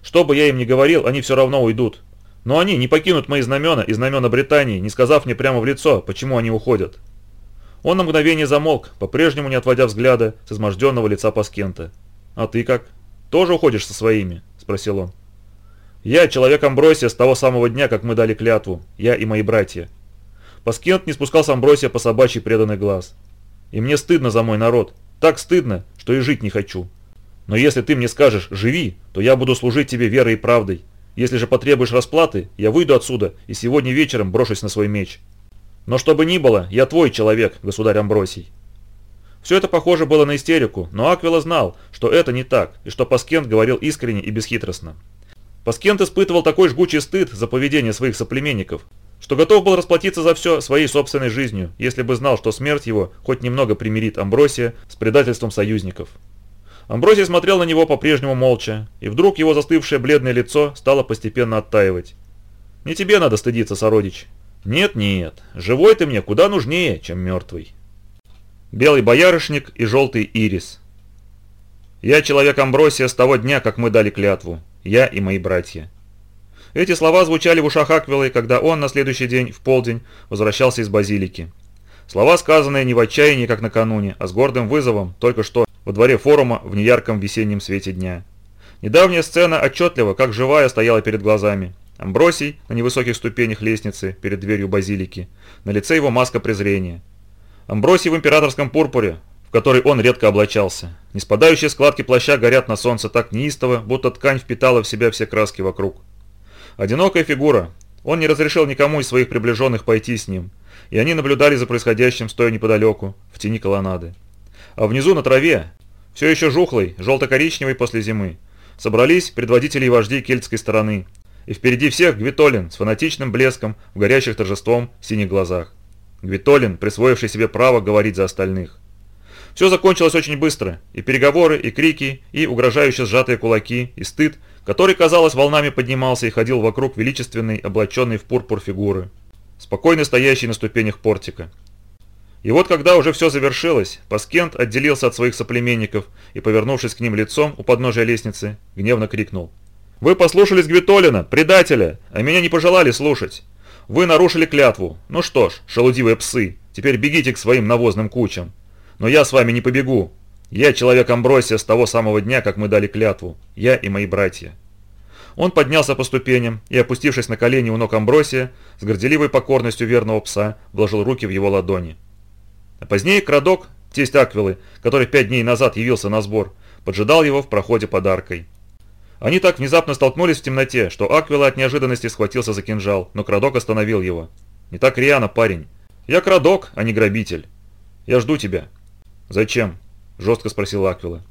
Speaker 1: Что бы я им ни говорил, они все равно уйдут. Но они не покинут мои знамена и знамена Британии, не сказав мне прямо в лицо, почему они уходят». Он на мгновение замолк, по-прежнему не отводя взгляда с изможденного лица Паскента. «А ты как?» тоже уходишь со своими?» – спросил он. «Я человек Амбросия с того самого дня, как мы дали клятву, я и мои братья». Паскинт не спускал с Амбросия по собачьей преданный глаз. «И мне стыдно за мой народ, так стыдно, что и жить не хочу. Но если ты мне скажешь «живи», то я буду служить тебе верой и правдой. Если же потребуешь расплаты, я выйду отсюда и сегодня вечером брошусь на свой меч. Но что бы ни было, я твой человек, государь Амбросий». Все это похоже было на истерику, но Аквила знал, что это не так, и что Паскент говорил искренне и бесхитростно. Паскент испытывал такой жгучий стыд за поведение своих соплеменников, что готов был расплатиться за все своей собственной жизнью, если бы знал, что смерть его хоть немного примирит Амбросия с предательством союзников. Амбросий смотрел на него по-прежнему молча, и вдруг его застывшее бледное лицо стало постепенно оттаивать. «Не тебе надо стыдиться, сородич». «Нет-нет, живой ты мне куда нужнее, чем мертвый» белый боярышник и желтый ирис. Я человек Амбросия с того дня, как мы дали клятву, я и мои братья. Эти слова звучали в ушах Аквилы, когда он на следующий день, в полдень, возвращался из базилики. Слова, сказанные не в отчаянии, как накануне, а с гордым вызовом, только что во дворе форума в неярком весеннем свете дня. Недавняя сцена отчетливо, как живая, стояла перед глазами. Амбросий на невысоких ступенях лестницы перед дверью базилики. На лице его маска презрения. Амбросий в императорском пурпуре, в который он редко облачался. неспадающие складки плаща горят на солнце так неистово, будто ткань впитала в себя все краски вокруг. Одинокая фигура. Он не разрешил никому из своих приближенных пойти с ним, и они наблюдали за происходящим, стоя неподалеку, в тени колоннады. А внизу на траве, все еще жухлой, желто-коричневой после зимы, собрались предводители и вожди кельтской стороны, и впереди всех Гвитолин с фанатичным блеском в горящих торжеством синих глазах. Гвитолин, присвоивший себе право говорить за остальных. Все закончилось очень быстро. И переговоры, и крики, и угрожающе сжатые кулаки, и стыд, который, казалось, волнами поднимался и ходил вокруг величественной, облаченной в пурпур фигуры, спокойно стоящей на ступенях портика. И вот когда уже все завершилось, Паскент отделился от своих соплеменников и, повернувшись к ним лицом у подножия лестницы, гневно крикнул. «Вы послушались Гвитолина, предателя, а меня не пожелали слушать. Вы нарушили клятву. Ну что ж, шелудивые псы, теперь бегите к своим навозным кучам. Но я с вами не побегу. Я человек Амбросия с того самого дня, как мы дали клятву. Я и мои братья». Он поднялся по ступеням и, опустившись на колени у ног Амбросия, с горделивой покорностью верного пса вложил руки в его ладони. А позднее Крадок, тесть Аквилы, который пять дней назад явился на сбор, поджидал его в проходе подаркой. Они так внезапно столкнулись в темноте, что Аквила от неожиданности схватился за кинжал, но Крадок остановил его. «Не так рьяно, парень. Я Крадок, а не грабитель. Я жду тебя». «Зачем?» – жестко спросил Аквила.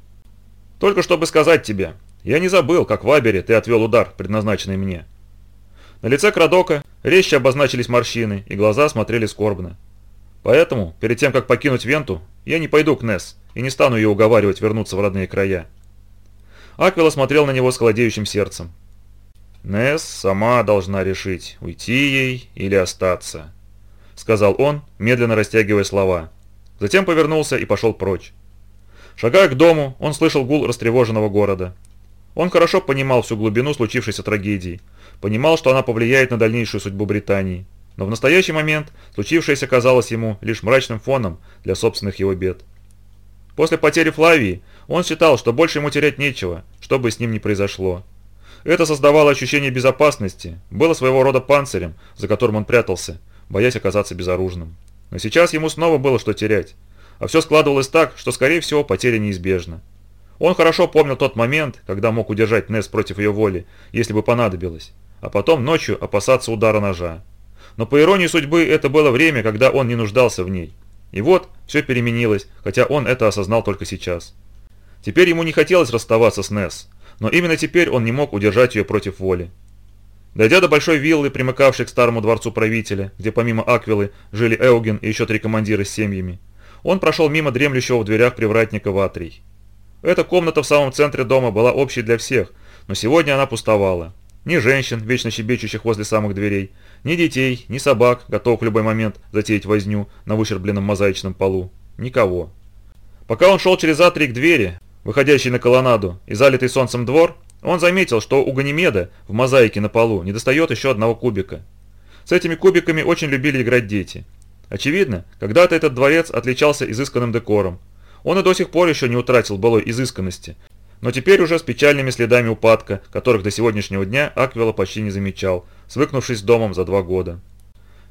Speaker 1: «Только чтобы сказать тебе. Я не забыл, как в Абере ты отвел удар, предназначенный мне». На лице Крадока резче обозначились морщины, и глаза смотрели скорбно. Поэтому, перед тем, как покинуть Венту, я не пойду к Несс и не стану ее уговаривать вернуться в родные края. Аквила смотрел на него с холодеющим сердцем. «Несс сама должна решить, уйти ей или остаться», — сказал он, медленно растягивая слова. Затем повернулся и пошел прочь. Шагая к дому, он слышал гул растревоженного города. Он хорошо понимал всю глубину случившейся трагедии, понимал, что она повлияет на дальнейшую судьбу Британии. Но в настоящий момент случившееся казалось ему лишь мрачным фоном для собственных его бед. После потери Флавии он считал, что больше ему терять нечего, что бы с ним ни произошло. Это создавало ощущение безопасности, было своего рода панцирем, за которым он прятался, боясь оказаться безоружным. Но сейчас ему снова было что терять. А все складывалось так, что, скорее всего, потеря неизбежна. Он хорошо помнил тот момент, когда мог удержать Несс против ее воли, если бы понадобилось, а потом ночью опасаться удара ножа. Но по иронии судьбы это было время, когда он не нуждался в ней. И вот, все переменилось, хотя он это осознал только сейчас. Теперь ему не хотелось расставаться с Несс, но именно теперь он не мог удержать ее против воли. Дойдя до большой виллы, примыкавшей к старому дворцу правителя, где помимо Аквилы жили Эуген и еще три командира с семьями, он прошел мимо дремлющего в дверях привратника Ватрий. Эта комната в самом центре дома была общей для всех, но сегодня она пустовала. Ни женщин, вечно щебечущих возле самых дверей, ни детей, ни собак, готовых в любой момент затеять возню на выщербленном мозаичном полу. Никого. Пока он шел через атрий к двери, выходящий на колоннаду и залитый солнцем двор, он заметил, что у Ганимеда в мозаике на полу недостает еще одного кубика. С этими кубиками очень любили играть дети. Очевидно, когда-то этот дворец отличался изысканным декором. Он и до сих пор еще не утратил былой изысканности, но теперь уже с печальными следами упадка, которых до сегодняшнего дня Аквела почти не замечал, свыкнувшись с домом за два года.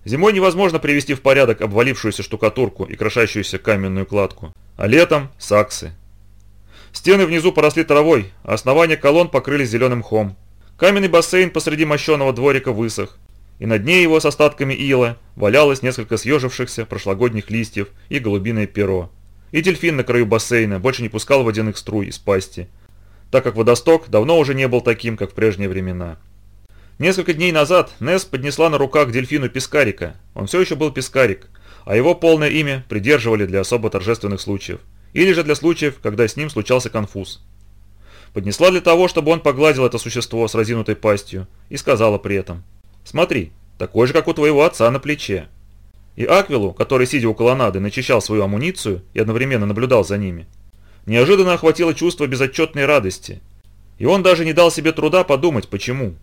Speaker 1: Зимой невозможно привести в порядок обвалившуюся штукатурку и крошащуюся каменную кладку, а летом – саксы. Стены внизу поросли травой, а основания колонн покрылись зеленым хом. Каменный бассейн посреди мощеного дворика высох, и на дне его с остатками ила валялось несколько съежившихся прошлогодних листьев и голубиное перо. И дельфин на краю бассейна больше не пускал водяных струй из пасти, так как водосток давно уже не был таким, как в прежние времена. Несколько дней назад Несс поднесла на руках дельфину Пискарика, он все еще был Пискарик, а его полное имя придерживали для особо торжественных случаев – или же для случаев, когда с ним случался конфуз. Поднесла для того, чтобы он погладил это существо с разинутой пастью и сказала при этом «Смотри, такой же, как у твоего отца на плече». И Аквилу, который, сидя у колоннады, начищал свою амуницию и одновременно наблюдал за ними, неожиданно охватило чувство безотчетной радости, и он даже не дал себе труда подумать, почему.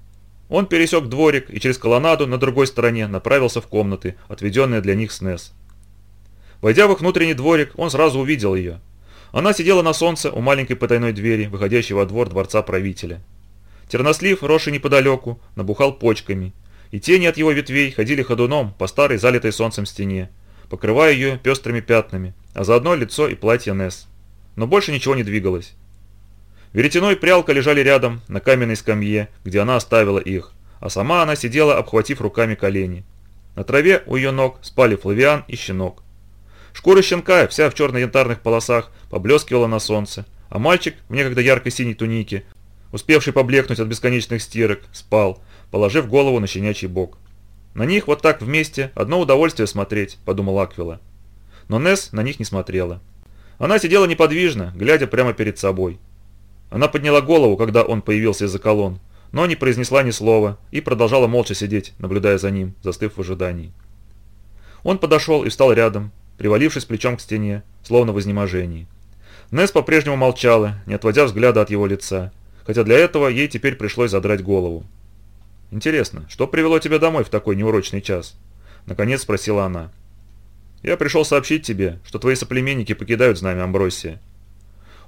Speaker 1: Он пересек дворик и через колоннаду на другой стороне направился в комнаты, отведенные для них СНЕС. Войдя в их внутренний дворик, он сразу увидел ее. Она сидела на солнце у маленькой потайной двери, выходящей во двор дворца правителя. Тернослив, росший неподалеку, набухал почками, и тени от его ветвей ходили ходуном по старой залитой солнцем стене, покрывая ее пестрыми пятнами, а заодно лицо и платье Несс. Но больше ничего не двигалось. Веретено и прялка лежали рядом, на каменной скамье, где она оставила их, а сама она сидела, обхватив руками колени. На траве у ее ног спали Флавиан и Щенок. Шкура щенка, вся в черно-янтарных полосах, поблескивала на солнце, а мальчик в некогда яркой синей тунике, успевший поблекнуть от бесконечных стирок, спал, положив голову на щенячий бок. «На них вот так вместе одно удовольствие смотреть», – подумал Аквила. Но Несс на них не смотрела. Она сидела неподвижно, глядя прямо перед собой. Она подняла голову, когда он появился из-за колонн, но не произнесла ни слова и продолжала молча сидеть, наблюдая за ним, застыв в ожидании. Он подошел и встал рядом, привалившись плечом к стене, словно в изнеможении. Несс по-прежнему молчала, не отводя взгляда от его лица, хотя для этого ей теперь пришлось задрать голову. «Интересно, что привело тебя домой в такой неурочный час?» – наконец спросила она. «Я пришел сообщить тебе, что твои соплеменники покидают знамя Амбросия».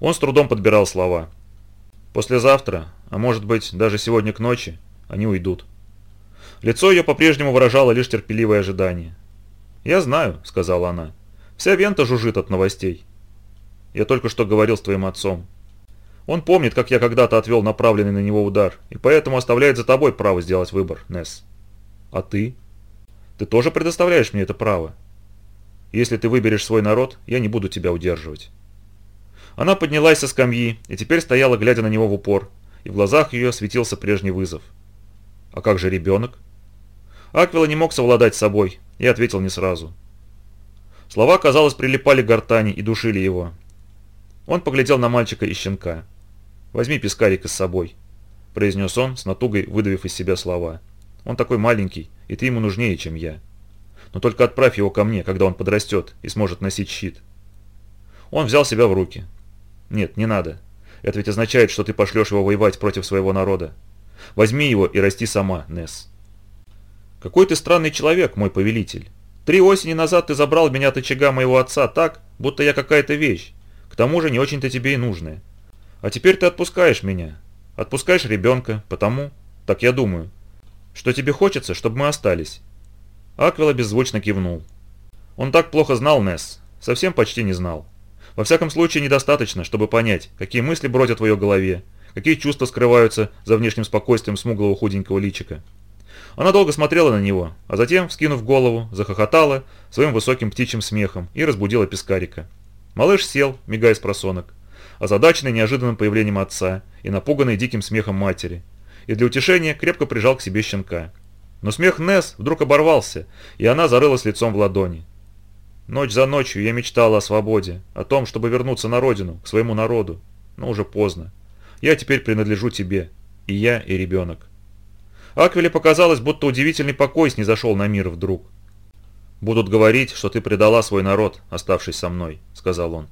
Speaker 1: Он с трудом подбирал слова. «Послезавтра, а может быть даже сегодня к ночи, они уйдут». Лицо ее по-прежнему выражало лишь терпеливое ожидание. «Я знаю», – сказала она. Вся Вента жужжит от новостей. Я только что говорил с твоим отцом. Он помнит, как я когда-то отвел направленный на него удар, и поэтому оставляет за тобой право сделать выбор, Несс. А ты? Ты тоже предоставляешь мне это право. Если ты выберешь свой народ, я не буду тебя удерживать. Она поднялась со скамьи и теперь стояла, глядя на него в упор, и в глазах ее светился прежний вызов. А как же ребенок? Аквила не мог совладать с собой и ответил не сразу. Слова, казалось, прилипали к гортани и душили его. Он поглядел на мальчика и щенка. «Возьми пескарика с собой», – произнес он, с натугой выдавив из себя слова. «Он такой маленький, и ты ему нужнее, чем я. Но только отправь его ко мне, когда он подрастет и сможет носить щит». Он взял себя в руки. «Нет, не надо. Это ведь означает, что ты пошлешь его воевать против своего народа. Возьми его и расти сама, Несс». «Какой ты странный человек, мой повелитель», Три осени назад ты забрал меня от очага моего отца так, будто я какая-то вещь, к тому же не очень-то тебе и нужная. А теперь ты отпускаешь меня. Отпускаешь ребенка, потому, так я думаю, что тебе хочется, чтобы мы остались». Аквила беззвучно кивнул. Он так плохо знал Несс, совсем почти не знал. Во всяком случае, недостаточно, чтобы понять, какие мысли бродят в ее голове, какие чувства скрываются за внешним спокойствием смуглого худенького личика. Она долго смотрела на него, а затем, вскинув голову, захохотала своим высоким птичьим смехом и разбудила пескарика. Малыш сел, мигая с просонок, озадаченный неожиданным появлением отца и напуганный диким смехом матери, и для утешения крепко прижал к себе щенка. Но смех Нес вдруг оборвался, и она зарылась лицом в ладони. Ночь за ночью я мечтала о свободе, о том, чтобы вернуться на родину, к своему народу. Но уже поздно. Я теперь принадлежу тебе. И я, и ребенок. Аквиле показалось, будто удивительный покой снизошел на мир вдруг. «Будут говорить, что ты предала свой народ, оставшись со мной», — сказал он.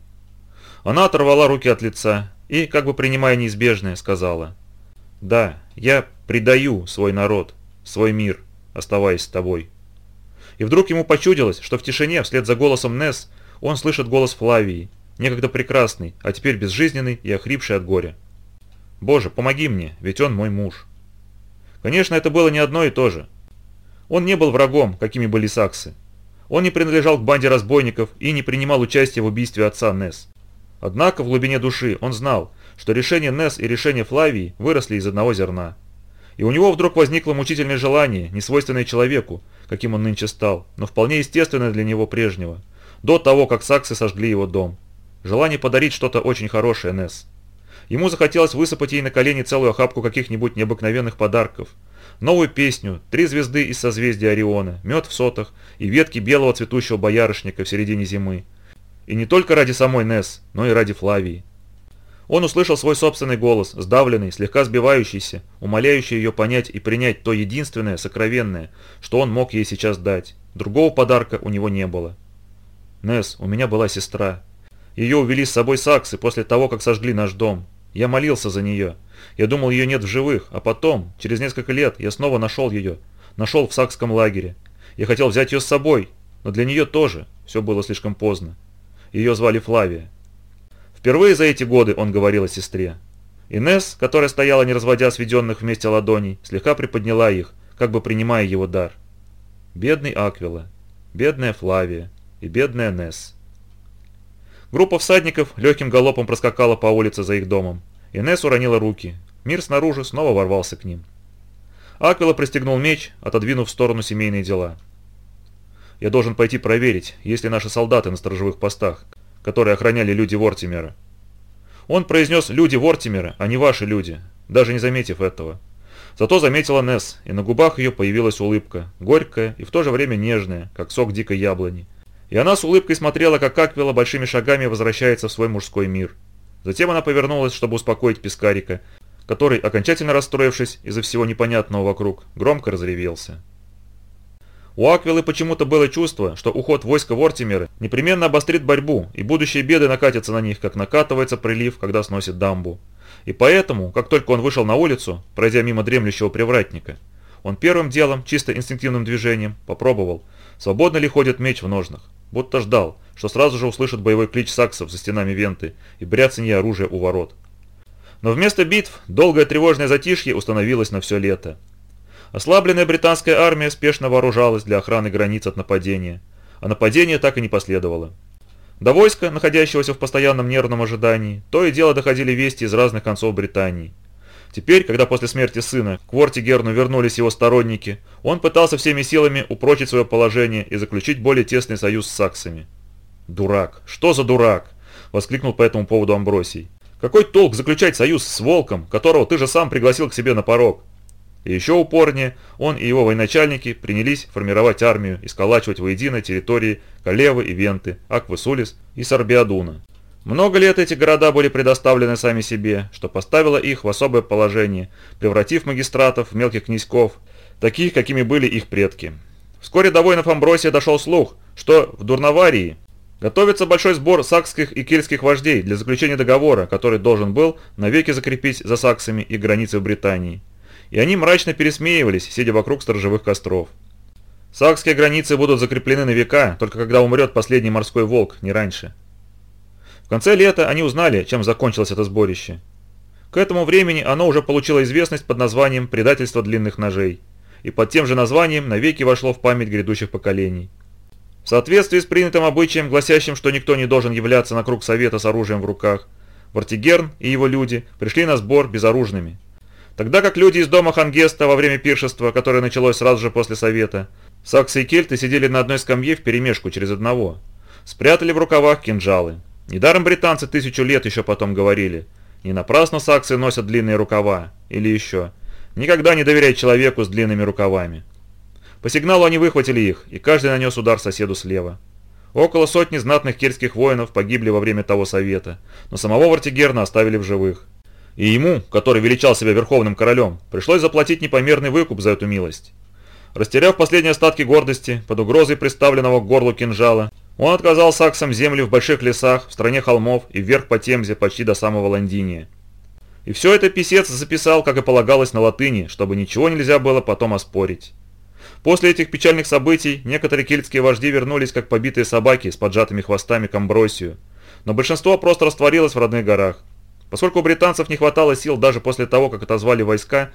Speaker 1: Она оторвала руки от лица и, как бы принимая неизбежное, сказала. «Да, я предаю свой народ, свой мир, оставаясь с тобой». И вдруг ему почудилось, что в тишине, вслед за голосом Несс, он слышит голос Флавии, некогда прекрасный, а теперь безжизненный и охрипший от горя. «Боже, помоги мне, ведь он мой муж». Конечно, это было не одно и то же. Он не был врагом, какими были саксы. Он не принадлежал к банде разбойников и не принимал участия в убийстве отца Несс. Однако в глубине души он знал, что решение Несс и решение Флавии выросли из одного зерна. И у него вдруг возникло мучительное желание, не свойственное человеку, каким он нынче стал, но вполне естественное для него прежнего, до того, как саксы сожгли его дом. Желание подарить что-то очень хорошее Несс. Ему захотелось высыпать ей на колени целую охапку каких-нибудь необыкновенных подарков. Новую песню, три звезды из созвездия Ориона, мед в сотах и ветки белого цветущего боярышника в середине зимы. И не только ради самой Несс, но и ради Флавии. Он услышал свой собственный голос, сдавленный, слегка сбивающийся, умоляющий ее понять и принять то единственное, сокровенное, что он мог ей сейчас дать. Другого подарка у него не было. Нес, у меня была сестра. Ее увели с собой саксы после того, как сожгли наш дом. Я молился за нее. Я думал, ее нет в живых, а потом, через несколько лет, я снова нашел ее. Нашел в сакском лагере. Я хотел взять ее с собой, но для нее тоже все было слишком поздно. Ее звали Флавия. Впервые за эти годы он говорил о сестре. Инес, которая стояла не разводя сведенных вместе ладоней, слегка приподняла их, как бы принимая его дар. Бедный Аквила, бедная Флавия и бедная Несс. Группа всадников легким галопом проскакала по улице за их домом. Инесс уронила руки. Мир снаружи снова ворвался к ним. Аквила пристегнул меч, отодвинув в сторону семейные дела. «Я должен пойти проверить, есть ли наши солдаты на сторожевых постах, которые охраняли люди Вортимера». Он произнес «люди Вортимера», а не «ваши люди», даже не заметив этого. Зато заметила Несс, и на губах ее появилась улыбка, горькая и в то же время нежная, как сок дикой яблони. И она с улыбкой смотрела, как Аквила большими шагами возвращается в свой мужской мир. Затем она повернулась, чтобы успокоить Пискарика, который, окончательно расстроившись из-за всего непонятного вокруг, громко разревелся. У Аквилы почему-то было чувство, что уход войска Вортимеры непременно обострит борьбу, и будущие беды накатятся на них, как накатывается прилив, когда сносит дамбу. И поэтому, как только он вышел на улицу, пройдя мимо дремлющего привратника, он первым делом, чисто инстинктивным движением, попробовал, свободно ли ходит меч в ножнах будто ждал, что сразу же услышат боевой клич саксов за стенами венты и бряцанье оружия у ворот. Но вместо битв долгое тревожное затишье установилось на все лето. Ослабленная британская армия спешно вооружалась для охраны границ от нападения, а нападение так и не последовало. До войска, находящегося в постоянном нервном ожидании, то и дело доходили вести из разных концов Британии – Теперь, когда после смерти сына к Вортигерну вернулись его сторонники, он пытался всеми силами упрочить свое положение и заключить более тесный союз с саксами. «Дурак! Что за дурак?» – воскликнул по этому поводу Амбросий. «Какой толк заключать союз с волком, которого ты же сам пригласил к себе на порог?» И еще упорнее он и его военачальники принялись формировать армию и сколачивать воедино территории Калевы и Венты, Аквы и Сарбиадуна. Много лет эти города были предоставлены сами себе, что поставило их в особое положение, превратив магистратов в мелких князьков, таких, какими были их предки. Вскоре до воинов Амбросия дошел слух, что в Дурноварии готовится большой сбор сакских и кельтских вождей для заключения договора, который должен был навеки закрепить за саксами и границы в Британии. И они мрачно пересмеивались, сидя вокруг сторожевых костров. Сакские границы будут закреплены на века, только когда умрет последний морской волк, не раньше конце лета они узнали, чем закончилось это сборище. К этому времени оно уже получило известность под названием «Предательство длинных ножей» и под тем же названием навеки вошло в память грядущих поколений. В соответствии с принятым обычаем, гласящим, что никто не должен являться на круг совета с оружием в руках, Вартигерн и его люди пришли на сбор безоружными. Тогда как люди из дома Хангеста во время пиршества, которое началось сразу же после совета, саксы и кельты сидели на одной скамье вперемешку через одного, спрятали в рукавах кинжалы. Недаром британцы тысячу лет еще потом говорили. Не напрасно саксы носят длинные рукава. Или еще. Никогда не доверяй человеку с длинными рукавами. По сигналу они выхватили их, и каждый нанес удар соседу слева. Около сотни знатных кельтских воинов погибли во время того совета, но самого Вартигерна оставили в живых. И ему, который величал себя верховным королем, пришлось заплатить непомерный выкуп за эту милость. Растеряв последние остатки гордости под угрозой представленного к горлу кинжала, он отказал саксам земли в больших лесах, в стране холмов и вверх по Темзе почти до самого Лондиния. И все это писец записал, как и полагалось, на латыни, чтобы ничего нельзя было потом оспорить. После этих печальных событий некоторые кельтские вожди вернулись как побитые собаки с поджатыми хвостами к Амбросию, но большинство просто растворилось в родных горах. Поскольку у британцев не хватало сил даже после того, как отозвали войска,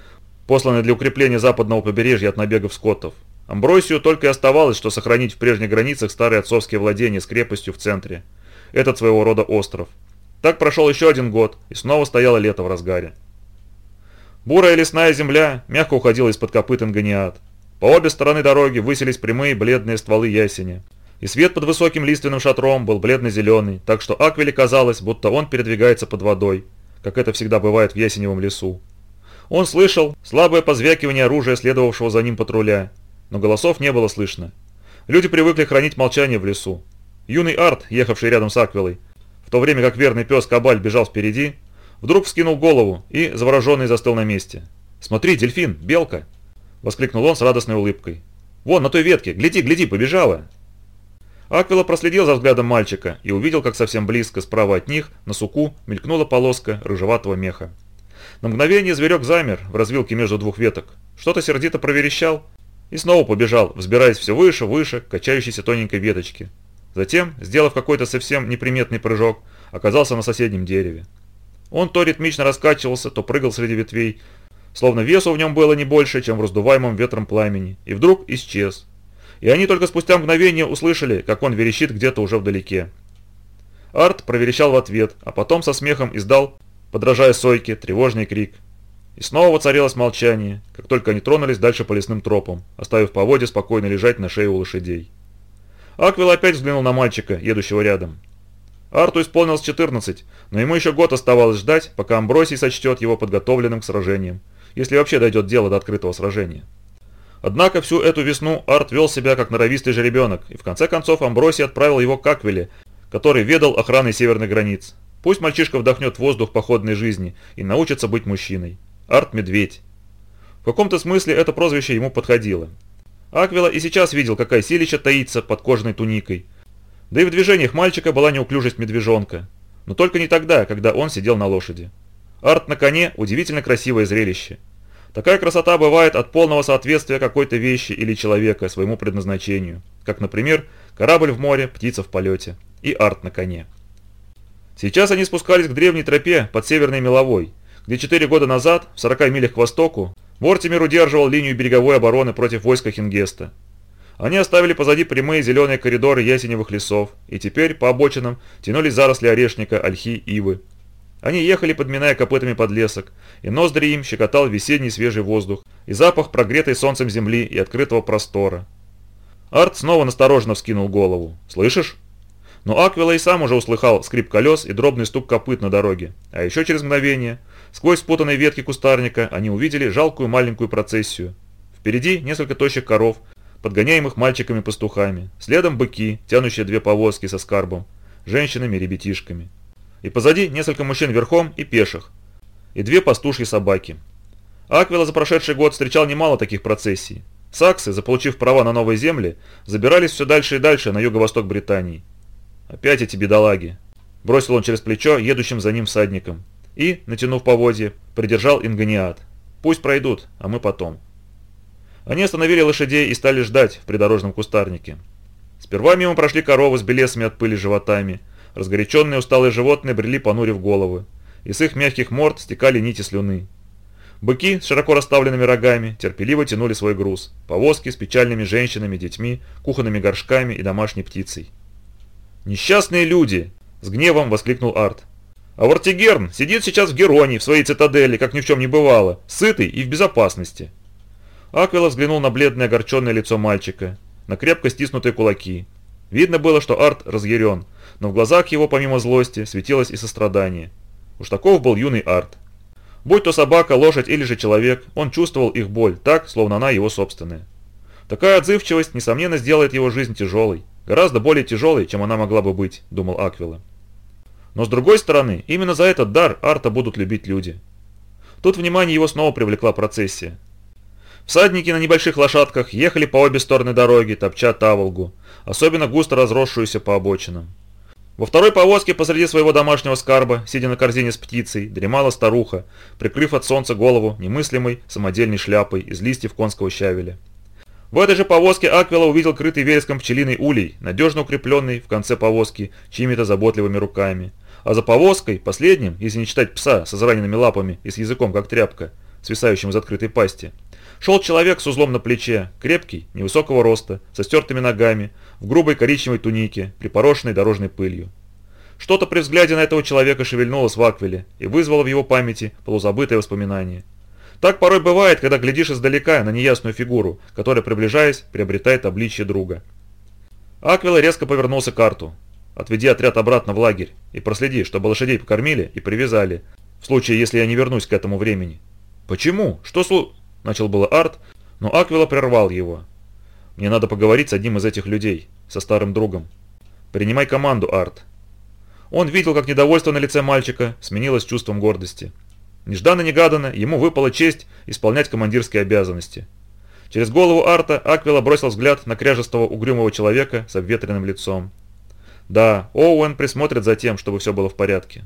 Speaker 1: посланные для укрепления западного побережья от набегов скотов. Амбросию только и оставалось, что сохранить в прежних границах старые отцовские владения с крепостью в центре. Этот своего рода остров. Так прошел еще один год, и снова стояло лето в разгаре. Бурая лесная земля мягко уходила из-под копыт Ингониад. По обе стороны дороги высились прямые бледные стволы ясеня. И свет под высоким лиственным шатром был бледно-зеленый, так что Аквеле казалось, будто он передвигается под водой, как это всегда бывает в ясеневом лесу. Он слышал слабое позвякивание оружия следовавшего за ним патруля, но голосов не было слышно. Люди привыкли хранить молчание в лесу. Юный Арт, ехавший рядом с Аквилой, в то время как верный пес Кабаль бежал впереди, вдруг вскинул голову и, завороженный, застыл на месте. «Смотри, дельфин, белка!» – воскликнул он с радостной улыбкой. «Вон, на той ветке! Гляди, гляди, побежала!» Аквила проследил за взглядом мальчика и увидел, как совсем близко, справа от них, на суку, мелькнула полоска рыжеватого меха. На мгновение зверек замер в развилке между двух веток. Что-то сердито проверещал, и снова побежал, взбираясь все выше, выше, качающейся тоненькой веточки. Затем, сделав какой-то совсем неприметный прыжок, оказался на соседнем дереве. Он то ритмично раскачивался, то прыгал среди ветвей, словно весу в нем было не больше, чем в раздуваемом ветром пламени, и вдруг исчез. И они только спустя мгновение услышали, как он верещит где-то уже вдалеке. Арт проверещал в ответ, а потом со смехом издал, подражая сойке, тревожный крик – и снова воцарилось молчание, как только они тронулись дальше по лесным тропам, оставив по спокойно лежать на шее у лошадей. Аквил опять взглянул на мальчика, едущего рядом. Арту исполнилось 14, но ему еще год оставалось ждать, пока Амбросий сочтет его подготовленным к сражениям, если вообще дойдет дело до открытого сражения. Однако всю эту весну Арт вел себя как норовистый жеребенок, и в конце концов Амбросий отправил его к Аквиле, который ведал охраной северных границ. Пусть мальчишка вдохнет воздух походной жизни и научится быть мужчиной. Арт-медведь. В каком-то смысле это прозвище ему подходило. Аквила и сейчас видел, какая силища таится под кожаной туникой. Да и в движениях мальчика была неуклюжесть медвежонка. Но только не тогда, когда он сидел на лошади. Арт на коне – удивительно красивое зрелище. Такая красота бывает от полного соответствия какой-то вещи или человека своему предназначению, как, например, корабль в море, птица в полете и арт на коне. Сейчас они спускались к древней тропе под Северной Меловой – где 4 года назад, в 40 милях к востоку, Мортимер удерживал линию береговой обороны против войска Хингеста. Они оставили позади прямые зеленые коридоры ясеневых лесов, и теперь по обочинам тянулись заросли орешника, ольхи, ивы. Они ехали, подминая копытами подлесок, и ноздри им щекотал весенний свежий воздух и запах прогретой солнцем земли и открытого простора. Арт снова настороженно вскинул голову. «Слышишь?» Но Аквила и сам уже услыхал скрип колес и дробный стук копыт на дороге, а еще через мгновение – Сквозь спутанные ветки кустарника они увидели жалкую маленькую процессию. Впереди несколько тощих коров, подгоняемых мальчиками-пастухами, следом быки, тянущие две повозки со скарбом, женщинами-ребятишками. И позади несколько мужчин верхом и пеших, и две пастушьи собаки. Аквила за прошедший год встречал немало таких процессий. Саксы, заполучив права на новые земли, забирались все дальше и дальше на юго-восток Британии. «Опять эти бедолаги!» – бросил он через плечо едущим за ним всадникам и, натянув поводье, придержал ингониат. «Пусть пройдут, а мы потом». Они остановили лошадей и стали ждать в придорожном кустарнике. Сперва мимо прошли коровы с белесами от пыли животами. Разгоряченные усталые животные брели, понурив головы. из их мягких морд стекали нити слюны. Быки с широко расставленными рогами терпеливо тянули свой груз. Повозки с печальными женщинами, детьми, кухонными горшками и домашней птицей. «Несчастные люди!» – с гневом воскликнул Арт. А Вартигерн сидит сейчас в Геронии, в своей цитадели, как ни в чем не бывало, сытый и в безопасности. Аквила взглянул на бледное огорченное лицо мальчика, на крепко стиснутые кулаки. Видно было, что Арт разъярен, но в глазах его, помимо злости, светилось и сострадание. Уж таков был юный Арт. Будь то собака, лошадь или же человек, он чувствовал их боль так, словно она его собственная. Такая отзывчивость, несомненно, сделает его жизнь тяжелой. Гораздо более тяжелой, чем она могла бы быть, думал Аквила. Но с другой стороны, именно за этот дар Арта будут любить люди. Тут внимание его снова привлекла процессия. Всадники на небольших лошадках ехали по обе стороны дороги, топча таволгу, особенно густо разросшуюся по обочинам. Во второй повозке посреди своего домашнего скарба, сидя на корзине с птицей, дремала старуха, прикрыв от солнца голову немыслимой самодельной шляпой из листьев конского щавеля. В этой же повозке Аквила увидел крытый вереском пчелиный улей, надежно укрепленный в конце повозки чьими-то заботливыми руками – а за повозкой, последним, если не считать пса со израненными лапами и с языком, как тряпка, свисающим из открытой пасти, шел человек с узлом на плече, крепкий, невысокого роста, со стертыми ногами, в грубой коричневой тунике, припорошенной дорожной пылью. Что-то при взгляде на этого человека шевельнулось в аквеле и вызвало в его памяти полузабытое воспоминание. Так порой бывает, когда глядишь издалека на неясную фигуру, которая, приближаясь, приобретает обличье друга. Аквила резко повернулся к Арту. Отведи отряд обратно в лагерь и проследи, чтобы лошадей покормили и привязали, в случае, если я не вернусь к этому времени». «Почему? Что слу...» – начал было Арт, но Аквила прервал его. «Мне надо поговорить с одним из этих людей, со старым другом. Принимай команду, Арт». Он видел, как недовольство на лице мальчика сменилось чувством гордости. Нежданно-негаданно ему выпала честь исполнять командирские обязанности. Через голову Арта Аквила бросил взгляд на кряжестого угрюмого человека с обветренным лицом. Да, Оуэн присмотрит за тем, чтобы все было в порядке.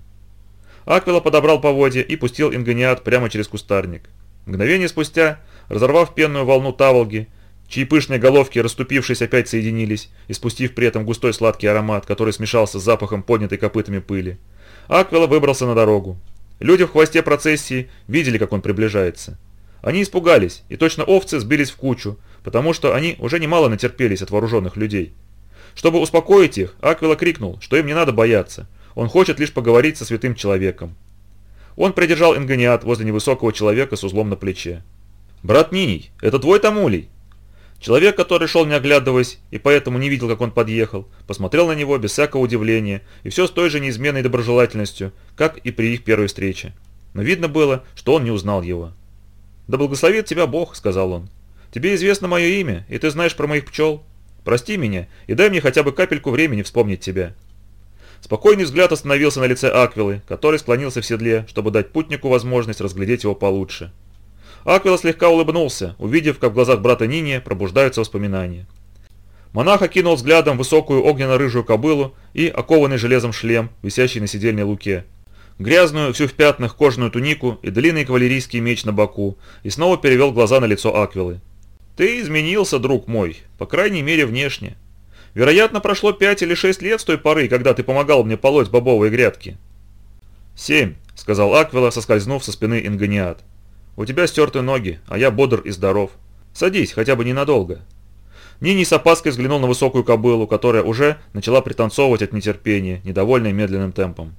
Speaker 1: Аквила подобрал поводья и пустил ингониат прямо через кустарник. Мгновение спустя, разорвав пенную волну таволги, чьи пышные головки, расступившись, опять соединились, испустив при этом густой сладкий аромат, который смешался с запахом поднятой копытами пыли, Аквила выбрался на дорогу. Люди в хвосте процессии видели, как он приближается. Они испугались, и точно овцы сбились в кучу, потому что они уже немало натерпелись от вооруженных людей. Чтобы успокоить их, Аквила крикнул, что им не надо бояться. Он хочет лишь поговорить со святым человеком. Он придержал Ингониат возле невысокого человека с узлом на плече. «Брат Ниний, это твой Тамулей?» Человек, который шел не оглядываясь и поэтому не видел, как он подъехал, посмотрел на него без всякого удивления и все с той же неизменной доброжелательностью, как и при их первой встрече. Но видно было, что он не узнал его. «Да благословит тебя Бог», — сказал он. «Тебе известно мое имя, и ты знаешь про моих пчел. Прости меня и дай мне хотя бы капельку времени вспомнить тебя». Спокойный взгляд остановился на лице Аквилы, который склонился в седле, чтобы дать путнику возможность разглядеть его получше. Аквила слегка улыбнулся, увидев, как в глазах брата Нини пробуждаются воспоминания. Монах окинул взглядом высокую огненно-рыжую кобылу и окованный железом шлем, висящий на седельной луке. Грязную, всю в пятнах кожаную тунику и длинный кавалерийский меч на боку, и снова перевел глаза на лицо Аквилы. «Ты изменился, друг мой, по крайней мере внешне. Вероятно, прошло пять или шесть лет с той поры, когда ты помогал мне полоть бобовые грядки». «Семь», — сказал Аквила, соскользнув со спины Ингониат. «У тебя стерты ноги, а я бодр и здоров. Садись, хотя бы ненадолго». Нини с опаской взглянул на высокую кобылу, которая уже начала пританцовывать от нетерпения, недовольной медленным темпом.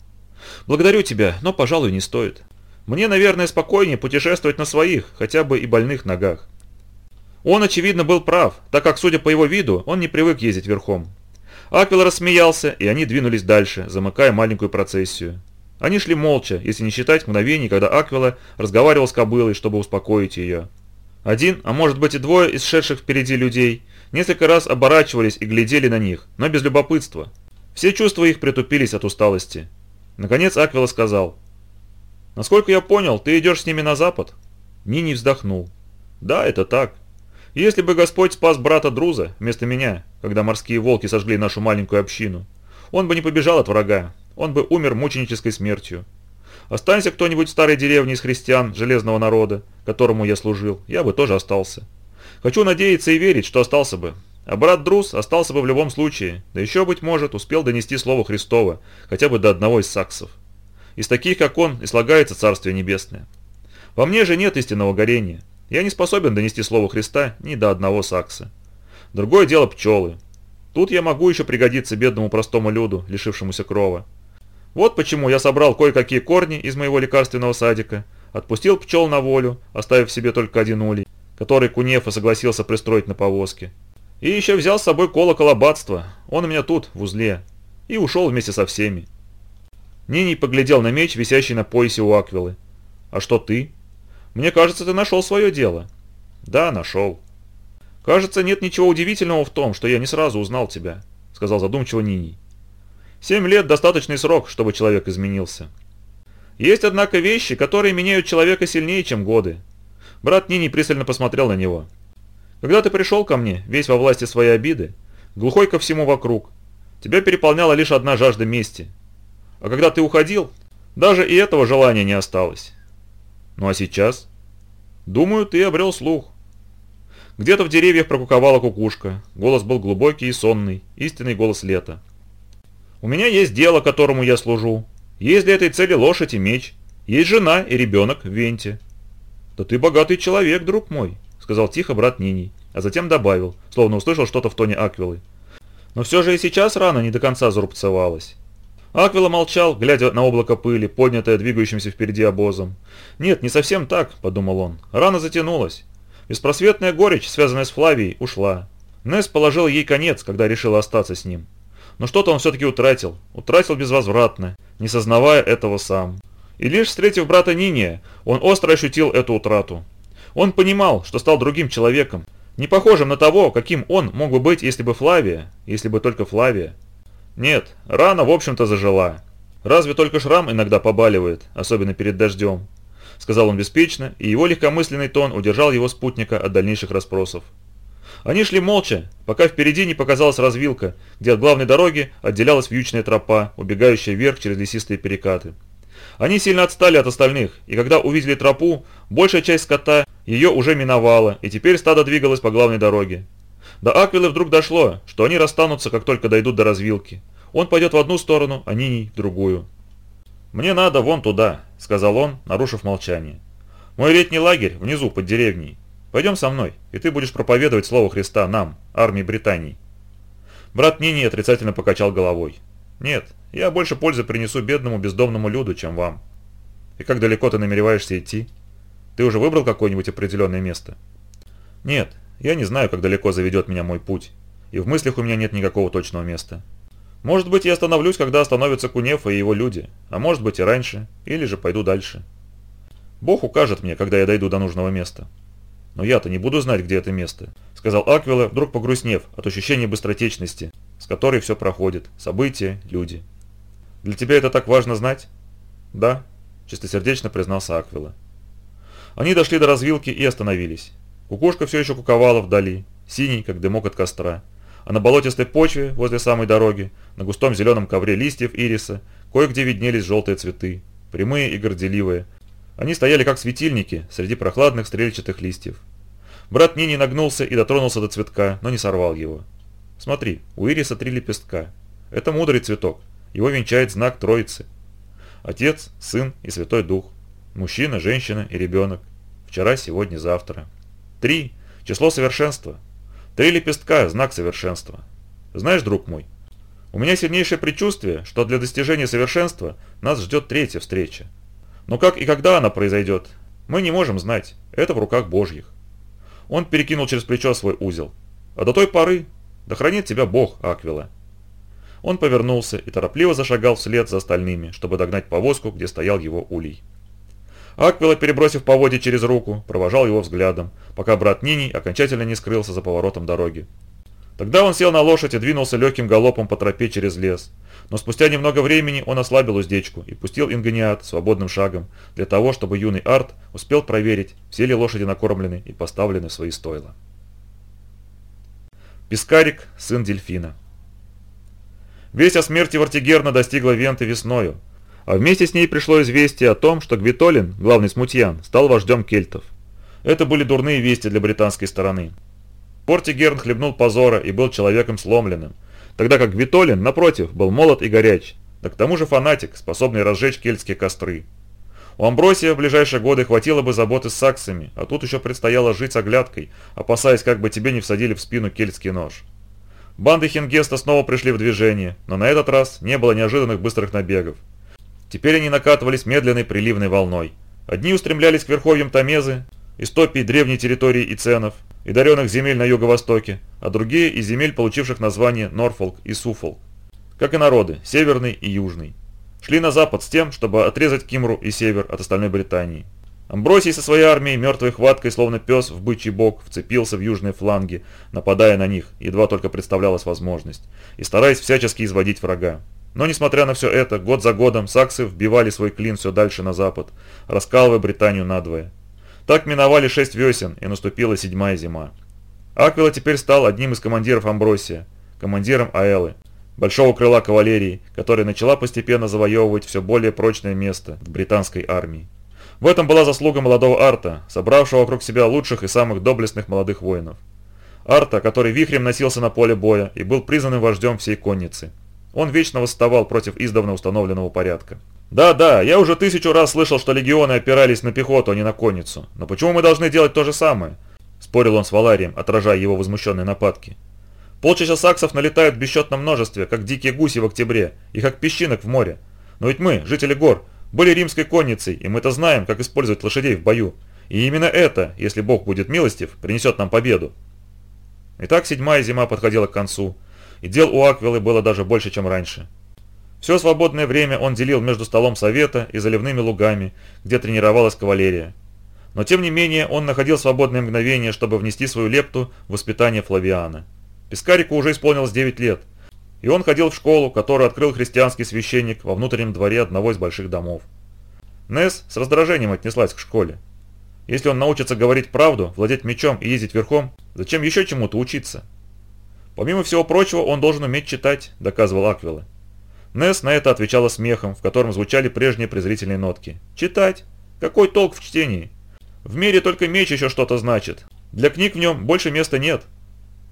Speaker 1: «Благодарю тебя, но, пожалуй, не стоит. Мне, наверное, спокойнее путешествовать на своих, хотя бы и больных ногах. Он, очевидно, был прав, так как, судя по его виду, он не привык ездить верхом. Аквил рассмеялся, и они двинулись дальше, замыкая маленькую процессию. Они шли молча, если не считать мгновений, когда Аквила разговаривал с кобылой, чтобы успокоить ее. Один, а может быть и двое из шедших впереди людей, несколько раз оборачивались и глядели на них, но без любопытства. Все чувства их притупились от усталости. Наконец Аквила сказал. «Насколько я понял, ты идешь с ними на запад?» Мини вздохнул. «Да, это так. Если бы Господь спас брата Друза вместо меня, когда морские волки сожгли нашу маленькую общину, он бы не побежал от врага, он бы умер мученической смертью. Останься кто-нибудь в старой деревне из христиан, железного народа, которому я служил, я бы тоже остался. Хочу надеяться и верить, что остался бы. А брат Друз остался бы в любом случае, да еще, быть может, успел донести слово Христово, хотя бы до одного из саксов. Из таких, как он, и слагается Царствие Небесное. Во мне же нет истинного горения. Я не способен донести слово Христа ни до одного сакса. Другое дело пчелы. Тут я могу еще пригодиться бедному простому люду, лишившемуся крова. Вот почему я собрал кое-какие корни из моего лекарственного садика, отпустил пчел на волю, оставив себе только один улей, который Кунефа согласился пристроить на повозке. И еще взял с собой колокол аббатства, он у меня тут, в узле, и ушел вместе со всеми. Ниний поглядел на меч, висящий на поясе у Аквилы. «А что ты?» Мне кажется, ты нашел свое дело». «Да, нашел». «Кажется, нет ничего удивительного в том, что я не сразу узнал тебя», — сказал задумчиво Нини. «Семь лет — достаточный срок, чтобы человек изменился. Есть, однако, вещи, которые меняют человека сильнее, чем годы». Брат Нини пристально посмотрел на него. «Когда ты пришел ко мне, весь во власти своей обиды, глухой ко всему вокруг, тебя переполняла лишь одна жажда мести. А когда ты уходил, даже и этого желания не осталось». Ну а сейчас? Думаю, ты обрел слух. Где-то в деревьях прокуковала кукушка. Голос был глубокий и сонный, истинный голос лета. У меня есть дело, которому я служу. Есть для этой цели лошадь и меч. Есть жена и ребенок в Венте. Да ты богатый человек, друг мой, сказал тихо брат Ниний, а затем добавил, словно услышал что-то в тоне Аквилы. Но все же и сейчас рана не до конца зарубцевалась. Аквила молчал, глядя на облако пыли, поднятое двигающимся впереди обозом. «Нет, не совсем так», — подумал он. «Рана затянулась. Беспросветная горечь, связанная с Флавией, ушла. Несс положил ей конец, когда решила остаться с ним. Но что-то он все-таки утратил. Утратил безвозвратно, не сознавая этого сам. И лишь встретив брата Ниния, он остро ощутил эту утрату. Он понимал, что стал другим человеком, не похожим на того, каким он мог бы быть, если бы Флавия, если бы только Флавия, нет, рана, в общем-то, зажила. Разве только шрам иногда побаливает, особенно перед дождем. Сказал он беспечно, и его легкомысленный тон удержал его спутника от дальнейших расспросов. Они шли молча, пока впереди не показалась развилка, где от главной дороги отделялась вьючная тропа, убегающая вверх через лесистые перекаты. Они сильно отстали от остальных, и когда увидели тропу, большая часть скота ее уже миновала, и теперь стадо двигалось по главной дороге. До Аквилы вдруг дошло, что они расстанутся, как только дойдут до развилки. Он пойдет в одну сторону, а Ниней в другую. «Мне надо вон туда», — сказал он, нарушив молчание. «Мой летний лагерь внизу, под деревней. Пойдем со мной, и ты будешь проповедовать слово Христа нам, армии Британии». Брат Нини отрицательно покачал головой. «Нет, я больше пользы принесу бедному бездомному люду, чем вам». «И как далеко ты намереваешься идти? Ты уже выбрал какое-нибудь определенное место?» «Нет, я не знаю, как далеко заведет меня мой путь, и в мыслях у меня нет никакого точного места. Может быть, я остановлюсь, когда остановятся Кунев и его люди, а может быть и раньше, или же пойду дальше. Бог укажет мне, когда я дойду до нужного места. Но я-то не буду знать, где это место, сказал Аквила, вдруг погрустнев от ощущения быстротечности, с которой все проходит, события, люди. Для тебя это так важно знать? Да, чистосердечно признался Аквила. Они дошли до развилки и остановились. Кукушка все еще куковала вдали, синий, как дымок от костра. А на болотистой почве, возле самой дороги, на густом зеленом ковре листьев ириса, кое-где виднелись желтые цветы, прямые и горделивые. Они стояли как светильники среди прохладных стрельчатых листьев. Брат Нини нагнулся и дотронулся до цветка, но не сорвал его. Смотри, у ириса три лепестка. Это мудрый цветок, его венчает знак Троицы. Отец, Сын и Святой Дух. Мужчина, женщина и ребенок. Вчера, сегодня, завтра. Три – число совершенства. Три лепестка – знак совершенства. Знаешь, друг мой, у меня сильнейшее предчувствие, что для достижения совершенства нас ждет третья встреча. Но как и когда она произойдет, мы не можем знать, это в руках Божьих. Он перекинул через плечо свой узел. А до той поры, да хранит тебя Бог, Аквила. Он повернулся и торопливо зашагал вслед за остальными, чтобы догнать повозку, где стоял его улей. Аквила, перебросив поводье через руку, провожал его взглядом, пока брат Ниний окончательно не скрылся за поворотом дороги. Тогда он сел на лошадь и двинулся легким галопом по тропе через лес. Но спустя немного времени он ослабил уздечку и пустил ингониат свободным шагом, для того, чтобы юный Арт успел проверить, все ли лошади накормлены и поставлены в свои стойла. Пискарик, сын дельфина. Весть о смерти Вартигерна достигла Венты весною, а вместе с ней пришло известие о том, что Гвитолин, главный смутьян, стал вождем кельтов. Это были дурные вести для британской стороны. Портигерн хлебнул позора и был человеком сломленным, тогда как Гвитолин, напротив, был молод и горяч, да к тому же фанатик, способный разжечь кельтские костры. У Амбросия в ближайшие годы хватило бы заботы с саксами, а тут еще предстояло жить с оглядкой, опасаясь, как бы тебе не всадили в спину кельтский нож. Банды Хингеста снова пришли в движение, но на этот раз не было неожиданных быстрых набегов. Теперь они накатывались медленной приливной волной. Одни устремлялись к верховьям Тамезы, истопии древней территории иценов и даренных земель на юго-востоке, а другие – из земель, получивших название Норфолк и Суфолк. Как и народы – северный и южный. Шли на запад с тем, чтобы отрезать Кимру и север от остальной Британии. Амбросий со своей армией мертвой хваткой, словно пес в бычий бок, вцепился в южные фланги, нападая на них, едва только представлялась возможность, и стараясь всячески изводить врага. Но несмотря на все это, год за годом саксы вбивали свой клин все дальше на запад, раскалывая Британию надвое. Так миновали шесть весен, и наступила седьмая зима. Аквила теперь стал одним из командиров Амбросия, командиром Аэлы, большого крыла кавалерии, которая начала постепенно завоевывать все более прочное место в британской армии. В этом была заслуга молодого Арта, собравшего вокруг себя лучших и самых доблестных молодых воинов. Арта, который вихрем носился на поле боя и был признанным вождем всей конницы. Он вечно восставал против издавна установленного порядка. «Да-да, я уже тысячу раз слышал, что легионы опирались на пехоту, а не на конницу. Но почему мы должны делать то же самое?» Спорил он с Валарием, отражая его возмущенные нападки. «Полчища саксов налетают в бесчетном множестве, как дикие гуси в октябре и как песчинок в море. Но ведь мы, жители гор, были римской конницей, и мы-то знаем, как использовать лошадей в бою. И именно это, если Бог будет милостив, принесет нам победу». Итак, седьмая зима подходила к концу и дел у Аквилы было даже больше, чем раньше. Все свободное время он делил между столом совета и заливными лугами, где тренировалась кавалерия. Но тем не менее он находил свободное мгновение, чтобы внести свою лепту в воспитание Флавиана. Пискарику уже исполнилось 9 лет, и он ходил в школу, которую открыл христианский священник во внутреннем дворе одного из больших домов. Несс с раздражением отнеслась к школе. Если он научится говорить правду, владеть мечом и ездить верхом, зачем еще чему-то учиться? Помимо всего прочего, он должен уметь читать, доказывал Аквилла. Несс на это отвечала смехом, в котором звучали прежние презрительные нотки. Читать? Какой толк в чтении? В мире только меч еще что-то значит. Для книг в нем больше места нет.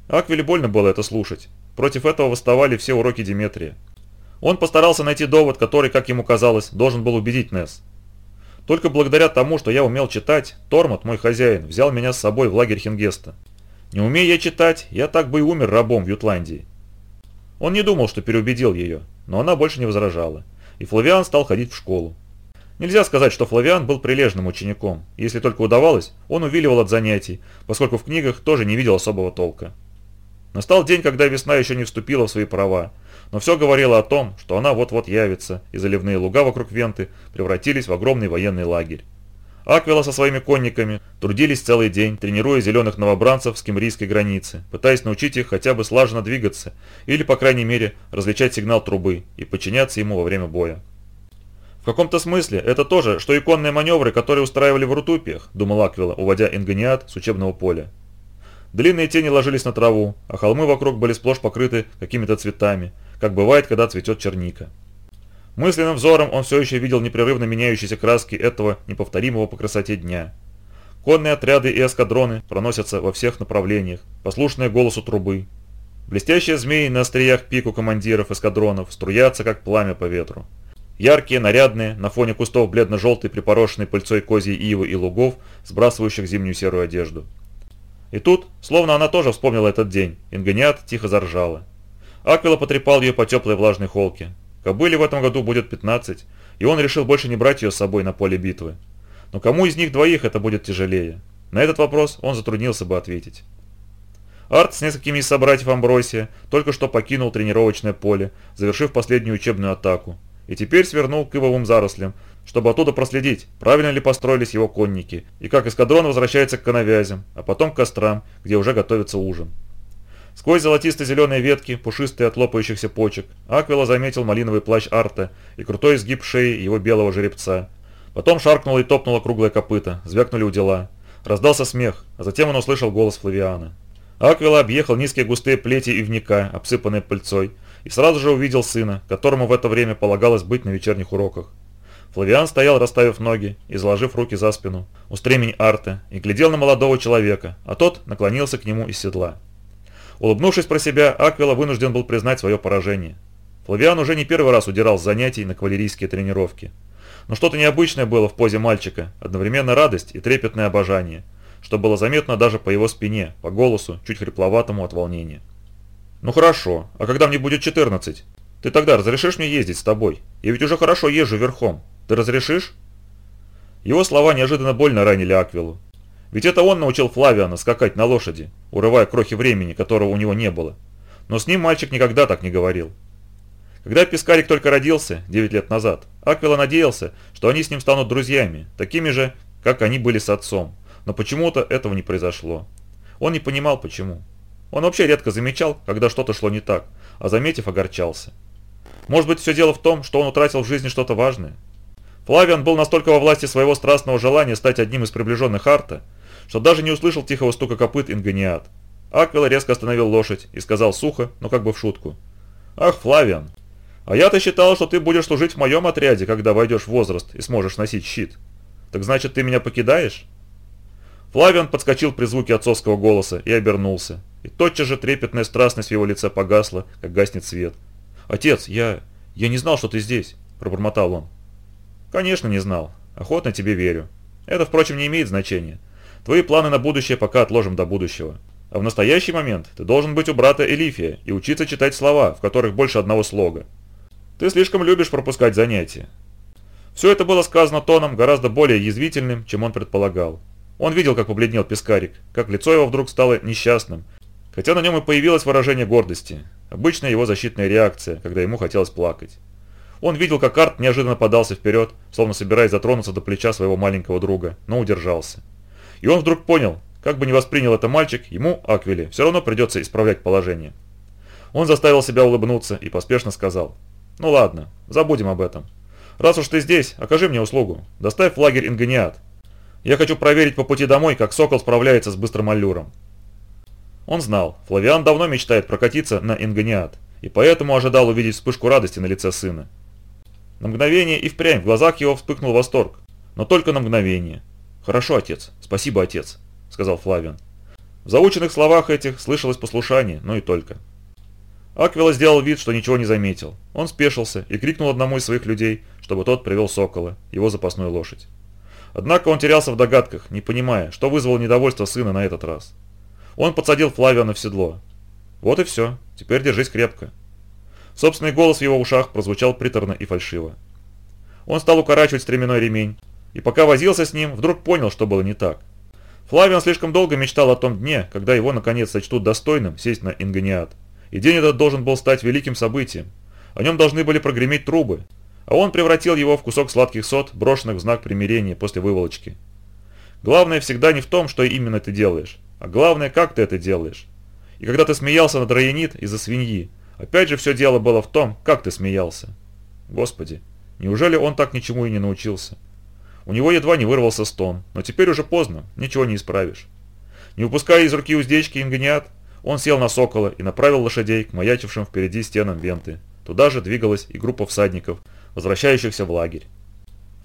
Speaker 1: Аквиле больно было это слушать. Против этого восставали все уроки Диметрия. Он постарался найти довод, который, как ему казалось, должен был убедить Несс. Только благодаря тому, что я умел читать, Тормот, мой хозяин, взял меня с собой в лагерь Хингеста. Не умея я читать, я так бы и умер рабом в Ютландии. Он не думал, что переубедил ее, но она больше не возражала, и Флавиан стал ходить в школу. Нельзя сказать, что Флавиан был прилежным учеником, и если только удавалось, он увиливал от занятий, поскольку в книгах тоже не видел особого толка. Настал день, когда весна еще не вступила в свои права, но все говорило о том, что она вот-вот явится, и заливные луга вокруг Венты превратились в огромный военный лагерь. Аквила со своими конниками трудились целый день, тренируя зеленых новобранцев с кемрийской границы, пытаясь научить их хотя бы слаженно двигаться, или, по крайней мере, различать сигнал трубы и подчиняться ему во время боя. «В каком-то смысле это тоже, что иконные маневры, которые устраивали в рутупиях», – думал Аквила, уводя Ингониат с учебного поля. Длинные тени ложились на траву, а холмы вокруг были сплошь покрыты какими-то цветами, как бывает, когда цветет черника. Мысленным взором он все еще видел непрерывно меняющиеся краски этого неповторимого по красоте дня. Конные отряды и эскадроны проносятся во всех направлениях, послушные голосу трубы. Блестящие змеи на остриях пику командиров эскадронов струятся, как пламя по ветру. Яркие, нарядные, на фоне кустов бледно-желтый, припорошенный пыльцой козьей ивы и лугов, сбрасывающих зимнюю серую одежду. И тут, словно она тоже вспомнила этот день, Ингониат тихо заржала. Аквила потрепал ее по теплой влажной холке. Кобыле а в этом году будет 15, и он решил больше не брать ее с собой на поле битвы. Но кому из них двоих это будет тяжелее? На этот вопрос он затруднился бы ответить. Арт с несколькими из собратьев Амбросия только что покинул тренировочное поле, завершив последнюю учебную атаку, и теперь свернул к ивовым зарослям, чтобы оттуда проследить, правильно ли построились его конники, и как эскадрон возвращается к коновязям, а потом к кострам, где уже готовится ужин. Сквозь золотисто-зеленые ветки, пушистые от лопающихся почек, Аквила заметил малиновый плащ Арта и крутой изгиб шеи его белого жеребца. Потом шаркнуло и топнуло круглое копыто, звякнули у дела. Раздался смех, а затем он услышал голос Флавиана. Аквила объехал низкие густые плети ивника, обсыпанные пыльцой, и сразу же увидел сына, которому в это время полагалось быть на вечерних уроках. Флавиан стоял, расставив ноги и заложив руки за спину, у Арта, и глядел на молодого человека, а тот наклонился к нему из седла. Улыбнувшись про себя, Аквила вынужден был признать свое поражение. Флавиан уже не первый раз удирал с занятий на кавалерийские тренировки. Но что-то необычное было в позе мальчика, одновременно радость и трепетное обожание, что было заметно даже по его спине, по голосу, чуть хрипловатому от волнения. «Ну хорошо, а когда мне будет 14? Ты тогда разрешишь мне ездить с тобой? Я ведь уже хорошо езжу верхом. Ты разрешишь?» Его слова неожиданно больно ранили Аквилу, ведь это он научил Флавиана скакать на лошади, урывая крохи времени, которого у него не было. Но с ним мальчик никогда так не говорил. Когда Пискарик только родился, 9 лет назад, Аквила надеялся, что они с ним станут друзьями, такими же, как они были с отцом. Но почему-то этого не произошло. Он не понимал, почему. Он вообще редко замечал, когда что-то шло не так, а заметив, огорчался. Может быть, все дело в том, что он утратил в жизни что-то важное? Флавиан был настолько во власти своего страстного желания стать одним из приближенных Арта, что даже не услышал тихого стука копыт Ингониат. Аквила резко остановил лошадь и сказал сухо, но как бы в шутку. «Ах, Флавиан, а я-то считал, что ты будешь служить в моем отряде, когда войдешь в возраст и сможешь носить щит. Так значит, ты меня покидаешь?» Флавиан подскочил при звуке отцовского голоса и обернулся. И тотчас же трепетная страстность в его лице погасла, как гаснет свет. «Отец, я... я не знал, что ты здесь», – пробормотал он. «Конечно не знал. Охотно тебе верю. Это, впрочем, не имеет значения. Твои планы на будущее пока отложим до будущего. А в настоящий момент ты должен быть у брата Элифия и учиться читать слова, в которых больше одного слога. Ты слишком любишь пропускать занятия. Все это было сказано тоном гораздо более язвительным, чем он предполагал. Он видел, как побледнел Пискарик, как лицо его вдруг стало несчастным, хотя на нем и появилось выражение гордости, обычная его защитная реакция, когда ему хотелось плакать. Он видел, как Арт неожиданно подался вперед, словно собираясь затронуться до плеча своего маленького друга, но удержался. И он вдруг понял, как бы не воспринял это мальчик, ему, Аквили все равно придется исправлять положение. Он заставил себя улыбнуться и поспешно сказал. «Ну ладно, забудем об этом. Раз уж ты здесь, окажи мне услугу. Доставь в лагерь Ингониат. Я хочу проверить по пути домой, как Сокол справляется с быстрым аллюром». Он знал, Флавиан давно мечтает прокатиться на Ингониат, и поэтому ожидал увидеть вспышку радости на лице сына. На мгновение и впрямь в глазах его вспыхнул восторг, но только на мгновение. «Хорошо, отец. Спасибо, отец», – сказал Флавиан. В заученных словах этих слышалось послушание, но и только. Аквила сделал вид, что ничего не заметил. Он спешился и крикнул одному из своих людей, чтобы тот привел сокола, его запасную лошадь. Однако он терялся в догадках, не понимая, что вызвало недовольство сына на этот раз. Он подсадил Флавиана в седло. «Вот и все. Теперь держись крепко». Собственный голос в его ушах прозвучал приторно и фальшиво. Он стал укорачивать стременной ремень, и пока возился с ним, вдруг понял, что было не так. Флавиан слишком долго мечтал о том дне, когда его наконец сочтут достойным сесть на ингониат. И день этот должен был стать великим событием. О нем должны были прогреметь трубы, а он превратил его в кусок сладких сот, брошенных в знак примирения после выволочки. Главное всегда не в том, что именно ты делаешь, а главное, как ты это делаешь. И когда ты смеялся над Раенит из-за свиньи, опять же все дело было в том, как ты смеялся. Господи, неужели он так ничему и не научился? У него едва не вырвался стон, но теперь уже поздно, ничего не исправишь. Не выпуская из руки уздечки ингниат, он сел на сокола и направил лошадей к маячившим впереди стенам венты. Туда же двигалась и группа всадников, возвращающихся в лагерь.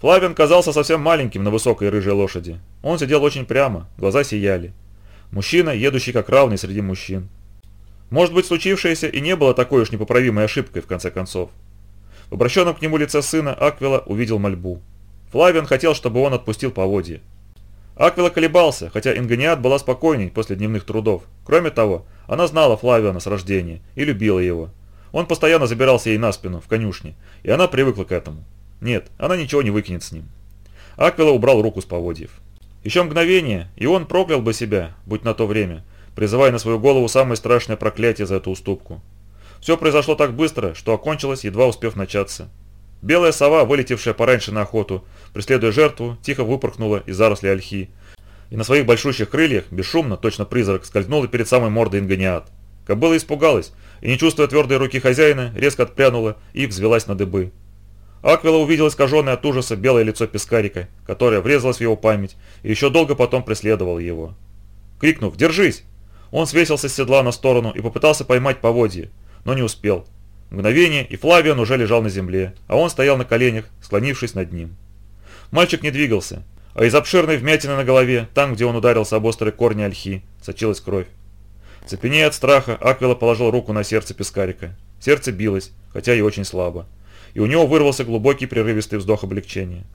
Speaker 1: Флавин казался совсем маленьким на высокой рыжей лошади. Он сидел очень прямо, глаза сияли. Мужчина, едущий как равный среди мужчин. Может быть, случившееся и не было такой уж непоправимой ошибкой, в конце концов. В обращенном к нему лице сына Аквила увидел мольбу. Флавиан хотел, чтобы он отпустил поводье. Аквила колебался, хотя Ингониат была спокойней после дневных трудов. Кроме того, она знала Флавиана с рождения и любила его. Он постоянно забирался ей на спину, в конюшне, и она привыкла к этому. Нет, она ничего не выкинет с ним. Аквила убрал руку с поводьев. Еще мгновение, и он проклял бы себя, будь на то время, призывая на свою голову самое страшное проклятие за эту уступку. Все произошло так быстро, что окончилось, едва успев начаться. Белая сова, вылетевшая пораньше на охоту, преследуя жертву, тихо выпорхнула из заросли ольхи. И на своих большущих крыльях, бесшумно, точно призрак, скользнула перед самой мордой ингониат. Кобыла испугалась, и, не чувствуя твердой руки хозяина, резко отпрянула и взвелась на дыбы. Аквила увидела искаженное от ужаса белое лицо пескарика, которое врезалось в его память и еще долго потом преследовало его. Крикнув «Держись!», он свесился с седла на сторону и попытался поймать поводье, но не успел. Мгновение, и Флавиан уже лежал на земле, а он стоял на коленях, склонившись над ним. Мальчик не двигался, а из обширной вмятины на голове, там, где он ударился об острые корни ольхи, сочилась кровь. Цепенея от страха, Аквила положил руку на сердце пескарика. Сердце билось, хотя и очень слабо, и у него вырвался глубокий прерывистый вздох облегчения.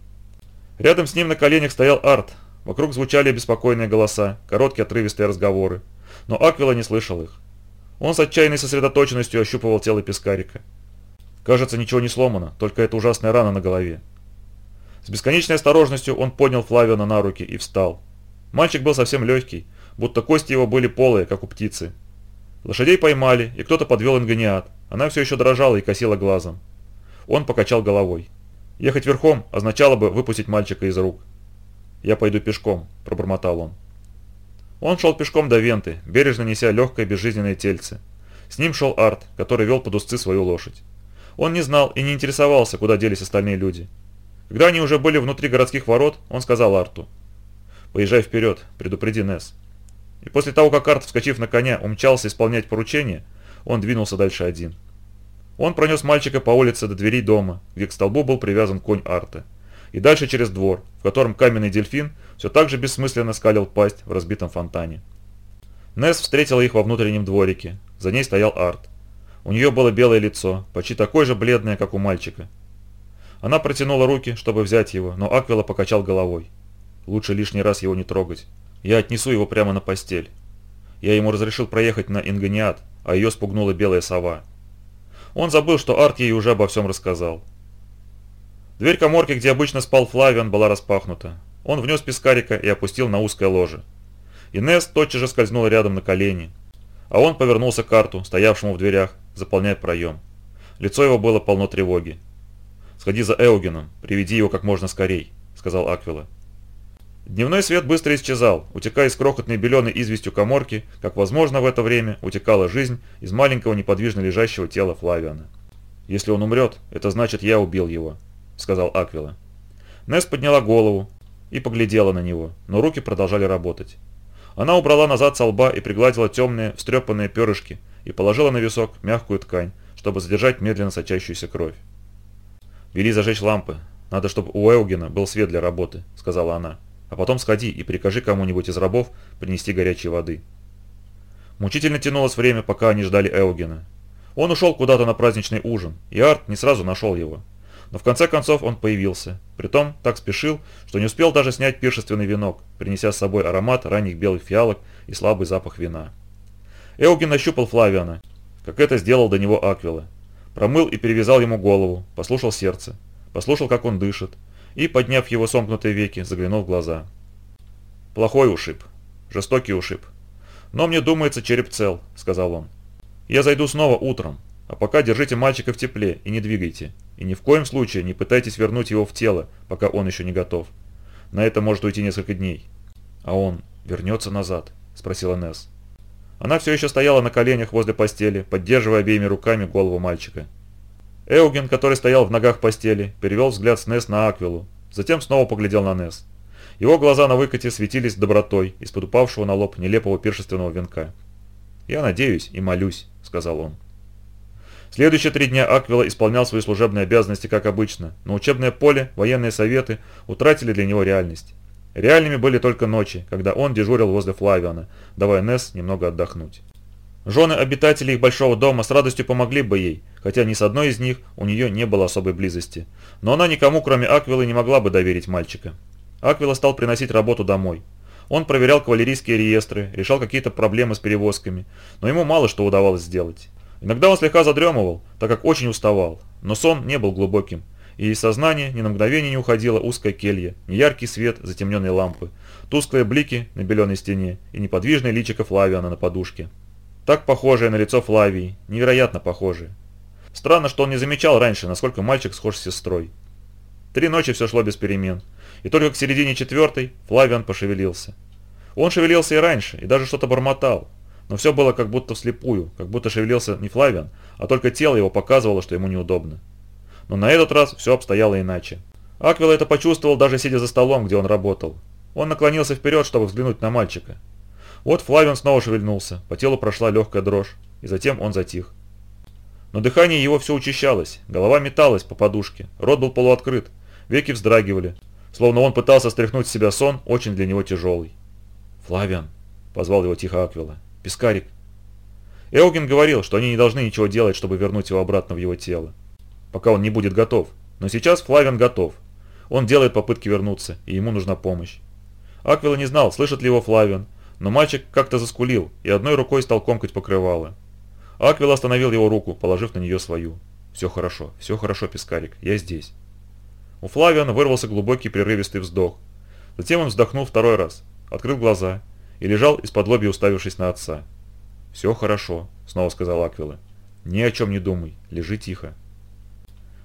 Speaker 1: Рядом с ним на коленях стоял Арт. Вокруг звучали беспокойные голоса, короткие отрывистые разговоры, но Аквила не слышал их. Он с отчаянной сосредоточенностью ощупывал тело пескарика. Кажется, ничего не сломано, только эта ужасная рана на голове. С бесконечной осторожностью он поднял Флавиона на руки и встал. Мальчик был совсем легкий, будто кости его были полые, как у птицы. Лошадей поймали, и кто-то подвел ингониат. Она все еще дрожала и косила глазом. Он покачал головой. Ехать верхом означало бы выпустить мальчика из рук. «Я пойду пешком», – пробормотал он. Он шел пешком до Венты, бережно неся легкое безжизненное тельце. С ним шел Арт, который вел под узцы свою лошадь. Он не знал и не интересовался, куда делись остальные люди. Когда они уже были внутри городских ворот, он сказал Арту. «Поезжай вперед, предупреди Несс». И после того, как Арт, вскочив на коня, умчался исполнять поручение, он двинулся дальше один. Он пронес мальчика по улице до дверей дома, где к столбу был привязан конь Арта и дальше через двор, в котором каменный дельфин все так же бессмысленно скалил пасть в разбитом фонтане. Несс встретила их во внутреннем дворике. За ней стоял Арт. У нее было белое лицо, почти такое же бледное, как у мальчика. Она протянула руки, чтобы взять его, но Аквила покачал головой. Лучше лишний раз его не трогать. Я отнесу его прямо на постель. Я ему разрешил проехать на Ингониат, а ее спугнула белая сова. Он забыл, что Арт ей уже обо всем рассказал. Дверь коморки, где обычно спал Флавиан, была распахнута. Он внес пескарика и опустил на узкое ложе. Инес тотчас же скользнула рядом на колени, а он повернулся к карту, стоявшему в дверях, заполняя проем. Лицо его было полно тревоги. «Сходи за Эугеном, приведи его как можно скорей», — сказал Аквила. Дневной свет быстро исчезал, утекая из крохотной беленой известью коморки, как, возможно, в это время утекала жизнь из маленького неподвижно лежащего тела Флавиана. «Если он умрет, это значит, я убил его», сказал Аквила. Несс подняла голову и поглядела на него, но руки продолжали работать. Она убрала назад со лба и пригладила темные, встрепанные перышки и положила на висок мягкую ткань, чтобы задержать медленно сочащуюся кровь. «Вели зажечь лампы. Надо, чтобы у Элгина был свет для работы», — сказала она. «А потом сходи и прикажи кому-нибудь из рабов принести горячей воды». Мучительно тянулось время, пока они ждали Элгина. Он ушел куда-то на праздничный ужин, и Арт не сразу нашел его. Но в конце концов он появился. Притом так спешил, что не успел даже снять пиршественный венок, принеся с собой аромат ранних белых фиалок и слабый запах вина. Эуген нащупал Флавиана, как это сделал до него Аквила. Промыл и перевязал ему голову, послушал сердце, послушал, как он дышит, и, подняв его сомкнутые веки, заглянул в глаза. «Плохой ушиб. Жестокий ушиб. Но мне думается, череп цел», — сказал он. «Я зайду снова утром, а пока держите мальчика в тепле и не двигайте. И ни в коем случае не пытайтесь вернуть его в тело, пока он еще не готов. На это может уйти несколько дней. А он вернется назад? Спросила Несс. Она все еще стояла на коленях возле постели, поддерживая обеими руками голову мальчика. Эуген, который стоял в ногах постели, перевел взгляд с Несс на Аквилу, затем снова поглядел на Несс. Его глаза на выкате светились добротой из-под упавшего на лоб нелепого пиршественного венка. «Я надеюсь и молюсь», — сказал он. Следующие три дня Аквила исполнял свои служебные обязанности как обычно, но учебное поле, военные советы утратили для него реальность. Реальными были только ночи, когда он дежурил возле Флавиана, давая Несс немного отдохнуть. Жены обитателей их большого дома с радостью помогли бы ей, хотя ни с одной из них у нее не было особой близости. Но она никому, кроме Аквилы, не могла бы доверить мальчика. Аквила стал приносить работу домой. Он проверял кавалерийские реестры, решал какие-то проблемы с перевозками, но ему мало что удавалось сделать. Иногда он слегка задремывал, так как очень уставал, но сон не был глубоким, и из сознания ни на мгновение не уходила узкая келья, неяркий свет затемненной лампы, тусклые блики на беленой стене и неподвижное личико Флавиана на подушке. Так похожее на лицо Флавии, невероятно похожее. Странно, что он не замечал раньше, насколько мальчик схож с сестрой. Три ночи все шло без перемен, и только к середине четвертой Флавиан пошевелился. Он шевелился и раньше, и даже что-то бормотал, но все было как будто вслепую, как будто шевелился не Флавиан, а только тело его показывало, что ему неудобно. Но на этот раз все обстояло иначе. Аквилл это почувствовал, даже сидя за столом, где он работал. Он наклонился вперед, чтобы взглянуть на мальчика. Вот Флавиан снова шевельнулся, по телу прошла легкая дрожь, и затем он затих. Но дыхание его все учащалось, голова металась по подушке, рот был полуоткрыт, веки вздрагивали, словно он пытался стряхнуть с себя сон, очень для него тяжелый. «Флавиан», — позвал его тихо Аквила, — Искарик. Элгин говорил, что они не должны ничего делать, чтобы вернуть его обратно в его тело. Пока он не будет готов. Но сейчас Флавиан готов. Он делает попытки вернуться, и ему нужна помощь. Аквила не знал, слышит ли его Флавиан, но мальчик как-то заскулил и одной рукой стал комкать покрывало. Аквил остановил его руку, положив на нее свою. «Все хорошо, все хорошо, Пискарик, я здесь». У Флавиана вырвался глубокий прерывистый вздох. Затем он вздохнул второй раз, открыл глаза и лежал из-под лобья, уставившись на отца. «Все хорошо», — снова сказал Аквилы. «Ни о чем не думай, лежи тихо».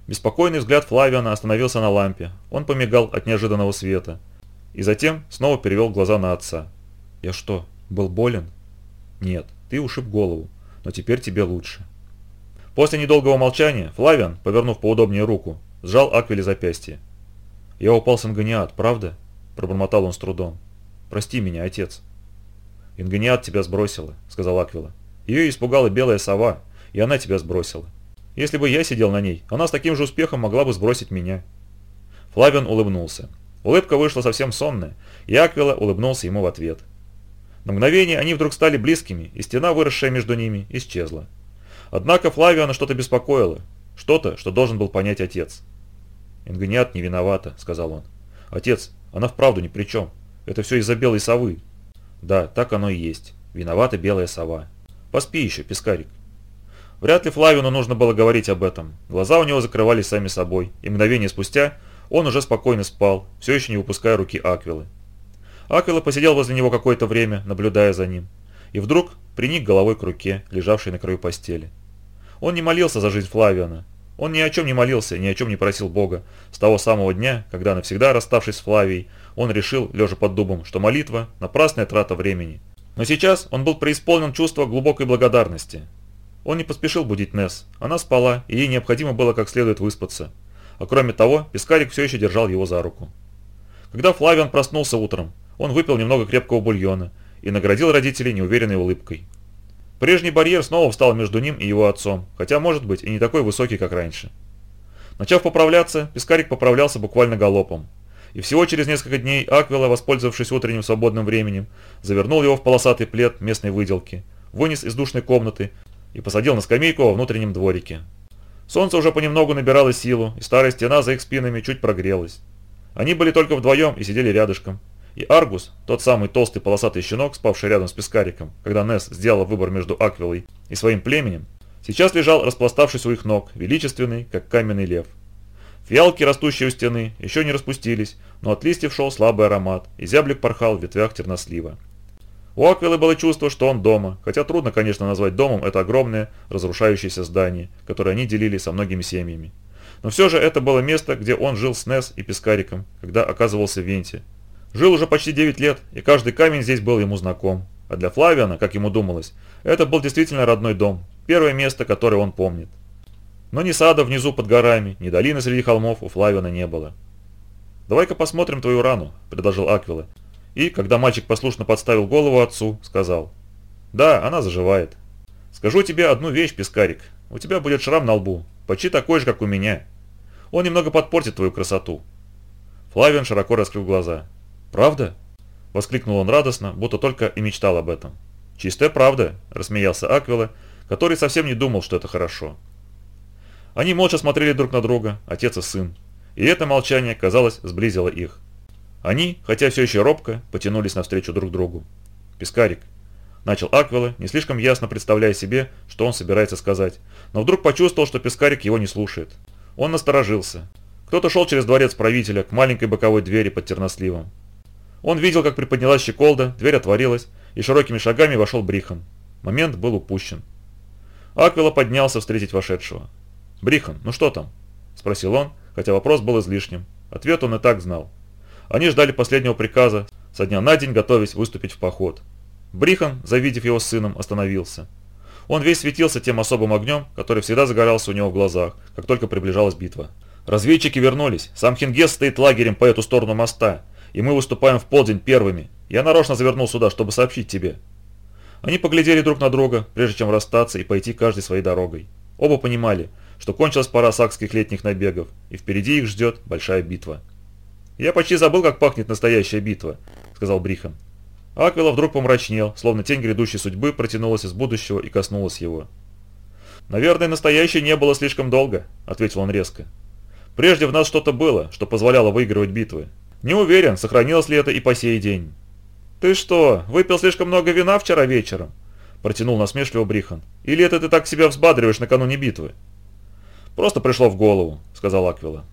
Speaker 1: Беспокойный взгляд Флавиана остановился на лампе, он помигал от неожиданного света, и затем снова перевел глаза на отца. «Я что, был болен?» «Нет, ты ушиб голову, но теперь тебе лучше». После недолгого молчания Флавиан, повернув поудобнее руку, сжал Аквиле запястье. «Я упал с Ангониат, правда?» – пробормотал он с трудом. «Прости меня, отец». «Ингониат тебя сбросила», — сказал Аквила. «Ее испугала белая сова, и она тебя сбросила. Если бы я сидел на ней, она с таким же успехом могла бы сбросить меня». Флавиан улыбнулся. Улыбка вышла совсем сонная, и Аквила улыбнулся ему в ответ. На мгновение они вдруг стали близкими, и стена, выросшая между ними, исчезла. Однако Флавиана что-то беспокоило, что-то, что должен был понять отец. «Ингониат не виновата», — сказал он. «Отец, она вправду ни при чем. Это все из-за белой совы, да, так оно и есть. Виновата белая сова. Поспи еще, пескарик. Вряд ли Флавину нужно было говорить об этом. Глаза у него закрывались сами собой, и мгновение спустя он уже спокойно спал, все еще не выпуская руки Аквилы. Аквила посидел возле него какое-то время, наблюдая за ним, и вдруг приник головой к руке, лежавшей на краю постели. Он не молился за жизнь Флавиана. Он ни о чем не молился, ни о чем не просил Бога, с того самого дня, когда навсегда расставшись с Флавией, он решил, лежа под дубом, что молитва – напрасная трата времени. Но сейчас он был преисполнен чувства глубокой благодарности. Он не поспешил будить Несс. Она спала, и ей необходимо было как следует выспаться. А кроме того, Пискарик все еще держал его за руку. Когда Флавиан проснулся утром, он выпил немного крепкого бульона и наградил родителей неуверенной улыбкой. Прежний барьер снова встал между ним и его отцом, хотя, может быть, и не такой высокий, как раньше. Начав поправляться, Пискарик поправлялся буквально галопом и всего через несколько дней Аквила, воспользовавшись утренним свободным временем, завернул его в полосатый плед местной выделки, вынес из душной комнаты и посадил на скамейку во внутреннем дворике. Солнце уже понемногу набирало силу, и старая стена за их спинами чуть прогрелась. Они были только вдвоем и сидели рядышком. И Аргус, тот самый толстый полосатый щенок, спавший рядом с пескариком, когда Несс сделала выбор между Аквилой и своим племенем, сейчас лежал, распластавшись у их ног, величественный, как каменный лев. Фиалки, растущие у стены, еще не распустились, но от листьев шел слабый аромат, и зяблик порхал в ветвях тернослива. У Аквилы было чувство, что он дома, хотя трудно, конечно, назвать домом это огромное, разрушающееся здание, которое они делили со многими семьями. Но все же это было место, где он жил с Нес и Пискариком, когда оказывался в Венте. Жил уже почти 9 лет, и каждый камень здесь был ему знаком. А для Флавиана, как ему думалось, это был действительно родной дом, первое место, которое он помнит. Но ни сада внизу под горами, ни долины среди холмов у Флавиана не было. «Давай-ка посмотрим твою рану», – предложил Аквилы, И, когда мальчик послушно подставил голову отцу, сказал. «Да, она заживает. Скажу тебе одну вещь, пескарик. У тебя будет шрам на лбу, почти такой же, как у меня. Он немного подпортит твою красоту». Флавиан широко раскрыл глаза. «Правда?» – воскликнул он радостно, будто только и мечтал об этом. «Чистая правда», – рассмеялся Аквилы, который совсем не думал, что это хорошо. Они молча смотрели друг на друга, отец и сын. И это молчание, казалось, сблизило их. Они, хотя все еще робко, потянулись навстречу друг другу. «Пискарик», – начал Аквела, не слишком ясно представляя себе, что он собирается сказать, но вдруг почувствовал, что Пискарик его не слушает. Он насторожился. Кто-то шел через дворец правителя к маленькой боковой двери под терносливом. Он видел, как приподнялась щеколда, дверь отворилась, и широкими шагами вошел Брихан. Момент был упущен. Аквела поднялся встретить вошедшего. «Брихан, ну что там?» – спросил он, хотя вопрос был излишним. Ответ он и так знал. Они ждали последнего приказа, со дня на день готовясь выступить в поход. Брихан, завидев его с сыном, остановился. Он весь светился тем особым огнем, который всегда загорался у него в глазах, как только приближалась битва. «Разведчики вернулись. Сам Хингес стоит лагерем по эту сторону моста, и мы выступаем в полдень первыми. Я нарочно завернул сюда, чтобы сообщить тебе». Они поглядели друг на друга, прежде чем расстаться и пойти каждой своей дорогой. Оба понимали – что кончилась пора сакских летних набегов, и впереди их ждет большая битва. «Я почти забыл, как пахнет настоящая битва», — сказал Брихан. Аквила вдруг помрачнел, словно тень грядущей судьбы протянулась из будущего и коснулась его. «Наверное, настоящей не было слишком долго», — ответил он резко. «Прежде в нас что-то было, что позволяло выигрывать битвы. Не уверен, сохранилось ли это и по сей день». «Ты что, выпил слишком много вина вчера вечером?» — протянул насмешливо Брихан. «Или это ты так себя взбадриваешь накануне битвы?» «Просто пришло в голову», — сказал Аквила.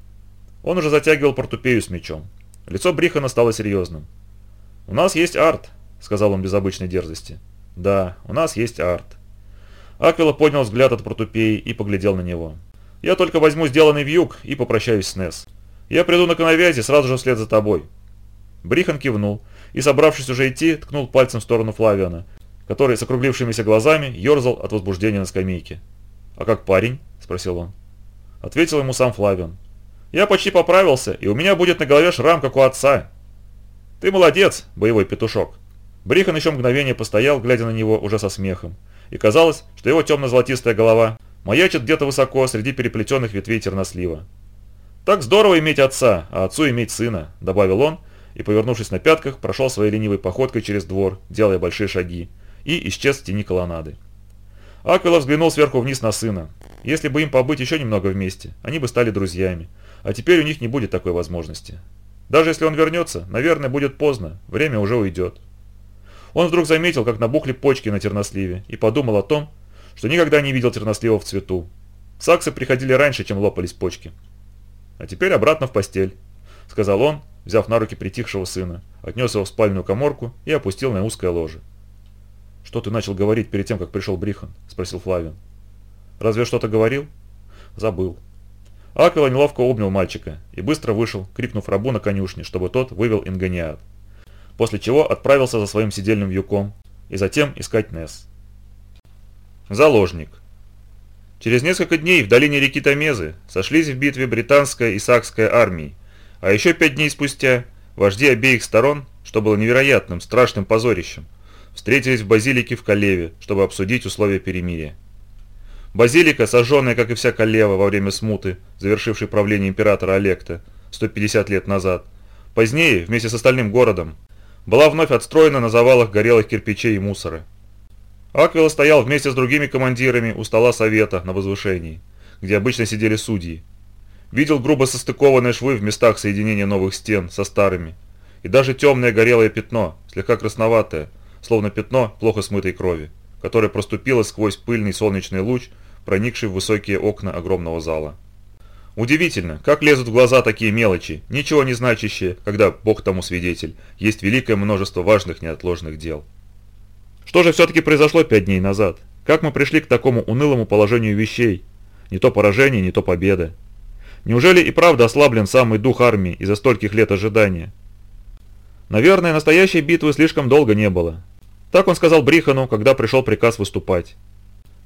Speaker 1: Он уже затягивал портупею с мечом. Лицо Брихана стало серьезным. «У нас есть арт», — сказал он без обычной дерзости. «Да, у нас есть арт». Аквила поднял взгляд от портупеи и поглядел на него. «Я только возьму сделанный вьюг и попрощаюсь с Несс. Я приду на коновязи сразу же вслед за тобой». Брихан кивнул и, собравшись уже идти, ткнул пальцем в сторону Флавиана, который с округлившимися глазами ерзал от возбуждения на скамейке. «А как парень?» – спросил он. – ответил ему сам Флавиан. «Я почти поправился, и у меня будет на голове шрам, как у отца». «Ты молодец, боевой петушок». Брихан еще мгновение постоял, глядя на него уже со смехом, и казалось, что его темно-золотистая голова маячит где-то высоко среди переплетенных ветвей тернослива. «Так здорово иметь отца, а отцу иметь сына», – добавил он, и, повернувшись на пятках, прошел своей ленивой походкой через двор, делая большие шаги, и исчез в тени колоннады. Аквила взглянул сверху вниз на сына. Если бы им побыть еще немного вместе, они бы стали друзьями. А теперь у них не будет такой возможности. Даже если он вернется, наверное, будет поздно, время уже уйдет. Он вдруг заметил, как набухли почки на терносливе, и подумал о том, что никогда не видел тернослива в цвету. Саксы приходили раньше, чем лопались почки. «А теперь обратно в постель», — сказал он, взяв на руки притихшего сына, отнес его в спальную коморку и опустил на узкое ложе. «Что ты начал говорить перед тем, как пришел Брихан?» – спросил Флавин. Разве что-то говорил? Забыл. Аквила неловко обнял мальчика и быстро вышел, крикнув рабу на конюшне, чтобы тот вывел ингониат. После чего отправился за своим сидельным вьюком и затем искать Нес. Заложник. Через несколько дней в долине реки Томезы сошлись в битве британская и сакская армии, а еще пять дней спустя вожди обеих сторон, что было невероятным, страшным позорищем, встретились в базилике в Калеве, чтобы обсудить условия перемирия. Базилика, сожженная, как и вся Калева во время смуты, завершившей правление императора Олекта 150 лет назад, позднее, вместе с остальным городом, была вновь отстроена на завалах горелых кирпичей и мусора. Аквила стоял вместе с другими командирами у стола совета на возвышении, где обычно сидели судьи. Видел грубо состыкованные швы в местах соединения новых стен со старыми, и даже темное горелое пятно, слегка красноватое, словно пятно плохо смытой крови, которое проступило сквозь пыльный солнечный луч проникший в высокие окна огромного зала. Удивительно, как лезут в глаза такие мелочи, ничего не значащие, когда, бог тому свидетель, есть великое множество важных неотложных дел. Что же все-таки произошло пять дней назад? Как мы пришли к такому унылому положению вещей? Не то поражение, не то победа. Неужели и правда ослаблен самый дух армии из-за стольких лет ожидания? Наверное, настоящей битвы слишком долго не было. Так он сказал Брихану, когда пришел приказ выступать.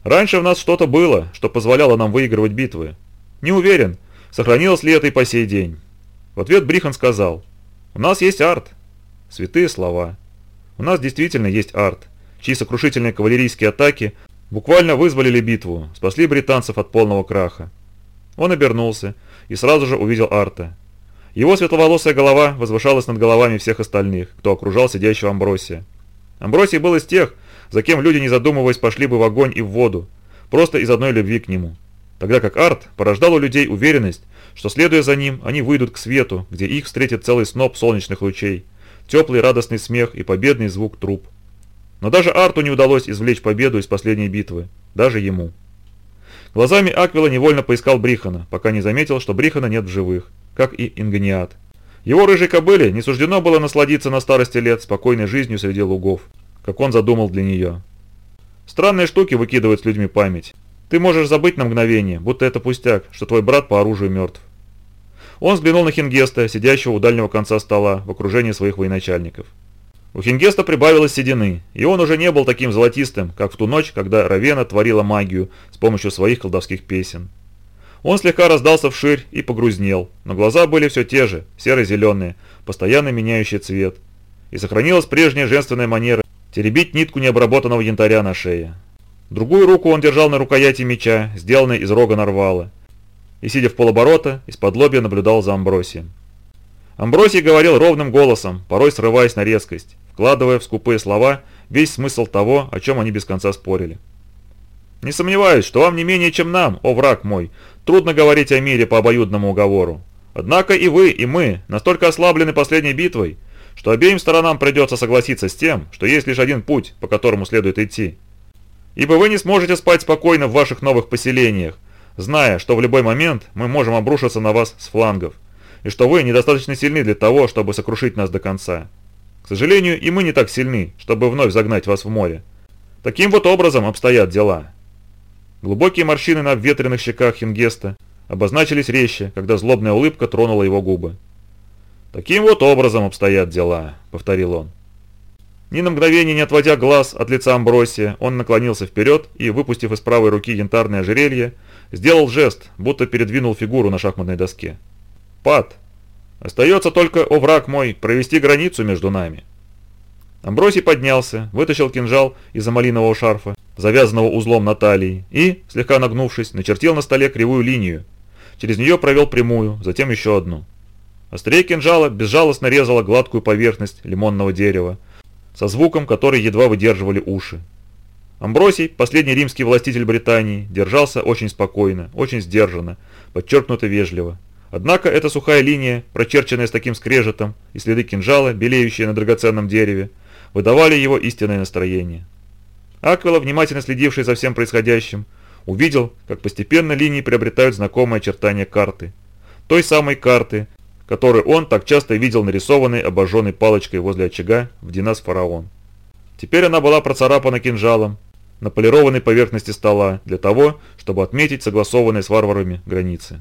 Speaker 1: Раньше в нас что-то было, что позволяло нам выигрывать битвы. Не уверен, сохранилось ли это и по сей день. В ответ Брихан сказал, «У нас есть арт». Святые слова. У нас действительно есть арт, чьи сокрушительные кавалерийские атаки буквально вызволили битву, спасли британцев от полного краха. Он обернулся и сразу же увидел арта. Его светловолосая голова возвышалась над головами всех остальных, кто окружал сидящего Амбросия. Амбросий был из тех, за кем люди, не задумываясь, пошли бы в огонь и в воду, просто из одной любви к нему. Тогда как арт порождал у людей уверенность, что следуя за ним, они выйдут к свету, где их встретит целый сноп солнечных лучей, теплый радостный смех и победный звук труб. Но даже Арту не удалось извлечь победу из последней битвы, даже ему. Глазами Аквила невольно поискал Брихана, пока не заметил, что Брихана нет в живых, как и Ингниат. Его рыжей кобыле не суждено было насладиться на старости лет спокойной жизнью среди лугов как он задумал для нее. Странные штуки выкидывают с людьми память. Ты можешь забыть на мгновение, будто это пустяк, что твой брат по оружию мертв. Он взглянул на Хингеста, сидящего у дальнего конца стола, в окружении своих военачальников. У Хингеста прибавилось седины, и он уже не был таким золотистым, как в ту ночь, когда Равена творила магию с помощью своих колдовских песен. Он слегка раздался вширь и погрузнел, но глаза были все те же, серо-зеленые, постоянно меняющие цвет. И сохранилась прежняя женственная манера теребить нитку необработанного янтаря на шее. Другую руку он держал на рукояти меча, сделанной из рога нарвала, и, сидя в полоборота, из-под лобья наблюдал за Амбросием. Амбросий говорил ровным голосом, порой срываясь на резкость, вкладывая в скупые слова весь смысл того, о чем они без конца спорили. «Не сомневаюсь, что вам не менее, чем нам, о враг мой, трудно говорить о мире по обоюдному уговору. Однако и вы, и мы настолько ослаблены последней битвой, что обеим сторонам придется согласиться с тем, что есть лишь один путь, по которому следует идти. Ибо вы не сможете спать спокойно в ваших новых поселениях, зная, что в любой момент мы можем обрушиться на вас с флангов, и что вы недостаточно сильны для того, чтобы сокрушить нас до конца. К сожалению, и мы не так сильны, чтобы вновь загнать вас в море. Таким вот образом обстоят дела. Глубокие морщины на обветренных щеках Хингеста обозначились резче, когда злобная улыбка тронула его губы. «Таким вот образом обстоят дела», — повторил он. Ни на мгновение не отводя глаз от лица Амбросия, он наклонился вперед и, выпустив из правой руки янтарное ожерелье, сделал жест, будто передвинул фигуру на шахматной доске. «Пад! Остается только, о враг мой, провести границу между нами!» Амбросий поднялся, вытащил кинжал из-за малинового шарфа, завязанного узлом на талии, и, слегка нагнувшись, начертил на столе кривую линию. Через нее провел прямую, затем еще одну. Острее кинжала безжалостно резала гладкую поверхность лимонного дерева, со звуком, который едва выдерживали уши. Амбросий, последний римский властитель Британии, держался очень спокойно, очень сдержанно, подчеркнуто вежливо. Однако эта сухая линия, прочерченная с таким скрежетом, и следы кинжала, белеющие на драгоценном дереве, выдавали его истинное настроение. Аквила, внимательно следивший за всем происходящим, увидел, как постепенно линии приобретают знакомые очертания карты. Той самой карты, который он так часто видел нарисованной обожженной палочкой возле очага в Динас Фараон. Теперь она была процарапана кинжалом на полированной поверхности стола для того, чтобы отметить согласованные с варварами границы.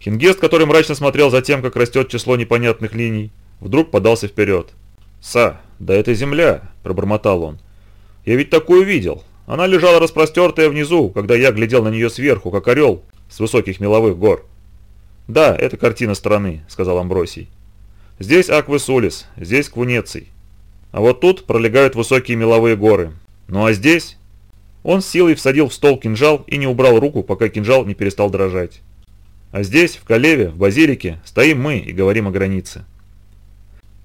Speaker 1: Хингест, который мрачно смотрел за тем, как растет число непонятных линий, вдруг подался вперед. «Са, да это земля!» – пробормотал он. «Я ведь такую видел. Она лежала распростертая внизу, когда я глядел на нее сверху, как орел с высоких меловых гор». «Да, это картина страны», — сказал Амбросий. «Здесь Аквы здесь Квунеций. А вот тут пролегают высокие меловые горы. Ну а здесь...» Он с силой всадил в стол кинжал и не убрал руку, пока кинжал не перестал дрожать. «А здесь, в Калеве, в Базилике, стоим мы и говорим о границе».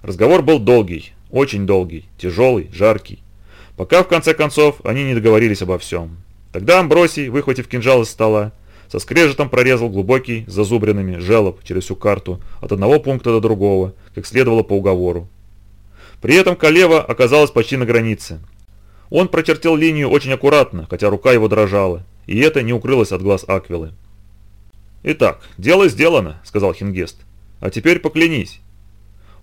Speaker 1: Разговор был долгий, очень долгий, тяжелый, жаркий. Пока, в конце концов, они не договорились обо всем. Тогда Амбросий, выхватив кинжал из стола, со скрежетом прорезал глубокий, зазубренными, желоб через всю карту, от одного пункта до другого, как следовало по уговору. При этом Калева оказалась почти на границе. Он прочертил линию очень аккуратно, хотя рука его дрожала, и это не укрылось от глаз Аквилы. «Итак, дело сделано», — сказал Хингест. «А теперь поклянись».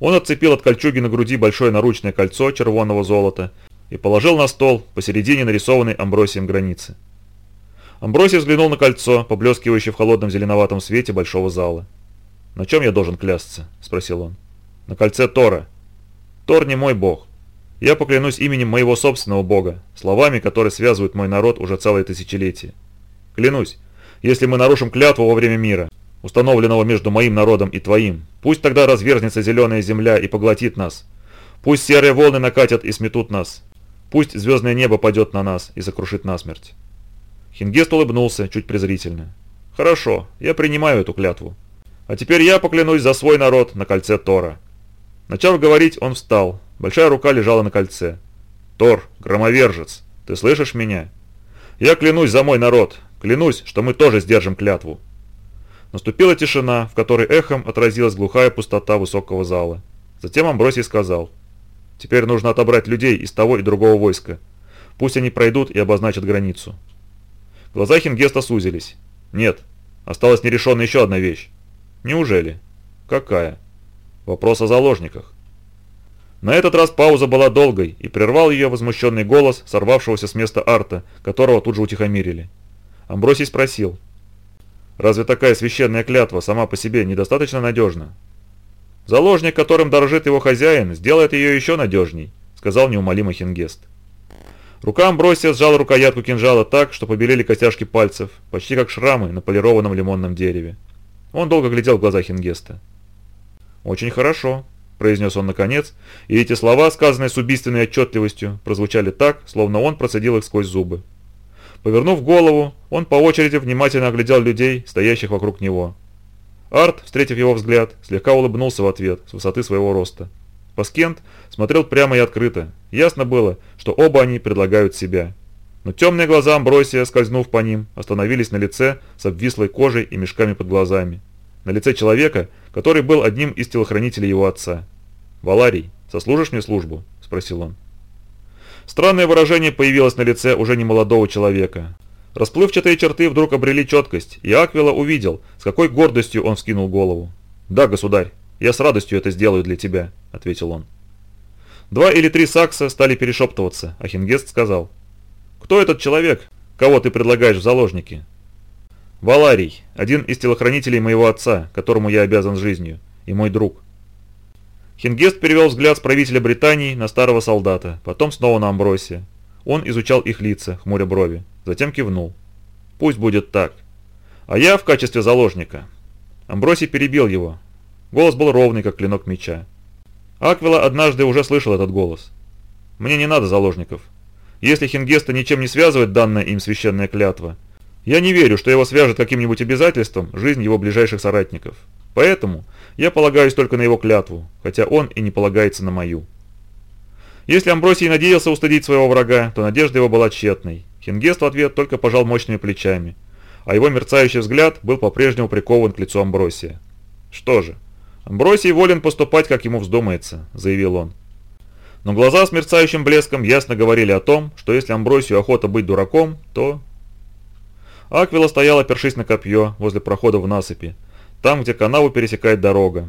Speaker 1: Он отцепил от кольчуги на груди большое наручное кольцо червонного золота и положил на стол посередине нарисованной амбросием границы. Амбросий взглянул на кольцо, поблескивающее в холодном зеленоватом свете большого зала. «На чем я должен клясться?» – спросил он. «На кольце Тора. Тор не мой бог. Я поклянусь именем моего собственного бога, словами, которые связывают мой народ уже целое тысячелетие. Клянусь, если мы нарушим клятву во время мира, установленного между моим народом и твоим, пусть тогда разверзнется зеленая земля и поглотит нас. Пусть серые волны накатят и сметут нас. Пусть звездное небо падет на нас и сокрушит насмерть. Хингест улыбнулся, чуть презрительно. «Хорошо, я принимаю эту клятву. А теперь я поклянусь за свой народ на кольце Тора». Начав говорить, он встал. Большая рука лежала на кольце. «Тор, громовержец, ты слышишь меня? Я клянусь за мой народ, клянусь, что мы тоже сдержим клятву». Наступила тишина, в которой эхом отразилась глухая пустота высокого зала. Затем Амбросий сказал. «Теперь нужно отобрать людей из того и другого войска. Пусть они пройдут и обозначат границу. Глаза Хингеста сузились. «Нет. Осталась нерешенная еще одна вещь». «Неужели?» «Какая?» «Вопрос о заложниках». На этот раз пауза была долгой, и прервал ее возмущенный голос, сорвавшегося с места арта, которого тут же утихомирили. Амбросий спросил. «Разве такая священная клятва сама по себе недостаточно надежна?» «Заложник, которым дорожит его хозяин, сделает ее еще надежней», — сказал неумолимо Хингест. Рукам Амбросия сжал рукоятку кинжала так, что побелели костяшки пальцев, почти как шрамы на полированном лимонном дереве. Он долго глядел в глаза Хингеста. «Очень хорошо», – произнес он наконец, и эти слова, сказанные с убийственной отчетливостью, прозвучали так, словно он процедил их сквозь зубы. Повернув голову, он по очереди внимательно оглядел людей, стоящих вокруг него. Арт, встретив его взгляд, слегка улыбнулся в ответ с высоты своего роста. Паскент смотрел прямо и открыто. Ясно было, что оба они предлагают себя. Но темные глаза Амбросия, скользнув по ним, остановились на лице с обвислой кожей и мешками под глазами. На лице человека, который был одним из телохранителей его отца. «Валарий, сослужишь мне службу?» – спросил он. Странное выражение появилось на лице уже немолодого человека. Расплывчатые черты вдруг обрели четкость, и Аквила увидел, с какой гордостью он вскинул голову. «Да, государь», «Я с радостью это сделаю для тебя», — ответил он. Два или три сакса стали перешептываться, а Хингест сказал. «Кто этот человек, кого ты предлагаешь в заложники?» «Валарий, один из телохранителей моего отца, которому я обязан жизнью, и мой друг». Хингест перевел взгляд с правителя Британии на старого солдата, потом снова на Амбросия. Он изучал их лица, хмуря брови, затем кивнул. «Пусть будет так. А я в качестве заложника». Амбросий перебил его, Голос был ровный, как клинок меча. Аквила однажды уже слышал этот голос. «Мне не надо заложников. Если Хингеста ничем не связывает данная им священная клятва, я не верю, что его свяжет каким-нибудь обязательством жизнь его ближайших соратников. Поэтому я полагаюсь только на его клятву, хотя он и не полагается на мою». Если Амбросий надеялся устыдить своего врага, то надежда его была тщетной. Хингест в ответ только пожал мощными плечами, а его мерцающий взгляд был по-прежнему прикован к лицу Амбросия. Что же, «Амбросий волен поступать, как ему вздумается», – заявил он. Но глаза с мерцающим блеском ясно говорили о том, что если Амбросию охота быть дураком, то... Аквила стояла, першись на копье, возле прохода в насыпи, там, где канаву пересекает дорога.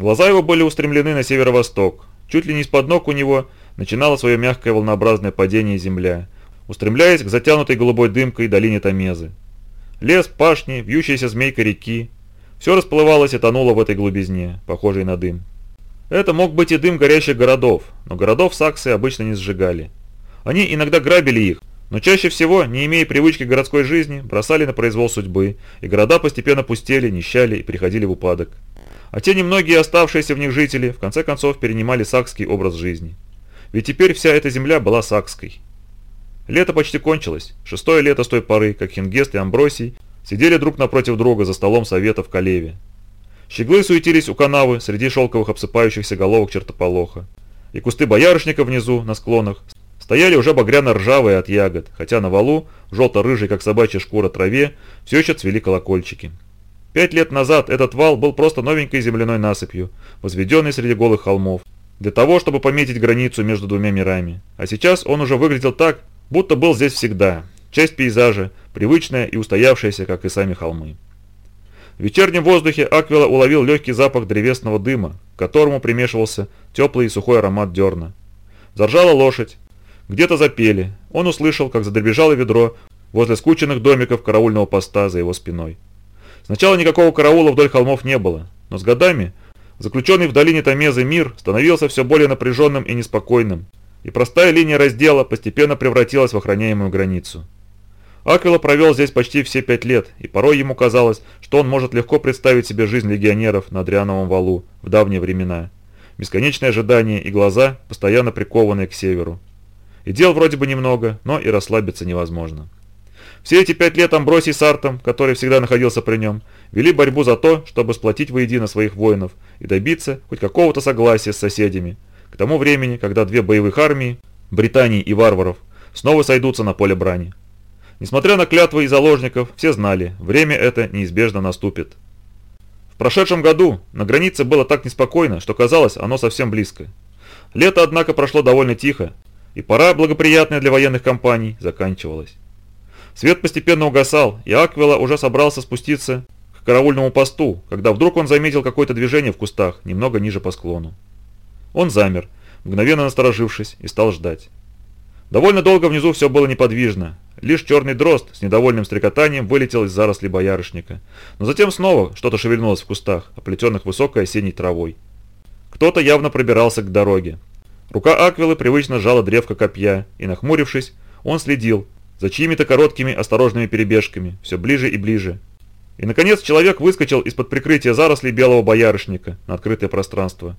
Speaker 1: Глаза его были устремлены на северо-восток. Чуть ли не из-под ног у него начинало свое мягкое волнообразное падение земля, устремляясь к затянутой голубой дымкой долине Томезы. Лес, пашни, вьющаяся змейка реки, все расплывалось и тонуло в этой глубизне, похожей на дым. Это мог быть и дым горящих городов, но городов саксы обычно не сжигали. Они иногда грабили их, но чаще всего, не имея привычки городской жизни, бросали на произвол судьбы, и города постепенно пустели, нищали и приходили в упадок. А те немногие оставшиеся в них жители, в конце концов, перенимали сакский образ жизни. Ведь теперь вся эта земля была сакской. Лето почти кончилось, шестое лето с той поры, как Хингест и Амбросий – Сидели друг напротив друга за столом совета в Калеве. Щеглы суетились у канавы среди шелковых обсыпающихся головок чертополоха. И кусты боярышника внизу, на склонах, стояли уже багряно-ржавые от ягод, хотя на валу, желто-рыжей, как собачья шкура траве, все еще цвели колокольчики. Пять лет назад этот вал был просто новенькой земляной насыпью, возведенной среди голых холмов, для того, чтобы пометить границу между двумя мирами. А сейчас он уже выглядел так, будто был здесь всегда, Часть пейзажа, привычная и устоявшаяся, как и сами холмы. В вечернем воздухе Аквила уловил легкий запах древесного дыма, к которому примешивался теплый и сухой аромат дерна. Заржала лошадь. Где-то запели. Он услышал, как задребежало ведро возле скученных домиков караульного поста за его спиной. Сначала никакого караула вдоль холмов не было, но с годами заключенный в долине Томезы мир становился все более напряженным и неспокойным, и простая линия раздела постепенно превратилась в охраняемую границу. Аквила провел здесь почти все пять лет, и порой ему казалось, что он может легко представить себе жизнь легионеров на дриановом валу в давние времена. Бесконечное ожидание и глаза, постоянно прикованные к северу. И дел вроде бы немного, но и расслабиться невозможно. Все эти пять лет Амбросий с Артом, который всегда находился при нем, вели борьбу за то, чтобы сплотить воедино своих воинов и добиться хоть какого-то согласия с соседями, к тому времени, когда две боевых армии, Британии и варваров, снова сойдутся на поле брани. Несмотря на клятвы и заложников, все знали, время это неизбежно наступит. В прошедшем году на границе было так неспокойно, что казалось, оно совсем близко. Лето, однако, прошло довольно тихо, и пора, благоприятная для военных компаний, заканчивалась. Свет постепенно угасал, и Аквила уже собрался спуститься к караульному посту, когда вдруг он заметил какое-то движение в кустах, немного ниже по склону. Он замер, мгновенно насторожившись, и стал ждать. Довольно долго внизу все было неподвижно, Лишь черный дрозд с недовольным стрекотанием вылетел из заросли боярышника. Но затем снова что-то шевельнулось в кустах, оплетенных высокой осенней травой. Кто-то явно пробирался к дороге. Рука Аквилы привычно сжала древко копья, и, нахмурившись, он следил за чьими-то короткими осторожными перебежками, все ближе и ближе. И, наконец, человек выскочил из-под прикрытия зарослей белого боярышника на открытое пространство.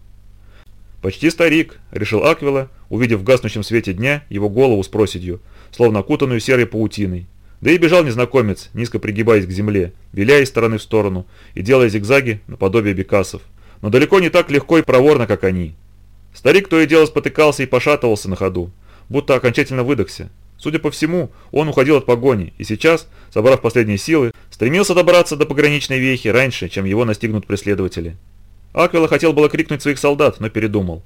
Speaker 1: «Почти старик», — решил Аквила, увидев в гаснущем свете дня его голову с проседью, словно окутанную серой паутиной. Да и бежал незнакомец, низко пригибаясь к земле, виляя из стороны в сторону и делая зигзаги наподобие бекасов. Но далеко не так легко и проворно, как они. Старик то и дело спотыкался и пошатывался на ходу, будто окончательно выдохся. Судя по всему, он уходил от погони и сейчас, собрав последние силы, стремился добраться до пограничной вехи раньше, чем его настигнут преследователи. Аквила хотел было крикнуть своих солдат, но передумал.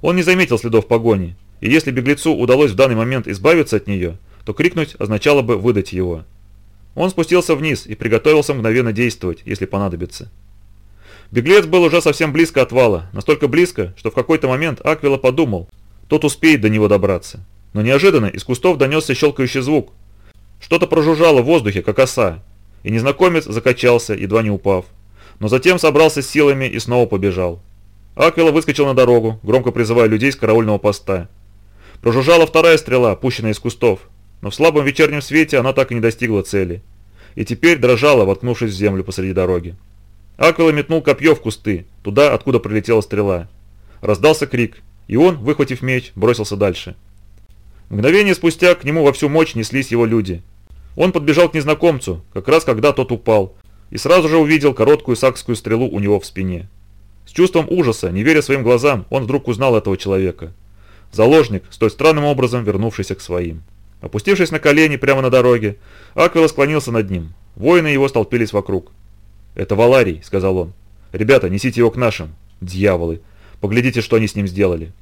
Speaker 1: Он не заметил следов погони, и если беглецу удалось в данный момент избавиться от нее, то крикнуть означало бы выдать его. Он спустился вниз и приготовился мгновенно действовать, если понадобится. Беглец был уже совсем близко от вала, настолько близко, что в какой-то момент Аквила подумал, тот успеет до него добраться. Но неожиданно из кустов донесся щелкающий звук. Что-то прожужжало в воздухе, как оса, и незнакомец закачался, едва не упав. Но затем собрался с силами и снова побежал. Аквила выскочил на дорогу, громко призывая людей с караульного поста. Прожужжала вторая стрела, пущенная из кустов, но в слабом вечернем свете она так и не достигла цели. И теперь дрожала, воткнувшись в землю посреди дороги. Аквила метнул копье в кусты, туда, откуда прилетела стрела. Раздался крик, и он, выхватив меч, бросился дальше. Мгновение спустя к нему во всю мощь неслись его люди. Он подбежал к незнакомцу, как раз когда тот упал, и сразу же увидел короткую сакскую стрелу у него в спине. С чувством ужаса, не веря своим глазам, он вдруг узнал этого человека заложник, столь странным образом вернувшийся к своим. Опустившись на колени прямо на дороге, Аквила склонился над ним. Воины его столпились вокруг. «Это Валарий», — сказал он. «Ребята, несите его к нашим. Дьяволы. Поглядите, что они с ним сделали».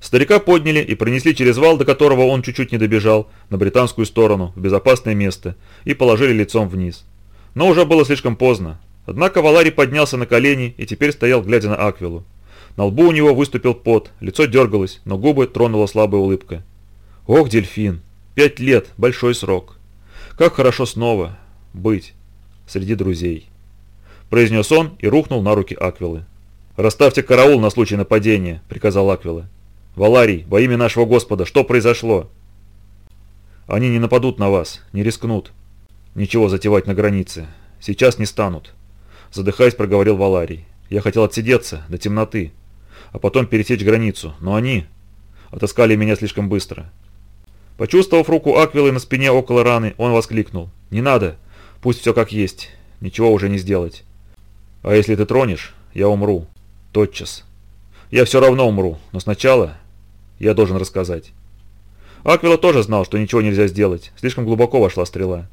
Speaker 1: Старика подняли и принесли через вал, до которого он чуть-чуть не добежал, на британскую сторону, в безопасное место, и положили лицом вниз. Но уже было слишком поздно. Однако Валарий поднялся на колени и теперь стоял, глядя на Аквилу. На лбу у него выступил пот, лицо дергалось, но губы тронула слабая улыбка. «Ох, дельфин! Пять лет, большой срок. Как хорошо снова быть среди друзей!» Произнес он и рухнул на руки Аквилы. «Расставьте караул на случай нападения», — приказал Аквила. «Валарий, во имя нашего Господа, что произошло?» «Они не нападут на вас, не рискнут. Ничего затевать на границе. Сейчас не станут», — задыхаясь, проговорил Валарий. «Я хотел отсидеться до темноты, а потом пересечь границу, но они отыскали меня слишком быстро. Почувствовав руку Аквилы на спине около раны, он воскликнул. «Не надо! Пусть все как есть. Ничего уже не сделать. А если ты тронешь, я умру. Тотчас. Я все равно умру, но сначала я должен рассказать». Аквила тоже знал, что ничего нельзя сделать, слишком глубоко вошла стрела.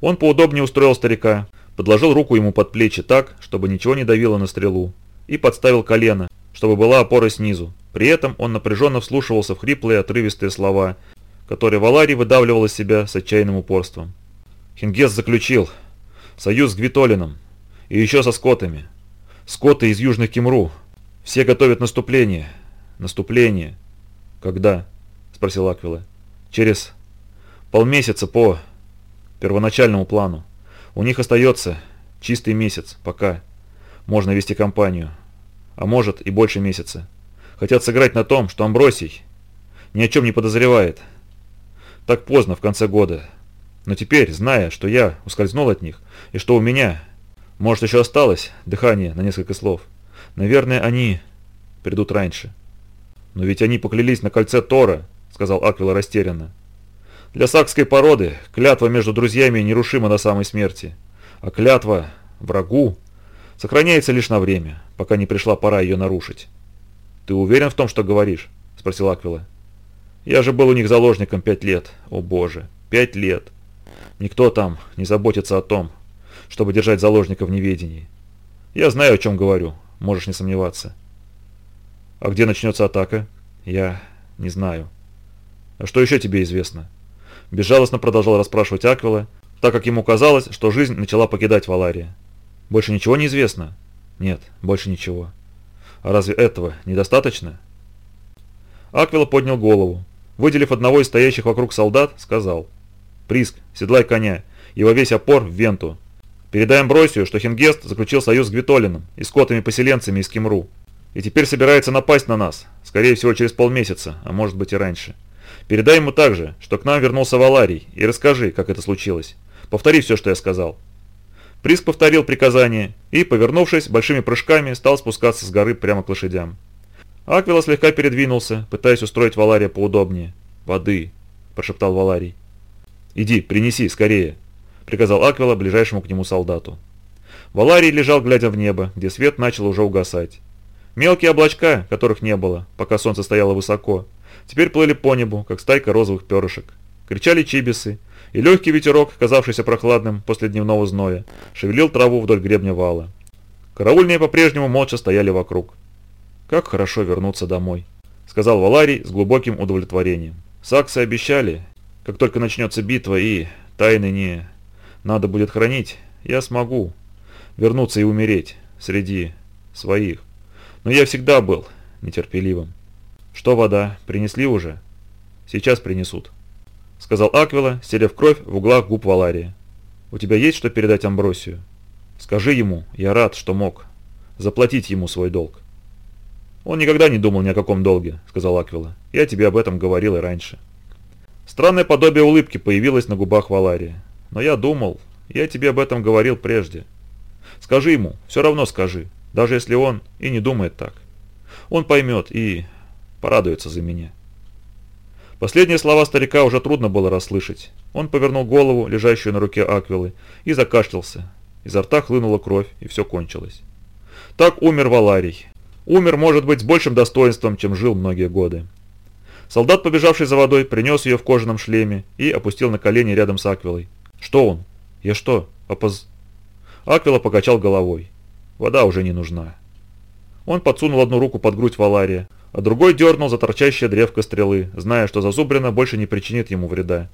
Speaker 1: Он поудобнее устроил старика, подложил руку ему под плечи так, чтобы ничего не давило на стрелу, и подставил колено, чтобы была опора снизу. При этом он напряженно вслушивался в хриплые отрывистые слова, которые Валарий выдавливал из себя с отчаянным упорством. Хингес заключил союз с Гвитолином и еще со скотами. Скоты из Южных Кимру. Все готовят наступление. Наступление. Когда? Спросил Аквила. Через полмесяца по первоначальному плану. У них остается чистый месяц, пока можно вести кампанию а может и больше месяца. Хотят сыграть на том, что Амбросий ни о чем не подозревает. Так поздно, в конце года. Но теперь, зная, что я ускользнул от них, и что у меня, может, еще осталось дыхание на несколько слов, наверное, они придут раньше. Но ведь они поклялись на кольце Тора, сказал Аквила растерянно. Для сакской породы клятва между друзьями нерушима до самой смерти, а клятва врагу Сохраняется лишь на время, пока не пришла пора ее нарушить. «Ты уверен в том, что говоришь?» – спросил Аквила. «Я же был у них заложником пять лет. О боже, пять лет. Никто там не заботится о том, чтобы держать заложника в неведении. Я знаю, о чем говорю, можешь не сомневаться». «А где начнется атака?» «Я не знаю». «А что еще тебе известно?» Безжалостно продолжал расспрашивать Аквила, так как ему казалось, что жизнь начала покидать Валария. Больше ничего не известно? Нет, больше ничего. А разве этого недостаточно? Аквила поднял голову. Выделив одного из стоящих вокруг солдат, сказал. «Приск, седлай коня и во весь опор в Венту. Передай Амбросию, что Хингест заключил союз с Гвитолином и скотами-поселенцами из Кимру. И теперь собирается напасть на нас, скорее всего через полмесяца, а может быть и раньше. Передай ему также, что к нам вернулся Валарий, и расскажи, как это случилось. Повтори все, что я сказал». Приск повторил приказание и, повернувшись, большими прыжками стал спускаться с горы прямо к лошадям. Аквила слегка передвинулся, пытаясь устроить Валария поудобнее. «Воды», – прошептал Валарий. «Иди, принеси, скорее», – приказал Аквила ближайшему к нему солдату. Валарий лежал, глядя в небо, где свет начал уже угасать. Мелкие облачка, которых не было, пока солнце стояло высоко, теперь плыли по небу, как стайка розовых перышек. Кричали чибисы, и легкий ветерок, казавшийся прохладным после дневного зноя, шевелил траву вдоль гребня вала. Караульные по-прежнему молча стояли вокруг. «Как хорошо вернуться домой», — сказал Валарий с глубоким удовлетворением. «Саксы обещали, как только начнется битва и тайны не надо будет хранить, я смогу вернуться и умереть среди своих. Но я всегда был нетерпеливым. Что вода? Принесли уже? Сейчас принесут». — сказал Аквила, стерев кровь в углах губ Валарии. «У тебя есть что передать Амбросию? Скажи ему, я рад, что мог. Заплатить ему свой долг». «Он никогда не думал ни о каком долге», — сказал Аквила. «Я тебе об этом говорил и раньше». Странное подобие улыбки появилось на губах Валария. «Но я думал, я тебе об этом говорил прежде. Скажи ему, все равно скажи, даже если он и не думает так. Он поймет и порадуется за меня». Последние слова старика уже трудно было расслышать. Он повернул голову, лежащую на руке Аквилы, и закашлялся. Изо рта хлынула кровь, и все кончилось. Так умер Валарий. Умер, может быть, с большим достоинством, чем жил многие годы. Солдат, побежавший за водой, принес ее в кожаном шлеме и опустил на колени рядом с Аквилой. «Что он? Я что? Опоз...» Аквила покачал головой. Вода уже не нужна. Он подсунул одну руку под грудь Валария, а другой дернул за торчащее древко стрелы, зная, что зазубрина больше не причинит ему вреда.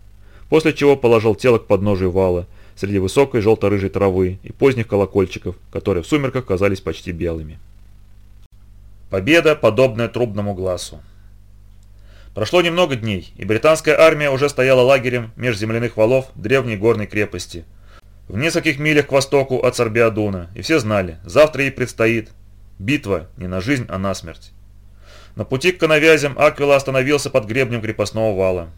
Speaker 1: После чего положил тело к подножию вала, среди высокой желто-рыжей травы и поздних колокольчиков, которые в сумерках казались почти белыми. Победа, подобная трубному глазу. Прошло немного дней, и британская армия уже стояла лагерем межземляных валов древней горной крепости. В нескольких милях к востоку от Сарбиадуна, и все знали, завтра ей предстоит битва не на жизнь, а на смерть. На пути к канавязям Аквила остановился под гребнем крепостного вала.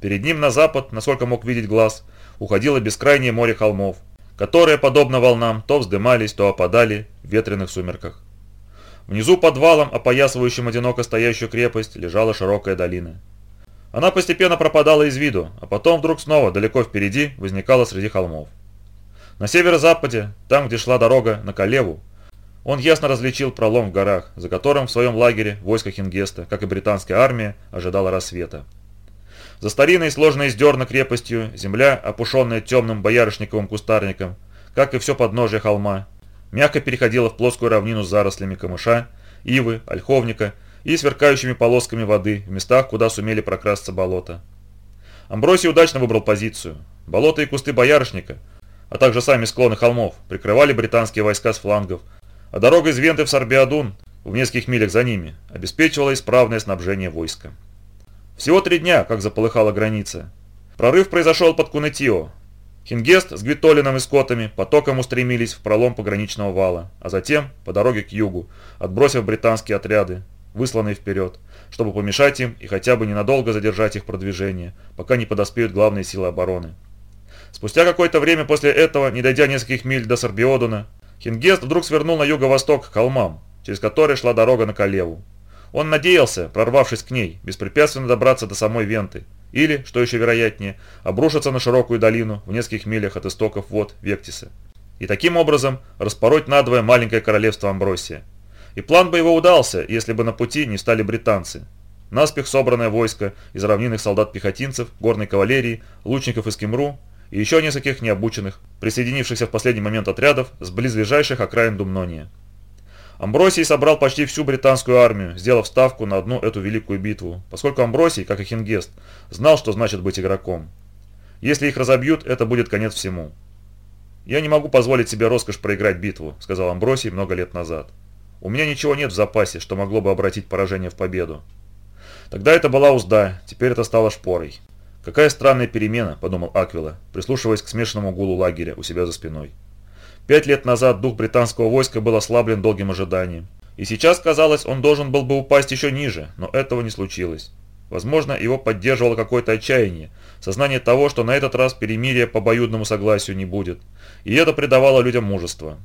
Speaker 1: Перед ним на запад, насколько мог видеть глаз, уходило бескрайнее море холмов, которые, подобно волнам, то вздымались, то опадали в ветреных сумерках. Внизу под валом, опоясывающим одиноко стоящую крепость, лежала широкая долина. Она постепенно пропадала из виду, а потом вдруг снова, далеко впереди, возникала среди холмов. На северо-западе, там, где шла дорога на Калеву, он ясно различил пролом в горах, за которым в своем лагере войско Хингеста, как и британская армия, ожидала рассвета. За старинной сложной сдерна крепостью, земля, опушенная темным боярышниковым кустарником, как и все подножие холма, мягко переходила в плоскую равнину с зарослями камыша, ивы, ольховника и сверкающими полосками воды в местах, куда сумели прокрасться болота. Амбросий удачно выбрал позицию. Болота и кусты боярышника, а также сами склоны холмов, прикрывали британские войска с флангов, а дорога из Венты в Сарбиадун, в нескольких милях за ними, обеспечивала исправное снабжение войска. Всего три дня, как заполыхала граница. Прорыв произошел под Кунетио. Хингест с Гвитолином и скотами потоком устремились в пролом пограничного вала, а затем по дороге к югу, отбросив британские отряды, высланные вперед, чтобы помешать им и хотя бы ненадолго задержать их продвижение, пока не подоспеют главные силы обороны. Спустя какое-то время после этого, не дойдя нескольких миль до Сорбиодуна, Хингест вдруг свернул на юго-восток к холмам, через которые шла дорога на Калеву. Он надеялся, прорвавшись к ней, беспрепятственно добраться до самой Венты, или, что еще вероятнее, обрушиться на широкую долину в нескольких милях от истоков вод Вектиса. И таким образом распороть надвое маленькое королевство Амбросия. И план бы его удался, если бы на пути не стали британцы. Наспех собранное войско из равнинных солдат-пехотинцев, горной кавалерии, лучников из Кемру и еще нескольких необученных, присоединившихся в последний момент отрядов с близлежащих окраин Думнония. Амбросий собрал почти всю британскую армию, сделав ставку на одну эту великую битву, поскольку Амбросий, как и Хингест, знал, что значит быть игроком. Если их разобьют, это будет конец всему. «Я не могу позволить себе роскошь проиграть битву», — сказал Амбросий много лет назад. «У меня ничего нет в запасе, что могло бы обратить поражение в победу». Тогда это была узда, теперь это стало шпорой. «Какая странная перемена», – подумал Аквила, прислушиваясь к смешанному гулу лагеря у себя за спиной. Пять лет назад дух британского войска был ослаблен долгим ожиданием. И сейчас, казалось, он должен был бы упасть еще ниже, но этого не случилось. Возможно, его поддерживало какое-то отчаяние, сознание того, что на этот раз перемирия по обоюдному согласию не будет. И это придавало людям мужество.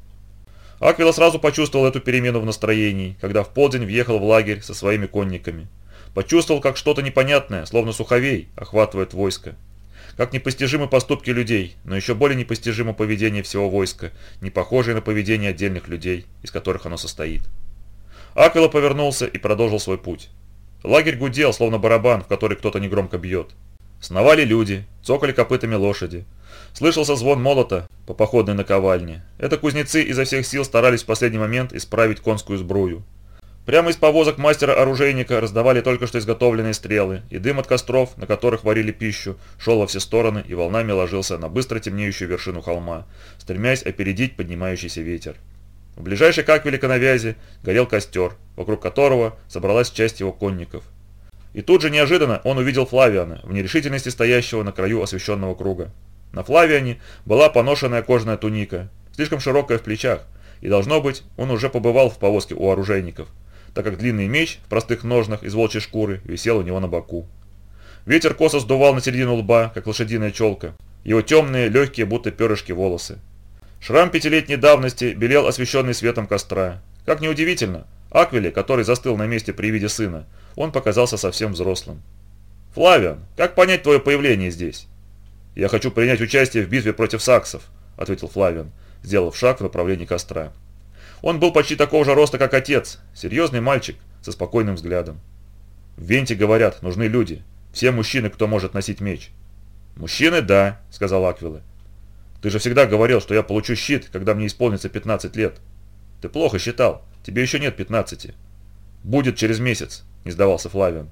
Speaker 1: Аквила сразу почувствовал эту перемену в настроении, когда в полдень въехал в лагерь со своими конниками. Почувствовал, как что-то непонятное, словно суховей, охватывает войско. Как непостижимы поступки людей, но еще более непостижимо поведение всего войска, не похожее на поведение отдельных людей, из которых оно состоит. Аквила повернулся и продолжил свой путь. Лагерь гудел, словно барабан, в который кто-то негромко бьет. Сновали люди, цокали копытами лошади. Слышался звон молота по походной наковальне. Это кузнецы изо всех сил старались в последний момент исправить конскую сбрую. Прямо из повозок мастера-оружейника раздавали только что изготовленные стрелы, и дым от костров, на которых варили пищу, шел во все стороны и волнами ложился на быстро темнеющую вершину холма, стремясь опередить поднимающийся ветер. В ближайшей какве великоновязи горел костер, вокруг которого собралась часть его конников. И тут же неожиданно он увидел Флавиана, в нерешительности стоящего на краю освещенного круга. На Флавиане была поношенная кожаная туника, слишком широкая в плечах, и, должно быть, он уже побывал в повозке у оружейников – так как длинный меч в простых ножнах из волчьей шкуры висел у него на боку. Ветер косо сдувал на середину лба, как лошадиная челка, его темные, легкие, будто перышки волосы. Шрам пятилетней давности белел освещенный светом костра. Как неудивительно, Аквиле, который застыл на месте при виде сына, он показался совсем взрослым. «Флавиан, как понять твое появление здесь?» «Я хочу принять участие в битве против саксов», — ответил Флавиан, сделав шаг в направлении костра. Он был почти такого же роста, как отец. Серьезный мальчик, со спокойным взглядом. В Венте, говорят, нужны люди. Все мужчины, кто может носить меч. «Мужчины, да», — сказал Аквилы. «Ты же всегда говорил, что я получу щит, когда мне исполнится 15 лет. Ты плохо считал. Тебе еще нет 15. «Будет через месяц», — не сдавался Флавиан.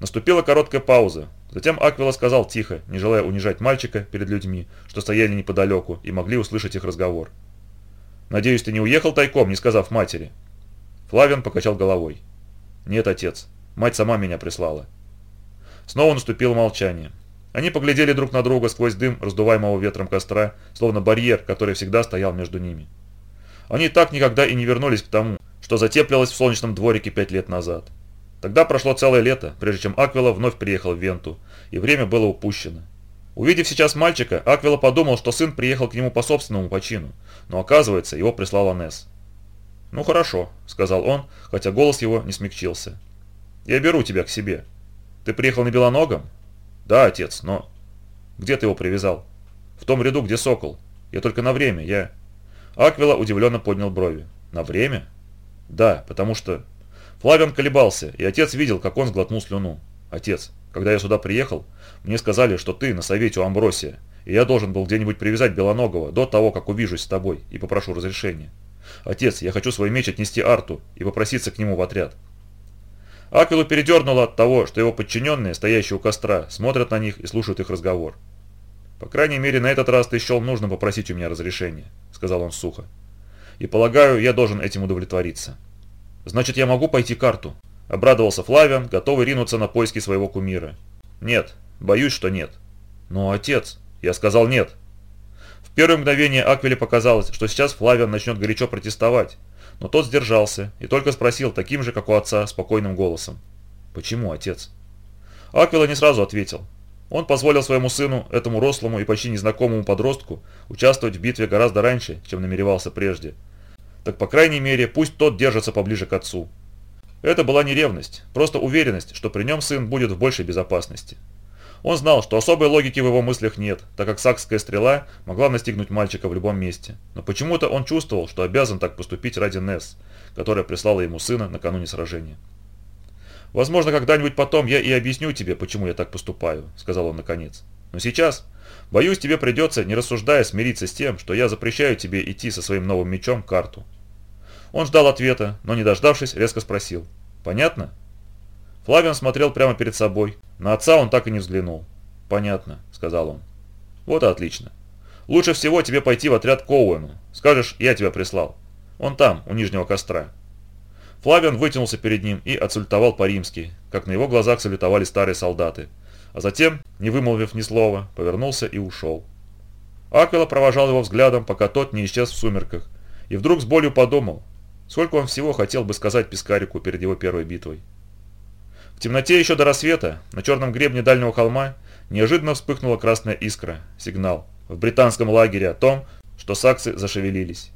Speaker 1: Наступила короткая пауза. Затем Аквила сказал тихо, не желая унижать мальчика перед людьми, что стояли неподалеку и могли услышать их разговор. Надеюсь, ты не уехал тайком, не сказав матери?» Флавиан покачал головой. «Нет, отец. Мать сама меня прислала». Снова наступило молчание. Они поглядели друг на друга сквозь дым, раздуваемого ветром костра, словно барьер, который всегда стоял между ними. Они так никогда и не вернулись к тому, что затеплилось в солнечном дворике пять лет назад. Тогда прошло целое лето, прежде чем Аквила вновь приехал в Венту, и время было упущено. Увидев сейчас мальчика, Аквила подумал, что сын приехал к нему по собственному почину, но оказывается, его прислала Несс. «Ну хорошо», — сказал он, хотя голос его не смягчился. «Я беру тебя к себе. Ты приехал на Белоногом?» «Да, отец, но...» «Где ты его привязал?» «В том ряду, где сокол. Я только на время, я...» Аквила удивленно поднял брови. «На время?» «Да, потому что...» Флавиан колебался, и отец видел, как он сглотнул слюну. «Отец, когда я сюда приехал, мне сказали, что ты на совете у Амбросия, и я должен был где-нибудь привязать Белоногого до того, как увижусь с тобой и попрошу разрешения. Отец, я хочу свой меч отнести Арту и попроситься к нему в отряд». Аквилу передернуло от того, что его подчиненные, стоящие у костра, смотрят на них и слушают их разговор. «По крайней мере, на этот раз ты счел нужно попросить у меня разрешения», — сказал он сухо. «И полагаю, я должен этим удовлетвориться». «Значит, я могу пойти карту?» Обрадовался Флавиан, готовый ринуться на поиски своего кумира. «Нет, боюсь, что нет». «Но отец...» «Я сказал нет». В первое мгновение Аквиле показалось, что сейчас Флавиан начнет горячо протестовать, но тот сдержался и только спросил таким же, как у отца, спокойным голосом. «Почему, отец?» Аквила не сразу ответил. Он позволил своему сыну, этому рослому и почти незнакомому подростку, участвовать в битве гораздо раньше, чем намеревался прежде. Так, по крайней мере, пусть тот держится поближе к отцу, это была не ревность, просто уверенность, что при нем сын будет в большей безопасности. Он знал, что особой логики в его мыслях нет, так как сакская стрела могла настигнуть мальчика в любом месте. Но почему-то он чувствовал, что обязан так поступить ради Несс, которая прислала ему сына накануне сражения. «Возможно, когда-нибудь потом я и объясню тебе, почему я так поступаю», — сказал он наконец. «Но сейчас, боюсь, тебе придется, не рассуждая, смириться с тем, что я запрещаю тебе идти со своим новым мечом к карту. Он ждал ответа, но не дождавшись, резко спросил. «Понятно?» Флавиан смотрел прямо перед собой. На отца он так и не взглянул. «Понятно», — сказал он. «Вот и отлично. Лучше всего тебе пойти в отряд Коуэну. Скажешь, я тебя прислал. Он там, у нижнего костра». Флавиан вытянулся перед ним и отсультовал по-римски, как на его глазах салютовали старые солдаты. А затем, не вымолвив ни слова, повернулся и ушел. Аквила провожал его взглядом, пока тот не исчез в сумерках. И вдруг с болью подумал, Сколько он всего хотел бы сказать Пискарику перед его первой битвой. В темноте еще до рассвета, на черном гребне дальнего холма, неожиданно вспыхнула красная искра, сигнал, в британском лагере о том, что саксы зашевелились.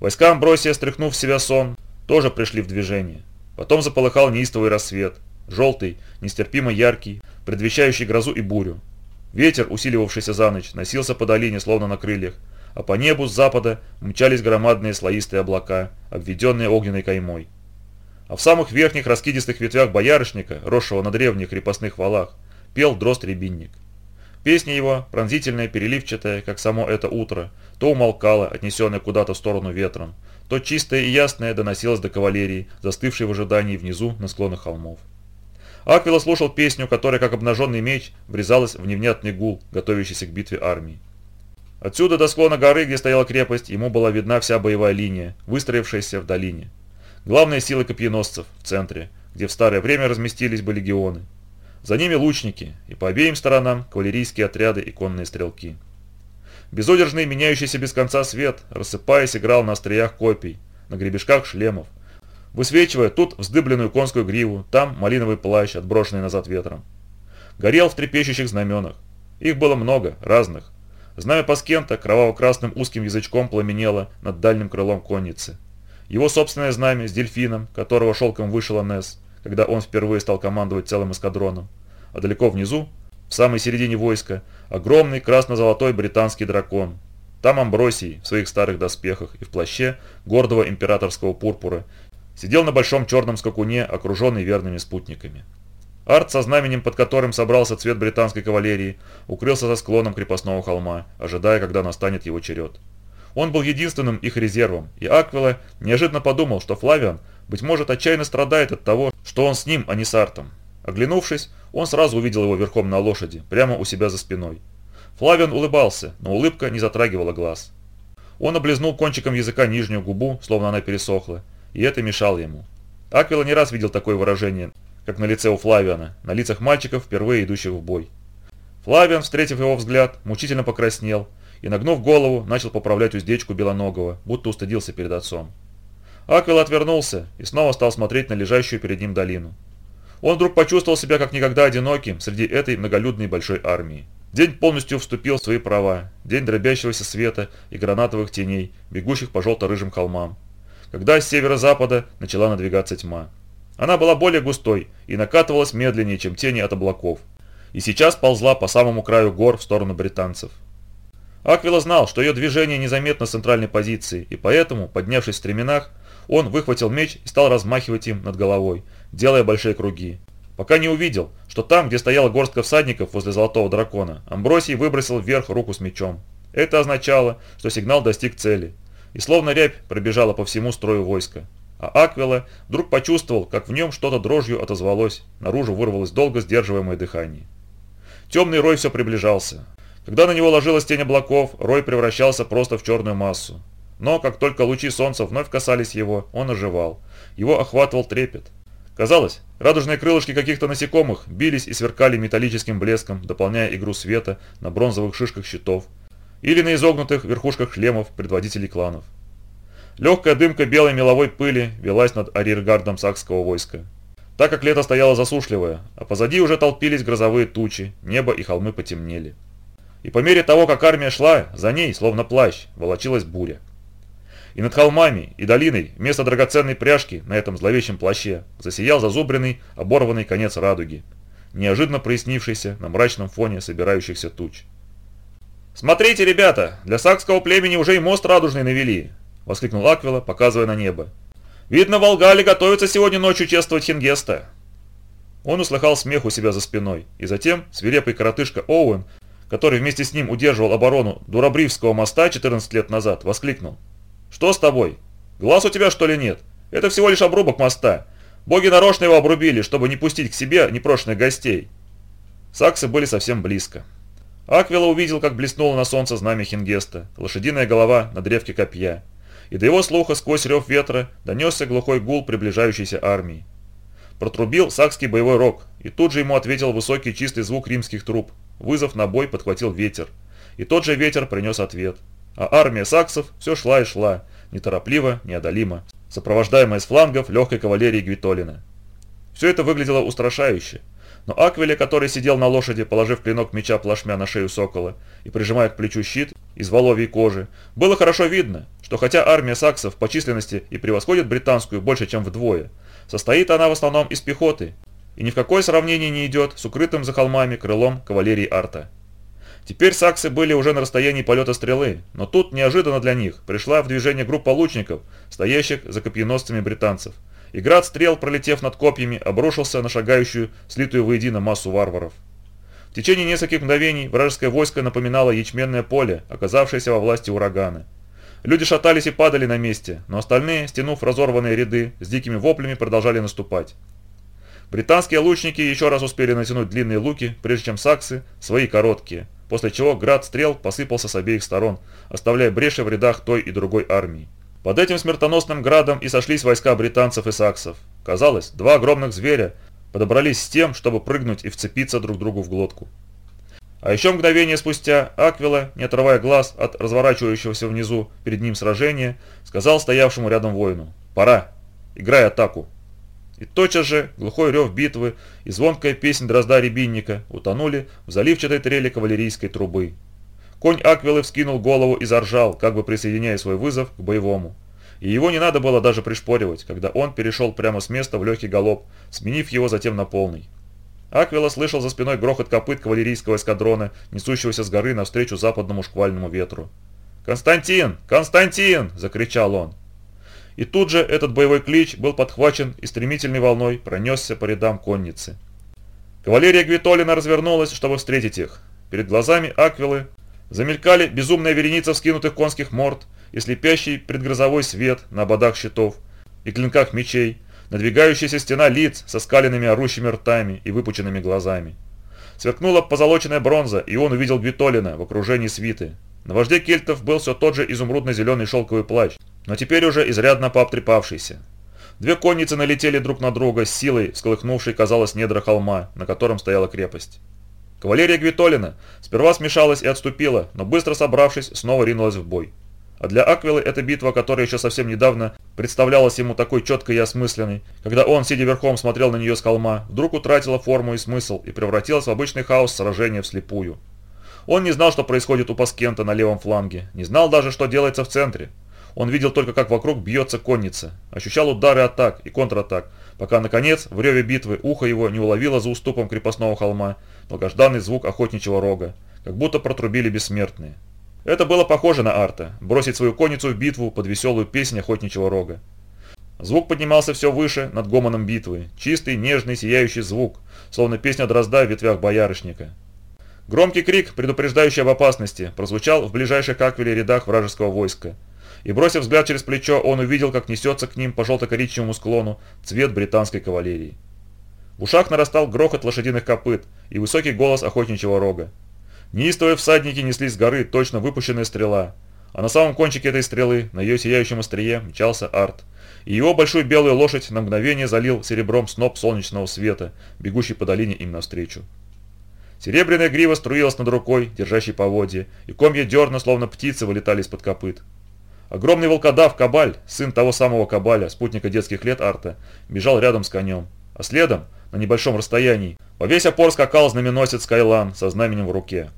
Speaker 1: Войска Амбросия, стряхнув в себя сон, тоже пришли в движение. Потом заполыхал неистовый рассвет, желтый, нестерпимо яркий, предвещающий грозу и бурю. Ветер, усиливавшийся за ночь, носился по долине, словно на крыльях, а по небу с запада мчались громадные слоистые облака, обведенные огненной каймой. А в самых верхних раскидистых ветвях боярышника, росшего на древних крепостных валах, пел дрозд-рябинник. Песня его, пронзительная, переливчатая, как само это утро, то умолкала, отнесенная куда-то в сторону ветром, то чистая и ясная доносилась до кавалерии, застывшей в ожидании внизу на склонах холмов. Аквила слушал песню, которая, как обнаженный меч, врезалась в невнятный гул, готовящийся к битве армии. Отсюда до склона горы, где стояла крепость, ему была видна вся боевая линия, выстроившаяся в долине. Главные силы копьеносцев в центре, где в старое время разместились бы легионы. За ними лучники, и по обеим сторонам кавалерийские отряды и конные стрелки. Безудержный, меняющийся без конца свет, рассыпаясь, играл на остриях копий, на гребешках шлемов, высвечивая тут вздыбленную конскую гриву, там малиновый плащ, отброшенный назад ветром. Горел в трепещущих знаменах. Их было много, разных, Знамя Паскента кроваво-красным узким язычком пламенело над дальним крылом конницы. Его собственное знамя с дельфином, которого шелком вышел Несс, когда он впервые стал командовать целым эскадроном. А далеко внизу, в самой середине войска, огромный красно-золотой британский дракон. Там Амбросий, в своих старых доспехах и в плаще гордого императорского пурпура, сидел на большом черном скакуне, окруженный верными спутниками. Арт со знаменем, под которым собрался цвет британской кавалерии, укрылся за склоном крепостного холма, ожидая, когда настанет его черед. Он был единственным их резервом, и Аквила неожиданно подумал, что Флавиан, быть может, отчаянно страдает от того, что он с ним, а не с Артом. Оглянувшись, он сразу увидел его верхом на лошади, прямо у себя за спиной. Флавиан улыбался, но улыбка не затрагивала глаз. Он облизнул кончиком языка нижнюю губу, словно она пересохла, и это мешало ему. Аквила не раз видел такое выражение как на лице у Флавиана, на лицах мальчиков, впервые идущих в бой. Флавиан, встретив его взгляд, мучительно покраснел и, нагнув голову, начал поправлять уздечку Белоногого, будто устыдился перед отцом. Аквил отвернулся и снова стал смотреть на лежащую перед ним долину. Он вдруг почувствовал себя как никогда одиноким среди этой многолюдной большой армии. День полностью вступил в свои права, день дробящегося света и гранатовых теней, бегущих по желто-рыжим холмам, когда с северо-запада начала надвигаться тьма. Она была более густой и накатывалась медленнее, чем тени от облаков, и сейчас ползла по самому краю гор в сторону британцев. Аквила знал, что ее движение незаметно с центральной позиции, и поэтому, поднявшись в стременах, он выхватил меч и стал размахивать им над головой, делая большие круги. Пока не увидел, что там, где стояла горстка всадников возле золотого дракона, Амбросий выбросил вверх руку с мечом. Это означало, что сигнал достиг цели, и словно рябь пробежала по всему строю войска а Аквила вдруг почувствовал, как в нем что-то дрожью отозвалось, наружу вырвалось долго сдерживаемое дыхание. Темный рой все приближался. Когда на него ложилась тень облаков, рой превращался просто в черную массу. Но как только лучи солнца вновь касались его, он оживал. Его охватывал трепет. Казалось, радужные крылышки каких-то насекомых бились и сверкали металлическим блеском, дополняя игру света на бронзовых шишках щитов или на изогнутых верхушках шлемов предводителей кланов. Легкая дымка белой меловой пыли велась над арьергардом сакского войска. Так как лето стояло засушливое, а позади уже толпились грозовые тучи, небо и холмы потемнели. И по мере того, как армия шла, за ней, словно плащ, волочилась буря. И над холмами, и долиной, вместо драгоценной пряжки на этом зловещем плаще, засиял зазубренный, оборванный конец радуги, неожиданно прояснившийся на мрачном фоне собирающихся туч. «Смотрите, ребята, для сакского племени уже и мост радужный навели», – воскликнул Аквила, показывая на небо. «Видно, Волгали готовится сегодня ночью чествовать Хингеста!» Он услыхал смех у себя за спиной, и затем свирепый коротышка Оуэн, который вместе с ним удерживал оборону Дурабривского моста 14 лет назад, воскликнул. «Что с тобой? Глаз у тебя что ли нет? Это всего лишь обрубок моста. Боги нарочно его обрубили, чтобы не пустить к себе непрошенных гостей». Саксы были совсем близко. Аквила увидел, как блеснуло на солнце знамя Хингеста, лошадиная голова на древке копья, и до его слуха сквозь рев ветра донесся глухой гул приближающейся армии. Протрубил сакский боевой рог, и тут же ему ответил высокий чистый звук римских труб. Вызов на бой подхватил ветер, и тот же ветер принес ответ. А армия саксов все шла и шла, неторопливо, неодолимо, сопровождаемая с флангов легкой кавалерии Гвитолина. Все это выглядело устрашающе, но Аквиле, который сидел на лошади, положив клинок меча плашмя на шею сокола и прижимая к плечу щит из воловьей кожи, было хорошо видно, что хотя армия саксов по численности и превосходит британскую больше, чем вдвое, состоит она в основном из пехоты и ни в какое сравнение не идет с укрытым за холмами крылом кавалерии арта. Теперь саксы были уже на расстоянии полета стрелы, но тут неожиданно для них пришла в движение группа лучников, стоящих за копьеносцами британцев – и град стрел, пролетев над копьями, обрушился на шагающую, слитую воедино массу варваров. В течение нескольких мгновений вражеское войско напоминало ячменное поле, оказавшееся во власти урагана. Люди шатались и падали на месте, но остальные, стянув разорванные ряды, с дикими воплями продолжали наступать. Британские лучники еще раз успели натянуть длинные луки, прежде чем саксы, свои короткие, после чего град стрел посыпался с обеих сторон, оставляя бреши в рядах той и другой армии. Под этим смертоносным градом и сошлись войска британцев и саксов. Казалось, два огромных зверя подобрались с тем, чтобы прыгнуть и вцепиться друг другу в глотку. А еще мгновение спустя Аквила, не отрывая глаз от разворачивающегося внизу перед ним сражения, сказал стоявшему рядом воину «Пора! Играй атаку!» И тотчас же глухой рев битвы и звонкая песнь дрозда рябинника утонули в заливчатой трели кавалерийской трубы, Конь Аквилы вскинул голову и заржал, как бы присоединяя свой вызов к боевому. И его не надо было даже пришпоривать, когда он перешел прямо с места в легкий галоп, сменив его затем на полный. Аквила слышал за спиной грохот копыт кавалерийского эскадрона, несущегося с горы навстречу западному шквальному ветру. «Константин! Константин!» – закричал он. И тут же этот боевой клич был подхвачен и стремительной волной пронесся по рядам конницы. Кавалерия Гвитолина развернулась, чтобы встретить их. Перед глазами Аквилы Замелькали безумная вереница вскинутых конских морд и слепящий предгрозовой свет на ободах щитов и клинках мечей, надвигающаяся стена лиц со скаленными орущими ртами и выпученными глазами. Сверкнула позолоченная бронза, и он увидел Гвитолина в окружении свиты. На вожде кельтов был все тот же изумрудно-зеленый шелковый плащ, но теперь уже изрядно пообтрепавшийся. Две конницы налетели друг на друга с силой, всколыхнувшей, казалось, недра холма, на котором стояла крепость. Кавалерия Гвитолина сперва смешалась и отступила, но быстро собравшись, снова ринулась в бой. А для Аквилы эта битва, которая еще совсем недавно представлялась ему такой четкой и осмысленной, когда он, сидя верхом, смотрел на нее с холма, вдруг утратила форму и смысл и превратилась в обычный хаос сражения вслепую. Он не знал, что происходит у Паскента на левом фланге, не знал даже, что делается в центре. Он видел только, как вокруг бьется конница, ощущал удары атак и контратак, пока, наконец, в реве битвы ухо его не уловило за уступом крепостного холма, долгожданный звук охотничьего рога, как будто протрубили бессмертные. Это было похоже на арта – бросить свою конницу в битву под веселую песнь охотничьего рога. Звук поднимался все выше над гомоном битвы, чистый, нежный, сияющий звук, словно песня дрозда в ветвях боярышника. Громкий крик, предупреждающий об опасности, прозвучал в ближайших к аквеле рядах вражеского войска. И бросив взгляд через плечо, он увидел, как несется к ним по желто-коричневому склону цвет британской кавалерии. В ушах нарастал грохот лошадиных копыт и высокий голос охотничьего рога. Неистовые всадники несли с горы точно выпущенная стрела, а на самом кончике этой стрелы, на ее сияющем острие, мчался Арт. И его большую белую лошадь на мгновение залил серебром сноп солнечного света, бегущий по долине им навстречу. Серебряная грива струилась над рукой, держащей поводья, и комья дерна, словно птицы, вылетали из-под копыт. Огромный волкодав Кабаль, сын того самого Кабаля, спутника детских лет Арта, бежал рядом с конем а следом, на небольшом расстоянии, во весь опор скакал знаменосец Кайлан со знаменем в руке.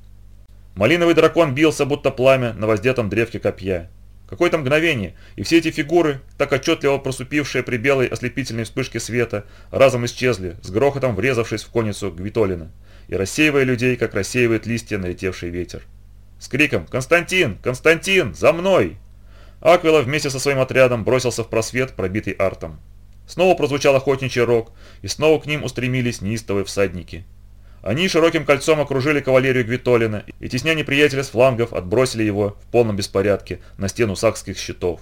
Speaker 1: Малиновый дракон бился, будто пламя на воздетом древке копья. Какое-то мгновение, и все эти фигуры, так отчетливо просупившие при белой ослепительной вспышке света, разом исчезли, с грохотом врезавшись в конницу Гвитолина, и рассеивая людей, как рассеивает листья налетевший ветер. С криком «Константин! Константин! За мной!» Аквила вместе со своим отрядом бросился в просвет, пробитый артом. Снова прозвучал охотничий рог, и снова к ним устремились неистовые всадники. Они широким кольцом окружили кавалерию Гвитолина и, тесня неприятеля с флангов, отбросили его в полном беспорядке на стену сакских щитов.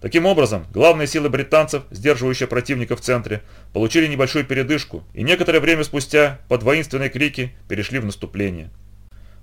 Speaker 1: Таким образом, главные силы британцев, сдерживающие противника в центре, получили небольшую передышку и некоторое время спустя, под воинственные крики, перешли в наступление.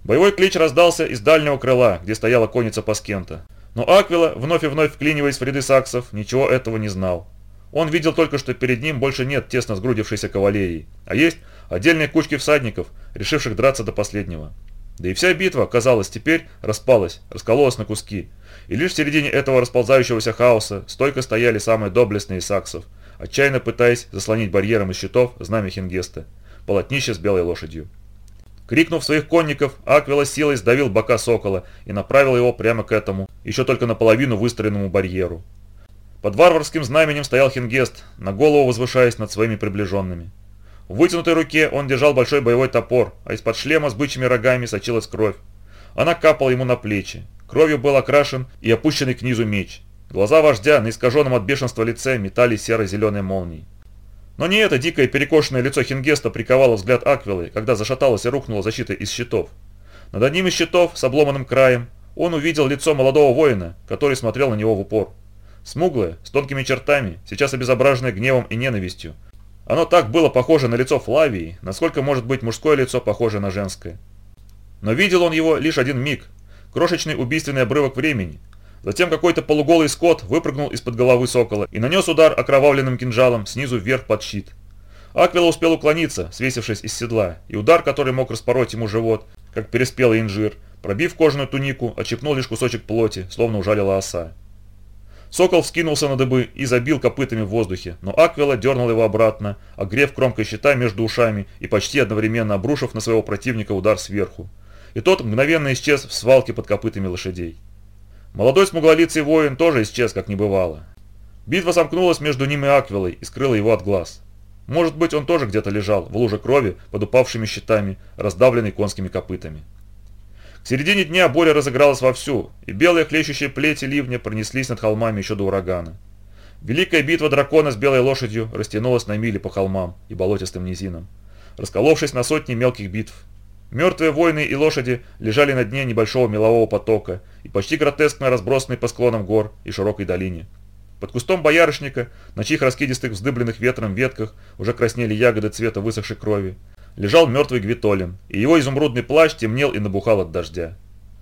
Speaker 1: Боевой клич раздался из дальнего крыла, где стояла конница Паскента. Но Аквила, вновь и вновь вклиниваясь в ряды саксов, ничего этого не знал. Он видел только, что перед ним больше нет тесно сгрудившейся кавалерии, а есть отдельные кучки всадников, решивших драться до последнего. Да и вся битва, казалось, теперь распалась, раскололась на куски, и лишь в середине этого расползающегося хаоса стойко стояли самые доблестные саксов, отчаянно пытаясь заслонить барьером из щитов знамя Хингеста, полотнище с белой лошадью. Крикнув своих конников, Аквила силой сдавил бока сокола и направил его прямо к этому, еще только наполовину выстроенному барьеру. Под варварским знаменем стоял Хингест, на голову возвышаясь над своими приближенными. В вытянутой руке он держал большой боевой топор, а из-под шлема с бычьими рогами сочилась кровь. Она капала ему на плечи. Кровью был окрашен и опущенный к низу меч. Глаза вождя на искаженном от бешенства лице метали серо-зеленой молнией. Но не это дикое перекошенное лицо Хингеста приковало взгляд Аквилы, когда зашаталась и рухнула защита из щитов. Над одним из щитов с обломанным краем он увидел лицо молодого воина, который смотрел на него в упор. Смуглое, с тонкими чертами, сейчас обезображенное гневом и ненавистью. Оно так было похоже на лицо Флавии, насколько может быть мужское лицо похоже на женское. Но видел он его лишь один миг, крошечный убийственный обрывок времени. Затем какой-то полуголый скот выпрыгнул из-под головы сокола и нанес удар окровавленным кинжалом снизу вверх под щит. Аквила успел уклониться, свесившись из седла, и удар, который мог распороть ему живот, как переспелый инжир, пробив кожаную тунику, очепнул лишь кусочек плоти, словно ужалила оса. Сокол вскинулся на дыбы и забил копытами в воздухе, но Аквела дернул его обратно, огрев кромкой щита между ушами и почти одновременно обрушив на своего противника удар сверху. И тот мгновенно исчез в свалке под копытами лошадей. Молодой смуглолицый воин тоже исчез, как не бывало. Битва сомкнулась между ним и Аквелой и скрыла его от глаз. Может быть, он тоже где-то лежал, в луже крови, под упавшими щитами, раздавленный конскими копытами. В середине дня буря разыгралась вовсю, и белые хлещущие плети ливня пронеслись над холмами еще до урагана. Великая битва дракона с белой лошадью растянулась на мили по холмам и болотистым низинам, расколовшись на сотни мелких битв. Мертвые воины и лошади лежали на дне небольшого мелового потока и почти гротескно разбросаны по склонам гор и широкой долине. Под кустом боярышника, на чьих раскидистых вздыбленных ветром ветках уже краснели ягоды цвета высохшей крови, лежал мертвый Гвитолин, и его изумрудный плащ темнел и набухал от дождя.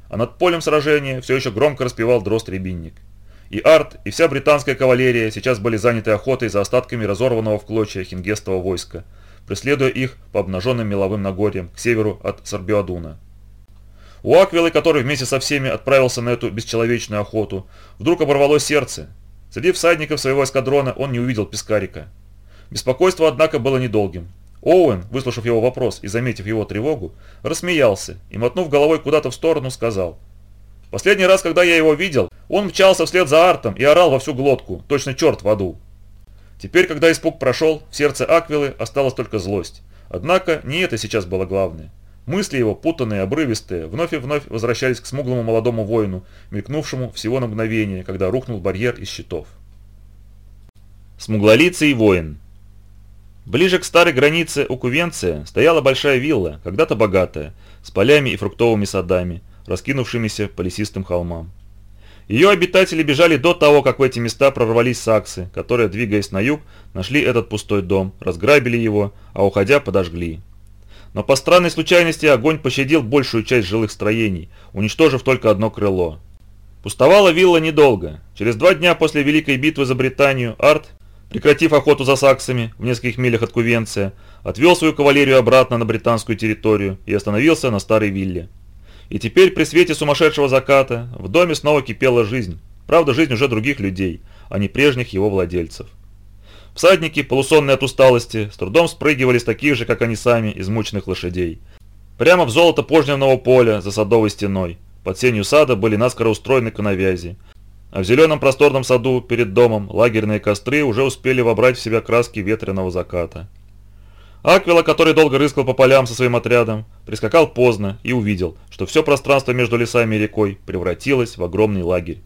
Speaker 1: А над полем сражения все еще громко распевал дрозд рябинник. И Арт, и вся британская кавалерия сейчас были заняты охотой за остатками разорванного в клочья хингестового войска, преследуя их по обнаженным меловым нагорьям к северу от Сарбиадуна. У Аквилы, который вместе со всеми отправился на эту бесчеловечную охоту, вдруг оборвалось сердце. Среди всадников своего эскадрона он не увидел Пискарика. Беспокойство, однако, было недолгим. Оуэн, выслушав его вопрос и заметив его тревогу, рассмеялся и, мотнув головой куда-то в сторону, сказал. «Последний раз, когда я его видел, он мчался вслед за Артом и орал во всю глотку, точно черт в аду». Теперь, когда испуг прошел, в сердце Аквилы осталась только злость. Однако не это сейчас было главное. Мысли его, путанные, обрывистые, вновь и вновь возвращались к смуглому молодому воину, мелькнувшему всего на мгновение, когда рухнул барьер из щитов. Смуглолицый воин Ближе к старой границе у Кувенция стояла большая вилла, когда-то богатая, с полями и фруктовыми садами, раскинувшимися по лесистым холмам. Ее обитатели бежали до того, как в эти места прорвались саксы, которые, двигаясь на юг, нашли этот пустой дом, разграбили его, а уходя подожгли. Но по странной случайности огонь пощадил большую часть жилых строений, уничтожив только одно крыло. Пустовала вилла недолго. Через два дня после Великой битвы за Британию Арт прекратив охоту за саксами в нескольких милях от Кувенция, отвел свою кавалерию обратно на британскую территорию и остановился на Старой Вилле. И теперь при свете сумасшедшего заката в доме снова кипела жизнь, правда жизнь уже других людей, а не прежних его владельцев. Всадники, полусонные от усталости, с трудом спрыгивали с таких же, как они сами, измученных лошадей. Прямо в золото пожневного поля за садовой стеной, под сенью сада были наскоро устроены коновязи, а в зеленом просторном саду перед домом лагерные костры уже успели вобрать в себя краски ветреного заката. Аквила, который долго рыскал по полям со своим отрядом, прискакал поздно и увидел, что все пространство между лесами и рекой превратилось в огромный лагерь.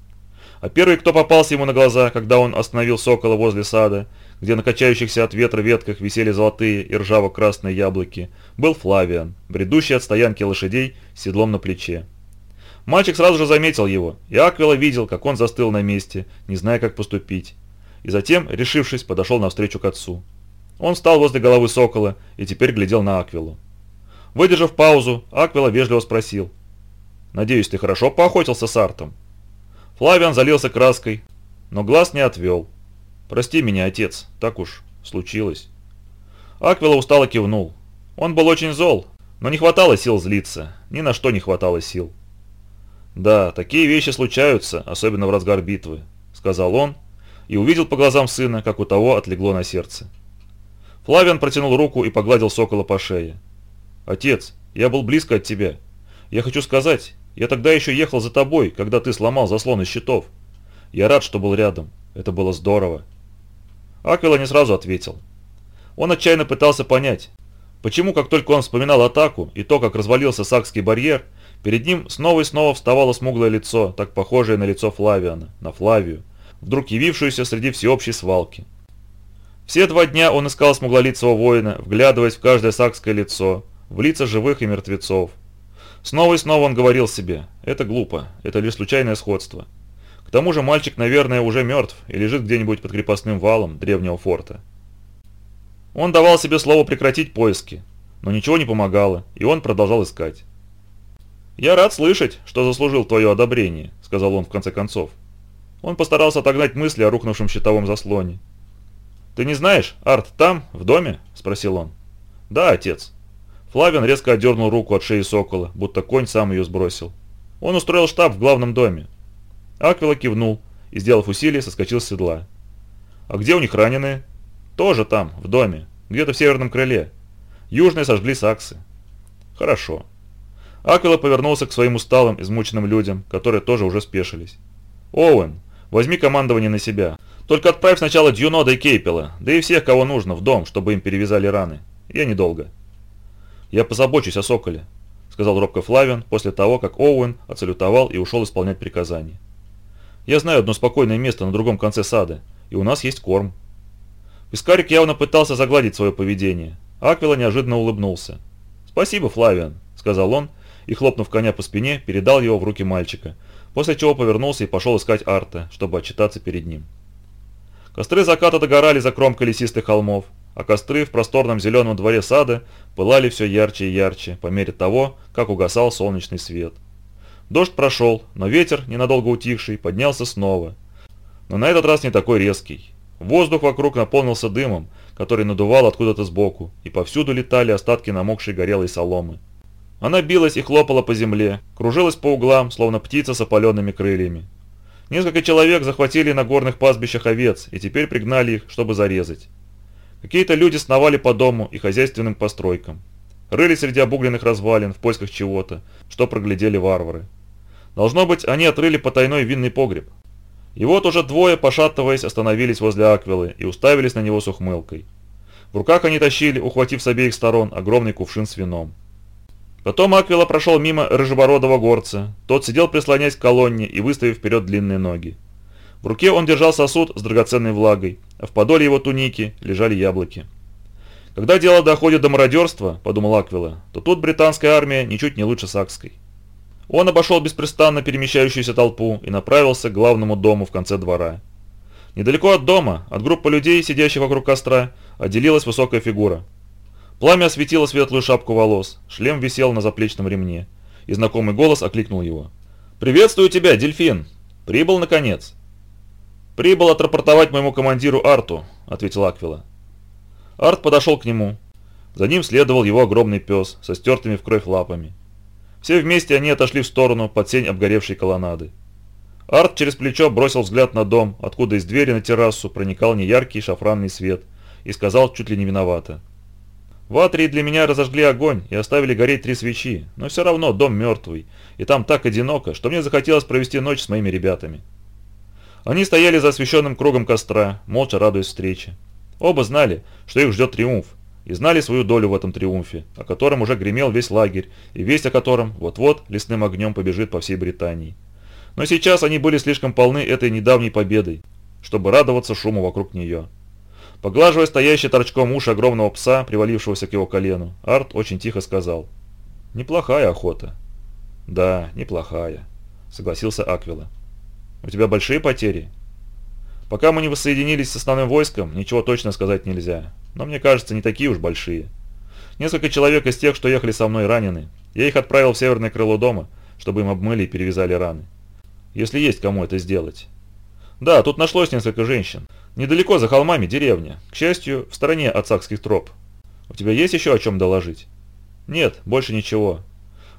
Speaker 1: А первый, кто попался ему на глаза, когда он остановил сокола возле сада, где на качающихся от ветра ветках висели золотые и ржаво-красные яблоки, был Флавиан, бредущий от стоянки лошадей с седлом на плече. Мальчик сразу же заметил его, и Аквила видел, как он застыл на месте, не зная, как поступить. И затем, решившись, подошел навстречу к отцу. Он встал возле головы сокола и теперь глядел на Аквилу. Выдержав паузу, Аквила вежливо спросил. «Надеюсь, ты хорошо поохотился с Артом?» Флавиан залился краской, но глаз не отвел. «Прости меня, отец, так уж случилось». Аквила устало кивнул. Он был очень зол, но не хватало сил злиться, ни на что не хватало сил. «Да, такие вещи случаются, особенно в разгар битвы», — сказал он и увидел по глазам сына, как у того отлегло на сердце. Флавиан протянул руку и погладил сокола по шее. «Отец, я был близко от тебя. Я хочу сказать, я тогда еще ехал за тобой, когда ты сломал заслон из щитов. Я рад, что был рядом. Это было здорово». Аквила не сразу ответил. Он отчаянно пытался понять, почему, как только он вспоминал атаку и то, как развалился Сакский барьер, — Перед ним снова и снова вставало смуглое лицо, так похожее на лицо Флавиана, на Флавию, вдруг явившуюся среди всеобщей свалки. Все два дня он искал смуглолицого воина, вглядываясь в каждое сакское лицо, в лица живых и мертвецов. Снова и снова он говорил себе, это глупо, это лишь случайное сходство. К тому же мальчик, наверное, уже мертв и лежит где-нибудь под крепостным валом древнего форта. Он давал себе слово прекратить поиски, но ничего не помогало, и он продолжал искать. «Я рад слышать, что заслужил твое одобрение», — сказал он в конце концов. Он постарался отогнать мысли о рухнувшем щитовом заслоне. «Ты не знаешь, Арт там, в доме?» – спросил он. «Да, отец». Флавин резко отдернул руку от шеи сокола, будто конь сам ее сбросил. Он устроил штаб в главном доме. Аквила кивнул и, сделав усилие, соскочил с седла. «А где у них раненые?» «Тоже там, в доме, где-то в северном крыле. Южные сожгли саксы». «Хорошо», Акела повернулся к своим усталым, измученным людям, которые тоже уже спешились. «Оуэн, возьми командование на себя. Только отправь сначала Дьюнода и Кейпела, да и всех, кого нужно, в дом, чтобы им перевязали раны. Я недолго». «Я позабочусь о Соколе», — сказал робко Флавиан после того, как Оуэн отсалютовал и ушел исполнять приказания. «Я знаю одно спокойное место на другом конце сада, и у нас есть корм». Пискарик явно пытался загладить свое поведение. Аквила неожиданно улыбнулся. «Спасибо, Флавиан», — сказал он и, хлопнув коня по спине, передал его в руки мальчика, после чего повернулся и пошел искать Арта, чтобы отчитаться перед ним. Костры заката догорали за кромкой лесистых холмов, а костры в просторном зеленом дворе сада пылали все ярче и ярче по мере того, как угасал солнечный свет. Дождь прошел, но ветер, ненадолго утихший, поднялся снова. Но на этот раз не такой резкий. Воздух вокруг наполнился дымом, который надувал откуда-то сбоку, и повсюду летали остатки намокшей горелой соломы. Она билась и хлопала по земле, кружилась по углам, словно птица с опаленными крыльями. Несколько человек захватили на горных пастбищах овец и теперь пригнали их, чтобы зарезать. Какие-то люди сновали по дому и хозяйственным постройкам. Рыли среди обугленных развалин в поисках чего-то, что проглядели варвары. Должно быть, они отрыли потайной винный погреб. И вот уже двое, пошатываясь, остановились возле аквилы и уставились на него с ухмылкой. В руках они тащили, ухватив с обеих сторон, огромный кувшин с вином. Потом Аквила прошел мимо рыжебородого горца. Тот сидел прислонясь к колонне и выставив вперед длинные ноги. В руке он держал сосуд с драгоценной влагой, а в подоле его туники лежали яблоки. «Когда дело доходит до мародерства, — подумал Аквила, — то тут британская армия ничуть не лучше сакской». Он обошел беспрестанно перемещающуюся толпу и направился к главному дому в конце двора. Недалеко от дома, от группы людей, сидящих вокруг костра, отделилась высокая фигура – Пламя осветило светлую шапку волос, шлем висел на заплечном ремне, и знакомый голос окликнул его. «Приветствую тебя, дельфин! Прибыл, наконец!» «Прибыл отрапортовать моему командиру Арту», — ответил Аквила. Арт подошел к нему. За ним следовал его огромный пес со стертыми в кровь лапами. Все вместе они отошли в сторону под сень обгоревшей колоннады. Арт через плечо бросил взгляд на дом, откуда из двери на террасу проникал неяркий шафранный свет, и сказал чуть ли не виновато. В атрии для меня разожгли огонь и оставили гореть три свечи, но все равно дом мертвый, и там так одиноко, что мне захотелось провести ночь с моими ребятами. Они стояли за освещенным кругом костра, молча радуясь встрече. Оба знали, что их ждет триумф, и знали свою долю в этом триумфе, о котором уже гремел весь лагерь, и весть о котором вот-вот лесным огнем побежит по всей Британии. Но сейчас они были слишком полны этой недавней победой, чтобы радоваться шуму вокруг нее. Поглаживая стоящий торчком уши огромного пса, привалившегося к его колену, Арт очень тихо сказал. «Неплохая охота». «Да, неплохая», — согласился Аквила. «У тебя большие потери?» «Пока мы не воссоединились с основным войском, ничего точно сказать нельзя. Но мне кажется, не такие уж большие. Несколько человек из тех, что ехали со мной, ранены. Я их отправил в северное крыло дома, чтобы им обмыли и перевязали раны. Если есть кому это сделать». «Да, тут нашлось несколько женщин. Недалеко за холмами деревня, к счастью, в стороне от сакских троп. У тебя есть еще о чем доложить? Нет, больше ничего.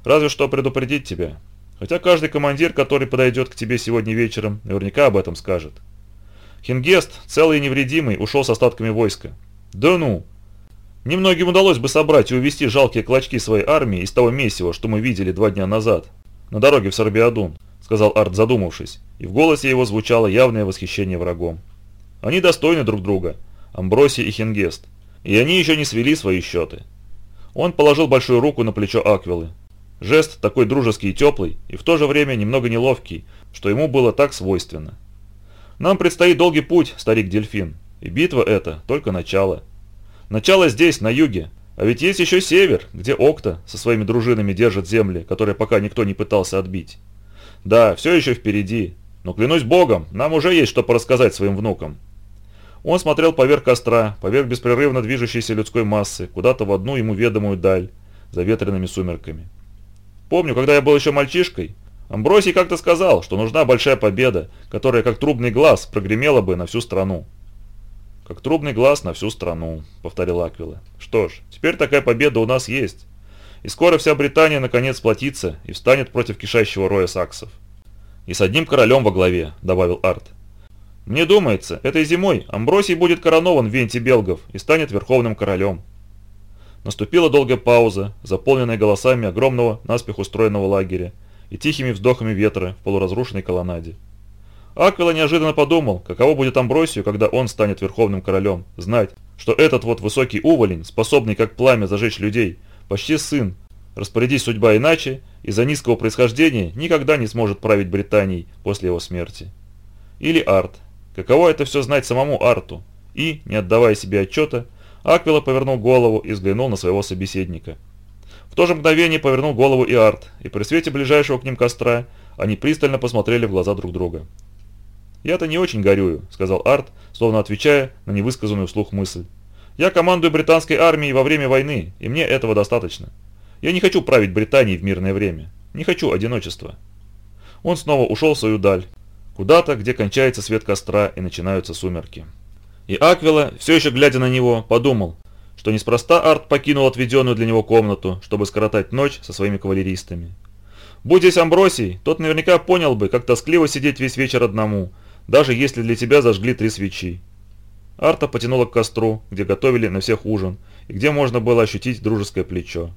Speaker 1: Разве что предупредить тебя. Хотя каждый командир, который подойдет к тебе сегодня вечером, наверняка об этом скажет. Хингест, целый и невредимый, ушел с остатками войска. Да ну! Немногим удалось бы собрать и увести жалкие клочки своей армии из того месива, что мы видели два дня назад, на дороге в Сарбиадун, сказал Арт, задумавшись, и в голосе его звучало явное восхищение врагом. Они достойны друг друга, Амбросий и Хингест, и они еще не свели свои счеты. Он положил большую руку на плечо Аквилы. Жест такой дружеский и теплый, и в то же время немного неловкий, что ему было так свойственно. «Нам предстоит долгий путь, старик-дельфин, и битва эта только начало. Начало здесь, на юге, а ведь есть еще север, где Окта со своими дружинами держит земли, которые пока никто не пытался отбить. Да, все еще впереди, но клянусь богом, нам уже есть что порассказать своим внукам. Он смотрел поверх костра, поверх беспрерывно движущейся людской массы, куда-то в одну ему ведомую даль, за ветреными сумерками. Помню, когда я был еще мальчишкой, Амбросий как-то сказал, что нужна большая победа, которая как трубный глаз прогремела бы на всю страну. «Как трубный глаз на всю страну», — повторил Аквила. «Что ж, теперь такая победа у нас есть. И скоро вся Британия наконец сплотится и встанет против кишащего роя саксов». «И с одним королем во главе», — добавил Арт. Мне думается, этой зимой Амбросий будет коронован в Венте Белгов и станет верховным королем. Наступила долгая пауза, заполненная голосами огромного, наспех устроенного лагеря и тихими вздохами ветра в полуразрушенной колоннаде. Аквила неожиданно подумал, каково будет Амбросию, когда он станет верховным королем, знать, что этот вот высокий уволень, способный как пламя зажечь людей, почти сын, распорядись судьба иначе, из-за низкого происхождения никогда не сможет править Британией после его смерти. Или Арт, Каково это все знать самому Арту? И, не отдавая себе отчета, Аквила повернул голову и взглянул на своего собеседника. В то же мгновение повернул голову и Арт, и при свете ближайшего к ним костра они пристально посмотрели в глаза друг друга. «Я-то не очень горюю», — сказал Арт, словно отвечая на невысказанную вслух мысль. «Я командую британской армией во время войны, и мне этого достаточно. Я не хочу править Британией в мирное время. Не хочу одиночества». Он снова ушел в свою даль, Куда-то, где кончается свет костра и начинаются сумерки. И Аквила, все еще глядя на него, подумал, что неспроста Арт покинул отведенную для него комнату, чтобы скоротать ночь со своими кавалеристами. Будь здесь Амбросий, тот наверняка понял бы, как тоскливо сидеть весь вечер одному, даже если для тебя зажгли три свечи. Арта потянула к костру, где готовили на всех ужин, и где можно было ощутить дружеское плечо.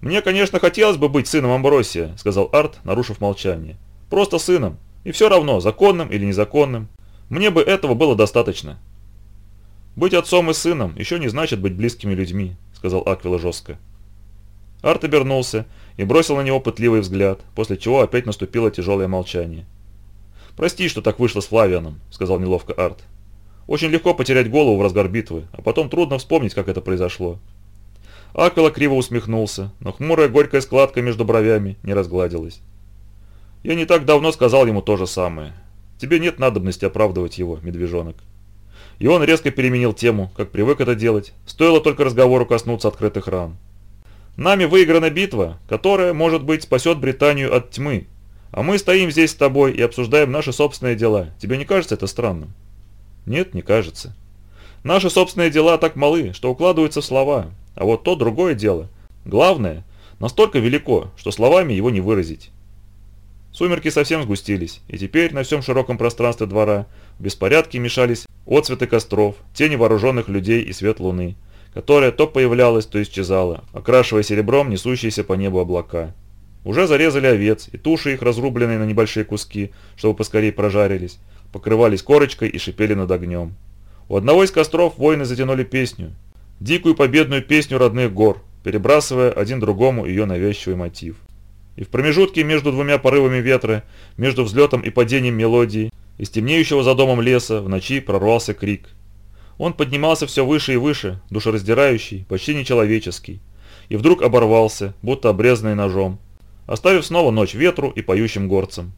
Speaker 1: «Мне, конечно, хотелось бы быть сыном Амбросия», — сказал Арт, нарушив молчание. «Просто сыном. И все равно, законным или незаконным, мне бы этого было достаточно. «Быть отцом и сыном еще не значит быть близкими людьми», — сказал Аквила жестко. Арт обернулся и бросил на него пытливый взгляд, после чего опять наступило тяжелое молчание. «Прости, что так вышло с Флавианом», — сказал неловко Арт. «Очень легко потерять голову в разгар битвы, а потом трудно вспомнить, как это произошло». Аквила криво усмехнулся, но хмурая горькая складка между бровями не разгладилась. Я не так давно сказал ему то же самое. Тебе нет надобности оправдывать его, медвежонок. И он резко переменил тему, как привык это делать, стоило только разговору коснуться открытых ран. Нами выиграна битва, которая, может быть, спасет Британию от тьмы. А мы стоим здесь с тобой и обсуждаем наши собственные дела. Тебе не кажется это странным? Нет, не кажется. Наши собственные дела так малы, что укладываются в слова, а вот то другое дело. Главное, настолько велико, что словами его не выразить. Сумерки совсем сгустились, и теперь на всем широком пространстве двора в беспорядке мешались отцветы костров, тени вооруженных людей и свет луны, которая то появлялась, то исчезала, окрашивая серебром несущиеся по небу облака. Уже зарезали овец, и туши их, разрубленные на небольшие куски, чтобы поскорее прожарились, покрывались корочкой и шипели над огнем. У одного из костров воины затянули песню, дикую победную песню родных гор, перебрасывая один другому ее навязчивый мотив и в промежутке между двумя порывами ветра, между взлетом и падением мелодии, из темнеющего за домом леса в ночи прорвался крик. Он поднимался все выше и выше, душераздирающий, почти нечеловеческий, и вдруг оборвался, будто обрезанный ножом, оставив снова ночь ветру и поющим горцам.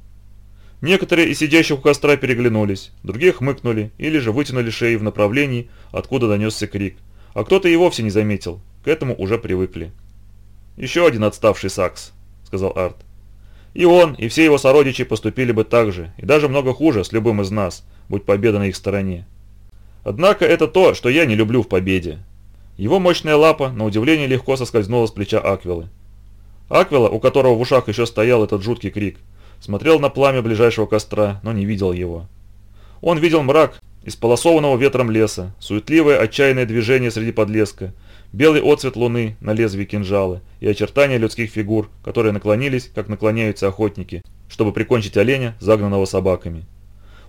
Speaker 1: Некоторые из сидящих у костра переглянулись, другие хмыкнули или же вытянули шеи в направлении, откуда донесся крик, а кто-то и вовсе не заметил, к этому уже привыкли. Еще один отставший сакс сказал Арт. И он, и все его сородичи поступили бы так же, и даже много хуже с любым из нас, будь победа на их стороне. Однако это то, что я не люблю в победе. Его мощная лапа, на удивление, легко соскользнула с плеча Аквилы. Аквила, у которого в ушах еще стоял этот жуткий крик, смотрел на пламя ближайшего костра, но не видел его. Он видел мрак, исполосованного ветром леса, суетливое отчаянное движение среди подлеска – белый отцвет луны на лезвии кинжала и очертания людских фигур, которые наклонились, как наклоняются охотники, чтобы прикончить оленя, загнанного собаками.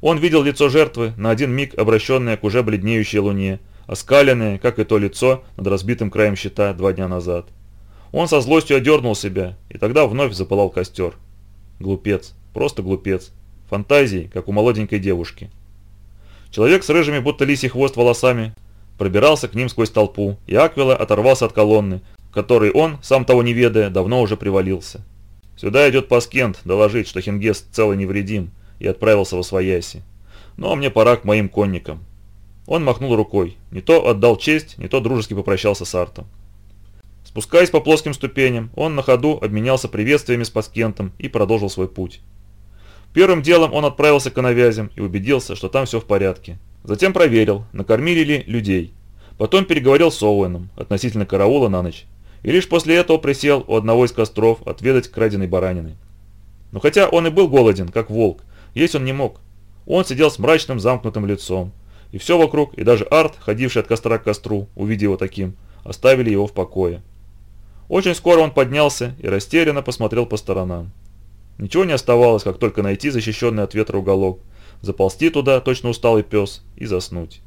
Speaker 1: Он видел лицо жертвы, на один миг обращенное к уже бледнеющей луне, оскаленное, как и то лицо, над разбитым краем щита два дня назад. Он со злостью одернул себя, и тогда вновь запылал костер. Глупец, просто глупец. Фантазии, как у молоденькой девушки. Человек с рыжими, будто лисий хвост волосами, пробирался к ним сквозь толпу, и Аквила оторвался от колонны, которой он, сам того не ведая, давно уже привалился. Сюда идет Паскент доложить, что Хингест цел невредим, и отправился во свояси. Ну а мне пора к моим конникам. Он махнул рукой, не то отдал честь, не то дружески попрощался с Артом. Спускаясь по плоским ступеням, он на ходу обменялся приветствиями с Паскентом и продолжил свой путь. Первым делом он отправился к навязям и убедился, что там все в порядке, Затем проверил, накормили ли людей. Потом переговорил с Оуэном относительно караула на ночь. И лишь после этого присел у одного из костров отведать краденой баранины. Но хотя он и был голоден, как волк, есть он не мог. Он сидел с мрачным замкнутым лицом. И все вокруг, и даже Арт, ходивший от костра к костру, увидев его таким, оставили его в покое. Очень скоро он поднялся и растерянно посмотрел по сторонам. Ничего не оставалось, как только найти защищенный от ветра уголок, заползти туда, точно усталый пес, и заснуть.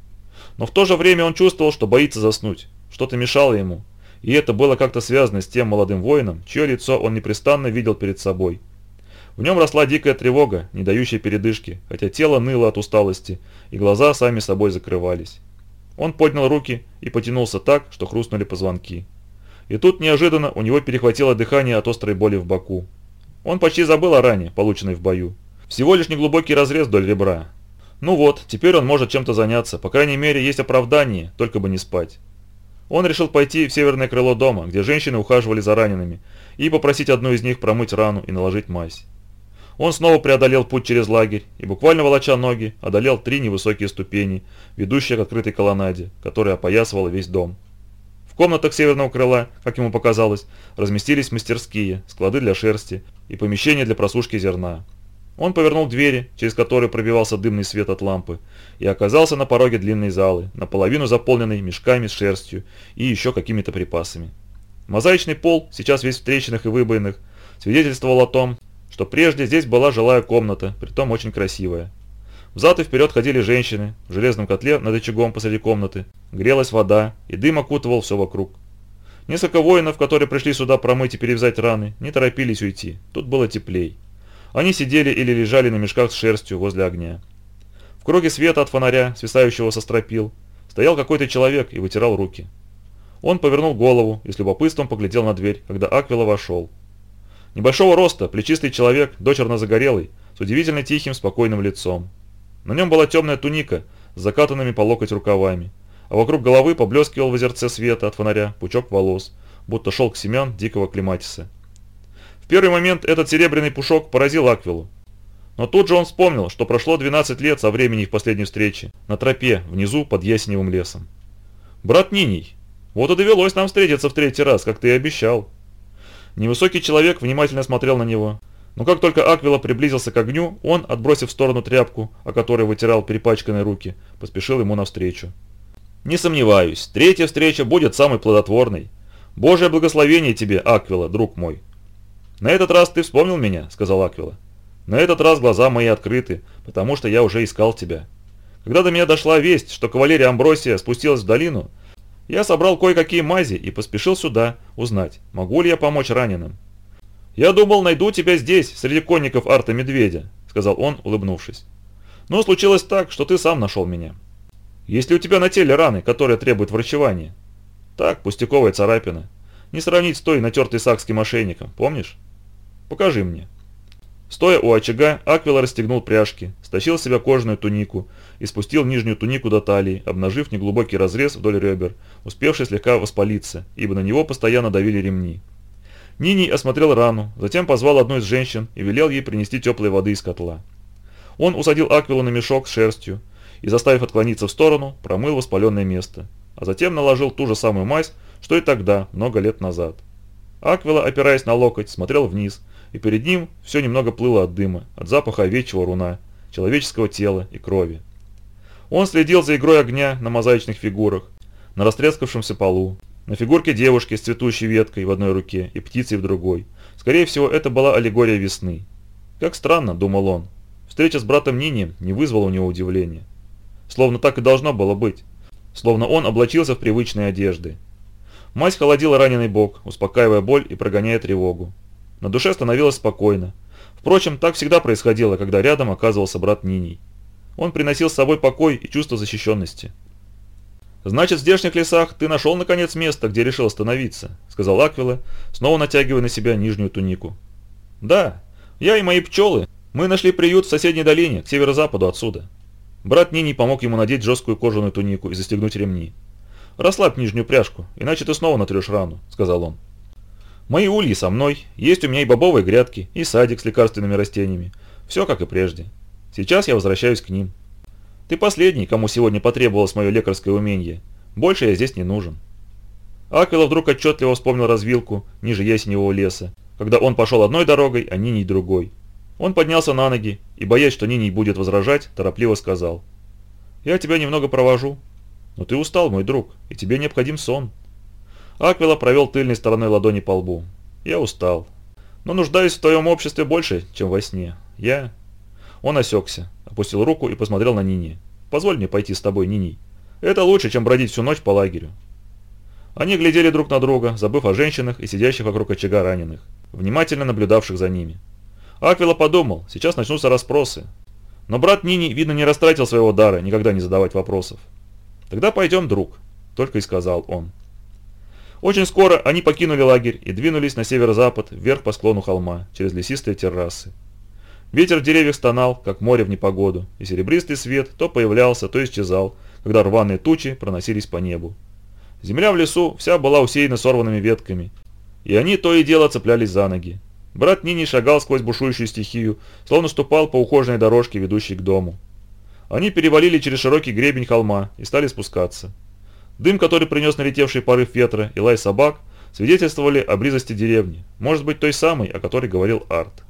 Speaker 1: Но в то же время он чувствовал, что боится заснуть, что-то мешало ему, и это было как-то связано с тем молодым воином, чье лицо он непрестанно видел перед собой. В нем росла дикая тревога, не дающая передышки, хотя тело ныло от усталости, и глаза сами собой закрывались. Он поднял руки и потянулся так, что хрустнули позвонки. И тут неожиданно у него перехватило дыхание от острой боли в боку. Он почти забыл о ране, полученной в бою. Всего лишь неглубокий разрез вдоль ребра. Ну вот, теперь он может чем-то заняться, по крайней мере есть оправдание, только бы не спать. Он решил пойти в северное крыло дома, где женщины ухаживали за ранеными, и попросить одну из них промыть рану и наложить мазь. Он снова преодолел путь через лагерь и, буквально волоча ноги, одолел три невысокие ступени, ведущие к открытой колоннаде, которая опоясывала весь дом. В комнатах северного крыла, как ему показалось, разместились мастерские, склады для шерсти и помещения для просушки зерна. Он повернул двери, через которые пробивался дымный свет от лампы, и оказался на пороге длинной залы, наполовину заполненной мешками с шерстью и еще какими-то припасами. Мозаичный пол, сейчас весь в трещинах и выбоинах, свидетельствовал о том, что прежде здесь была жилая комната, притом очень красивая. Взад и вперед ходили женщины, в железном котле над очагом посреди комнаты, грелась вода, и дым окутывал все вокруг. Несколько воинов, которые пришли сюда промыть и перевязать раны, не торопились уйти, тут было теплей. Они сидели или лежали на мешках с шерстью возле огня. В круге света от фонаря, свисающего со стропил, стоял какой-то человек и вытирал руки. Он повернул голову и с любопытством поглядел на дверь, когда Аквила вошел. Небольшого роста, плечистый человек, дочерно загорелый, с удивительно тихим, спокойным лицом. На нем была темная туника с закатанными по локоть рукавами, а вокруг головы поблескивал в озерце света от фонаря пучок волос, будто шелк семян дикого клематиса. В первый момент этот серебряный пушок поразил Аквилу. Но тут же он вспомнил, что прошло 12 лет со времени их последней встречи, на тропе, внизу, под ясеневым лесом. «Брат Ниний, вот и довелось нам встретиться в третий раз, как ты и обещал». Невысокий человек внимательно смотрел на него. Но как только Аквила приблизился к огню, он, отбросив в сторону тряпку, о которой вытирал перепачканные руки, поспешил ему навстречу. «Не сомневаюсь, третья встреча будет самой плодотворной. Божье благословение тебе, Аквила, друг мой!» «На этот раз ты вспомнил меня», — сказал Аквила. «На этот раз глаза мои открыты, потому что я уже искал тебя. Когда до меня дошла весть, что кавалерия Амбросия спустилась в долину, я собрал кое-какие мази и поспешил сюда узнать, могу ли я помочь раненым. «Я думал, найду тебя здесь, среди конников Арта Медведя», — сказал он, улыбнувшись. «Но случилось так, что ты сам нашел меня. Есть ли у тебя на теле раны, которые требуют врачевания?» «Так, пустяковая царапина. Не сравнить с той, натертой сакским мошенником, помнишь?» Покажи мне». Стоя у очага, Аквила расстегнул пряжки, стащил с себя кожаную тунику и спустил нижнюю тунику до талии, обнажив неглубокий разрез вдоль ребер, успевший слегка воспалиться, ибо на него постоянно давили ремни. Ниний осмотрел рану, затем позвал одну из женщин и велел ей принести теплой воды из котла. Он усадил Аквилу на мешок с шерстью и, заставив отклониться в сторону, промыл воспаленное место, а затем наложил ту же самую мазь, что и тогда, много лет назад. Аквила, опираясь на локоть, смотрел вниз – и перед ним все немного плыло от дыма, от запаха овечьего руна, человеческого тела и крови. Он следил за игрой огня на мозаичных фигурах, на растрескавшемся полу, на фигурке девушки с цветущей веткой в одной руке и птицей в другой. Скорее всего, это была аллегория весны. Как странно, думал он. Встреча с братом Нини не вызвала у него удивления. Словно так и должно было быть. Словно он облачился в привычные одежды. Мать холодила раненый бок, успокаивая боль и прогоняя тревогу. На душе становилось спокойно. Впрочем, так всегда происходило, когда рядом оказывался брат Ниний. Он приносил с собой покой и чувство защищенности. «Значит, в здешних лесах ты нашел, наконец, место, где решил остановиться», — сказал Аквила, снова натягивая на себя нижнюю тунику. «Да, я и мои пчелы. Мы нашли приют в соседней долине, к северо-западу отсюда». Брат Нини помог ему надеть жесткую кожаную тунику и застегнуть ремни. «Расслабь нижнюю пряжку, иначе ты снова натрешь рану», — сказал он. Мои ульи со мной, есть у меня и бобовые грядки, и садик с лекарственными растениями. Все как и прежде. Сейчас я возвращаюсь к ним. Ты последний, кому сегодня потребовалось мое лекарское умение. Больше я здесь не нужен. Аквила вдруг отчетливо вспомнил развилку ниже ясеневого леса, когда он пошел одной дорогой, а Ниней другой. Он поднялся на ноги и, боясь, что Ниней будет возражать, торопливо сказал. «Я тебя немного провожу. Но ты устал, мой друг, и тебе необходим сон». Аквила провел тыльной стороной ладони по лбу. «Я устал. Но нуждаюсь в твоем обществе больше, чем во сне. Я...» Он осекся, опустил руку и посмотрел на Нини. «Позволь мне пойти с тобой, Нини. Это лучше, чем бродить всю ночь по лагерю». Они глядели друг на друга, забыв о женщинах и сидящих вокруг очага раненых, внимательно наблюдавших за ними. Аквила подумал, сейчас начнутся расспросы. Но брат Нини, видно, не растратил своего дара никогда не задавать вопросов. «Тогда пойдем, друг», — только и сказал он. Очень скоро они покинули лагерь и двинулись на северо-запад, вверх по склону холма, через лесистые террасы. Ветер в деревьях стонал, как море в непогоду, и серебристый свет то появлялся, то исчезал, когда рваные тучи проносились по небу. Земля в лесу вся была усеяна сорванными ветками, и они то и дело цеплялись за ноги. Брат Нини шагал сквозь бушующую стихию, словно ступал по ухоженной дорожке, ведущей к дому. Они перевалили через широкий гребень холма и стали спускаться. Дым, который принес налетевший порыв ветра, и лай собак свидетельствовали о близости деревни, может быть той самой, о которой говорил Арт.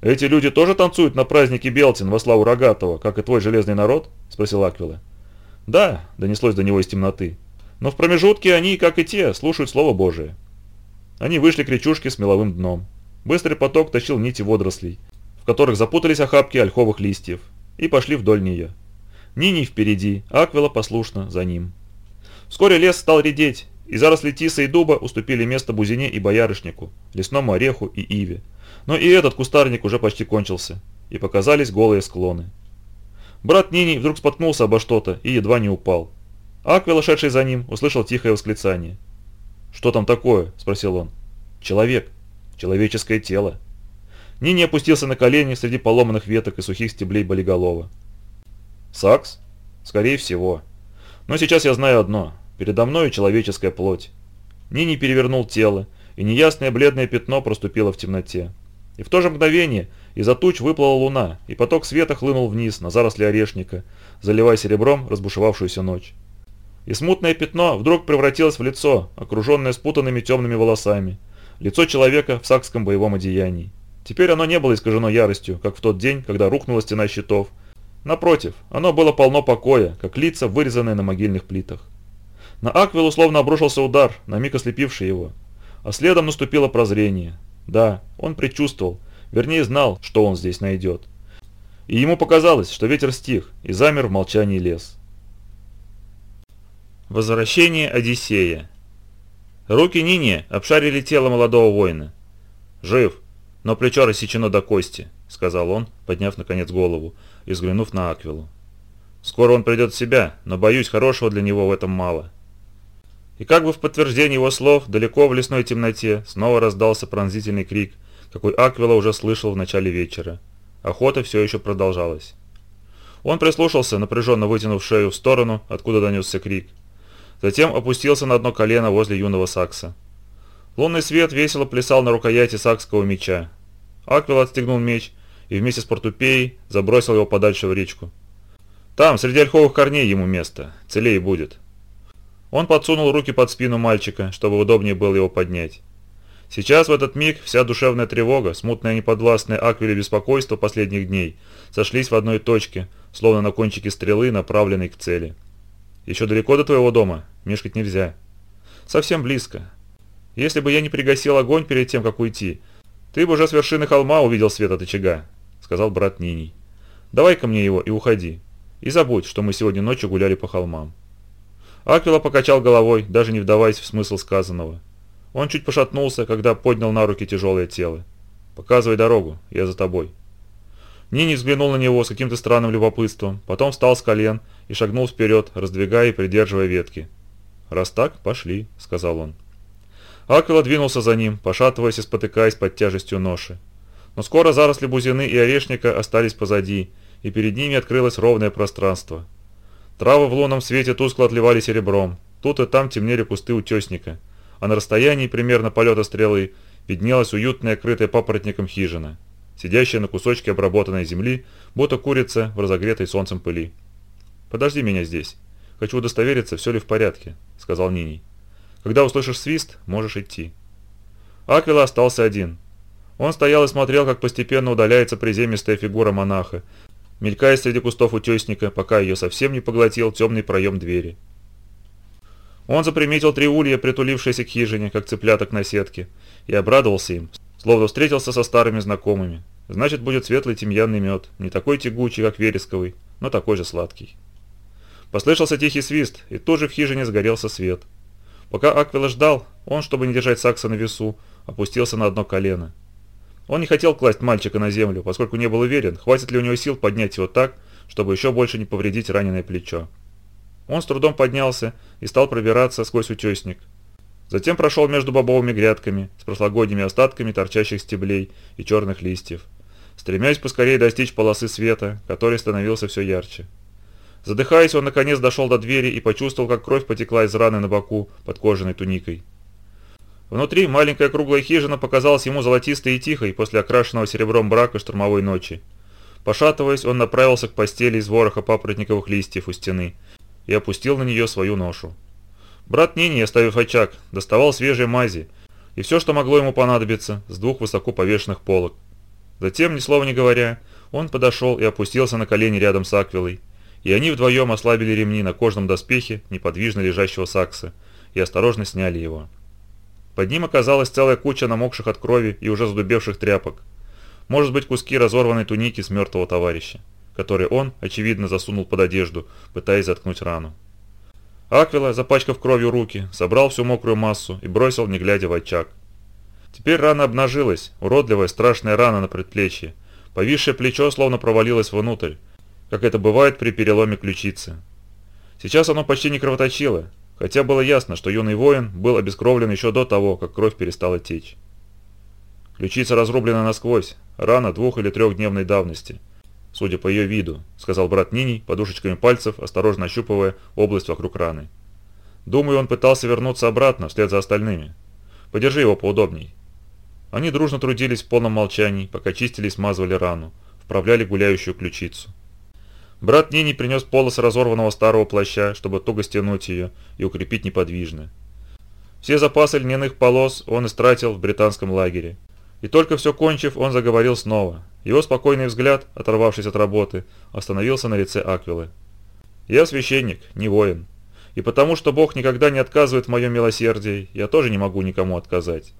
Speaker 1: «Эти люди тоже танцуют на празднике Белтин во славу Рогатого, как и твой железный народ?» – спросил Аквила. «Да», – донеслось до него из темноты. «Но в промежутке они, как и те, слушают Слово Божие». Они вышли к речушке с меловым дном. Быстрый поток тащил нити водорослей, в которых запутались охапки ольховых листьев, и пошли вдоль нее. Нини впереди, Аквила послушно за ним. Вскоре лес стал редеть, и заросли тиса и дуба уступили место бузине и боярышнику, лесному ореху и иве. Но и этот кустарник уже почти кончился, и показались голые склоны. Брат Нини вдруг споткнулся обо что-то и едва не упал. Аквила, шедший за ним, услышал тихое восклицание. «Что там такое?» – спросил он. «Человек. Человеческое тело». Нини опустился на колени среди поломанных веток и сухих стеблей болиголова. «Сакс? Скорее всего». Но сейчас я знаю одно. Передо мною человеческая плоть. Нини перевернул тело, и неясное бледное пятно проступило в темноте. И в то же мгновение из-за туч выплыла луна, и поток света хлынул вниз на заросли орешника, заливая серебром разбушевавшуюся ночь. И смутное пятно вдруг превратилось в лицо, окруженное спутанными темными волосами. Лицо человека в сакском боевом одеянии. Теперь оно не было искажено яростью, как в тот день, когда рухнула стена щитов, Напротив, оно было полно покоя, как лица, вырезанные на могильных плитах. На Аквил условно обрушился удар, на миг ослепивший его. А следом наступило прозрение. Да, он предчувствовал, вернее знал, что он здесь найдет. И ему показалось, что ветер стих, и замер в молчании лес. Возвращение Одиссея Руки Нине обшарили тело молодого воина. «Жив, но плечо рассечено до кости», — сказал он, подняв наконец голову и взглянув на Аквилу. «Скоро он придет в себя, но, боюсь, хорошего для него в этом мало». И как бы в подтверждение его слов, далеко в лесной темноте снова раздался пронзительный крик, какой Аквила уже слышал в начале вечера. Охота все еще продолжалась. Он прислушался, напряженно вытянув шею в сторону, откуда донесся крик. Затем опустился на одно колено возле юного сакса. Лунный свет весело плясал на рукояти сакского меча. Аквил отстегнул меч и вместе с портупей забросил его подальше в речку. Там, среди ольховых корней, ему место, целей будет. Он подсунул руки под спину мальчика, чтобы удобнее было его поднять. Сейчас, в этот миг, вся душевная тревога, смутное неподвластное аквили беспокойство последних дней сошлись в одной точке, словно на кончике стрелы, направленной к цели. «Еще далеко до твоего дома? Мешкать нельзя». «Совсем близко. Если бы я не пригасил огонь перед тем, как уйти, ты бы уже с вершины холма увидел свет от очага сказал брат Ниний. «Давай-ка мне его и уходи. И забудь, что мы сегодня ночью гуляли по холмам». Аквила покачал головой, даже не вдаваясь в смысл сказанного. Он чуть пошатнулся, когда поднял на руки тяжелое тело. «Показывай дорогу, я за тобой». Нини взглянул на него с каким-то странным любопытством, потом встал с колен и шагнул вперед, раздвигая и придерживая ветки. «Раз так, пошли», — сказал он. Аквила двинулся за ним, пошатываясь и спотыкаясь под тяжестью ноши. Но скоро заросли бузины и орешника остались позади, и перед ними открылось ровное пространство. Травы в лунном свете тускло отливали серебром, тут и там темнели кусты утесника, а на расстоянии примерно полета стрелы виднелась уютная, крытая папоротником хижина, сидящая на кусочке обработанной земли, будто курица в разогретой солнцем пыли. «Подожди меня здесь. Хочу удостовериться, все ли в порядке», — сказал Ниний. «Когда услышишь свист, можешь идти». Аквила остался один — он стоял и смотрел, как постепенно удаляется приземистая фигура монаха, мелькая среди кустов утесника, пока ее совсем не поглотил темный проем двери. Он заприметил три улья, притулившиеся к хижине, как цыпляток на сетке, и обрадовался им, словно встретился со старыми знакомыми. Значит, будет светлый тимьянный мед, не такой тягучий, как вересковый, но такой же сладкий. Послышался тихий свист, и тоже в хижине сгорелся свет. Пока Аквила ждал, он, чтобы не держать сакса на весу, опустился на одно колено – он не хотел класть мальчика на землю, поскольку не был уверен, хватит ли у него сил поднять его так, чтобы еще больше не повредить раненое плечо. Он с трудом поднялся и стал пробираться сквозь утесник. Затем прошел между бобовыми грядками с прошлогодними остатками торчащих стеблей и черных листьев, стремясь поскорее достичь полосы света, который становился все ярче. Задыхаясь, он наконец дошел до двери и почувствовал, как кровь потекла из раны на боку под кожаной туникой. Внутри маленькая круглая хижина показалась ему золотистой и тихой после окрашенного серебром брака штормовой ночи. Пошатываясь, он направился к постели из вороха папоротниковых листьев у стены и опустил на нее свою ношу. Брат Нини, оставив очаг, доставал свежие мази и все, что могло ему понадобиться, с двух высоко повешенных полок. Затем, ни слова не говоря, он подошел и опустился на колени рядом с Аквилой, и они вдвоем ослабили ремни на кожном доспехе неподвижно лежащего сакса и осторожно сняли его. Под ним оказалась целая куча намокших от крови и уже задубевших тряпок. Может быть, куски разорванной туники с мертвого товарища, который он, очевидно, засунул под одежду, пытаясь заткнуть рану. Аквила, запачкав кровью руки, собрал всю мокрую массу и бросил, не глядя в очаг. Теперь рана обнажилась, уродливая страшная рана на предплечье. Повисшее плечо словно провалилось внутрь, как это бывает при переломе ключицы. Сейчас оно почти не кровоточило, хотя было ясно, что юный воин был обескровлен еще до того, как кровь перестала течь. Ключица разрублена насквозь, рана двух- или трехдневной давности. Судя по ее виду, сказал брат Ниний, подушечками пальцев, осторожно ощупывая область вокруг раны. Думаю, он пытался вернуться обратно, вслед за остальными. Подержи его поудобней. Они дружно трудились в полном молчании, пока чистили и смазывали рану, вправляли гуляющую ключицу. Брат Нини принес полос разорванного старого плаща, чтобы туго стянуть ее и укрепить неподвижно. Все запасы льняных полос он истратил в британском лагере. И только все кончив, он заговорил снова. Его спокойный взгляд, оторвавшись от работы, остановился на лице Аквилы. «Я священник, не воин. И потому, что Бог никогда не отказывает в моем милосердии, я тоже не могу никому отказать.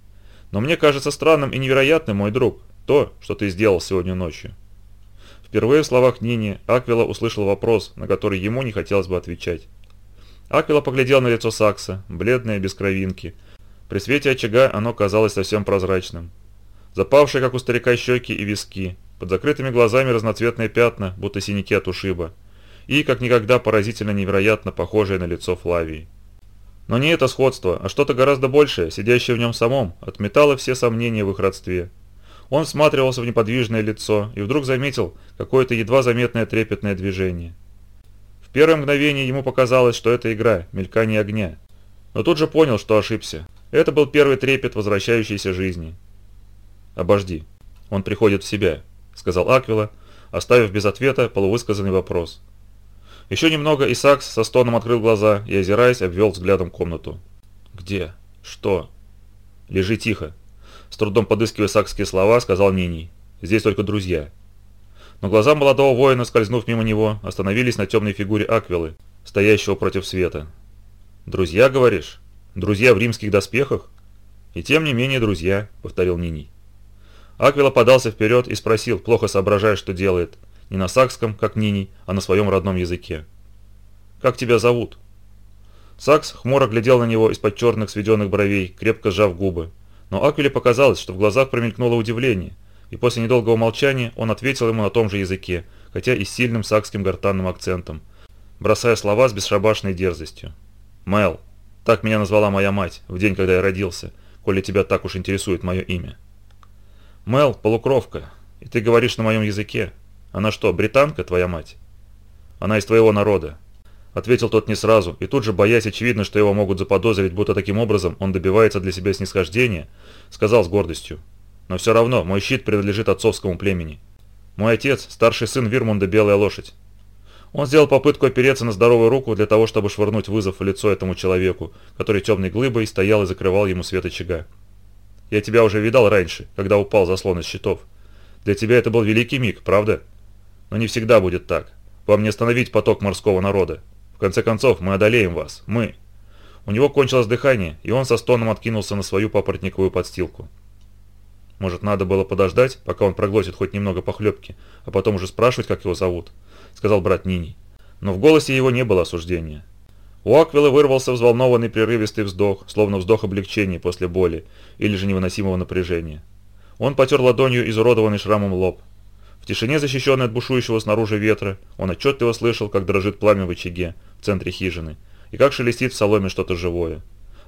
Speaker 1: Но мне кажется странным и невероятным, мой друг, то, что ты сделал сегодня ночью. Впервые в словах Нини Аквила услышал вопрос, на который ему не хотелось бы отвечать. Аквила поглядел на лицо Сакса, бледное, без кровинки. При свете очага оно казалось совсем прозрачным. Запавшие, как у старика, щеки и виски, под закрытыми глазами разноцветные пятна, будто синяки от ушиба, и, как никогда, поразительно невероятно похожее на лицо Флавии. Но не это сходство, а что-то гораздо большее, сидящее в нем самом, отметало все сомнения в их родстве. Он всматривался в неподвижное лицо и вдруг заметил какое-то едва заметное трепетное движение. В первое мгновение ему показалось, что это игра, мелькание огня. Но тут же понял, что ошибся. Это был первый трепет возвращающейся жизни. «Обожди, он приходит в себя», — сказал Аквила, оставив без ответа полувысказанный вопрос. Еще немного и Сакс со стоном открыл глаза и, озираясь, обвел взглядом комнату. «Где? Что?» «Лежи тихо», с трудом подыскивая сакские слова, сказал Ниний. «Здесь только друзья». Но глаза молодого воина, скользнув мимо него, остановились на темной фигуре Аквилы, стоящего против света. «Друзья, говоришь? Друзья в римских доспехах?» «И тем не менее друзья», — повторил Ниний. Аквила подался вперед и спросил, плохо соображая, что делает, не на сакском, как Ниний, а на своем родном языке. «Как тебя зовут?» Сакс хмуро глядел на него из-под черных сведенных бровей, крепко сжав губы. Но Аквиле показалось, что в глазах промелькнуло удивление, и после недолгого молчания он ответил ему на том же языке, хотя и с сильным сакским гортанным акцентом, бросая слова с бесшабашной дерзостью. «Мел, так меня назвала моя мать в день, когда я родился, коли тебя так уж интересует мое имя». «Мел, полукровка, и ты говоришь на моем языке. Она что, британка, твоя мать?» «Она из твоего народа. Ответил тот не сразу, и тут же, боясь очевидно, что его могут заподозрить, будто таким образом он добивается для себя снисхождения, сказал с гордостью. «Но все равно, мой щит принадлежит отцовскому племени. Мой отец – старший сын Вирмунда Белая Лошадь. Он сделал попытку опереться на здоровую руку для того, чтобы швырнуть вызов в лицо этому человеку, который темной глыбой стоял и закрывал ему свет очага. «Я тебя уже видал раньше, когда упал заслон из щитов. Для тебя это был великий миг, правда? Но не всегда будет так. Вам не остановить поток морского народа. В конце концов, мы одолеем вас. Мы!» У него кончилось дыхание, и он со стоном откинулся на свою папоротниковую подстилку. Может, надо было подождать, пока он проглотит хоть немного похлебки, а потом уже спрашивать, как его зовут, — сказал брат Нини. Но в голосе его не было осуждения. У Аквилы вырвался взволнованный прерывистый вздох, словно вздох облегчения после боли или же невыносимого напряжения. Он потер ладонью изуродованный шрамом лоб. В тишине, защищенной от бушующего снаружи ветра, он отчетливо слышал, как дрожит пламя в очаге, в центре хижины, и как шелестит в соломе что-то живое.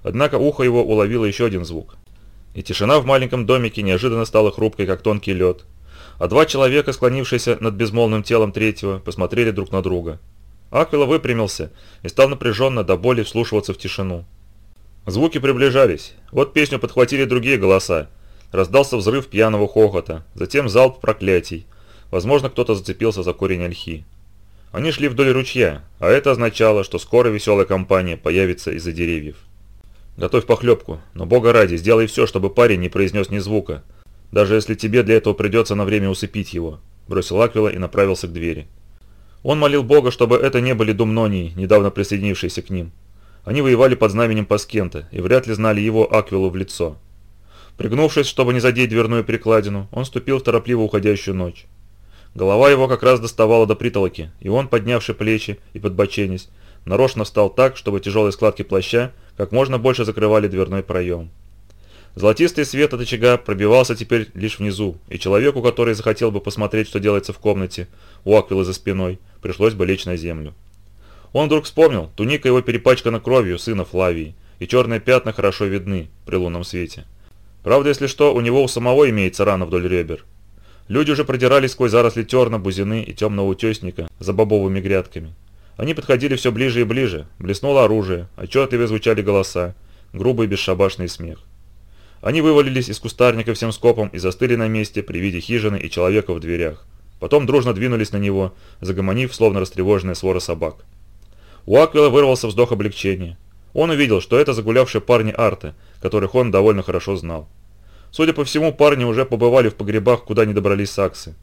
Speaker 1: Однако ухо его уловило еще один звук. И тишина в маленьком домике неожиданно стала хрупкой, как тонкий лед. А два человека, склонившиеся над безмолвным телом третьего, посмотрели друг на друга. Аквила выпрямился и стал напряженно до боли вслушиваться в тишину. Звуки приближались. Вот песню подхватили другие голоса. Раздался взрыв пьяного хохота, затем залп проклятий. Возможно, кто-то зацепился за корень ольхи. Они шли вдоль ручья, а это означало, что скоро веселая компания появится из-за деревьев. «Готовь похлебку, но бога ради, сделай все, чтобы парень не произнес ни звука, даже если тебе для этого придется на время усыпить его», – бросил Аквила и направился к двери. Он молил бога, чтобы это не были думнонии, недавно присоединившиеся к ним. Они воевали под знаменем Паскента и вряд ли знали его Аквилу в лицо. Пригнувшись, чтобы не задеть дверную перекладину, он ступил в торопливо уходящую ночь. Голова его как раз доставала до притолоки, и он, поднявши плечи и подбоченись, нарочно встал так, чтобы тяжелые складки плаща как можно больше закрывали дверной проем. Золотистый свет от очага пробивался теперь лишь внизу, и человеку, который захотел бы посмотреть, что делается в комнате, у аквилы за спиной, пришлось бы лечь на землю. Он вдруг вспомнил, туника его перепачкана кровью сына Флавии, и черные пятна хорошо видны при лунном свете. Правда, если что, у него у самого имеется рана вдоль ребер, Люди уже продирались сквозь заросли терна, бузины и темного утесника за бобовыми грядками. Они подходили все ближе и ближе, блеснуло оружие, отчетливо звучали голоса, грубый бесшабашный смех. Они вывалились из кустарника всем скопом и застыли на месте при виде хижины и человека в дверях. Потом дружно двинулись на него, загомонив, словно растревоженная свора собак. У Аквила вырвался вздох облегчения. Он увидел, что это загулявшие парни Арты, которых он довольно хорошо знал. Судя по всему, парни уже побывали в погребах, куда не добрались саксы.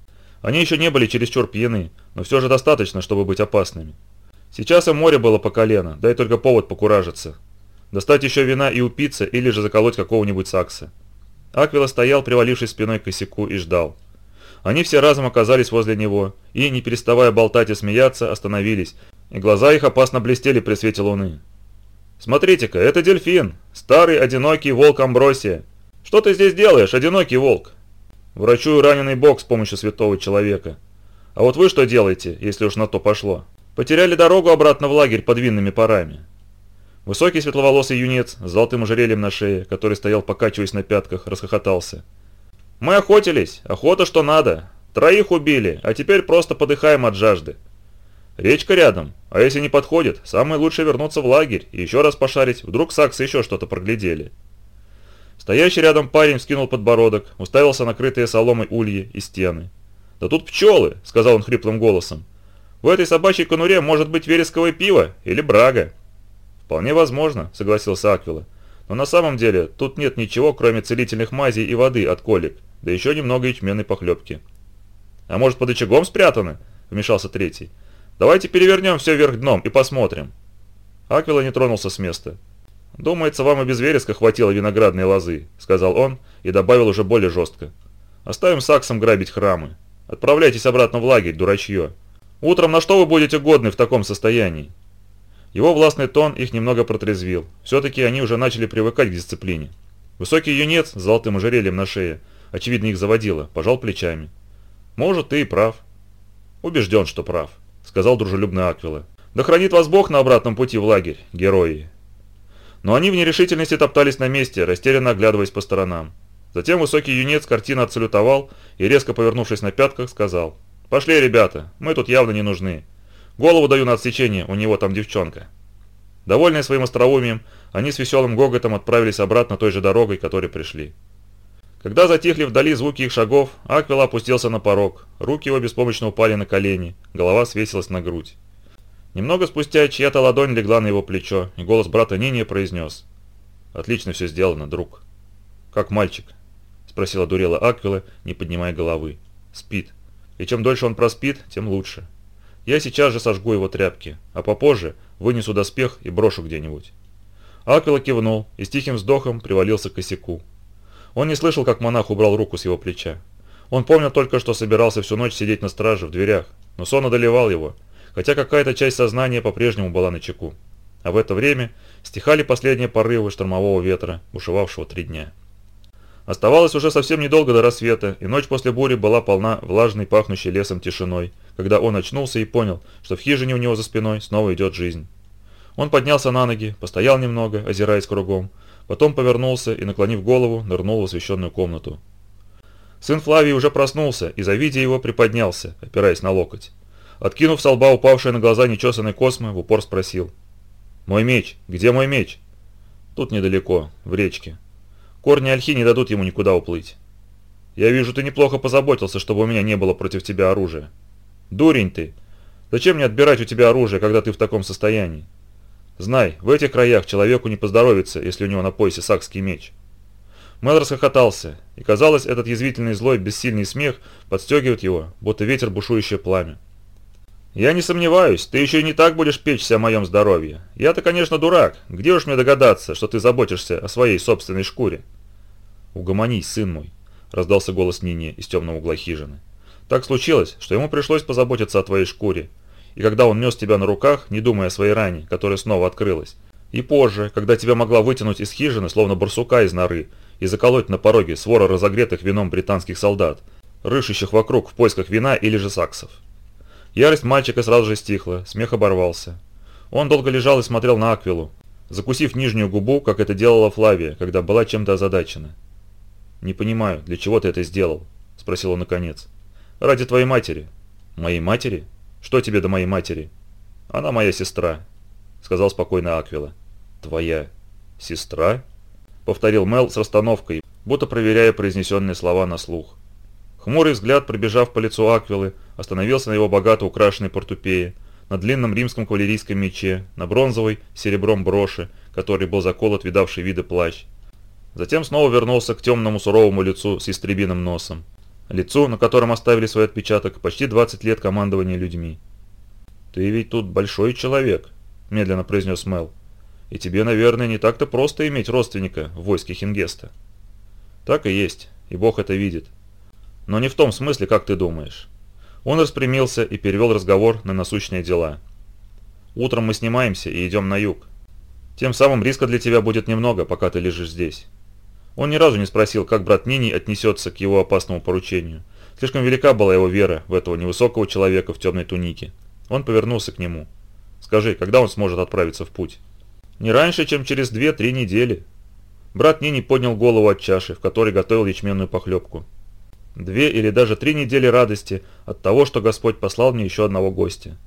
Speaker 1: Они еще не были чересчур пьяны, но все же достаточно, чтобы быть опасными. Сейчас им море было по колено, дай только повод покуражиться. Достать еще вина и упиться, или же заколоть какого-нибудь сакса. Аквила стоял, привалившись спиной к косяку, и ждал. Они все разом оказались возле него, и, не переставая болтать и смеяться, остановились, и глаза их опасно блестели при свете луны. «Смотрите-ка, это дельфин! Старый, одинокий волк Амбросия!» «Что ты здесь делаешь, одинокий волк?» «Врачую раненый бог с помощью святого человека. А вот вы что делаете, если уж на то пошло?» «Потеряли дорогу обратно в лагерь под винными парами». Высокий светловолосый юнец с золотым ожерельем на шее, который стоял покачиваясь на пятках, расхохотался. «Мы охотились, охота что надо. Троих убили, а теперь просто подыхаем от жажды. Речка рядом, а если не подходит, самое лучшее вернуться в лагерь и еще раз пошарить, вдруг саксы еще что-то проглядели». Стоящий рядом парень скинул подбородок, уставился на крытые соломой ульи и стены. «Да тут пчелы!» – сказал он хриплым голосом. «В этой собачьей конуре может быть вересковое пиво или брага». «Вполне возможно», – согласился Аквила. «Но на самом деле тут нет ничего, кроме целительных мазей и воды от колик, да еще немного ячменной похлебки». «А может, под очагом спрятаны?» – вмешался третий. «Давайте перевернем все вверх дном и посмотрим». Аквила не тронулся с места. «Думается, вам и без вереска хватило виноградной лозы», – сказал он и добавил уже более жестко. «Оставим саксам грабить храмы. Отправляйтесь обратно в лагерь, дурачье. Утром на что вы будете годны в таком состоянии?» Его властный тон их немного протрезвил. Все-таки они уже начали привыкать к дисциплине. Высокий юнец с золотым ожерельем на шее, очевидно их заводило, пожал плечами. «Может, ты и прав». «Убежден, что прав», — сказал дружелюбный Аквила. «Да хранит вас Бог на обратном пути в лагерь, герои». Но они в нерешительности топтались на месте, растерянно оглядываясь по сторонам. Затем высокий юнец картину отсалютовал и, резко повернувшись на пятках, сказал «Пошли, ребята, мы тут явно не нужны. Голову даю на отсечение, у него там девчонка». Довольные своим остроумием, они с веселым гоготом отправились обратно той же дорогой, которой пришли. Когда затихли вдали звуки их шагов, Аквила опустился на порог, руки его беспомощно упали на колени, голова свесилась на грудь. Немного спустя чья-то ладонь легла на его плечо, и голос брата Нини произнес. «Отлично все сделано, друг». «Как мальчик?» – спросила дурела Аквила, не поднимая головы. «Спит. И чем дольше он проспит, тем лучше. Я сейчас же сожгу его тряпки, а попозже вынесу доспех и брошу где-нибудь». Аквила кивнул и с тихим вздохом привалился к косяку. Он не слышал, как монах убрал руку с его плеча. Он помнил только, что собирался всю ночь сидеть на страже в дверях, но сон одолевал его – хотя какая-то часть сознания по-прежнему была на чеку. А в это время стихали последние порывы штормового ветра, бушевавшего три дня. Оставалось уже совсем недолго до рассвета, и ночь после бури была полна влажной, пахнущей лесом тишиной, когда он очнулся и понял, что в хижине у него за спиной снова идет жизнь. Он поднялся на ноги, постоял немного, озираясь кругом, потом повернулся и, наклонив голову, нырнул в освещенную комнату. Сын Флавии уже проснулся и, завидя его, приподнялся, опираясь на локоть. Откинув со лба упавшие на глаза нечесанные космы, в упор спросил. «Мой меч! Где мой меч?» «Тут недалеко, в речке. Корни ольхи не дадут ему никуда уплыть. Я вижу, ты неплохо позаботился, чтобы у меня не было против тебя оружия. Дурень ты! Зачем мне отбирать у тебя оружие, когда ты в таком состоянии? Знай, в этих краях человеку не поздоровится, если у него на поясе сакский меч». Мэл расхохотался, и казалось, этот язвительный злой бессильный смех подстегивает его, будто ветер бушующее пламя. «Я не сомневаюсь, ты еще и не так будешь печься о моем здоровье. Я-то, конечно, дурак. Где уж мне догадаться, что ты заботишься о своей собственной шкуре?» «Угомонись, сын мой», — раздался голос Нини из темного угла хижины. «Так случилось, что ему пришлось позаботиться о твоей шкуре. И когда он нес тебя на руках, не думая о своей ране, которая снова открылась, и позже, когда тебя могла вытянуть из хижины, словно барсука из норы, и заколоть на пороге свора разогретых вином британских солдат, рыщущих вокруг в поисках вина или же саксов». Ярость мальчика сразу же стихла, смех оборвался. Он долго лежал и смотрел на Аквилу, закусив нижнюю губу, как это делала Флавия, когда была чем-то озадачена. «Не понимаю, для чего ты это сделал?» – спросил он наконец. «Ради твоей матери». «Моей матери? Что тебе до моей матери?» «Она моя сестра», – сказал спокойно Аквила. «Твоя сестра?» – повторил Мел с расстановкой, будто проверяя произнесенные слова на слух. Хмурый взгляд, пробежав по лицу Аквилы, остановился на его богато украшенной портупее, на длинном римском кавалерийском мече, на бронзовой серебром броши, который был заколот видавший виды плащ. Затем снова вернулся к темному суровому лицу с истребиным носом. Лицу, на котором оставили свой отпечаток почти 20 лет командования людьми. «Ты ведь тут большой человек», – медленно произнес Мел. «И тебе, наверное, не так-то просто иметь родственника в войске Хингеста». «Так и есть, и Бог это видит», но не в том смысле, как ты думаешь. Он распрямился и перевел разговор на насущные дела. Утром мы снимаемся и идем на юг. Тем самым риска для тебя будет немного, пока ты лежишь здесь. Он ни разу не спросил, как брат Ниний отнесется к его опасному поручению. Слишком велика была его вера в этого невысокого человека в темной тунике. Он повернулся к нему. «Скажи, когда он сможет отправиться в путь?» «Не раньше, чем через две-три недели». Брат Нини поднял голову от чаши, в которой готовил ячменную похлебку две или даже три недели радости от того, что Господь послал мне еще одного гостя.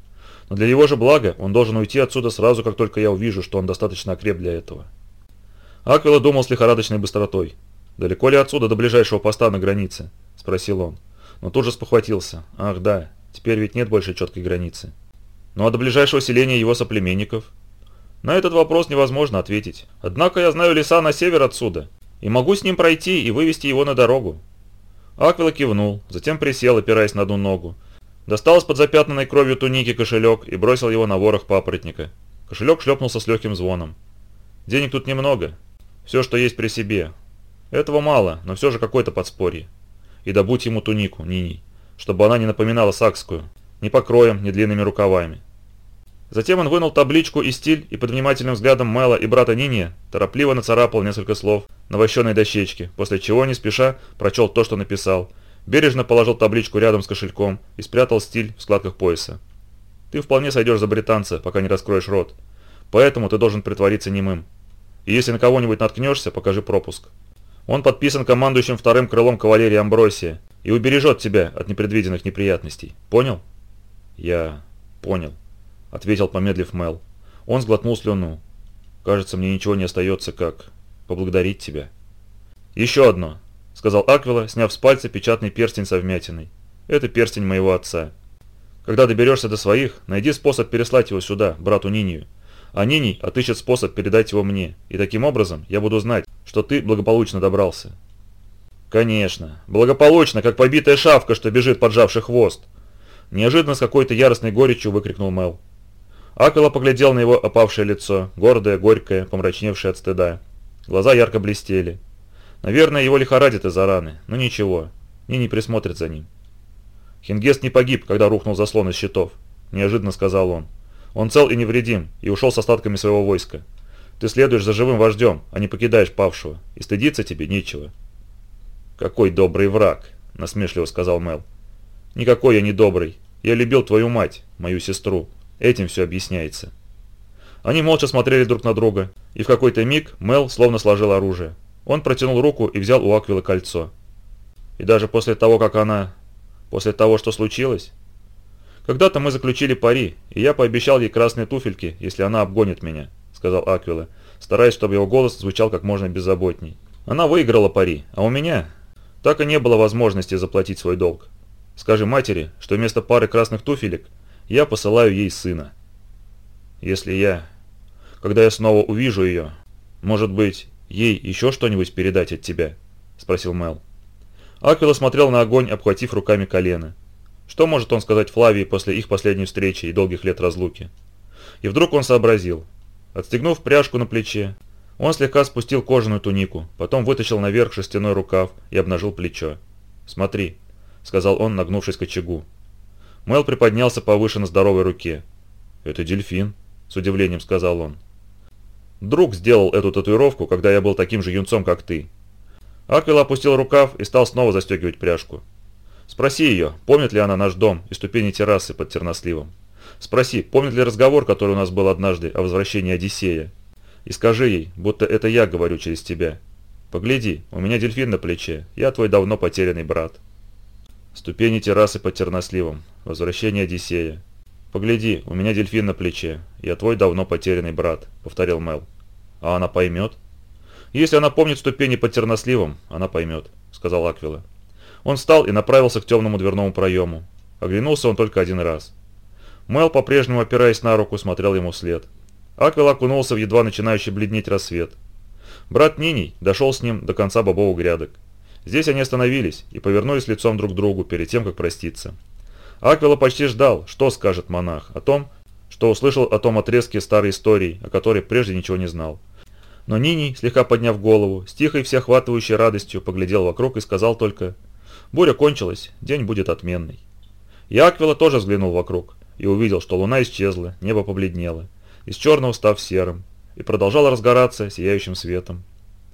Speaker 1: Но для его же блага он должен уйти отсюда сразу, как только я увижу, что он достаточно окреп для этого. Аквила думал с лихорадочной быстротой. «Далеко ли отсюда до ближайшего поста на границе?» – спросил он. Но тут же спохватился. «Ах да, теперь ведь нет больше четкой границы». «Ну а до ближайшего селения его соплеменников?» На этот вопрос невозможно ответить. Однако я знаю леса на север отсюда, и могу с ним пройти и вывести его на дорогу. Аквила кивнул, затем присел, опираясь на одну ногу. Достал из-под запятнанной кровью туники кошелек и бросил его на ворох папоротника. Кошелек шлепнулся с легким звоном. «Денег тут немного. Все, что есть при себе. Этого мало, но все же какое-то подспорье. И добудь ему тунику, Нини, чтобы она не напоминала сакскую. Ни покроем, ни длинными рукавами. Затем он вынул табличку и стиль и под внимательным взглядом Мэла и брата Нини торопливо нацарапал несколько слов на вощеной дощечке, после чего не спеша прочел то, что написал. Бережно положил табличку рядом с кошельком и спрятал стиль в складках пояса. «Ты вполне сойдешь за британца, пока не раскроешь рот. Поэтому ты должен притвориться немым. И если на кого-нибудь наткнешься, покажи пропуск. Он подписан командующим вторым крылом кавалерии Амбросия и убережет тебя от непредвиденных неприятностей. Понял?» «Я... понял» ответил помедлив Мел. Он сглотнул слюну. «Кажется, мне ничего не остается, как поблагодарить тебя». «Еще одно», — сказал Аквила, сняв с пальца печатный перстень со вмятиной. «Это перстень моего отца. Когда доберешься до своих, найди способ переслать его сюда, брату Нинию. А Ниний отыщет способ передать его мне, и таким образом я буду знать, что ты благополучно добрался». «Конечно. Благополучно, как побитая шавка, что бежит, поджавший хвост!» Неожиданно с какой-то яростной горечью выкрикнул Мел. Акова поглядел на его опавшее лицо, гордое, горькое, помрачневшее от стыда. Глаза ярко блестели. Наверное, его лихорадит из-за раны, но ничего, не присмотрит за ним. Хингест не погиб, когда рухнул заслон из щитов, неожиданно сказал он. Он цел и невредим, и ушел с остатками своего войска. Ты следуешь за живым вождем, а не покидаешь павшего, и стыдиться тебе нечего. «Какой добрый враг», – насмешливо сказал Мел. «Никакой я не добрый. Я любил твою мать, мою сестру, Этим все объясняется. Они молча смотрели друг на друга, и в какой-то миг Мел словно сложил оружие. Он протянул руку и взял у Аквилы кольцо. И даже после того, как она... После того, что случилось... «Когда-то мы заключили пари, и я пообещал ей красные туфельки, если она обгонит меня», — сказал Аквила, стараясь, чтобы его голос звучал как можно беззаботней. «Она выиграла пари, а у меня...» Так и не было возможности заплатить свой долг. Скажи матери, что вместо пары красных туфелек я посылаю ей сына. Если я... Когда я снова увижу ее, может быть, ей еще что-нибудь передать от тебя?» – спросил Мел. Аквила смотрел на огонь, обхватив руками колено. Что может он сказать Флавии после их последней встречи и долгих лет разлуки? И вдруг он сообразил. Отстегнув пряжку на плече, он слегка спустил кожаную тунику, потом вытащил наверх шестяной рукав и обнажил плечо. «Смотри», – сказал он, нагнувшись к очагу. Мэл приподнялся повыше на здоровой руке. «Это дельфин», – с удивлением сказал он. «Друг сделал эту татуировку, когда я был таким же юнцом, как ты». Аквил опустил рукав и стал снова застегивать пряжку. «Спроси ее, помнит ли она наш дом и ступени террасы под Терносливом. Спроси, помнит ли разговор, который у нас был однажды о возвращении Одиссея. И скажи ей, будто это я говорю через тебя. Погляди, у меня дельфин на плече, я твой давно потерянный брат». Ступени террасы под Терносливом. Возвращение Одиссея. «Погляди, у меня дельфин на плече. Я твой давно потерянный брат», — повторил Мел. «А она поймет?» «Если она помнит ступени под терносливом, она поймет», — сказал Аквила. Он встал и направился к темному дверному проему. Оглянулся он только один раз. Мел, по-прежнему опираясь на руку, смотрел ему вслед. Аквила окунулся в едва начинающий бледнеть рассвет. Брат Ниний дошел с ним до конца бобовых грядок. Здесь они остановились и повернулись лицом друг к другу перед тем, как проститься. Аквила почти ждал, что скажет монах о том, что услышал о том отрезке старой истории, о которой прежде ничего не знал. Но Ниний, слегка подняв голову, с тихой всеохватывающей радостью поглядел вокруг и сказал только «Буря кончилась, день будет отменный». И Аквила тоже взглянул вокруг и увидел, что луна исчезла, небо побледнело, из черного став серым, и продолжало разгораться сияющим светом.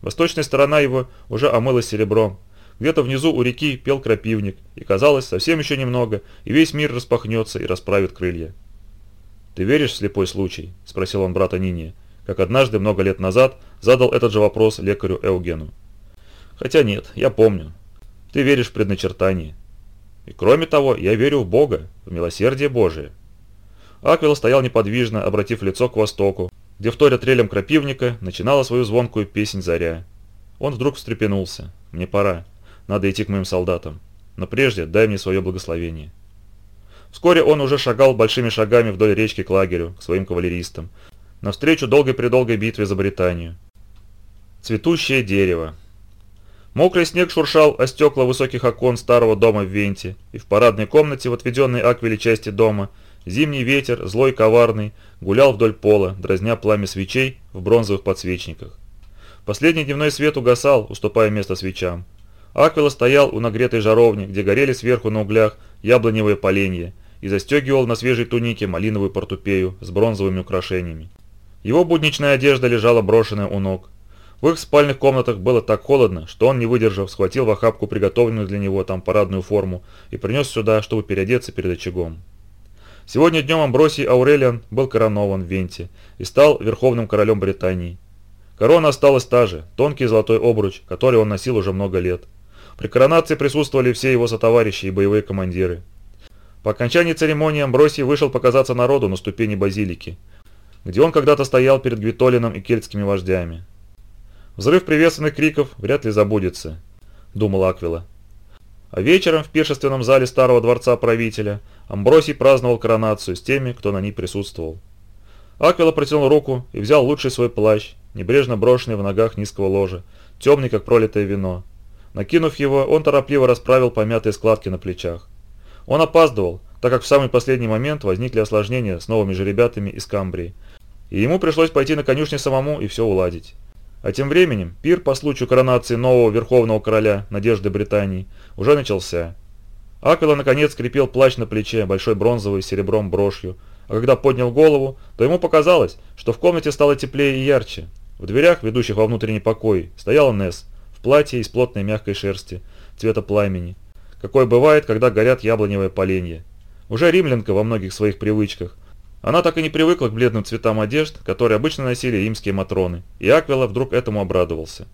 Speaker 1: Восточная сторона его уже омылась серебром, где-то внизу у реки пел крапивник, и казалось, совсем еще немного, и весь мир распахнется и расправит крылья. «Ты веришь в слепой случай?» – спросил он брата Нини, как однажды много лет назад задал этот же вопрос лекарю Эугену. «Хотя нет, я помню. Ты веришь в предначертание. И кроме того, я верю в Бога, в милосердие Божие». Аквил стоял неподвижно, обратив лицо к востоку, где вторя трелем крапивника начинала свою звонкую песнь заря. Он вдруг встрепенулся. «Мне пора. Надо идти к моим солдатам. Но прежде дай мне свое благословение». Вскоре он уже шагал большими шагами вдоль речки к лагерю, к своим кавалеристам, навстречу долгой-предолгой битве за Британию. Цветущее дерево. Мокрый снег шуршал о стекла высоких окон старого дома в Венте, и в парадной комнате в отведенной аквиле части дома зимний ветер, злой коварный, гулял вдоль пола, дразня пламя свечей в бронзовых подсвечниках. Последний дневной свет угасал, уступая место свечам, Аквила стоял у нагретой жаровни, где горели сверху на углях яблоневые поленья, и застегивал на свежей тунике малиновую портупею с бронзовыми украшениями. Его будничная одежда лежала брошенная у ног. В их спальных комнатах было так холодно, что он, не выдержав, схватил в охапку приготовленную для него там парадную форму и принес сюда, чтобы переодеться перед очагом. Сегодня днем Амбросий Аурелиан был коронован в Венте и стал верховным королем Британии. Корона осталась та же, тонкий золотой обруч, который он носил уже много лет – при коронации присутствовали все его сотоварищи и боевые командиры. По окончании церемонии Амбросий вышел показаться народу на ступени базилики, где он когда-то стоял перед Гвитолином и кельтскими вождями. Взрыв приветственных криков вряд ли забудется, думал Аквила. А вечером в пиршественном зале старого дворца правителя Амбросий праздновал коронацию с теми, кто на ней присутствовал. Аквила протянул руку и взял лучший свой плащ, небрежно брошенный в ногах низкого ложа, темный, как пролитое вино, Накинув его, он торопливо расправил помятые складки на плечах. Он опаздывал, так как в самый последний момент возникли осложнения с новыми жеребятами из Камбрии, и ему пришлось пойти на конюшне самому и все уладить. А тем временем пир по случаю коронации нового верховного короля Надежды Британии уже начался. Аквила наконец скрепил плащ на плече, большой бронзовой с серебром брошью, а когда поднял голову, то ему показалось, что в комнате стало теплее и ярче. В дверях, ведущих во внутренний покой, стояла Несс, в платье из плотной мягкой шерсти, цвета пламени, какой бывает, когда горят яблоневые поленья. Уже римлянка во многих своих привычках. Она так и не привыкла к бледным цветам одежд, которые обычно носили римские матроны, и Аквила вдруг этому обрадовался.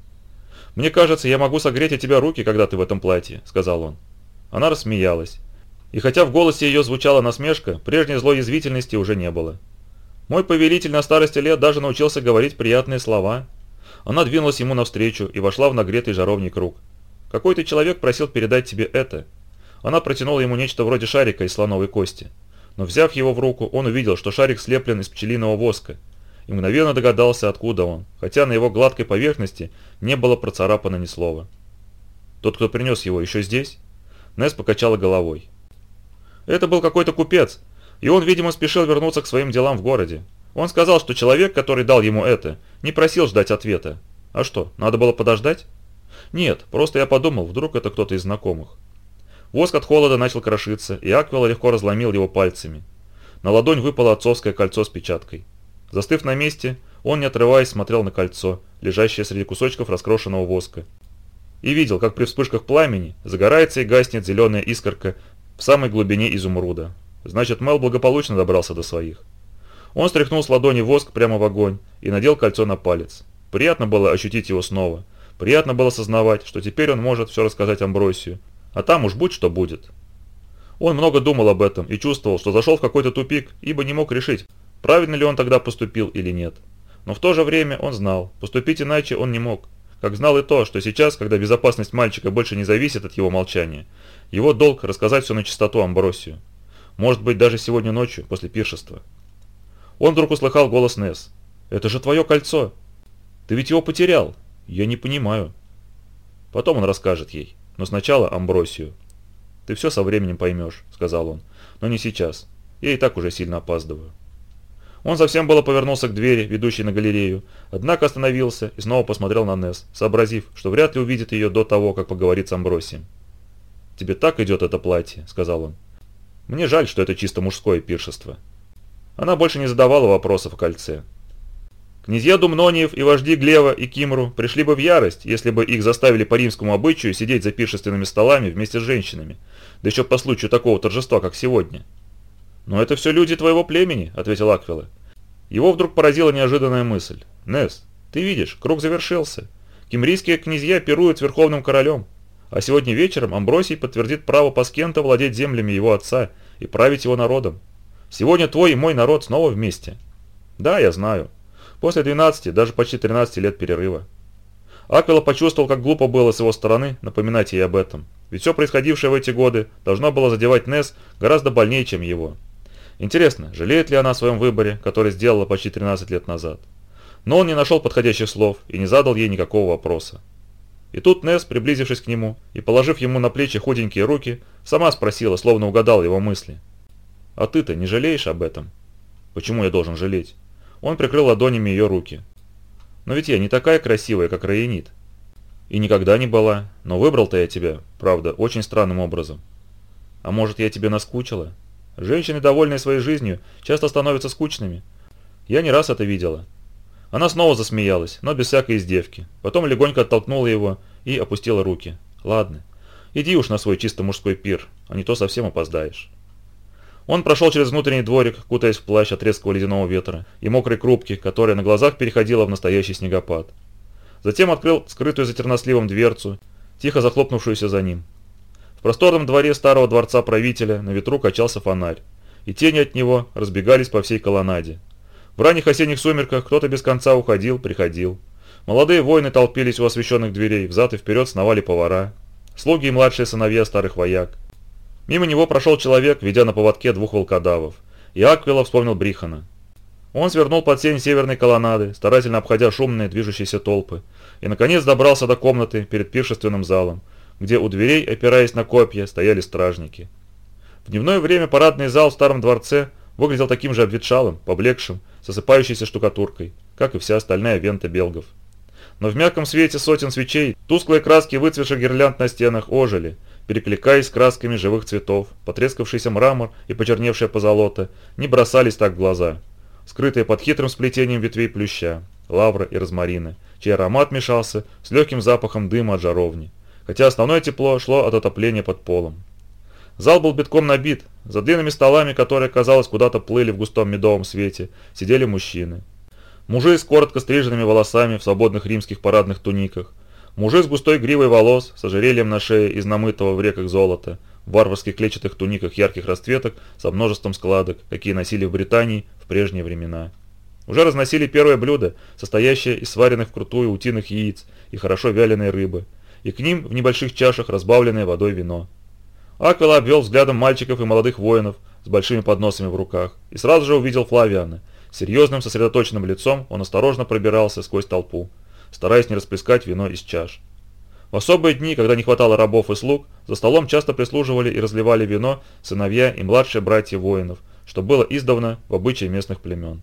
Speaker 1: «Мне кажется, я могу согреть у тебя руки, когда ты в этом платье», — сказал он. Она рассмеялась. И хотя в голосе ее звучала насмешка, прежней злой язвительности уже не было. «Мой повелитель на старости лет даже научился говорить приятные слова», она двинулась ему навстречу и вошла в нагретый жаровний круг. «Какой-то человек просил передать тебе это». Она протянула ему нечто вроде шарика из слоновой кости. Но взяв его в руку, он увидел, что шарик слеплен из пчелиного воска, и мгновенно догадался, откуда он, хотя на его гладкой поверхности не было процарапано ни слова. «Тот, кто принес его, еще здесь?» Несс покачала головой. «Это был какой-то купец, и он, видимо, спешил вернуться к своим делам в городе. Он сказал, что человек, который дал ему это, не просил ждать ответа. А что, надо было подождать? Нет, просто я подумал, вдруг это кто-то из знакомых. Воск от холода начал крошиться, и Аквела легко разломил его пальцами. На ладонь выпало отцовское кольцо с печаткой. Застыв на месте, он, не отрываясь, смотрел на кольцо, лежащее среди кусочков раскрошенного воска. И видел, как при вспышках пламени загорается и гаснет зеленая искорка в самой глубине изумруда. Значит, Мел благополучно добрался до своих. Он стряхнул с ладони воск прямо в огонь и надел кольцо на палец. Приятно было ощутить его снова. Приятно было сознавать, что теперь он может все рассказать Амбросию. А там уж будь что будет. Он много думал об этом и чувствовал, что зашел в какой-то тупик, ибо не мог решить, правильно ли он тогда поступил или нет. Но в то же время он знал, поступить иначе он не мог. Как знал и то, что сейчас, когда безопасность мальчика больше не зависит от его молчания, его долг рассказать все на чистоту Амбросию. Может быть, даже сегодня ночью, после пиршества он вдруг услыхал голос Несс. «Это же твое кольцо! Ты ведь его потерял! Я не понимаю!» Потом он расскажет ей, но сначала Амбросию. «Ты все со временем поймешь», — сказал он, — «но не сейчас. Я и так уже сильно опаздываю». Он совсем было повернулся к двери, ведущей на галерею, однако остановился и снова посмотрел на Несс, сообразив, что вряд ли увидит ее до того, как поговорит с Амбросием. «Тебе так идет это платье», — сказал он. «Мне жаль, что это чисто мужское пиршество. Она больше не задавала вопросов о кольце. Князья Думнониев и вожди Глева и Кимру пришли бы в ярость, если бы их заставили по римскому обычаю сидеть за пиршественными столами вместе с женщинами, да еще по случаю такого торжества, как сегодня. «Но это все люди твоего племени», — ответил Аквила. Его вдруг поразила неожиданная мысль. «Нес, ты видишь, круг завершился. Кимрийские князья пируют с верховным королем. А сегодня вечером Амбросий подтвердит право Паскента владеть землями его отца и править его народом. Сегодня твой и мой народ снова вместе. Да, я знаю. После 12, даже почти 13 лет перерыва. Аквила почувствовал, как глупо было с его стороны напоминать ей об этом. Ведь все происходившее в эти годы должно было задевать Несс гораздо больнее, чем его. Интересно, жалеет ли она о своем выборе, который сделала почти 13 лет назад? Но он не нашел подходящих слов и не задал ей никакого вопроса. И тут Несс, приблизившись к нему и положив ему на плечи худенькие руки, сама спросила, словно угадал его мысли. «А ты-то не жалеешь об этом?» «Почему я должен жалеть?» Он прикрыл ладонями ее руки. «Но ведь я не такая красивая, как Раенит. И никогда не была, но выбрал-то я тебя, правда, очень странным образом. А может, я тебе наскучила? Женщины, довольные своей жизнью, часто становятся скучными. Я не раз это видела». Она снова засмеялась, но без всякой издевки. Потом легонько оттолкнула его и опустила руки. «Ладно, иди уж на свой чисто мужской пир, а не то совсем опоздаешь». Он прошел через внутренний дворик, кутаясь в плащ от резкого ледяного ветра и мокрой крупки, которая на глазах переходила в настоящий снегопад. Затем открыл скрытую за терносливом дверцу, тихо захлопнувшуюся за ним. В просторном дворе старого дворца правителя на ветру качался фонарь, и тени от него разбегались по всей колоннаде. В ранних осенних сумерках кто-то без конца уходил, приходил. Молодые воины толпились у освещенных дверей, взад и вперед сновали повара, слуги и младшие сыновья старых вояк. Мимо него прошел человек, ведя на поводке двух волкодавов, и Аквила вспомнил Брихана. Он свернул под тень северной колоннады, старательно обходя шумные движущиеся толпы, и наконец добрался до комнаты перед пиршественным залом, где у дверей, опираясь на копья, стояли стражники. В дневное время парадный зал в старом дворце выглядел таким же обветшалым, поблекшим, сосыпающейся штукатуркой, как и вся остальная вента белгов. Но в мягком свете сотен свечей тусклые краски выцветших гирлянд на стенах ожили – перекликаясь красками живых цветов, потрескавшийся мрамор и почерневшее позолота, не бросались так в глаза, скрытые под хитрым сплетением ветвей плюща, лавра и розмарина, чей аромат мешался с легким запахом дыма от жаровни, хотя основное тепло шло от отопления под полом. Зал был битком набит, за длинными столами, которые, казалось, куда-то плыли в густом медовом свете, сидели мужчины. Мужи с коротко стриженными волосами в свободных римских парадных туниках, Мужик с густой гривой волос, с ожерельем на шее из намытого в реках золота, в варварских клетчатых туниках ярких расцветок со множеством складок, какие носили в Британии в прежние времена. Уже разносили первое блюдо, состоящее из сваренных вкрутую утиных яиц и хорошо вяленой рыбы, и к ним в небольших чашах разбавленное водой вино. Аквела обвел взглядом мальчиков и молодых воинов с большими подносами в руках и сразу же увидел Флавиана. Серьезным сосредоточенным лицом он осторожно пробирался сквозь толпу стараясь не расплескать вино из чаш. В особые дни, когда не хватало рабов и слуг, за столом часто прислуживали и разливали вино сыновья и младшие братья воинов, что было издавна в обычае местных племен.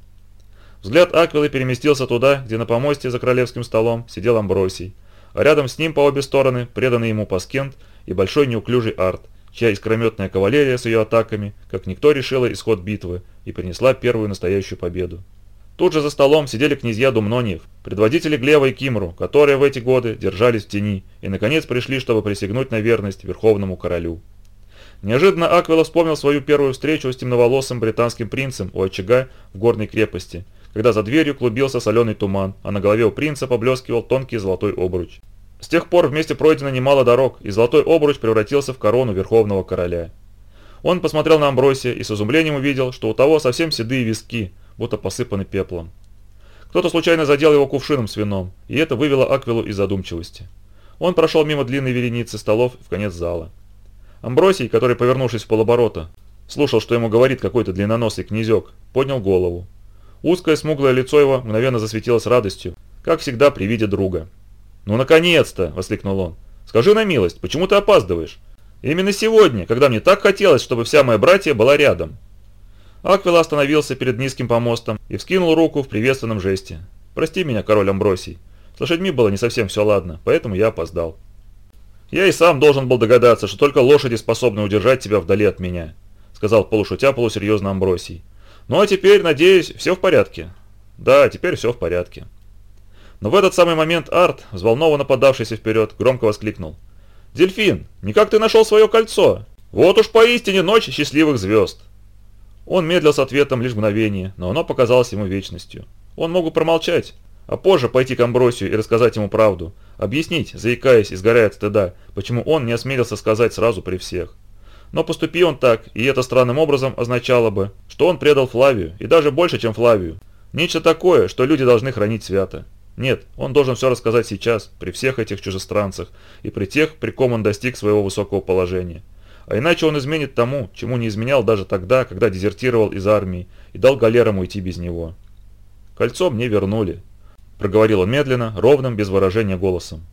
Speaker 1: Взгляд Аквилы переместился туда, где на помосте за королевским столом сидел Амбросий, а рядом с ним по обе стороны преданный ему Паскент и большой неуклюжий Арт, чья искрометная кавалерия с ее атаками, как никто решила исход битвы и принесла первую настоящую победу. Тут же за столом сидели князья Думнониев, предводители Глева и Кимру, которые в эти годы держались в тени и наконец пришли, чтобы присягнуть на верность Верховному Королю. Неожиданно Аквила вспомнил свою первую встречу с темноволосым британским принцем у очага в горной крепости, когда за дверью клубился соленый туман, а на голове у принца поблескивал тонкий золотой обруч. С тех пор вместе пройдено немало дорог, и золотой обруч превратился в корону Верховного Короля. Он посмотрел на Амбросия и с изумлением увидел, что у того совсем седые виски, будто посыпаны пеплом. Кто-то случайно задел его кувшином с вином, и это вывело Аквилу из задумчивости. Он прошел мимо длинной вереницы столов в конец зала. Амбросий, который, повернувшись в полоборота, слушал, что ему говорит какой-то длинноносый князек, поднял голову. Узкое смуглое лицо его мгновенно засветилось радостью, как всегда при виде друга. «Ну, наконец-то!» – воскликнул он. «Скажи на милость, почему ты опаздываешь? Именно сегодня, когда мне так хотелось, чтобы вся моя братья была рядом». Аквила остановился перед низким помостом и вскинул руку в приветственном жесте. «Прости меня, король Амбросий. С лошадьми было не совсем все ладно, поэтому я опоздал». «Я и сам должен был догадаться, что только лошади способны удержать тебя вдали от меня», сказал полушутя полусерьезно Амбросий. «Ну а теперь, надеюсь, все в порядке?» «Да, теперь все в порядке». Но в этот самый момент Арт, взволнованно подавшийся вперед, громко воскликнул. «Дельфин, никак ты нашел свое кольцо? Вот уж поистине ночь счастливых звезд!» Он медлил с ответом лишь мгновение, но оно показалось ему вечностью. Он мог бы промолчать, а позже пойти к Амбросию и рассказать ему правду, объяснить, заикаясь и сгорая от стыда, почему он не осмелился сказать сразу при всех. Но поступи он так, и это странным образом означало бы, что он предал Флавию, и даже больше, чем Флавию. Нечто такое, что люди должны хранить свято. Нет, он должен все рассказать сейчас, при всех этих чужестранцах, и при тех, при ком он достиг своего высокого положения. А иначе он изменит тому, чему не изменял даже тогда, когда дезертировал из армии и дал галерам уйти без него. «Кольцо мне вернули», – проговорил он медленно, ровным, без выражения голосом.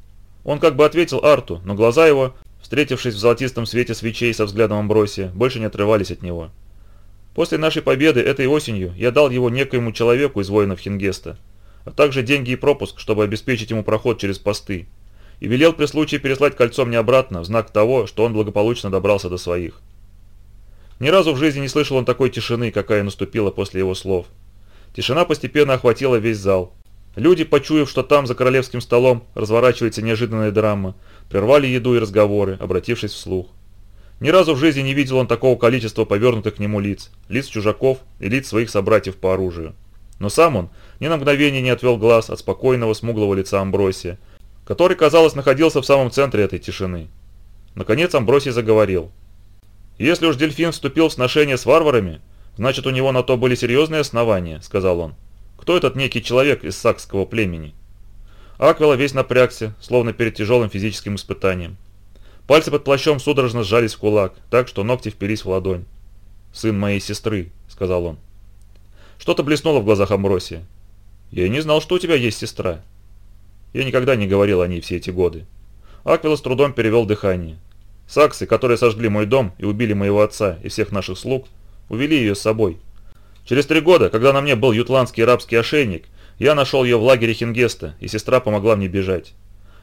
Speaker 1: Он как бы ответил Арту, но глаза его, встретившись в золотистом свете свечей со взглядом Амбросия, больше не отрывались от него. После нашей победы этой осенью я дал его некоему человеку из воинов Хингеста, а также деньги и пропуск, чтобы обеспечить ему проход через посты, и велел при случае переслать кольцо мне обратно в знак того, что он благополучно добрался до своих. Ни разу в жизни не слышал он такой тишины, какая наступила после его слов. Тишина постепенно охватила весь зал. Люди, почуяв, что там, за королевским столом, разворачивается неожиданная драма, прервали еду и разговоры, обратившись вслух. Ни разу в жизни не видел он такого количества повернутых к нему лиц, лиц чужаков и лиц своих собратьев по оружию. Но сам он ни на мгновение не отвел глаз от спокойного смуглого лица Амбросия, который, казалось, находился в самом центре этой тишины. Наконец Амбросий заговорил. «Если уж дельфин вступил в сношение с варварами, значит у него на то были серьезные основания», — сказал он. «Кто этот некий человек из сакского племени?» Аквела весь напрягся, словно перед тяжелым физическим испытанием. Пальцы под плащом судорожно сжались в кулак, так что ногти впились в ладонь. «Сын моей сестры», — сказал он. Что-то блеснуло в глазах Амбросия. «Я и не знал, что у тебя есть сестра», я никогда не говорил о ней все эти годы. Аквила с трудом перевел дыхание. Саксы, которые сожгли мой дом и убили моего отца и всех наших слуг, увели ее с собой. Через три года, когда на мне был ютландский рабский ошейник, я нашел ее в лагере Хингеста, и сестра помогла мне бежать.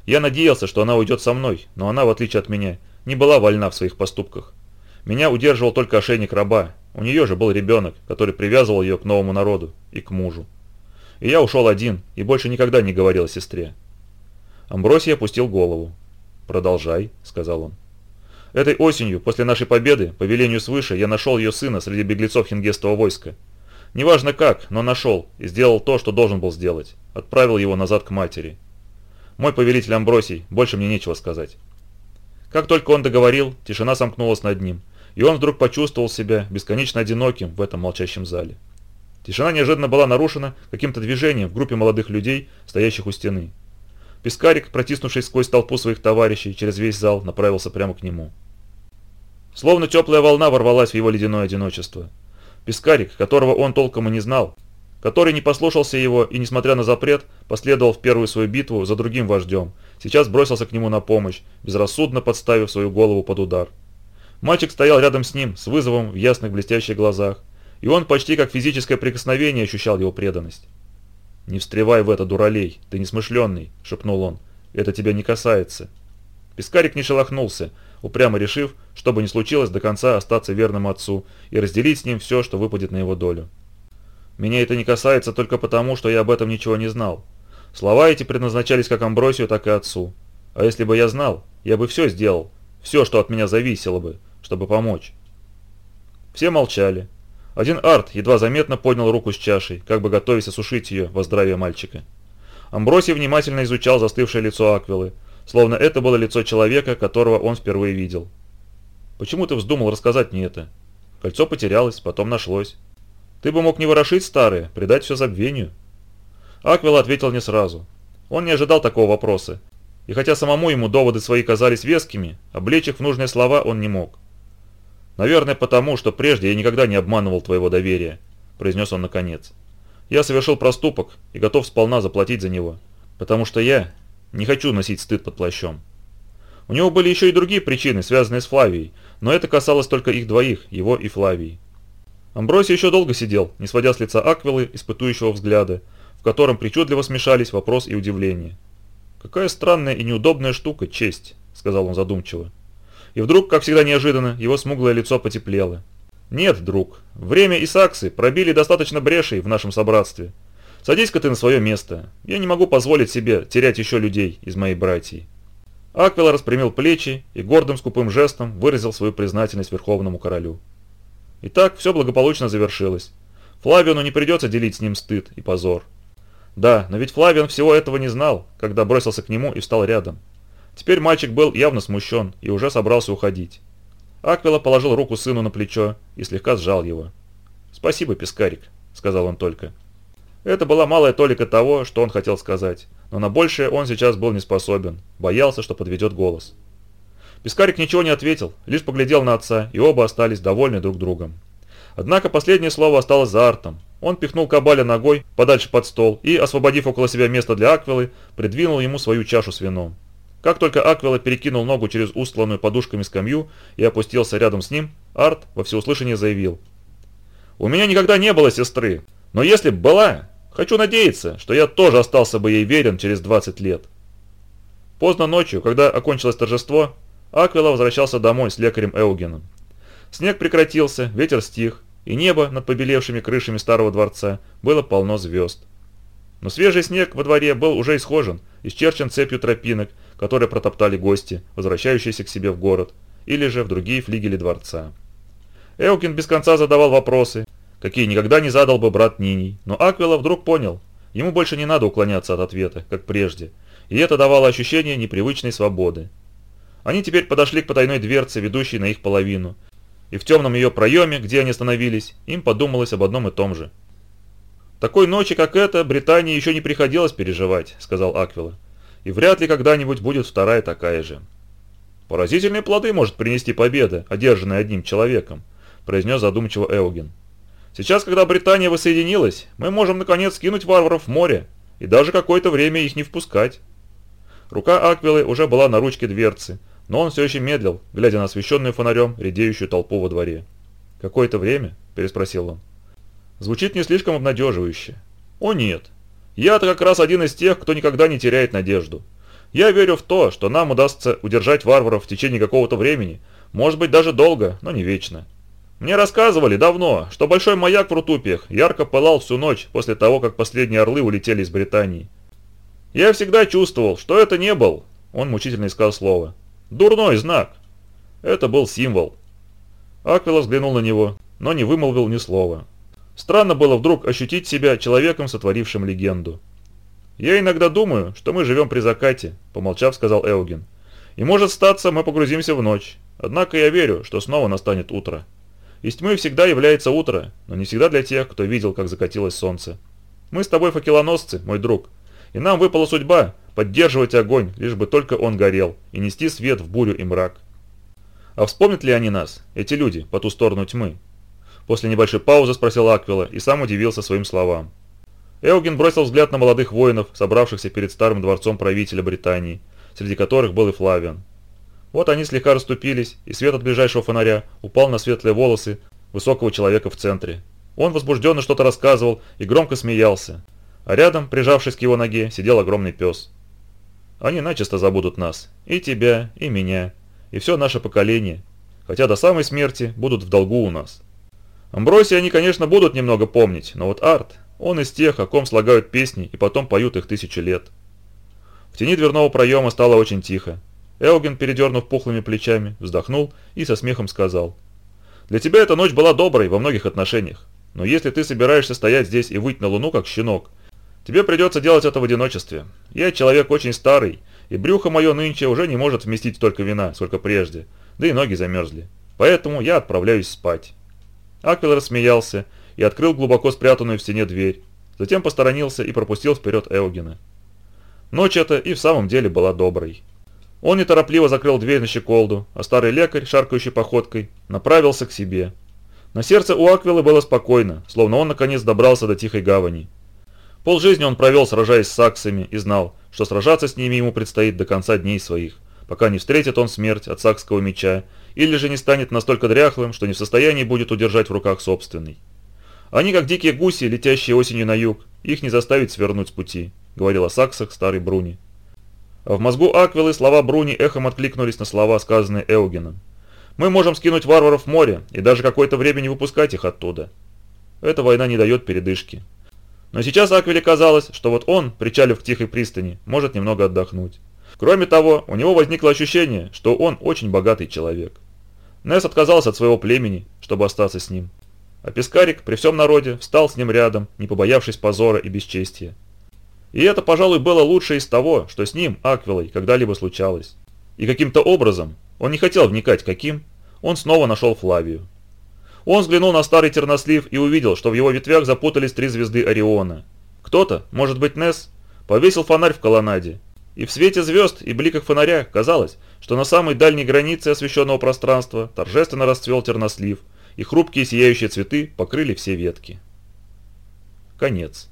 Speaker 1: Я надеялся, что она уйдет со мной, но она, в отличие от меня, не была вольна в своих поступках. Меня удерживал только ошейник раба, у нее же был ребенок, который привязывал ее к новому народу и к мужу и я ушел один, и больше никогда не говорил сестре. Амбросий опустил голову. «Продолжай», — сказал он. «Этой осенью, после нашей победы, по велению свыше, я нашел ее сына среди беглецов хингестового войска. Неважно как, но нашел и сделал то, что должен был сделать. Отправил его назад к матери. Мой повелитель Амбросий, больше мне нечего сказать». Как только он договорил, тишина сомкнулась над ним, и он вдруг почувствовал себя бесконечно одиноким в этом молчащем зале. Тишина неожиданно была нарушена каким-то движением в группе молодых людей, стоящих у стены. Пискарик, протиснувшись сквозь толпу своих товарищей, через весь зал направился прямо к нему. Словно теплая волна ворвалась в его ледяное одиночество. Пискарик, которого он толком и не знал, который не послушался его и, несмотря на запрет, последовал в первую свою битву за другим вождем, сейчас бросился к нему на помощь, безрассудно подставив свою голову под удар. Мальчик стоял рядом с ним, с вызовом в ясных блестящих глазах, и он почти как физическое прикосновение ощущал его преданность. «Не встревай в это, дуралей, ты несмышленный», — шепнул он. «Это тебя не касается». Пискарик не шелохнулся, упрямо решив, что бы ни случилось, до конца остаться верным отцу и разделить с ним все, что выпадет на его долю. «Меня это не касается только потому, что я об этом ничего не знал. Слова эти предназначались как Амбросию, так и отцу. А если бы я знал, я бы все сделал, все, что от меня зависело бы, чтобы помочь». Все молчали, один арт едва заметно поднял руку с чашей, как бы готовясь осушить ее во здравие мальчика. Амбросий внимательно изучал застывшее лицо Аквилы, словно это было лицо человека, которого он впервые видел. «Почему ты вздумал рассказать мне это? Кольцо потерялось, потом нашлось. Ты бы мог не ворошить старое, предать все забвению». Аквила ответил не сразу. Он не ожидал такого вопроса, и хотя самому ему доводы свои казались вескими, облечь их в нужные слова он не мог. «Наверное, потому, что прежде я никогда не обманывал твоего доверия», – произнес он наконец. «Я совершил проступок и готов сполна заплатить за него, потому что я не хочу носить стыд под плащом». У него были еще и другие причины, связанные с Флавией, но это касалось только их двоих, его и Флавии. Амбросий еще долго сидел, не сводя с лица Аквилы испытующего взгляда, в котором причудливо смешались вопрос и удивление. «Какая странная и неудобная штука, честь», – сказал он задумчиво и вдруг, как всегда неожиданно, его смуглое лицо потеплело. «Нет, друг, время и саксы пробили достаточно брешей в нашем собратстве. Садись-ка ты на свое место. Я не могу позволить себе терять еще людей из моей братьи». Аквила распрямил плечи и гордым скупым жестом выразил свою признательность Верховному Королю. Итак, все благополучно завершилось. Флавиону не придется делить с ним стыд и позор. Да, но ведь Флавиан всего этого не знал, когда бросился к нему и встал рядом. Теперь мальчик был явно смущен и уже собрался уходить. Аквила положил руку сыну на плечо и слегка сжал его. «Спасибо, пескарик», — сказал он только. Это была малая толика того, что он хотел сказать, но на большее он сейчас был не способен, боялся, что подведет голос. Пискарик ничего не ответил, лишь поглядел на отца, и оба остались довольны друг другом. Однако последнее слово осталось за артом. Он пихнул Кабаля ногой подальше под стол и, освободив около себя место для Аквилы, придвинул ему свою чашу с вином. Как только Аквела перекинул ногу через устланную подушками скамью и опустился рядом с ним, Арт во всеуслышание заявил. «У меня никогда не было сестры, но если б была, хочу надеяться, что я тоже остался бы ей верен через 20 лет». Поздно ночью, когда окончилось торжество, Аквела возвращался домой с лекарем Эугеном. Снег прекратился, ветер стих, и небо над побелевшими крышами старого дворца было полно звезд. Но свежий снег во дворе был уже исхожен, исчерчен цепью тропинок которые протоптали гости, возвращающиеся к себе в город, или же в другие флигели дворца. Элкин без конца задавал вопросы, какие никогда не задал бы брат Ниний, но Аквила вдруг понял, ему больше не надо уклоняться от ответа, как прежде, и это давало ощущение непривычной свободы. Они теперь подошли к потайной дверце, ведущей на их половину, и в темном ее проеме, где они остановились, им подумалось об одном и том же. «Такой ночи, как эта, Британии еще не приходилось переживать», — сказал Аквила и вряд ли когда-нибудь будет вторая такая же. «Поразительные плоды может принести победа, одержанная одним человеком», – произнес задумчиво Элгин. «Сейчас, когда Британия воссоединилась, мы можем наконец скинуть варваров в море и даже какое-то время их не впускать». Рука Аквилы уже была на ручке дверцы, но он все еще медлил, глядя на освещенную фонарем редеющую толпу во дворе. «Какое-то время?» – переспросил он. Звучит не слишком обнадеживающе. «О нет, я-то как раз один из тех, кто никогда не теряет надежду. Я верю в то, что нам удастся удержать варваров в течение какого-то времени, может быть даже долго, но не вечно. Мне рассказывали давно, что большой маяк в Рутупиях ярко пылал всю ночь после того, как последние орлы улетели из Британии. Я всегда чувствовал, что это не был, он мучительно искал слово, дурной знак. Это был символ. Аквила взглянул на него, но не вымолвил ни слова. Странно было вдруг ощутить себя человеком, сотворившим легенду. «Я иногда думаю, что мы живем при закате», – помолчав, сказал Эуген. «И может статься, мы погрузимся в ночь. Однако я верю, что снова настанет утро. Из тьмы всегда является утро, но не всегда для тех, кто видел, как закатилось солнце. Мы с тобой факелоносцы, мой друг, и нам выпала судьба поддерживать огонь, лишь бы только он горел, и нести свет в бурю и мрак. А вспомнят ли они нас, эти люди, по ту сторону тьмы, После небольшой паузы спросил Аквила и сам удивился своим словам. Эуген бросил взгляд на молодых воинов, собравшихся перед старым дворцом правителя Британии, среди которых был и Флавиан. Вот они слегка расступились, и свет от ближайшего фонаря упал на светлые волосы высокого человека в центре. Он возбужденно что-то рассказывал и громко смеялся. А рядом, прижавшись к его ноге, сидел огромный пес. Они начисто забудут нас. И тебя, и меня, и все наше поколение. Хотя до самой смерти будут в долгу у нас. Амбросия они, конечно, будут немного помнить, но вот Арт, он из тех, о ком слагают песни и потом поют их тысячи лет. В тени дверного проема стало очень тихо. Элген, передернув пухлыми плечами, вздохнул и со смехом сказал. «Для тебя эта ночь была доброй во многих отношениях, но если ты собираешься стоять здесь и выть на луну, как щенок, тебе придется делать это в одиночестве. Я человек очень старый, и брюхо мое нынче уже не может вместить столько вина, сколько прежде, да и ноги замерзли. Поэтому я отправляюсь спать». Аквил рассмеялся и открыл глубоко спрятанную в стене дверь, затем посторонился и пропустил вперед Эогена. Ночь эта и в самом деле была доброй. Он неторопливо закрыл дверь на щеколду, а старый лекарь, шаркающей походкой, направился к себе. На сердце у Аквилы было спокойно, словно он наконец добрался до тихой гавани. Пол жизни он провел, сражаясь с саксами, и знал, что сражаться с ними ему предстоит до конца дней своих, пока не встретит он смерть от сакского меча или же не станет настолько дряхлым, что не в состоянии будет удержать в руках собственный. Они как дикие гуси, летящие осенью на юг, их не заставить свернуть с пути, говорил о саксах старый Бруни. А В мозгу Аквилы слова Бруни эхом откликнулись на слова, сказанные Эугеном. «Мы можем скинуть варваров в море и даже какое-то время не выпускать их оттуда. Эта война не дает передышки». Но сейчас Аквиле казалось, что вот он, причалив к тихой пристани, может немного отдохнуть. Кроме того, у него возникло ощущение, что он очень богатый человек. Несс отказался от своего племени, чтобы остаться с ним. А Пискарик при всем народе встал с ним рядом, не побоявшись позора и бесчестия. И это, пожалуй, было лучшее из того, что с ним, Аквилой, когда-либо случалось. И каким-то образом, он не хотел вникать каким, он снова нашел Флавию. Он взглянул на старый тернослив и увидел, что в его ветвях запутались три звезды Ориона. Кто-то, может быть Несс, повесил фонарь в колоннаде, и в свете звезд и бликах фонаря казалось, что на самой дальней границе освещенного пространства торжественно расцвел тернослив, и хрупкие
Speaker 2: сияющие цветы покрыли все ветки. Конец.